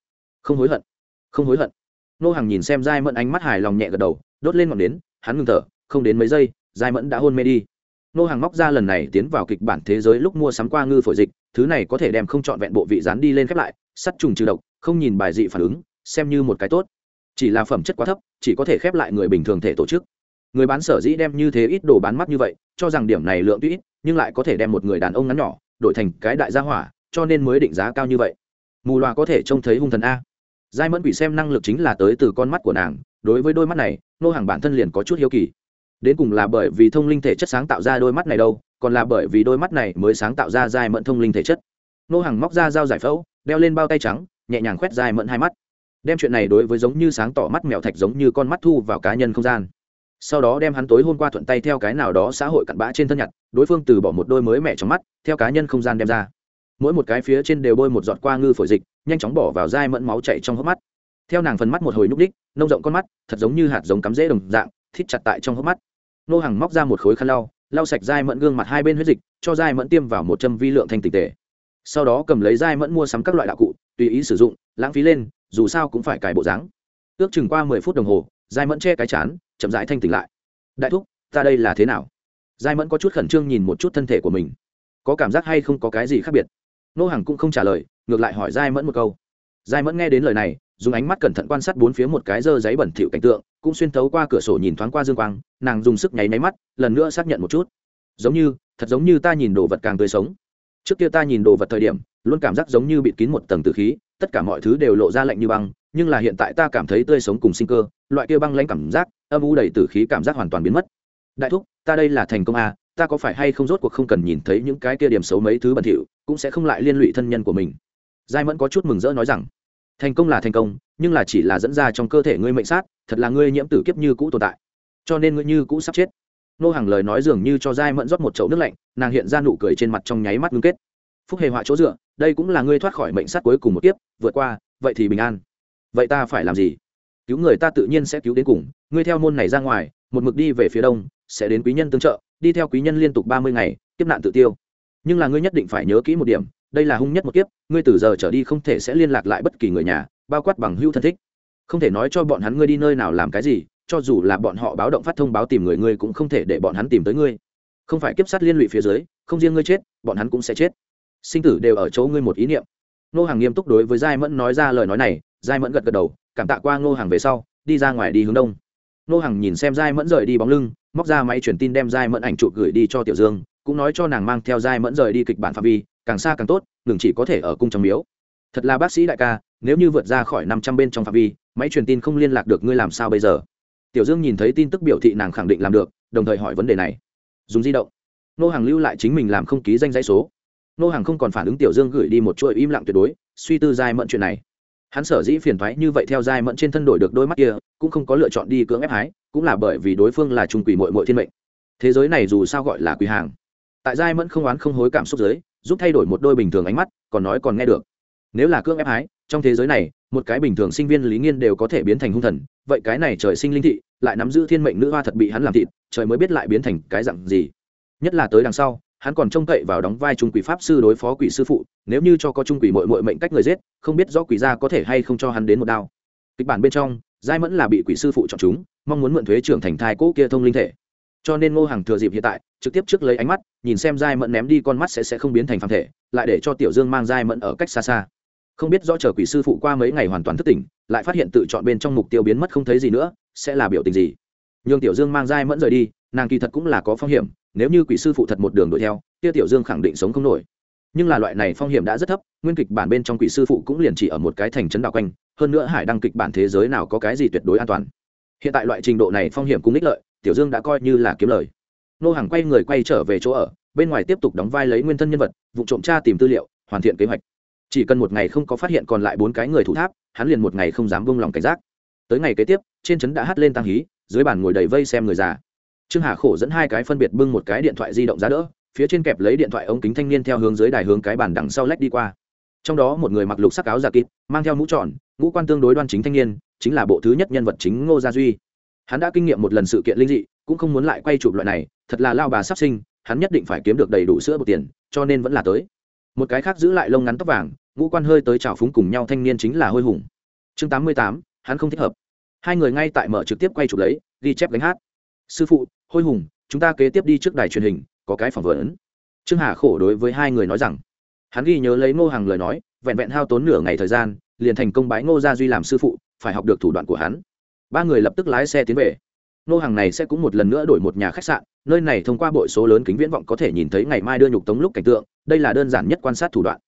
Không hối hận, không hối hận nô hàng nhìn xem giai mẫn ánh mắt hài lòng nhẹ gật đầu, đốt lên ngọn nến, hắn ngừng thở, không đến mấy giây, giai mẫn đã hôn mê đi. Nô hàng móc ra lần này tiến vào kịch bản thế giới lúc mua sắm qua ngư phổi dịch, thứ này có thể đem không trọn vẹn bộ vị dán đi lên khép lại, sắt trùng trừ độc, không nhìn bài dị phản ứng, xem như một cái tốt. Chỉ là phẩm chất quá thấp, chỉ có thể khép lại người bình thường thể tổ chức. Người bán sở dĩ đem như thế ít đồ bán mắt như vậy, cho rằng điểm này lượng tuy ít, nhưng lại có thể đem một người đàn ông ngắn nhỏ, đổi thành cái đại gia hỏa, cho nên mới định giá cao như vậy. Mù loà có thể trông thấy hung thần a giai mẫn quỷ xem năng lực chính là tới từ con mắt của nàng, đối với đôi mắt này, nô hàng bản thân liền có chút hiếu kỳ. Đến cùng là bởi vì thông linh thể chất sáng tạo ra đôi mắt này đâu, còn là bởi vì đôi mắt này mới sáng tạo ra giai mẫn thông linh thể chất. Nô hàng móc ra dao giải phẫu, đeo lên bao tay trắng, nhẹ nhàng khoét giai mẫn hai mắt. Đem chuyện này đối với giống như sáng tỏ mắt mèo thạch giống như con mắt thu vào cá nhân không gian. Sau đó đem hắn tối hôm qua thuận tay theo cái nào đó xã hội cặn bã trên thân nhặt, đối phương từ bỏ một đôi mới mẹ trong mắt, theo cá nhân không gian đem ra mỗi một cái phía trên đều bôi một giọt qua ngư phổi dịch, nhanh chóng bỏ vào dai mẫn máu chạy trong hốc mắt. Theo nàng phần mắt một hồi núp đích, nông rộng con mắt, thật giống như hạt giống cắm rễ đồng dạng, thít chặt tại trong hốc mắt. Nô hàng móc ra một khối khăn lau lau sạch dai mẫn gương mặt hai bên huyết dịch, cho dai mẫn tiêm vào một châm vi lượng thanh tịch tề. Sau đó cầm lấy dai mẫn mua sắm các loại đạo cụ, tùy ý sử dụng, lãng phí lên, dù sao cũng phải cài bộ dáng. Ước chừng qua mười phút đồng hồ, dai mẫn che cái chán, chậm rãi thanh tỉnh lại. Đại thúc, ta đây là thế nào? Dai mẫn có chút khẩn trương nhìn một chút thân thể của mình. Có cảm giác hay không có cái gì khác biệt? Nô hàng cũng không trả lời ngược lại hỏi giai mẫn một câu. Giai mẫn nghe đến lời này dùng ánh mắt cẩn thận quan sát bốn phía một cái dơ giấy bẩn thỉu cảnh tượng cũng xuyên thấu qua cửa sổ nhìn thoáng qua dương quang nàng dùng sức nháy máy mắt lần nữa xác nhận một chút. Giống như thật giống như ta nhìn đồ vật càng tươi sống. Trước kia ta nhìn đồ vật thời điểm luôn cảm giác giống như bịt kín một tầng từ khí tất cả mọi thứ đều lộ ra lạnh như băng nhưng là hiện tại ta cảm thấy tươi sống cùng sinh cơ loại kia băng lãnh cảm giác âm u đầy tử khí cảm giác hoàn toàn biến mất. Đại thúc ta đây là thành công à, ta có phải hay không rốt cuộc không cần nhìn thấy những cái kia điểm xấu mấy thứ bẩn thỉu, cũng sẽ không lại liên lụy thân nhân của mình. Giai mẫn có chút mừng rỡ nói rằng, thành công là thành công, nhưng là chỉ là dẫn ra trong cơ thể ngươi mệnh sát, thật là ngươi nhiễm tử kiếp như cũ tồn tại. Cho nên ngươi như cũ sắp chết. Nô hàng lời nói dường như cho giai mẫn rót một chậu nước lạnh, nàng hiện ra nụ cười trên mặt trong nháy mắt ngưng kết. Phúc hề họa chỗ dựa, đây cũng là ngươi thoát khỏi mệnh sát cuối cùng một kiếp, vượt qua, vậy thì bình an. Vậy ta phải làm gì? Cứu người ta tự nhiên sẽ cứu đến cùng, ngươi theo môn này ra ngoài, một mực đi về phía đông, sẽ đến quý nhân tương trợ đi theo quý nhân liên tục ba mươi ngày, kiếp nạn tự tiêu. Nhưng là ngươi nhất định phải nhớ kỹ một điểm, đây là hung nhất một kiếp, ngươi từ giờ trở đi không thể sẽ liên lạc lại bất kỳ người nhà, bao quát bằng hưu thân thích. Không thể nói cho bọn hắn ngươi đi nơi nào làm cái gì, cho dù là bọn họ báo động phát thông báo tìm người ngươi cũng không thể để bọn hắn tìm tới ngươi. Không phải kiếp sát liên lụy phía dưới, không riêng ngươi chết, bọn hắn cũng sẽ chết. Sinh tử đều ở chỗ ngươi một ý niệm. Nô hàng nghiêm túc đối với giai mẫn nói ra lời nói này, giai mẫn gật gật đầu, cảm tạ qua nô hàng về sau, đi ra ngoài đi hướng đông. Nô hàng nhìn xem giai mẫn rời đi bóng lưng móc ra máy truyền tin đem giai mẫn ảnh chụp gửi đi cho tiểu dương, cũng nói cho nàng mang theo giai mẫn rời đi kịch bản phạm vi, càng xa càng tốt, ngừng chỉ có thể ở cung trong miếu. Thật là bác sĩ đại ca, nếu như vượt ra khỏi năm trăm bên trong phạm vi, máy truyền tin không liên lạc được ngươi làm sao bây giờ? Tiểu dương nhìn thấy tin tức biểu thị nàng khẳng định làm được, đồng thời hỏi vấn đề này. Dùng di động. Nô hàng lưu lại chính mình làm không ký danh dãy số. Nô hàng không còn phản ứng tiểu dương gửi đi một chuỗi im lặng tuyệt đối, suy tư giai mẫn chuyện này hắn sở dĩ phiền thoái như vậy theo giai mẫn trên thân đổi được đôi mắt kia, cũng không có lựa chọn đi cưỡng ép hái, cũng là bởi vì đối phương là trung quỷ mội mội thiên mệnh. Thế giới này dù sao gọi là quỷ hàng. Tại giai mẫn không oán không hối cảm xúc giới, giúp thay đổi một đôi bình thường ánh mắt, còn nói còn nghe được. Nếu là cưỡng ép hái, trong thế giới này, một cái bình thường sinh viên lý nghiên đều có thể biến thành hung thần, vậy cái này trời sinh linh thị, lại nắm giữ thiên mệnh nữ hoa thật bị hắn làm thịt, trời mới biết lại biến thành cái dặn gì. Nhất là tới đằng sau hắn còn trông cậy vào đóng vai trung quỷ pháp sư đối phó quỷ sư phụ, nếu như cho có trung quỷ mội mội mệnh cách người giết, không biết do quỷ gia có thể hay không cho hắn đến một đao. Kịch bản bên trong, giai mẫn là bị quỷ sư phụ chọn chúng, mong muốn mượn thuế trưởng thành thai cỗ kia thông linh thể. Cho nên ngô hàng thừa dịp hiện tại, trực tiếp trước lấy ánh mắt, nhìn xem giai mẫn ném đi con mắt sẽ sẽ không biến thành phàm thể, lại để cho tiểu dương mang giai mẫn ở cách xa xa. Không biết do chờ quỷ sư phụ qua mấy ngày hoàn toàn thức tỉnh, lại phát hiện tự chọn bên trong mục tiêu biến mất không thấy gì nữa, sẽ là biểu tình gì. Nhường tiểu dương mang giai mẫn rời đi, nàng kỳ thật cũng là có phong hiểm nếu như quỷ sư phụ thật một đường đuổi theo, kia tiểu dương khẳng định sống không nổi. Nhưng là loại này phong hiểm đã rất thấp, nguyên kịch bản bên trong quỷ sư phụ cũng liền chỉ ở một cái thành trấn đảo quanh, hơn nữa hải đăng kịch bản thế giới nào có cái gì tuyệt đối an toàn. Hiện tại loại trình độ này phong hiểm cũng ích lợi, tiểu dương đã coi như là kiếm lời. Nô hàng quay người quay trở về chỗ ở, bên ngoài tiếp tục đóng vai lấy nguyên thân nhân vật, vụ trộm tra tìm tư liệu, hoàn thiện kế hoạch. Chỉ cần một ngày không có phát hiện còn lại bốn cái người thủ tháp, hắn liền một ngày không dám vung lòng cảnh giác. Tới ngày kế tiếp, trên trấn đã hát lên tăng hí, dưới bàn ngồi đầy vây xem người già trương hà khổ dẫn hai cái phân biệt bưng một cái điện thoại di động ra đỡ, phía trên kẹp lấy điện thoại ống kính thanh niên theo hướng dưới đài hướng cái bàn đằng sau lách đi qua. Trong đó một người mặc lục sắc áo giả kịp mang theo mũ tròn, ngũ quan tương đối đoan chính thanh niên, chính là bộ thứ nhất nhân vật chính ngô gia duy. Hắn đã kinh nghiệm một lần sự kiện linh dị, cũng không muốn lại quay chụp loại này, thật là lao bà sắp sinh, hắn nhất định phải kiếm được đầy đủ sữa bột tiền, cho nên vẫn là tới. Một cái khác giữ lại lông ngắn tóc vàng, ngũ quan hơi tới trào phúng cùng nhau thanh niên chính là hôi hùng. Chương tám mươi tám, hắn không thích hợp. Hai người ngay tại mở trực tiếp quay chụp lấy, ghi chép gánh hát. Sư phụ hôi hùng, chúng ta kế tiếp đi trước đài truyền hình, có cái phỏng vấn. Trương hà khổ đối với hai người nói rằng, hắn ghi nhớ lấy ngô hàng lời nói, vẹn vẹn hao tốn nửa ngày thời gian, liền thành công bái ngô gia duy làm sư phụ, phải học được thủ đoạn của hắn. Ba người lập tức lái xe tiến về. Ngô hàng này sẽ cũng một lần nữa đổi một nhà khách sạn, nơi này thông qua bội số lớn kính viễn vọng có thể nhìn thấy ngày mai đưa nhục tống lúc cảnh tượng, đây là đơn giản nhất quan sát thủ đoạn.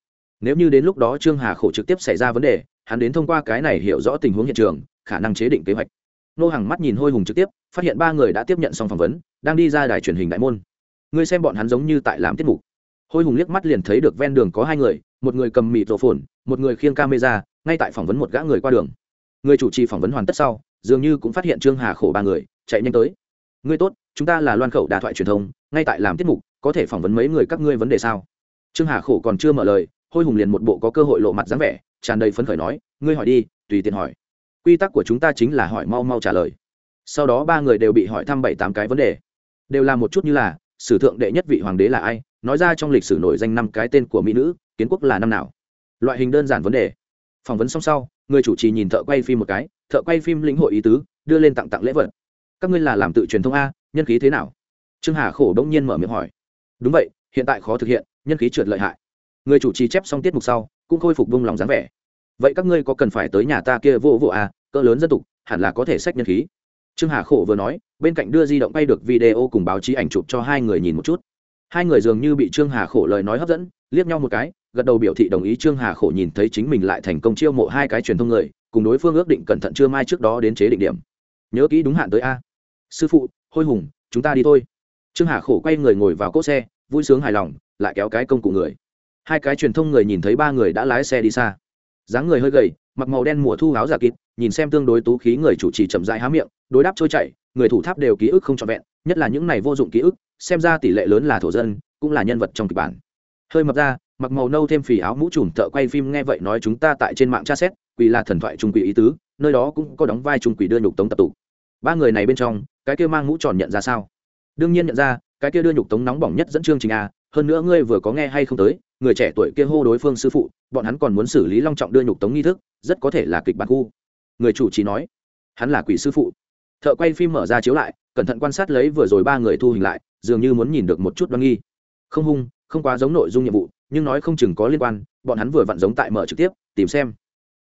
Nếu như đến lúc đó trương hà khổ trực tiếp xảy ra vấn đề, hắn đến thông qua cái này hiểu rõ tình huống hiện trường, khả năng chế định kế hoạch nô hàng mắt nhìn hôi hùng trực tiếp, phát hiện ba người đã tiếp nhận xong phỏng vấn, đang đi ra đài truyền hình đại môn. Ngươi xem bọn hắn giống như tại làm tiết mục. Hôi hùng liếc mắt liền thấy được ven đường có hai người, một người cầm mịt rổ phồn một người khiêng camera, ngay tại phỏng vấn một gã người qua đường. Người chủ trì phỏng vấn hoàn tất sau, dường như cũng phát hiện trương hà khổ ba người, chạy nhanh tới. Ngươi tốt, chúng ta là loan khẩu đà thoại truyền thông, ngay tại làm tiết mục, có thể phỏng vấn mấy người các ngươi vấn đề sao? Trương hà khổ còn chưa mở lời, hôi hùng liền một bộ có cơ hội lộ mặt dáng vẻ, tràn đầy phấn khởi nói, ngươi hỏi đi, tùy tiện hỏi quy tắc của chúng ta chính là hỏi mau mau trả lời. Sau đó ba người đều bị hỏi thăm bảy tám cái vấn đề. Đều là một chút như là, sử thượng đệ nhất vị hoàng đế là ai, nói ra trong lịch sử nổi danh năm cái tên của mỹ nữ, kiến quốc là năm nào. Loại hình đơn giản vấn đề. Phỏng vấn xong sau, người chủ trì nhìn thợ quay phim một cái, thợ quay phim lĩnh hội ý tứ, đưa lên tặng tặng lễ vật. Các ngươi là làm tự truyền thông a, nhân khí thế nào? Trương hà khổ bỗng nhiên mở miệng hỏi. Đúng vậy, hiện tại khó thực hiện, nhân khí trượt lợi hại. Người chủ trì chép xong tiết mục sau, cũng khôi phục vung lòng dáng vẻ vậy các ngươi có cần phải tới nhà ta kia vô vô à cỡ lớn dân tục, hẳn là có thể sách nhân khí. Trương hà khổ vừa nói, bên cạnh đưa di động bay được video cùng báo chí ảnh chụp cho hai người nhìn một chút. Hai người dường như bị trương hà khổ lời nói hấp dẫn, liếc nhau một cái, gật đầu biểu thị đồng ý trương hà khổ nhìn thấy chính mình lại thành công chiêu mộ hai cái truyền thông người, cùng đối phương ước định cẩn thận chưa mai trước đó đến chế định điểm. Nhớ kỹ đúng hạn tới a. Sư phụ, hôi hùng, chúng ta đi thôi. Trương hà khổ quay người ngồi vào cỗ xe, vui sướng hài lòng, lại kéo cái công cụ người. Hai cái truyền thông người nhìn thấy ba người đã lái xe đi xa dáng người hơi gầy, mặc màu đen mùa thu áo giả kịt, nhìn xem tương đối tú khí người chủ trì chậm rãi há miệng, đối đáp trôi chảy, người thủ tháp đều ký ức không trọn vẹn, nhất là những này vô dụng ký ức, xem ra tỷ lệ lớn là thổ dân, cũng là nhân vật trong kịch bản. Hơi mập ra, mặc màu nâu thêm phì áo mũ trùm thợ quay phim nghe vậy nói chúng ta tại trên mạng tra xét quỷ là thần thoại trung quỷ ý tứ, nơi đó cũng có đóng vai trung quỷ đưa nhục tống tập tụ. Ba người này bên trong, cái kia mang mũ tròn nhận ra sao? Đương nhiên nhận ra, cái kia đưa nhục tống nóng bỏng nhất dẫn chương trình a hơn nữa ngươi vừa có nghe hay không tới, người trẻ tuổi kia hô đối phương sư phụ, bọn hắn còn muốn xử lý long trọng đưa nhục tống nghi thức, rất có thể là kịch bản khu. Người chủ chỉ nói, hắn là quỷ sư phụ. Thợ quay phim mở ra chiếu lại, cẩn thận quan sát lấy vừa rồi ba người thu hình lại, dường như muốn nhìn được một chút đoan nghi. Không hung, không quá giống nội dung nhiệm vụ, nhưng nói không chừng có liên quan, bọn hắn vừa vặn giống tại mở trực tiếp, tìm xem.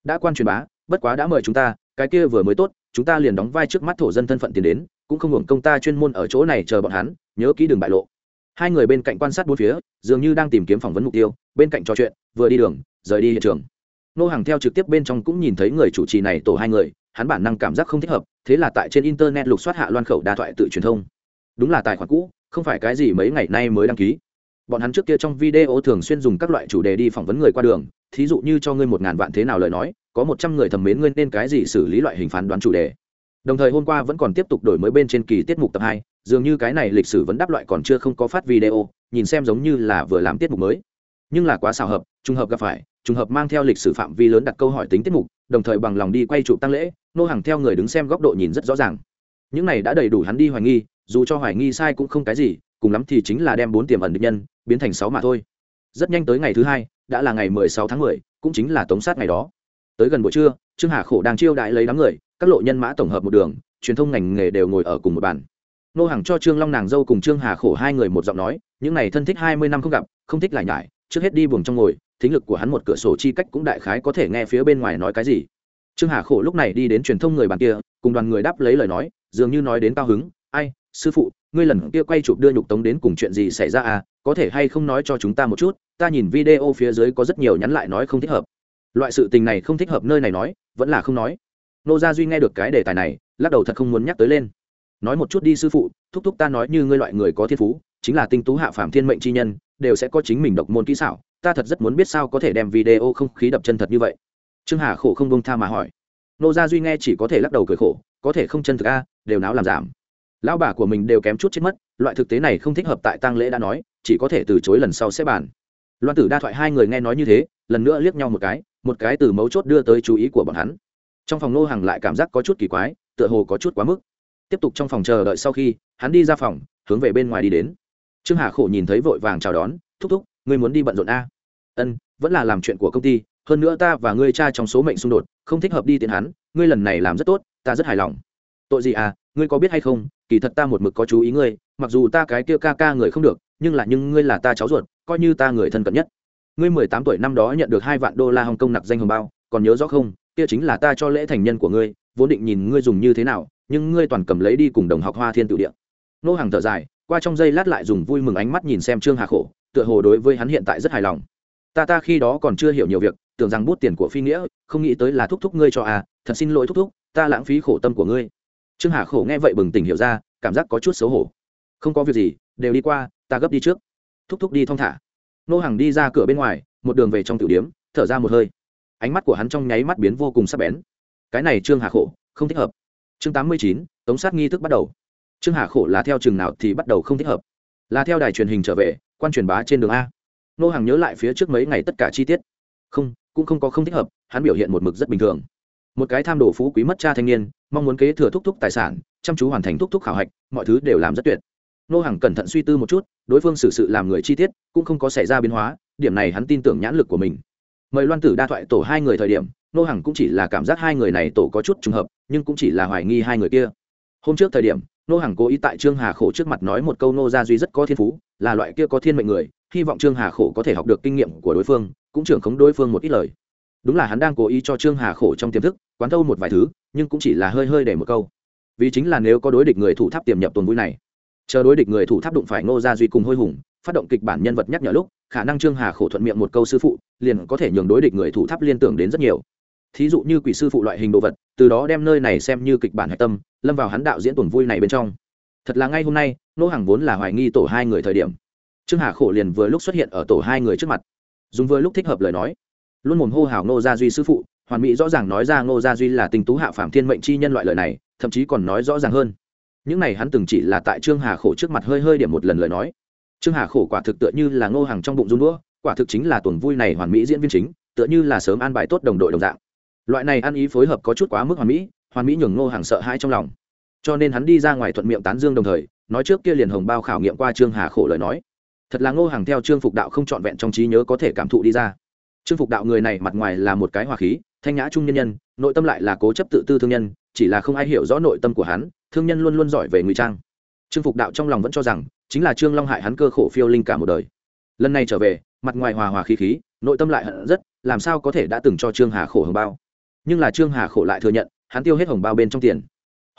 Đã quan truyền bá, bất quá đã mời chúng ta, cái kia vừa mới tốt, chúng ta liền đóng vai trước mắt thổ dân thân phận tiền đến, cũng không hưởng công ta chuyên môn ở chỗ này chờ bọn hắn, nhớ kỹ đường bại lộ hai người bên cạnh quan sát bốn phía, dường như đang tìm kiếm phỏng vấn mục tiêu, bên cạnh trò chuyện, vừa đi đường, rời đi hiện trường. Nô hàng theo trực tiếp bên trong cũng nhìn thấy người chủ trì này tổ hai người, hắn bản năng cảm giác không thích hợp, thế là tại trên internet lục soát hạ loan khẩu đa thoại tự truyền thông. Đúng là tài khoản cũ, không phải cái gì mấy ngày nay mới đăng ký. Bọn hắn trước kia trong video thường xuyên dùng các loại chủ đề đi phỏng vấn người qua đường, thí dụ như cho ngươi một ngàn vạn thế nào lời nói, có một trăm người thầm mến ngươi nên cái gì xử lý loại hình phán đoán chủ đề đồng thời hôm qua vẫn còn tiếp tục đổi mới bên trên kỳ tiết mục tập hai, dường như cái này lịch sử vẫn đáp loại còn chưa không có phát video, nhìn xem giống như là vừa làm tiết mục mới. Nhưng là quá xào hợp, trùng hợp gặp phải, trùng hợp mang theo lịch sử phạm vi lớn đặt câu hỏi tính tiết mục, đồng thời bằng lòng đi quay chụp tăng lễ, nô hàng theo người đứng xem góc độ nhìn rất rõ ràng. Những này đã đầy đủ hắn đi hoài nghi, dù cho hoài nghi sai cũng không cái gì, cùng lắm thì chính là đem bốn tiềm ẩn định nhân, biến thành sáu mà thôi. Rất nhanh tới ngày thứ hai, đã là ngày mười sáu tháng mười, cũng chính là tống sát ngày đó. Tới gần buổi trưa trương hà khổ đang chiêu đại lấy đám người, các lộ nhân mã tổng hợp một đường, truyền thông ngành nghề đều ngồi ở cùng một bàn. Nô hàng cho trương long nàng dâu cùng trương hà khổ hai người một giọng nói, những này thân thích hai mươi năm không gặp, không thích lại nhải, trước hết đi buồng trong ngồi, thính lực của hắn một cửa sổ chi cách cũng đại khái có thể nghe phía bên ngoài nói cái gì. Trương hà khổ lúc này đi đến truyền thông người bàn kia, cùng đoàn người đáp lấy lời nói, dường như nói đến cao hứng, ai, sư phụ, ngươi lần kia quay chụp đưa nhục tống đến cùng chuyện gì xảy ra à có thể hay không nói cho chúng ta một chút, ta nhìn video phía dưới có rất nhiều nhắn lại nói không thích hợp. Loại sự tình này không thích hợp nơi này nói vẫn là không nói. Nô gia duy nghe được cái đề tài này, lắc đầu thật không muốn nhắc tới lên. Nói một chút đi sư phụ, thúc thúc ta nói như ngươi loại người có thiên phú, chính là tinh tú hạ phàm thiên mệnh chi nhân, đều sẽ có chính mình độc môn kỹ xảo, ta thật rất muốn biết sao có thể đem video không khí đập chân thật như vậy. Trương hà khổ không bông tha mà hỏi. Nô gia duy nghe chỉ có thể lắc đầu cười khổ, có thể không chân thực a, đều náo làm giảm. Lão bà của mình đều kém chút chết mất, loại thực tế này không thích hợp tại tăng lễ đã nói, chỉ có thể từ chối lần sau sẽ bàn. Loan tử đa thoại hai người nghe nói như thế, lần nữa liếc nhau một cái một cái từ mấu chốt đưa tới chú ý của bọn hắn. Trong phòng nô hàng lại cảm giác có chút kỳ quái, tựa hồ có chút quá mức. Tiếp tục trong phòng chờ đợi sau khi, hắn đi ra phòng, hướng về bên ngoài đi đến. Trương hà khổ nhìn thấy vội vàng chào đón, thúc thúc, ngươi muốn đi bận rộn a ân, vẫn là làm chuyện của công ty, hơn nữa ta và ngươi cha trong số mệnh xung đột, không thích hợp đi tiện hắn, ngươi lần này làm rất tốt, ta rất hài lòng. Tội gì à ngươi có biết hay không, kỳ thật ta một mực có chú ý ngươi, mặc dù ta cái kia ca ca người không được, nhưng là, nhưng ngươi là ta cháu ruột, coi như ta người thân cận nhất ngươi mười tám tuổi năm đó nhận được hai vạn đô la hồng kông nặc danh hồng bao, còn nhớ rõ không? Kia chính là ta cho lễ thành nhân của ngươi, vốn định nhìn ngươi dùng như thế nào, nhưng ngươi toàn cầm lấy đi cùng đồng học hoa thiên tự địa. Nô hàng thở dài, qua trong giây lát lại dùng vui mừng ánh mắt nhìn xem trương hà khổ, tựa hồ đối với hắn hiện tại rất hài lòng. Ta ta khi đó còn chưa hiểu nhiều việc, tưởng rằng bút tiền của phi nghĩa, không nghĩ tới là thúc thúc ngươi cho à thật xin lỗi thúc thúc, ta lãng phí khổ tâm của ngươi. Trương hà khổ nghe vậy bừng tỉnh hiểu ra, cảm giác có chút xấu hổ. Không có việc gì, đều đi qua, ta gấp đi trước. Thúc thúc đi thong thả nô hàng đi ra cửa bên ngoài, một đường về trong tiểu điếm, thở ra một hơi. Ánh mắt của hắn trong nháy mắt biến vô cùng sắc bén. Cái này trương hà khổ, không thích hợp. Chương tám mươi chín, tống sát nghi thức bắt đầu. Trương hà khổ là theo chừng nào thì bắt đầu không thích hợp. Là theo đài truyền hình trở về, quan truyền bá trên đường a. Nô hàng nhớ lại phía trước mấy ngày tất cả chi tiết. Không, cũng không có không thích hợp, hắn biểu hiện một mực rất bình thường. Một cái tham đồ phú quý mất cha thanh niên, mong muốn kế thừa thúc thúc tài sản, chăm chú hoàn thành thúc thúc khảo hạch, mọi thứ đều làm rất tuyệt nô hàng cẩn thận suy tư một chút, đối phương xử sự làm người chi tiết, cũng không có xảy ra biến hóa, điểm này hắn tin tưởng nhãn lực của mình. Mời loan tử đa thoại tổ hai người thời điểm, nô hàng cũng chỉ là cảm giác hai người này tổ có chút trùng hợp, nhưng cũng chỉ là hoài nghi hai người kia. Hôm trước thời điểm, nô hàng cố ý tại trương hà khổ trước mặt nói một câu nô gia duy rất có thiên phú, là loại kia có thiên mệnh người, hy vọng trương hà khổ có thể học được kinh nghiệm của đối phương, cũng trưởng khống đối phương một ít lời. Đúng là hắn đang cố ý cho trương hà khổ trong tiềm thức, quán thâu một vài thứ, nhưng cũng chỉ là hơi hơi để một câu. Vì chính là nếu có đối địch người thủ tháp tiềm nhập tuần vui này chờ đối địch người thủ tháp đụng phải ngô gia duy cùng hôi hùng, phát động kịch bản nhân vật nhắc nhở lúc, khả năng trương hà khổ thuận miệng một câu sư phụ, liền có thể nhường đối địch người thủ tháp liên tưởng đến rất nhiều. Thí dụ như quỷ sư phụ loại hình đồ vật, từ đó đem nơi này xem như kịch bản hạch tâm, lâm vào hắn đạo diễn tuần vui này bên trong. Thật là ngay hôm nay, nô hàng vốn là hoài nghi tổ hai người thời điểm. Trương hà khổ liền vừa lúc xuất hiện ở tổ hai người trước mặt. Dùng vừa lúc thích hợp lời nói. Luôn mồm hô hào ngô gia duy sư phụ, hoàn mỹ rõ ràng nói ra ngô gia duy là tình tú hạ phạm thiên mệnh chi nhân loại lời này, thậm chí còn nói rõ ràng hơn những này hắn từng chỉ là tại trương hà khổ trước mặt hơi hơi điểm một lần lời nói. Trương hà khổ quả thực tựa như là ngô hàng trong bụng run đũa, quả thực chính là tuần vui này hoàn mỹ diễn viên chính, tựa như là sớm an bài tốt đồng đội đồng dạng. Loại này ăn ý phối hợp có chút quá mức hoàn mỹ hoàn mỹ nhường ngô hàng sợ hãi trong lòng. Cho nên hắn đi ra ngoài thuận miệng tán dương đồng thời, nói trước kia liền hồng bao khảo nghiệm qua trương hà khổ lời nói. Thật là ngô hàng theo trương phục đạo không trọn vẹn trong trí nhớ có thể cảm thụ đi ra. Trương phục đạo người này mặt ngoài là một cái hòa khí, thanh nhã trung nhân nhân, nội tâm lại là cố chấp tự tư thương nhân chỉ là không ai hiểu rõ nội tâm của hắn, thương nhân luôn luôn giỏi về ngụy trang. Trương phục đạo trong lòng vẫn cho rằng, chính là trương long hại hắn cơ khổ phiêu linh cả một đời. Lần này trở về, mặt ngoài hòa hòa khí khí, nội tâm lại hận rất, làm sao có thể đã từng cho trương hà khổ hồng bao? Nhưng là trương hà khổ lại thừa nhận, hắn tiêu hết hồng bao bên trong tiền.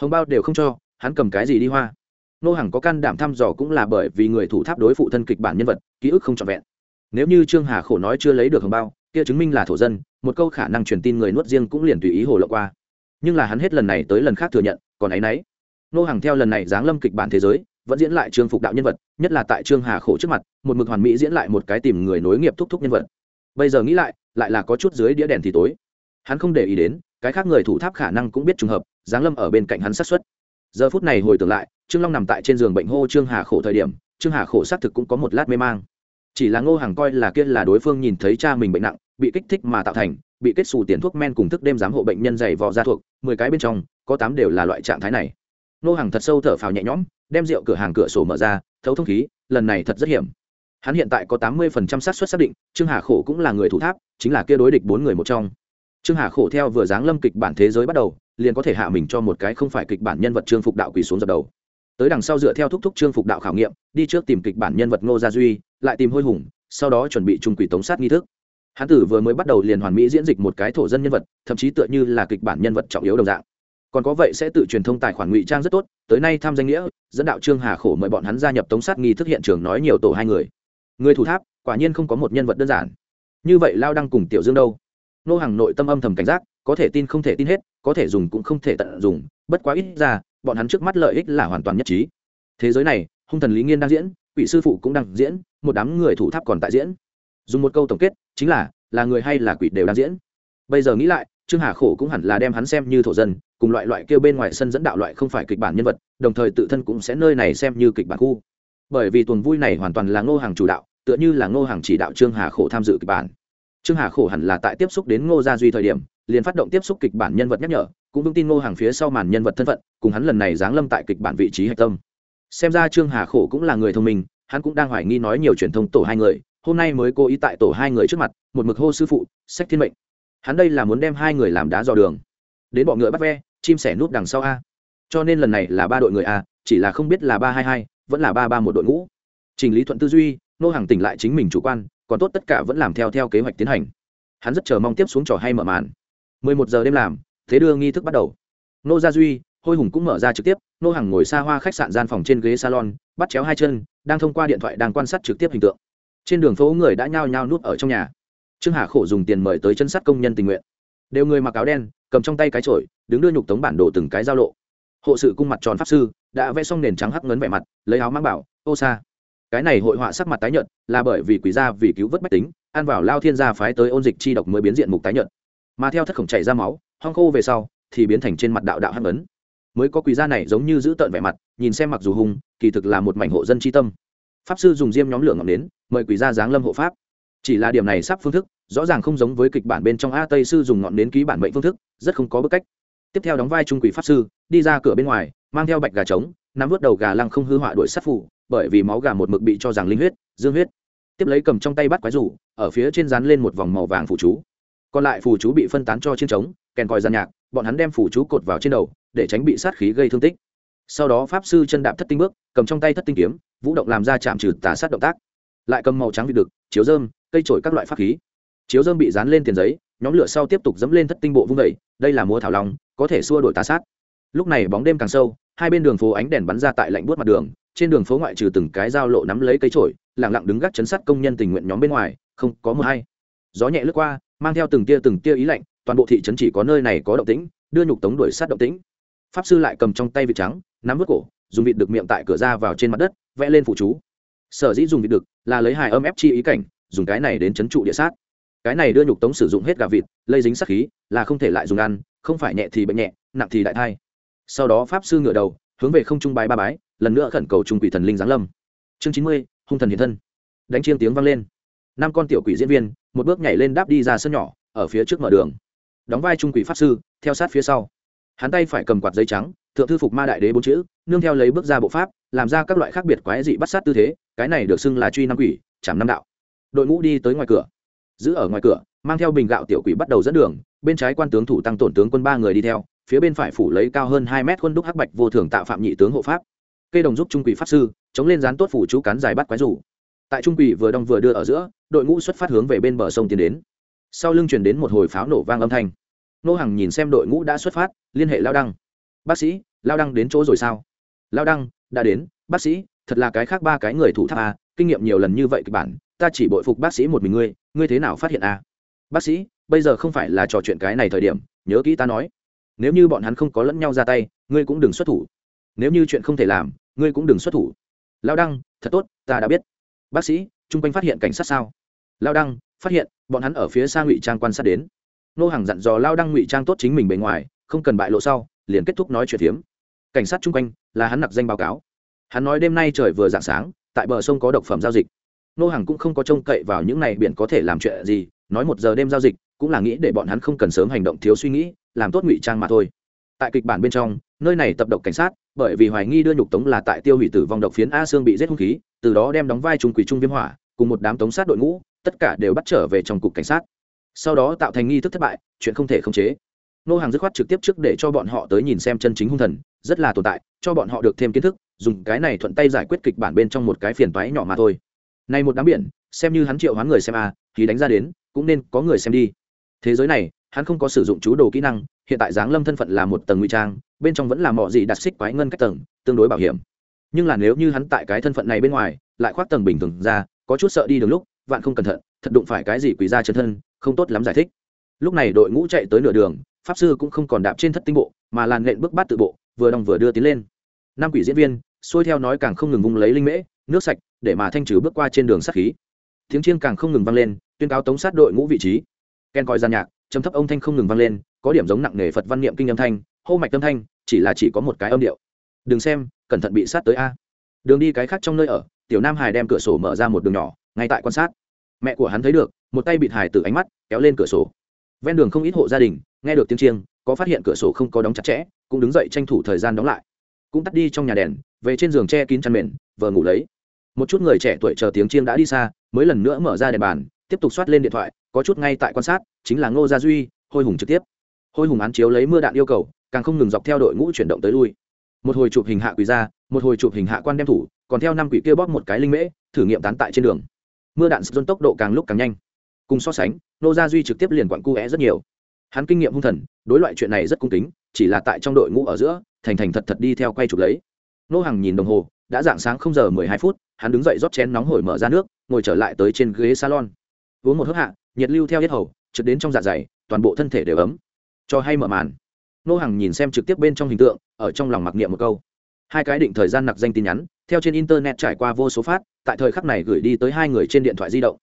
Hồng bao đều không cho, hắn cầm cái gì đi hoa? Nô hàng có can đảm thăm dò cũng là bởi vì người thủ tháp đối phụ thân kịch bản nhân vật, ký ức không trọn vẹn. Nếu như trương hà khổ nói chưa lấy được hồng bao, kia chứng minh là thổ dân, một câu khả năng truyền tin người nuốt riêng cũng liền tùy ý hồ lộ qua nhưng là hắn hết lần này tới lần khác thừa nhận, còn ấy nấy nô hàng theo lần này giáng lâm kịch bản thế giới, vẫn diễn lại trương phục đạo nhân vật, nhất là tại trương hà khổ trước mặt, một mực hoàn mỹ diễn lại một cái tìm người nối nghiệp thúc thúc nhân vật. Bây giờ nghĩ lại lại là có chút dưới đĩa đèn thì tối. Hắn không để ý đến, cái khác người thủ tháp khả năng cũng biết trùng hợp, giáng lâm ở bên cạnh hắn sát xuất giờ phút này hồi tưởng lại, trương long nằm tại trên giường bệnh hô trương hà khổ thời điểm, trương hà khổ xác thực cũng có một lát mê mang. Chỉ là ngô hàng coi là kia là đối phương nhìn thấy cha mình bệnh nặng, bị kích thích mà tạo thành bị kết xù tiền thuốc men cùng thức đêm giám hộ bệnh nhân dày vò ra thuộc, mười cái bên trong, có tám đều là loại trạng thái này. Ngô hàng thật sâu thở phào nhẹ nhõm, đem rượu cửa hàng cửa sổ mở ra, thấu thông khí, lần này thật rất hiểm. Hắn hiện tại có tám mươi phần trăm xác suất xác định, trương hà khổ cũng là người thủ tháp, chính là kia đối địch bốn người một trong. Trương hà khổ theo vừa giáng lâm kịch bản thế giới bắt đầu, liền có thể hạ mình cho một cái không phải kịch bản nhân vật trương phục đạo quỳ xuống dập đầu. Tới đằng sau dựa theo thúc thúc trương phục đạo khảo nghiệm, đi trước tìm kịch bản nhân vật ngô gia duy, lại tìm hôi hùng, sau đó chuẩn bị trung quỷ tống sát nghi thức hán tử vừa mới bắt đầu liền hoàn mỹ diễn dịch một cái thổ dân nhân vật, thậm chí tựa như là kịch bản nhân vật trọng yếu đồng dạng. Còn có vậy sẽ tự truyền thông tài khoản ngụy trang rất tốt, tới nay tham danh nghĩa, dẫn đạo trương hà khổ mời bọn hắn gia nhập tống sát nghi thức hiện trường nói nhiều tổ hai người. Người thủ tháp, quả nhiên không có một nhân vật đơn giản. Như vậy lao đăng cùng tiểu dương đâu? Nô hàng nội tâm âm thầm cảnh giác, có thể tin không thể tin hết, có thể dùng cũng không thể tận dụng, bất quá ít ra, bọn hắn trước mắt lợi ích là hoàn toàn nhất trí. Thế giới này, hung thần lý nghiên đang diễn, quỷ sư phụ cũng đang diễn, một đám người thủ tháp còn tại diễn. Dùng một câu tổng kết chính là là người hay là quỷ đều đang diễn. Bây giờ nghĩ lại, trương hà khổ cũng hẳn là đem hắn xem như thổ dân, cùng loại loại kêu bên ngoài sân dẫn đạo loại không phải kịch bản nhân vật, đồng thời tự thân cũng sẽ nơi này xem như kịch bản khu. Bởi vì tuần vui này hoàn toàn là ngô hàng chủ đạo, tựa như là ngô hàng chỉ đạo trương hà khổ tham dự kịch bản. Trương hà khổ hẳn là tại tiếp xúc đến ngô gia duy thời điểm, liền phát động tiếp xúc kịch bản nhân vật nhắc nhở, cũng vững tin ngô hàng phía sau màn nhân vật thân phận, cùng hắn lần này giáng lâm tại kịch bản vị trí hạch tâm. Xem ra trương hà khổ cũng là người thông minh, hắn cũng đang hoài nghi nói nhiều truyền thông tổ hai người hôm nay mới cố ý tại tổ hai người trước mặt, một mực hô sư phụ, sách thiên mệnh. Hắn đây là muốn đem hai người làm đá dò đường. Đến bọ ngựa bắt ve, chim sẻ nút đằng sau a. Cho nên lần này là ba đội người a, chỉ là không biết là ba hai hai, vẫn là ba ba một đội ngũ. Trình lý thuận tư duy, nô hàng tỉnh lại chính mình chủ quan, còn tốt tất cả vẫn làm theo theo kế hoạch tiến hành. Hắn rất chờ mong tiếp xuống trò hay mở màn. 11 giờ đêm làm, thế đưa nghi thức bắt đầu. Nô gia duy, hôi hùng cũng mở ra trực tiếp, nô hàng ngồi xa hoa khách sạn gian phòng trên ghế salon, bắt chéo hai chân, đang thông qua điện thoại đang quan sát trực tiếp hình tượng trên đường phố người đã nhao nhao nuốt ở trong nhà. Trương hà khổ dùng tiền mời tới chân sắt công nhân tình nguyện. Đều người mặc áo đen cầm trong tay cái chổi đứng đưa nhục tống bản đồ từng cái giao lộ. Hộ sự cung mặt tròn pháp sư đã vẽ xong nền trắng hắc ngấn vẻ mặt lấy áo mang bảo ô xa cái này hội họa sắc mặt tái nhợt là bởi vì quỷ gia vì cứu vớt bách tính ăn vào lao thiên gia phái tới ôn dịch chi độc mới biến diện mục tái nhợt. Mà theo thất khổng chảy ra máu hong khô về sau thì biến thành trên mặt đạo đạo hắc ngấn. mới có quỷ gia này giống như giữ tợn vẻ mặt nhìn xem mặc dù hung, kỳ thực là một mảnh hộ dân chi tâm. Pháp sư dùng diêm nhóm lửa ngọn đến mời quỷ gia giáng lâm hộ pháp. Chỉ là điểm này sắp phương thức, rõ ràng không giống với kịch bản bên trong a tây sư dùng ngọn đến ký bản mệnh phương thức, rất không có bức cách. Tiếp theo đóng vai trung quỷ pháp sư, đi ra cửa bên ngoài, mang theo bạch gà trống, nắm vớt đầu gà lăng không hư họa đuổi sát phủ, bởi vì máu gà một mực bị cho rằng linh huyết, dương huyết. Tiếp lấy cầm trong tay bắt quái rủ, ở phía trên dán lên một vòng màu vàng phủ chú. Còn lại phù chú bị phân tán cho trên trống, kèn còi giàn nhạc, bọn hắn đem phù chú cột vào trên đầu, để tránh bị sát khí gây thương tích. Sau đó pháp sư chân đạp thất tinh bước, cầm trong tay thất tinh kiếm, vũ động làm ra chạm trừ tà sát động tác lại cầm màu trắng vị đực, chiếu dơm cây trổi các loại pháp khí. Chiếu dơm bị dán lên tiền giấy, nhóm lửa sau tiếp tục dẫm lên thất tinh bộ vung vẩy đây là múa thảo long, có thể xua đổi tà sát. Lúc này bóng đêm càng sâu, hai bên đường phố ánh đèn bắn ra tại lạnh buốt mặt đường, trên đường phố ngoại trừ từng cái giao lộ nắm lấy cây trổi lẳng lặng đứng gác chấn sát công nhân tình nguyện nhóm bên ngoài, không có mưa hay. Gió nhẹ lướt qua, mang theo từng tia từng tia ý lạnh, toàn bộ thị trấn chỉ có nơi này có động tĩnh, đưa nhục tống đuổi sát động tĩnh. Pháp sư lại cầm trong tay vịt trắng, nắm vớt cổ, dùng vịt được miệng tại cửa ra vào trên mặt đất, vẽ lên phụ chú. Sở dĩ dùng vịt được là lấy hài âm ép chi ý cảnh, dùng cái này đến chấn trụ địa sát. Cái này đưa nhục tống sử dụng hết gà vịt, lây dính sát khí, là không thể lại dùng ăn, không phải nhẹ thì bệnh nhẹ, nặng thì đại thai. Sau đó pháp sư ngửa đầu, hướng về không trung bái ba bái, lần nữa khẩn cầu trung quỷ thần linh giáng lâm. Chương chín mươi, hung thần hiện thân. Đánh chiêng tiếng vang lên. Năm con tiểu quỷ diễn viên, một bước nhảy lên đáp đi ra sân nhỏ, ở phía trước mở đường. Đóng vai trung quỷ pháp sư, theo sát phía sau. Hắn tay phải cầm quạt giấy trắng thượng thư phục ma đại đế bốn chữ, nương theo lấy bước ra bộ pháp, làm ra các loại khác biệt quái dị bắt sát tư thế, cái này được xưng là truy năm quỷ, chảm năm đạo. Đội ngũ đi tới ngoài cửa. Giữ ở ngoài cửa, mang theo bình gạo tiểu quỷ bắt đầu dẫn đường, bên trái quan tướng thủ tăng tổn tướng quân ba người đi theo, phía bên phải phủ lấy cao hơn hai mét quân đúc hắc bạch vô thường tạo phạm nhị tướng hộ pháp. Cây đồng giúp trung quỷ pháp sư, chống lên dán tốt phủ chú cán dài bắt quái rủ. Tại trung quỷ vừa đông vừa đưa ở giữa, đội ngũ xuất phát hướng về bên bờ sông tiến đến. Sau lưng chuyển đến một hồi pháo nổ vang âm thanh. Nô hằng nhìn xem đội ngũ đã xuất phát, liên hệ lao đăng bác sĩ, lao đăng đến chỗ rồi sao? Lao đăng, đã đến, bác sĩ, thật là cái khác ba cái người thủ tháp a kinh nghiệm nhiều lần như vậy kịch bản, ta chỉ bội phục bác sĩ một mình ngươi ngươi thế nào phát hiện a bác sĩ, bây giờ không phải là trò chuyện cái này thời điểm, nhớ kỹ ta nói. Nếu như bọn hắn không có lẫn nhau ra tay, ngươi cũng đừng xuất thủ. Nếu như chuyện không thể làm, ngươi cũng đừng xuất thủ. Lao đăng, thật tốt, ta đã biết. Bác sĩ, chung quanh phát hiện cảnh sát sao? Lao đăng, phát hiện, bọn hắn ở phía xa ngụy trang quan sát đến. Nô hàng dặn dò lao đăng ngụy trang tốt chính mình bề ngoài, không cần bại lộ sau liền kết thúc nói chuyện phiếm. Cảnh sát chung quanh là hắn nặc danh báo cáo. Hắn nói đêm nay trời vừa d ạ n g sáng, tại bờ sông có độc phẩm giao dịch. Nô hàng cũng không có trông cậy vào những này biển có thể làm chuyện gì, nói một giờ đêm giao dịch, cũng là nghĩ để bọn hắn không cần sớm hành động thiếu suy nghĩ, làm tốt ngụy trang mà thôi. Tại kịch bản bên trong, nơi này tập độc cảnh sát, bởi vì hoài nghi đưa nhục tống là tại tiêu hủy tử vong độc phiến a sương bị giết hung khí, từ đó đem đóng vai trung quỷ trung viêm hỏa, cùng một đám tống sát đội ngũ, tất cả đều bắt trở về trong cục cảnh sát. Sau đó tạo thành nghi thức thất bại, chuyện không thể khống chế nô hàng dứt khoát trực tiếp trước để cho bọn họ tới nhìn xem chân chính hung thần rất là tồn tại cho bọn họ được thêm kiến thức dùng cái này thuận tay giải quyết kịch bản bên trong một cái phiền toái nhỏ mà thôi. Này một đám biển xem như hắn triệu hoán người xem a à, thì đánh ra đến cũng nên có người xem đi. Thế giới này hắn không có sử dụng chú đồ kỹ năng hiện tại giáng lâm thân phận là một tầng nguy trang bên trong vẫn là mọi gì đặt xích quái ngân cách tầng tương đối bảo hiểm. Nhưng là nếu như hắn tại cái thân phận này bên ngoài lại khoác tầng bình thường ra có chút sợ đi đường lúc vạn không cẩn thận thật đụng phải cái gì quỷ ra chân thân không tốt lắm giải thích. Lúc này đội ngũ chạy tới nửa đường pháp sư cũng không còn đạp trên thất tinh bộ, mà làn lện bước bát tự bộ, vừa đồng vừa đưa tiến lên. Năm quỷ diễn viên, xuôi theo nói càng không ngừng vung lấy linh mễ, nước sạch, để mà thanh trừ bước qua trên đường sát khí. Tiếng chiêng càng không ngừng vang lên, tuyên cáo tống sát đội ngũ vị trí. Ken coi gian nhạc, trầm thấp ông thanh không ngừng vang lên, có điểm giống nặng nề phật văn niệm kinh âm thanh, hô mạch âm thanh, chỉ là chỉ có một cái âm điệu. Đừng xem, cẩn thận bị sát tới a. Đường đi cái khác trong nơi ở, tiểu nam hải đem cửa sổ mở ra một đường nhỏ, ngay tại quan sát. Mẹ của hắn thấy được, một tay bịt hải từ ánh mắt, kéo lên cửa sổ ven đường không ít hộ gia đình, nghe được tiếng chiêng, có phát hiện cửa sổ không có đóng chặt chẽ, cũng đứng dậy tranh thủ thời gian đóng lại. Cũng tắt đi trong nhà đèn, về trên giường che kín chăn mền vờ ngủ lấy. Một chút người trẻ tuổi chờ tiếng chiêng đã đi xa, mới lần nữa mở ra đèn bàn, tiếp tục soát lên điện thoại, có chút ngay tại quan sát, chính là ngô gia duy, hôi hùng trực tiếp. Hôi hùng án chiếu lấy mưa đạn yêu cầu, càng không ngừng dọc theo đội ngũ chuyển động tới lui. Một hồi chụp hình hạ quỷ ra, một hồi chụp hình hạ quan đem thủ, còn theo năm quỷ kia bóp một cái linh mễ, thử nghiệm tán tại trên đường. Mưa đạn dôn tốc độ càng lúc càng nhanh cùng so sánh, nô gia duy trực tiếp liền quặn cu é rất nhiều. Hắn kinh nghiệm hung thần, đối loại chuyện này rất cung kính, chỉ là tại trong đội ngũ ở giữa, thành thành thật thật đi theo quay chụp lấy. Nô hàng nhìn đồng hồ, đã dạng sáng không giờ mười hai phút, hắn đứng dậy rót chén nóng hổi mở ra nước, ngồi trở lại tới trên ghế salon. Uống một hớp hạ, nhiệt lưu theo hết hầu trực đến trong dạ dày, toàn bộ thân thể đều ấm. Cho hay mở màn. Nô hàng nhìn xem trực tiếp bên trong hình tượng, ở trong lòng mặc niệm một câu. Hai cái định thời gian nặc danh tin nhắn, theo trên internet trải qua vô số phát, tại thời khắc này gửi đi tới hai người trên điện thoại di động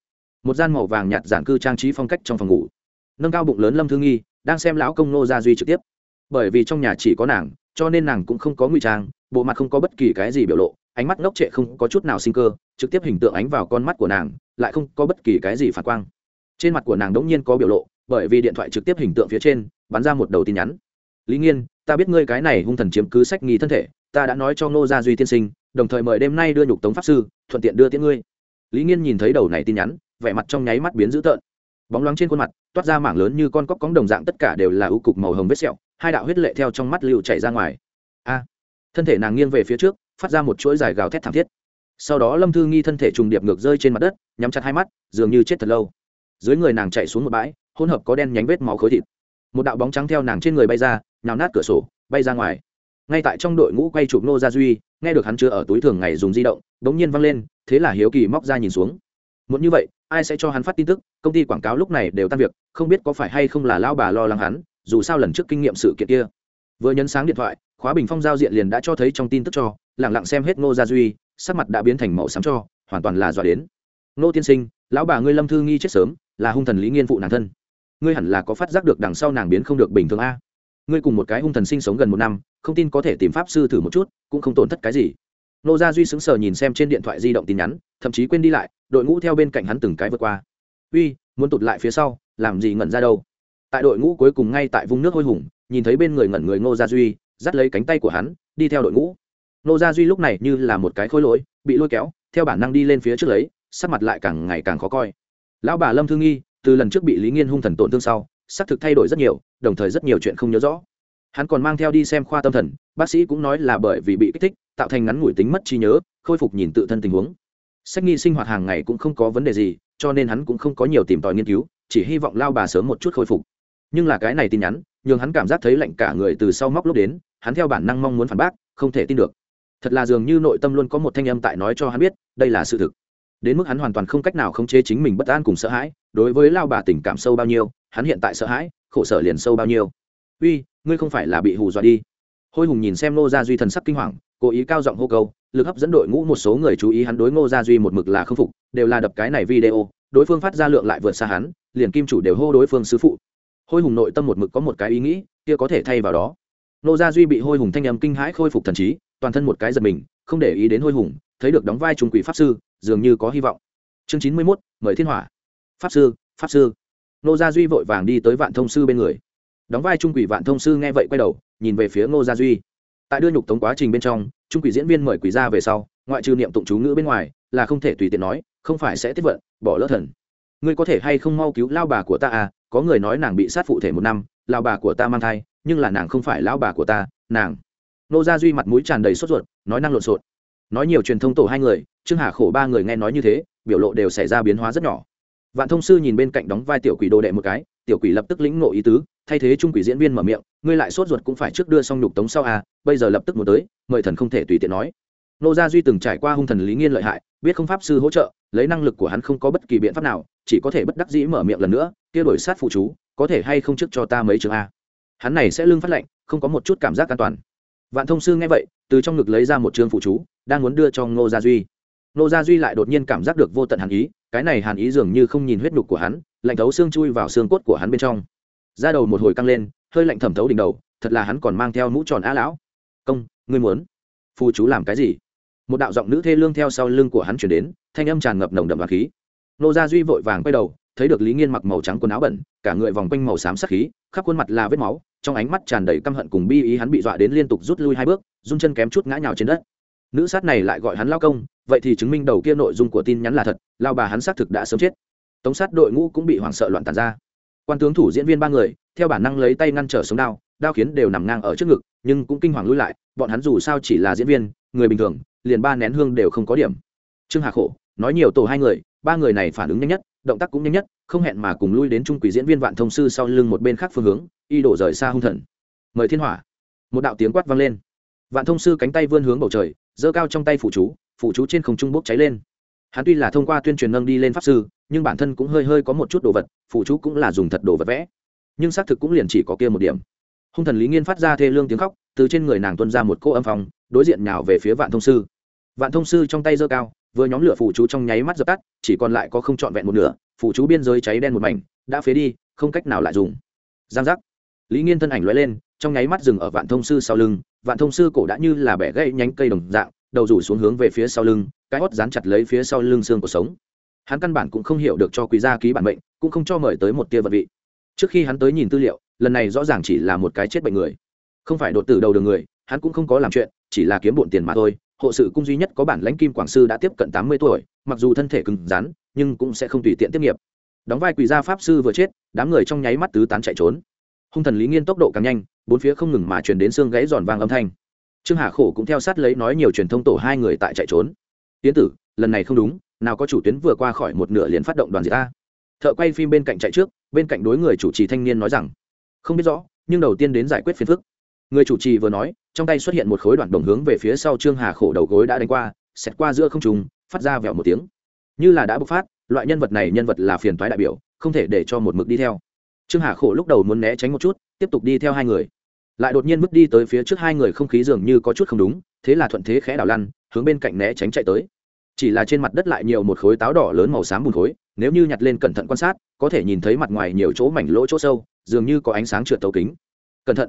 một gian màu vàng nhạt giản cư trang trí phong cách trong phòng ngủ. Nâng cao bụng lớn lâm thương nghi, đang xem lão công nô gia duy trực tiếp. Bởi vì trong nhà chỉ có nàng, cho nên nàng cũng không có ngụy trang, bộ mặt không có bất kỳ cái gì biểu lộ, ánh mắt ngốc trệ không có chút nào sinh cơ, trực tiếp hình tượng ánh vào con mắt của nàng, lại không có bất kỳ cái gì phản quang. Trên mặt của nàng đống nhiên có biểu lộ, bởi vì điện thoại trực tiếp hình tượng phía trên, bắn ra một đầu tin nhắn. Lý nghiên, ta biết ngươi cái này hung thần chiếm cứ sách nghi thân thể, ta đã nói cho ngô gia duy tiên sinh, đồng thời mời đêm nay đưa nhục tống pháp sư, thuận tiện đưa tiễn ngươi. Lý nghiên nhìn thấy đầu này tin nhắn vẻ mặt trong nháy mắt biến dữ tợn. Bóng loáng trên khuôn mặt, toát ra mảng lớn như con cóc cóng đồng dạng tất cả đều là ưu cục màu hồng vết sẹo, hai đạo huyết lệ theo trong mắt lựu chảy ra ngoài. A! Thân thể nàng nghiêng về phía trước, phát ra một chuỗi dài gào thét thảm thiết. Sau đó lâm thư nghi thân thể trùng điệp ngược rơi trên mặt đất, nhắm chặt hai mắt, dường như chết thật lâu. Dưới người nàng chạy xuống một bãi, hỗn hợp có đen nhánh vết máu khối thịt. Một đạo bóng trắng theo nàng trên người bay ra, nhào nát cửa sổ, bay ra ngoài. Ngay tại trong đội ngũ quay chụp nô gia duy, nghe được hắn chưa ở túi thường ngày dùng di động đ ố n g nhiên văng lên, thế là hiếu kỳ móc ra nhìn xuống. Muốn như vậy ai sẽ cho hắn phát tin tức, công ty quảng cáo lúc này đều tan việc, không biết có phải hay không là lao bà lo lắng hắn, dù sao lần trước kinh nghiệm sự kiện kia. Vừa nhấn sáng điện thoại, khóa bình phong giao diện liền đã cho thấy trong tin tức cho lẳng lặng xem hết ngô gia duy, sắc mặt đã biến thành màu xám cho, hoàn toàn là dọa đến. Ngô tiên sinh, lão bà ngươi lâm thư nghi chết sớm, là hung thần lý nghiên phụ nàng thân. Ngươi hẳn là có phát giác được đằng sau nàng biến không được bình thường a. Ngươi cùng một cái hung thần sinh sống gần một năm, không tin có thể tìm pháp sư thử một chút, cũng không tổn thất cái gì. Nô gia duy sững sờ nhìn xem trên điện thoại di động tin nhắn, thậm chí quên đi lại đội ngũ theo bên cạnh hắn từng cái vượt qua. Uy, muốn tụt lại phía sau, làm gì ngẩn ra đâu? Tại đội ngũ cuối cùng ngay tại vùng nước hôi hùng, nhìn thấy bên người ngẩn người ngô gia duy, dắt lấy cánh tay của hắn, đi theo đội ngũ. Ngô gia duy lúc này như là một cái khối lỗi, bị lôi kéo, theo bản năng đi lên phía trước lấy, sắc mặt lại càng ngày càng khó coi. Lão bà lâm thương nghi, từ lần trước bị lý nghiên hung thần tổn thương sau, xác thực thay đổi rất nhiều, đồng thời rất nhiều chuyện không nhớ rõ. Hắn còn mang theo đi xem khoa tâm thần, bác sĩ cũng nói là bởi vì bị kích thích, tạo thành ngắn ngủi tính mất trí nhớ, khôi phục nhìn tự thân tình huống sách nghi sinh hoạt hàng ngày cũng không có vấn đề gì, cho nên hắn cũng không có nhiều tìm tòi nghiên cứu, chỉ hy vọng lao bà sớm một chút khôi phục. Nhưng là cái này tin nhắn, nhường hắn cảm giác thấy lạnh cả người từ sau móc lúc đến, hắn theo bản năng mong muốn phản bác, không thể tin được. Thật là dường như nội tâm luôn có một thanh âm tại nói cho hắn biết, đây là sự thực. Đến mức hắn hoàn toàn không cách nào khống chế chính mình bất an cùng sợ hãi, đối với lao bà tình cảm sâu bao nhiêu, hắn hiện tại sợ hãi, khổ sở liền sâu bao nhiêu. Uy, ngươi không phải là bị hù dọa đi. Hôi hùng nhìn xem nô gia duy thần sắc kinh hoàng, cố ý cao giọng hô câu lực hấp dẫn đội ngũ một số người chú ý hắn đối ngô gia duy một mực là không phục, đều là đập cái này video, đối phương phát ra lượng lại vượt xa hắn, liền kim chủ đều hô đối phương sư phụ. Hôi hùng nội tâm một mực có một cái ý nghĩ, kia có thể thay vào đó. Ngô gia duy bị hôi hùng thanh âm kinh hãi khôi phục thần trí, toàn thân một cái giật mình, không để ý đến hôi hùng, thấy được đóng vai trung quỷ pháp sư, dường như có hy vọng. Chương chín mươi mốt, mời thiên hỏa. Pháp sư pháp sư. Ngô gia duy vội vàng đi tới vạn thông sư bên người. Đóng vai trung quỷ vạn thông sư nghe vậy quay đầu, nhìn về phía ngô gia duy. Tại đưa nhục tống quá trình bên trong trung quỷ diễn viên mời quỷ ra về sau, ngoại trừ niệm tụng chú ngữ bên ngoài, là không thể tùy tiện nói, không phải sẽ tiếp vận, bỏ lỡ thần. Ngươi có thể hay không mau cứu lao bà của ta à? Có người nói nàng bị sát phụ thể một năm lao bà của ta mang thai, nhưng là nàng không phải lao bà của ta, nàng. Nô gia duy mặt mũi tràn đầy sốt ruột, nói năng lộn xộn. Nói nhiều truyền thông tổ hai người, trương hà khổ ba người nghe nói như thế, biểu lộ đều xảy ra biến hóa rất nhỏ. Vạn thông sư nhìn bên cạnh đóng vai tiểu quỷ đồ đệ một cái, tiểu quỷ lập tức lĩnh ngộ ý tứ thay thế trung quỷ diễn viên mở miệng, ngươi lại sốt ruột cũng phải trước đưa xong nhục tống sau à bây giờ lập tức muốn tới, mời thần không thể tùy tiện nói. Nô gia duy từng trải qua hung thần lý nghiên lợi hại, biết không pháp sư hỗ trợ, lấy năng lực của hắn không có bất kỳ biện pháp nào, chỉ có thể bất đắc dĩ mở miệng lần nữa, kia đổi sát phụ chú, có thể hay không trước cho ta mấy trường a? Hắn này sẽ lương phát lệnh, không có một chút cảm giác an toàn. Vạn thông sư nghe vậy, từ trong ngực lấy ra một trường phụ chú, đang muốn đưa cho ngô gia duy. Ngô gia duy lại đột nhiên cảm giác được vô tận hàn ý, cái này hàn ý dường như không nhìn huyết nhục của hắn, lạnh thấu xương chui vào xương cốt của hắn bên trong da đầu một hồi căng lên, hơi lạnh thẩm thấu đỉnh đầu, thật là hắn còn mang theo mũ tròn á lão. Công, ngươi muốn phù chú làm cái gì? Một đạo giọng nữ thê lương theo sau lưng của hắn chuyển đến, thanh âm tràn ngập nồng đậm và khí. Nô gia duy vội vàng quay đầu, thấy được lý nghiên mặc màu trắng quần áo bẩn, cả người vòng quanh màu xám sắc khí, khắp khuôn mặt là vết máu, trong ánh mắt tràn đầy căm hận cùng bi ý hắn bị dọa đến liên tục rút lui hai bước, run chân kém chút ngã nhào trên đất. Nữ sát này lại gọi hắn lao công, vậy thì chứng minh đầu kia nội dung của tin nhắn là thật, lao bà hắn xác thực đã sớm chết. Tống sát đội ngũ cũng bị hoảng sợ loạn tàn ra quan tướng thủ diễn viên ba người, theo bản năng lấy tay ngăn trở sống đao đao khiến đều nằm ngang ở trước ngực, nhưng cũng kinh hoàng lui lại, bọn hắn dù sao chỉ là diễn viên, người bình thường, liền ba nén hương đều không có điểm. Trương hà khổ, nói nhiều tổ hai người, ba người này phản ứng nhanh nhất, động tác cũng nhanh nhất, không hẹn mà cùng lui đến trung quỷ diễn viên vạn thông sư sau lưng một bên khác phương hướng, y đổ rời xa hung thần. Mời thiên hỏa. Một đạo tiếng quát vang lên. Vạn thông sư cánh tay vươn hướng bầu trời, giơ cao trong tay phụ chú phụ chú trên không trung bốc cháy lên hắn tuy là thông qua tuyên truyền nâng đi lên pháp sư, nhưng bản thân cũng hơi hơi có một chút đồ vật, phụ chú cũng là dùng thật đồ vật vẽ. Nhưng xác thực cũng liền chỉ có kia một điểm. Hung thần lý nghiên phát ra thê lương tiếng khóc, từ trên người nàng tuân ra một cô âm phòng đối diện nào về phía vạn thông sư. Vạn thông sư trong tay giơ cao, vừa nhóm lửa phụ chú trong nháy mắt dập tắt, chỉ còn lại có không trọn vẹn một nửa, phụ chú biên giới cháy đen một mảnh, đã phế đi, không cách nào lại dùng. Giang giác. Lý nghiên thân ảnh lóe lên, trong nháy mắt dừng ở vạn thông sư sau lưng, vạn thông sư cổ đã như là bẻ gãy nhánh cây đồng dạng đầu rủ xuống hướng về phía sau lưng, cái hót dán chặt lấy phía sau lưng xương của sống. Hắn căn bản cũng không hiểu được cho quý gia ký bản bệnh cũng không cho mời tới một tia vật vị. Trước khi hắn tới nhìn tư liệu, lần này rõ ràng chỉ là một cái chết bệnh người. Không phải đột tử đầu đường người, hắn cũng không có làm chuyện, chỉ là kiếm bộn tiền mà thôi. Hộ sự cung duy nhất có bản lãnh kim quảng sư đã tiếp cận tám mươi tuổi, mặc dù thân thể cứng rắn, nhưng cũng sẽ không tùy tiện tiếp nghiệp. Đóng vai quỷ gia pháp sư vừa chết, đám người trong nháy mắt tứ tán chạy trốn. Hung thần lý nghiên tốc độ càng nhanh, bốn phía không ngừng mà chuyển đến xương gãy giòn vang âm thanh trương hà khổ cũng theo sát lấy nói nhiều truyền thông tổ hai người tại chạy trốn. Tiến tử, lần này không đúng, nào có chủ tuyến vừa qua khỏi một nửa liền phát động đoàn diệt ta thợ quay phim bên cạnh chạy trước, bên cạnh đối người chủ trì thanh niên nói rằng, không biết rõ, nhưng đầu tiên đến giải quyết phiền phức. Người chủ trì vừa nói, trong tay xuất hiện một khối đoạn đồng hướng về phía sau trương hà khổ đầu gối đã đánh qua, xẹt qua giữa không trùng phát ra vẹo một tiếng. Như là đã bộc phát, loại nhân vật này nhân vật là phiền toái đại biểu, không thể để cho một mực đi theo. Trương hà khổ lúc đầu muốn né tránh một chút, tiếp tục đi theo hai người lại đột nhiên bước đi tới phía trước hai người không khí dường như có chút không đúng, thế là thuận thế khẽ đảo lăn, hướng bên cạnh né tránh chạy tới. Chỉ là trên mặt đất lại nhiều một khối táo đỏ lớn màu xám bùn khối, nếu như nhặt lên cẩn thận quan sát, có thể nhìn thấy mặt ngoài nhiều chỗ mảnh lỗ chỗ sâu, dường như có ánh sáng trượt tấu kính. Cẩn thận!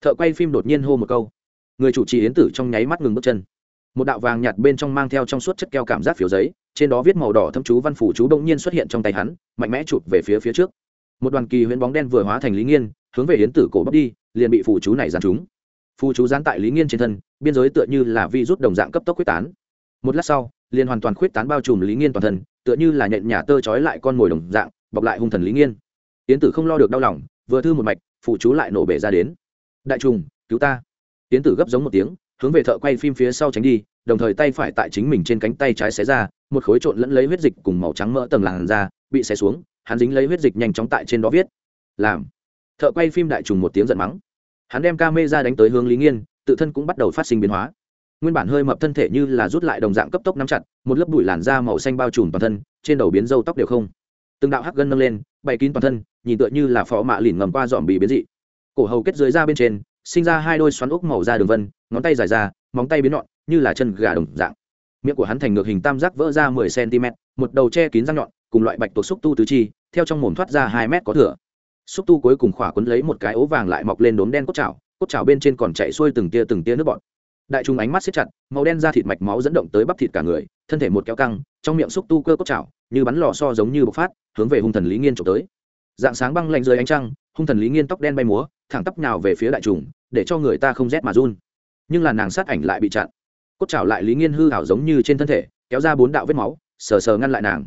Thợ quay phim đột nhiên hô một câu. Người chủ trì yến tử trong nháy mắt ngừng bước chân. Một đạo vàng nhạt bên trong mang theo trong suốt chất keo cảm giác phiếu giấy, trên đó viết màu đỏ thâm chú văn phủ chú đông nhiên xuất hiện trong tay hắn, mạnh mẽ chụp về phía phía trước. Một đoàn kỳ huyễn bóng đen vừa hóa thành lý nghiên hướng về yến tử cổ bóc đi, liền bị phù chú này dán chúng phù chú dán tại lý nghiên trên thân, biên giới tựa như là vi rút đồng dạng cấp tốc quyết tán. Một lát sau, liền hoàn toàn khuyết tán bao trùm lý nghiên toàn thân, tựa như là nhện nhà tơ trói lại con mồi đồng dạng, bọc lại hung thần lý nghiên. Yến tử không lo được đau lòng, vừa thư một mạch phụ chú lại nổ bể ra đến. Đại trùng, cứu ta. Yến tử gấp giống một tiếng, hướng về thợ quay phim phía sau tránh đi, đồng thời tay phải tại chính mình trên cánh tay trái xé ra, một khối trộn lẫn lấy huyết dịch cùng màu trắng mỡ tầng làn ra bị xé xuống, hắn dính lấy huyết dịch nhanh chóng tại trên đó viết. Làm thợ quay phim đại trùng một tiếng giận mắng. Hắn đem ca mê ra đánh tới hướng lý nghiên, tự thân cũng bắt đầu phát sinh biến hóa. Nguyên bản hơi mập thân thể như là rút lại đồng dạng cấp tốc nắm chặt, một lớp bụi làn da màu xanh bao trùm toàn thân, trên đầu biến râu tóc đều không. Từng đạo hắc gân nâng lên, bày kín toàn thân, nhìn tựa như là phó mạ lìn ngầm qua dòm bị biến dị. Cổ hầu kết dưới da bên trên, sinh ra hai đôi xoắn ốc màu da đường vân, ngón tay dài ra, móng tay biến nhọn, như là chân gà đồng dạng. Miệng của hắn thành ngược hình tam giác vỡ ra mười cm một đầu che kín răng nhọn, cùng loại bạch tuộc xúc tu tứ chi, theo trong mồm thoát ra hai mét có thửa xúc tu cuối cùng khỏa quấn lấy một cái ố vàng lại mọc lên đốm đen cốt chảo cốt chảo bên trên còn chạy xuôi từng tia từng tia nước bọt. Đại trung ánh mắt xếp chặt, màu đen ra thịt mạch máu dẫn động tới bắp thịt cả người, thân thể một kéo căng, trong miệng xúc tu cơ cốt chảo, như bắn lò so giống như bộc phát, hướng về hung thần lý nghiên trộm tới. Dạng sáng băng lạnh dưới ánh trăng, hung thần lý nghiên tóc đen bay múa, thẳng tóc nhào về phía đại trùng, để cho người ta không rét mà run. Nhưng là nàng sát ảnh lại bị chặn. Cốt chảo lại lý nghiên hư hảo giống như trên thân thể, kéo ra bốn đạo vết máu, sờ sờ ngăn lại nàng.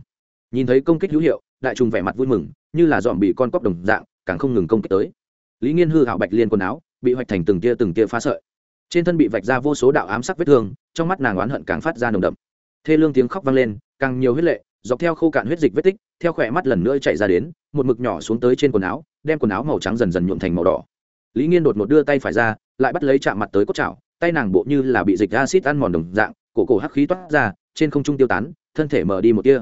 Nhìn thấy công kích hữu hiệu, đại trùng vẻ mặt vui mừng, như là dòm bị con cóc đồng dạng càng không ngừng công kích tới. Lý nghiên hư hạo bạch liên quần áo, bị hoạch thành từng tia từng tia phá sợi. Trên thân bị vạch ra vô số đạo ám sắc vết thương, trong mắt nàng oán hận càng phát ra nồng đậm. Thê lương tiếng khóc vang lên, càng nhiều huyết lệ, dọc theo khô cạn huyết dịch vết tích, theo khỏe mắt lần nữa chạy ra đến, một mực nhỏ xuống tới trên quần áo, đem quần áo màu trắng dần dần nhuộm thành màu đỏ. Lý nghiên đột một đưa tay phải ra, lại bắt lấy chạm mặt tới cốt chảo, tay nàng bộ như là bị dịch acid ăn mòn đồng dạng, cổ cổ hắc khí toát ra, trên không trung tiêu tán, thân thể mở đi một tia.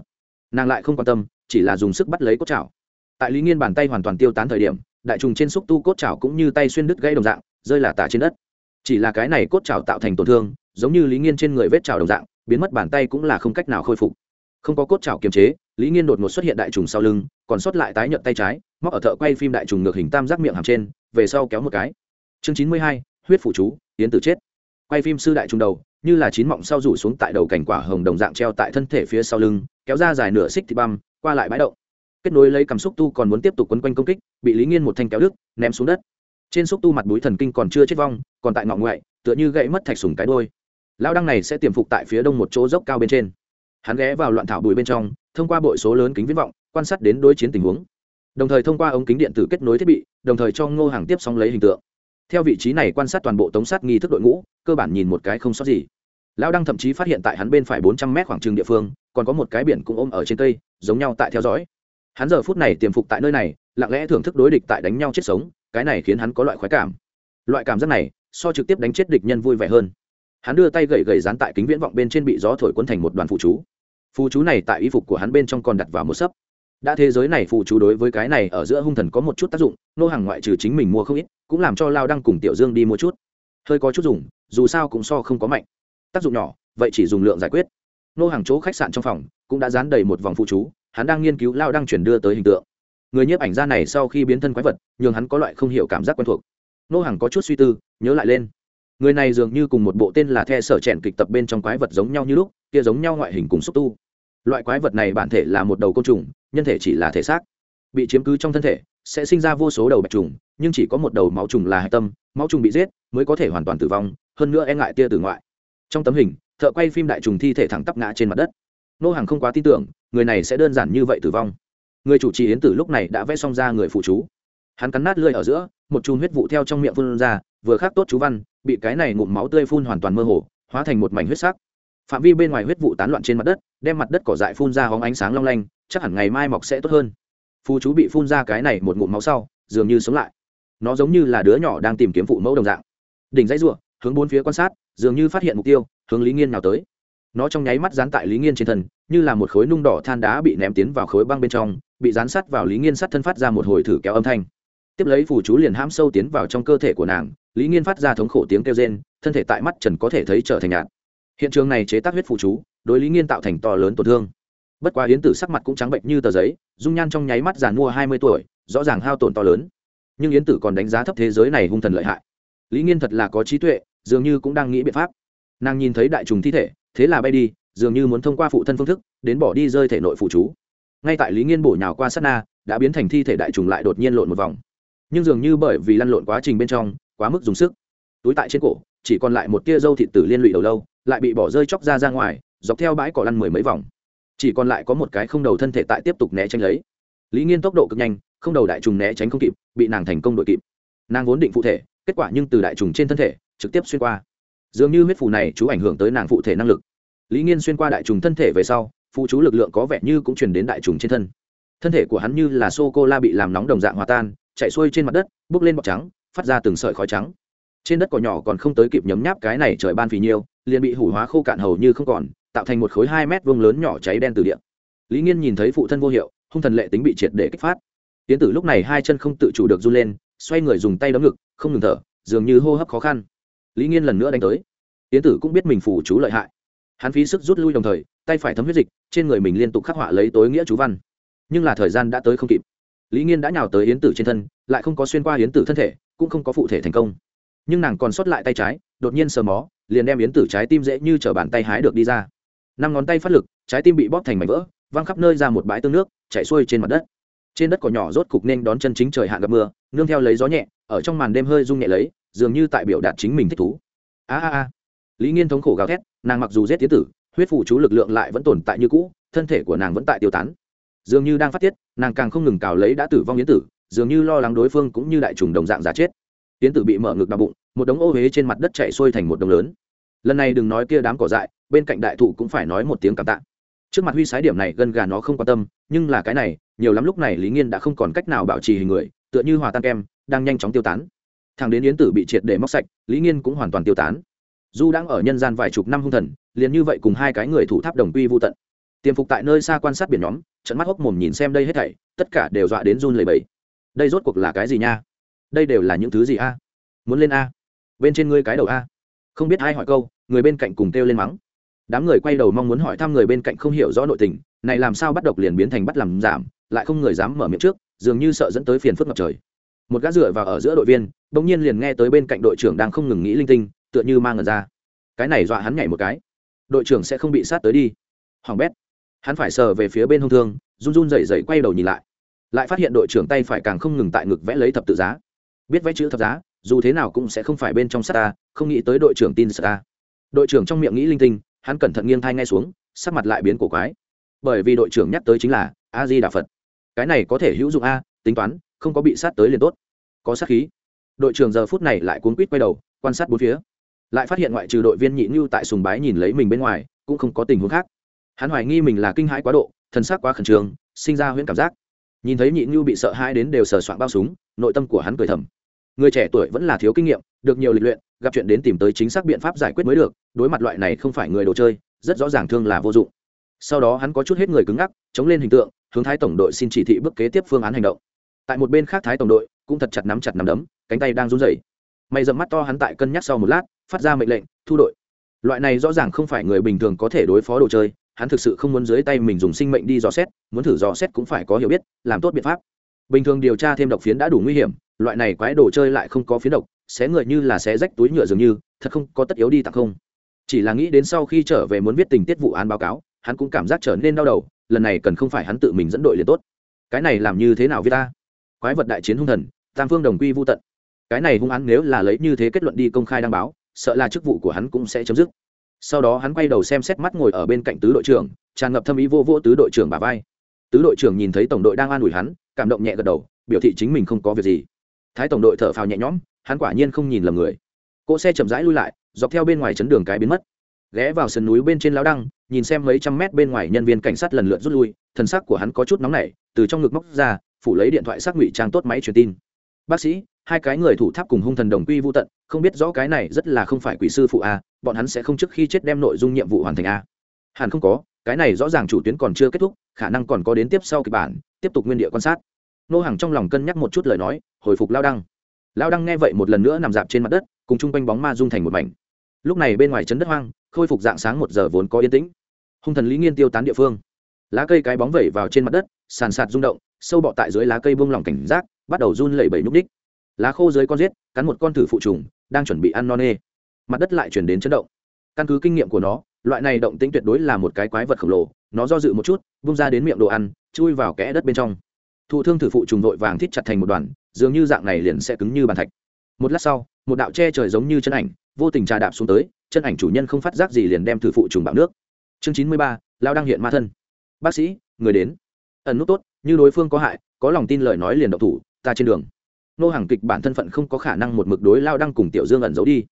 Nàng lại không quan tâm, chỉ là dùng sức bắt lấy cốt chảo tại lý nghiên bàn tay hoàn toàn tiêu tán thời điểm, đại trùng trên xúc tu cốt chảo cũng như tay xuyên đứt gãy đồng dạng, rơi là tả trên đất. Chỉ là cái này cốt chảo tạo thành tổn thương, giống như lý nghiên trên người vết chảo đồng dạng, biến mất bàn tay cũng là không cách nào khôi phục. Không có cốt chảo kiềm chế, lý nghiên đột ngột xuất hiện đại trùng sau lưng, còn sót lại tái nhận tay trái, móc ở thợ quay phim đại trùng ngược hình tam giác miệng hàm trên, về sau kéo một cái. Chương chín mươi hai, huyết phủ chú tiến tử chết. Quay phim sư đại trùng đầu, như là chín mọng sau rủ xuống tại đầu cảnh quả hồng đồng dạng treo tại thân thể phía sau lưng, kéo ra dài nửa xích thịt băm, qua lại bãi động kết nối lấy cầm xúc tu còn muốn tiếp tục quấn quanh công kích, bị lý nghiên một thanh kéo đứt, ném xuống đất. Trên xúc tu mặt búi thần kinh còn chưa chết vong, còn tại ngọn ngoại tựa như gãy mất thạch sùng cái đôi lao đăng này sẽ tiềm phục tại phía đông một chỗ dốc cao bên trên. Hắn ghé vào loạn thảo bụi bên trong, thông qua bội số lớn kính viễn vọng, quan sát đến đối chiến tình huống. Đồng thời thông qua ống kính điện tử kết nối thiết bị, đồng thời cho ngô hàng tiếp sóng lấy hình tượng. Theo vị trí này quan sát toàn bộ tống sát nghi thức đội ngũ, cơ bản nhìn một cái không sót gì. Lão đăng thậm chí phát hiện tại hắn bên phải bốn trăm mét khoảng trường địa phương, còn có một cái biển cũng ôm ở trên cây, giống nhau tại theo dõi hắn giờ phút này tiềm phục tại nơi này, lặng lẽ thưởng thức đối địch tại đánh nhau chết sống, cái này khiến hắn có loại khoái cảm. Loại cảm giác này, so trực tiếp đánh chết địch nhân vui vẻ hơn. Hắn đưa tay gậy gậy dán tại kính viễn vọng bên trên bị gió thổi cuốn thành một đoàn phụ chú. Phù chú này tại y phục của hắn bên trong còn đặt vào một sấp. Đã thế giới này phù chú đối với cái này ở giữa hung thần có một chút tác dụng, nô hàng ngoại trừ chính mình mua không ít, cũng làm cho lao đăng cùng tiểu dương đi mua chút. Hơi có chút dùng, dù sao cũng so không có mạnh. Tác dụng nhỏ, vậy chỉ dùng lượng giải quyết. Nô hàng chỗ khách sạn trong phòng cũng đã dán đầy một vòng phụ chú hắn đang nghiên cứu lao đăng chuyển đưa tới hình tượng. Người nhiếp ảnh gia này sau khi biến thân quái vật, nhường hắn có loại không hiểu cảm giác quen thuộc. Nô hàng có chút suy tư, nhớ lại lên. Người này dường như cùng một bộ tên là the sở trẻn kịch tập bên trong quái vật giống nhau như lúc, kia giống nhau ngoại hình cùng xúc tu. Loại quái vật này bản thể là một đầu côn trùng, nhân thể chỉ là thể xác. Bị chiếm cứ trong thân thể, sẽ sinh ra vô số đầu bạch trùng, nhưng chỉ có một đầu máu trùng là hạch tâm, máu trùng bị giết, mới có thể hoàn toàn tử vong, hơn nữa e ngại tia tử ngoại. Trong tấm hình, thợ quay phim đại trùng thi thể thẳng tắp ngã trên mặt đất nô hàng không quá tin tưởng, người này sẽ đơn giản như vậy tử vong. Người chủ trì yến tử lúc này đã vẽ xong ra người phụ chú. Hắn cắn nát lưỡi ở giữa, một chùm huyết vụ theo trong miệng phun ra, vừa khắc tốt chú văn, bị cái này ngụm máu tươi phun hoàn toàn mơ hồ, hóa thành một mảnh huyết sắc. Phạm vi bên ngoài huyết vụ tán loạn trên mặt đất, đem mặt đất cỏ dại phun ra hóng ánh sáng long lanh, chắc hẳn ngày mai mọc sẽ tốt hơn. Phù chú bị phun ra cái này một ngụm máu sau, dường như sống lại. Nó giống như là đứa nhỏ đang tìm kiếm phụ mẫu đồng dạng. Đỉnh dãy ruộng hướng bốn phía quan sát, dường như phát hiện mục tiêu, hướng lý nghiên nào tới nó trong nháy mắt dán tại lý nghiên trên thân, như là một khối nung đỏ than đá bị ném tiến vào khối băng bên trong, bị dán sắt vào lý nghiên sắt thân phát ra một hồi thử kéo âm thanh. Tiếp lấy phù chú liền hãm sâu tiến vào trong cơ thể của nàng, lý nghiên phát ra thống khổ tiếng kêu rên, thân thể tại mắt trần có thể thấy trở thành nhạt. Hiện trường này chế tác huyết phù chú, đối lý nghiên tạo thành to lớn tổn thương. Bất quá yến tử sắc mặt cũng trắng bệnh như tờ giấy, dung nhan trong nháy mắt giàn mua hai mươi tuổi, rõ ràng hao tổn to lớn. Nhưng yến tử còn đánh giá thấp thế giới này hung thần lợi hại. Lý nghiên thật là có trí tuệ, dường như cũng đang nghĩ biện pháp. Nàng nhìn thấy đại trùng thi thể thế là bay đi, dường như muốn thông qua phụ thân phương thức, đến bỏ đi rơi thể nội phụ chú. Ngay tại lý nghiên bổ nhào qua sát na, đã biến thành thi thể đại trùng lại đột nhiên lộn một vòng. Nhưng dường như bởi vì lăn lộn quá trình bên trong, quá mức dùng sức. Túi tại trên cổ, chỉ còn lại một tia dâu thịt tử liên lụy đầu lâu, lại bị bỏ rơi chóc ra ra ngoài, dọc theo bãi cỏ lăn mười mấy vòng. Chỉ còn lại có một cái không đầu thân thể tại tiếp tục né tránh lấy. Lý nghiên tốc độ cực nhanh, không đầu đại trùng né tránh không kịp, bị nàng thành công đội kịp. Nàng vốn định phụ thể, kết quả nhưng từ đại trùng trên thân thể, trực tiếp xuyên qua. Dường như huyết phù này chú ảnh hưởng tới nàng phụ thể năng lực lý nghiên xuyên qua đại trùng thân thể về sau phụ chú lực lượng có vẻ như cũng truyền đến đại trùng trên thân. Thân thể của hắn như là sô cô la bị làm nóng đồng dạng hòa tan, chạy xuôi trên mặt đất bốc lên bọc trắng, phát ra từng sợi khói trắng. Trên đất cỏ nhỏ còn không tới kịp nhấm nháp cái này trời ban phì nhiêu, liền bị hủ hóa khô cạn hầu như không còn, tạo thành một khối hai mét vuông lớn nhỏ cháy đen từ điện lý nghiên nhìn thấy phụ thân vô hiệu, hung thần lệ tính bị triệt để kích phát. Tiến tử lúc này hai chân không tự chủ được run lên, xoay người dùng tay đấm ngực, không ngừng thở, dường như hô hấp khó khăn. Lý nghiên lần nữa đánh tới. Tiến tử cũng biết mình phủ chú lợi hại hắn phí sức rút lui đồng thời, tay phải thấm huyết dịch, trên người mình liên tục khắc họa lấy tối nghĩa chú văn. Nhưng là thời gian đã tới không kịp. Lý nghiên đã nhào tới yến tử trên thân, lại không có xuyên qua yến tử thân thể, cũng không có phụ thể thành công. Nhưng nàng còn sót lại tay trái, đột nhiên sờ mó, liền đem yến tử trái tim dễ như t bàn tay hái được đi ra. Năm ngón tay phát lực, trái tim bị bóp thành mảnh vỡ, văng khắp nơi ra một bãi tương nước, chảy xuôi trên mặt đất. Trên đất cỏ nhỏ rốt cục nên đón chân chính trời hạn gặp mưa, nương theo lấy gió nhẹ, ở trong màn đêm hơi rung nhẹ lấy, dường như tại biểu đạt chính mình thích thú. A a a. Lý nghiên thống khổ gào thét nàng mặc dù giết tiến tử, huyết phủ chú lực lượng lại vẫn tồn tại như cũ, thân thể của nàng vẫn tại tiêu tán. Dường như đang phát tiết, nàng càng không ngừng cào lấy đã tử vong yến tử, dường như lo lắng đối phương cũng như đại trùng đồng dạng giả chết. Yến tử bị mở ngực đau bụng, một đống ô huế trên mặt đất chạy xuôi thành một đống lớn. Lần này đừng nói kia đám cỏ dại, bên cạnh đại thụ cũng phải nói một tiếng cảm tạ. Trước mặt huy sái điểm này gần gà nó không quan tâm, nhưng là cái này, nhiều lắm lúc này lý nghiên đã không còn cách nào bảo trì hình người, tựa như hòa tan kem, đang nhanh chóng tiêu tán. Thằng đến yến tử bị triệt để móc sạch, lý nghiên cũng hoàn toàn tiêu tán du đang ở nhân gian vài chục năm hung thần, liền như vậy cùng hai cái người thủ tháp đồng quy vô tận. Tiềm phục tại nơi xa quan sát biển nhóm trận mắt hốc mồm nhìn xem đây hết thảy, tất cả đều dọa đến run lầy bẫy đây rốt cuộc là cái gì nha? Đây đều là những thứ gì a? Muốn lên a? Bên trên ngươi cái đầu a? Không biết ai hỏi câu, người bên cạnh cùng kêu lên mắng. Đám người quay đầu mong muốn hỏi thăm người bên cạnh không hiểu rõ nội tình, này làm sao bắt độc liền biến thành bắt làm giảm, lại không người dám mở miệng trước, dường như sợ dẫn tới phiền phức ngập trời. Một gã dựa vào ở giữa đội viên, bỗng nhiên liền nghe tới bên cạnh đội trưởng đang không ngừng nghĩ linh tinh tựa như mang ngần ra. Cái này dọa hắn nhảy một cái. Đội trưởng sẽ không bị sát tới đi. Hoàng bét. Hắn phải sờ về phía bên hông thương, run run rẩy rẩy quay đầu nhìn lại. Lại phát hiện đội trưởng tay phải càng không ngừng tại ngực vẽ lấy thập tự giá. Biết vẽ chữ thập giá, dù thế nào cũng sẽ không phải bên trong sát ta, không nghĩ tới đội trưởng tin sát ta. Đội trưởng trong miệng nghĩ linh tinh, hắn cẩn thận nghiêng thai ngay xuống, sắc mặt lại biến cổ quái. Bởi vì đội trưởng nhắc tới chính là a di đà phật. Cái này có thể hữu dụng a, tính toán, không có bị sát tới liền tốt. Có sát khí. Đội trưởng giờ phút này lại cuốn quýt quay đầu, quan sát bốn phía lại phát hiện ngoại trừ đội viên nhị như tại sùng bái nhìn lấy mình bên ngoài, cũng không có tình huống khác. Hắn hoài nghi mình là kinh hãi quá độ thân xác quá khẩn trương, sinh ra huyễn cảm giác. Nhìn thấy nhị như bị sợ hãi đến đều sờ soạn bao súng, nội tâm của hắn cười thầm. Người trẻ tuổi vẫn là thiếu kinh nghiệm, được nhiều lịch luyện, gặp chuyện đến tìm tới chính xác biện pháp giải quyết mới được, đối mặt loại này không phải người đồ chơi, rất rõ ràng thương là vô dụng. Sau đó hắn có chút hết người cứng ngắc, chống lên hình tượng, hướng thái tổng đội xin chỉ thị bước kế tiếp phương án hành động. Tại một bên khác thái tổng đội cũng thật chặt nắm chặt nắm đấm, cánh tay đang run rẩy. Mày dậm mắt to hắn tại cân nhắc sau một lát phát ra mệnh lệnh, thu đội. Loại này rõ ràng không phải người bình thường có thể đối phó đồ chơi, hắn thực sự không muốn dưới tay mình dùng sinh mệnh đi dò xét, muốn thử dò xét cũng phải có hiểu biết, làm tốt biện pháp. Bình thường điều tra thêm độc phiến đã đủ nguy hiểm, loại này quái đồ chơi lại không có phiến độc, xé người như là xé rách túi nhựa dường như, thật không có tất yếu đi tặng không. Chỉ là nghĩ đến sau khi trở về muốn viết tình tiết vụ án báo cáo, hắn cũng cảm giác trở nên đau đầu, lần này cần không phải hắn tự mình dẫn đội liền tốt. Cái này làm như thế nào với ta? Quái vật đại chiến hung thần, tam phương đồng quy vô tận. Cái này hung án nếu là lấy như thế kết luận đi công khai đăng báo sợ là chức vụ của hắn cũng sẽ chấm dứt. Sau đó hắn quay đầu xem xét mắt ngồi ở bên cạnh tứ đội trưởng, tràn ngập thâm ý vô vô tứ đội trưởng bà vai. Tứ đội trưởng nhìn thấy tổng đội đang an ủi hắn, cảm động nhẹ gật đầu, biểu thị chính mình không có việc gì. Thái tổng đội thở phào nhẹ nhõm, hắn quả nhiên không nhìn lầm người. Cỗ xe chậm rãi lui lại, dọc theo bên ngoài chấn đường cái biến mất. Ghé vào sườn núi bên trên lao đăng, nhìn xem mấy trăm mét bên ngoài nhân viên cảnh sát lần lượt rút lui, thần sắc của hắn có chút nóng nảy, từ trong ngực móc ra, phủ lấy điện thoại xác ngụy trang tốt máy truyền tin. Bác sĩ, hai cái người thủ tháp cùng hung thần đồng quy vô tận không biết rõ cái này rất là không phải quỷ sư phụ a, bọn hắn sẽ không trước khi chết đem nội dung nhiệm vụ hoàn thành a. Hẳn không có, cái này rõ ràng chủ tuyến còn chưa kết thúc, khả năng còn có đến tiếp sau kịch bản, tiếp tục nguyên địa quan sát. Nô hàng trong lòng cân nhắc một chút lời nói, hồi phục lao đăng. Lao đăng nghe vậy một lần nữa nằm dạp trên mặt đất, cùng chung quanh bóng ma dung thành một mảnh. Lúc này bên ngoài trấn đất hoang, khôi phục dạng sáng một giờ vốn có yên tĩnh. Hung thần lý nghiên tiêu tán địa phương. Lá cây cái bóng vẩy vào trên mặt đất, sàn sạt rung động, sâu bọ tại dưới lá cây buông lỏng cảnh giác, bắt đầu run lẩy bẩy núp đích. Lá khô dưới con giết, cắn một con thử phụ trùng đang chuẩn bị ăn non nê. Mặt đất lại chuyển đến chấn động. Căn cứ kinh nghiệm của nó, loại này động tĩnh tuyệt đối là một cái quái vật khổng lồ, nó do dự một chút bung ra đến miệng đồ ăn, chui vào kẽ đất bên trong. Thụ thương thử phụ trùng vội vàng thít chặt thành một đoàn, dường như dạng này liền sẽ cứng như bàn thạch. Một lát sau, một đạo che trời giống như chân ảnh, vô tình trà đạp xuống tới, chân ảnh chủ nhân không phát giác gì liền đem thử phụ trùng bạo nước. Chương chín mươi ba, lao đang hiện ma thân. Bác sĩ, người đến. Ẩn nút tốt, như đối phương có hại, có lòng tin lời nói liền độc thủ, ta trên đường nô hàng kịch bản thân phận không có khả năng một mực đối lao đăng cùng tiểu dương ẩn giấu đi.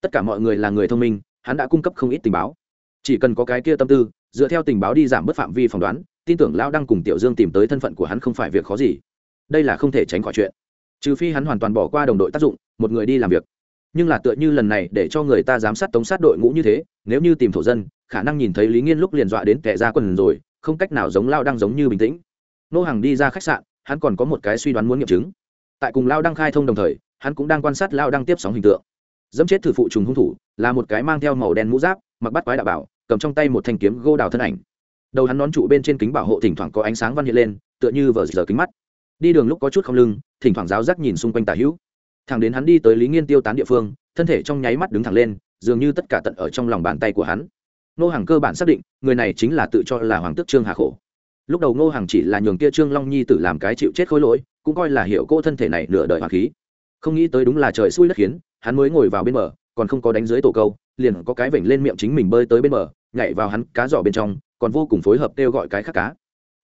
Tất cả mọi người là người thông minh, hắn đã cung cấp không ít tình báo. Chỉ cần có cái kia tâm tư, dựa theo tình báo đi giảm bớt phạm vi phỏng đoán, tin tưởng lao đăng cùng tiểu dương tìm tới thân phận của hắn không phải việc khó gì. Đây là không thể tránh khỏi chuyện. Trừ phi hắn hoàn toàn bỏ qua đồng đội tác dụng, một người đi làm việc. Nhưng là tựa như lần này để cho người ta giám sát tống sát đội ngũ như thế, nếu như tìm thổ dân, khả năng nhìn thấy lý nghiên lúc liền dọa đến kẻ ra quần rồi, không cách nào giống lao đăng giống như bình tĩnh. Nô hàng đi ra khách sạn, hắn còn có một cái suy đoán muốn nghiệm chứng tại cùng lao đăng khai thông đồng thời, hắn cũng đang quan sát lao đăng tiếp sóng hình tượng. Dẫm chết thử phụ trùng hung thủ, là một cái mang theo màu đen mũ giáp, mặc bắt quái đạo bảo, cầm trong tay một thanh kiếm gô đào thân ảnh. Đầu hắn nón trụ bên trên kính bảo hộ thỉnh thoảng có ánh sáng văn hiện lên, tựa như vờ giờ kính mắt. Đi đường lúc có chút không lưng, thỉnh thoảng giáo giác nhìn xung quanh tà hữu. Thẳng đến hắn đi tới lý nghiên tiêu tán địa phương, thân thể trong nháy mắt đứng thẳng lên, dường như tất cả tận ở trong lòng bàn tay của hắn. Nô hàng cơ bản xác định, người này chính là tự cho là hoàng tước trương hà khổ lúc đầu ngô hàng chỉ là nhường kia trương long nhi tử làm cái chịu chết khối lỗi, cũng coi là hiệu cô thân thể này nửa đời hoàng khí. Không nghĩ tới đúng là trời xui đất khiến, hắn mới ngồi vào bên bờ, còn không có đánh dưới tổ câu, liền có cái vểnh lên miệng chính mình bơi tới bên bờ, nhảy vào hắn cá giỏ bên trong, còn vô cùng phối hợp kêu gọi cái khác cá.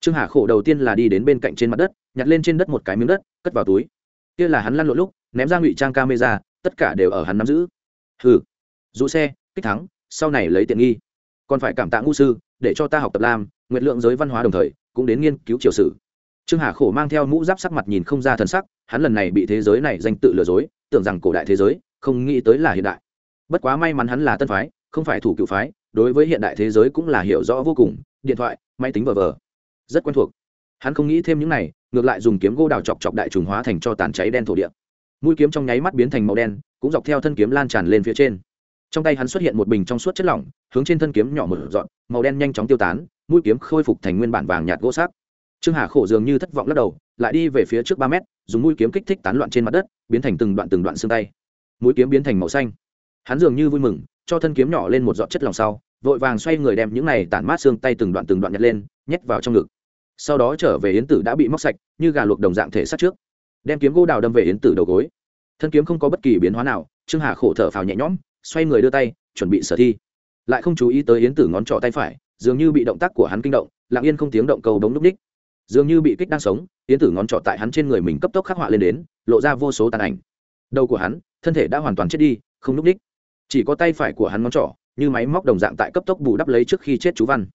Trương hà khổ đầu tiên là đi đến bên cạnh trên mặt đất, nhặt lên trên đất một cái miếng đất, cất vào túi. Kia là hắn lăn lộn lúc, ném ra ngụy trang camera, tất cả đều ở hắn nắm giữ. Hừ dụ xe, kích thắng, sau này lấy tiện nghi. Còn phải cảm tạ ngu sư, để cho ta học tập lam nguyện lượng giới văn hóa đồng thời, cũng đến nghiên cứu triều sử. Trương hà khổ mang theo mũ giáp sắc mặt nhìn không ra thần sắc, hắn lần này bị thế giới này danh tự lừa dối, tưởng rằng cổ đại thế giới, không nghĩ tới là hiện đại. Bất quá may mắn hắn là tân phái, không phải thủ cựu phái, đối với hiện đại thế giới cũng là hiểu rõ vô cùng, điện thoại, máy tính vờ vờ. Rất quen thuộc. Hắn không nghĩ thêm những này, ngược lại dùng kiếm gỗ đào chọc chọc đại trùng hóa thành cho tàn cháy đen thổ địa. Mũi kiếm trong nháy mắt biến thành màu đen, cũng dọc theo thân kiếm lan tràn lên phía trên trong tay hắn xuất hiện một bình trong suốt chất lỏng, hướng trên thân kiếm nhỏ một dọn màu đen nhanh chóng tiêu tán, mũi kiếm khôi phục thành nguyên bản vàng nhạt gỗ sắc. Trương hà khổ dường như thất vọng lắc đầu, lại đi về phía trước ba mét, dùng mũi kiếm kích thích tán loạn trên mặt đất, biến thành từng đoạn từng đoạn xương tay. Mũi kiếm biến thành màu xanh. Hắn dường như vui mừng, cho thân kiếm nhỏ lên một giọt chất lỏng sau, vội vàng xoay người đem những này tản mát xương tay từng đoạn từng đoạn nhặt lên, nhét vào trong ngực. Sau đó trở về yến tử đã bị móc sạch, như gà luộc đồng dạng thể sát trước. Đem kiếm gỗ đào đâm về yến tử đầu gối. Thân kiếm không có bất kỳ biến hóa nào, trương hà khổ thở phào nhẹ nhõm xoay người đưa tay, chuẩn bị sở thi. Lại không chú ý tới yến tử ngón trỏ tay phải, dường như bị động tác của hắn kinh động, lặng yên không tiếng động cầu đống núp ních. Dường như bị kích đang sống, yến tử ngón trỏ tại hắn trên người mình cấp tốc khắc họa lên đến, lộ ra vô số tàn ảnh. Đầu của hắn, thân thể đã hoàn toàn chết đi, không núp ních. Chỉ có tay phải của hắn ngón trỏ, như máy móc đồng dạng tại cấp tốc bù đắp lấy trước khi chết chú văn.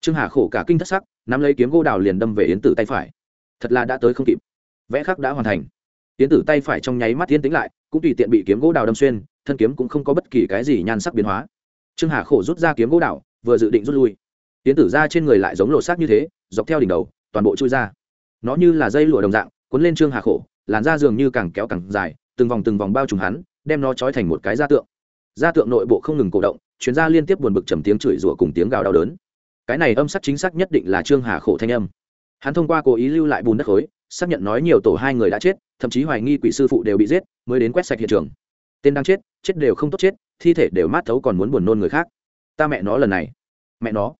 Trương hà khổ cả kinh thất sắc, nắm lấy kiếm gỗ đào liền đâm về yến tử tay phải. Thật là đã tới không kịp. Vẽ khắc đã hoàn thành. Yến tử tay phải trong nháy mắt tiến tính lại, cũng tùy tiện bị kiếm gỗ đào đâm xuyên thân kiếm cũng không có bất kỳ cái gì nhan sắc biến hóa. Trương hà khổ rút ra kiếm gỗ đảo, vừa dự định rút lui. Tiến tử ra trên người lại giống lộ xác như thế dọc theo đỉnh đầu toàn bộ chui ra. Nó như là dây lụa đồng dạng cuốn lên trương hà khổ làn da dường như càng kéo càng dài từng vòng từng vòng bao trùm hắn đem nó trói thành một cái da tượng. Da tượng nội bộ không ngừng cổ động chuyến ra liên tiếp buồn bực trầm tiếng chửi rủa cùng tiếng gào đau đớn. Cái này âm sắc chính xác nhất định là trương hà khổ thanh âm. Hắn thông qua cố ý lưu lại bùn đất khối xác nhận nói nhiều tổ hai người đã chết thậm chí hoài nghi quỷ sư phụ đều bị giết mới đến quét sạch hiện trường tên đang chết chết đều không tốt chết, thi thể đều mát thấu còn muốn buồn nôn người khác. Ta mẹ nó lần này. Mẹ nó.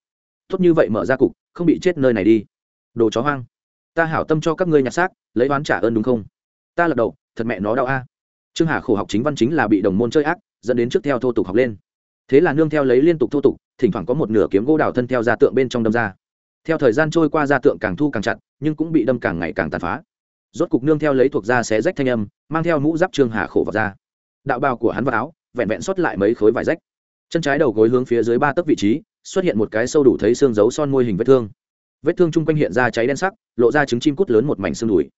Tốt như vậy mở ra cục, không bị chết nơi này đi. Đồ chó hoang. Ta hảo tâm cho các ngươi nhặt xác, lấy oán trả ơn đúng không? Ta lật đầu, thật mẹ nó đau a. Trương hà khổ học chính văn chính là bị đồng môn chơi ác, dẫn đến trước theo thô tục học lên. Thế là nương theo lấy liên tục thô tục, thỉnh thoảng có một nửa kiếm gỗ đào thân theo ra tượng bên trong đâm ra. Theo thời gian trôi qua ra tượng càng thu càng chặt, nhưng cũng bị đâm càng ngày càng tàn phá. Rốt cục nương theo lấy thuộc da xé rách thanh âm, mang theo mũ giáp trương hà khổ vào ra đạo bào của hắn vào áo, vẹn vẹn xuất lại mấy khối vải rách. Chân trái đầu gối hướng phía dưới ba tấc vị trí, xuất hiện một cái sâu đủ thấy xương dấu son môi hình vết thương. Vết thương chung quanh hiện ra cháy đen sắc, lộ ra trứng chim cút lớn một mảnh xương đùi.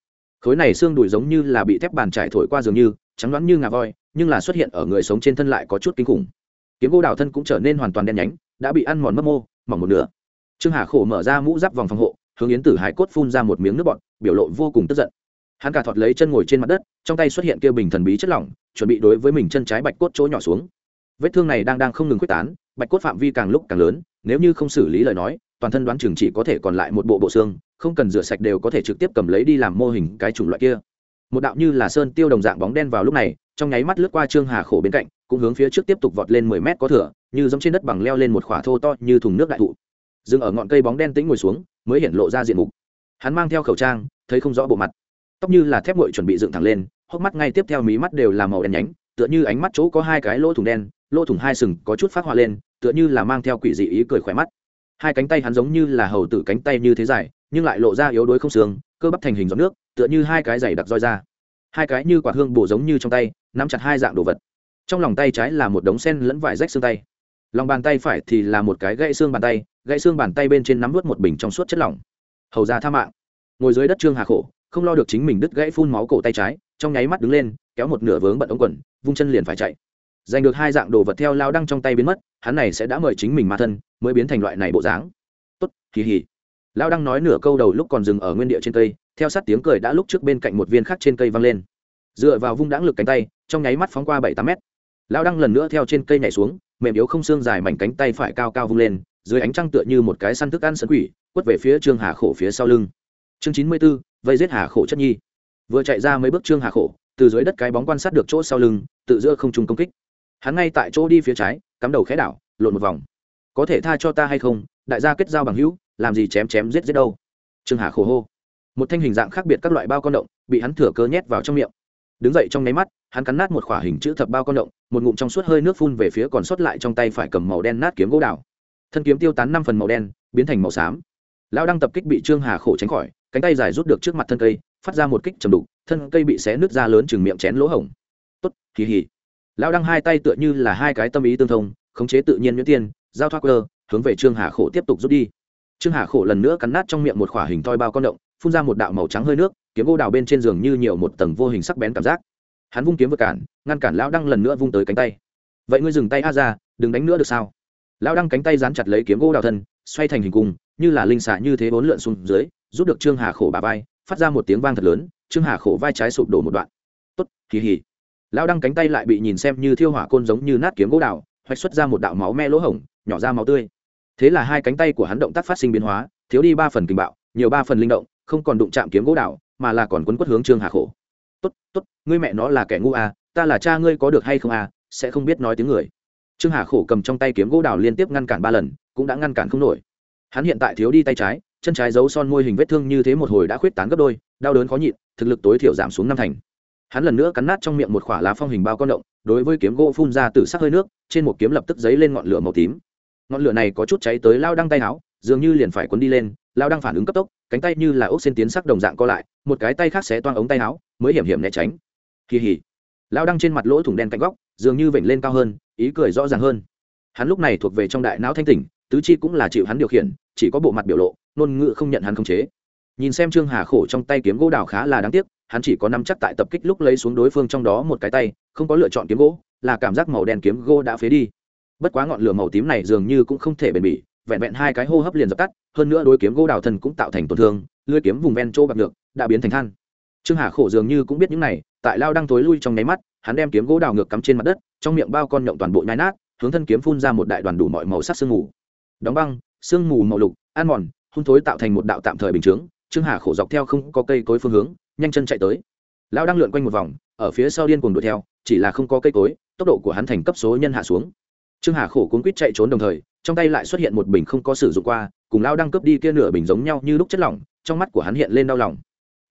Khối này xương đùi giống như là bị thép bàn trải thổi qua dường như, trắng đoán như ngà voi, nhưng là xuất hiện ở người sống trên thân lại có chút kinh khủng. Kiếm gỗ đào thân cũng trở nên hoàn toàn đen nhánh, đã bị ăn mòn mất mô, mỏng một nửa. Trương hà khổ mở ra mũ giáp vòng phòng hộ, hướng yến tử hải cốt phun ra một miếng nước bọt, biểu lộ vô cùng tức giận. Hắn cả thọt lấy chân ngồi trên mặt đất, trong tay xuất hiện kia bình thần bí chất lỏng chuẩn bị đối với mình chân trái bạch cốt chỗ nhỏ xuống. Vết thương này đang đang không ngừng quyết tán, bạch cốt phạm vi càng lúc càng lớn, nếu như không xử lý lời nói, toàn thân đoán chừng chỉ có thể còn lại một bộ bộ xương, không cần rửa sạch đều có thể trực tiếp cầm lấy đi làm mô hình cái chủng loại kia. Một đạo như là sơn tiêu đồng dạng bóng đen vào lúc này, trong nháy mắt lướt qua trương hà khổ bên cạnh, cũng hướng phía trước tiếp tục vọt lên mười mét có thửa như giống trên đất bằng leo lên một khỏa thô to như thùng nước đại thụ. Dừng ở ngọn cây bóng đen tĩnh ngồi xuống, mới hiện lộ ra diện mục. Hắn mang theo khẩu trang, thấy không rõ bộ mặt. Tóc như là thép ngội chuẩn bị dựng thẳng lên hốc mắt ngay tiếp theo mí mắt đều là màu đen nhánh, tựa như ánh mắt chỗ có hai cái lỗ thủng đen, lỗ thủng hai sừng có chút phát hoa lên, tựa như là mang theo quỷ dị ý cười khỏe mắt. Hai cánh tay hắn giống như là hầu tử cánh tay như thế dài, nhưng lại lộ ra yếu đuối không xương, cơ bắp thành hình giọt nước, tựa như hai cái giày đặc roi ra. Hai cái như quả hương bổ giống như trong tay, nắm chặt hai dạng đồ vật. Trong lòng tay trái là một đống sen lẫn vải rách xương tay. Lòng bàn tay phải thì là một cái gãy xương bàn tay, gãy xương bàn tay bên trên nắm vớt một bình trong suốt chất lỏng. Hầu ra tha mạng. Ngồi dưới đất trương hà khổ, không lo được chính mình đứt gãy phun máu cổ tay trái trong nháy mắt đứng lên, kéo một nửa vướng bận ống quần, vung chân liền phải chạy. Giành được hai dạng đồ vật theo lao đăng trong tay biến mất, hắn này sẽ đã mời chính mình ma thân, mới biến thành loại này bộ dáng. Tốt kỳ hỉ lao đăng nói nửa câu đầu lúc còn dừng ở nguyên địa trên cây, theo sát tiếng cười đã lúc trước bên cạnh một viên khác trên cây văng lên. Dựa vào vung đãng lực cánh tay, trong nháy mắt phóng qua bảy tám mét. Lao đăng lần nữa theo trên cây nhảy xuống, mềm yếu không xương dài mảnh cánh tay phải cao cao vung lên, dưới ánh trăng tựa như một cái săn thức ăn sân quỷ, quất về phía trương hà khổ phía sau lưng. Chương chín mươi b ố vây giết hà khổ chất nhi vừa chạy ra mấy bước trương hà khổ, từ dưới đất cái bóng quan sát được chỗ sau lưng, tự giữa không trung công kích. Hắn ngay tại chỗ đi phía trái, cắm đầu khẽ đảo, lộn một vòng. Có thể tha cho ta hay không, đại gia kết giao bằng hữu, làm gì chém chém giết giết đâu. Trương hà khổ hô. Một thanh hình dạng khác biệt các loại bao con động, bị hắn thừa cơ nhét vào trong miệng. Đứng dậy trong nháy mắt, hắn cắn nát một khỏa hình chữ thập bao con động, một ngụm trong suốt hơi nước phun về phía còn sót lại trong tay phải cầm màu đen nát kiếm gỗ đào. Thân kiếm tiêu tán năm phần màu đen, biến thành màu xám. Lão đang tập kích bị trương hà khổ tránh khỏi, cánh tay dài rút được trước mặt thân cây phát ra một kích trầm đục, thân cây bị xé nứt ra lớn chừng miệng chén lỗ hổng. Tốt kỳ hỉ lão đăng hai tay tựa như là hai cái tâm ý tương thông, khống chế tự nhiên nhuyễn tiên, giao thoát cơ, hướng về trương hà khổ tiếp tục rút đi. Trương hà khổ lần nữa cắn nát trong miệng một khỏa hình toi bao con động, phun ra một đạo màu trắng hơi nước, kiếm gỗ đào bên trên giường như nhiều một tầng vô hình sắc bén cảm giác. Hắn vung kiếm vượt cản, ngăn cản lão đăng lần nữa vung tới cánh tay. Vậy ngươi dừng tay a ra, đừng đánh nữa được sao? Lão đăng cánh tay dán chặt lấy kiếm gỗ đào thân, xoay thành hình cung, như là linh xạ như thế bốn lượn xuống dưới, rút được trương hà khổ bà vai phát ra một tiếng vang thật lớn, trương hà khổ vai trái sụp đổ một đoạn. Tốt kỳ hỉ lão đăng cánh tay lại bị nhìn xem như thiêu hỏa côn giống như nát kiếm gỗ đào, hoạch xuất ra một đạo máu me lỗ hổng, nhỏ ra máu tươi. Thế là hai cánh tay của hắn động tác phát sinh biến hóa, thiếu đi ba phần kinh bạo, nhiều ba phần linh động, không còn đụng chạm kiếm gỗ đào, mà là còn quấn quất hướng trương hà khổ. Tốt tốt, ngươi mẹ nó là kẻ ngu à ta là cha ngươi có được hay không à sẽ không biết nói tiếng người. Trương hà khổ cầm trong tay kiếm gỗ đào liên tiếp ngăn cản ba lần, cũng đã ngăn cản không nổi. Hắn hiện tại thiếu đi tay trái chân trái giấu son môi hình vết thương như thế một hồi đã khuyết tán gấp đôi, đau đớn khó nhịn, thực lực tối thiểu giảm xuống năm thành. Hắn lần nữa cắn nát trong miệng một khỏa lá phong hình bao con động, đối với kiếm gỗ phun ra từ sắc hơi nước, trên một kiếm lập tức dấy lên ngọn lửa màu tím. Ngọn lửa này có chút cháy tới lao đăng tay áo, dường như liền phải quấn đi lên, lao đăng phản ứng cấp tốc, cánh tay như là ốc xên tiến sắc đồng dạng co lại, một cái tay khác sẽ toang ống tay áo, mới hiểm hiểm né tránh. Kỳ hỉ. Lao đăng trên mặt lỗ thủng đen cạnh góc, dường như vểnh lên cao hơn, ý cười rõ ràng hơn. Hắn lúc này thuộc về trong đại não thanh tỉnh tứ chi cũng là chịu hắn điều khiển, chỉ có bộ mặt biểu lộ, ngôn ngữ không nhận hắn khống chế. Nhìn xem trương hà khổ trong tay kiếm gỗ đào khá là đáng tiếc, hắn chỉ có năm chắc tại tập kích lúc lấy xuống đối phương trong đó một cái tay, không có lựa chọn kiếm gỗ, là cảm giác màu đen kiếm gỗ đã phế đi. Bất quá ngọn lửa màu tím này dường như cũng không thể bền bỉ, vẹn vẹn hai cái hô hấp liền dập tắt, hơn nữa đối kiếm gỗ đào thần cũng tạo thành tổn thương, lưỡi kiếm vùng ven chỗ bạc được đã biến thành than. Trương hà khổ dường như cũng biết những này, tại lao đang tối lui trong nháy mắt, hắn đem kiếm gỗ đào ngược cắm trên mặt đất, trong miệng bao con nhộng toàn bộ nhai nát, hướng thân kiếm phun ra một đại đoàn đủ mọi màu sắc sương mù đóng băng, sương mù màu lục an mòn hung thối tạo thành một đạo tạm thời bình chướng. Trương hà khổ dọc theo không có cây cối phương hướng, nhanh chân chạy tới. Lão đang lượn quanh một vòng, ở phía sau điên cuồng đuổi theo, chỉ là không có cây cối, tốc độ của hắn thành cấp số nhân hạ xuống. Trương hà khổ cuốn quýt chạy trốn đồng thời, trong tay lại xuất hiện một bình không có sử dụng qua, cùng lao đang cướp đi kia nửa bình giống nhau như lúc chất lỏng, trong mắt của hắn hiện lên đau lòng.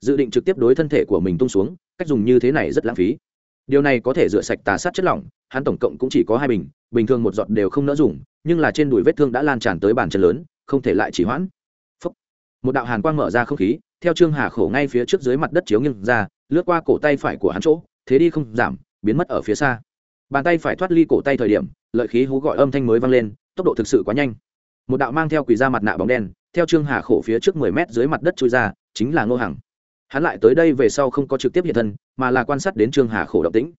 Dự định trực tiếp đối thân thể của mình tung xuống, cách dùng như thế này rất lãng phí. Điều này có thể rửa sạch tà sát chất lỏng, hắn tổng cộng cũng chỉ có hai bình bình thường một giọt đều không nỡ dùng, nhưng là trên đùi vết thương đã lan tràn tới bàn chân lớn, không thể lại chỉ hoãn. Phúc. một đạo hàn quang mở ra không khí, theo trương hà khổ ngay phía trước dưới mặt đất chiếu nghiêng ra, lướt qua cổ tay phải của hắn chỗ, thế đi không giảm, biến mất ở phía xa. Bàn tay phải thoát ly cổ tay thời điểm, lợi khí hú gọi âm thanh mới vang lên, tốc độ thực sự quá nhanh. Một đạo mang theo quỳ ra mặt nạ bóng đen, theo trương hà khổ phía trước mười mét dưới mặt đất trôi ra, chính là ngô hằng. Hắn lại tới đây về sau không có trực tiếp hiện thân, mà là quan sát đến trương hà khổ động tĩnh.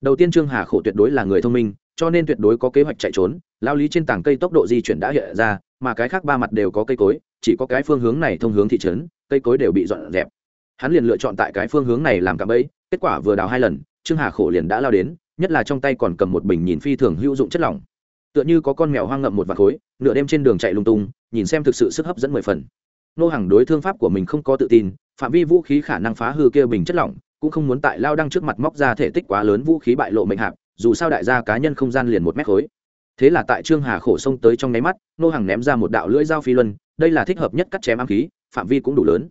Đầu tiên trương hà khổ tuyệt đối là người thông minh cho nên tuyệt đối có kế hoạch chạy trốn, lao lý trên tảng cây tốc độ di chuyển đã hiện ra, mà cái khác ba mặt đều có cây cối, chỉ có cái phương hướng này thông hướng thị trấn, cây cối đều bị dọn dẹp. Hắn liền lựa chọn tại cái phương hướng này làm cạm bẫy, kết quả vừa đào hai lần, trương hà khổ liền đã lao đến, nhất là trong tay còn cầm một bình nhìn phi thường hữu dụng chất lỏng. Tựa như có con mèo hoang ngậm một vạt khối, nửa đêm trên đường chạy lung tung, nhìn xem thực sự sức hấp dẫn mười phần. Nô hàng đối thương pháp của mình không có tự tin, phạm vi vũ khí khả năng phá hư kia bình chất lỏng, cũng không muốn tại lao đăng trước mặt móc ra thể tích quá lớn vũ khí bại lộ mệnh hạp dù sao đại gia cá nhân không gian liền một mét khối. Thế là tại trương hà khổ sông tới trong nháy mắt, nô hàng ném ra một đạo lưỡi dao phi luân, đây là thích hợp nhất cắt chém ám khí, phạm vi cũng đủ lớn.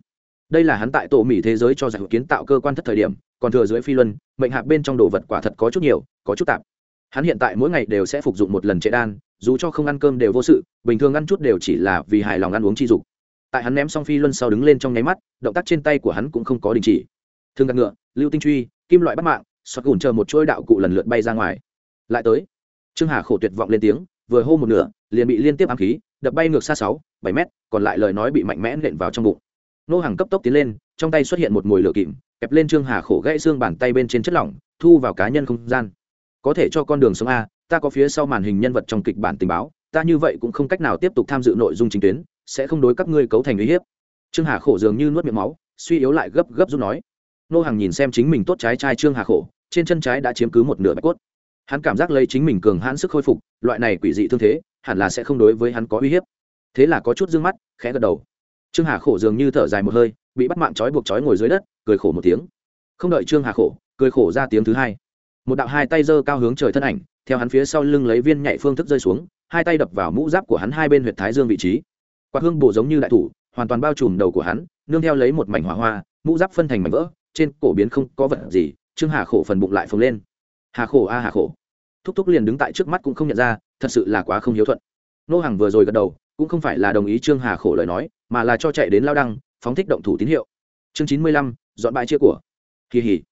Đây là hắn tại tổ mỹ thế giới cho giải kiến tạo cơ quan thất thời điểm, còn thừa dưới phi luân, mệnh hạp bên trong đồ vật quả thật có chút nhiều, có chút tạp. Hắn hiện tại mỗi ngày đều sẽ phục dụng một lần trệ đan, dù cho không ăn cơm đều vô sự, bình thường ăn chút đều chỉ là vì hài lòng ăn uống chi dục. Tại hắn ném xong phi luân sau đứng lên trong nháy mắt, động tác trên tay của hắn cũng không có đình chỉ. Thương gạt ngựa, lưu tinh truy, kim loại bắt mạng xoát gùn chờ một chuỗi đạo cụ lần lượt bay ra ngoài. Lại tới, trương hà khổ tuyệt vọng lên tiếng, vừa hô một nửa, liền bị liên tiếp ám khí, đập bay ngược xa sáu, bảy mét, còn lại lời nói bị mạnh mẽ nện vào trong bụng. Nô hàng cấp tốc tiến lên, trong tay xuất hiện một mồi lửa kìm, kẹp lên trương hà khổ gãy xương bàn tay bên trên chất lỏng, thu vào cá nhân không gian. Có thể cho con đường sống a, ta có phía sau màn hình nhân vật trong kịch bản tình báo, ta như vậy cũng không cách nào tiếp tục tham dự nội dung chính tuyến, sẽ không đối các ngươi cấu thành uy hiếp. Trương hà khổ dường như nuốt miệng máu, suy yếu lại gấp gấp rút nói. Nô hàng nhìn xem chính mình tốt trái trai trương hà khổ trên chân trái đã chiếm cứ một nửa bạch cốt. Hắn cảm giác lấy chính mình cường hãn sức khôi phục, loại này quỷ dị thương thế, hẳn là sẽ không đối với hắn có uy hiếp. Thế là có chút d ư ơ n g mắt, khẽ gật đầu. Trương hà khổ dường như thở dài một hơi, bị bắt mạng trói buộc trói ngồi dưới đất, cười khổ một tiếng. Không đợi trương hà khổ, cười khổ ra tiếng thứ hai. Một đạo hai tay giơ cao hướng trời thân ảnh, theo hắn phía sau lưng lấy viên nhạy phương thức rơi xuống, hai tay đập vào mũ giáp của hắn hai bên h u y ệ t thái dương vị trí. Quạt hương bổ giống như đại thủ, hoàn toàn bao trùm đầu của hắn, nương theo lấy một mảnh hỏa hoa, mũ giáp phân thành mảnh vỡ, trên cổ biến không có vật gì trương hà khổ phần bụng lại phồng lên. Hà khổ a, hà khổ. Thúc thúc liền đứng tại trước mắt cũng không nhận ra, thật sự là quá không hiếu thuận. Nô hàng vừa rồi gật đầu, cũng không phải là đồng ý trương hà khổ lời nói, mà là cho chạy đến lao đăng, phóng thích động thủ tín hiệu. Chương chín mươi lăm, dọn bãi chia của. Kỳ hỉ.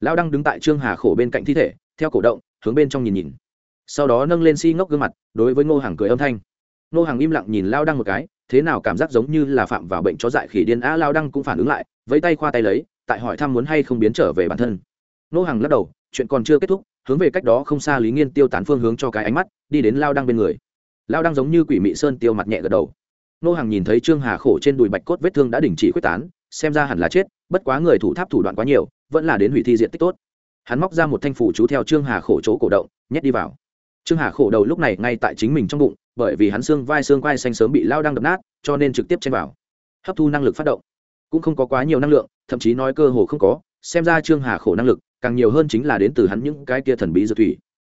Lao đăng đứng tại trương hà khổ bên cạnh thi thể, theo cổ động, hướng bên trong nhìn nhìn. Sau đó nâng lên si ngốc gương mặt, đối với ngô hàng cười âm thanh. Ngô hàng im lặng nhìn lao đăng một cái, thế nào cảm giác giống như là phạm vào bệnh chó dại khỉ điên a lao đăng cũng phản ứng lại với tay khoa tay lấy, tại hỏi thăm muốn hay không biến trở về bản thân. Nô hàng lắc đầu, chuyện còn chưa kết thúc, hướng về cách đó không xa lý nghiên tiêu tán phương hướng cho cái ánh mắt, đi đến lao đăng bên người. Lao đăng giống như quỷ mị sơn tiêu mặt nhẹ gật đầu. Nô hàng nhìn thấy trương hà khổ trên đùi bạch cốt vết thương đã đình chỉ quyết tán, xem ra hẳn là chết, bất quá người thủ tháp thủ đoạn quá nhiều, vẫn là đến hủy thi diện tích tốt. Hắn móc ra một thanh phủ chú theo trương hà khổ chỗ cổ động, nhét đi vào. Trương hà khổ đầu lúc này ngay tại chính mình trong bụng, bởi vì hắn xương vai xương quai xanh sớm bị lao đăng đập nát, cho nên trực tiếp chen vào. Hấp thu năng lực phát động. Cũng không có quá nhiều năng lượng, thậm chí nói cơ hồ không có, xem ra trương hà khổ năng lực càng nhiều hơn chính là đến từ hắn những cái kia thần bí dược thủy.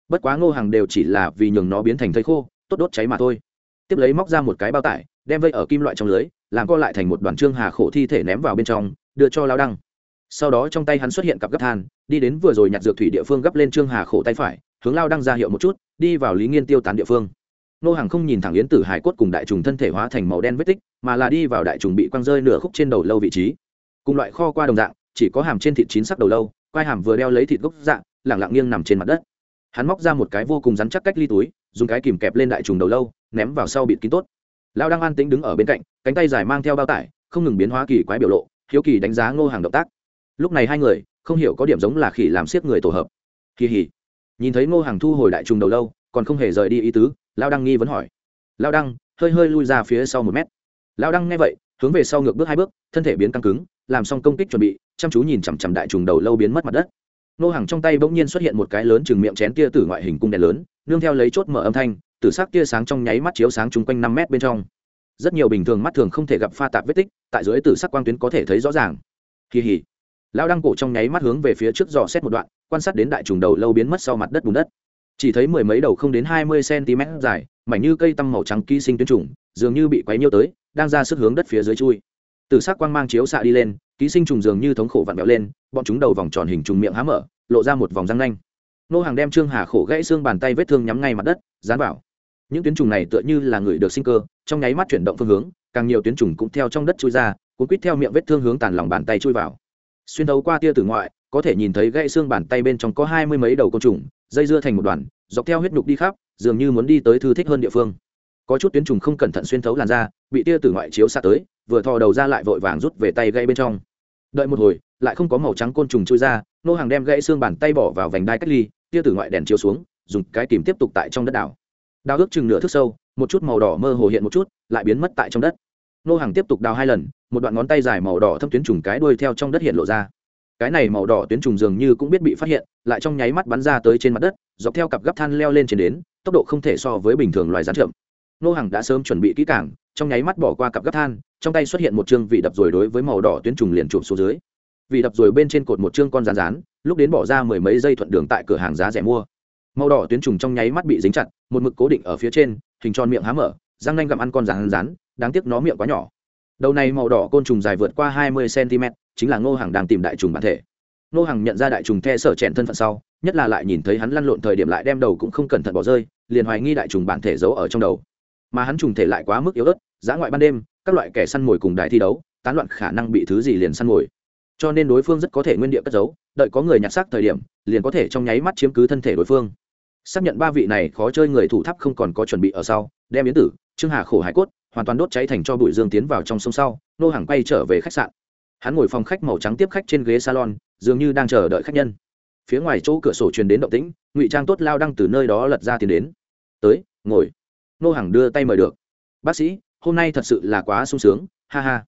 Bất quá ngô hàng đều chỉ là vì nhường nó biến thành thây khô, tốt đốt cháy mà thôi. Tiếp lấy móc ra một cái bao tải, đem vây ở kim loại trong lưới, làm co lại thành một đoàn trương hà khổ thi thể ném vào bên trong, đưa cho lao đăng. Sau đó trong tay hắn xuất hiện cặp gấp than, đi đến vừa rồi nhặt dược thủy địa phương gấp lên trương hà khổ tay phải, hướng lao đăng ra hiệu một chút, đi vào lý nghiên tiêu tán địa phương. Nô hàng không nhìn thẳng yến tử hải cốt cùng đại trùng thân thể hóa thành màu đen vết tích, mà là đi vào đại trùng bị quăng rơi nửa khúc trên đầu lâu vị trí. Cùng loại kho qua đồng dạng, chỉ có hàm trên thịt chín sắc đầu lâu quai hàm vừa đeo lấy thịt gốc dạng lẳng lặng nghiêng nằm trên mặt đất. Hắn móc ra một cái vô cùng rắn chắc cách ly túi, dùng cái kìm kẹp lên đại trùng đầu lâu, ném vào sau bịt kín tốt. Lao đang an tĩnh đứng ở bên cạnh, cánh tay dài mang theo bao tải, không ngừng biến hóa kỳ quái biểu lộ, hiếu kỳ đánh giá ngô hàng động tác. Lúc này hai người, không hiểu có điểm giống là khỉ làm siết người tổ hợp. Kỳ hỉ. Nhìn thấy ngô hàng thu hồi đại trùng đầu lâu, còn không hề rời đi ý tứ lao đăng nghi vấn hỏi. Lao đăng, hơi hơi lui ra phía sau một mét. Lao đăng nghe vậy, hướng về sau ngược bước hai bước, thân thể biến căng cứng làm xong công kích chuẩn bị, chăm chú nhìn chằm chằm đại trùng đầu lâu biến mất mặt đất. Nô hàng trong tay bỗng nhiên xuất hiện một cái lớn chừng miệng chén tia tử ngoại hình cung đèn lớn, nương theo lấy chốt mở âm thanh, tử sắc tia sáng trong nháy mắt chiếu sáng chung quanh năm mét bên trong. Rất nhiều bình thường mắt thường không thể gặp pha tạp vết tích, tại dưới tử sắc quang tuyến có thể thấy rõ ràng. Kỳ hỉ lao đăng cổ trong nháy mắt hướng về phía trước dò xét một đoạn, quan sát đến đại trùng đầu lâu biến mất sau mặt đất bùn đất. Chỉ thấy mười mấy đầu không đến hai mươi cm dài, mảnh như cây tăm màu trắng ký sinh tuyến trùng, dường như bị quấy nhiêu tới, đang ra sức hướng đất phía dưới chui từ sắc quang mang chiếu xạ đi lên, ký sinh trùng dường như thống khổ vặn vẹo lên, bọn chúng đầu vòng tròn hình trùng miệng há mở, lộ ra một vòng răng nanh. Nô hàng đem trương hà khổ gãy xương bàn tay vết thương nhắm ngay mặt đất, dán vào. Những tuyến trùng này tựa như là người được sinh cơ, trong nháy mắt chuyển động phương hướng, càng nhiều tuyến trùng cũng theo trong đất chui ra, cuốn quít theo miệng vết thương hướng tàn lòng bàn tay chui vào. Xuyên thấu qua tia tử ngoại, có thể nhìn thấy gãy xương bàn tay bên trong có hai mươi mấy đầu côn trùng, dây dưa thành một đoàn, dọc theo huyết nhục đi khắp, dường như muốn đi tới thư thích hơn địa phương. Có chút tuyến trùng không cẩn thận xuyên thấu làn da, bị tia tử ngoại chiếu xa tới vừa thò đầu ra lại vội vàng rút về tay gãy bên trong. Đợi một hồi, lại không có màu trắng côn trùng chui ra, nô hàng đem gãy xương bàn tay bỏ vào vành đai cách ly, tia tử ngoại đèn chiếu xuống, dùng cái kìm tiếp tục tại trong đất đảo. Đào ước chừng nửa thước sâu, một chút màu đỏ mơ hồ hiện một chút, lại biến mất tại trong đất. Nô hàng tiếp tục đào hai lần, một đoạn ngón tay dài màu đỏ thâm tuyến trùng cái đuôi theo trong đất hiện lộ ra. Cái này màu đỏ tuyến trùng dường như cũng biết bị phát hiện, lại trong nháy mắt bắn ra tới trên mặt đất, dọc theo cặp gấp than leo lên trên đến, tốc độ không thể so với bình thường loài rắn chậm. Nô hàng đã sớm chuẩn bị kỹ cảng trong nháy mắt bỏ qua cặp gấp than, trong tay xuất hiện một chương vị đập rồi đối với màu đỏ tuyến trùng liền chụp xuống dưới. Vị đập rồi bên trên cột một chương con rán rán, lúc đến bỏ ra mười mấy giây thuận đường tại cửa hàng giá rẻ mua. Màu đỏ tuyến trùng trong nháy mắt bị dính chặt, một mực cố định ở phía trên, hình tròn miệng há mở, răng nanh gặm ăn con rán rán, đáng tiếc nó miệng quá nhỏ. Đầu này màu đỏ côn trùng dài vượt qua hai mươi cm chính là ngô hàng đang tìm đại trùng bản thể. Ngô hàng nhận ra đại trùng the sở chèn thân phận sau, nhất là lại nhìn thấy hắn lăn lộn thời điểm lại đem đầu cũng không cẩn thận bỏ rơi, liền hoài nghi đại trùng bản thể giấu ở trong đầu mà hắn trùng thể lại quá mức yếu ớt, giã ngoại ban đêm, các loại kẻ săn mồi cùng đài thi đấu, tán loạn khả năng bị thứ gì liền săn mồi. Cho nên đối phương rất có thể nguyên địa cất giấu, đợi có người nhặt xác thời điểm, liền có thể trong nháy mắt chiếm cứ thân thể đối phương. Xác nhận ba vị này khó chơi người thủ tháp không còn có chuẩn bị ở sau, đem yến tử, trương hà khổ hải cốt, hoàn toàn đốt cháy thành cho bụi dương tiến vào trong sông sau, nô hàng quay trở về khách sạn. Hắn ngồi phòng khách màu trắng tiếp khách trên ghế salon, dường như đang chờ đợi khách nhân. Phía ngoài chỗ cửa sổ truyền đến động tĩnh, ngụy trang tốt lao đăng từ nơi đó lật ra tiến đến. Tới, ngồi nô hàng đưa tay mời được. Bác sĩ hôm nay thật sự là quá sung sướng ha ha.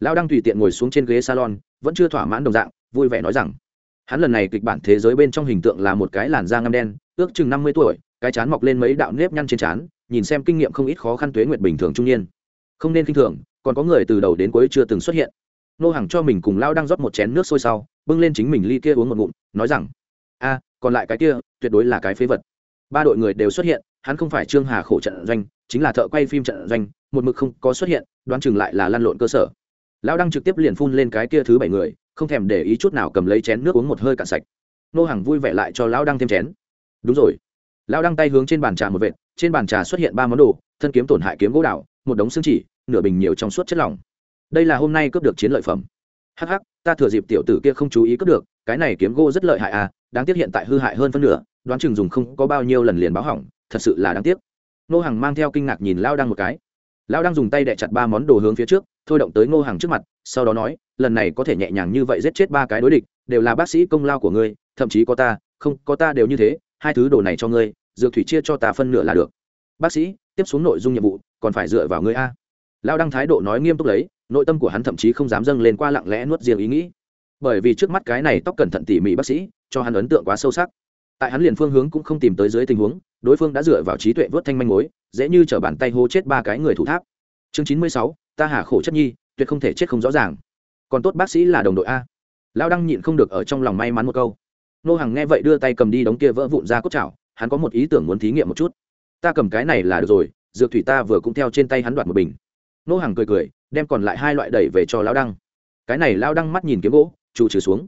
Lao đăng tùy tiện ngồi xuống trên ghế salon vẫn chưa thỏa mãn đồng dạng vui vẻ nói rằng hắn lần này kịch bản thế giới bên trong hình tượng là một cái làn da ngăm đen ước chừng năm mươi tuổi cái chán mọc lên mấy đạo nếp nhăn trên chán, nhìn xem kinh nghiệm không ít khó khăn tuế nguyệt bình thường trung niên. Không nên k i n h thường còn có người từ đầu đến cuối chưa từng xuất hiện. Nô hàng cho mình cùng lao đang rót một chén nước sôi sau bưng lên chính mình ly kia uống một ngụm nói rằng a còn lại cái kia tuyệt đối là cái phế vật. Ba đội người đều xuất hiện hắn không phải trương hà khổ trận doanh, chính là thợ quay phim trận doanh, một mực không có xuất hiện, đoán chừng lại là lăn lộn cơ sở. Lão đăng trực tiếp liền phun lên cái kia thứ bảy người, không thèm để ý chút nào cầm lấy chén nước uống một hơi cạn sạch. Nô hàng vui vẻ lại cho lão đăng thêm chén. Đúng rồi. Lão đăng tay hướng trên bàn trà một vệt, trên bàn trà xuất hiện ba món đồ, thân kiếm tổn hại kiếm gỗ đào một đống xương chỉ, nửa bình nhiều trong suốt chất lỏng. Đây là hôm nay cướp được chiến lợi phẩm. Hắc hắc, ta thừa dịp tiểu tử kia không chú ý cướp được, cái này kiếm gỗ rất lợi hại à đáng tiếc hiện tại hư hại hơn phân nửa, đoán chừng dùng không có bao nhiêu lần liền báo hỏng thật sự là đáng tiếc. Ngô hằng mang theo kinh ngạc nhìn lao đăng một cái. Lao đăng dùng tay đẻ chặt ba món đồ hướng phía trước, thôi động tới ngô hằng trước mặt, sau đó nói, lần này có thể nhẹ nhàng như vậy giết chết ba cái đối địch, đều là bác sĩ công lao của ngươi, thậm chí có ta, không, có ta đều như thế, hai thứ đồ này cho ngươi, dược thủy chia cho ta phân nửa là được. Bác sĩ, tiếp xuống nội dung nhiệm vụ, còn phải dựa vào ngươi a. Lao đăng thái độ nói nghiêm túc lấy, nội tâm của hắn thậm chí không dám dâng lên qua lặng lẽ nuốt riêng ý nghĩ. Bởi vì trước mắt cái này tóc cẩn thận tỉ mỉ bác sĩ, cho hắn ấn tượng quá sâu sắc. Tại hắn liền phương hướng cũng không tìm tới dưới tình huống đối phương đã dựa vào trí tuệ vớt thanh manh mối, dễ như t bàn tay hô chết ba cái người thủ tháp. Chương chín mươi sáu, ta hà khổ chất nhi, tuyệt không thể chết không rõ ràng. Còn tốt bác sĩ là đồng đội a. Lao đăng nhịn không được ở trong lòng may mắn một câu. Nô hàng nghe vậy đưa tay cầm đi đống kia vỡ vụn ra cốt chảo, hắn có một ý tưởng muốn thí nghiệm một chút. Ta cầm cái này là được rồi, dược thủy ta vừa cũng theo trên tay hắn đoạt một bình. Nô hàng cười cười, đem còn lại hai loại đẩy về cho lao đăng. Cái này lao đăng mắt nhìn kiếm gỗ trụ trừ xuống.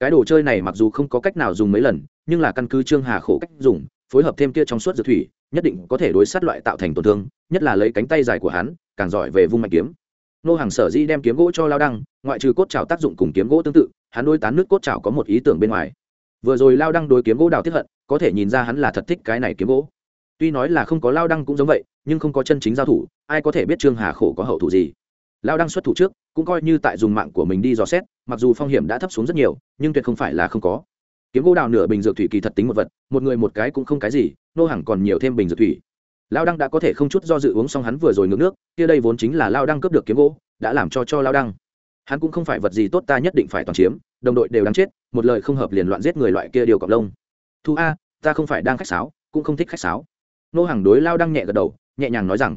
Cái đồ chơi này mặc dù không có cách nào dùng mấy lần, nhưng là căn cứ trương hà khổ cách dùng phối hợp thêm kia trong suốt dược thủy, nhất định có thể đối sát loại tạo thành tổn thương, nhất là lấy cánh tay dài của hắn, càng giỏi về vung mạnh kiếm. Nô hàng sở di đem kiếm gỗ cho lao đăng, ngoại trừ cốt trào tác dụng cùng kiếm gỗ tương tự, hắn đối tán nước cốt trào có một ý tưởng bên ngoài. Vừa rồi lao đăng đối kiếm gỗ đào tiếp hận, có thể nhìn ra hắn là thật thích cái này kiếm gỗ. Tuy nói là không có lao đăng cũng giống vậy, nhưng không có chân chính giao thủ, ai có thể biết trương hà khổ có hậu thủ gì. Lao đăng xuất thủ trước, cũng coi như tại dùng mạng của mình đi dò xét, mặc dù phong hiểm đã thấp xuống rất nhiều, nhưng tuyệt không phải là không có kiếm gỗ đào nửa bình dược thủy kỳ thật tính một vật, một người một cái cũng không cái gì, nô hàng còn nhiều thêm bình dược thủy. Lao đăng đã có thể không chút do dự uống xong hắn vừa rồi ngược nước, kia đây vốn chính là lao đăng cướp được kiếm gỗ, đã làm cho cho lao đăng. Hắn cũng không phải vật gì tốt ta nhất định phải toàn chiếm, đồng đội đều đáng chết, một lời không hợp liền loạn giết người loại kia điều cọc lông. Thu a, ta không phải đang khách sáo, cũng không thích khách sáo. Nô hàng đối lao đăng nhẹ gật đầu, nhẹ nhàng nói rằng,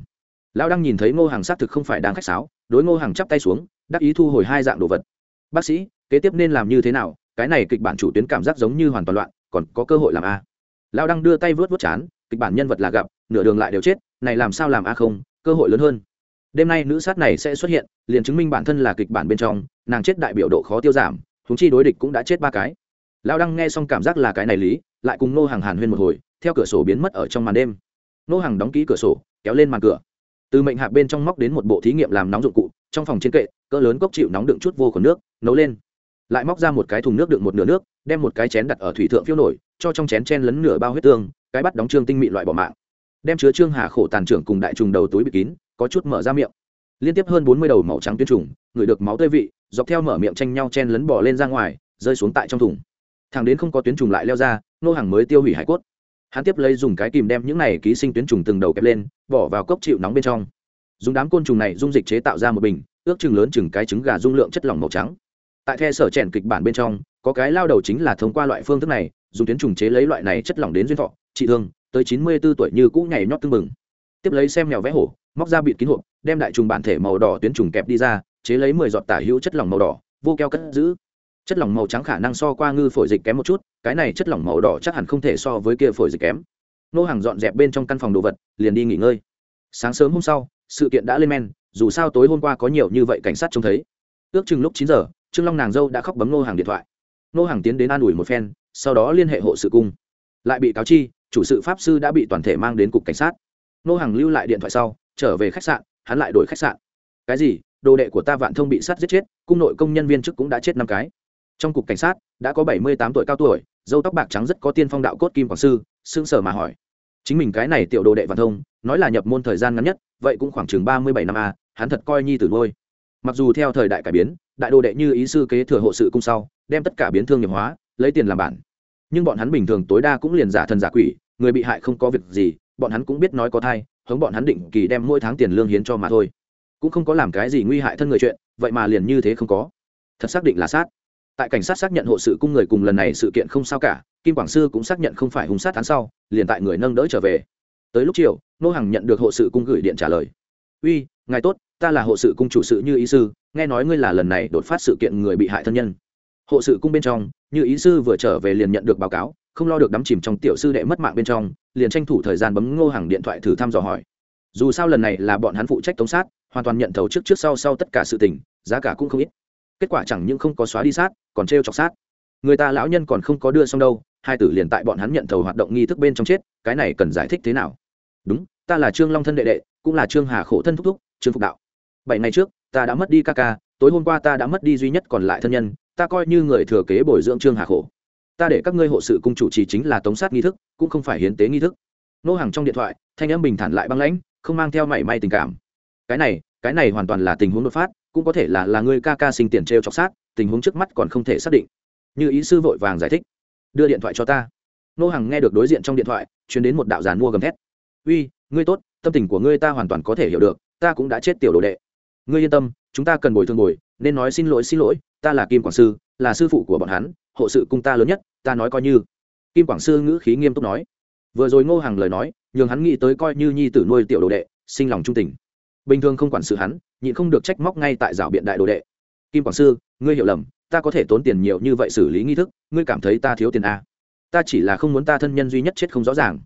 lao đăng nhìn thấy ngô hàng xác thực không phải đang khách sáo, đối ngô hàng chắp tay xuống, đắc ý thu hồi hai dạng đồ vật. Bác sĩ, kế tiếp nên làm như thế nào? Cái này kịch bản chủ tuyến cảm giác giống như hoàn toàn loạn, còn có cơ hội làm a. Lao đăng đưa tay vớt vớt chán, kịch bản nhân vật là gặp, nửa đường lại đều chết, này làm sao làm a không, cơ hội lớn hơn. Đêm nay nữ sát này sẽ xuất hiện, liền chứng minh bản thân là kịch bản bên trong, nàng chết đại biểu độ khó tiêu giảm thúng chi đối địch cũng đã chết ba cái. Lao đăng nghe xong cảm giác là cái này lý, lại cùng nô hàng hàn huyên một hồi, theo cửa sổ biến mất ở trong màn đêm. Nô hàng đóng ký cửa sổ, kéo lên màn cửa. Từ mệnh hạ bên trong móc đến một bộ thí nghiệm làm nóng dụng cụ, trong phòng trên kệ, cỡ lớn cốc chịu nóng đựng chút vô khuẩn nước, nấu lên lại móc ra một cái thùng nước đựng một nửa nước, đem một cái chén đặt ở thủy thượng phiêu nổi, cho trong chén chen lấn nửa bao huyết tương, cái bắt đóng trương tinh mị loại bỏ mạng. Đem chứa trương hà khổ tàn trưởng cùng đại trùng đầu túi bị kín, có chút mở ra miệng. Liên tiếp hơn bốn mươi đầu màu trắng tuyến trùng, ngửi được máu tươi vị, dọc theo mở miệng tranh nhau chen lấn bỏ lên ra ngoài, rơi xuống tại trong thùng. Thằng đến không có tuyến trùng lại leo ra, nô hàng mới tiêu hủy hải cốt. Hắn tiếp lấy dùng cái kìm đem những này ký sinh tuyến trùng từng đầu kẹp lên, bỏ vào cốc chịu nóng bên trong. Dùng đám côn trùng này dung dịch chế tạo ra một bình, ước chừng lớn chừng cái trứng gà dung lượng chất lỏng màu trắng tại the sở trẻn kịch bản bên trong, có cái lao đầu chính là thông qua loại phương thức này, dùng tuyến trùng chế lấy loại này chất lỏng đến duyên thọ, trị thương, tới chín mươi b ố tuổi như cũ nhảy nhót tưng bừng. Tiếp lấy xem mèo vẽ hổ, móc ra bịt kín hộp, đem đại trùng bản thể màu đỏ tuyến trùng kẹp đi ra, chế lấy mười giọt tả hữu chất lỏng màu đỏ, vô keo cất giữ. Chất lỏng màu trắng khả năng so qua ngư phổi dịch kém một chút, cái này chất lỏng màu đỏ chắc hẳn không thể so với kia phổi dịch kém. Nô hàng dọn dẹp bên trong căn phòng đồ vật, liền đi nghỉ ngơi. Sáng sớm hôm sau, sự kiện đã lên men, dù sao tối hôm qua có nhiều như vậy cảnh sát trông thấy. Ước chừng lúc chín giờ trương long nàng dâu đã khóc bấm nô hàng điện thoại. Nô hàng tiến đến an ủi một phen, sau đó liên hệ hộ sự cung. Lại bị cáo chi, chủ sự pháp sư đã bị toàn thể mang đến cục cảnh sát. Nô hàng lưu lại điện thoại sau, trở về khách sạn, hắn lại đổi khách sạn. Cái gì? Đồ đệ của ta vạn thông bị sát giết chết, cung nội công nhân viên chức cũng đã chết năm cái. Trong cục cảnh sát, đã có bảy mươi tám tuổi cao tuổi, dâu tóc bạc trắng rất có tiên phong đạo cốt kim quảng sư xương sở mà hỏi. Chính mình cái này tiểu đồ đệ vạn thông, nói là nhập môn thời gian ngắn nhất, vậy cũng khoảng chừng ba mươi bảy năm a hắn thật coi nhi tử nuôi mặc dù theo thời đại cải biến, đại đồ đệ như ý sư kế thừa hộ sự cung sau, đem tất cả biến thương nghiệp hóa, lấy tiền làm bản. Nhưng bọn hắn bình thường tối đa cũng liền giả thần giả quỷ, người bị hại không có việc gì, bọn hắn cũng biết nói có thai hống bọn hắn định kỳ đem mỗi tháng tiền lương hiến cho mà thôi. Cũng không có làm cái gì nguy hại thân người chuyện, vậy mà liền như thế không có. Thật xác định là sát. Tại cảnh sát xác nhận hộ sự cung người cùng lần này sự kiện không sao cả, kim quảng sư cũng xác nhận không phải hung sát án sau, liền tại người nâng đỡ trở về. Tới lúc chiều, nô hằng nhận được hộ sự cung gửi điện trả lời. Uy, ngài tốt ta là hộ sự cung chủ sự như ý sư, nghe nói ngươi là lần này đột phát sự kiện người bị hại thân nhân. Hộ sự cung bên trong, như ý sư vừa trở về liền nhận được báo cáo, không lo được đắm chìm trong tiểu sư đệ mất mạng bên trong, liền tranh thủ thời gian bấm ngô hàng điện thoại thử thăm dò hỏi. Dù sao lần này là bọn hắn phụ trách tống sát, hoàn toàn nhận thầu trước trước sau sau tất cả sự tình, giá cả cũng không ít. Kết quả chẳng những không có xóa đi sát, còn trêu chọc sát. Người ta lão nhân còn không có đưa xong đâu, hai tử liền tại bọn hắn nhận thầu hoạt động nghi thức bên trong chết, cái này cần giải thích thế nào? Đúng, ta là trương long thân đệ đệ, cũng là trương hà khổ thân thúc thúc, trương phục đạo bảy ngày trước, ta đã mất đi ca ca, tối hôm qua ta đã mất đi duy nhất còn lại thân nhân, ta coi như người thừa kế bồi dưỡng trương hà khổ. Ta để các ngươi hộ sự cung chủ trì chính là tống sát nghi thức, cũng không phải hiến tế nghi thức. Nô hàng trong điện thoại, thanh âm bình thản lại băng lãnh, không mang theo mảy may tình cảm. Cái này cái này hoàn toàn là tình huống đột phát, cũng có thể là là ngươi ca ca sinh tiền trêu chọc sát, tình huống trước mắt còn không thể xác định. Như ý sư vội vàng giải thích. Đưa điện thoại cho ta. Nô hàng nghe được đối diện trong điện thoại chuyển đến một đạo giàn mua gầm thét. Uy, ngươi tốt, tâm tình của ngươi ta hoàn toàn có thể hiểu được, ta cũng đã chết tiểu đồ đệ ngươi yên tâm, chúng ta cần bồi thường bồi, nên nói xin lỗi xin lỗi, ta là kim quảng sư, là sư phụ của bọn hắn, hộ sự cung ta lớn nhất, ta nói coi như. Kim quảng sư ngữ khí nghiêm túc nói. Vừa rồi ngô hàng lời nói, nhường hắn nghĩ tới coi như nhi tử nuôi tiểu đồ đệ, sinh lòng trung tình. Bình thường không quản sự hắn, nhịn không được trách móc ngay tại rào biện đại đồ đệ. Kim quảng sư, ngươi hiểu lầm, ta có thể tốn tiền nhiều như vậy xử lý nghi thức, ngươi cảm thấy ta thiếu tiền à? ta chỉ là không muốn ta thân nhân duy nhất chết không rõ ràng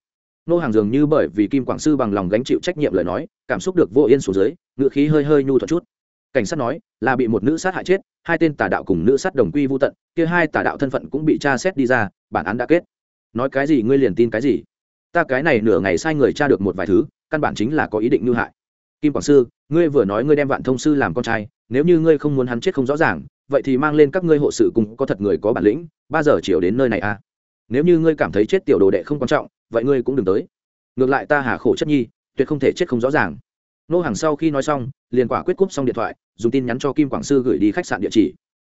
nô hàng dường như bởi vì kim quảng sư bằng lòng gánh chịu trách nhiệm lời nói, cảm xúc được vô yên xuống dưới, ngựa khí hơi hơi nhu thuật chút. Cảnh sát nói, là bị một nữ sát hại chết, hai tên tà đạo cùng nữ sát đồng quy vô tận, kia hai tà đạo thân phận cũng bị tra xét đi ra, bản án đã kết. Nói cái gì ngươi liền tin cái gì? Ta cái này nửa ngày sai người tra được một vài thứ, căn bản chính là có ý định như hại. Kim quảng sư, ngươi vừa nói ngươi đem vạn thông sư làm con trai, nếu như ngươi không muốn hắn chết không rõ ràng, vậy thì mang lên các ngươi hộ sự cùng có thật người có bản lĩnh, ba giờ chiều đến nơi này à? Nếu như ngươi cảm thấy chết tiểu đồ đệ không quan trọng vậy ngươi cũng đừng tới. Ngược lại ta hà khổ chất nhi, tuyệt không thể chết không rõ ràng. Nô hàng sau khi nói xong, liền quả quyết cúp xong điện thoại, dùng tin nhắn cho kim quảng sư gửi đi khách sạn địa chỉ.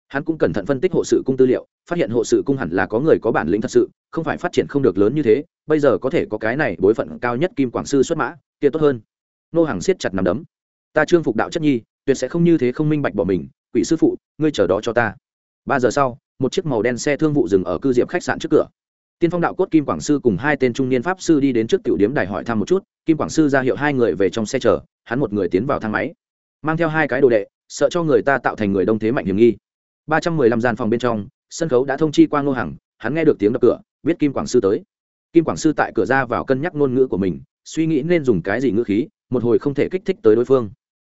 Hắn cũng cẩn thận phân tích hộ sự cung tư liệu, phát hiện hộ sự cung hẳn là có người có bản lĩnh thật sự, không phải phát triển không được lớn như thế, bây giờ có thể có cái này bối phận cao nhất kim quảng sư xuất mã, kia tốt hơn. Nô hàng siết chặt nằm đấm. Ta trương phục đạo chất nhi, tuyệt sẽ không như thế không minh bạch bỏ mình, quỷ sư phụ, ngươi chờ đó cho ta. Ba giờ sau, một chiếc màu đen xe thương vụ dừng ở cư diệm khách sạn trước cửa tiên phong đạo cốt kim quảng sư cùng hai tên trung niên pháp sư đi đến trước tiểu điếm đài hỏi thăm một chút. Kim quảng sư ra hiệu hai người về trong xe chở hắn một người tiến vào thang máy. Mang theo hai cái đồ đệ, sợ cho người ta tạo thành người đông thế mạnh hiểm nghi. Ba trăm mười lăm gian phòng bên trong, sân khấu đã thông chi qua ngô hằng, hắn nghe được tiếng đập cửa, biết kim quảng sư tới. Kim quảng sư tại cửa ra vào cân nhắc ngôn ngữ của mình, suy nghĩ nên dùng cái gì ngữ khí, một hồi không thể kích thích tới đối phương.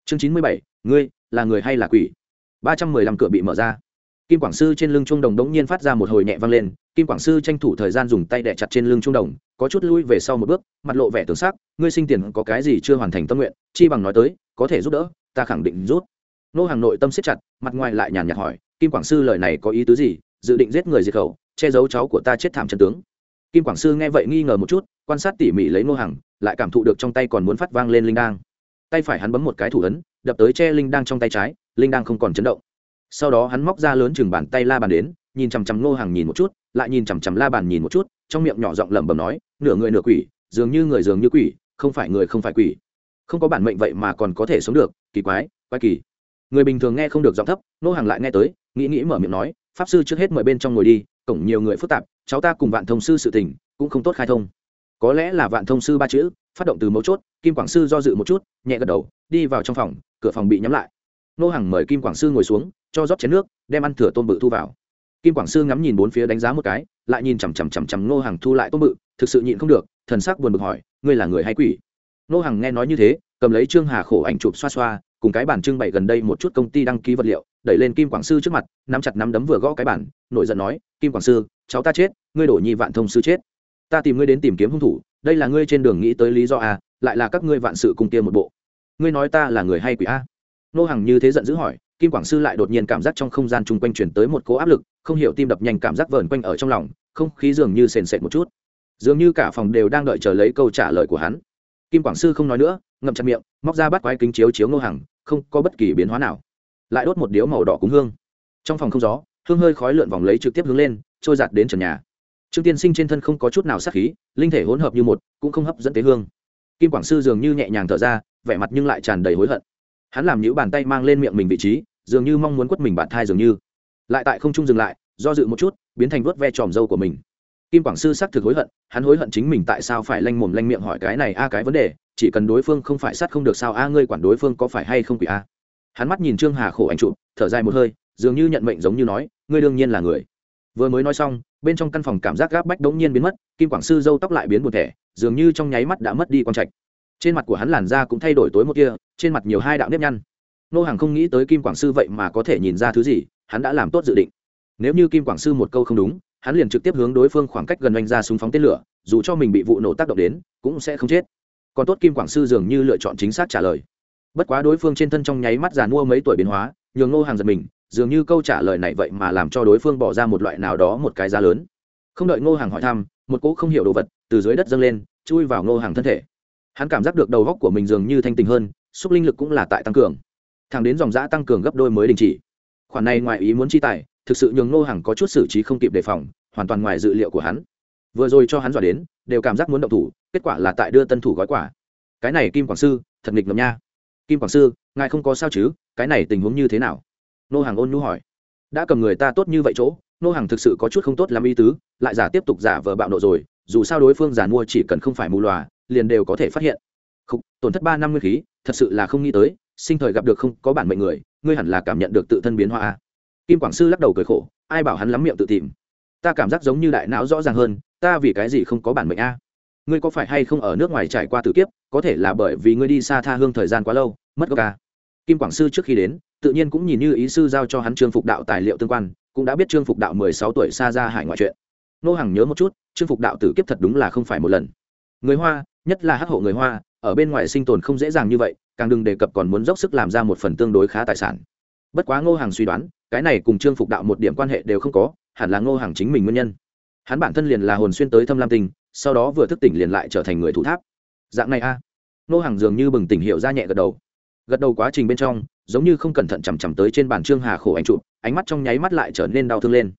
Chương chín mươi bảy, ngươi là người hay là quỷ? Ba trăm mười lăm cửa bị mở ra kim quảng sư trên lưng trung đồng đống nhiên phát ra một hồi nhẹ vang lên, kim quảng sư tranh thủ thời gian dùng tay đẻ chặt trên lưng trung đồng, có chút lui về sau một bước, mặt lộ vẻ tường sắc, ngươi sinh tiền có cái gì chưa hoàn thành tâm nguyện, chi bằng nói tới, có thể giúp đỡ, ta khẳng định rút. Nô hàng nội tâm siết chặt, mặt ngoài lại nhàn nhạt hỏi, kim quảng sư lời này có ý tứ gì, dự định giết người diệt khẩu, che giấu cháu của ta chết thảm chân tướng. Kim quảng sư nghe vậy nghi ngờ một chút, quan sát tỉ mỉ lấy nô hàng, lại cảm thụ được trong tay còn muốn phát vang lên linh đang tay phải hắn bấm một cái thủ ấn, đập tới che linh đang trong tay trái, linh đang không còn chấn động sau đó hắn móc ra lớn chừng bàn tay la bàn đến, nhìn chằm chằm nô hàng nhìn một chút, lại nhìn chằm chằm la bàn nhìn một chút, trong miệng nhỏ giọng lẩm bẩm nói, nửa người nửa quỷ, dường như người dường như quỷ, không phải người không phải quỷ. Không có bản mệnh vậy mà còn có thể sống được, kỳ quái quái kỳ. Người bình thường nghe không được giọng thấp nô hàng lại nghe tới, nghĩ nghĩ mở miệng nói, pháp sư trước hết mời bên trong ngồi đi, cổng nhiều người phức tạp, cháu ta cùng vạn thông sư sự tình, cũng không tốt khai thông. Có lẽ là vạn thông sư ba chữ, phát động từ mấu chốt, kim quảng sư do dự một chút, nhẹ gật đầu, đi vào trong phòng, cửa phòng bị nhắm lại nô hàng mời kim quảng sư ngồi xuống, cho rót chén nước, đem ăn thửa tôm bự thu vào. Kim quảng sư ngắm nhìn bốn phía đánh giá một cái, lại nhìn chằm chằm chằm chằm nô hàng thu lại tôm bự, thực sự nhịn không được, thần sắc buồn bực hỏi, ngươi là người hay quỷ? Nô hàng nghe nói như thế, cầm lấy trương hà khổ ảnh chụp xoa xoa, cùng cái bản trưng bày gần đây một chút công ty đăng ký vật liệu, đẩy lên kim quảng sư trước mặt, nắm chặt nắm đấm vừa gõ cái bản, nổi giận nói, kim quảng sư, cháu ta chết, ngươi đổ nhi vạn thông sư chết. Ta tìm ngươi đến tìm kiếm hung thủ, đây là ngươi trên đường nghĩ tới lý do a lại là các ngươi vạn sự cùng kia một bộ. Ngươi nói ta là người hay quỷ a nô hàng như thế giận dữ hỏi, kim quảng sư lại đột nhiên cảm giác trong không gian chung quanh chuyển tới một cố áp lực, không hiểu tim đập nhanh cảm giác vờn quanh ở trong lòng, không khí dường như sền sệt một chút. Dường như cả phòng đều đang đợi chờ lấy câu trả lời của hắn. Kim quảng sư không nói nữa, ngậm chặt miệng, móc ra bắt quái kính chiếu chiếu nô hàng không có bất kỳ biến hóa nào. Lại đốt một điếu màu đỏ cúng hương. Trong phòng không gió, hương hơi khói lượn vòng lấy trực tiếp hướng lên, trôi giạt đến trần nhà. Trương tiên sinh trên thân không có chút nào sát khí, linh thể hỗn hợp như một, cũng không hấp dẫn tế hương. Kim quảng sư dường như nhẹ nhàng thở ra, vẻ mặt nhưng lại tràn đầy hối hận hắn làm những bàn tay mang lên miệng mình vị trí, dường như mong muốn quất mình bạn thai dường như. Lại tại không trung dừng lại, do dự một chút, biến thành vớt ve tròm dâu của mình. Kim quảng sư xác thực hối hận, hắn hối hận chính mình tại sao phải lanh mồm lanh miệng hỏi cái này a à cái vấn đề, chỉ cần đối phương không phải sát không được sao a à ngươi quản đối phương có phải hay không quỷ a. Hắn mắt nhìn trương hà khổ ảnh trụ thở dài một hơi, dường như nhận mệnh giống như nói, ngươi đương nhiên là người. Vừa mới nói xong, bên trong căn phòng cảm giác gáp bách đống nhiên biến mất, kim quảng sư dâu tóc lại biến một thẻ, dường như trong nháy mắt đã mất đi quang trạch trên mặt của hắn làn da cũng thay đổi tối một kia trên mặt nhiều hai đạo nếp nhăn. Nô hàng không nghĩ tới kim quảng sư vậy mà có thể nhìn ra thứ gì, hắn đã làm tốt dự định. Nếu như kim quảng sư một câu không đúng, hắn liền trực tiếp hướng đối phương khoảng cách gần oanh ra súng phóng tên lửa, dù cho mình bị vụ nổ tác động đến, cũng sẽ không chết. Còn tốt kim quảng sư dường như lựa chọn chính xác trả lời. Bất quá đối phương trên thân trong nháy mắt giàn mua mấy tuổi biến hóa, nhường ngô hàng giật mình, dường như câu trả lời này vậy mà làm cho đối phương bỏ ra một loại nào đó một cái giá lớn. Không đợi ngô hàng hỏi thăm, một cỗ không hiểu đồ vật từ dưới đất dâng lên, chui vào ngô hàng thân thể hắn cảm giác được đầu góc của mình dường như thanh tình hơn, xúc linh lực cũng là tại tăng cường. Thẳng đến dòng giã tăng cường gấp đôi mới đình chỉ. Khoản này ngoài ý muốn chi tài, thực sự nhường Nô hàng có chút xử trí không kịp đề phòng, hoàn toàn ngoài dự liệu của hắn. Vừa rồi cho hắn dọa đến, đều cảm giác muốn động thủ, kết quả là tại đưa tân thủ gói quả cái này kim quảng sư, thật nghịch ngầm nha. Kim quảng sư, ngài không có sao chứ, cái này tình huống như thế nào? Nô hàng ôn nhu hỏi. Đã cầm người ta tốt như vậy chỗ nô hàng thực sự có chút không tốt làm ý tứ, lại giả tiếp tục giả vờ bạo nộ rồi, dù sao đối phương giả mua chỉ cần không phải mù loà liền đều có thể phát hiện. Khúc, tổn thất ba năm nguyên khí thật sự là không nghĩ tới sinh thời gặp được không có bản mệnh người ngươi hẳn là cảm nhận được tự thân biến hóa à? kim quảng sư lắc đầu cười khổ ai bảo hắn lắm miệng tự tìm. Ta cảm giác giống như đại não rõ ràng hơn ta vì cái gì không có bản mệnh a ngươi có phải hay không ở nước ngoài trải qua tử kiếp có thể là bởi vì ngươi đi xa tha hương thời gian quá lâu mất gốc ca kim quảng sư trước khi đến tự nhiên cũng nhìn như ý sư giao cho hắn trương phục đạo tài liệu tương quan cũng đã biết trương phục đạo mười sáu tuổi xa ra hải ngoại chuyện. Nô hàng nhớ một chút trương phục đạo tử kiếp thật đúng là không phải một lần người hoa, nhất là hắc hộ người hoa, ở bên ngoài sinh tồn không dễ dàng như vậy, càng đừng đề cập còn muốn dốc sức làm ra một phần tương đối khá tài sản. Bất quá ngô hàng suy đoán, cái này cùng trương phục đạo một điểm quan hệ đều không có, hẳn là ngô hàng chính mình nguyên nhân. Hắn bản thân liền là hồn xuyên tới thâm lam tinh, sau đó vừa thức tỉnh liền lại trở thành người thủ tháp. Dạng này a. Ngô hàng dường như bừng tỉnh hiệu ra nhẹ gật đầu. Gật đầu quá trình bên trong, giống như không cẩn thận chằm chằm tới trên bàn trương hà khổ anh trụ ánh mắt trong nháy mắt lại trở nên đau thương lên.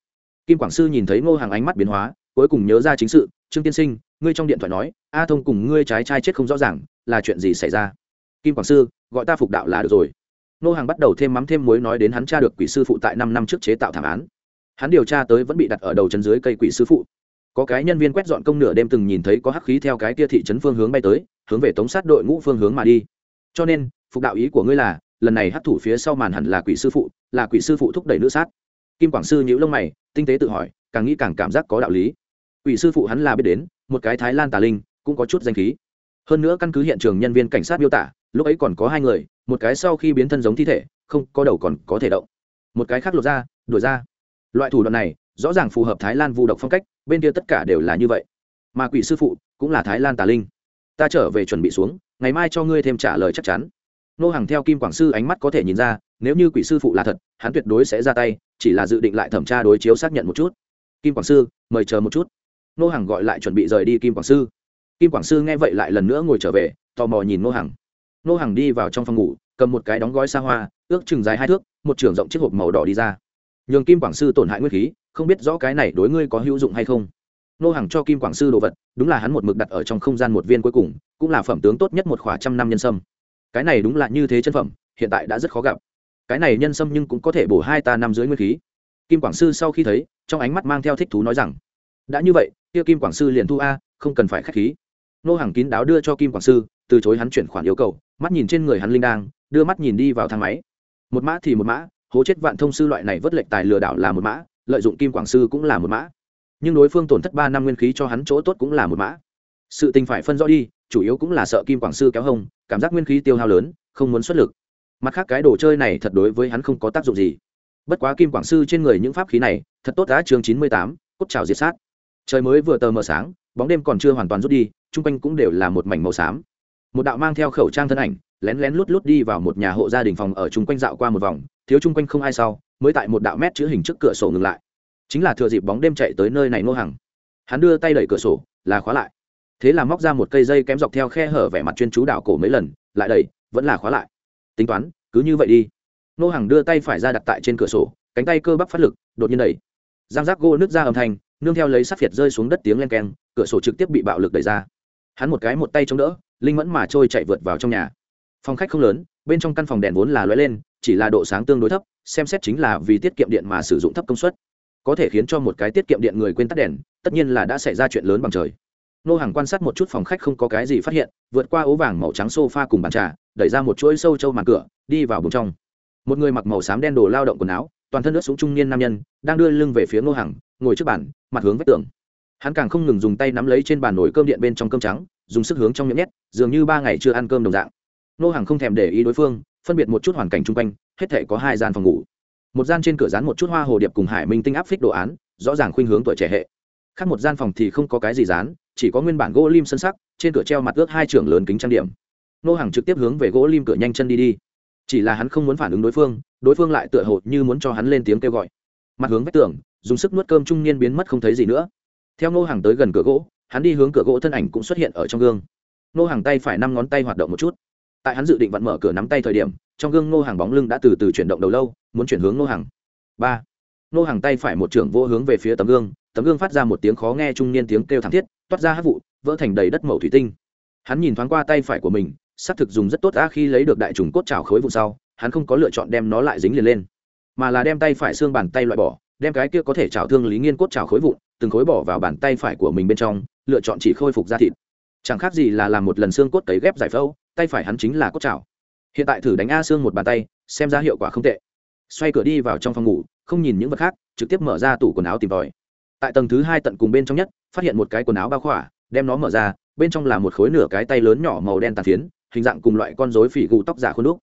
Kim quảng sư nhìn thấy ngô hàng ánh mắt biến hóa, cuối cùng nhớ ra chính sự, trương tiên sinh ngươi trong điện thoại nói, a thông cùng ngươi trái trai chết không rõ ràng, là chuyện gì xảy ra? Kim quảng sư, gọi ta phục đạo là được rồi. Nô hàng bắt đầu thêm mắm thêm muối nói đến hắn tra được quỷ sư phụ tại năm năm trước chế tạo thảm án. Hắn điều tra tới vẫn bị đặt ở đầu chân dưới cây quỷ sư phụ. Có cái nhân viên quét dọn công nửa đêm từng nhìn thấy có hắc khí theo cái kia thị trấn phương hướng bay tới, hướng về tống sát đội ngũ phương hướng mà đi. Cho nên, phục đạo ý của ngươi là, lần này hắc thủ phía sau màn hẳn là quỷ sư phụ, là quỷ sư phụ thúc đẩy nữ sát. Kim quảng sư nhíu lông mày, tinh tế tự hỏi, càng nghĩ càng cảm giác có đạo lý quỷ sư phụ hắn là biết đến, một cái thái lan tà linh, cũng có chút danh khí. Hơn nữa căn cứ hiện trường nhân viên cảnh sát miêu tả, lúc ấy còn có hai người, một cái sau khi biến thân giống thi thể, không, có đầu còn có thể động. Một cái khác lột ra đuổi ra. Loại thủ đoạn này, rõ ràng phù hợp thái lan vu độc phong cách, bên kia tất cả đều là như vậy. Mà quỷ sư phụ cũng là thái lan tà linh. Ta trở về chuẩn bị xuống, ngày mai cho ngươi thêm trả lời chắc chắn. Nô hàng theo kim quảng sư ánh mắt có thể nhìn ra, nếu như quỷ sư phụ là thật, hắn tuyệt đối sẽ ra tay, chỉ là dự định lại thẩm tra đối chiếu xác nhận một chút. Kim quảng sư, mời chờ một chút nô hàng gọi lại chuẩn bị rời đi kim quảng sư. Kim quảng sư nghe vậy lại lần nữa ngồi trở về, tò mò nhìn nô hàng nô hàng đi vào trong phòng ngủ, cầm một cái đóng gói xa hoa, ước chừng dài hai thước, một trường rộng chiếc hộp màu đỏ đi ra. Nhường kim quảng sư tổn hại nguyên khí, không biết rõ cái này đối ngươi có hữu dụng hay không. Nô hàng cho kim quảng sư đồ vật, đúng là hắn một mực đặt ở trong không gian một viên cuối cùng, cũng là phẩm tướng tốt nhất một khỏa trăm năm nhân sâm. Cái này đúng là như thế chân phẩm, hiện tại đã rất khó gặp. Cái này nhân sâm nhưng cũng có thể bổ hai ta năm dưới nguyên khí. Kim quảng sư sau khi thấy, trong ánh mắt mang theo thích thú nói rằng, đã như vậy kia kim quảng sư liền thu a, không cần phải k h á c h khí. Nô hàng kín đáo đưa cho kim quảng sư, từ chối hắn chuyển khoản yêu cầu, mắt nhìn trên người hắn linh đang đưa mắt nhìn đi vào thang máy. Một mã thì một mã, hố chết vạn thông sư loại này vất lệnh tài lừa đảo là một mã, lợi dụng kim quảng sư cũng là một mã. Nhưng đối phương tổn thất ba năm nguyên khí cho hắn chỗ tốt cũng là một mã. Sự tình phải phân rõ đi, chủ yếu cũng là sợ kim quảng sư kéo hông, cảm giác nguyên khí tiêu hao lớn, không muốn xuất lực. Mặt khác cái đồ chơi này thật đối với hắn không có tác dụng gì. Bất quá kim quảng sư trên người những pháp khí này, thật tốt đã chương chín mươi tám, cốt trào diệt sát trời mới vừa tờ mờ sáng, bóng đêm còn chưa hoàn toàn rút đi, chung quanh cũng đều là một mảnh màu xám. Một đạo mang theo khẩu trang thân ảnh, lén lén lút lút đi vào một nhà hộ gia đình phòng ở chung quanh dạo qua một vòng, thiếu chung quanh không ai sau, mới tại một đạo mét chữ hình trước cửa sổ ngừng lại. Chính là thừa dịp bóng đêm chạy tới nơi này ngô hằng. Hắn đưa tay đẩy cửa sổ, là khóa lại. Thế là móc ra một cây dây kém dọc theo khe hở vẻ mặt chuyên chú đảo cổ mấy lần, lại đẩy, vẫn là khóa lại. Tính toán, cứ như vậy đi. Nô hàng đưa tay phải ra đặt tại trên cửa sổ, cánh tay cơ bắp phát lực, đột nhiên đẩy. Giang giác gô nứt ra âm thanh nương theo lấy sắt phiệt rơi xuống đất tiếng len keng, cửa sổ trực tiếp bị bạo lực đẩy ra. Hắn một cái một tay chống đỡ, linh mẫn mà trôi chạy vượt vào trong nhà. Phòng khách không lớn, bên trong căn phòng đèn vốn là lóe lên, chỉ là độ sáng tương đối thấp, xem xét chính là vì tiết kiệm điện mà sử dụng thấp công suất. Có thể khiến cho một cái tiết kiệm điện người quên tắt đèn, tất nhiên là đã xảy ra chuyện lớn bằng trời. Nô hàng quan sát một chút phòng khách không có cái gì phát hiện, vượt qua ố vàng màu trắng sofa cùng bàn trà, đẩy ra một chuỗi sâu trâu màn cửa, đi vào bùng trong. Một người mặc màu xám đen đồ lao động quần áo toàn thân nước xuống trung niên nam nhân đang đưa lưng về phía nô Hằng, ngồi trước bàn mặt hướng vách tường. Hắn càng không ngừng dùng tay nắm lấy trên bàn nồi cơm điện bên trong cơm trắng dùng sức hướng trong miệng nhét dường như ba ngày chưa ăn cơm đồng dạng. Nô Hằng không thèm để ý đối phương phân biệt một chút hoàn cảnh chung quanh hết thể có hai gian phòng ngủ. Một gian trên cửa dán một chút hoa hồ điệp cùng hải minh tinh áp phích đồ án rõ ràng khuynh hướng tuổi trẻ hệ. Khác một gian phòng thì không có cái gì dán chỉ có nguyên bản gỗ lim sân sắc trên cửa treo mặt ước hai trưởng lớn kính trang điểm. Nô hàng trực tiếp hướng về gỗ lim cửa nhanh chân đi đi. Chỉ là hắn không muốn phản ứng đối phương đối phương lại tựa hồ như muốn cho hắn lên tiếng kêu gọi. Mặt hướng vách tường, dùng sức nuốt cơm trung niên biến mất không thấy gì nữa. Theo Ngô hàng tới gần cửa gỗ, hắn đi hướng cửa gỗ thân ảnh cũng xuất hiện ở trong gương. Ngô hàng tay phải năm ngón tay hoạt động một chút. Tại hắn dự định vặn mở cửa nắm tay thời điểm, trong gương Ngô hàng bóng lưng đã từ từ chuyển động đầu lâu, muốn chuyển hướng Ngô hàng ba. Ngô hàng tay phải một trưởng vô hướng về phía tấm gương tấm gương phát ra một tiếng khó nghe trung niên tiếng kêu thảm thiết, toát ra hát vụ, vỡ thành đầy đất màu thủy tinh. Hắn nhìn thoáng qua tay phải của mình, xác thực dùng rất tốt đã khi lấy được đại trùng cốt trào khối vụ sau hắn không có lựa chọn đem nó lại dính liền lên, mà là đem tay phải xương bàn tay loại bỏ, đem cái kia có thể trào thương lý nghiên cốt trào khối vụn, từng khối bỏ vào bàn tay phải của mình bên trong, lựa chọn chỉ khôi phục da thịt. Chẳng khác gì là làm một lần xương cốt cấy ghép giải phẫu, tay phải hắn chính là cốt trào hiện tại thử đánh a xương một bàn tay, xem ra hiệu quả không tệ. Xoay cửa đi vào trong phòng ngủ, không nhìn những vật khác, trực tiếp mở ra tủ quần áo tìm tòi. Tại tầng thứ hai tận cùng bên trong nhất, phát hiện một cái quần áo bao khỏa, đem nó mở ra, bên trong là một khối nửa cái tay lớn nhỏ màu đen tàn phiến, hình dạng cùng loại con rối phỉ gù tóc giả khuôn đúc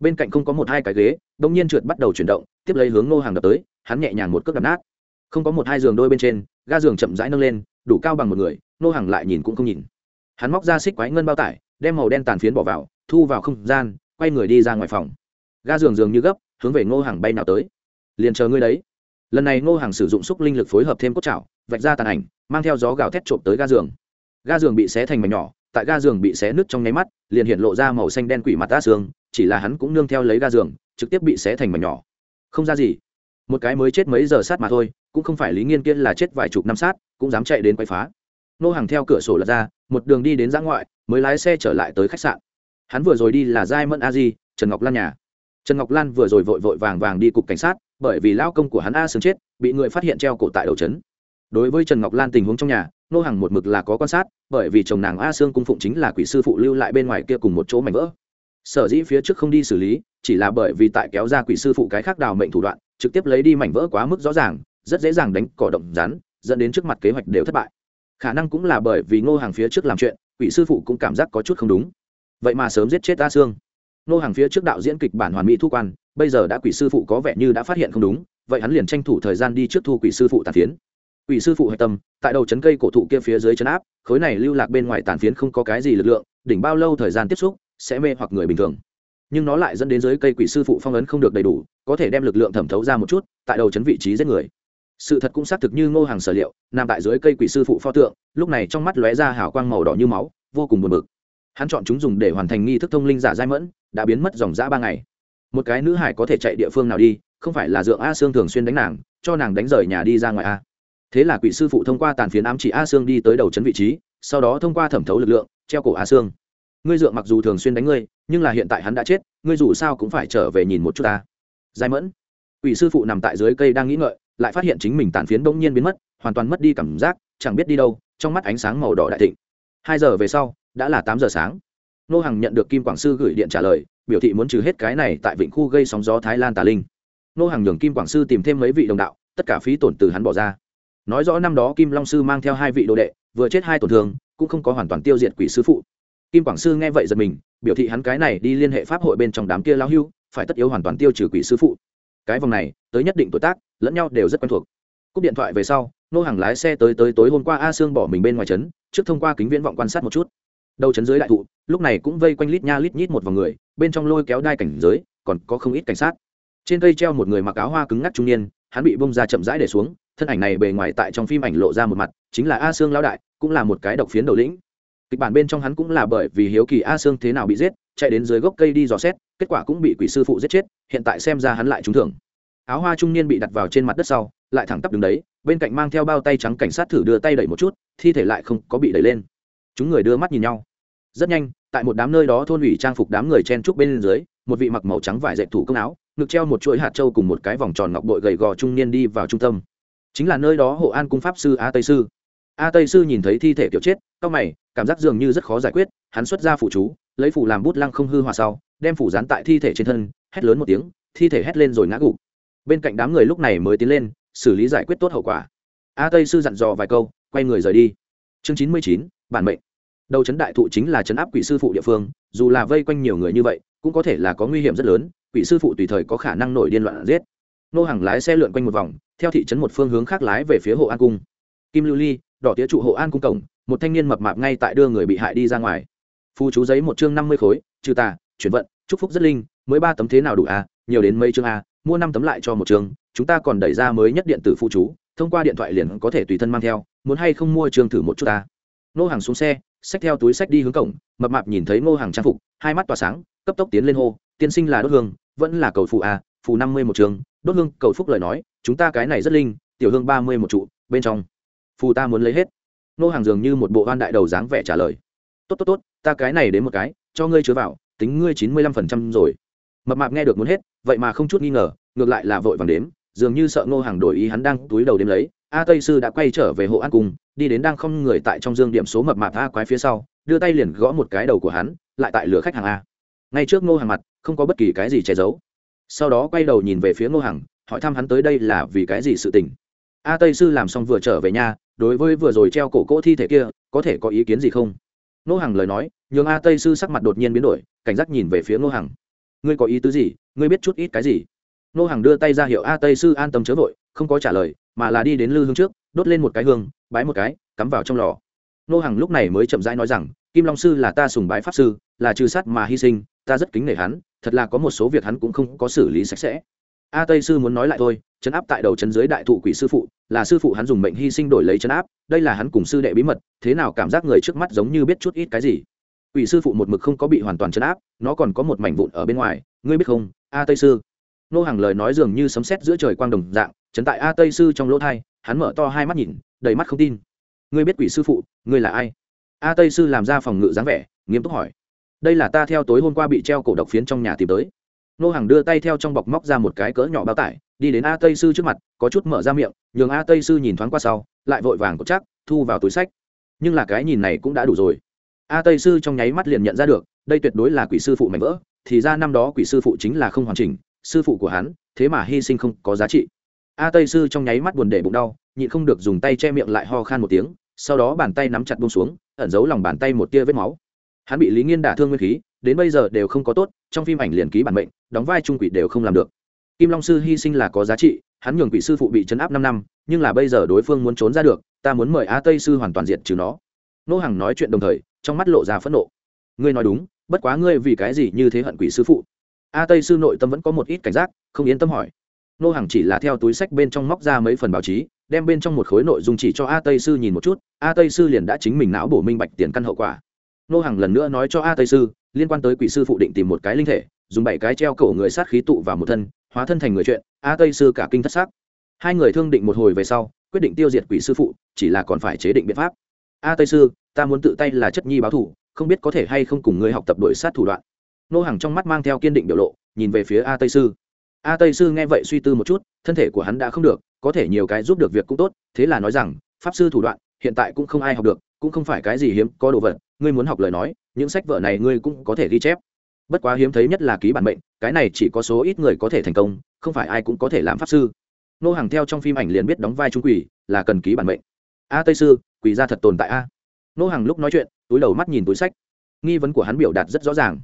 bên cạnh không có một hai cái ghế, đông nhiên trượt bắt đầu chuyển động, tiếp lấy hướng Ngô hàng đập tới, hắn nhẹ nhàng một cước đập nát. Không có một hai giường đôi bên trên, ga giường chậm rãi nâng lên, đủ cao bằng một người, Ngô hàng lại nhìn cũng không nhìn. Hắn móc ra xích quái ngân bao tải, đem màu đen tàn phiến bỏ vào, thu vào không gian, quay người đi ra ngoài phòng. Ga giường giường như gấp, hướng về ngô hàng bay nào tới. Liền chờ ngươi đấy. Lần này ngô hàng sử dụng xúc linh lực phối hợp thêm cốt chảo vạch ra tàn ảnh, mang theo gió gào thét trộm tới ga giường. Ga giường bị xé thành mảnh nhỏ tại ga giường bị xé nứt trong nháy mắt, liền hiện lộ ra màu xanh đen quỷ mặt ta xương, chỉ là hắn cũng nương theo lấy ga giường, trực tiếp bị xé thành mảnh nhỏ. Không ra gì. Một cái mới chết mấy giờ sát mà thôi, cũng không phải lý nghiên kiên là chết vài chục năm sát, cũng dám chạy đến quay phá. Nô hàng theo cửa sổ lật ra, một đường đi đến giã ngoại, mới lái xe trở lại tới khách sạn. Hắn vừa rồi đi là giai mẫn a di, trần ngọc lan nhà. Trần ngọc lan vừa rồi vội vội vàng vàng đi cục cảnh sát, bởi vì lao công của hắn a sướng chết, bị người phát hiện treo cổ tại đầu trấn. Đối với trần ngọc lan tình huống trong nhà, nô hàng một mực là có quan sát bởi vì chồng nàng a sương cung phụng chính là quỷ sư phụ lưu lại bên ngoài kia cùng một chỗ mảnh vỡ. Sở dĩ phía trước không đi xử lý, chỉ là bởi vì tại kéo ra quỷ sư phụ cái khác đào mệnh thủ đoạn, trực tiếp lấy đi mảnh vỡ quá mức rõ ràng, rất dễ dàng đánh cỏ động rắn, dẫn đến trước mặt kế hoạch đều thất bại. Khả năng cũng là bởi vì ngô hàng phía trước làm chuyện, quỷ sư phụ cũng cảm giác có chút không đúng. Vậy mà sớm giết chết a sương. Ngô hàng phía trước đạo diễn kịch bản hoàn mỹ thu quan, bây giờ đã quỷ sư phụ có vẻ như đã phát hiện không đúng, vậy hắn liền tranh thủ thời gian đi trước thu quỷ sư phụ tàn phiến quỷ sư phụ hạch tâm, tại đầu chấn cây cổ thụ kia phía dưới chấn áp, khối này lưu lạc bên ngoài tàn phiến không có cái gì lực lượng, đỉnh bao lâu thời gian tiếp xúc, sẽ mê hoặc người bình thường. Nhưng nó lại dẫn đến dưới cây quỷ sư phụ phong ấn không được đầy đủ, có thể đem lực lượng thẩm thấu ra một chút, tại đầu chấn vị trí giết người. Sự thật cũng xác thực như ngô hàng sở liệu, nằm tại dưới cây quỷ sư phụ pho tượng, lúc này trong mắt lóe ra hào quang màu đỏ như máu, vô cùng buồn bực. Hắn chọn chúng dùng để hoàn thành nghi thức thông linh giả giai mẫn, đã biến mất dòng dã ba ngày. Một cái nữ hải có thể chạy địa phương nào đi, không phải là dượng a sương thường xuyên đánh nàng, cho nàng đánh rời nhà đi ra ngoài a thế là quỷ sư phụ thông qua tàn phiến ám chỉ a sương đi tới đầu trấn vị trí, sau đó thông qua thẩm thấu lực lượng, treo cổ a sương. Ngươi dựa mặc dù thường xuyên đánh ngươi, nhưng là hiện tại hắn đã chết, ngươi dù sao cũng phải trở về nhìn một chút ta. Giai mẫn. Quỷ sư phụ nằm tại dưới cây đang nghĩ ngợi, lại phát hiện chính mình tàn phiến bỗng nhiên biến mất, hoàn toàn mất đi cảm giác, chẳng biết đi đâu, trong mắt ánh sáng màu đỏ đại thịnh. Hai giờ về sau, đã là tám giờ sáng. Nô hằng nhận được kim quảng sư gửi điện trả lời, biểu thị muốn trừ hết cái này tại vịnh khu gây sóng gió thái lan tà linh. Nô hằng nhường kim quảng sư tìm thêm mấy vị đồng đạo, tất cả phí tổn từ hắn bỏ ra nói rõ năm đó kim long sư mang theo hai vị đồ đệ, vừa chết hai tổn thương, cũng không có hoàn toàn tiêu diệt quỷ sư phụ. Kim quảng sư nghe vậy giật mình, biểu thị hắn cái này đi liên hệ pháp hội bên trong đám kia lao hưu, phải tất yếu hoàn toàn tiêu trừ quỷ sư phụ. Cái vòng này, tới nhất định tuổi tác, lẫn nhau đều rất quen thuộc. Cúp điện thoại về sau, nô hàng lái xe tới tới tối hôm qua a sương bỏ mình bên ngoài trấn, trước thông qua kính viễn vọng quan sát một chút. Đầu trấn dưới đại thụ, lúc này cũng vây quanh lít nha lít nhít một vòng người, bên trong lôi kéo đai cảnh giới, còn có không ít cảnh sát. Trên cây treo một người mặc áo hoa cứng ngắc trung niên, hắn bị bông ra chậm rãi để xuống thân ảnh này bề ngoài tại trong phim ảnh lộ ra một mặt, chính là a sương lão đại, cũng là một cái độc phiến đầu lĩnh. Kịch bản bên trong hắn cũng là bởi vì hiếu kỳ a sương thế nào bị giết, chạy đến dưới gốc cây đi dò xét, kết quả cũng bị quỷ sư phụ giết chết, hiện tại xem ra hắn lại trúng thưởng. Áo hoa trung niên bị đặt vào trên mặt đất sau, lại thẳng tắp đứng đấy, bên cạnh mang theo bao tay trắng cảnh sát thử đưa tay đẩy một chút, thi thể lại không có bị đẩy lên. Chúng người đưa mắt nhìn nhau. Rất nhanh, tại một đám nơi đó thôn ủy trang phục đám người chen trúc bên dưới, một vị mặc màu trắng vải dệt thủ công áo, ngực treo một chuỗi hạt trâu cùng một cái vòng tròn ngọc bội gầy gò trung niên đi vào trung tâm chính là nơi đó hộ an cung pháp sư a tây sư. A tây sư nhìn thấy thi thể kiểu chết cao mày, cảm giác dường như rất khó giải quyết, hắn xuất ra phủ chú, lấy phủ làm bút lăng không hư hòa sau, đem phủ dán tại thi thể trên thân, hét lớn một tiếng, thi thể hét lên rồi ngã gục. Bên cạnh đám người lúc này mới tiến lên, xử lý giải quyết tốt hậu quả. A tây sư dặn dò vài câu, quay người rời đi. Chương chín mươi chín, bản mệnh. Đầu trấn đại thụ chính là trấn áp quỷ sư phụ địa phương, dù là vây quanh nhiều người như vậy, cũng có thể là có nguy hiểm rất lớn, quỷ sư phụ tùy thời có khả năng nổi điên loạn giết nô hàng lái xe lượn quanh một vòng theo thị trấn một phương hướng khác lái về phía hộ an cung. Kim lưu ly đỏ tía trụ hộ an cung cổng một thanh niên mập mạp ngay tại đưa người bị hại đi ra ngoài. Phu chú giấy một chương năm mươi khối trừ tà chuyển vận chúc phúc rất linh mới ba tấm thế nào đủ à nhiều đến mấy chương à mua năm tấm lại cho một chương chúng ta còn đẩy ra mới nhất điện tử phụ chú thông qua điện thoại liền có thể tùy thân mang theo muốn hay không mua chương thử một chút ta nô hàng xuống xe xách theo túi sách đi hướng cổng mập mạp nhìn thấy ngô hàng trang phục hai mắt tỏa sáng cấp tốc tiến lên hô tiên sinh là đốt hương vẫn là cầu phụ a, phù năm mươi một trường đốt hương cầu phúc lời nói chúng ta cái này rất linh tiểu hương ba mươi một trụ bên trong. Phù ta muốn lấy hết. Nô hàng dường như một bộ hoan đại đầu dáng vẻ trả lời. Tốt tốt tốt ta cái này đến một cái cho ngươi chứa vào tính ngươi chín mươi lăm phần trăm rồi. Mập mạp nghe được muốn hết vậy mà không chút nghi ngờ ngược lại là vội vàng đếm dường như sợ ngô hàng đổi ý hắn đang túi đầu đếm lấy. A tây sư đã quay trở về hộ an cùng, đi đến đang không người tại trong dương điểm số mập mạp a quái phía sau đưa tay liền gõ một cái đầu của hắn lại tại lửa khách hàng a. Ngay trước ngô hàng mặt không có bất kỳ cái gì che giấu sau đó quay đầu nhìn về phía ngô Hằng, hỏi thăm hắn tới đây là vì cái gì sự tình. A tây sư làm xong vừa trở về nhà đối với vừa rồi treo cổ cỗ thi thể kia có thể có ý kiến gì không? Ngô Hằng lời nói nhường a tây sư sắc mặt đột nhiên biến đổi cảnh giác nhìn về phía ngô Hằng. ngươi có ý tứ gì? Ngươi biết chút ít cái gì? Ngô Hằng đưa tay ra hiệu a tây sư an tâm chớ vội không có trả lời mà là đi đến lư hương trước đốt lên một cái hương bái một cái cắm vào trong lò. Ngô Hằng lúc này mới chậm rãi nói rằng kim long sư là ta sùng bái pháp sư là trừ sát mà hy sinh ta rất kính nể hắn, thật là có một số việc hắn cũng không có xử lý sạch sẽ. A tây sư muốn nói lại thôi, chấn áp tại đầu chấn dưới đại thụ quỷ sư phụ, là sư phụ hắn dùng mệnh hy sinh đổi lấy chấn áp, đây là hắn cùng sư đệ bí mật, thế nào cảm giác người trước mắt giống như biết chút ít cái gì? Quỷ sư phụ một mực không có bị hoàn toàn chấn áp, nó còn có một mảnh vụn ở bên ngoài, ngươi biết không? A tây sư. Nô hàng lời nói dường như sấm sét giữa trời quang đồng dạng, chấn tại a tây sư trong lỗ thai, hắn mở to hai mắt nhìn, đầy mắt không tin. Ngươi biết quỷ sư phụ, ngươi là ai? A tây sư làm ra phòng ngự dáng vẻ, nghiêm túc hỏi đây là ta theo tối hôm qua bị treo cổ độc phiến trong nhà tìm tới. Nô hàng đưa tay theo trong bọc móc ra một cái cỡ nhỏ bao tải, đi đến a tây sư trước mặt, có chút mở ra miệng, nhường a tây sư nhìn thoáng qua sau, lại vội vàng có chắc, thu vào túi sách. Nhưng là cái nhìn này cũng đã đủ rồi. A tây sư trong nháy mắt liền nhận ra được, đây tuyệt đối là quỷ sư phụ mảnh vỡ, thì ra năm đó quỷ sư phụ chính là không hoàn chỉnh, sư phụ của hắn, thế mà hy sinh không có giá trị. A tây sư trong nháy mắt buồn để bụng đau, nhịn không được dùng tay che miệng lại ho khan một tiếng, sau đó bàn tay nắm chặt bông xuống, ẩn giấu lòng bàn tay một tia vết máu hắn bị lý nghiên đả thương nguyên khí, đến bây giờ đều không có tốt, trong phim ảnh liền ký bản mệnh, đóng vai trung quỷ đều không làm được. Kim long sư hy sinh là có giá trị, hắn nhường quỷ sư phụ bị chấn áp năm năm, nhưng là bây giờ đối phương muốn trốn ra được, ta muốn mời a tây sư hoàn toàn diệt trừ nó. Nô Hằng nói chuyện đồng thời, trong mắt lộ ra phẫn nộ. Ngươi nói đúng, bất quá ngươi vì cái gì như thế hận quỷ sư phụ? A tây sư nội tâm vẫn có một ít cảnh giác, không yên tâm hỏi. Nô Hằng chỉ là theo túi sách bên trong móc ra mấy phần báo chí, đem bên trong một khối nội dung chỉ cho a tây sư nhìn một chút, a tây sư liền đã chính mình não bổ minh bạch tiền căn hậu quả nô hàng lần nữa nói cho a tây sư, liên quan tới quỷ sư phụ định tìm một cái linh thể, dùng bảy cái treo cổ người sát khí tụ vào một thân, hóa thân thành người chuyện, a tây sư cả kinh thất xác hai người thương định một hồi về sau, quyết định tiêu diệt quỷ sư phụ, chỉ là còn phải chế định biện pháp. A tây sư, ta muốn tự tay là chất nhi báo thủ, không biết có thể hay không cùng ngươi học tập đội sát thủ đoạn. Nô hàng trong mắt mang theo kiên định biểu lộ, nhìn về phía a tây sư. A tây sư nghe vậy suy tư một chút, thân thể của hắn đã không được, có thể nhiều cái giúp được việc cũng tốt, thế là nói rằng, pháp sư thủ đoạn, hiện tại cũng không ai học được cũng không phải cái gì hiếm có đồ vật, ngươi muốn học lời nói, những sách vở này ngươi cũng có thể ghi chép. Bất quá hiếm thấy nhất là ký bản mệnh, cái này chỉ có số ít người có thể thành công, không phải ai cũng có thể làm pháp sư. Nô hàng theo trong phim ảnh liền biết đóng vai trung quỷ, là cần ký bản mệnh. A tây sư, quỷ ra thật tồn tại a. Nô hàng lúc nói chuyện, túi đầu mắt nhìn túi sách. Nghi vấn của hắn biểu đạt rất rõ ràng.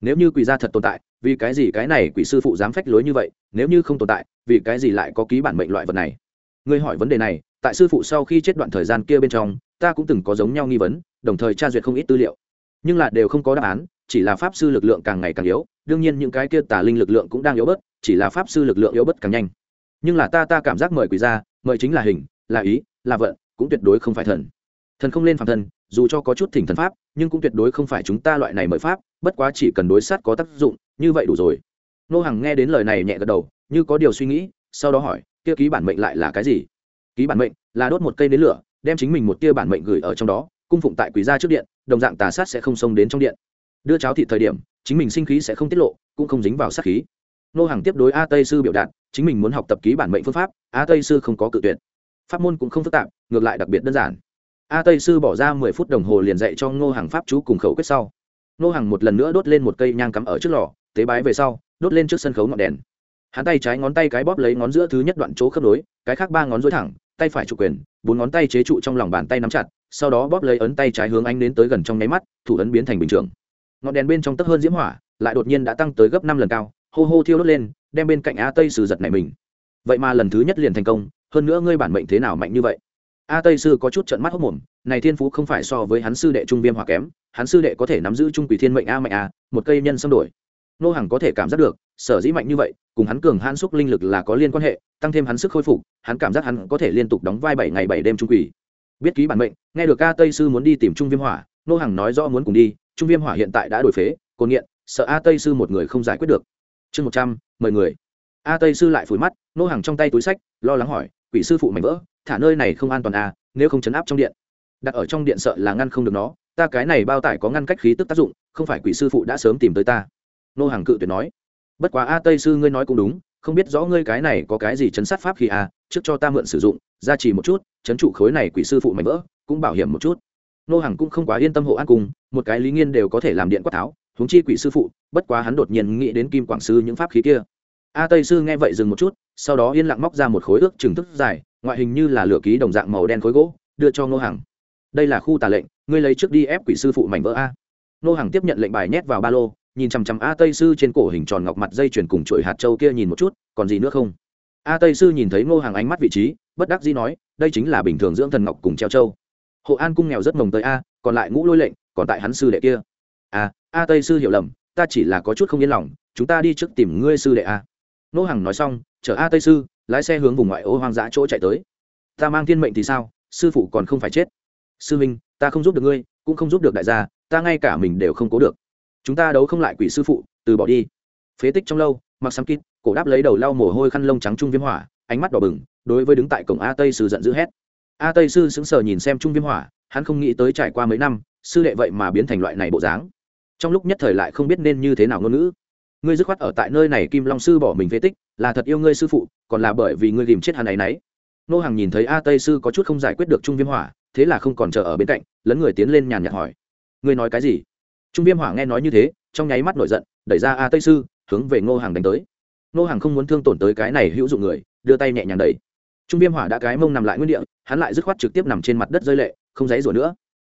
Nếu như quỷ gia thật tồn tại, vì cái gì cái này quỷ sư phụ dám phách lối như vậy, nếu như không tồn tại, vì cái gì lại có ký bản mệnh loại vật này? Ngươi hỏi vấn đề này, tại sư phụ sau khi chết đoạn thời gian kia bên trong ta cũng từng có giống nhau nghi vấn, đồng thời tra duyệt không ít tư liệu. Nhưng là đều không có đáp án, chỉ là pháp sư lực lượng càng ngày càng yếu, đương nhiên những cái kia tà linh lực lượng cũng đang yếu bớt, chỉ là pháp sư lực lượng yếu bớt càng nhanh. Nhưng là ta ta cảm giác mời quỷ ra, mời chính là hình, là ý, là vận, cũng tuyệt đối không phải thần. Thần không lên phàm thần, dù cho có chút thỉnh thần pháp, nhưng cũng tuyệt đối không phải chúng ta loại này mời pháp, bất quá chỉ cần đối sát có tác dụng, như vậy đủ rồi. Nô hằng nghe đến lời này nhẹ gật đầu, như có điều suy nghĩ, sau đó hỏi, kia ký bản mệnh lại là cái gì? Ký bản mệnh là đốt một cây nến lửa đem chính mình một tia bản mệnh gửi ở trong đó, cung phụng tại quý gia trước điện, đồng dạng tà sát sẽ không xông đến trong điện. Đưa cháo thị thời điểm, chính mình sinh khí sẽ không tiết lộ, cũng không dính vào sát khí. Nô hàng tiếp đối a tây sư biểu đạt, chính mình muốn học tập ký bản mệnh phương pháp, a tây sư không có cự tuyệt. Pháp môn cũng không phức tạp, ngược lại đặc biệt đơn giản. A tây sư bỏ ra mười phút đồng hồ liền dạy cho ngô hàng pháp chú cùng khẩu quyết sau. Ngô hàng một lần nữa đốt lên một cây nhang cắm ở trước lò, tế bái về sau, đốt lên trước sân khấu ngọn đèn. Hắn tay trái ngón tay cái bóp lấy ngón giữa thứ nhất đoạn chỗ khớp nối, cái khác ba ngón dối thẳng, tay phải chủ quyền bốn ngón tay chế trụ trong lòng bàn tay nắm chặt, sau đó bóp lấy ấn tay trái hướng anh đến tới gần trong nháy mắt, thủ ấn biến thành bình thường. Ngọn đèn bên trong tấp hơn diễm hỏa, lại đột nhiên đã tăng tới gấp năm lần cao, hô hô thiêu đốt lên, đem bên cạnh a tây sử giật này mình. Vậy mà lần thứ nhất liền thành công, hơn nữa ngươi bản mệnh thế nào mạnh như vậy? A tây sư có chút trận mắt hốc mồm, này thiên phú không phải so với hắn sư đệ trung viêm hỏa kém, hắn sư đệ có thể nắm giữ trung quỷ thiên mệnh a mạnh a, một cây nhân xâm đổi nô hàng có thể cảm giác được, sở dĩ mạnh như vậy, cùng hắn cường hãn xúc linh lực là có liên quan hệ, tăng thêm hắn sức khôi phục, hắn cảm giác hắn có thể liên tục đóng vai bảy ngày bảy đêm trung quỷ. Biết ký bản mệnh, nghe được ca tây sư muốn đi tìm trung viêm hỏa, nô hàng nói rõ muốn cùng đi, trung viêm hỏa hiện tại đã đổi phế cồn nghiện, sợ a tây sư một người không giải quyết được. Chương một trăm mười người. A tây sư lại phủi mắt, nô hàng trong tay túi sách, lo lắng hỏi, quỷ sư phụ mảnh vỡ, thả nơi này không an toàn à nếu không chấn áp trong điện. Đặt ở trong điện sợ là ngăn không được nó, ta cái này bao tải có ngăn cách khí tức tác dụng, không phải quỷ sư phụ đã sớm tìm tới ta nô hàng cự tuyệt nói, bất quá a tây sư ngươi nói cũng đúng, không biết rõ ngươi cái này có cái gì chấn sát pháp khi a trước cho ta mượn sử dụng, gia trì một chút, chấn trụ khối này quỷ sư phụ mảnh vỡ, cũng bảo hiểm một chút. Nô hàng cũng không quá yên tâm hộ an cùng, một cái lý nghiên đều có thể làm điện quát tháo, huống chi quỷ sư phụ, bất quá hắn đột nhiên nghĩ đến kim quảng sư những pháp khí kia. A tây sư nghe vậy dừng một chút, sau đó yên lặng móc ra một khối ước trừng thức dài, ngoại hình như là lửa ký đồng dạng màu đen khối gỗ, đưa cho ngô hàng. Đây là khu tà lệnh, ngươi lấy trước đi ép quỷ sư phụ mảnh vỡ a. Ngô hàng tiếp nhận lệnh bài nhét vào ba lô nhìn chằm chằm a tây sư trên cổ hình tròn ngọc mặt dây chuyền cùng chuỗi hạt châu kia nhìn một chút, còn gì nữa không? A tây sư nhìn thấy ngô hàng ánh mắt vị trí, bất đắc dĩ nói, đây chính là bình thường dưỡng thần ngọc cùng treo châu. Hộ an cung nghèo rất mồng tới a, còn lại ngũ lôi lệnh, còn tại hắn sư đệ kia. A a tây sư hiểu lầm, ta chỉ là có chút không yên lòng, chúng ta đi trước tìm ngươi sư đệ a. Ngô hàng nói xong, chở a tây sư, lái xe hướng vùng ngoại ô hoang dã chỗ chạy tới. Ta mang thiên mệnh thì sao, sư phụ còn không phải chết. Sư minh, ta không giúp được ngươi, cũng không giúp được đại gia, ta ngay cả mình đều không cố được chúng ta đấu không lại quỷ sư phụ, từ bỏ đi. Phế tích trong lâu, mặc xăm kít, cổ đáp lấy đầu lau mồ hôi khăn lông trắng trung viêm hỏa, ánh mắt đỏ bừng, đối với đứng tại cổng a tây sư giận dữ hét. A tây sư sững sờ nhìn xem trung viêm hỏa, hắn không nghĩ tới trải qua mấy năm, sư đệ vậy mà biến thành loại này bộ dáng. Trong lúc nhất thời lại không biết nên như thế nào ngôn ngữ. Ngươi dứt khoát ở tại nơi này kim long sư bỏ mình phế tích, là thật yêu ngươi sư phụ, còn là bởi vì ngươi tìm chết hắn ấy nấy. Nô hàng nhìn thấy a tây sư có chút không giải quyết được trung viêm hỏa, thế là không còn chờ ở bên cạnh, lấn người tiến lên nhàn nhạt hỏi. Ngươi nói cái gì? Trung viêm hỏa nghe nói như thế, trong nháy mắt nổi giận, đẩy ra a tây sư, hướng về ngô hàng đánh tới. Ngô hàng không muốn thương tổn tới cái này hữu dụng người, đưa tay nhẹ nhàng đẩy. Trung viêm hỏa đã cái mông nằm lại nguyên địa, hắn lại dứt khoát trực tiếp nằm trên mặt đất rơi lệ, không dãy rủa nữa.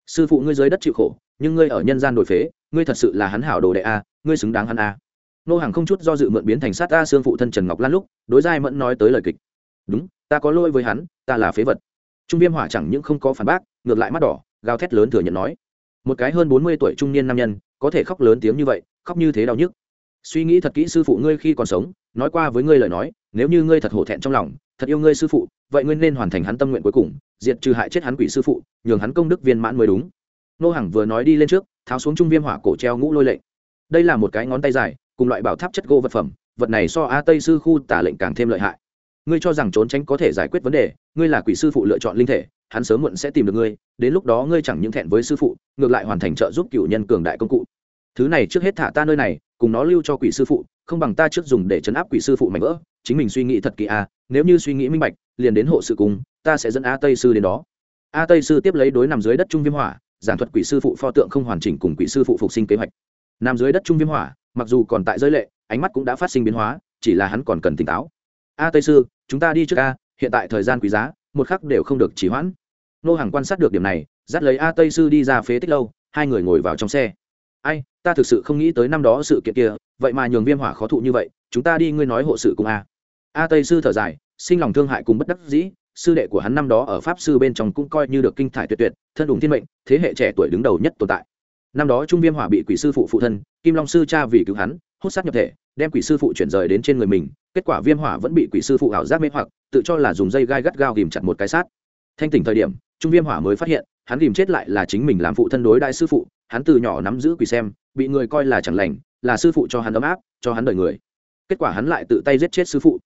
Sư phụ ngươi dưới đất chịu khổ, nhưng ngươi ở nhân gian đổi phế, ngươi thật sự là hắn hảo đồ đệ a, ngươi xứng đáng hắn a. Nô hàng không chút do dự mượn biến thành sát ta xương phụ thân trần ngọc lan lúc, đối giai mẫn nói tới lời kịch. Đúng, ta có lỗi với hắn, ta là phế vật. Trung viêm hỏa chẳng những không có phản bác, ngược lại mắt đỏ, gào thét lớn thừa nhận nói một cái hơn bốn mươi tuổi trung niên nam nhân, có thể khóc lớn tiếng như vậy, khóc như thế đau nhức. Suy nghĩ thật kỹ sư phụ ngươi khi còn sống, nói qua với ngươi lời nói, nếu như ngươi thật hổ thẹn trong lòng, thật yêu ngươi sư phụ, vậy ngươi nên hoàn thành hắn tâm nguyện cuối cùng, diệt trừ hại chết hắn quỷ sư phụ, nhường hắn công đức viên mãn mới đúng. Nô hàng vừa nói đi lên trước, tháo xuống trung viêm hỏa cổ treo ngũ lôi lệnh đây là một cái ngón tay dài, cùng loại bảo tháp chất gỗ vật phẩm, vật này so a tây sư khu tả lệnh càng thêm lợi hại. Ngươi cho rằng trốn tránh có thể giải quyết vấn đề, ngươi là quỷ sư phụ lựa chọn linh thể hắn sớm muộn sẽ tìm được ngươi đến lúc đó ngươi chẳng những thẹn với sư phụ ngược lại hoàn thành trợ giúp cựu nhân cường đại công cụ. Thứ này trước hết thả ta nơi này cùng nó lưu cho quỷ sư phụ không bằng ta trước dùng để chấn áp quỷ sư phụ mạnh vỡ. Chính mình suy nghĩ thật kỳ a à, nếu như suy nghĩ minh bạch liền đến hộ sự cùng ta sẽ dẫn a tây sư đến đó. A tây sư tiếp lấy đối nằm dưới đất trung viêm hỏa giảng thuật quỷ sư phụ pho tượng không hoàn chỉnh cùng quỷ sư phụ phục sinh kế hoạch. Nằm dưới đất trung viêm hỏa mặc dù còn tại giới lệ ánh mắt cũng đã phát sinh biến hóa chỉ là hắn còn cần tỉnh táo. A tây sư chúng ta đi trước a hiện tại thời gian quý giá một khắc đều không được chỉ hoãn. Nô hàng quan sát được điểm này, dắt lấy a tây sư đi ra phế tích lâu, hai người ngồi vào trong xe. Ai, ta thực sự không nghĩ tới năm đó sự kiện kia, vậy mà nhường viêm hỏa khó thụ như vậy, chúng ta đi ngươi nói hộ sự cùng a. A tây sư thở dài, sinh lòng thương hại cùng bất đắc dĩ, sư đệ của hắn năm đó ở pháp sư bên trong cũng coi như được kinh thải tuyệt tuyệt, thân đủng thiên mệnh, thế hệ trẻ tuổi đứng đầu nhất tồn tại. Năm đó trung viêm hỏa bị quỷ sư phụ phụ thân, kim long sư cha vì cứu hắn hút sát nhập thể, đem quỷ sư phụ chuyển rời đến trên người mình, kết quả viêm hỏa vẫn bị quỷ sư phụ ảo giác mê hoặc, tự cho là dùng dây gai gắt gao ghìm chặt một cái sát. Thanh tỉnh thời điểm, trung viêm hỏa mới phát hiện, hắn ghìm chết lại là chính mình làm phụ thân đối đại sư phụ, hắn từ nhỏ nắm giữ quỷ xem, bị người coi là chẳng lành, là sư phụ cho hắn ấm áp, cho hắn đời người. Kết quả hắn lại tự tay giết chết sư phụ.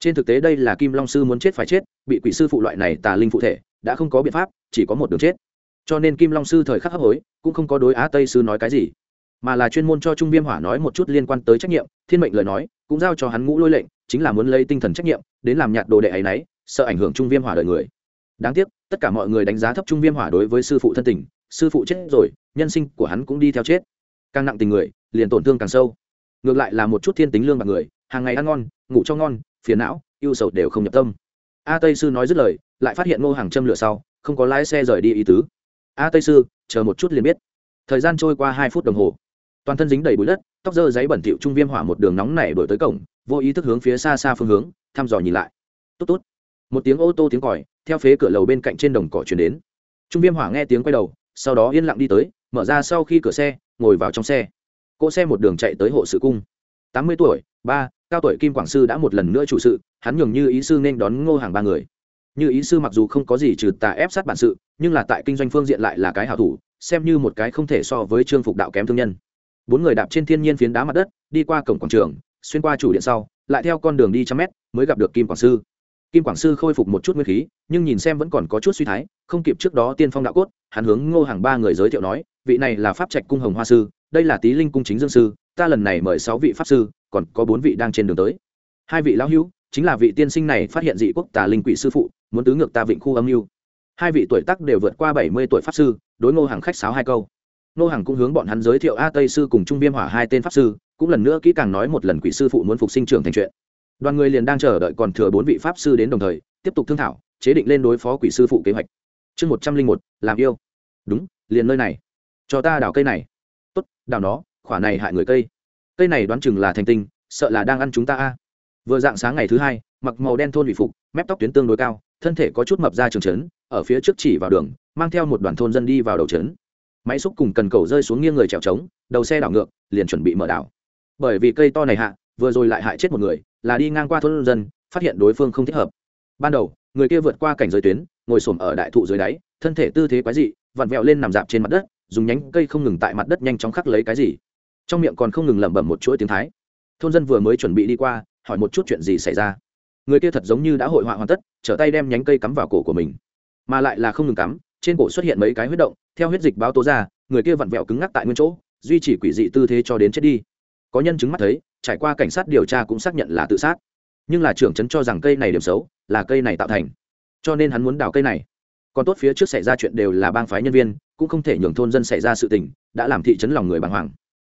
Trên thực tế đây là kim long sư muốn chết phải chết, bị quỷ sư phụ loại này tà linh phụ thể, đã không có biện pháp, chỉ có một đường chết. Cho nên kim long sư thời khắc hấp hối, cũng không có đối á tây sư nói cái gì mà là chuyên môn cho trung viêm hỏa nói một chút liên quan tới trách nhiệm, thiên mệnh lời nói, cũng giao cho hắn ngũ lôi lệnh, chính là muốn lấy tinh thần trách nhiệm, đến làm nhạt đồ đệ ấy nấy, sợ ảnh hưởng trung viêm hỏa đời người. Đáng tiếc, tất cả mọi người đánh giá thấp trung viêm hỏa đối với sư phụ thân tình, sư phụ chết rồi, nhân sinh của hắn cũng đi theo chết. Càng nặng tình người, liền tổn thương càng sâu. Ngược lại là một chút thiên tính lương bạc người, hàng ngày ăn ngon, ngủ cho ngon, phiền não yêu sầu đều không nhập tâm. A tây sư nói dứt lời, lại phát hiện ngô hàng châm lửa sau, không có lái xe rời đi ý tứ. A tây sư, chờ một chút liền biết. Thời gian trôi qua hai phút đồng hồ toàn thân dính đầy bụi đất, tóc dơ giấy bẩn thịu trung viêm hỏa một đường nóng nảy đổi tới cổng, vô ý thức hướng phía xa xa phương hướng, thăm dò nhìn lại. Tốt tốt một tiếng ô tô tiếng còi, theo phế cửa lầu bên cạnh trên đồng cỏ chuyển đến. Trung viêm hỏa nghe tiếng quay đầu, sau đó yên lặng đi tới, mở ra sau khi cửa xe, ngồi vào trong xe. Cỗ xe một đường chạy tới hộ sự cung. Tám mươi tuổi, ba, cao tuổi kim quảng sư đã một lần nữa chủ sự, hắn nhường như ý sư nên đón ngô hàng ba người. Như ý sư mặc dù không có gì trừ tà ép sát bản sự, nhưng là tại kinh doanh phương diện lại là cái hảo thủ, xem như một cái không thể so với trương phục đạo kém thương nhân bốn người đạp trên thiên nhiên phiến đá mặt đất, đi qua cổng quảng trường, xuyên qua chủ điện sau, lại theo con đường đi trăm mét, mới gặp được kim quảng sư. Kim quảng sư khôi phục một chút nguyên khí, nhưng nhìn xem vẫn còn có chút suy thái, không kịp trước đó tiên phong đạo cốt, hắn hướng ngô hàng ba người giới thiệu nói, vị này là pháp trạch cung hồng hoa sư, đây là tý linh cung chính dương sư, ta lần này mời sáu vị pháp sư, còn có bốn vị đang trên đường tới. Hai vị lão hữu, chính là vị tiên sinh này phát hiện dị quốc tà linh quỷ sư phụ, muốn tứ ngược ta vịnh khu âm mưu. Hai vị tuổi tác đều vượt qua bảy mươi tuổi pháp sư, đối ngô hàng khách sáo hai câu. Nô hàng cũng hướng bọn hắn giới thiệu a tây sư cùng trung viêm hỏa hai tên pháp sư, cũng lần nữa kỹ càng nói một lần quỷ sư phụ muốn phục sinh trưởng thành chuyện. Đoàn người liền đang chờ đợi còn thừa bốn vị pháp sư đến đồng thời, tiếp tục thương thảo, chế định lên đối phó quỷ sư phụ kế hoạch. Chương một trăm linh một, làm yêu. Đúng, liền nơi này. Cho ta đào cây này. Tốt, đào nó, khỏa này hại người cây. Cây này đoán chừng là thành tinh, sợ là đang ăn chúng ta a. Vừa dạng sáng ngày thứ hai, mặc màu đen thôn vị phục, mép tóc tuyến tương đối cao, thân thể có chút mập ra trường trấn ở phía trước chỉ vào đường, mang theo một đoàn thôn dân đi vào đầu trấn máy xúc cùng cần cầu rơi xuống nghiêng người trèo trống, đầu xe đảo ngược, liền chuẩn bị mở đảo. Bởi vì cây to này hạ, vừa rồi lại hại chết một người, là đi ngang qua thôn dân, phát hiện đối phương không thích hợp. Ban đầu, người kia vượt qua cảnh giới tuyến, ngồi xổm ở đại thụ dưới đáy, thân thể tư thế quái dị, vặn vẹo lên nằm dạp trên mặt đất, dùng nhánh cây không ngừng tại mặt đất nhanh chóng khắc lấy cái gì. Trong miệng còn không ngừng lẩm bẩm một chuỗi tiếng thái. Thôn dân vừa mới chuẩn bị đi qua, hỏi một chút chuyện gì xảy ra. Người kia thật giống như đã hội họa hoàn tất, trở tay đem nhánh cây cắm vào cổ của mình, mà lại là không ngừng cắm trên cổ xuất hiện mấy cái huyết động, theo huyết dịch báo tố ra, người kia vặn vẹo cứng ngắc tại nguyên chỗ, duy trì quỷ dị tư thế cho đến chết đi. Có nhân chứng mắt thấy, trải qua cảnh sát điều tra cũng xác nhận là tự sát. Nhưng là trưởng trấn cho rằng cây này điểm xấu, là cây này tạo thành. Cho nên hắn muốn đào cây này. Còn tốt phía trước xảy ra chuyện đều là bang phái nhân viên, cũng không thể nhường thôn dân xảy ra sự tình, đã làm thị trấn lòng người bàng hoàng.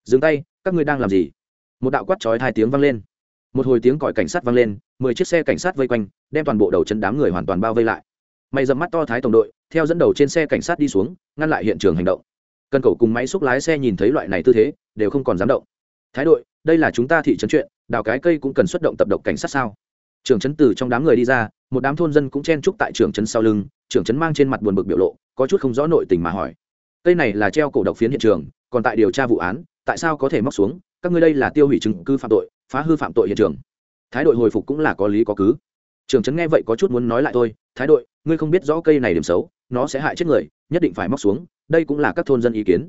Dừng tay, các ngươi đang làm gì? Một đạo quát chói hai tiếng vang lên. Một hồi tiếng còi cảnh sát vang lên, mười chiếc xe cảnh sát vây quanh, đem toàn bộ đầu chân đám người hoàn toàn bao vây lại. Mày dầm mắt to thái tổng đội theo dẫn đầu trên xe cảnh sát đi xuống, ngăn lại hiện trường hành động. Cần cầu cùng máy xúc lái xe nhìn thấy loại này tư thế, đều không còn dám động. Thái đội, đây là chúng ta thị trấn chuyện, đào cái cây cũng cần xuất động tập độc cảnh sát sao? Trưởng trấn từ trong đám người đi ra, một đám thôn dân cũng chen trúc tại trưởng trấn sau lưng, trưởng trấn mang trên mặt buồn bực biểu lộ, có chút không rõ nội tình mà hỏi. Cây này là treo cổ độc phiến hiện trường, còn tại điều tra vụ án, tại sao có thể móc xuống? Các ngươi đây là tiêu hủy chứng cứ phạm tội, phá hư phạm tội hiện trường. Thái đội hồi phục cũng là có lý có cứ. Trưởng trấn nghe vậy có chút muốn nói lại thôi, thái đội, ngươi không biết rõ cây này điểm xấu nó sẽ hại chết người, nhất định phải móc xuống, đây cũng là các thôn dân ý kiến.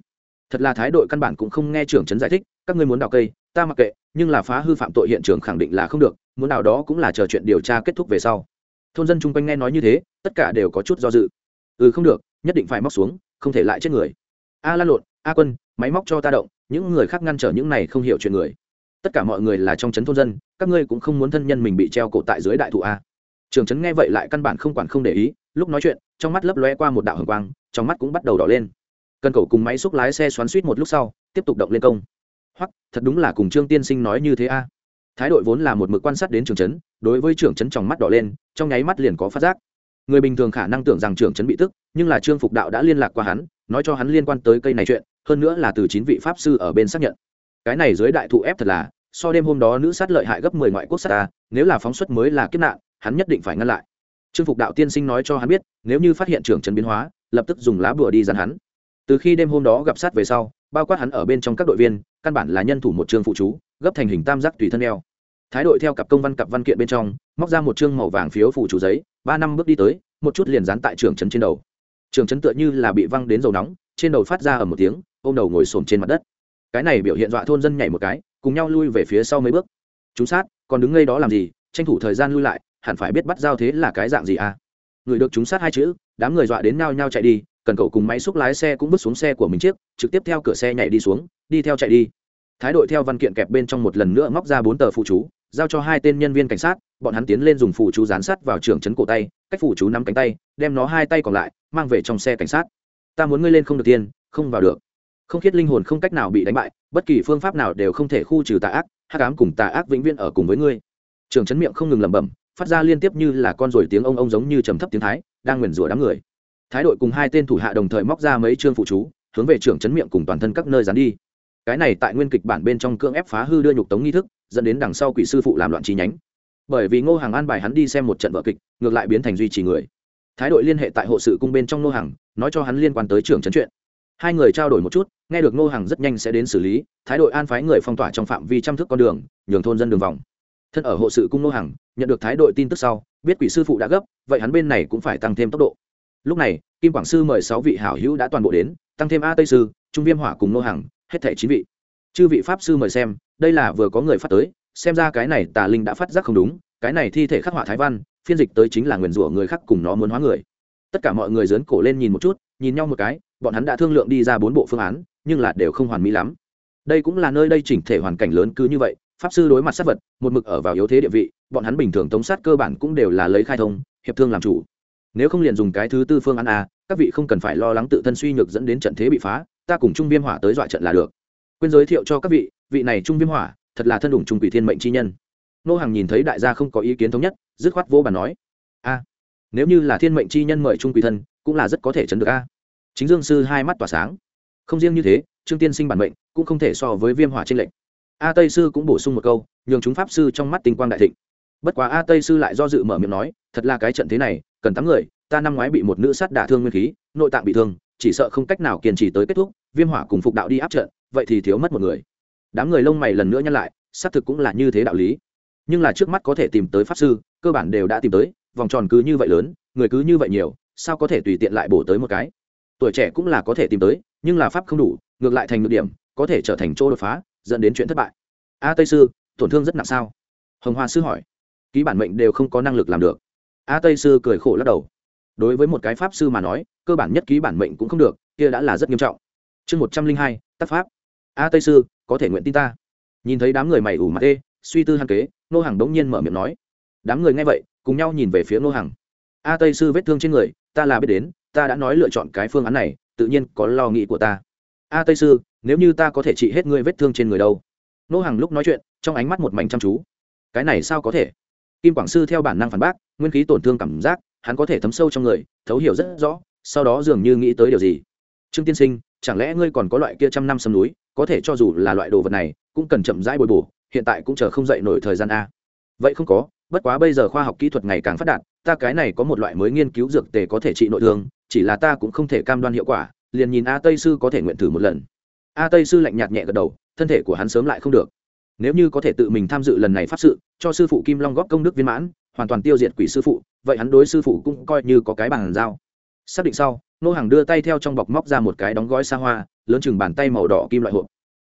Thật là thái đội căn bản cũng không nghe trưởng trấn giải thích, các ngươi muốn đào cây, ta mặc kệ, nhưng là phá hư phạm tội hiện trường khẳng định là không được, muốn nào đó cũng là chờ chuyện điều tra kết thúc về sau. Thôn dân chung quanh nghe nói như thế, tất cả đều có chút do dự. Ừ không được, nhất định phải móc xuống, không thể lại chết người. A la lộn, a quân, máy móc cho ta động, những người khác ngăn trở những này không hiểu chuyện người. Tất cả mọi người là trong trấn thôn dân, các ngươi cũng không muốn thân nhân mình bị treo cổ tại dưới đại thụ a trường trấn nghe vậy lại căn bản không quản không để ý, lúc nói chuyện, trong mắt lấp lóe qua một đạo hồng quang, trong mắt cũng bắt đầu đỏ lên. Cần cầu cùng máy xúc lái xe xoắn suýt một lúc sau, tiếp tục động lên công. Hoặc thật đúng là cùng trương tiên sinh nói như thế a. Thái đội vốn là một mực quan sát đến trường trấn đối với trưởng trấn trong mắt đỏ lên, trong nháy mắt liền có phát giác. Người bình thường khả năng tưởng rằng trưởng trấn bị tức, nhưng là trương phục đạo đã liên lạc qua hắn, nói cho hắn liên quan tới cây này chuyện, hơn nữa là từ chín vị pháp sư ở bên xác nhận. Cái này dưới đại thụ ép thật là, so đêm hôm đó nữ sát lợi hại gấp mười ngoại quốc sát ta nếu là phóng xuất mới là kiếp nạn hắn nhất định phải ngăn lại. Trương phục đạo tiên sinh nói cho hắn biết, nếu như phát hiện trưởng trấn biến hóa, lập tức dùng lá bùa đi dán hắn. Từ khi đêm hôm đó gặp sát về sau, bao quát hắn ở bên trong các đội viên, căn bản là nhân thủ một trương phụ chú, gấp thành hình tam giác tùy thân đeo thái đội theo cặp công văn cặp văn kiện bên trong, móc ra một chương màu vàng phiếu phụ chú giấy, ba năm bước đi tới, một chút liền dán tại trường trấn trên đầu. Trường trấn tựa như là bị văng đến dầu nóng, trên đầu phát ra ở một tiếng, ôm đầu ngồi xổm trên mặt đất. Cái này biểu hiện dọa thôn dân nhảy một cái, cùng nhau lui về phía sau mấy bước. Chúng sát, còn đứng ngay đó làm gì? Tranh thủ thời gian lui lại hẳn phải biết bắt giao thế là cái dạng gì à? Người được chúng sát hai chữ, đám người dọa đến nao nhau chạy đi, cần cậu cùng máy xúc lái xe cũng bước xuống xe của mình chiếc trực tiếp theo cửa xe nhảy đi xuống, đi theo chạy đi. Thái đội theo văn kiện kẹp bên trong một lần nữa móc ra bốn tờ phụ chú, giao cho hai tên nhân viên cảnh sát, bọn hắn tiến lên dùng phụ chú dán sát vào trưởng trấn cổ tay, cách phụ chú nắm cánh tay, đem nó hai tay còn lại, mang về trong xe cảnh sát. Ta muốn ngươi lên không được tiên không vào được. Không khiết linh hồn không cách nào bị đánh bại, bất kỳ phương pháp nào đều không thể khu trừ tà ác, hắc ám cùng tà ác vĩnh viễn ở cùng với ngươi. Trưởng trấn miệng không ngừng lẩm bẩm phát ra liên tiếp như là con ruồi tiếng ông ông giống như trầm thấp tiếng thái, đang nguyền rủa đám người. Thái đội cùng hai tên thủ hạ đồng thời móc ra mấy chương phụ chú, hướng về trưởng chấn miệng cùng toàn thân các nơi dán đi. Cái này tại nguyên kịch bản bên trong cưỡng ép phá hư đưa nhục tống nghi thức, dẫn đến đằng sau quỷ sư phụ làm loạn chi nhánh. Bởi vì ngô hàng an bài hắn đi xem một trận vợ kịch, ngược lại biến thành duy trì người. Thái đội liên hệ tại hộ sự cung bên trong ngô hàng nói cho hắn liên quan tới trưởng trấn chuyện. Hai người trao đổi một chút, nghe được ngô hàng rất nhanh sẽ đến xử lý, thái đội an phái người phong tỏa trong phạm vi trăm thước con đường, nhường thôn dân đường vòng thân ở hộ sự cung nô hàng nhận được thái đội tin tức sau, biết quỷ sư phụ đã gấp, vậy hắn bên này cũng phải tăng thêm tốc độ. Lúc này, kim quảng sư mời sáu vị hảo hữu đã toàn bộ đến, tăng thêm a tây sư, trung viêm hỏa cùng nô hàng hết thẻ chín vị. Chư vị pháp sư mời xem, đây là vừa có người phát tới, xem ra cái này tà linh đã phát giác không đúng, cái này thi thể khắc họa thái văn, phiên dịch tới chính là nguyền rủa người khác cùng nó muốn hóa người. Tất cả mọi người dớn cổ lên nhìn một chút, nhìn nhau một cái, bọn hắn đã thương lượng đi ra bốn bộ phương án, nhưng là đều không hoàn mỹ lắm. Đây cũng là nơi đây chỉnh thể hoàn cảnh lớn cứ như vậy pháp sư đối mặt sát vật, một mực ở vào yếu thế địa vị, bọn hắn bình thường tống sát cơ bản cũng đều là lấy khai thông, hiệp thương làm chủ. Nếu không liền dùng cái thứ tư phương án a, các vị không cần phải lo lắng tự thân suy nhược dẫn đến trận thế bị phá, ta cùng trung viêm hỏa tới dọa trận là được. Quên giới thiệu cho các vị vị này trung viêm hỏa, thật là thân đủng trung quỷ thiên mệnh chi nhân. Nô hàng nhìn thấy đại gia không có ý kiến thống nhất, dứt khoát vô bàn nói, a, nếu như là thiên mệnh chi nhân mời trung quỷ thân, cũng là rất có thể chấn được a. Chính dương sư hai mắt tỏa sáng. Không riêng như thế, trương tiên sinh bản mệnh cũng không thể so với viêm hỏa trên lệnh a tây sư cũng bổ sung một câu, nhường chúng pháp sư trong mắt tinh quang đại thịnh. Bất quá a tây sư lại do dự mở miệng nói, thật là cái trận thế này, cần tám người, ta năm ngoái bị một nữ sát đả thương nguyên khí, nội tạng bị thương, chỉ sợ không cách nào kiên trì tới kết thúc, viêm hỏa cùng phục đạo đi áp trận, vậy thì thiếu mất một người. Đám người lông mày lần nữa nhăn lại, xác thực cũng là như thế đạo lý. Nhưng là trước mắt có thể tìm tới pháp sư, cơ bản đều đã tìm tới, vòng tròn cứ như vậy lớn, người cứ như vậy nhiều, sao có thể tùy tiện lại bổ tới một cái? Tuổi trẻ cũng là có thể tìm tới, nhưng là pháp không đủ, ngược lại thành ngược điểm, có thể trở thành chỗ đột phá dẫn đến chuyện thất bại. A tây sư, tổn thương rất nặng sao? Hồng hoa sư hỏi. Ký bản mệnh đều không có năng lực làm được. A tây sư cười khổ lắc đầu. Đối với một cái pháp sư mà nói, cơ bản nhất ký bản mệnh cũng không được, kia đã là rất nghiêm trọng. Chương một trăm linh hai, tác pháp. A tây sư, có thể nguyện tin ta? Nhìn thấy đám người mày ủ mặt ê suy tư hăng kế, nô hàng đống nhiên mở miệng nói. Đám người nghe vậy, cùng nhau nhìn về phía nô hàng a tây sư vết thương trên người, ta là biết đến, ta đã nói lựa chọn cái phương án này, tự nhiên có lo nghĩ của ta a tây sư, nếu như ta có thể trị hết ngươi vết thương trên người đâu? Nô hàng lúc nói chuyện, trong ánh mắt một mảnh chăm chú. Cái này sao có thể? Kim quảng sư theo bản năng phản bác, nguyên khí tổn thương cảm giác, hắn có thể thấm sâu trong người, thấu hiểu rất rõ, sau đó dường như nghĩ tới điều gì. Trương tiên sinh, chẳng lẽ ngươi còn có loại kia trăm năm sầm núi, có thể cho dù là loại đồ vật này, cũng cần chậm rãi bồi bổ, hiện tại cũng chờ không dậy nổi thời gian a? Vậy không có, bất quá bây giờ khoa học kỹ thuật ngày càng phát đạt, ta cái này có một loại mới nghiên cứu dược tề có thể trị nội thương, chỉ là ta cũng không thể cam đoan hiệu quả liền nhìn a tây sư có thể nguyện thử một lần. A tây sư lạnh nhạt nhẹ gật đầu, thân thể của hắn sớm lại không được. Nếu như có thể tự mình tham dự lần này pháp sự, cho sư phụ kim long góp công đức viên mãn, hoàn toàn tiêu diệt quỷ sư phụ, vậy hắn đối sư phụ cũng coi như có cái bàn giao. Xác định sau, nô hàng đưa tay theo trong bọc móc ra một cái đóng gói xa hoa, lớn chừng bàn tay màu đỏ kim loại hộp.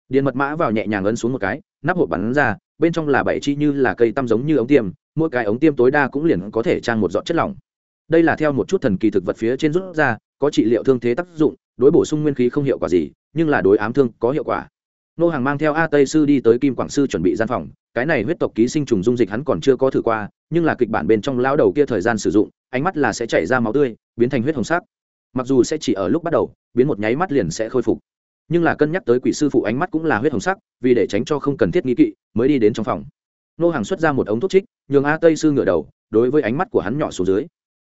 Điện mật mã vào nhẹ nhàng ấn xuống một cái, nắp hộp bắn ra, bên trong là bảy chi như là cây tăm giống như ống tiêm, mỗi cái ống tiêm tối đa cũng liền có thể trang một giọt chất lỏng. Đây là theo một chút thần kỳ thực vật phía trên rút ra, có trị liệu thương thế tác dụng đối bổ sung nguyên khí không hiệu quả gì, nhưng là đối ám thương có hiệu quả. Nô hàng mang theo a tây sư đi tới kim quảng sư chuẩn bị gian phòng, cái này huyết tộc ký sinh trùng dung dịch hắn còn chưa có thử qua, nhưng là kịch bản bên trong lao đầu kia thời gian sử dụng, ánh mắt là sẽ chảy ra máu tươi, biến thành huyết hồng sắc. Mặc dù sẽ chỉ ở lúc bắt đầu, biến một nháy mắt liền sẽ khôi phục. Nhưng là cân nhắc tới quỷ sư phụ ánh mắt cũng là huyết hồng sắc, vì để tránh cho không cần thiết nghi kỵ, mới đi đến trong phòng. Nô hàng xuất ra một ống thuốc trích, nhường a tây sư ngửa đầu, đối với ánh mắt của hắn nhỏ xuống dưới.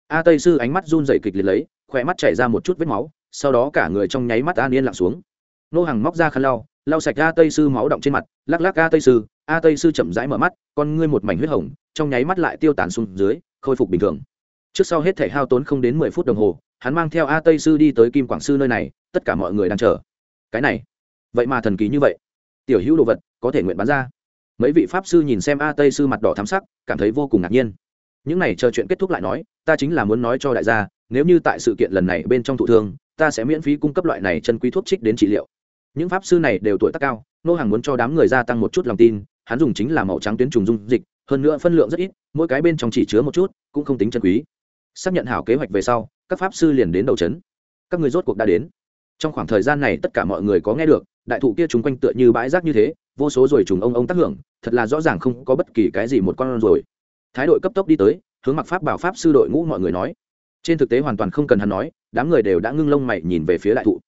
A tây sư ánh mắt run dày kịch liệt lấy khỏe mắt chảy ra một chút vết máu sau đó cả người trong nháy mắt an yên lặng xuống. Nô hàng móc ra khăn lau lau sạch a tây sư máu động trên mặt, lắc lắc a tây sư, a tây sư chậm rãi mở mắt, con ngươi một mảnh huyết hồng, trong nháy mắt lại tiêu tán xuống dưới, khôi phục bình thường. Trước sau hết thể hao tốn không đến mười phút đồng hồ, hắn mang theo a tây sư đi tới kim quảng sư nơi này, tất cả mọi người đang chờ. Cái này, vậy mà thần kỳ như vậy. Tiểu hữu đồ vật, có thể nguyện bán ra. Mấy vị pháp sư nhìn xem a tây sư mặt đỏ thắm sắc, cảm thấy vô cùng ngạc nhiên những này chờ chuyện kết thúc lại nói, ta chính là muốn nói cho đại gia, nếu như tại sự kiện lần này bên trong thụ thương, ta sẽ miễn phí cung cấp loại này chân quý thuốc trích đến trị liệu. Những pháp sư này đều tuổi tác cao nô hàng muốn cho đám người gia tăng một chút lòng tin, hắn dùng chính là màu trắng tuyến trùng dung dịch, hơn nữa phân lượng rất ít, mỗi cái bên trong chỉ chứa một chút, cũng không tính chân quý. Xác nhận hảo kế hoạch về sau, các pháp sư liền đến đầu trấn. Các người rốt cuộc đã đến. Trong khoảng thời gian này tất cả mọi người có nghe được, đại thụ kia chúng quanh tựa như bãi rác như thế, vô số rồi trùng ông ông tác hưởng, thật là rõ ràng không có bất kỳ cái gì một con rồi thái đội cấp tốc đi tới, hướng mặc pháp bảo pháp sư đội ngũ mọi người nói. Trên thực tế hoàn toàn không cần hắn nói, đám người đều đã ngưng lông mày nhìn về phía đại thụ.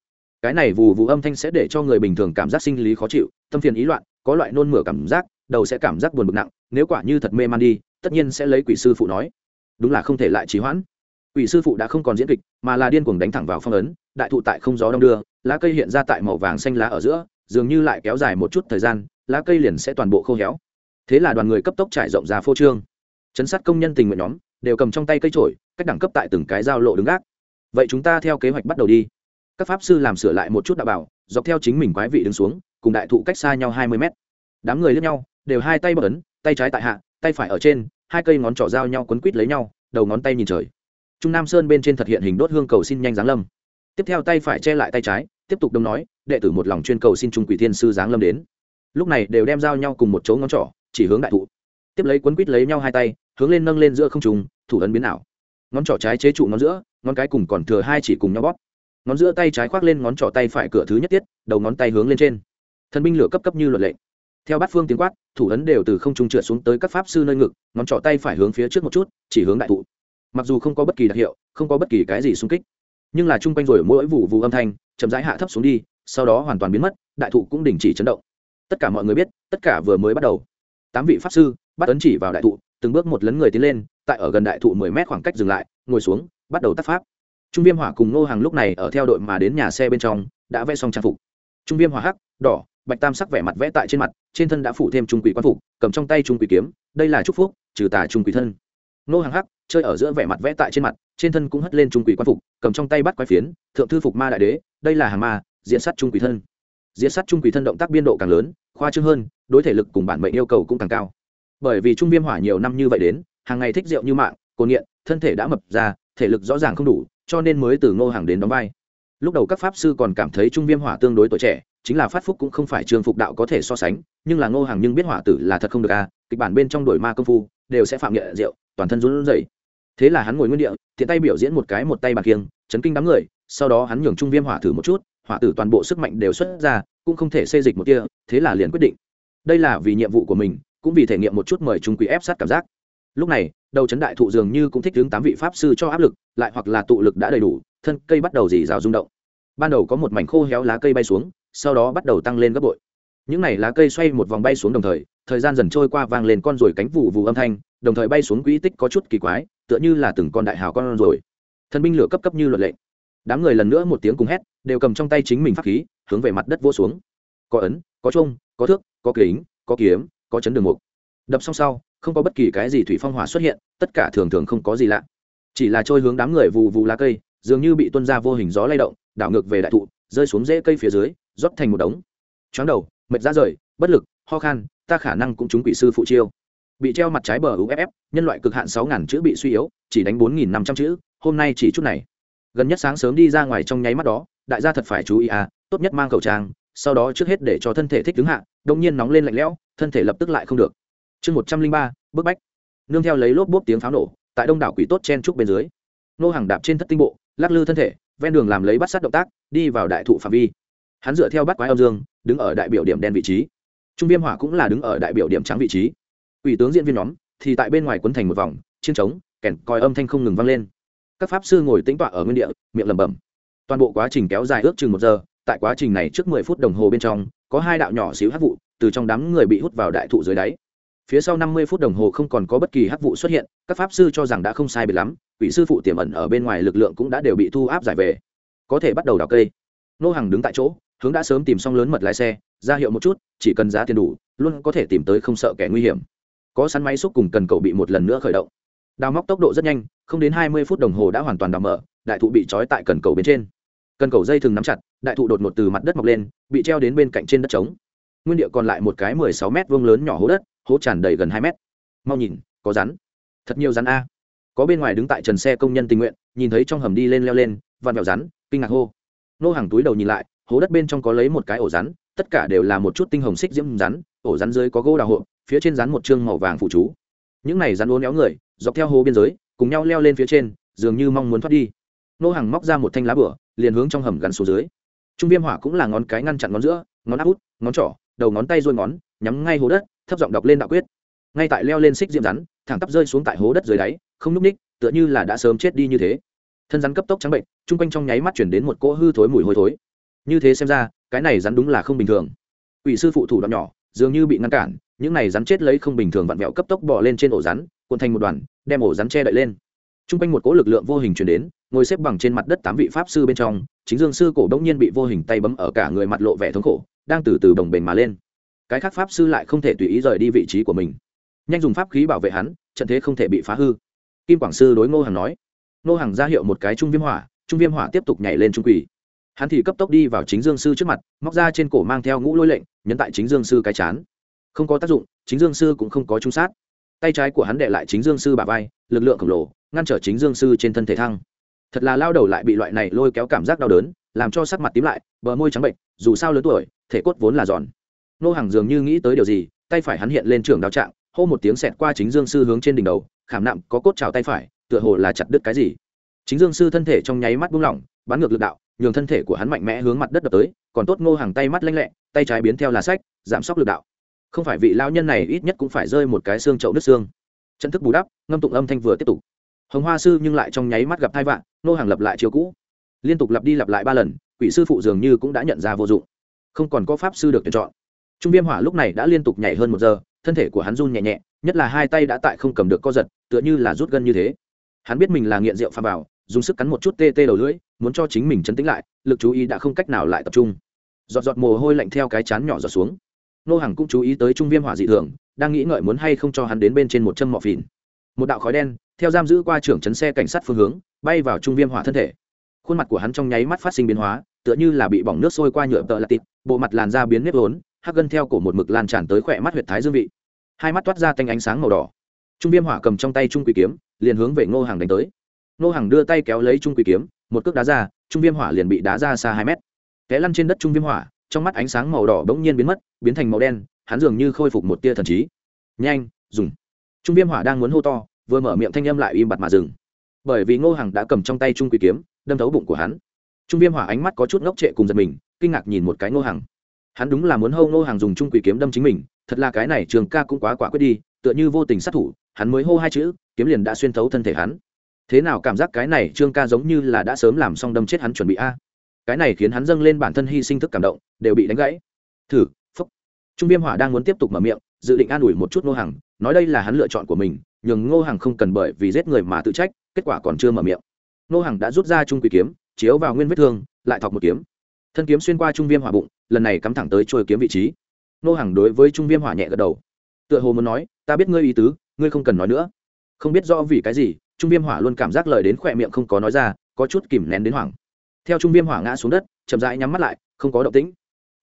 Cái này vù vù âm thanh sẽ để cho người bình thường cảm giác sinh lý khó chịu, tâm phiền ý loạn, có loại nôn mửa cảm giác, đầu sẽ cảm giác buồn bực nặng, nếu quả như thật mê man đi, tất nhiên sẽ lấy quỷ sư phụ nói. Đúng là không thể lại trì hoãn. Quỷ sư phụ đã không còn diễn kịch, mà là điên cuồng đánh thẳng vào phong ấn, đại thụ tại không gió đông đưa, lá cây hiện ra tại màu vàng xanh lá ở giữa, dường như lại kéo dài một chút thời gian, lá cây liền sẽ toàn bộ khô héo. Thế là đoàn người cấp tốc trải rộng ra phô trương chấn sát công nhân tình nguyện nhóm, đều cầm trong tay cây trổi cách đẳng cấp tại từng cái giao lộ đứng gác. Vậy chúng ta theo kế hoạch bắt đầu đi. Các pháp sư làm sửa lại một chút đạo bảo, dọc theo chính mình quái vị đứng xuống, cùng đại thụ cách xa nhau hai mươi mét. Đám người lướt nhau, đều hai tay bờ ấn, tay trái tại hạ, tay phải ở trên, hai cây ngón trỏ giao nhau quấn quít lấy nhau, đầu ngón tay nhìn trời. Trung nam sơn bên trên thật hiện hình đốt hương cầu xin nhanh giáng lâm. Tiếp theo tay phải che lại tay trái, tiếp tục đông nói, đệ tử một lòng chuyên cầu xin trung quỷ thiên sư giáng lâm đến. Lúc này đều đem giao nhau cùng một chỗ ngón trỏ, chỉ hướng đại thụ. Tiếp lấy quấn quít lấy nhau hai tay hướng lên nâng lên giữa không trùng thủ ấn biến ảo. Ngón trỏ trái chế trụ ngón giữa, ngón cái cùng còn thừa hai chỉ cùng nhau bóp. Ngón giữa tay trái khoác lên ngón trỏ tay phải cửa thứ nhất tiết, đầu ngón tay hướng lên trên. Thân binh lửa cấp cấp như luật lệ. Theo bát phương tiếng quát, thủ ấn đều từ không trung trượt xuống tới các pháp sư nơi ngực, ngón trỏ tay phải hướng phía trước một chút, chỉ hướng đại thụ. Mặc dù không có bất kỳ đặc hiệu, không có bất kỳ cái gì xung kích, nhưng là chung quanh rồi mỗi vụ vụ âm thanh, chậm rãi hạ thấp xuống đi, sau đó hoàn toàn biến mất, đại thụ cũng đình chỉ chấn động. Tất cả mọi người biết, tất cả vừa mới bắt đầu. Tám vị pháp sư bắt ấn chỉ vào đại thụ từng bước một lấn người tiến lên, tại ở gần đại thụ mười mét khoảng cách dừng lại, ngồi xuống, bắt đầu tác pháp. Trung viêm hỏa cùng ngô hàng lúc này ở theo đội mà đến nhà xe bên trong, đã vẽ xong trang phục. Trung viêm hỏa hắc, đỏ, bạch tam sắc vẻ mặt vẽ tại trên mặt, trên thân đã phủ thêm trung quỷ quan phục, cầm trong tay trung quỷ kiếm, đây là chúc phúc, trừ tà trung quỷ thân. Ngô hàng hắc, chơi ở giữa vẻ mặt vẽ tại trên mặt, trên thân cũng hất lên trung quỷ quan phục, cầm trong tay bắt quái phiến, thượng thư phục ma đại đế, đây là hàng ma diễn sát trung quỷ thân. Diễn sát trung quỷ thân động tác biên độ càng lớn, khoa trương hơn, đối thể lực cùng bản mệnh yêu cầu cũng càng cao bởi vì trung viêm hỏa nhiều năm như vậy đến, hàng ngày thích rượu như mạng cồn nghiện, thân thể đã mập ra, thể lực rõ ràng không đủ, cho nên mới từ ngô hàng đến đóng vai. Lúc đầu các pháp sư còn cảm thấy trung viêm hỏa tương đối tuổi trẻ, chính là phát phúc cũng không phải trường phục đạo có thể so sánh, nhưng là ngô hàng nhưng biết hỏa tử là thật không được à kịch bản bên trong đổi ma công phu, đều sẽ phạm nghệ rượu, toàn thân run rẩy. Thế là hắn ngồi nguyên địa thiện tay biểu diễn một cái một tay bạc kiêng, chấn kinh đám người, sau đó hắn nhường trung viêm hỏa thử một chút, hỏa tử toàn bộ sức mạnh đều xuất ra, cũng không thể xê dịch một kia thế là liền quyết định. Đây là vì nhiệm vụ của mình cũng vì thể nghiệm một chút mời chúng quý ép sát cảm giác. Lúc này, đầu chấn đại thụ dường như cũng thích hướng tám vị pháp sư cho áp lực, lại hoặc là tụ lực đã đầy đủ, thân cây bắt đầu dì rào rung động. Ban đầu có một mảnh khô héo lá cây bay xuống, sau đó bắt đầu tăng lên gấp bội. Những n à y lá cây xoay một vòng bay xuống đồng thời thời gian dần trôi qua vang lên con ruồi cánh vụ vụ âm thanh, đồng thời bay xuống quỹ tích có chút kỳ quái, tựa như là từng con đại hào con ruồi. Thần binh lửa cấp cấp như luật lệ. Đám người lần nữa một tiếng cùng hét, đều cầm trong tay chính mình pháp khí, hướng về mặt đất vô xuống. Có ấn, có trông có thước, có kính, có kiếm có chấn đường mục. Đập xong sau, không có bất kỳ cái gì thủy phong hỏa xuất hiện, tất cả thường thường không có gì lạ. Chỉ là trôi hướng đám người vù vù lá cây, dường như bị tuân ra vô hình gió lay động, đảo ngược về đại thụ, rơi xuống rễ cây phía dưới, rót thành một đống. Chóng đầu, mệt ra rời, bất lực, ho khan, ta khả năng cũng chúng quỷ sư phụ chiêu. Bị treo mặt trái bờ uff nhân loại cực hạn sáu ngàn chữ bị suy yếu, chỉ đánh bốn nghìn năm trăm chữ, hôm nay chỉ chút này. Gần nhất sáng sớm đi ra ngoài trong nháy mắt đó, đại gia thật phải chú ý à tốt nhất mang khẩu trang, sau đó trước hết để cho thân thể thích đứng hạ đông nhiên nóng lên lạnh lẽo thân thể lập tức lại không được. Chương một trăm linh ba, bức bách. Nương theo lấy lốp bốp tiếng pháo nổ, tại đông đảo quỷ tốt chen trúc bên dưới, nô hàng đạp trên thất tinh bộ, lắc lư thân thể, ven đường làm lấy bắt sát động tác, đi vào đại thụ phạm vi. Hắn dựa theo bắt quái âm dương, đứng ở đại biểu điểm đen vị trí. Trung viêm hỏa cũng là đứng ở đại biểu điểm trắng vị trí. Ủy tướng diễn viên nhóm, thì tại bên ngoài quấn thành một vòng, chiến trống, kèn coi âm thanh không ngừng vang lên. Các pháp sư ngồi tĩnh tọa ở nguyên địa, miệng lẩm bẩm. Toàn bộ quá trình kéo dài ước chừng một giờ, tại quá trình này trước mười phút đồng hồ bên trong, có hai đạo nhỏ xíu hắc vụ từ trong đám người bị hút vào đại thụ dưới đáy. Phía sau năm mươi phút đồng hồ không còn có bất kỳ hắc vụ xuất hiện, các pháp sư cho rằng đã không sai biệt lắm, quỷ sư phụ tiềm ẩn ở bên ngoài lực lượng cũng đã đều bị thu áp giải về. Có thể bắt đầu đào cây. Nô hàng đứng tại chỗ, hướng đã sớm tìm xong lớn mật lái xe, ra hiệu một chút, chỉ cần giá tiền đủ, luôn có thể tìm tới không sợ kẻ nguy hiểm. Có sắn máy xúc cùng cần cầu bị một lần nữa khởi động. Đào móc tốc độ rất nhanh, không đến hai mươi phút đồng hồ đã hoàn toàn đào mở, đại thụ bị trói tại cần cầu bên trên. Cần cầu dây thường nắm chặt, đại thụ đột ngột từ mặt đất mọc lên, bị treo đến bên cạnh trên đất trống nguyên địa còn lại một cái mười sáu mét vuông lớn nhỏ hố đất, hố tràn đầy gần hai mét. Mau nhìn, có rắn. Thật nhiều rắn a. Có bên ngoài đứng tại trần xe công nhân tình nguyện, nhìn thấy trong hầm đi lên leo lên, vặn vẹo rắn, kinh ngạc hô. Nô hàng túi đầu nhìn lại, hố đất bên trong có lấy một cái ổ rắn, tất cả đều là một chút tinh hồng xích diễm rắn, ổ rắn dưới có gỗ đào hộ phía trên rắn một chương màu vàng phụ chú. Những này rắn uốn éo người, dọc theo hố biên giới, cùng nhau leo lên phía trên, dường như mong muốn thoát đi. Nô hàng móc ra một thanh lá bửa, liền hướng trong hầm gắn xuống dưới. Trung viêm hỏa cũng là ngón cái ngăn chặn ngón giữa, ngón áp út, ngón trỏ đầu ngón tay ruôi ngón, nhắm ngay hố đất, thấp giọng đọc lên đạo quyết. Ngay tại leo lên xích diệm rắn, thẳng tắp rơi xuống tại hố đất dưới đáy, không núp ních, tựa như là đã sớm chết đi như thế. Thân rắn cấp tốc trắng bệnh, chung quanh trong nháy mắt chuyển đến một cỗ hư thối mùi hôi thối. Như thế xem ra, cái này rắn đúng là không bình thường. Ủy sư phụ thủ đoạn nhỏ, dường như bị ngăn cản, những này rắn chết lấy không bình thường vặn vẹo cấp tốc bỏ lên trên ổ rắn, cuộn thành một đoàn, đem ổ rắn che đậy lên chung quanh một cỗ lực lượng vô hình chuyển đến, ngồi xếp bằng trên mặt đất tám vị pháp sư bên trong, chính dương sư cổ đông nhiên bị vô hình tay bấm ở cả người mặt lộ vẻ thống khổ, đang từ từ đồng bền mà lên. Cái khác pháp sư lại không thể tùy ý rời đi vị trí của mình. Nhanh dùng pháp khí bảo vệ hắn, trận thế không thể bị phá hư. Kim quảng sư đối ngô hằng nói. Ngô hằng ra hiệu một cái trung viêm hỏa, trung viêm hỏa tiếp tục nhảy lên trung quỷ hắn thì cấp tốc đi vào chính dương sư trước mặt, móc ra trên cổ mang theo ngũ lôi lệnh, nhấn tại chính dương sư cái chán. Không có tác dụng, chính dương sư cũng không có trung sát tay trái của hắn đệ lại chính dương sư bà vai, lực lượng khổng lồ, ngăn trở chính dương sư trên thân thể thăng. Thật là lao đầu lại bị loại này lôi kéo cảm giác đau đớn, làm cho sắc mặt tím lại, bờ môi trắng bệnh, dù sao lớn tuổi, thể cốt vốn là giòn. Nô hàng dường như nghĩ tới điều gì, tay phải hắn hiện lên trường đao trạng, hô một tiếng xẹt qua chính dương sư hướng trên đỉnh đầu, khảm nặng có cốt trào tay phải, tựa hồ là chặt đứt cái gì. Chính dương sư thân thể trong nháy mắt buông lỏng, bắn ngược lực đạo, nhường thân thể của hắn mạnh mẽ hướng mặt đất đập tới, còn tốt ngô hàng tay mắt lanh lẹ, tay trái biến theo là sách, giảm sốc lực đạo không phải vị lao nhân này ít nhất cũng phải rơi một cái xương chậu nước xương. Chân thức bù đắp, ngâm tụng âm thanh vừa tiếp tục. Hồng hoa sư nhưng lại trong nháy mắt gặp hai vạn nô hàng lập lại chiều cũ. Liên tục lặp đi lặp lại ba lần, quỷ sư phụ dường như cũng đã nhận ra vô dụng. Không còn có pháp sư được tuyển chọn. Trung viêm hỏa lúc này đã liên tục nhảy hơn một giờ, thân thể của hắn run nhẹ nhẹ, nhất là hai tay đã tại không cầm được co giật, tựa như là rút gân như thế. Hắn biết mình là nghiện rượu pha vào, dùng sức cắn một chút tê tê đầu lưỡi, muốn cho chính mình chấn tĩnh lại, lực chú ý đã không cách nào lại tập trung. Giọt giọt mồ hôi lạnh theo cái chán nhỏ giọt xuống nô Hằng cũng chú ý tới trung viêm hỏa dị thường, đang nghĩ ngợi muốn hay không cho hắn đến bên trên một chân mọ phìn. Một đạo khói đen, theo giam giữ qua trưởng chấn xe cảnh sát phương hướng, bay vào trung viêm hỏa thân thể. Khuôn mặt của hắn trong nháy mắt phát sinh biến hóa, tựa như là bị bỏng nước sôi qua nhựa tợ là tịt, bộ mặt làn da biến nếp vốn, hắc gân theo cổ một mực lan tràn tới khỏe mắt huyệt thái dương vị. Hai mắt toát ra tanh ánh sáng màu đỏ. Trung viêm hỏa cầm trong tay trung quỷ kiếm, liền hướng về ngô hàng đánh tới. Ngô hàng đưa tay kéo lấy trung quỷ kiếm, một cước đá ra, trung viêm hỏa liền bị đá ra xa hai mét. Té lăn trên đất trung viêm hỏa trong mắt ánh sáng màu đỏ bỗng nhiên biến mất, biến thành màu đen, hắn dường như khôi phục một tia thần trí. Nhanh, dùng. Trung viêm hỏa đang muốn hô to, vừa mở miệng thanh âm lại im bặt mà dừng. Bởi vì ngô Hằng đã cầm trong tay trung quỷ kiếm, đâm thấu bụng của hắn. Trung viêm hỏa ánh mắt có chút ngốc trệ cùng giật mình, kinh ngạc nhìn một cái ngô Hằng. hắn đúng là muốn hâu ngô Hằng dùng trung quỷ kiếm đâm chính mình, thật là cái này trường ca cũng quá quả quyết đi, tựa như vô tình sát thủ, hắn mới hô hai chữ, kiếm liền đã xuyên thấu thân thể hắn. Thế nào cảm giác cái này trương ca giống như là đã sớm làm xong đâm chết hắn chuẩn bị a? Cái này khiến hắn dâng lên bản thân hy sinh thức cảm động, đều bị đánh gãy. Thử, phúc. Trung viêm hỏa đang muốn tiếp tục mở miệng, dự định an ủi một chút ngô hàng nói đây là hắn lựa chọn của mình, nhường ngô hàng không cần bởi vì giết người mà tự trách, kết quả còn chưa mở miệng. Ngô hàng đã rút ra trung quỷ kiếm, chiếu vào nguyên vết thương, lại thọc một kiếm. Thân kiếm xuyên qua trung viêm hỏa bụng, lần này cắm thẳng tới trôi kiếm vị trí. Ngô hàng đối với trung viêm hỏa nhẹ gật đầu. Tựa hồ muốn nói, ta biết ngươi ý tứ, ngươi không cần nói nữa. Không biết rõ vì cái gì, trung viêm hỏa luôn cảm giác lời đến khỏe miệng không có nói ra, có chút kìm nén đến hoảng theo trung viêm hỏa ngã xuống đất, chậm rãi nhắm mắt lại, không có động tĩnh.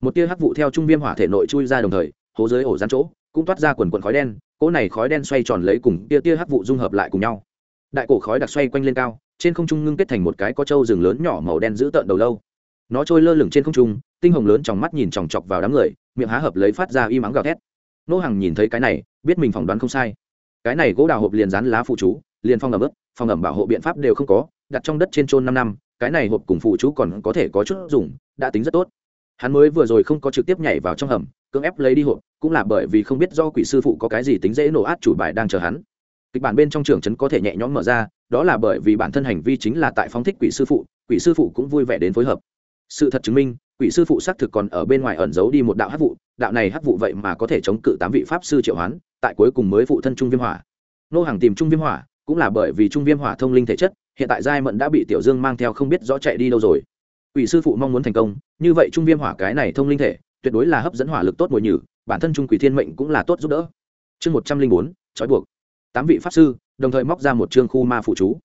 Một tia hắc vụ theo trung viêm hỏa thể nội chui ra đồng thời, hố dưới ổ rán chỗ, cũng toát ra quần quần khói đen, cỗ này khói đen xoay tròn lấy cùng tia tia hắc vụ dung hợp lại cùng nhau. Đại cổ khói đặc xoay quanh lên cao, trên không trung ngưng kết thành một cái có trâu rừng lớn nhỏ màu đen giữ tợn đầu lâu. Nó trôi lơ lửng trên không trung, tinh hồng lớn trong mắt nhìn chòng chọc vào đám người, miệng há hợp lấy phát ra y mắng gào thét. Nô hàng nhìn thấy cái này, biết mình phỏng đoán không sai. Cái này gỗ đào hộp liền dán lá phụ chú, liền phong ẩm ướp phong ẩm bảo hộ biện pháp đều không có, đặt trong đất trên trôn năm năm cái này hộp cùng phụ chú còn có thể có chút dùng, đã tính rất tốt. Hắn mới vừa rồi không có trực tiếp nhảy vào trong hầm, cưỡng ép lấy đi hộp, cũng là bởi vì không biết do quỷ sư phụ có cái gì tính dễ nổ át chủ bài đang chờ hắn. Kịch bản bên trong trường trấn có thể nhẹ nhõm mở ra, đó là bởi vì bản thân hành vi chính là tại phóng thích quỷ sư phụ, quỷ sư phụ cũng vui vẻ đến phối hợp. Sự thật chứng minh, quỷ sư phụ xác thực còn ở bên ngoài ẩn giấu đi một đạo hắc vụ, đạo này hắc vụ vậy mà có thể chống cự tám vị pháp sư triệu hoán, tại cuối cùng mới phụ thân trung viêm hỏa. Nô hàng tìm trung viêm hỏa, cũng là bởi vì trung viêm hỏa thông linh thể chất hiện tại giai mận đã bị tiểu dương mang theo không biết rõ chạy đi đâu rồi. Quỷ sư phụ mong muốn thành công, như vậy trung viêm hỏa cái này thông linh thể, tuyệt đối là hấp dẫn hỏa lực tốt mùi nhử, bản thân trung quỷ thiên mệnh cũng là tốt giúp đỡ. Chương một trăm linh bốn, trói buộc. Tám vị pháp sư, đồng thời móc ra một chương khu ma phụ chú.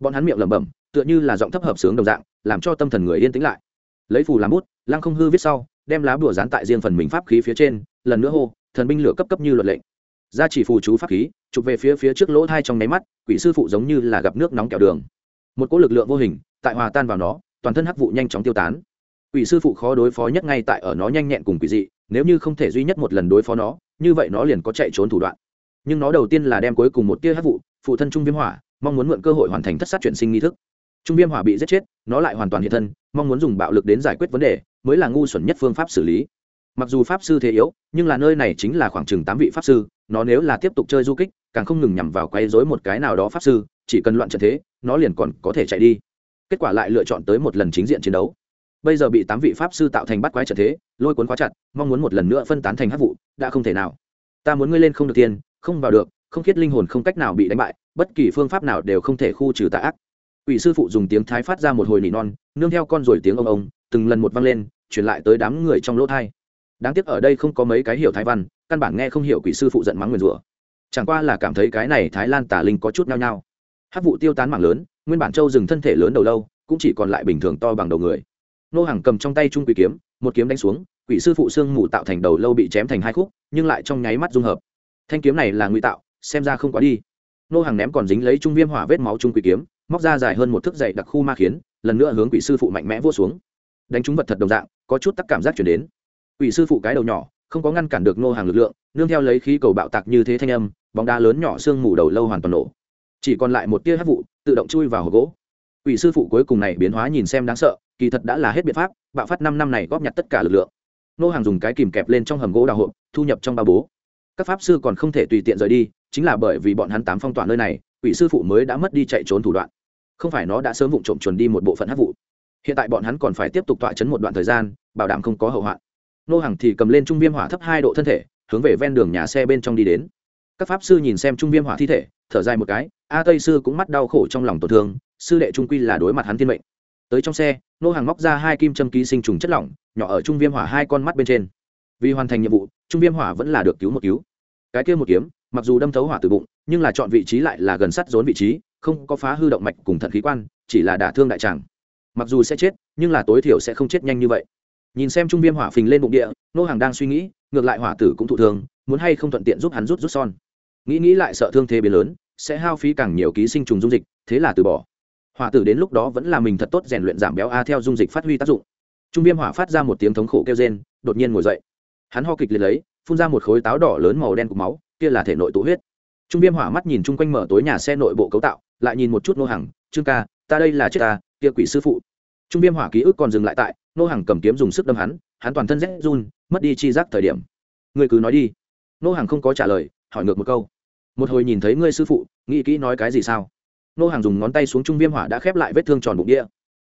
Bọn hắn miệng lẩm bẩm, tựa như là giọng thấp hợp sướng đồng dạng, làm cho tâm thần người yên tĩnh lại. Lấy phù làm bút, lăng không hư viết sau, đem lá bùa dán tại riêng phần mình pháp khí phía trên, lần nữa hô, thần binh lửa cấp cấp như luật lệnh. Ra chỉ phù chú pháp khí, chụp về phía phía trước lỗ thai trong nháy mắt, quỷ sư phụ giống như là gặp nước nóng kẹo đường một cỗ lực lượng vô hình, tại hòa tan vào nó, toàn thân hắc vụ nhanh chóng tiêu tán. Quỷ sư phụ khó đối phó nhất ngay tại ở nó nhanh nhẹn cùng quỷ dị, nếu như không thể duy nhất một lần đối phó nó, như vậy nó liền có chạy trốn thủ đoạn. Nhưng nó đầu tiên là đem cuối cùng một tia hắc vụ, phụ thân trung viêm hỏa, mong muốn mượn cơ hội hoàn thành thất sát chuyển sinh nghi thức. Trung viêm hỏa bị giết chết, nó lại hoàn toàn hiện thân, mong muốn dùng bạo lực đến giải quyết vấn đề, mới là ngu xuẩn nhất phương pháp xử lý. Mặc dù pháp sư thế yếu, nhưng là nơi này chính là khoảng chừng tám vị pháp sư, nó nếu là tiếp tục chơi du kích, càng không ngừng nhằm vào quay dối một cái nào đó pháp sư chỉ cần loạn trận thế, nó liền còn có thể chạy đi. Kết quả lại lựa chọn tới một lần chính diện chiến đấu. Bây giờ bị tám vị pháp sư tạo thành bắt quái trận thế, lôi cuốn quá chặt, mong muốn một lần nữa phân tán thành hát vụ, đã không thể nào. Ta muốn ngươi lên không được tiền, không vào được, không khiết linh hồn không cách nào bị đánh bại, bất kỳ phương pháp nào đều không thể khu trừ tà ác. Ủy sư phụ dùng tiếng thái phát ra một hồi nỉ non, nương theo con rồi tiếng ông ông, từng lần một vang lên, truyền lại tới đám người trong lỗ thai. Đáng tiếc ở đây không có mấy cái hiểu thái văn, căn bản nghe không hiểu quỷ sư phụ giận mắng nguyền rủa. Chẳng qua là cảm thấy cái này thái lan tà linh có chút nhao nhao hát vụ tiêu tán mạng lớn, nguyên bản châu dừng thân thể lớn đầu lâu, cũng chỉ còn lại bình thường to bằng đầu người. Nô hàng cầm trong tay trung quỷ kiếm, một kiếm đánh xuống, quỷ sư phụ xương mù tạo thành đầu lâu bị chém thành hai khúc, nhưng lại trong nháy mắt dung hợp. Thanh kiếm này là ngụy tạo, xem ra không quá đi. Nô hàng ném còn dính lấy trung viêm hỏa vết máu trung quỷ kiếm, móc ra dài hơn một thước dậy đặc khu ma khiến, lần nữa hướng quỷ sư phụ mạnh mẽ vua xuống. Đánh trúng vật thật đồng dạng, có chút tắc cảm giác chuyển đến. Quỷ sư phụ cái đầu nhỏ, không có ngăn cản được nô hàng lực lượng, nương theo lấy khí cầu bạo tạc như thế thanh âm, bóng đá lớn nhỏ xương mù đầu lâu hoàn toàn nổ chỉ còn lại một tia hát vụ, tự động chui vào hộp gỗ. Quỷ sư phụ cuối cùng này biến hóa nhìn xem đáng sợ, kỳ thật đã là hết biện pháp, bạo phát năm năm này góp nhặt tất cả lực lượng. Nô hàng dùng cái kìm kẹp lên trong hầm gỗ đào hộp, thu nhập trong ba bố. Các pháp sư còn không thể tùy tiện rời đi, chính là bởi vì bọn hắn tám phong tỏa nơi này, quỷ sư phụ mới đã mất đi chạy trốn thủ đoạn. Không phải nó đã sớm vụng trộm chuẩn đi một bộ phận hát vụ. Hiện tại bọn hắn còn phải tiếp tục tọa chấn một đoạn thời gian, bảo đảm không có hậu hoạn. Nô hàng thì cầm lên trung viêm hỏa thấp hai độ thân thể, hướng về ven đường nhà xe bên trong đi đến các pháp sư nhìn xem trung viêm hỏa thi thể, thở dài một cái, a tây sư cũng mắt đau khổ trong lòng tổn thương, sư đệ trung quy là đối mặt hắn thiên mệnh. Tới trong xe, nô hàng móc ra hai kim châm ký sinh trùng chất lỏng, nhỏ ở trung viêm hỏa hai con mắt bên trên. Vì hoàn thành nhiệm vụ, trung viêm hỏa vẫn là được cứu một cứu. Cái kia một kiếm, mặc dù đâm thấu hỏa từ bụng, nhưng là chọn vị trí lại là gần sắt rốn vị trí, không có phá hư động mạch cùng thận khí quan, chỉ là đả thương đại tràng. Mặc dù sẽ chết, nhưng là tối thiểu sẽ không chết nhanh như vậy. Nhìn xem trung viêm hỏa phình lên bụng địa, nô hàng đang suy nghĩ, ngược lại hỏa tử cũng thụ thương, muốn hay không thuận tiện giúp hắn rút rút son nghĩ nghĩ lại sợ thương thế biến lớn, sẽ hao phí càng nhiều ký sinh trùng dung dịch, thế là từ bỏ. Hỏa tử đến lúc đó vẫn là mình thật tốt rèn luyện giảm béo a theo dung dịch phát huy tác dụng. Trung viêm hỏa phát ra một tiếng thống khổ kêu rên, đột nhiên ngồi dậy. Hắn ho kịch liệt lấy, phun ra một khối táo đỏ lớn màu đen cục máu, kia là thể nội tụ huyết. Trung viêm hỏa mắt nhìn chung quanh mở tối nhà xe nội bộ cấu tạo, lại nhìn một chút nô hàng trương ca, ta đây là chết ta, kia quỷ sư phụ. Trung viêm hỏa ký ức còn dừng lại tại, nô hàng cầm kiếm dùng sức đâm hắn hắn toàn thân rét run, mất đi chi giác thời điểm. Người cứ nói đi. Nô hàng không có trả lời hỏi ngược một câu. Một hồi nhìn thấy ngươi sư phụ, nghĩ kỹ nói cái gì sao? Nô hàng dùng ngón tay xuống trung viêm hỏa đã khép lại vết thương tròn bụng đĩa.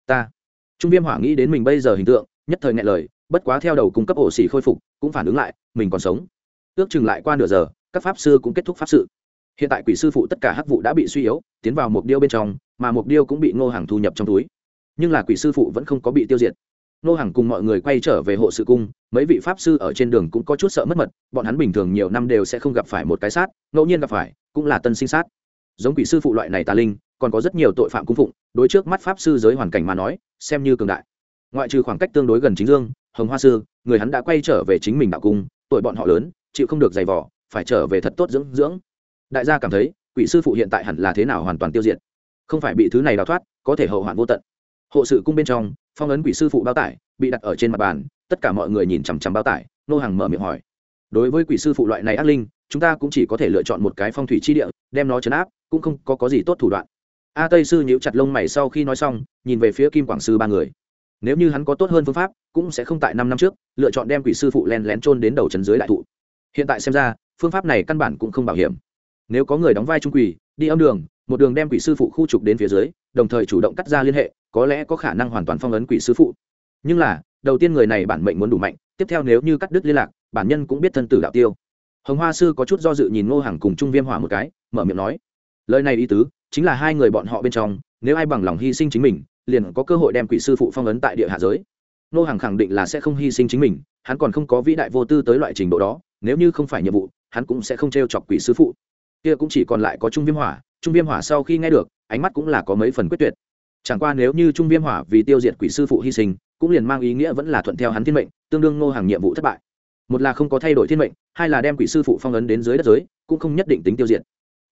Ta. Trung viêm hỏa nghĩ đến mình bây giờ hình tượng, nhất thời ngại lời, bất quá theo đầu cung cấp ổ xỉ khôi phục, cũng phản ứng lại, mình còn sống. Ước chừng lại qua nửa giờ, các pháp sư cũng kết thúc pháp sự. Hiện tại quỷ sư phụ tất cả hắc vụ đã bị suy yếu, tiến vào mục điêu bên trong, mà mục điêu cũng bị ngô hàng thu nhập trong túi. Nhưng là quỷ sư phụ vẫn không có bị tiêu diệt. Nô hàng cùng mọi người quay trở về hộ sự cung, mấy vị pháp sư ở trên đường cũng có chút sợ mất mật, bọn hắn bình thường nhiều năm đều sẽ không gặp phải một cái sát, ngẫu nhiên gặp phải, cũng là tân sinh sát. Giống quỷ sư phụ loại này tà linh, còn có rất nhiều tội phạm cung phụng, đối trước mắt pháp sư giới hoàn cảnh mà nói, xem như cường đại. Ngoại trừ khoảng cách tương đối gần chính dương, hồng hoa sư, người hắn đã quay trở về chính mình đạo cung, tuổi bọn họ lớn, chịu không được giày vỏ phải trở về thật tốt dưỡng dưỡng. Đại gia cảm thấy, quỷ sư phụ hiện tại hẳn là thế nào hoàn toàn tiêu diệt. Không phải bị thứ này đào thoát, có thể hậu hoạn vô tận. Hộ sự cung bên trong phong ấn quỷ sư phụ bao tải bị đặt ở trên mặt bàn tất cả mọi người nhìn chằm chằm bao tải nô hàng mở miệng hỏi. Đối với quỷ sư phụ loại này ác linh chúng ta cũng chỉ có thể lựa chọn một cái phong thủy chi địa đem nó chấn áp cũng không có, có gì tốt thủ đoạn. A tây sư nhíu chặt lông mày sau khi nói xong nhìn về phía kim quảng sư ba người. Nếu như hắn có tốt hơn phương pháp cũng sẽ không tại năm năm trước lựa chọn đem quỷ sư phụ len lén trôn đến đầu trấn dưới đại thụ. Hiện tại xem ra phương pháp này căn bản cũng không bảo hiểm. Nếu có người đóng vai trung quỷ đi âm đường một đường đem quỷ sư phụ khu trục đến phía dưới đồng thời chủ động cắt ra liên hệ có lẽ có khả năng hoàn toàn phong ấn quỷ sư phụ. Nhưng là, đầu tiên người này bản mệnh muốn đủ mạnh, tiếp theo nếu như cắt đứt liên lạc, bản nhân cũng biết thân tử đạo tiêu. Hồng hoa sư có chút do dự nhìn ngô hàng cùng trung viêm hỏa một cái, mở miệng nói, lời này ý tứ, chính là hai người bọn họ bên trong, nếu ai bằng lòng hy sinh chính mình, liền có cơ hội đem quỷ sư phụ phong ấn tại địa hạ giới. Ngô hàng khẳng định là sẽ không hy sinh chính mình, hắn còn không có vĩ đại vô tư tới loại trình độ đó, nếu như không phải nhiệm vụ, hắn cũng sẽ không t r e o chọc quỷ sư phụ. Kia cũng chỉ còn lại có trung viêm hỏa, trung viêm hỏa sau khi nghe được, ánh mắt cũng là có mấy phần quyết tuyệt chẳng qua nếu như trung viêm hỏa vì tiêu diệt quỷ sư phụ hy sinh, cũng liền mang ý nghĩa vẫn là thuận theo hắn thiên mệnh, tương đương ngô hàng nhiệm vụ thất bại. Một là không có thay đổi thiên mệnh, hai là đem quỷ sư phụ phong ấn đến dưới đất giới, cũng không nhất định tính tiêu diệt.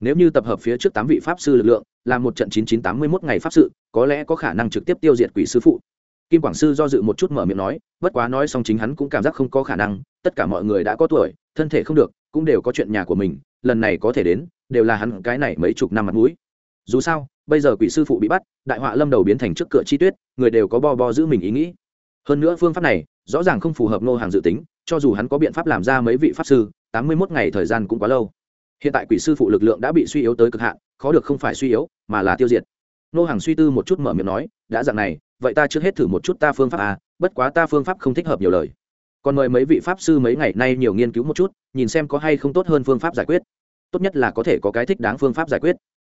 Nếu như tập hợp phía trước tám vị pháp sư lực lượng, làm một trận chín chín tám mươi mốt ngày pháp sự, có lẽ có khả năng trực tiếp tiêu diệt quỷ sư phụ. Kim quảng sư do dự một chút mở miệng nói, bất quá nói xong chính hắn cũng cảm giác không có khả năng, tất cả mọi người đã có tuổi, thân thể không được, cũng đều có chuyện nhà của mình, lần này có thể đến, đều là hắn cái này mấy chục năm mặt mũi. Dù sao bây giờ quỷ sư phụ bị bắt, đại họa lâm đầu biến thành trước cửa chi tuyết, người đều có bo bo giữ mình ý nghĩ. Hơn nữa phương pháp này, rõ ràng không phù hợp nô hàng dự tính, cho dù hắn có biện pháp làm ra mấy vị pháp sư, tám mươi mốt ngày thời gian cũng quá lâu. Hiện tại quỷ sư phụ lực lượng đã bị suy yếu tới cực hạn, khó được không phải suy yếu, mà là tiêu diệt. Nô hàng suy tư một chút mở miệng nói, đã dạng này, vậy ta trước hết thử một chút ta phương pháp à bất quá ta phương pháp không thích hợp nhiều lời. Còn mời mấy vị pháp sư mấy ngày nay nhiều nghiên cứu một chút, nhìn xem có hay không tốt hơn phương pháp giải quyết. Tốt nhất là có thể có cái thích đáng phương pháp giải quyết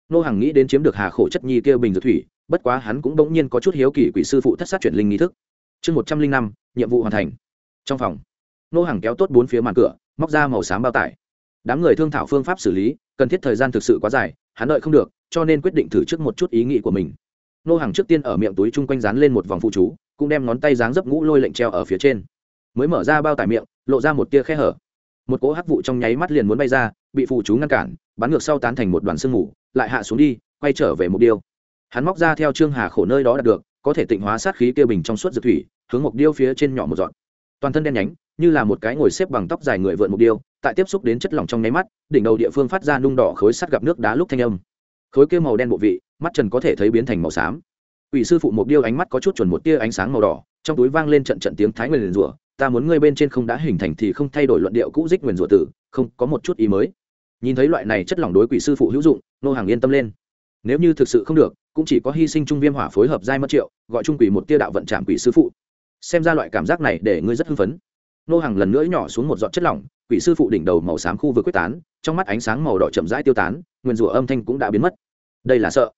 nô hàng nghĩ đến chiếm được hà khổ chất nhi kia bình dược thủy, bất quá hắn cũng bỗng nhiên có chút hiếu kỳ quỷ sư phụ thất sát chuyển linh nghi thức. Chương một trăm linh năm, nhiệm vụ hoàn thành. Trong phòng, nô hàng kéo tốt bốn phía màn cửa, móc ra màu xám bao tải. Đám người thương thảo phương pháp xử lý, cần thiết thời gian thực sự quá dài, hắn đợi không được, cho nên quyết định thử trước một chút ý nghĩ của mình. Nô hàng trước tiên ở miệng túi chung quanh dán lên một vòng phụ chú, cũng đem ngón tay dáng dấp ngũ lôi lệnh treo ở phía trên. Mới mở ra bao tải miệng, lộ ra một tia khe hở. Một cỗ hắc vụ trong nháy mắt liền muốn bay ra, bị phụ chú ngăn cản, bắn ngược sau tán thành một đoàn sương mù lại hạ xuống đi, quay trở về mục điêu hắn móc ra theo trương hà khổ nơi đó đạt được, có thể tịnh hóa sát khí kia bình trong suốt dược thủy, hướng mục điêu phía trên nhỏ một dọn. Toàn thân đen nhánh, như là một cái ngồi xếp bằng tóc dài người vượn mục điêu tại tiếp xúc đến chất lỏng trong nháy mắt, đỉnh đầu địa phương phát ra nung đỏ khối sắt gặp nước đá lúc thanh âm. Khối kia màu đen bộ vị, mắt trần có thể thấy biến thành màu xám. Ủy sư phụ mục điêu ánh mắt có chút chuẩn một tia ánh sáng màu đỏ, trong túi vang lên trận trận tiếng thái nguyền rủa, ta muốn ngươi bên trên không đã hình thành thì không thay đổi luận điệu cũ dích nguyền rủa tử, không, có một chút ý mới nhìn thấy loại này chất lỏng đối quỷ sư phụ hữu dụng nô hàng yên tâm lên. Nếu như thực sự không được, cũng chỉ có hy sinh trung viêm hỏa phối hợp giai mất triệu, gọi trung quỷ một tia đạo vận trạm quỷ sư phụ. Xem ra loại cảm giác này để ngươi rất hưng phấn. Nô hàng lần nữa nhỏ xuống một giọt chất lỏng, quỷ sư phụ đỉnh đầu màu xám khu vực quyết tán, trong mắt ánh sáng màu đỏ chậm rãi tiêu tán, nguyên rủa âm thanh cũng đã biến mất. Đây là sợ.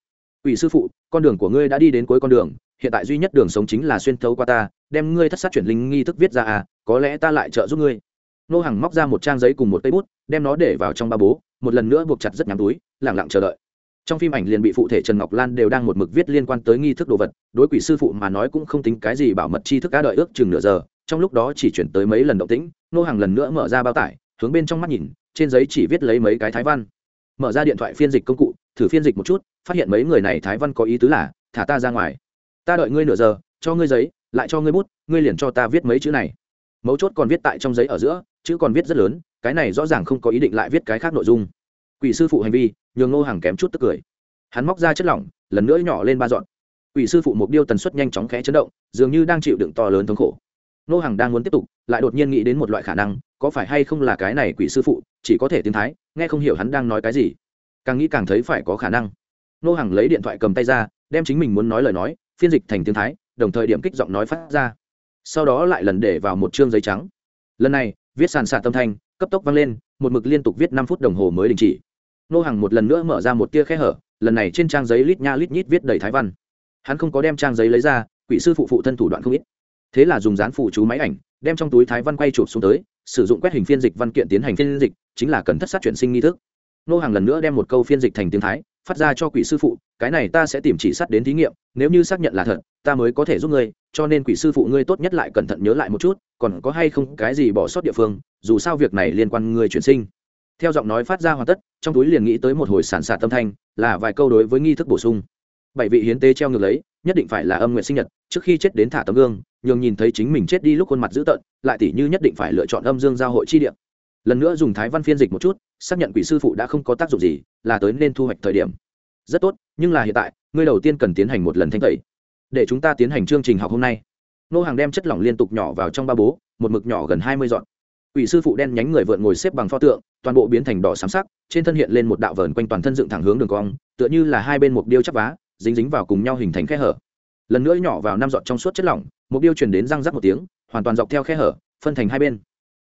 Quỷ sư phụ, con đường của ngươi đã đi đến cuối con đường, hiện tại duy nhất đường sống chính là xuyên thấu qua ta, đem ngươi thất sát chuyển linh nghi thức viết ra à có lẽ ta lại trợ giúp ngươi nô hàng móc ra một trang giấy cùng một cây bút, đem nó để vào trong ba bố, một lần nữa buộc chặt rất nhắm túi, lẳng lặng chờ đợi. Trong phim ảnh liền bị phụ thể trần ngọc lan đều đang một mực viết liên quan tới nghi thức đồ vật, đối quỷ sư phụ mà nói cũng không tính cái gì bảo mật chi thức cá đợi ước chừng nửa giờ, trong lúc đó chỉ chuyển tới mấy lần động tĩnh, nô hàng lần nữa mở ra bao tải, hướng bên trong mắt nhìn, trên giấy chỉ viết lấy mấy cái thái văn. Mở ra điện thoại phiên dịch công cụ, thử phiên dịch một chút, phát hiện mấy người này thái văn có ý tứ là, thả ta ra ngoài. Ta đợi ngươi nửa giờ, cho ngươi giấy, lại cho ngươi bút, ngươi liền cho ta viết mấy chữ này mấu chốt còn viết tại trong giấy ở giữa, chữ còn viết rất lớn, cái này rõ ràng không có ý định lại viết cái khác nội dung. Quỷ sư phụ hành vi, nhường ngô hàng kém chút tức cười. Hắn móc ra chất lỏng, lần nữa nhỏ lên ba dọn. Quỷ sư phụ mục điêu tần suất nhanh chóng khẽ chấn động, dường như đang chịu đựng to lớn thống khổ. Ngô hàng đang muốn tiếp tục, lại đột nhiên nghĩ đến một loại khả năng, có phải hay không là cái này quỷ sư phụ, chỉ có thể tiếng thái, nghe không hiểu hắn đang nói cái gì. Càng nghĩ càng thấy phải có khả năng. Ngô hàng lấy điện thoại cầm tay ra, đem chính mình muốn nói lời nói, phiên dịch thành tiếng thái, đồng thời điểm kích giọng nói phát ra sau đó lại lần để vào một chương giấy trắng. Lần này, viết sàn sạt tâm thanh, cấp tốc vang lên, một mực liên tục viết năm phút đồng hồ mới đình chỉ. Nô hàng một lần nữa mở ra một tia khe hở, lần này trên trang giấy lít nha lít nhít viết đầy thái văn. Hắn không có đem trang giấy lấy ra, quỷ sư phụ phụ thân thủ đoạn không ít. Thế là dùng dán phụ chú máy ảnh, đem trong túi thái văn quay chụp xuống tới, sử dụng quét hình phiên dịch văn kiện tiến hành phiên dịch, chính là cần thất sát chuyển sinh nghi thức. Nô hàng lần nữa đem một câu phiên dịch thành tiếng thái phát ra cho quỷ sư phụ, cái này ta sẽ tìm chỉ sắt đến thí nghiệm, nếu như xác nhận là thật, ta mới có thể giúp ngươi, cho nên quỷ sư phụ ngươi tốt nhất lại cẩn thận nhớ lại một chút, còn có hay không cái gì bỏ sót địa phương, dù sao việc này liên quan ngươi chuyển sinh. Theo giọng nói phát ra hoàn tất, trong túi liền nghĩ tới một hồi sản sạt tâm thanh, là vài câu đối với nghi thức bổ sung. Bảy vị hiến tế treo ngược lấy, nhất định phải là âm nguyện sinh nhật, trước khi chết đến thả tấm gương, nhường nhìn thấy chính mình chết đi lúc khuôn mặt dữ tợn, lại tỷ như nhất định phải lựa chọn âm dương giao hội chi điện lần nữa dùng thái văn phiên dịch một chút xác nhận quỷ sư phụ đã không có tác dụng gì là tới nên thu hoạch thời điểm rất tốt nhưng là hiện tại ngươi đầu tiên cần tiến hành một lần thanh tẩy để chúng ta tiến hành chương trình học hôm nay nô hàng đem chất lỏng liên tục nhỏ vào trong ba bố một mực nhỏ gần hai mươi dọn Quỷ sư phụ đen nhánh người vượn ngồi xếp bằng pho tượng, toàn bộ biến thành đỏ xám sắc, trên thân hiện lên một đạo vờn quanh toàn thân dựng thẳng hướng đường cong, tựa như là hai bên một điêu chắp vá, dính dính vào cùng nhau hình thành khe hở. Lần nữa nhỏ vào năm giọt trong suốt chất lỏng, một điêu truyền đến răng rắc một tiếng, hoàn toàn dọc theo khe hở, phân thành hai bên.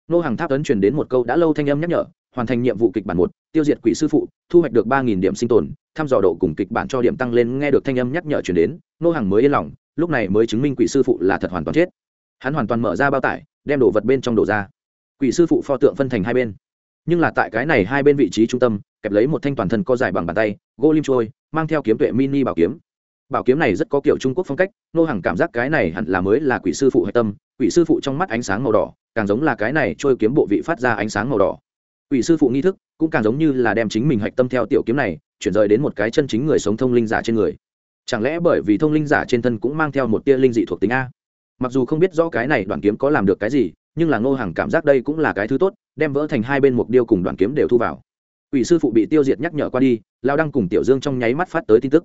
Nô hàng tháp ấn truyền đến một câu đã lâu thanh âm nhắc nhở, hoàn thành nhiệm vụ kịch bản một, tiêu diệt quỷ sư phụ, thu hoạch được ba nghìn điểm sinh tồn, thăm dò độ cùng kịch bản cho điểm tăng lên, nghe được thanh âm nhắc nhở chuyển đến, nô hàng mới yên lòng, lúc này mới chứng minh quỷ sư phụ là thật hoàn toàn chết. Hắn hoàn toàn mở ra bao tải, đem đồ vật bên trong đổ ra. Quỷ sư phụ pho tượng phân thành hai bên. Nhưng là tại cái này hai bên vị trí trung tâm kẹp lấy một thanh toàn thân co dài bằng bàn tay gỗ lim trôi mang theo kiếm tuệ mini bảo kiếm. Bảo kiếm này rất có kiểu trung quốc phong cách nô hàng cảm giác cái này hẳn là mới là quỷ sư phụ hạch tâm quỷ sư phụ trong mắt ánh sáng màu đỏ càng giống là cái này trôi kiếm bộ vị phát ra ánh sáng màu đỏ quỷ sư phụ nghi thức cũng càng giống như là đem chính mình hạch tâm theo tiểu kiếm này, chuyển rời đến một cái chân chính người sống thông linh giả trên người. Chẳng lẽ bởi vì thông linh giả trên thân cũng mang theo một tia linh dị thuộc tính a? Mặc dù không biết rõ cái này đoạn kiếm có làm được cái gì, nhưng là ngô hàng cảm giác đây cũng là cái thứ tốt, đem vỡ thành hai bên mục điêu cùng đoạn kiếm đều thu vào. Quỷ sư phụ bị tiêu diệt nhắc nhở qua đi, lao đăng cùng tiểu dương trong nháy mắt phát tới tin tức.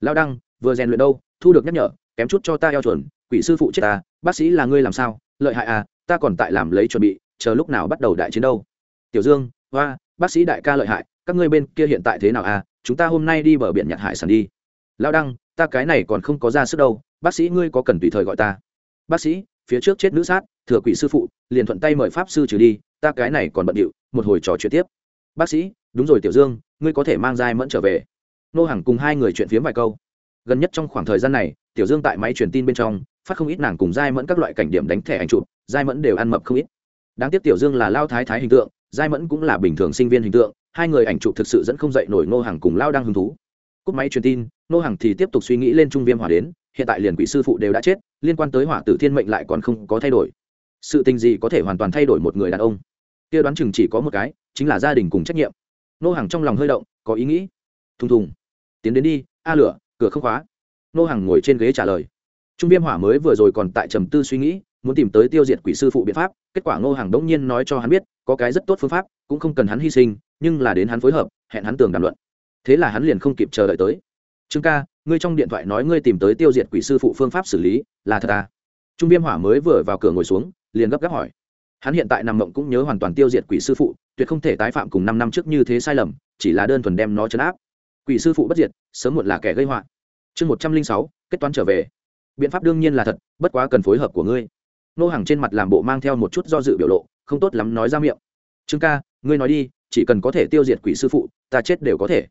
Lao đăng, vừa rèn luyện đâu? Thu được nhắc nhở, kém chút cho ta eo chuẩn, quỷ sư phụ chết ta, bác sĩ là ngươi làm sao? Lợi hại à ta còn tại làm lấy chuẩn bị, chờ lúc nào bắt đầu đại chiến đâu? Tiểu dương, hoa, bác sĩ đại ca lợi hại, các ngươi bên kia hiện tại thế nào à? Chúng ta hôm nay đi bờ biển nhặt hải sản đi. Lao đăng, ta cái này còn không có ra sức đâu, bác sĩ ngươi có cần tùy thời gọi ta? Bác sĩ, phía trước chết nữ sát, thừa quỷ sư phụ, liền thuận tay mời pháp sư trừ đi, ta cái này còn bận điệu, một hồi trò chuyện tiếp. Bác sĩ, đúng rồi tiểu dương, ngươi có thể mang giai mẫn trở về. Nô hàng cùng hai người chuyện phiếm vài câu. Gần nhất trong khoảng thời gian này, tiểu dương tại máy truyền tin bên trong, phát không ít nàng cùng giai mẫn các loại cảnh điểm đánh thẻ ảnh chụp, giai mẫn đều ăn mập không ít. Đáng tiếc tiểu dương là lao thái thái hình tượng giai mẫn cũng là bình thường sinh viên hình tượng, hai người ảnh chụp thực sự dẫn không dậy nổi nô hàng cùng lao đang hứng thú. Cúp máy truyền tin nô hàng thì tiếp tục suy nghĩ lên trung viêm hỏa đến, hiện tại liền quỷ sư phụ đều đã chết, liên quan tới hỏa tử thiên mệnh lại còn không có thay đổi. Sự tình gì có thể hoàn toàn thay đổi một người đàn ông? Kia đoán chừng chỉ có một cái, chính là gia đình cùng trách nhiệm. Nô hàng trong lòng hơi động, có ý nghĩ. Thùng thùng. Tiến đến đi, a lửa, cửa không khóa. Nô hàng ngồi trên ghế trả lời. Trung viêm hỏa mới vừa rồi còn tại trầm tư suy nghĩ, muốn tìm tới tiêu diệt quỷ sư phụ biện pháp, kết quả ngô hàng đống nhiên nói cho hắn biết có cái rất tốt phương pháp, cũng không cần hắn hy sinh, nhưng là đến hắn phối hợp, hẹn hắn tường đàm luận. Thế là hắn liền không kịp chờ đợi tới. Trương ca, ngươi trong điện thoại nói ngươi tìm tới tiêu diệt quỷ sư phụ phương pháp xử lý, là thật à? Trung viêm hỏa mới vừa vào cửa ngồi xuống, liền gấp gáp hỏi. Hắn hiện tại nằm mộng cũng nhớ hoàn toàn tiêu diệt quỷ sư phụ, tuyệt không thể tái phạm cùng năm năm trước như thế sai lầm, chỉ là đơn thuần đem nó chấn áp. Quỷ sư phụ bất diệt, sớm muộn là kẻ gây họa. Chương một trăm linh sáu, kết toán trở về. Biện pháp đương nhiên là thật, bất quá cần phối hợp của ngươi. Nô hàng trên mặt làm bộ mang theo một chút do dự biểu lộ không tốt lắm nói ra miệng. Trương ca, ngươi nói đi, chỉ cần có thể tiêu diệt quỷ sư phụ, ta chết đều có thể.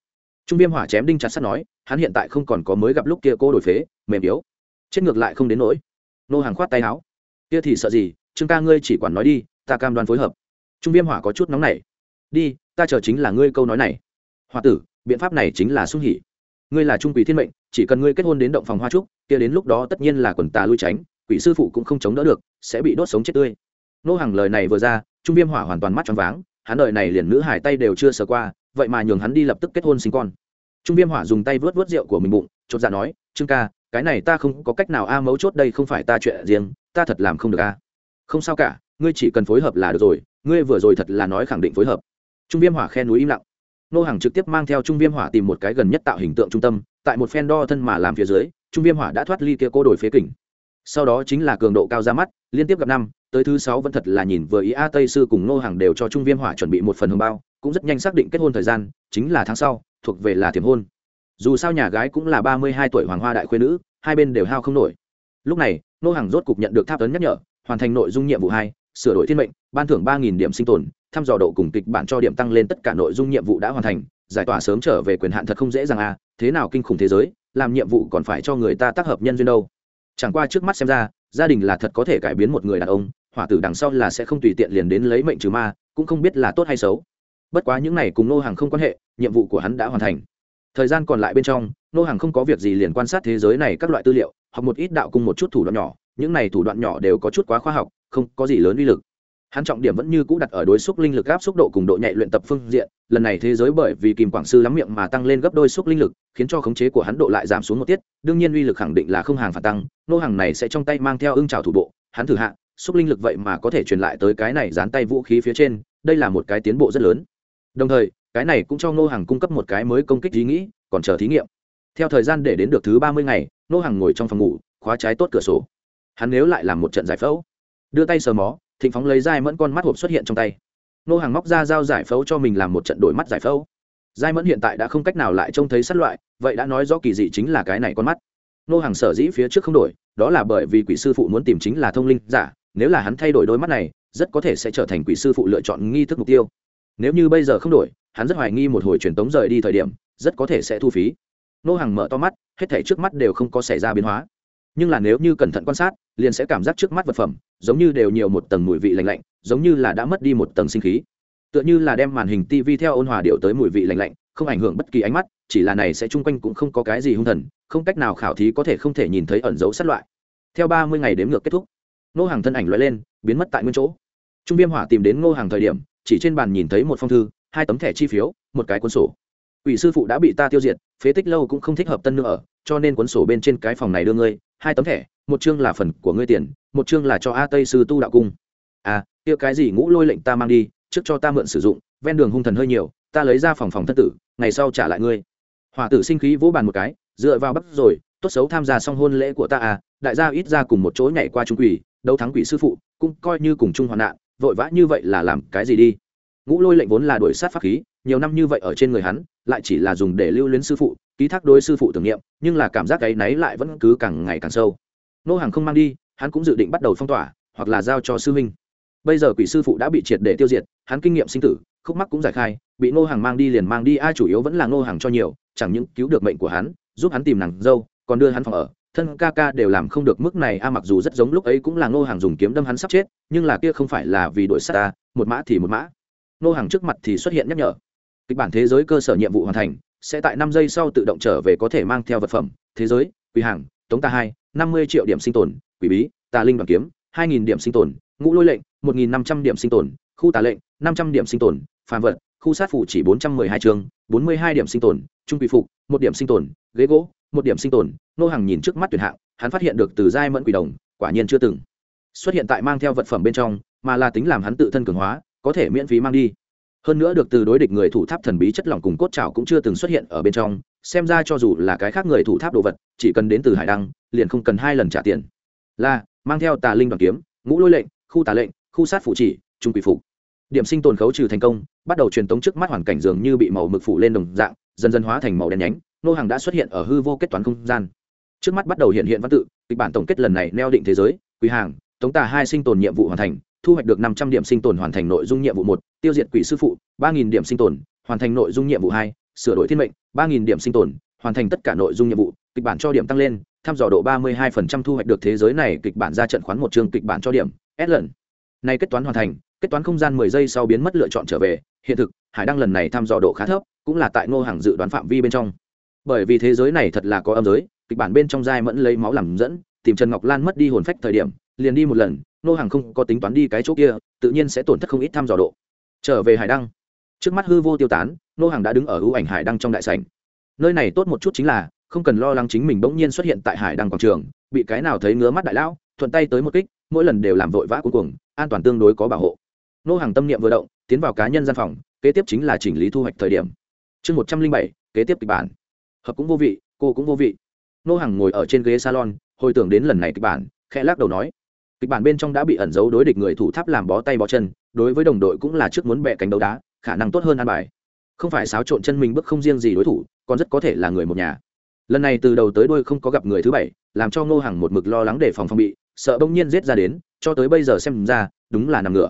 Trung viêm hỏa chém đinh chặt sắt nói, hắn hiện tại không còn có mới gặp lúc kia cô đổi phế, mềm yếu. Chết ngược lại không đến nỗi. Nô hàng khoát tay áo. Kia thì sợ gì, trương ca ngươi chỉ quản nói đi, ta cam đoan phối hợp. Trung viêm hỏa có chút nóng này đi, ta chờ chính là ngươi câu nói này. Hòa tử, biện pháp này chính là sung hỉ. Ngươi là trung quỷ thiên mệnh, chỉ cần ngươi kết hôn đến động phòng hoa trúc, kia đến lúc đó tất nhiên là quần tà lui tránh, quỷ sư phụ cũng không chống đỡ được, sẽ bị đốt sống chết tươi nô hàng lời này vừa ra, trung viêm hỏa hoàn toàn mắt tròn váng, hắn đợi này liền nữ hải tay đều chưa sờ qua, vậy mà nhường hắn đi lập tức kết hôn sinh con. Trung viêm hỏa dùng tay vớt vớt rượu của mình bụng, chột dạ nói, trương ca, cái này ta không có cách nào a, mấu chốt đây không phải ta chuyện riêng, ta thật làm không được a. Không sao cả, ngươi chỉ cần phối hợp là được rồi, ngươi vừa rồi thật là nói khẳng định phối hợp. Trung viêm hỏa khen núi im lặng. Nô hàng trực tiếp mang theo trung viêm hỏa tìm một cái gần nhất tạo hình tượng trung tâm, tại một phen đo thân mà làm phía dưới, trung viêm hỏa đã thoát ly kia cô đổi phế kỉnh sau đó chính là cường độ cao ra mắt, liên tiếp gặp năm tới thứ sáu vẫn thật là nhìn vừa ý a tây sư cùng nô hàng đều cho trung viêm hỏa chuẩn bị một phần hương bao, cũng rất nhanh xác định kết hôn thời gian, chính là tháng sau, thuộc về là thiểm hôn. Dù sao nhà gái cũng là ba mươi hai tuổi hoàng hoa đại khuyên nữ, hai bên đều hao không nổi. Lúc này nô hàng rốt cục nhận được tháp tấn nhắc nhở, hoàn thành nội dung nhiệm vụ hai, sửa đổi thiên mệnh, ban thưởng ba điểm sinh tồn, thăm dò độ cùng kịch bản cho điểm tăng lên tất cả nội dung nhiệm vụ đã hoàn thành, giải tỏa sớm trở về quyền hạn thật không dễ dàng à thế nào kinh khủng thế giới, làm nhiệm vụ còn phải cho người ta tác hợp nhân duyên đâu. Chẳng qua trước mắt xem ra gia đình là thật có thể cải biến một người đàn ông, hỏa tử đằng sau là sẽ không tùy tiện liền đến lấy mệnh trừ ma, cũng không biết là tốt hay xấu. Bất quá những này cùng nô hàng không quan hệ, nhiệm vụ của hắn đã hoàn thành. Thời gian còn lại bên trong, nô hàng không có việc gì liền quan sát thế giới này các loại tư liệu, học một ít đạo cùng một chút thủ đoạn nhỏ, những này thủ đoạn nhỏ đều có chút quá khoa học, không có gì lớn uy lực hắn trọng điểm vẫn như cũ đặt ở đối xúc linh lực áp xúc độ cùng độ nhạy luyện tập phương diện, lần này thế giới bởi vì kìm quảng sư lắm miệng mà tăng lên gấp đôi xúc linh lực, khiến cho khống chế của hắn độ lại giảm xuống một tiết, đương nhiên uy lực khẳng định là không hàng phản tăng, nô hàng này sẽ trong tay mang theo ưng trào thủ bộ, hắn thử hạ, xúc linh lực vậy mà có thể truyền lại tới cái này dán tay vũ khí phía trên, đây là một cái tiến bộ rất lớn. Đồng thời, cái này cũng cho nô hàng cung cấp một cái mới công kích ý nghĩ, còn chờ thí nghiệm. Theo thời gian để đến được thứ ba mươi ngày, nô hàng ngồi trong phòng ngủ, khóa trái tốt cửa sổ. Hắn nếu lại làm một trận giải phẫu, đưa tay sờ mó thịnh phóng lấy dai mẫn con mắt hộp xuất hiện trong tay. Nô hàng móc ra dao giải phẫu cho mình làm một trận đổi mắt giải phẫu. Dai mẫn hiện tại đã không cách nào lại trông thấy sát loại, vậy đã nói rõ kỳ dị chính là cái này con mắt. Nô hàng sở dĩ phía trước không đổi, đó là bởi vì quỷ sư phụ muốn tìm chính là thông linh giả, nếu là hắn thay đổi đôi mắt này, rất có thể sẽ trở thành quỷ sư phụ lựa chọn nghi thức mục tiêu. Nếu như bây giờ không đổi, hắn rất hoài nghi một hồi truyền tống rời đi thời điểm, rất có thể sẽ thu phí. Nô hàng mở to mắt, hết thể trước mắt đều không có xảy ra biến hóa. Nhưng là nếu như cẩn thận quan sát liền sẽ cảm giác trước mắt vật phẩm giống như đều nhiều một tầng mùi vị lạnh lạnh, giống như là đã mất đi một tầng sinh khí. Tựa như là đem màn hình tv theo ôn hòa điệu tới mùi vị lạnh lạnh, không ảnh hưởng bất kỳ ánh mắt, chỉ là này sẽ chung quanh cũng không có cái gì hung thần, không cách nào khảo thí có thể không thể nhìn thấy ẩn dấu sát loại. Theo ba mươi ngày đếm ngược kết thúc, Ngô hàng thân ảnh loại lên, biến mất tại nguyên chỗ. Trung viêm hỏa tìm đến ngô hàng thời điểm, chỉ trên bàn nhìn thấy một phong thư, hai tấm thẻ chi phiếu, một cái cuốn sổ. Quỷ sư phụ đã bị ta tiêu diệt, phế tích lâu cũng không thích hợp tân nữa ở, cho nên cuốn sổ bên trên cái phòng này đưa ngươi, hai tấm thẻ, một chương là phần của ngươi tiền, một chương là cho a tây sư tu đạo cung. À kia cái gì ngũ lôi lệnh ta mang đi, trước cho ta mượn sử dụng, ven đường hung thần hơi nhiều, ta lấy ra phòng phòng thân tử, ngày sau trả lại ngươi. Hỏa tử sinh khí vỗ bàn một cái, dựa vào bắt rồi, tốt xấu tham gia xong hôn lễ của ta à đại gia ít ra cùng một chỗ nhảy qua trung quỷ, đấu thắng quỷ sư phụ, cũng coi như cùng chung hoàn nạn, vội vã như vậy là làm cái gì đi? Ngũ lôi lệnh vốn là đuổi sát pháp khí nhiều năm như vậy ở trên người hắn, lại chỉ là dùng để lưu luyến sư phụ, ký thác đối sư phụ tưởng niệm, nhưng là cảm giác cái náy lại vẫn cứ càng ngày càng sâu. Nô hàng không mang đi, hắn cũng dự định bắt đầu phong tỏa, hoặc là giao cho sư huynh. Bây giờ quỷ sư phụ đã bị triệt để tiêu diệt, hắn kinh nghiệm sinh tử, khúc mắc cũng giải khai, bị nô hàng mang đi liền mang đi ai chủ yếu vẫn là nô hàng cho nhiều, chẳng những cứu được mệnh của hắn, giúp hắn tìm nàng dâu, còn đưa hắn phòng ở. Thân ca ca đều làm không được mức này, a mặc dù rất giống lúc ấy cũng là nô hàng dùng kiếm đâm hắn sắp chết, nhưng là kia không phải là vì đội sát ta, một mã thì một mã. Nô hàng trước mặt thì xuất hiện nhắc nhở kịch bản thế giới cơ sở nhiệm vụ hoàn thành, sẽ tại năm giây sau tự động trở về có thể mang theo vật phẩm, thế giới, quỷ hàng, tống ta hai, năm mươi triệu điểm sinh tồn, quỷ bí, tà linh đoàn kiếm, hai nghìn điểm sinh tồn, ngũ lôi lệnh, một nghìn năm trăm điểm sinh tồn, khu tà lệnh, năm trăm điểm sinh tồn, phàm vật, khu sát phủ chỉ bốn trăm mười hai chương, bốn mươi hai điểm sinh tồn, trung quỷ phục, một điểm sinh tồn, ghế gỗ, một điểm sinh tồn, nô hàng nhìn trước mắt tuyển hạng, hắn phát hiện được từ giai mẫn quỷ đồng, quả nhiên chưa từng xuất hiện tại mang theo vật phẩm bên trong, mà là tính làm hắn tự thân cường hóa, có thể miễn phí mang đi hơn nữa được từ đối địch người thủ tháp thần bí chất lỏng cùng cốt trào cũng chưa từng xuất hiện ở bên trong, xem ra cho dù là cái khác người thủ tháp đồ vật, chỉ cần đến từ hải đăng, liền không cần hai lần trả tiền. Là, mang theo tà linh đoàn kiếm, ngũ lôi lệnh, khu tà lệnh, khu sát phụ chỉ, trung quỷ phục. Điểm sinh tồn khấu trừ thành công, bắt đầu truyền tống trước mắt hoàn cảnh dường như bị màu mực phủ lên đồng dạng, dần dần hóa thành màu đen nhánh, nô hàng đã xuất hiện ở hư vô kết toán không gian. Trước mắt bắt đầu hiện hiện văn tự, kịch bản tổng kết lần này neo định thế giới quý hàng, tống tà hai sinh tồn nhiệm vụ hoàn thành thu hoạch được năm trăm điểm sinh tồn hoàn thành nội dung nhiệm vụ một, tiêu diệt quỷ sư phụ, ba nghìn điểm sinh tồn, hoàn thành nội dung nhiệm vụ hai, sửa đổi thiên mệnh, ba nghìn điểm sinh tồn, hoàn thành tất cả nội dung nhiệm vụ, kịch bản cho điểm tăng lên thăm dò độ ba mươi hai phần trăm thu hoạch được thế giới này, kịch bản ra trận khoán một chương kịch bản cho điểm, s lần. Này kết toán hoàn thành, kết toán không gian mười giây sau biến mất lựa chọn trở về, hiện thực, hải đăng lần này thăm dò độ khá thấp, cũng là tại ngô hàng dự đoán phạm vi bên trong. Bởi vì thế giới này thật là có âm giới, kịch bản bên trong giai mẫn lấy máu làm dẫn, tìm trần ngọc lan mất đi hồn phách thời điểm liền đi một lần, nô hàng không có tính toán đi cái chỗ kia, tự nhiên sẽ tổn thất không ít thăm dò độ. Trở về hải đăng. Trước mắt hư vô tiêu tán, nô hàng đã đứng ở ưu ảnh hải đăng trong đại sảnh. Nơi này tốt một chút chính là, không cần lo lắng chính mình bỗng nhiên xuất hiện tại hải đăng quảng trường, bị cái nào thấy ngứa mắt đại lão, thuận tay tới một kích, mỗi lần đều làm vội vã cuối cùng an toàn tương đối có bảo hộ. Nô hàng tâm niệm vừa động, tiến vào cá nhân gian phòng, kế tiếp chính là chỉnh lý thu hoạch thời điểm. Chương một trăm linh bảy, kế tiếp kịch bản. Hợp cũng vô vị, cô cũng vô vị. Nô hàng ngồi ở trên ghế salon, hồi tưởng đến lần này kịch bản, khẽ lắc đầu nói kịch bản bên trong đã bị ẩn giấu đối địch người thủ tháp làm bó tay bó chân, đối với đồng đội cũng là trước muốn bẹ cánh đấu đá, khả năng tốt hơn an bài. Không phải xáo trộn chân mình bước không riêng gì đối thủ, còn rất có thể là người một nhà. Lần này từ đầu tới đuôi không có gặp người thứ bảy, làm cho ngô hàng một mực lo lắng để phòng phòng bị, sợ bỗng nhiên giết ra đến, cho tới bây giờ xem ra, đúng là nằm ngửa.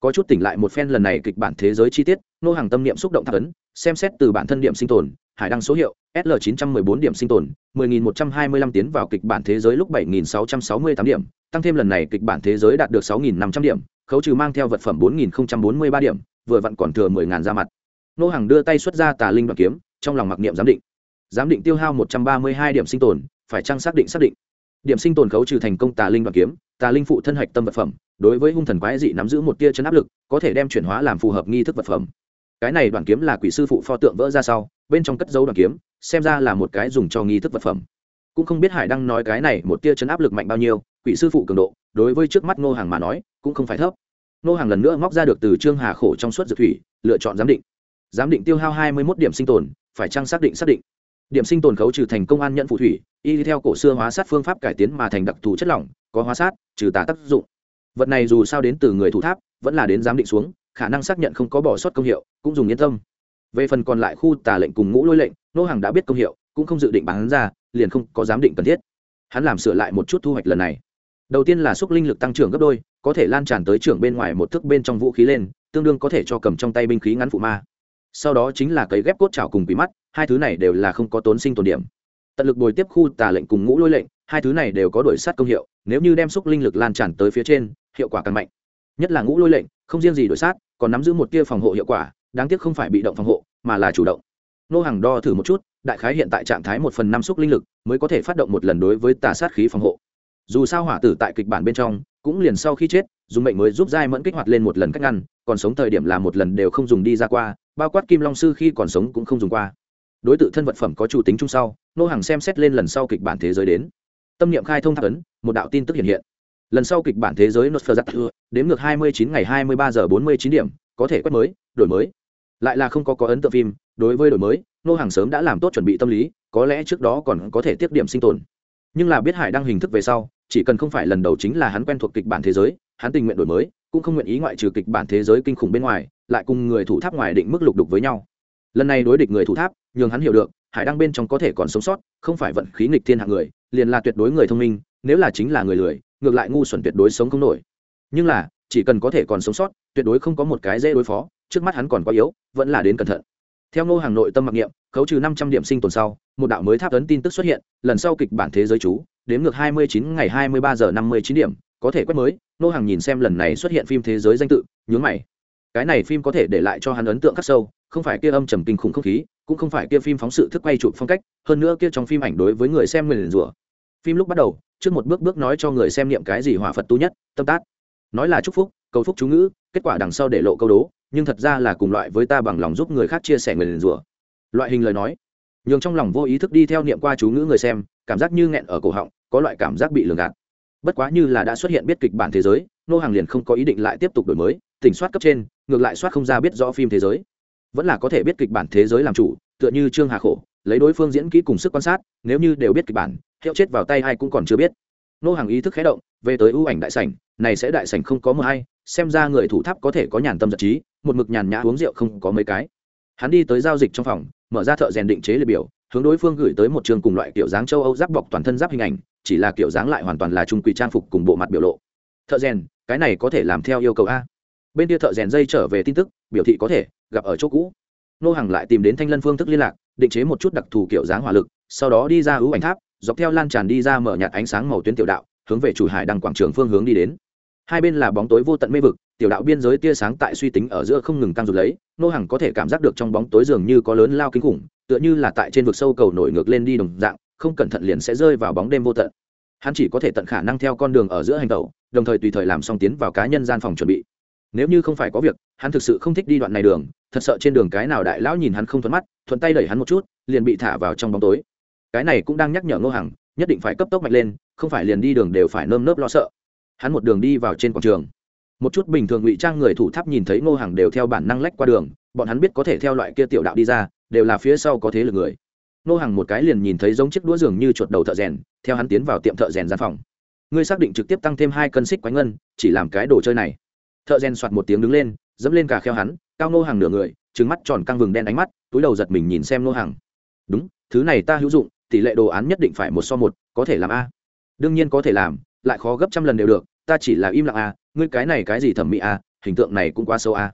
Có chút tỉnh lại một phen lần này kịch bản thế giới chi tiết, Ngô hàng tâm niệm xúc động thạc ấn, xem xét từ bản thân điểm sinh tồn hải đăng số hiệu sl 914 điểm sinh tồn 10.125 tiến vào kịch bản thế giới lúc 7.668 điểm, tăng thêm lần này kịch bản thế giới đạt được 6.500 điểm, khấu trừ mang theo vật phẩm 4.043 điểm, vừa vặn còn thừa 10.000 ra mặt. Nô hàng đưa tay xuất ra tà linh đoạn kiếm, trong lòng mặc niệm giám định. Giám định tiêu hao 132 điểm sinh tồn, phải chăng xác định xác định? Điểm sinh tồn khấu trừ thành công tà linh đoạn kiếm, tà linh phụ thân hạch tâm vật phẩm, đối với hung thần quái dị nắm giữ một tia chân áp lực, có thể đem chuyển hóa làm phù hợp nghi thức vật phẩm. Cái này đoàn kiếm là quỷ sư phụ pho tượng vỡ ra sau bên trong cất dấu đoàn kiếm, xem ra là một cái dùng cho nghi thức vật phẩm. Cũng không biết hải đăng nói cái này một tia chấn áp lực mạnh bao nhiêu, quỷ sư phụ cường độ, đối với trước mắt ngô hàng mà nói, cũng không phải thấp. Ngô hàng lần nữa móc ra được từ trương hà khổ trong suốt dược thủy, lựa chọn giám định. Giám định tiêu hao hai mươi một điểm sinh tồn, phải chăng xác định xác định. Điểm sinh tồn khấu trừ thành công an nhận phụ thủy, y theo cổ xưa hóa sát phương pháp cải tiến mà thành đặc thù chất lỏng, có hóa sát, trừ tà tác dụng. Vật này dù sao đến từ người thủ tháp, vẫn là đến giám định xuống, khả năng xác nhận không có bỏ sót công hiệu, cũng dùng yên tâm về phần còn lại khu tà lệnh cùng ngũ lôi lệnh, nô hàng đã biết công hiệu, cũng không dự định bán ra, liền không có giám định cần thiết. Hắn làm sửa lại một chút thu hoạch lần này. Đầu tiên là xúc linh lực tăng trưởng gấp đôi, có thể lan tràn tới trưởng bên ngoài một thước bên trong vũ khí lên, tương đương có thể cho cầm trong tay binh khí ngắn phụ ma. Sau đó chính là cấy ghép cốt trào cùng bí mắt, hai thứ này đều là không có tốn sinh tồn điểm. Tận lực bồi tiếp khu tà lệnh cùng ngũ lôi lệnh, hai thứ này đều có đổi sát công hiệu, nếu như đem xúc linh lực lan tràn tới phía trên, hiệu quả càng mạnh. Nhất là ngũ lôi lệnh, không riêng gì đổi sát, còn nắm giữ một tia phòng hộ hiệu quả đáng tiếc không phải bị động phòng hộ, mà là chủ động. Nô hàng đo thử một chút, đại khái hiện tại trạng thái một phần năm xúc linh lực mới có thể phát động một lần đối với tà sát khí phòng hộ. Dù sao hỏa tử tại kịch bản bên trong, cũng liền sau khi chết, dùng mệnh mới giúp giai mẫn kích hoạt lên một lần cách ngăn, còn sống thời điểm là một lần đều không dùng đi ra qua, bao quát kim long sư khi còn sống cũng không dùng qua. Đối tượng thân vật phẩm có chủ tính chung sau, nô hàng xem xét lên lần sau kịch bản thế giới đến. Tâm niệm khai thông thác ấn, một đạo tin tức hiện hiện. Lần sau kịch bản thế giới nosferatu, đếm ngược hai mươi chín ngày hai mươi ba giờ bốn mươi chín điểm, có thể quét mới, đổi mới lại là không có có ấn tượng phim, đối với đổi mới nô hàng sớm đã làm tốt chuẩn bị tâm lý, có lẽ trước đó còn có thể tiếp điểm sinh tồn. Nhưng là biết hải đăng hình thức về sau, chỉ cần không phải lần đầu chính là hắn quen thuộc kịch bản thế giới, hắn tình nguyện đổi mới, cũng không nguyện ý ngoại trừ kịch bản thế giới kinh khủng bên ngoài, lại cùng người thủ tháp ngoài định mức lục đục với nhau. Lần này đối địch người thủ tháp, nhường hắn hiểu được, hải đăng bên trong có thể còn sống sót, không phải vận khí nghịch thiên hạng người, liền là tuyệt đối người thông minh, nếu là chính là người lười, ngược lại ngu xuẩn tuyệt đối sống không nổi. Nhưng là, chỉ cần có thể còn sống sót, tuyệt đối không có một cái dễ đối phó trước mắt hắn còn quá yếu, vẫn là đến cẩn thận. Theo ngô hàng nội tâm mặc niệm, khấu trừ năm trăm điểm sinh tồn sau, một đạo mới tháp ấn tin tức xuất hiện, lần sau kịch bản thế giới chú, đếm ngược hai mươi chín ngày hai mươi ba giờ năm mươi chín điểm, có thể quét mới, ngô hàng nhìn xem lần này xuất hiện phim thế giới danh tự, nhướng mày. Cái này phim có thể để lại cho hắn ấn tượng khắc sâu, không phải kia âm trầm kinh khủng không khí, cũng không phải kia phim phóng sự thức quay chụp phong cách, hơn nữa kia trong phim ảnh đối với người xem người liền rủa. Phim lúc bắt đầu, trước một bước bước nói cho người xem niệm cái gì hỏa phật tu nhất, tâm tát nói là chúc phúc, cầu phúc chú ngữ, kết quả đằng sau để lộ câu đố nhưng thật ra là cùng loại với ta bằng lòng giúp người khác chia sẻ người liền rủa. Loại hình lời nói, nhường trong lòng vô ý thức đi theo niệm qua chú ngữ người xem, cảm giác như nghẹn ở cổ họng, có loại cảm giác bị lường gạt. Bất quá như là đã xuất hiện biết kịch bản thế giới, nô hàng liền không có ý định lại tiếp tục đổi mới, tỉnh soát cấp trên, ngược lại soát không ra biết rõ phim thế giới. Vẫn là có thể biết kịch bản thế giới làm chủ, tựa như trương hà khổ, lấy đối phương diễn kỹ cùng sức quan sát, nếu như đều biết kịch bản, hiệu chết vào tay ai cũng còn chưa biết. Nô hàng ý thức khé động, về tới ưu ảnh đại sảnh này sẽ đại sảnh không có mờ hay, xem ra người thủ tháp có thể có nhàn tâm giật trí, một mực nhàn nhã uống rượu không có mấy cái. Hắn đi tới giao dịch trong phòng, mở ra thợ rèn định chế liệt biểu, hướng đối phương gửi tới một trường cùng loại kiểu dáng châu âu giáp bọc toàn thân giáp hình ảnh, chỉ là kiểu dáng lại hoàn toàn là trung quỷ trang phục cùng bộ mặt biểu lộ. Thợ rèn, cái này có thể làm theo yêu cầu a. Bên kia thợ rèn dây trở về tin tức, biểu thị có thể, gặp ở chỗ cũ. Nô hàng lại tìm đến thanh lân phương thức liên lạc, định chế một chút đặc thù kiểu dáng hỏa lực, sau đó đi ra ưu ảnh tháp, dọc theo lan tràn đi ra mở nhạt ánh sáng màu tuyến tiểu đạo, hướng về chủ hải đăng quảng trường phương hướng đi đến hai bên là bóng tối vô tận mê vực, tiểu đạo biên giới tia sáng tại suy tính ở giữa không ngừng tăng rụt lấy, nô hàng có thể cảm giác được trong bóng tối dường như có lớn lao kinh khủng, tựa như là tại trên vực sâu cầu nổi ngược lên đi đồng dạng, không cẩn thận liền sẽ rơi vào bóng đêm vô tận. Hắn chỉ có thể tận khả năng theo con đường ở giữa hành tẩu, đồng thời tùy thời làm xong tiến vào cá nhân gian phòng chuẩn bị. Nếu như không phải có việc, hắn thực sự không thích đi đoạn này đường, thật sợ trên đường cái nào đại lão nhìn hắn không thuận mắt, thuận tay đẩy hắn một chút, liền bị thả vào trong bóng tối. Cái này cũng đang nhắc nhở ngô hằng, nhất định phải cấp tốc mạnh lên, không phải liền đi đường đều phải nơm nớp lo sợ hắn một đường đi vào trên quảng trường. Một chút bình thường ngụy trang người thủ tháp nhìn thấy ngô hàng đều theo bản năng lách qua đường, bọn hắn biết có thể theo loại kia tiểu đạo đi ra, đều là phía sau có thế lực người. Ngô hàng một cái liền nhìn thấy giống chiếc đũa giường như chuột đầu thợ rèn, theo hắn tiến vào tiệm thợ rèn gian phòng. Ngươi xác định trực tiếp tăng thêm hai cân xích quánh ngân, chỉ làm cái đồ chơi này. Thợ rèn soạt một tiếng đứng lên, dẫm lên cả kheo hắn, cao ngô hàng nửa người trứng mắt tròn căng vừng đen ánh mắt, túi đầu giật mình nhìn xem ngô hàng đúng, thứ này ta hữu dụng, tỷ lệ đồ án nhất định phải một so một, có thể làm a. Đương nhiên có thể làm lại khó gấp trăm lần đều được ta chỉ là im lặng à, ngươi cái này cái gì thẩm mỹ à, hình tượng này cũng quá sâu à,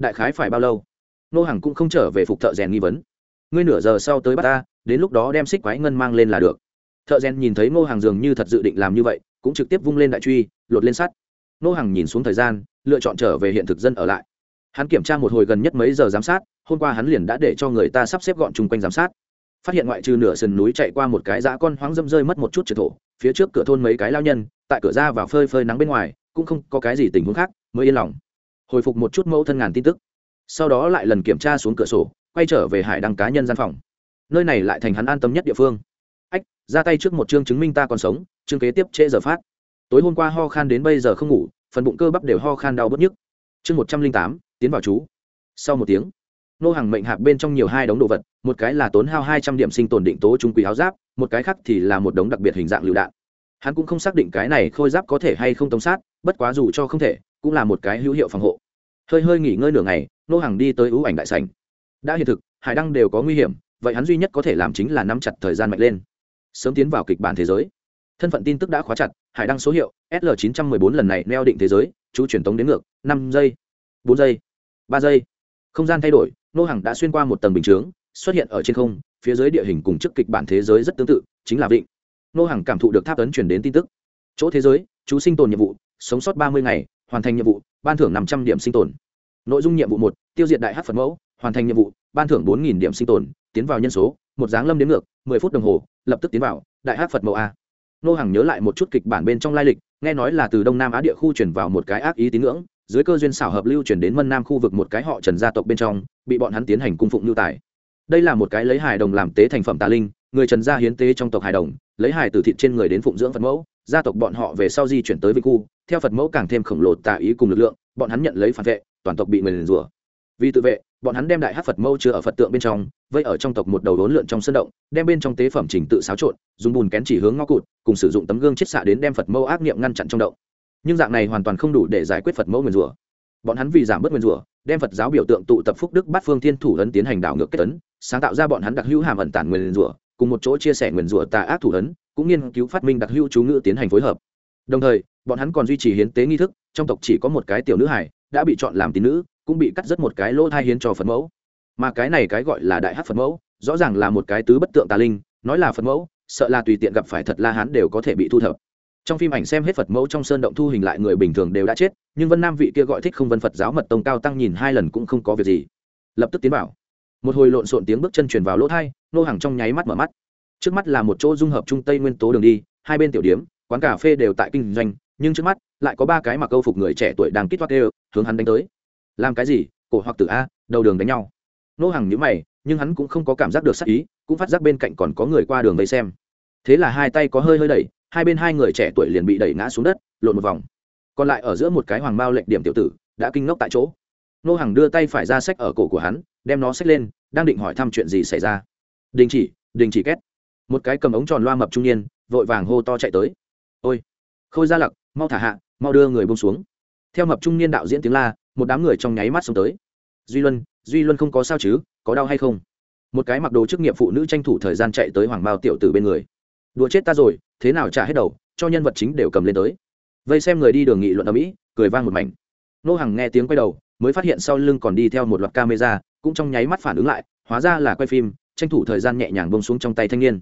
đại khái phải bao lâu? Nô hàng cũng không trở về phục thợ rèn nghi vấn. Ngươi nửa giờ sau tới bắt ta đến lúc đó đem xích quái ngân mang lên là được. Thợ rèn nhìn thấy ngô hàng dường như thật dự định làm như vậy cũng trực tiếp vung lên đại truy lột lên sắt. Ngô hàng nhìn xuống thời gian lựa chọn trở về hiện thực dân ở lại. Hắn kiểm tra một hồi gần nhất mấy giờ giám sát hôm qua hắn liền đã để cho người ta sắp xếp gọn chung quanh giám sát. Phát hiện ngoại trừ nửa sườn núi chạy qua một cái dã con hoáng dâm rơi mất một chút trượt thổ phía trước cửa thôn mấy cái lao nhân, tại cửa ra vào phơi phơi nắng bên ngoài, cũng không có cái gì tình huống khác, mới yên lòng. Hồi phục một chút mẫu thân ngàn tin tức. Sau đó lại lần kiểm tra xuống cửa sổ, quay trở về hải đăng cá nhân gian phòng. Nơi này lại thành hắn an tâm nhất địa phương. Ách, ra tay trước một chương chứng minh ta còn sống, chương kế tiếp trễ giờ phát. Tối hôm qua ho khan đến bây giờ không ngủ, phần bụng cơ bắp đều ho khan đau bớt nhức. Chương một trăm linh tám, tiến vào chú. Sau một tiếng, nô hàng mệnh hạc bên trong nhiều hai đống đồ vật, một cái là tốn hao hai trăm điểm sinh tồn định tố trung quỷ áo giáp một cái khác thì là một đống đặc biệt hình dạng lựu đạn. Hắn cũng không xác định cái này khôi giáp có thể hay không tống sát, bất quá dù cho không thể, cũng là một cái hữu hiệu phòng hộ. Hơi hơi nghỉ ngơi nửa ngày, nô hàng đi tới ưu ảnh đại sành đã hiện thực, hải đăng đều có nguy hiểm, vậy hắn duy nhất có thể làm chính là nắm chặt thời gian mạnh lên. Sớm tiến vào kịch bản thế giới. Thân phận tin tức đã khóa chặt, hải đăng số hiệu sl 914 lần này neo định thế giới, chú truyền tống đến ngược, năm giây, bốn giây, ba giây. Không gian thay đổi, nô hàng đã xuyên qua một tầng bình chướng, xuất hiện ở trên không phía dưới địa hình cùng chức kịch bản thế giới rất tương tự, chính là vịnh. Nô hàng cảm thụ được tháp ấn chuyển đến tin tức. Chỗ thế giới, chú sinh tồn nhiệm vụ, sống sót ba mươi ngày, hoàn thành nhiệm vụ, ban thưởng năm trăm điểm sinh tồn. Nội dung nhiệm vụ một, tiêu diệt đại hát phật mẫu, hoàn thành nhiệm vụ, ban thưởng bốn nghìn điểm sinh tồn, tiến vào nhân số, một dáng lâm đến ngược, mười phút đồng hồ, lập tức tiến vào, đại hát phật mẫu a. Nô hàng nhớ lại một chút kịch bản bên trong lai lịch, nghe nói là từ đông nam á địa khu chuyển vào một cái ác ý tín ngưỡng, dưới cơ duyên xảo hợp lưu chuyển đến mân nam khu vực một cái họ trần gia tộc bên trong, bị bọn hắn tiến hành cung phụng lưu tài đây là một cái lấy hài đồng làm tế thành phẩm tà linh, người trần gia hiến tế trong tộc hài đồng, lấy hài từ thịt trên người đến phụng dưỡng phật mẫu, gia tộc bọn họ về sau di chuyển tới vị khu, theo phật mẫu càng thêm khổng lồ tà ý cùng lực lượng, bọn hắn nhận lấy phản vệ, toàn tộc bị người liền rủa. Vì tự vệ, bọn hắn đem đại hát phật mẫu chứa ở phật tượng bên trong, vây ở trong tộc một đầu đốn lượn trong sân động, đem bên trong tế phẩm trình tự xáo trộn, dùng bùn kén chỉ hướng ngõ cụt, cùng sử dụng tấm gương chiết xạ đến đem phật mẫu ác nghiệm ngăn chặn trong động. Nhưng dạng này hoàn toàn không đủ để giải quyết phật mẫu nguyền rủa. Bọn hắn vì giảm bớt nguyên rủa, đem phật giáo biểu tượng tụ tập phúc đức bát phương thiên thủ ấn tiến hành đảo ngược kết tấn sáng tạo ra bọn hắn đặc hữu hàm ẩn tản nguyên rủa, cùng một chỗ chia sẻ nguyên rủa tà ác thủ ấn, cũng nghiên cứu phát minh đặc hữu chú ngữ tiến hành phối hợp. Đồng thời, bọn hắn còn duy trì hiến tế nghi thức, trong tộc chỉ có một cái tiểu nữ hải đã bị chọn làm tín nữ, cũng bị cắt rất một cái lỗ thai hiến cho phật mẫu. Mà cái này cái gọi là đại hát phật mẫu, rõ ràng là một cái tứ bất tượng tà linh, nói là phật mẫu, sợ là tùy tiện gặp phải thật la hán đều có thể bị thu thập. Trong phim ảnh xem hết phật mẫu trong sơn động thu hình lại người bình thường đều đã chết, nhưng vân nam vị kia gọi thích không vân phật giáo mật tông cao tăng nhìn hai lần cũng không có việc gì. Lập tức tiến bảo một hồi lộn xộn tiếng bước chân truyền vào lỗ thai, nô hàng trong nháy mắt mở mắt. Trước mắt là một chỗ dung hợp trung tây nguyên tố đường đi, hai bên tiểu điếm quán cà phê đều tại kinh doanh, nhưng trước mắt lại có ba cái mặc câu phục người trẻ tuổi đang kít toát đều, hướng hắn đánh tới. Làm cái gì? Cổ hoặc tử a, đầu đường đánh nhau. Nô hàng nhíu mày, nhưng hắn cũng không có cảm giác được sắc ý, cũng phát giác bên cạnh còn có người qua đường vây xem. Thế là hai tay có hơi hơi đẩy, hai bên hai người trẻ tuổi liền bị đẩy ngã xuống đất, lộn một vòng. Còn lại ở giữa một cái hoàng bao lệnh điểm tiểu tử, đã kinh ngốc tại chỗ. Nô hàng đưa tay phải ra sách ở cổ của hắn đem nó xách lên, đang định hỏi thăm chuyện gì xảy ra. Đình chỉ đình chỉ két. Một cái cầm ống tròn loa mập trung niên, vội vàng hô to chạy tới. Ôi, khôi ra lặc, mau thả hạ, mau đưa người bông xuống. Theo mập trung niên đạo diễn tiếng la, một đám người trong nháy mắt xông tới. Duy luân duy luân không có sao chứ, có đau hay không? Một cái mặc đồ chức nghiệp phụ nữ tranh thủ thời gian chạy tới hoàng bao tiểu tử bên người. Đùa chết ta rồi, thế nào trả hết đầu, cho nhân vật chính đều cầm lên tới. Vây xem người đi đường nghị luận ở mỹ cười vang một mảnh. Nô hàng nghe tiếng quay đầu, mới phát hiện sau lưng còn đi theo một loạt camera cũng trong nháy mắt phản ứng lại, hóa ra là quay phim, tranh thủ thời gian nhẹ nhàng bông xuống trong tay thanh niên.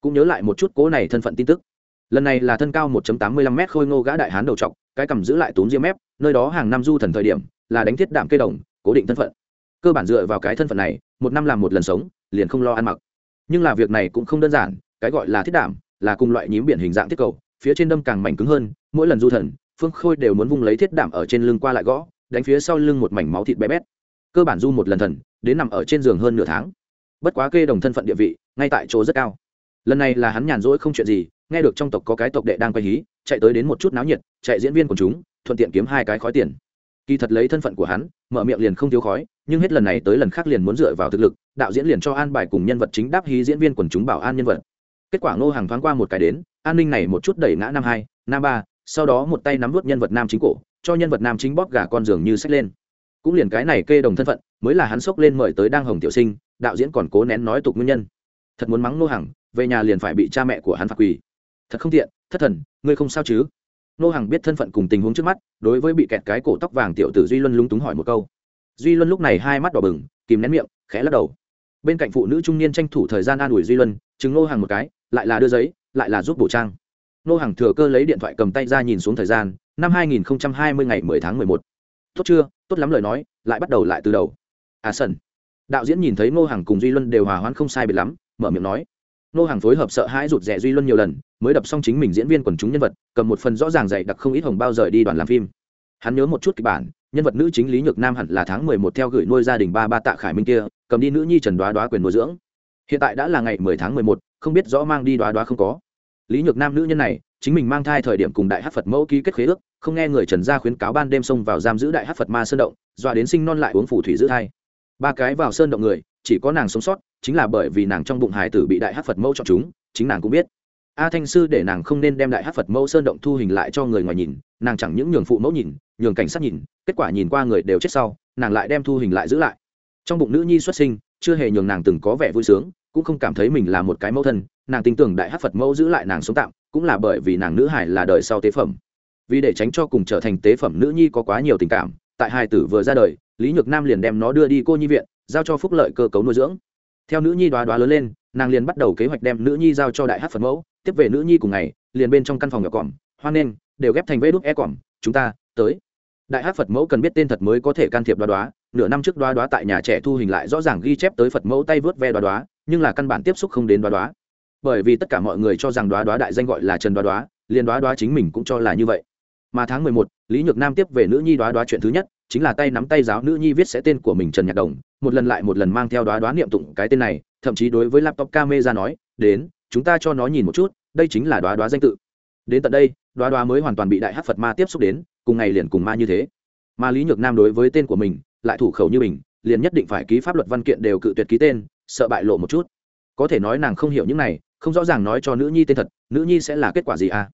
Cũng nhớ lại một chút cố này thân phận tin tức. Lần này là thân cao 1.85 m khôi ngô gã đại hán đầu trọc, cái cầm giữ lại túm diêm mép, nơi đó hàng năm du thần thời điểm, là đánh thiết đạm cây đồng, cố định thân phận. Cơ bản dựa vào cái thân phận này, một năm làm một lần sống, liền không lo ăn mặc. Nhưng là việc này cũng không đơn giản, cái gọi là thiết đạm, là cùng loại nhím biển hình dạng thiết cầu, phía trên đâm càng mảnh cứng hơn, mỗi lần du thần, phương khôi đều muốn vung lấy thiết đạm ở trên lưng qua lại gõ, đánh phía sau lưng một mảnh máu thịt bé bét cơ bản du một lần thần, đến nằm ở trên giường hơn nửa tháng. Bất quá kê đồng thân phận địa vị, ngay tại chỗ rất cao. Lần này là hắn nhàn rỗi không chuyện gì, nghe được trong tộc có cái tộc đệ đang quay hí, chạy tới đến một chút náo nhiệt, chạy diễn viên của chúng, thuận tiện kiếm hai cái khói tiền. Kỳ thật lấy thân phận của hắn, mở miệng liền không thiếu khói, nhưng hết lần này tới lần khác liền muốn dựa vào thực lực, đạo diễn liền cho an bài cùng nhân vật chính đáp hí diễn viên quần chúng bảo an nhân vật. Kết quả ngô hàng thoáng qua một cái đến, an ninh này một chút đẩy ngã năm hai năm ba, sau đó một tay nắm vút nhân vật nam chính cổ, cho nhân vật nam chính bóp gà con giường như sách lên cũng liền cái này kê đồng thân phận, mới là hắn sốc lên mời tới đang hồng tiểu sinh, đạo diễn còn cố nén nói tục nguyên nhân. Thật muốn mắng nô hằng, về nhà liền phải bị cha mẹ của hắn phạt quỳ. Thật không tiện, thất thần, ngươi không sao chứ? Nô hằng biết thân phận cùng tình huống trước mắt, đối với bị kẹt cái cổ tóc vàng tiểu tử duy luân lúng túng hỏi một câu. Duy luân lúc này hai mắt đỏ bừng, kìm nén miệng, khẽ lắc đầu. Bên cạnh phụ nữ trung niên tranh thủ thời gian an ủi duy luân chứng nô hàng một cái, lại là đưa giấy, lại là giúp bổ trang. Nô hàng thừa cơ lấy điện thoại cầm tay ra nhìn xuống thời gian, năm 2020 ngày 10 tháng 11 tốt chưa, tốt lắm lời nói, lại bắt đầu lại từ đầu. À sần. Đạo diễn nhìn thấy ngô hàng cùng duy luân đều hòa hoãn không sai biệt lắm, mở miệng nói. Ngô hàng phối hợp sợ hãi rụt rè duy luân nhiều lần, mới đập xong chính mình diễn viên quần chúng nhân vật, cầm một phần rõ ràng dày đặc không ít hồng bao rời đi đoàn làm phim. Hắn nhớ một chút kịch bản, nhân vật nữ chính lý nhược nam hẳn là tháng mười một theo gửi nuôi gia đình ba ba tạ khải minh kia, cầm đi nữ nhi trần đoá đoá quyền nuôi dưỡng. Hiện tại đã là ngày mười tháng mười một, không biết rõ mang đi đoá đoá không có. Lý nhược nam nữ nhân này chính mình mang thai thời điểm cùng đại hát phật mẫu ký kết khế ước, không nghe người trần gia khuyến cáo ban đêm xông vào giam giữ đại hát phật ma sơn động, dọa đến sinh non lại uống phủ thủy giữ thai. Ba cái vào sơn động người, chỉ có nàng sống sót, chính là bởi vì nàng trong bụng hải tử bị đại hát phật mẫu chọn chúng, chính nàng cũng biết. A thanh sư để nàng không nên đem đại hát phật mẫu sơn động thu hình lại cho người ngoài nhìn, nàng chẳng những nhường phụ mẫu nhìn, nhường cảnh sát nhìn, kết quả nhìn qua người đều chết sau, nàng lại đem thu hình lại giữ lại. Trong bụng nữ nhi xuất sinh, chưa hề nhường nàng từng có vẻ vui sướng, cũng không cảm thấy mình là một cái mẫu thân, nàng tin tưởng đại hát phật mẫu giữ lại nàng sống tạm cũng là bởi vì nàng nữ hải là đời sau tế phẩm. Vì để tránh cho cùng trở thành tế phẩm nữ nhi có quá nhiều tình cảm, tại hai tử vừa ra đời, lý nhược nam liền đem nó đưa đi cô nhi viện, giao cho phúc lợi cơ cấu nuôi dưỡng. Theo nữ nhi đoá đoá lớn lên, nàng liền bắt đầu kế hoạch đem nữ nhi giao cho đại hát phật mẫu, tiếp về nữ nhi cùng ngày, liền bên trong căn phòng nhỏ cỏm hoan nghênh đều ghép thành vê đúc e cỏm chúng ta, tới. Đại hát phật mẫu cần biết tên thật mới có thể can thiệp đoá đoá, nửa năm trước đoá đoá tại nhà trẻ thu hình lại rõ ràng ghi chép tới phật mẫu tay vớt ve đoá đoá, nhưng là căn bản tiếp xúc không đến đoá đoá bởi vì tất cả mọi người cho rằng đoá đoá đại danh gọi là trần đoá đoá, liền đoá đoá chính mình cũng cho là như vậy. Mà tháng mười một, lý nhược nam tiếp về nữ nhi đoá đoá chuyện thứ nhất, chính là tay nắm tay giáo nữ nhi viết sẽ tên của mình trần nhạc đồng, một lần lại một lần mang theo đoá đoá niệm tụng cái tên này, thậm chí đối với laptop camera nói, đến, chúng ta cho nó nhìn một chút, đây chính là đoá đoá danh tự. Đến tận đây, đoá đoá mới hoàn toàn bị đại hát phật ma tiếp xúc đến, cùng ngày liền cùng ma như thế. Mà lý nhược nam đối với tên của mình, lại thủ khẩu như mình, liền nhất định phải ký pháp luật văn kiện đều cự tuyệt ký tên, sợ bại lộ một chút. Có thể nói nàng không hiểu những này không rõ ràng nói cho nữ nhi tên thật, nữ nhi sẽ là kết quả gì à?